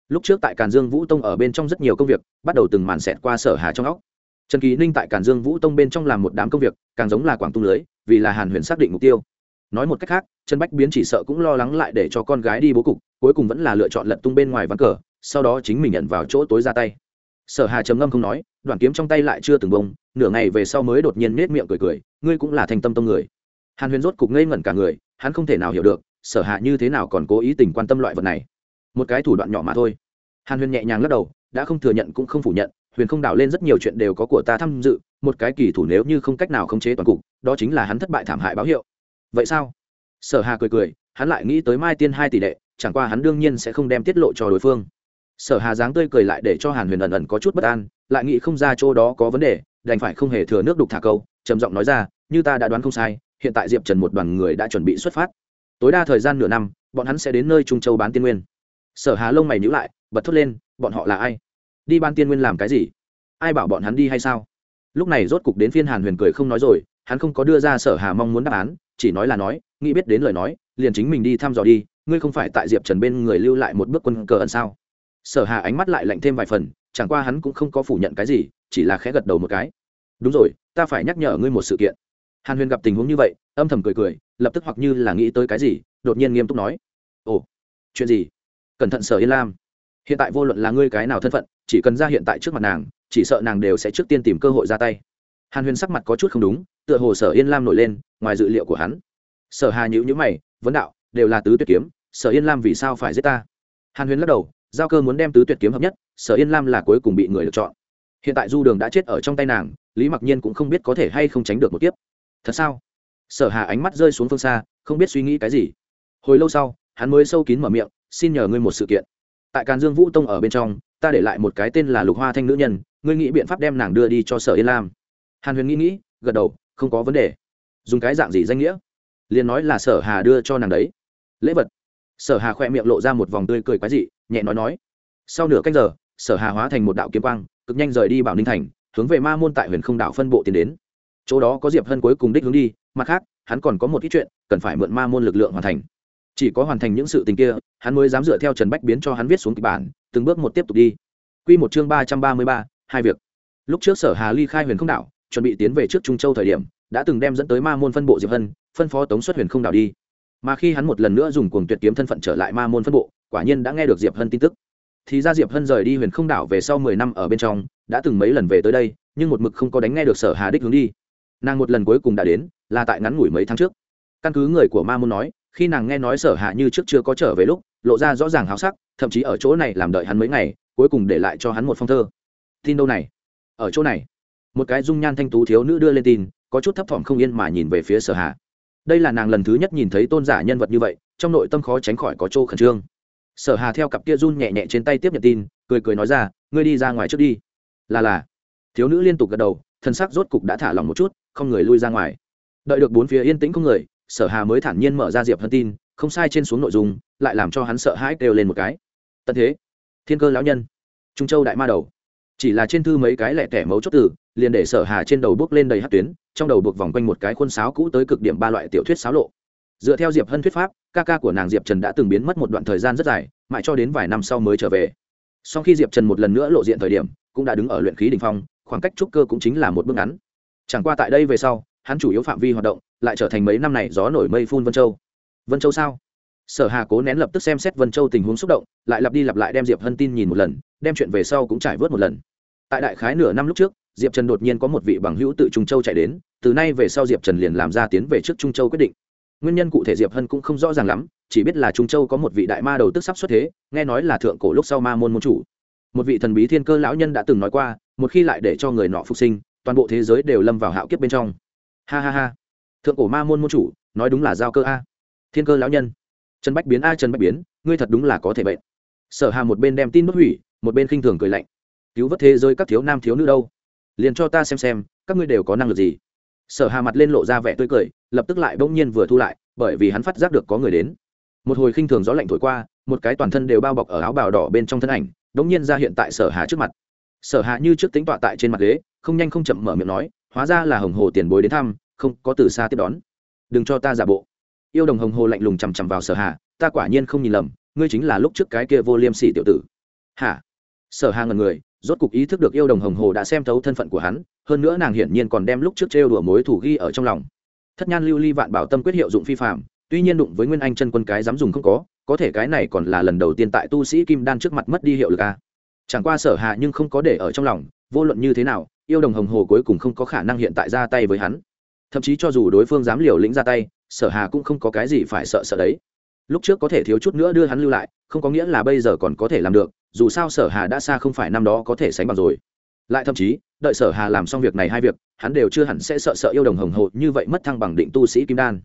Lúc trước tại càn dương vũ tông ở bên trong rất nhiều công việc, bắt đầu từng màn xẹt qua sở hà trong óc. Trần kỳ ninh tại càn dương vũ tông bên trong làm một đám công việc, càng giống là quảng tung lưới, vì là hàn huyền xác định mục tiêu. Nói một cách khác trần bách biến chỉ sợ cũng lo lắng lại để cho con gái đi bố cục, cuối cùng vẫn là lựa chọn lật tung bên ngoài ván cờ, sau đó chính mình nhận vào chỗ tối ra tay. Sở hà trầm ngâm không nói, đoạn kiếm trong tay lại chưa từng bông, nửa ngày về sau mới đột nhiên nết miệng cười cười, ngươi cũng là thành tâm tông người. Hàn huyền rốt cục ngây ngẩn cả người, hắn không thể nào hiểu được, sở hạ như thế nào còn cố ý tình quan tâm loại vật này. Một cái thủ đoạn nhỏ mà thôi. Hàn huyền nhẹ nhàng lắc đầu, đã không thừa nhận cũng không phủ nhận, huyền không đảo lên rất nhiều chuyện đều có của ta tham dự, một cái kỳ thủ nếu như không cách nào khống chế toàn cục, đó chính là hắn thất bại thảm hại báo hiệu. Vậy sao? Sở hà cười cười, hắn lại nghĩ tới mai tiên hai tỷ đệ, chẳng qua hắn đương nhiên sẽ không đem tiết lộ cho đối phương. Sở hà dáng tươi cười lại để cho hàn huyền ẩn ẩn có chút bất an, lại nghĩ không ra chỗ đó có vấn đề, đành phải không hề thừa nước đục thả câu, trầm giọng nói ra, như ta đã đoán không sai, hiện tại diệp trần một đoàn người đã chuẩn bị xuất phát. Tối đa thời gian nửa năm, bọn hắn sẽ đến nơi trung châu bán tiên nguyên. Sở hà lông mày nhữ lại, bật thốt lên, bọn họ là ai? Đi ban tiên nguyên làm cái gì? Ai bảo bọn hắn đi hay sao? Lúc này rốt cục đến phiên hàn huyền cười không nói rồi hắn không có đưa ra sở hà mong muốn đáp án, chỉ nói là nói, nghĩ biết đến lời nói, liền chính mình đi thăm dò đi, ngươi không phải tại diệp trần bên người lưu lại một bước quân cờ ẩn sao? Sở hà ánh mắt lại lạnh thêm vài phần, chẳng qua hắn cũng không có phủ nhận cái gì, chỉ là khẽ gật đầu một cái. Đúng rồi, ta phải nhắc nhở ngươi một sự kiện. Hàn huyền gặp tình huống như vậy, âm thầm cười cười, lập tức hoặc như là nghĩ tới cái gì, đột nhiên nghiêm túc nói. Ồ, chuyện gì? Cẩn thận sở yên lam. Hiện tại vô luận là ngươi cái nào thân phận, chỉ cần ra hiện tại trước mặt nàng, chỉ sợ nàng đều sẽ trước tiên tìm cơ hội ra tay hàn huyền sắc mặt có chút không đúng, tựa hồ sở yên lam nổi lên, ngoài dự liệu của hắn. Sở hà nhữ nhữ mày, vấn đạo, đều là tứ tuyệt kiếm, sở yên lam vì sao phải giết ta? Hàn huyền lắc đầu, giao cơ muốn đem tứ tuyệt kiếm hợp nhất, sở yên lam là cuối cùng bị người lựa chọn. Hiện tại du đường đã chết ở trong tay nàng, lý mặc nhiên cũng không biết có thể hay không tránh được một kiếp. Thật sao? Sở hà ánh mắt rơi xuống phương xa, không biết suy nghĩ cái gì. Hồi lâu sau, hắn mới sâu kín mở miệng, xin nhờ ngươi một sự kiện. Tại càn dương vũ tông ở bên trong, ta để lại một cái tên là lục hoa thanh nữ nhân, ngươi nghĩ biện pháp đem nàng đưa đi cho sở yên lam hàn huyền nghĩ nghĩ, gật đầu, không có vấn đề. Dùng cái dạng gì danh nghĩa? Liền nói là sở hà đưa cho nàng đấy. Lễ vật. Sở hà khoe miệng lộ ra một vòng tươi cười quái dị, nhẹ nói nói. Sau nửa canh giờ, sở hà hóa thành một đạo kiếm quang, cực nhanh rời đi bảo ninh thành, hướng về ma môn tại huyền không đảo phân bộ tiến đến. Chỗ đó có diệp hân cuối cùng đích hướng đi, mặt khác, hắn còn có một ít chuyện cần phải mượn ma môn lực lượng hoàn thành. Chỉ có hoàn thành những sự tình kia, hắn mới dám dựa theo trần bách biến cho hắn viết xuống kịch bản, từng bước một tiếp tục đi. Q một chương ba trăm ba mươi ba, hai việc. Lúc trước sở hà ly khai huyền không đảo chuẩn bị tiến về trước trung châu thời điểm, đã từng đem dẫn tới ma môn phân bộ diệp hân, phân phó tống xuất huyền không đảo đi. Mà khi hắn một lần nữa dùng cuồng tuyệt kiếm thân phận trở lại ma môn phân bộ, quả nhiên đã nghe được diệp hân tin tức. Thì ra diệp hân rời đi huyền không đảo về sau mười năm ở bên trong, đã từng mấy lần về tới đây, nhưng một mực không có đánh nghe được sở hà đích hướng đi. Nàng một lần cuối cùng đã đến, là tại ngắn ngủi mấy tháng trước. Căn cứ người của ma môn nói, khi nàng nghe nói sở hạ như trước chưa có trở về lúc, lộ ra rõ ràng háo sắc, thậm chí ở chỗ này làm đợi hắn mấy ngày, cuối cùng để lại cho hắn một phong thơ. Tin đâu này? Ở chỗ này một cái dung nhan thanh tú thiếu nữ đưa lên tin, có chút thấp thỏm không yên mà nhìn về phía sở Hà. đây là nàng lần thứ nhất nhìn thấy tôn giả nhân vật như vậy, trong nội tâm khó tránh khỏi có chỗ khẩn trương. Sở hà theo cặp kia run nhẹ nhẹ trên tay tiếp nhận tin, cười cười nói ra, ngươi đi ra ngoài trước đi. Là là. Thiếu nữ liên tục gật đầu, thân sắc rốt cục đã thả lỏng một chút, không người lui ra ngoài. Đợi được bốn phía yên tĩnh không người, sở hà mới thản nhiên mở ra diệp hân tin, không sai trên xuống nội dung, lại làm cho hắn sợ hãi kêu lên một cái. Tận thế, thiên cơ lão nhân, trung châu đại ma đầu chỉ là trên thư mấy cái lẻ tẻ mấu chốt từ, liền để sở hà trên đầu bước lên đầy hát tuyến, trong đầu buộc vòng quanh một cái khuôn sáo cũ tới cực điểm ba loại tiểu thuyết sáo lộ. Dựa theo diệp hân thuyết pháp, ca ca của nàng diệp trần đã từng biến mất một đoạn thời gian rất dài, mãi cho đến vài năm sau mới trở về. Sau khi diệp trần một lần nữa lộ diện thời điểm, cũng đã đứng ở luyện khí đình phong, khoảng cách trúc cơ cũng chính là một bước ngắn. Chẳng qua tại đây về sau, hắn chủ yếu phạm vi hoạt động lại trở thành mấy năm này gió nổi mây phun vân châu. Vân châu sao? Sở hà cố nén lập tức xem xét vân châu tình huống xúc động, lại lặp đi lặp lại đem diệp hân tin nhìn một lần, đem chuyện về sau cũng trải vớt một lần. Tại đại khái nửa năm lúc trước, diệp trần đột nhiên có một vị bằng hữu tự trung châu chạy đến, từ nay về sau diệp trần liền làm ra tiến về trước trung châu quyết định. Nguyên nhân cụ thể diệp hân cũng không rõ ràng lắm, chỉ biết là trung châu có một vị đại ma đầu tức sắp xuất thế, nghe nói là thượng cổ lúc sau ma môn môn chủ. Một vị thần bí thiên cơ lão nhân đã từng nói qua, một khi lại để cho người nọ phục sinh, toàn bộ thế giới đều lâm vào hạo kiếp bên trong. Ha ha ha. Thượng cổ ma môn môn chủ, nói đúng là giao cơ a. Thiên cơ lão nhân trần bách biến, a, trần bách biến, ngươi thật đúng là có thể bệnh. Sở hà một bên đem tin bất hủy, một bên khinh thường cười lạnh. Cứu vớt thế giới các thiếu nam thiếu nữ đâu? Liền cho ta xem xem, các ngươi đều có năng lực gì? Sở hà mặt lên lộ ra vẻ tươi cười, lập tức lại bỗng nhiên vừa thu lại, bởi vì hắn phát giác được có người đến. Một hồi khinh thường gió lạnh thổi qua, một cái toàn thân đều bao bọc ở áo bào đỏ bên trong thân ảnh, bỗng nhiên ra hiện tại sở hà trước mặt. Sở hà như trước tính tọa tại trên mặt ghế, không nhanh không chậm mở miệng nói, hóa ra là hồng hồ tiền bối đến thăm, không có từ xa tiếp đón. Đừng cho ta giả bộ yêu đồng hồng hồ lạnh lùng chằm chằm vào sở hà, ta quả nhiên không nhìn lầm, ngươi chính là lúc trước cái kia vô liêm sỉ tiểu tử. Hả? Sở hà ngần người, rốt cục ý thức được yêu đồng hồng hồ đã xem thấu thân phận của hắn, hơn nữa nàng hiển nhiên còn đem lúc trước trêu đùa mối thủ ghi ở trong lòng. Thất nhan lưu ly vạn bảo tâm quyết hiệu dụng phi phạm tuy nhiên đụng với nguyên anh chân quân cái dám dùng không có có thể cái này còn là lần đầu tiên tại tu sĩ kim đan trước mặt mất đi hiệu lực a. À. chẳng qua sở hạ nhưng không có để ở trong lòng, vô luận như thế nào, yêu đồng hồng hồ cuối cùng không có khả năng hiện tại ra tay với hắn. Thậm chí cho dù đối phương dám liều lĩnh ra tay sở hà cũng không có cái gì phải sợ sợ đấy. Lúc trước có thể thiếu chút nữa đưa hắn lưu lại, không có nghĩa là bây giờ còn có thể làm được, dù sao sở hà đã xa không phải năm đó có thể sánh bằng rồi. Lại thậm chí, đợi sở hà làm xong việc này hai việc, hắn đều chưa hẳn sẽ sợ sợ yêu đồng hồng hộ như vậy mất thăng bằng định tu sĩ kim đan.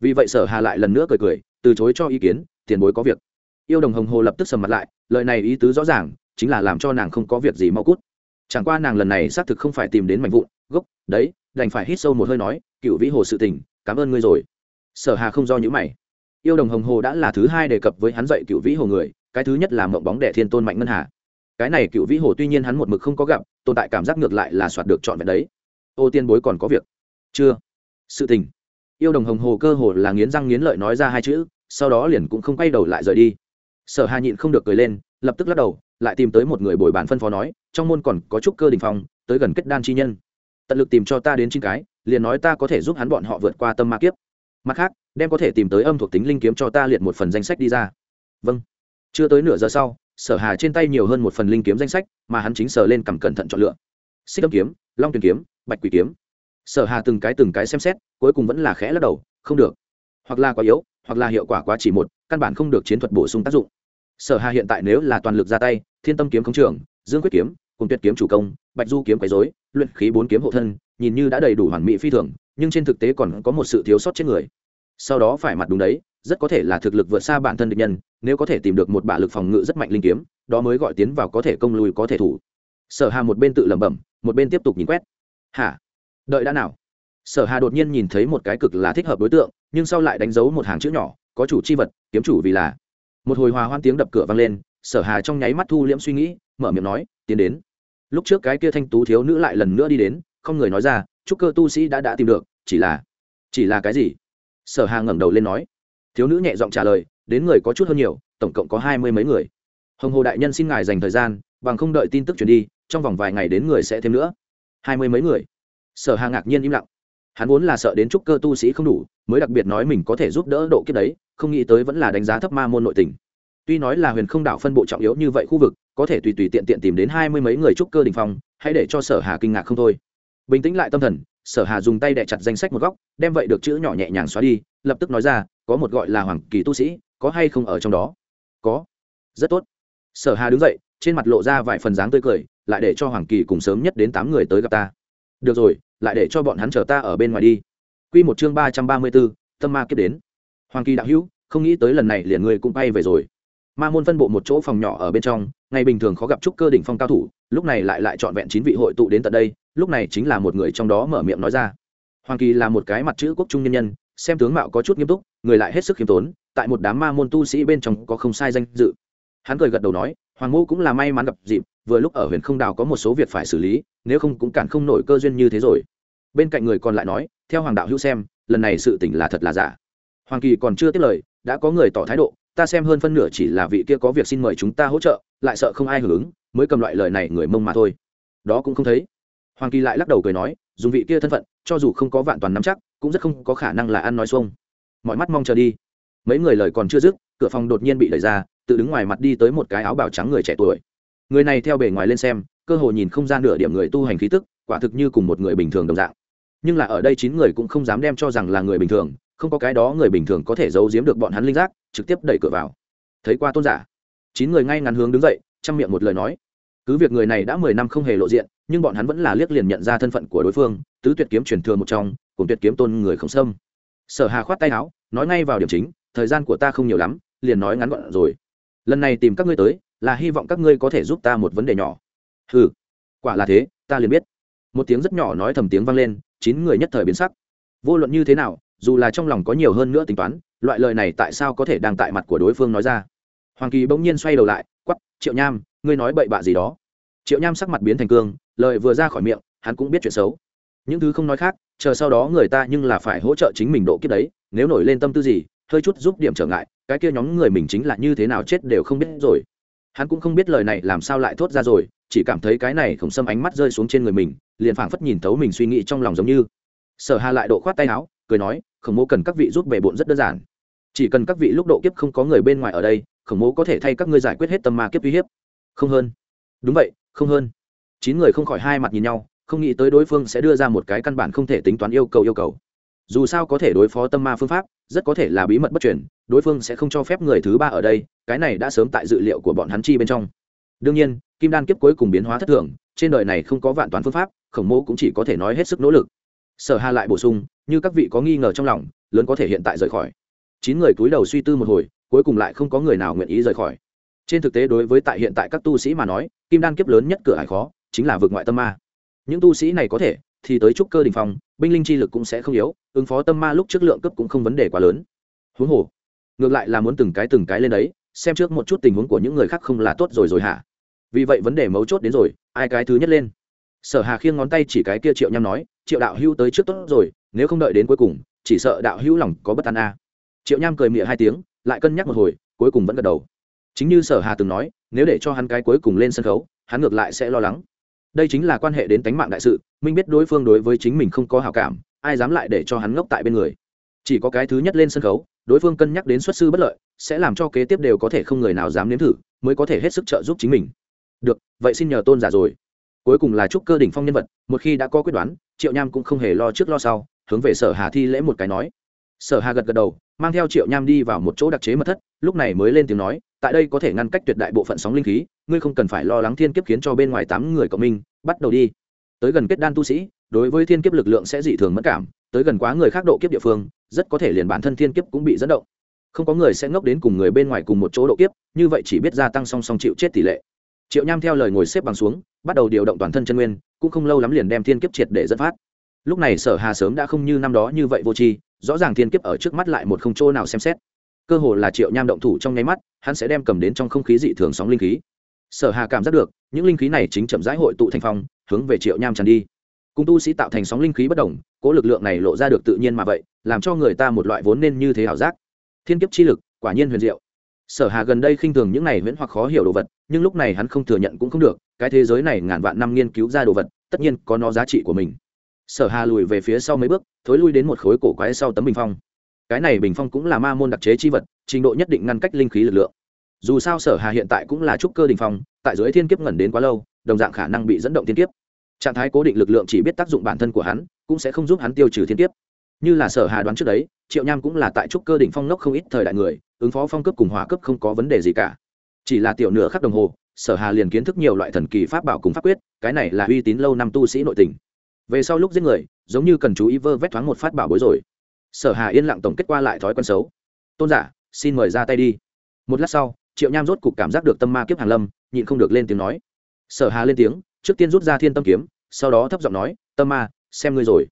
Vì vậy sở hà lại lần nữa cười cười, từ chối cho ý kiến, tiền bối có việc. Yêu đồng hồng hồ lập tức sầm mặt lại, lời này ý tứ rõ ràng, chính là làm cho nàng không có việc gì mau cút. Chẳng qua nàng lần này xác thực không phải tìm đến mảnh vụn, gốc, đấy, đành phải hít sâu một hơi nói, cựu vĩ hồ sự tình, cảm ơn ngươi rồi sở hà không do những mày. Yêu đồng hồng hồ đã là thứ hai đề cập với hắn dạy cựu vĩ hồ người, cái thứ nhất là mộng bóng đẻ thiên tôn mạnh ngân hà. Cái này cựu vĩ hồ tuy nhiên hắn một mực không có gặp, tồn tại cảm giác ngược lại là soạt được trọn vẹn đấy. Ô tiên bối còn có việc. Chưa. Sự tình. Yêu đồng hồng hồ cơ hồ là nghiến răng nghiến lợi nói ra hai chữ, sau đó liền cũng không quay đầu lại rời đi. Sở hà nhịn không được cười lên, lập tức lắc đầu, lại tìm tới một người bồi bàn phân phó nói, trong môn còn có chút cơ đình phong, tới gần kết đan chi nhân. Tận lực tìm cho ta đến chín cái, liền nói ta có thể giúp hắn bọn họ vượt qua tâm ma kiếp mặt khác, đem có thể tìm tới âm thuộc tính linh kiếm cho ta liệt một phần danh sách đi ra. Vâng. Chưa tới nửa giờ sau, sở hà trên tay nhiều hơn một phần linh kiếm danh sách, mà hắn chính sở lên cầm cẩn thận chọn lựa. Xích âm kiếm, long tuyền kiếm, bạch quỷ kiếm. Sở hà từng cái từng cái xem xét, cuối cùng vẫn là khẽ lắc đầu, không được. Hoặc là quá yếu, hoặc là hiệu quả quá chỉ một, căn bản không được chiến thuật bổ sung tác dụng. Sở hà hiện tại nếu là toàn lực ra tay, thiên tâm kiếm khống trường, dương quyết kiếm cùng tuyệt kiếm chủ công, bạch du kiếm quấy dối luyện khí bốn kiếm hộ thân nhìn như đã đầy đủ hoàn mỹ phi thường, nhưng trên thực tế còn có một sự thiếu sót trên người. Sau đó phải mặt đúng đấy, rất có thể là thực lực vượt xa bản thân địch nhân, nếu có thể tìm được một bả lực phòng ngự rất mạnh linh kiếm, đó mới gọi tiến vào có thể công lùi có thể thủ. Sở hà một bên tự lẩm bẩm, một bên tiếp tục nhìn quét. Hả? Đợi đã nào? Sở hà đột nhiên nhìn thấy một cái cực là thích hợp đối tượng, nhưng sau lại đánh dấu một hàng chữ nhỏ, có chủ chi vật, kiếm chủ vì là. Một hồi hòa hoan tiếng đập cửa vang lên, sở hà trong nháy mắt thu liễm suy nghĩ, mở miệng nói, tiến đến. Lúc trước cái kia thanh tú thiếu nữ lại lần nữa đi đến không người nói ra, chúc cơ tu sĩ đã đã tìm được, chỉ là chỉ là cái gì? Sở hà ngẩng đầu lên nói. Thiếu nữ nhẹ giọng trả lời, đến người có chút hơn nhiều, tổng cộng có hai mươi mấy người. Hồng hồ đại nhân xin ngài dành thời gian, bằng không đợi tin tức truyền đi, trong vòng vài ngày đến người sẽ thêm nữa. Hai mươi mấy người. Sở hà ngạc nhiên im lặng. Hắn vốn là sợ đến trúc cơ tu sĩ không đủ, mới đặc biệt nói mình có thể giúp đỡ độ kiếp đấy, không nghĩ tới vẫn là đánh giá thấp ma môn nội tình. Tuy nói là huyền không đảo phân bộ trọng yếu như vậy khu vực, có thể tùy tùy tiện tiện tìm đến hai mươi mấy người trúc cơ đình phong, hãy để cho sở hà kinh ngạc không thôi bình tĩnh lại tâm thần sở hà dùng tay đẻ chặt danh sách một góc đem vậy được chữ nhỏ nhẹ nhàng xóa đi lập tức nói ra có một gọi là hoàng kỳ tu sĩ có hay không ở trong đó? Có. Rất tốt. Sở hà đứng dậy trên mặt lộ ra vài phần dáng tươi cười lại để cho hoàng kỳ cùng sớm nhất đến tám người tới gặp ta. Được rồi lại để cho bọn hắn chờ ta ở bên ngoài đi. Quy một chương ba trăm ba mươi 334, tâm ma kiếp đến. Hoàng kỳ đạo hữu không nghĩ tới lần này liền người cũng bay về rồi. Ma môn phân bộ một chỗ phòng nhỏ ở bên trong ngày bình thường khó gặp trúc cơ đỉnh phong cao thủ lúc này lại lại trọn vẹn chín vị hội tụ đến tận đây lúc này chính là một người trong đó mở miệng nói ra. Hoàng kỳ là một cái mặt chữ quốc trung nhân nhân, xem tướng mạo có chút nghiêm túc, người lại hết sức khiêm tốn, tại một đám ma môn tu sĩ bên trong có không sai danh dự. Hắn cười gật đầu nói, hoàng ngô cũng là may mắn gặp dịp, vừa lúc ở huyện không đào có một số việc phải xử lý, nếu không cũng cản không nổi cơ duyên như thế rồi. Bên cạnh người còn lại nói, theo hoàng đạo hữu xem, lần này sự tỉnh là thật là giả. Hoàng kỳ còn chưa tiếp lời, đã có người tỏ thái độ, ta xem hơn phân nửa chỉ là vị kia có việc xin mời chúng ta hỗ trợ, lại sợ không ai hưởng ứng, mới cầm loại lời này người mông mà thôi. Đó cũng không thấy hoàng kỳ lại lắc đầu cười nói, dùng vị kia thân phận, cho dù không có vạn toàn nắm chắc, cũng rất không có khả năng là ăn nói xuông. Mọi mắt mong chờ đi. Mấy người lời còn chưa dứt, cửa phòng đột nhiên bị đẩy ra, tự đứng ngoài mặt đi tới một cái áo bào trắng người trẻ tuổi. Người này theo bề ngoài lên xem, cơ hồ nhìn không ra nửa điểm người tu hành khí tức, quả thực như cùng một người bình thường đồng dạng. Nhưng là ở đây chín người cũng không dám đem cho rằng là người bình thường, không có cái đó người bình thường có thể giấu giếm được bọn hắn linh giác, trực tiếp đẩy cửa vào. Thấy qua tôn giả, chín người ngay ngắn hướng đứng dậy, chăm miệng một lời nói cứ việc người này đã mười năm không hề lộ diện, nhưng bọn hắn vẫn là liếc liền nhận ra thân phận của đối phương, tứ tuyệt kiếm truyền thừa một trong, cùng tuyệt kiếm tôn người không sâm sở hà khoát tay áo, nói ngay vào điểm chính, thời gian của ta không nhiều lắm, liền nói ngắn gọn rồi. Lần này tìm các ngươi tới, là hy vọng các ngươi có thể giúp ta một vấn đề nhỏ. Ừ quả là thế, ta liền biết. Một tiếng rất nhỏ nói thầm tiếng vang lên, chín người nhất thời biến sắc. Vô luận như thế nào, dù là trong lòng có nhiều hơn nữa tính toán, loại lời này tại sao có thể đang tại mặt của đối phương nói ra? Hoàng kỳ bỗng nhiên xoay đầu lại quắp triệu nham ngươi nói bậy bạ gì đó. Triệu nham sắc mặt biến thành cương, lời vừa ra khỏi miệng, hắn cũng biết chuyện xấu. Những thứ không nói khác, chờ sau đó người ta nhưng là phải hỗ trợ chính mình độ kiếp đấy, nếu nổi lên tâm tư gì, hơi chút giúp điểm trở ngại, cái kia nhóm người mình chính là như thế nào chết đều không biết rồi. Hắn cũng không biết lời này làm sao lại thốt ra rồi, chỉ cảm thấy cái này khổng xâm ánh mắt rơi xuống trên người mình, liền phảng phất nhìn thấu mình suy nghĩ trong lòng giống như. Sở hà lại độ khoát tay áo, cười nói, khổng mô cần các vị giúp bề bộn rất đơn giản. Chỉ cần các vị lúc độ kiếp không có người bên ngoài ở đây, khổng mô có thể thay các ngươi giải quyết hết tâm ma kiếp uy hiếp không hơn. Đúng vậy, không hơn. Chín người không khỏi hai mặt nhìn nhau, không nghĩ tới đối phương sẽ đưa ra một cái căn bản không thể tính toán yêu cầu yêu cầu. Dù sao có thể đối phó tâm ma phương pháp, rất có thể là bí mật bất chuyển đối phương sẽ không cho phép người thứ ba ở đây, cái này đã sớm tại dự liệu của bọn hắn chi bên trong. Đương nhiên, kim đan kiếp cuối cùng biến hóa thất thường, trên đời này không có vạn toán phương pháp, khổng mô cũng chỉ có thể nói hết sức nỗ lực. Sở hà lại bổ sung, như các vị có nghi ngờ trong lòng, lớn có thể hiện tại rời khỏi. Chín người cúi đầu suy tư một hồi, cuối cùng lại không có người nào nguyện ý rời khỏi trên thực tế đối với tại hiện tại các tu sĩ mà nói, kim đan kiếp lớn nhất cửa hải khó, chính là vượt ngoại tâm ma. Những tu sĩ này có thể thì tới trúc cơ đình phong, binh linh chi lực cũng sẽ không yếu, ứng phó tâm ma lúc trước lượng cấp cũng không vấn đề quá lớn. Huống hồ, ngược lại là muốn từng cái từng cái lên đấy, xem trước một chút tình huống của những người khác không là tốt rồi rồi hả? Vì vậy vấn đề mấu chốt đến rồi, ai cái thứ nhất lên? Sở hà khiêng ngón tay chỉ cái kia triệu nhăm nói, triệu đạo hưu tới trước tốt rồi, nếu không đợi đến cuối cùng, chỉ sợ đạo hữu lòng có bất an a. Triệu nham cười miệng hai tiếng, lại cân nhắc một hồi, cuối cùng vẫn gật đầu chính như sở hà từng nói, nếu để cho hắn cái cuối cùng lên sân khấu, hắn ngược lại sẽ lo lắng. Đây chính là quan hệ đến tánh mạng đại sự, minh biết đối phương đối với chính mình không có hào cảm, ai dám lại để cho hắn ngốc tại bên người. Chỉ có cái thứ nhất lên sân khấu, đối phương cân nhắc đến xuất sư bất lợi, sẽ làm cho kế tiếp đều có thể không người nào dám nếm thử, mới có thể hết sức trợ giúp chính mình. Được, vậy xin nhờ tôn giả rồi. Cuối cùng là trúc cơ đỉnh phong nhân vật, một khi đã có quyết đoán, triệu nham cũng không hề lo trước lo sau, hướng về sở hà thi lễ một cái nói sở hà gật gật đầu, mang theo triệu nham đi vào một chỗ đặc chế mật thất, lúc này mới lên tiếng nói, tại đây có thể ngăn cách tuyệt đại bộ phận sóng linh khí, ngươi không cần phải lo lắng thiên kiếp khiến cho bên ngoài tám người cộng minh, bắt đầu đi. Tới gần kết đan tu sĩ, đối với thiên kiếp lực lượng sẽ dị thường mất cảm, tới gần quá người khác độ kiếp địa phương, rất có thể liền bản thân thiên kiếp cũng bị dẫn động. Không có người sẽ ngốc đến cùng người bên ngoài cùng một chỗ độ kiếp, như vậy chỉ biết gia tăng song song chịu chết tỷ lệ. Triệu nham theo lời ngồi xếp bằng xuống, bắt đầu điều động toàn thân chân nguyên, cũng không lâu lắm liền đem thiên kiếp triệt để dẫn phát lúc này sở hà sớm đã không như năm đó như vậy vô tri, rõ ràng thiên kiếp ở trước mắt lại một không chỗ nào xem xét. Cơ hồ là triệu nham động thủ trong nháy mắt, hắn sẽ đem cầm đến trong không khí dị thường sóng linh khí. Sở hà cảm giác được, những linh khí này chính chậm rãi hội tụ thành phong, hướng về triệu nham tràn đi. Cùng tu sĩ tạo thành sóng linh khí bất đồng, cố lực lượng này lộ ra được tự nhiên mà vậy, làm cho người ta một loại vốn nên như thế ảo giác. Thiên kiếp chi lực, quả nhiên huyền diệu. Sở hà gần đây khinh thường những này viễn hoặc khó hiểu đồ vật, nhưng lúc này hắn không thừa nhận cũng không được, cái thế giới này ngàn vạn năm nghiên cứu ra đồ vật, tất nhiên có nó giá trị của mình sở hà lùi về phía sau mấy bước, thối lui đến một khối cổ quái sau tấm bình phong. Cái này bình phong cũng là ma môn đặc chế chi vật, trình độ nhất định ngăn cách linh khí lực lượng. Dù sao sở hà hiện tại cũng là trúc cơ đình phong, tại dưới thiên kiếp ngẩn đến quá lâu, đồng dạng khả năng bị dẫn động thiên kiếp. Trạng thái cố định lực lượng chỉ biết tác dụng bản thân của hắn, cũng sẽ không giúp hắn tiêu trừ thiên kiếp. Như là sở hà đoán trước đấy, triệu nham cũng là tại trúc cơ đỉnh phong nốc không ít thời đại người, ứng phó phong cấp cùng hỏa cấp không có vấn đề gì cả. Chỉ là tiểu nửa khắc đồng hồ, sở hà liền kiến thức nhiều loại thần kỳ pháp bảo cùng pháp quyết, cái này là uy tín lâu năm tu sĩ nội tình về sau lúc giết người, giống như cần chú ý vơ vét thoáng một phát bảo bối rồi. Sở hà yên lặng tổng kết qua lại thói quen xấu. Tôn giả, xin mời ra tay đi. Một lát sau, triệu nham rốt cục cảm giác được tâm ma kiếp Hàn lâm, nhịn không được lên tiếng nói. Sở hà lên tiếng, trước tiên rút ra thiên tâm kiếm, sau đó thấp giọng nói, tâm ma, xem ngươi rồi.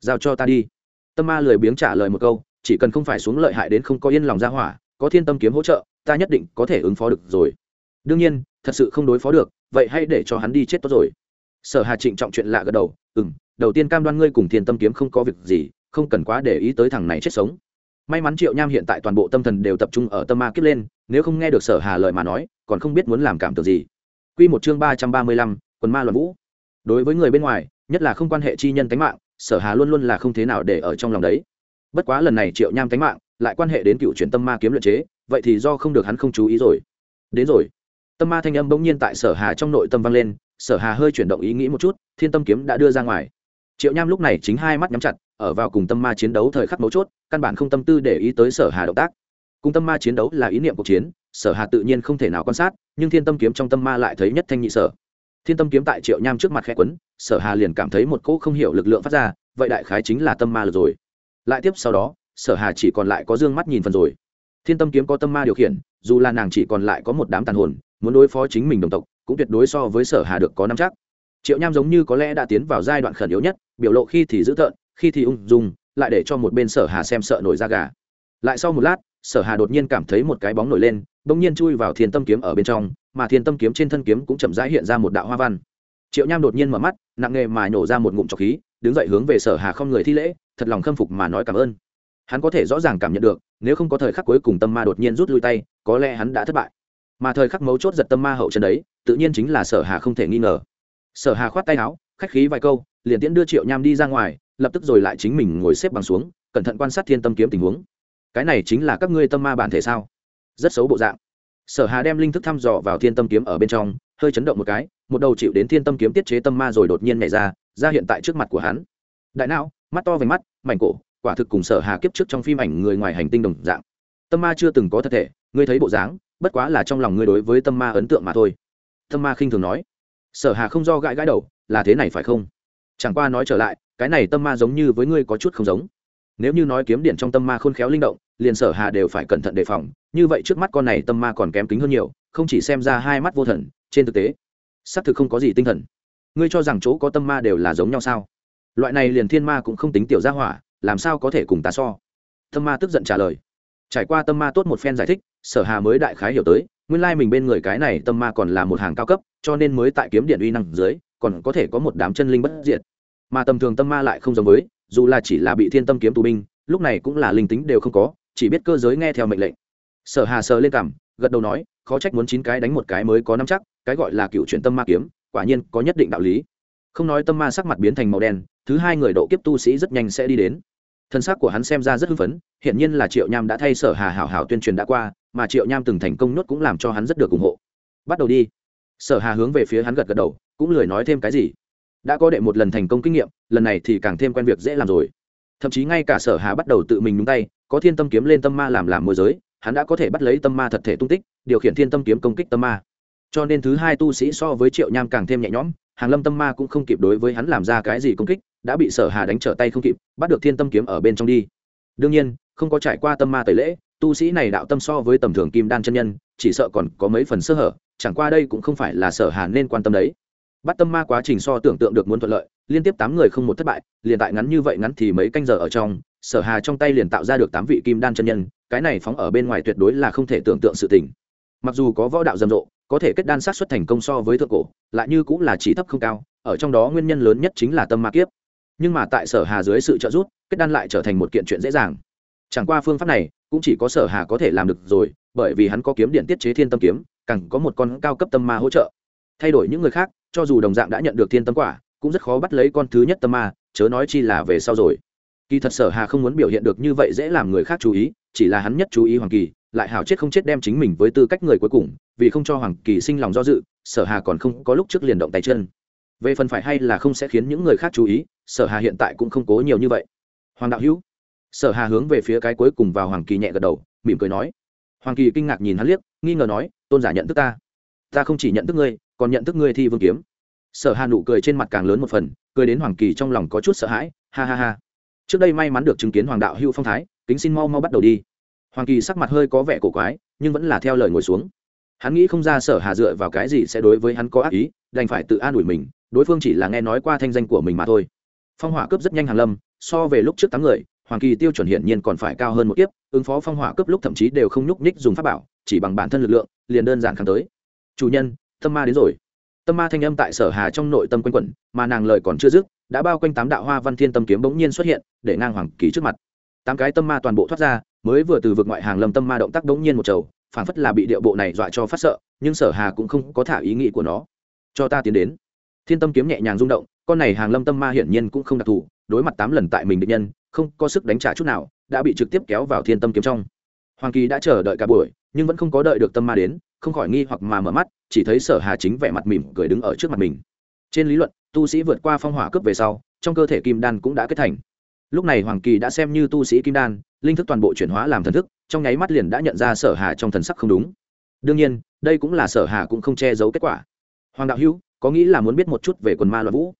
Giao cho ta đi. Tâm ma lười biếng trả lời một câu, chỉ cần không phải xuống lợi hại đến không có yên lòng ra hỏa, có thiên tâm kiếm hỗ trợ, ta nhất định có thể ứng phó được rồi. Đương nhiên, thật sự không đối phó được, vậy hãy để cho hắn đi chết tốt rồi. Sở hà trịnh trọng chuyện lạ gật đầu ừ m đầu tiên cam đoan ngươi cùng thiên tâm kiếm không có việc gì, không cần quá để ý tới thằng này chết sống. May mắn triệu nham hiện tại toàn bộ tâm thần đều tập trung ở tâm ma kiếp lên, nếu không nghe được sở hà lời mà nói, còn không biết muốn làm cảm tưởng gì. Quy một chương ba trăm ba mươi lăm, quần ma luận vũ. Đối với người bên ngoài, nhất là không quan hệ chi nhân tánh mạng, sở hà luôn luôn là không thế nào để ở trong lòng đấy. Bất quá lần này triệu nham tánh mạng, lại quan hệ đến cựu chuyển tâm ma kiếm luyện chế, vậy thì do không được hắn không chú ý rồi. Đến rồi. Tâm ma thanh âm bỗng nhiên tại sở hà trong nội tâm vang lên, sở hà hơi chuyển động ý nghĩ một chút, thiên tâm kiếm đã đưa ra ngoài triệu nham lúc này chính hai mắt nhắm chặt, ở vào cùng tâm ma chiến đấu thời khắc mấu chốt, căn bản không tâm tư để ý tới sở hà động tác. Cùng tâm ma chiến đấu là ý niệm cuộc chiến, sở hà tự nhiên không thể nào quan sát, nhưng thiên tâm kiếm trong tâm ma lại thấy nhất thanh nhị sở. Thiên tâm kiếm tại triệu nham trước mặt khẽ quấn, sở hà liền cảm thấy một cỗ không hiểu lực lượng phát ra, vậy đại khái chính là tâm ma lực rồi. Lại tiếp sau đó, sở hà chỉ còn lại có dương mắt nhìn phần rồi. Thiên tâm kiếm có tâm ma điều khiển, dù là nàng chỉ còn lại có một đám tàn hồn, muốn đối phó chính mình đồng tộc, cũng tuyệt đối so với sở hà được có năm chắc. Triệu nham giống như có lẽ đã tiến vào giai đoạn khẩn yếu nhất biểu lộ khi thì dữ tợn, khi thì ung dung, lại để cho một bên sở hà xem sợ nổi da gà. Lại sau một lát, sở hà đột nhiên cảm thấy một cái bóng nổi lên, bỗng nhiên chui vào thiên tâm kiếm ở bên trong, mà thiên tâm kiếm trên thân kiếm cũng chậm rãi hiện ra một đạo hoa văn. Triệu nham đột nhiên mở mắt, nặng nghề mà nhổ ra một ngụm trọc khí, đứng dậy hướng về sở hà không người thi lễ, thật lòng khâm phục mà nói cảm ơn. Hắn có thể rõ ràng cảm nhận được, nếu không có thời khắc cuối cùng tâm ma đột nhiên rút lui tay, có lẽ hắn đã thất bại. Mà thời khắc mấu chốt giật tâm ma hậu chân đấy, tự nhiên chính là sở hà không thể nghi ngờ. Sở hà khoát tay áo, khách khí vài câu liền tiễn đưa triệu nham đi ra ngoài, lập tức rồi lại chính mình ngồi xếp bằng xuống, cẩn thận quan sát thiên tâm kiếm tình huống. Cái này chính là các ngươi tâm ma bản thể sao? Rất xấu bộ dạng. Sở hà đem linh thức thăm dò vào thiên tâm kiếm ở bên trong, hơi chấn động một cái, một đầu chịu đến thiên tâm kiếm tiết chế tâm ma rồi đột nhiên nhảy ra ra hiện tại trước mặt của hắn. Đại não, mắt to về mắt, mảnh cổ, quả thực cùng sở hà kiếp trước trong phim ảnh người ngoài hành tinh đồng dạng. Tâm ma chưa từng có thật thể, ngươi thấy bộ dáng, bất quá là trong lòng ngươi đối với tâm ma ấn tượng mà thôi. Tâm ma khinh thường nói. Sở hà không do gãi gãi đầu, là thế này phải không? Chẳng qua nói trở lại, cái này tâm ma giống như với ngươi có chút không giống. Nếu như nói kiếm điện trong tâm ma khôn khéo linh động, liền sở hà đều phải cẩn thận đề phòng, như vậy trước mắt con này tâm ma còn kém kính hơn nhiều, không chỉ xem ra hai mắt vô thần, trên thực tế, xác thực không có gì tinh thần. Ngươi cho rằng chỗ có tâm ma đều là giống nhau sao? Loại này liền thiên ma cũng không tính tiểu gia hỏa, làm sao có thể cùng ta so? Tâm ma tức giận trả lời. Trải qua tâm ma tốt một phen giải thích, sở hà mới đại khái hiểu tới, nguyên lai mình bên người cái này tâm ma còn là một hàng cao cấp, cho nên mới tại kiếm điện uy năng dưới còn có thể có một đám chân linh bất diệt. Mà tầm thường tâm ma lại không giống với, dù là chỉ là bị thiên tâm kiếm tù binh, lúc này cũng là linh tính đều không có, chỉ biết cơ giới nghe theo mệnh lệnh. Sở hà sờ lên cảm gật đầu nói, khó trách muốn chín cái đánh một cái mới có năm chắc, cái gọi là cựu chuyển tâm ma kiếm, quả nhiên có nhất định đạo lý. Không nói tâm ma sắc mặt biến thành màu đen, thứ hai người độ kiếp tu sĩ rất nhanh sẽ đi đến. Thân xác của hắn xem ra rất hưng phấn hiện nhiên là triệu nham đã thay sở hà hảo hảo tuyên truyền đã qua, mà triệu nham từng thành công nhốt cũng làm cho hắn rất được ủng hộ. Bắt đầu đi. Sở hà hướng về phía hắn gật gật đầu cũng lười nói thêm cái gì. Đã có đệ một lần thành công kinh nghiệm, lần này thì càng thêm quen việc dễ làm rồi. Thậm chí ngay cả sở hà bắt đầu tự mình nhúng tay, có thiên tâm kiếm lên tâm ma làm làm môi giới, hắn đã có thể bắt lấy tâm ma thật thể tung tích, điều khiển thiên tâm kiếm công kích tâm ma. Cho nên thứ hai tu sĩ so với triệu nham càng thêm nhẹ nhõm, hàng lâm tâm ma cũng không kịp đối với hắn làm ra cái gì công kích, đã bị sở hà đánh trở tay không kịp, bắt được thiên tâm kiếm ở bên trong đi. Đương nhiên, không có trải qua tâm ma tẩy lễ, tu sĩ này đạo tâm so với tầm thường kim đan chân nhân, chỉ sợ còn có mấy phần sơ hở, chẳng qua đây cũng không phải là sở hà nên quan tâm đấy bắt tâm ma quá trình so tưởng tượng được muốn thuận lợi, liên tiếp tám người không một thất bại, liền tại ngắn như vậy ngắn thì mấy canh giờ ở trong, sở hà trong tay liền tạo ra được tám vị kim đan chân nhân, cái này phóng ở bên ngoài tuyệt đối là không thể tưởng tượng sự tình. Mặc dù có võ đạo rầm rộ, có thể kết đan sát xuất thành công so với thượng cổ, lại như cũng là chỉ thấp không cao, ở trong đó nguyên nhân lớn nhất chính là tâm ma kiếp. Nhưng mà tại sở hà dưới sự trợ giúp, kết đan lại trở thành một kiện chuyện dễ dàng. Chẳng qua phương pháp này, cũng chỉ có sở hà có thể làm được rồi, bởi vì hắn có kiếm điện tiết chế thiên tâm kiếm, càng có một con cao cấp tâm ma hỗ trợ. Thay đổi những người khác cho dù đồng dạng đã nhận được thiên tâm quả, cũng rất khó bắt lấy con thứ nhất tâm ma, chớ nói chi là về sau rồi. Kỳ thật sở hà không muốn biểu hiện được như vậy dễ làm người khác chú ý, chỉ là hắn nhất chú ý hoàng kỳ, lại hảo chết không chết đem chính mình với tư cách người cuối cùng, vì không cho hoàng kỳ sinh lòng do dự, sở hà còn không có lúc trước liền động tay chân. Về phần phải hay là không sẽ khiến những người khác chú ý, sở hà hiện tại cũng không cố nhiều như vậy. Hoàng đạo hữu. Sở hà hướng về phía cái cuối cùng vào hoàng kỳ nhẹ gật đầu, mỉm cười nói. Hoàng kỳ kinh ngạc nhìn hắn liếc, nghi ngờ nói, tôn giả nhận thức ta ta không chỉ nhận thức ngươi, còn nhận thức ngươi thi vương kiếm. Sở hà nụ cười trên mặt càng lớn một phần, cười đến hoàng kỳ trong lòng có chút sợ hãi, ha ha ha. Trước đây may mắn được chứng kiến hoàng đạo hưu phong thái, kính xin mau mau bắt đầu đi. Hoàng kỳ sắc mặt hơi có vẻ cổ quái, nhưng vẫn là theo lời ngồi xuống. Hắn nghĩ không ra sở hà dựa vào cái gì sẽ đối với hắn có ác ý, đành phải tự an ủi mình, đối phương chỉ là nghe nói qua thanh danh của mình mà thôi. Phong hỏa cướp rất nhanh hàng lâm, so về lúc trước tám người, hoàng kỳ tiêu chuẩn hiển nhiên còn phải cao hơn một kiếp, ứng phó phong hỏa cướp lúc thậm chí đều không nhúc nhích dùng pháp bảo, chỉ bằng bản thân lực lượng, liền đơn giản kháng tới chủ nhân, tâm ma đến rồi. Tâm ma thanh âm tại sở hà trong nội tâm quanh quẩn, mà nàng lời còn chưa dứt, đã bao quanh tám đạo hoa văn thiên tâm kiếm bỗng nhiên xuất hiện, để ngang hoàng kỳ trước mặt. Tám cái tâm ma toàn bộ thoát ra, mới vừa từ vực ngoại hàng lâm tâm ma động tác bỗng nhiên một chầu phản phất là bị điệu bộ này dọa cho phát sợ, nhưng sở hà cũng không có thả ý nghĩ của nó. Cho ta tiến đến. Thiên tâm kiếm nhẹ nhàng rung động, con này hàng lâm tâm ma hiển nhiên cũng không đặc thù, đối mặt tám lần tại mình định nhân, không có sức đánh trả chút nào, đã bị trực tiếp kéo vào thiên tâm kiếm trong hoàng kỳ đã chờ đợi cả buổi, nhưng vẫn không có đợi được tâm ma đến, không khỏi nghi hoặc mà mở mắt, chỉ thấy sở hà chính vẻ mặt mỉm cười đứng ở trước mặt mình. Trên lý luận, tu sĩ vượt qua phong hỏa cướp về sau, trong cơ thể kim đan cũng đã kết thành. Lúc này hoàng kỳ đã xem như tu sĩ kim đan, linh thức toàn bộ chuyển hóa làm thần thức, trong nháy mắt liền đã nhận ra sở hà trong thần sắc không đúng. Đương nhiên, đây cũng là sở hà cũng không che giấu kết quả. Hoàng đạo hữu, có nghĩ là muốn biết một chút về quần ma loạn vũ?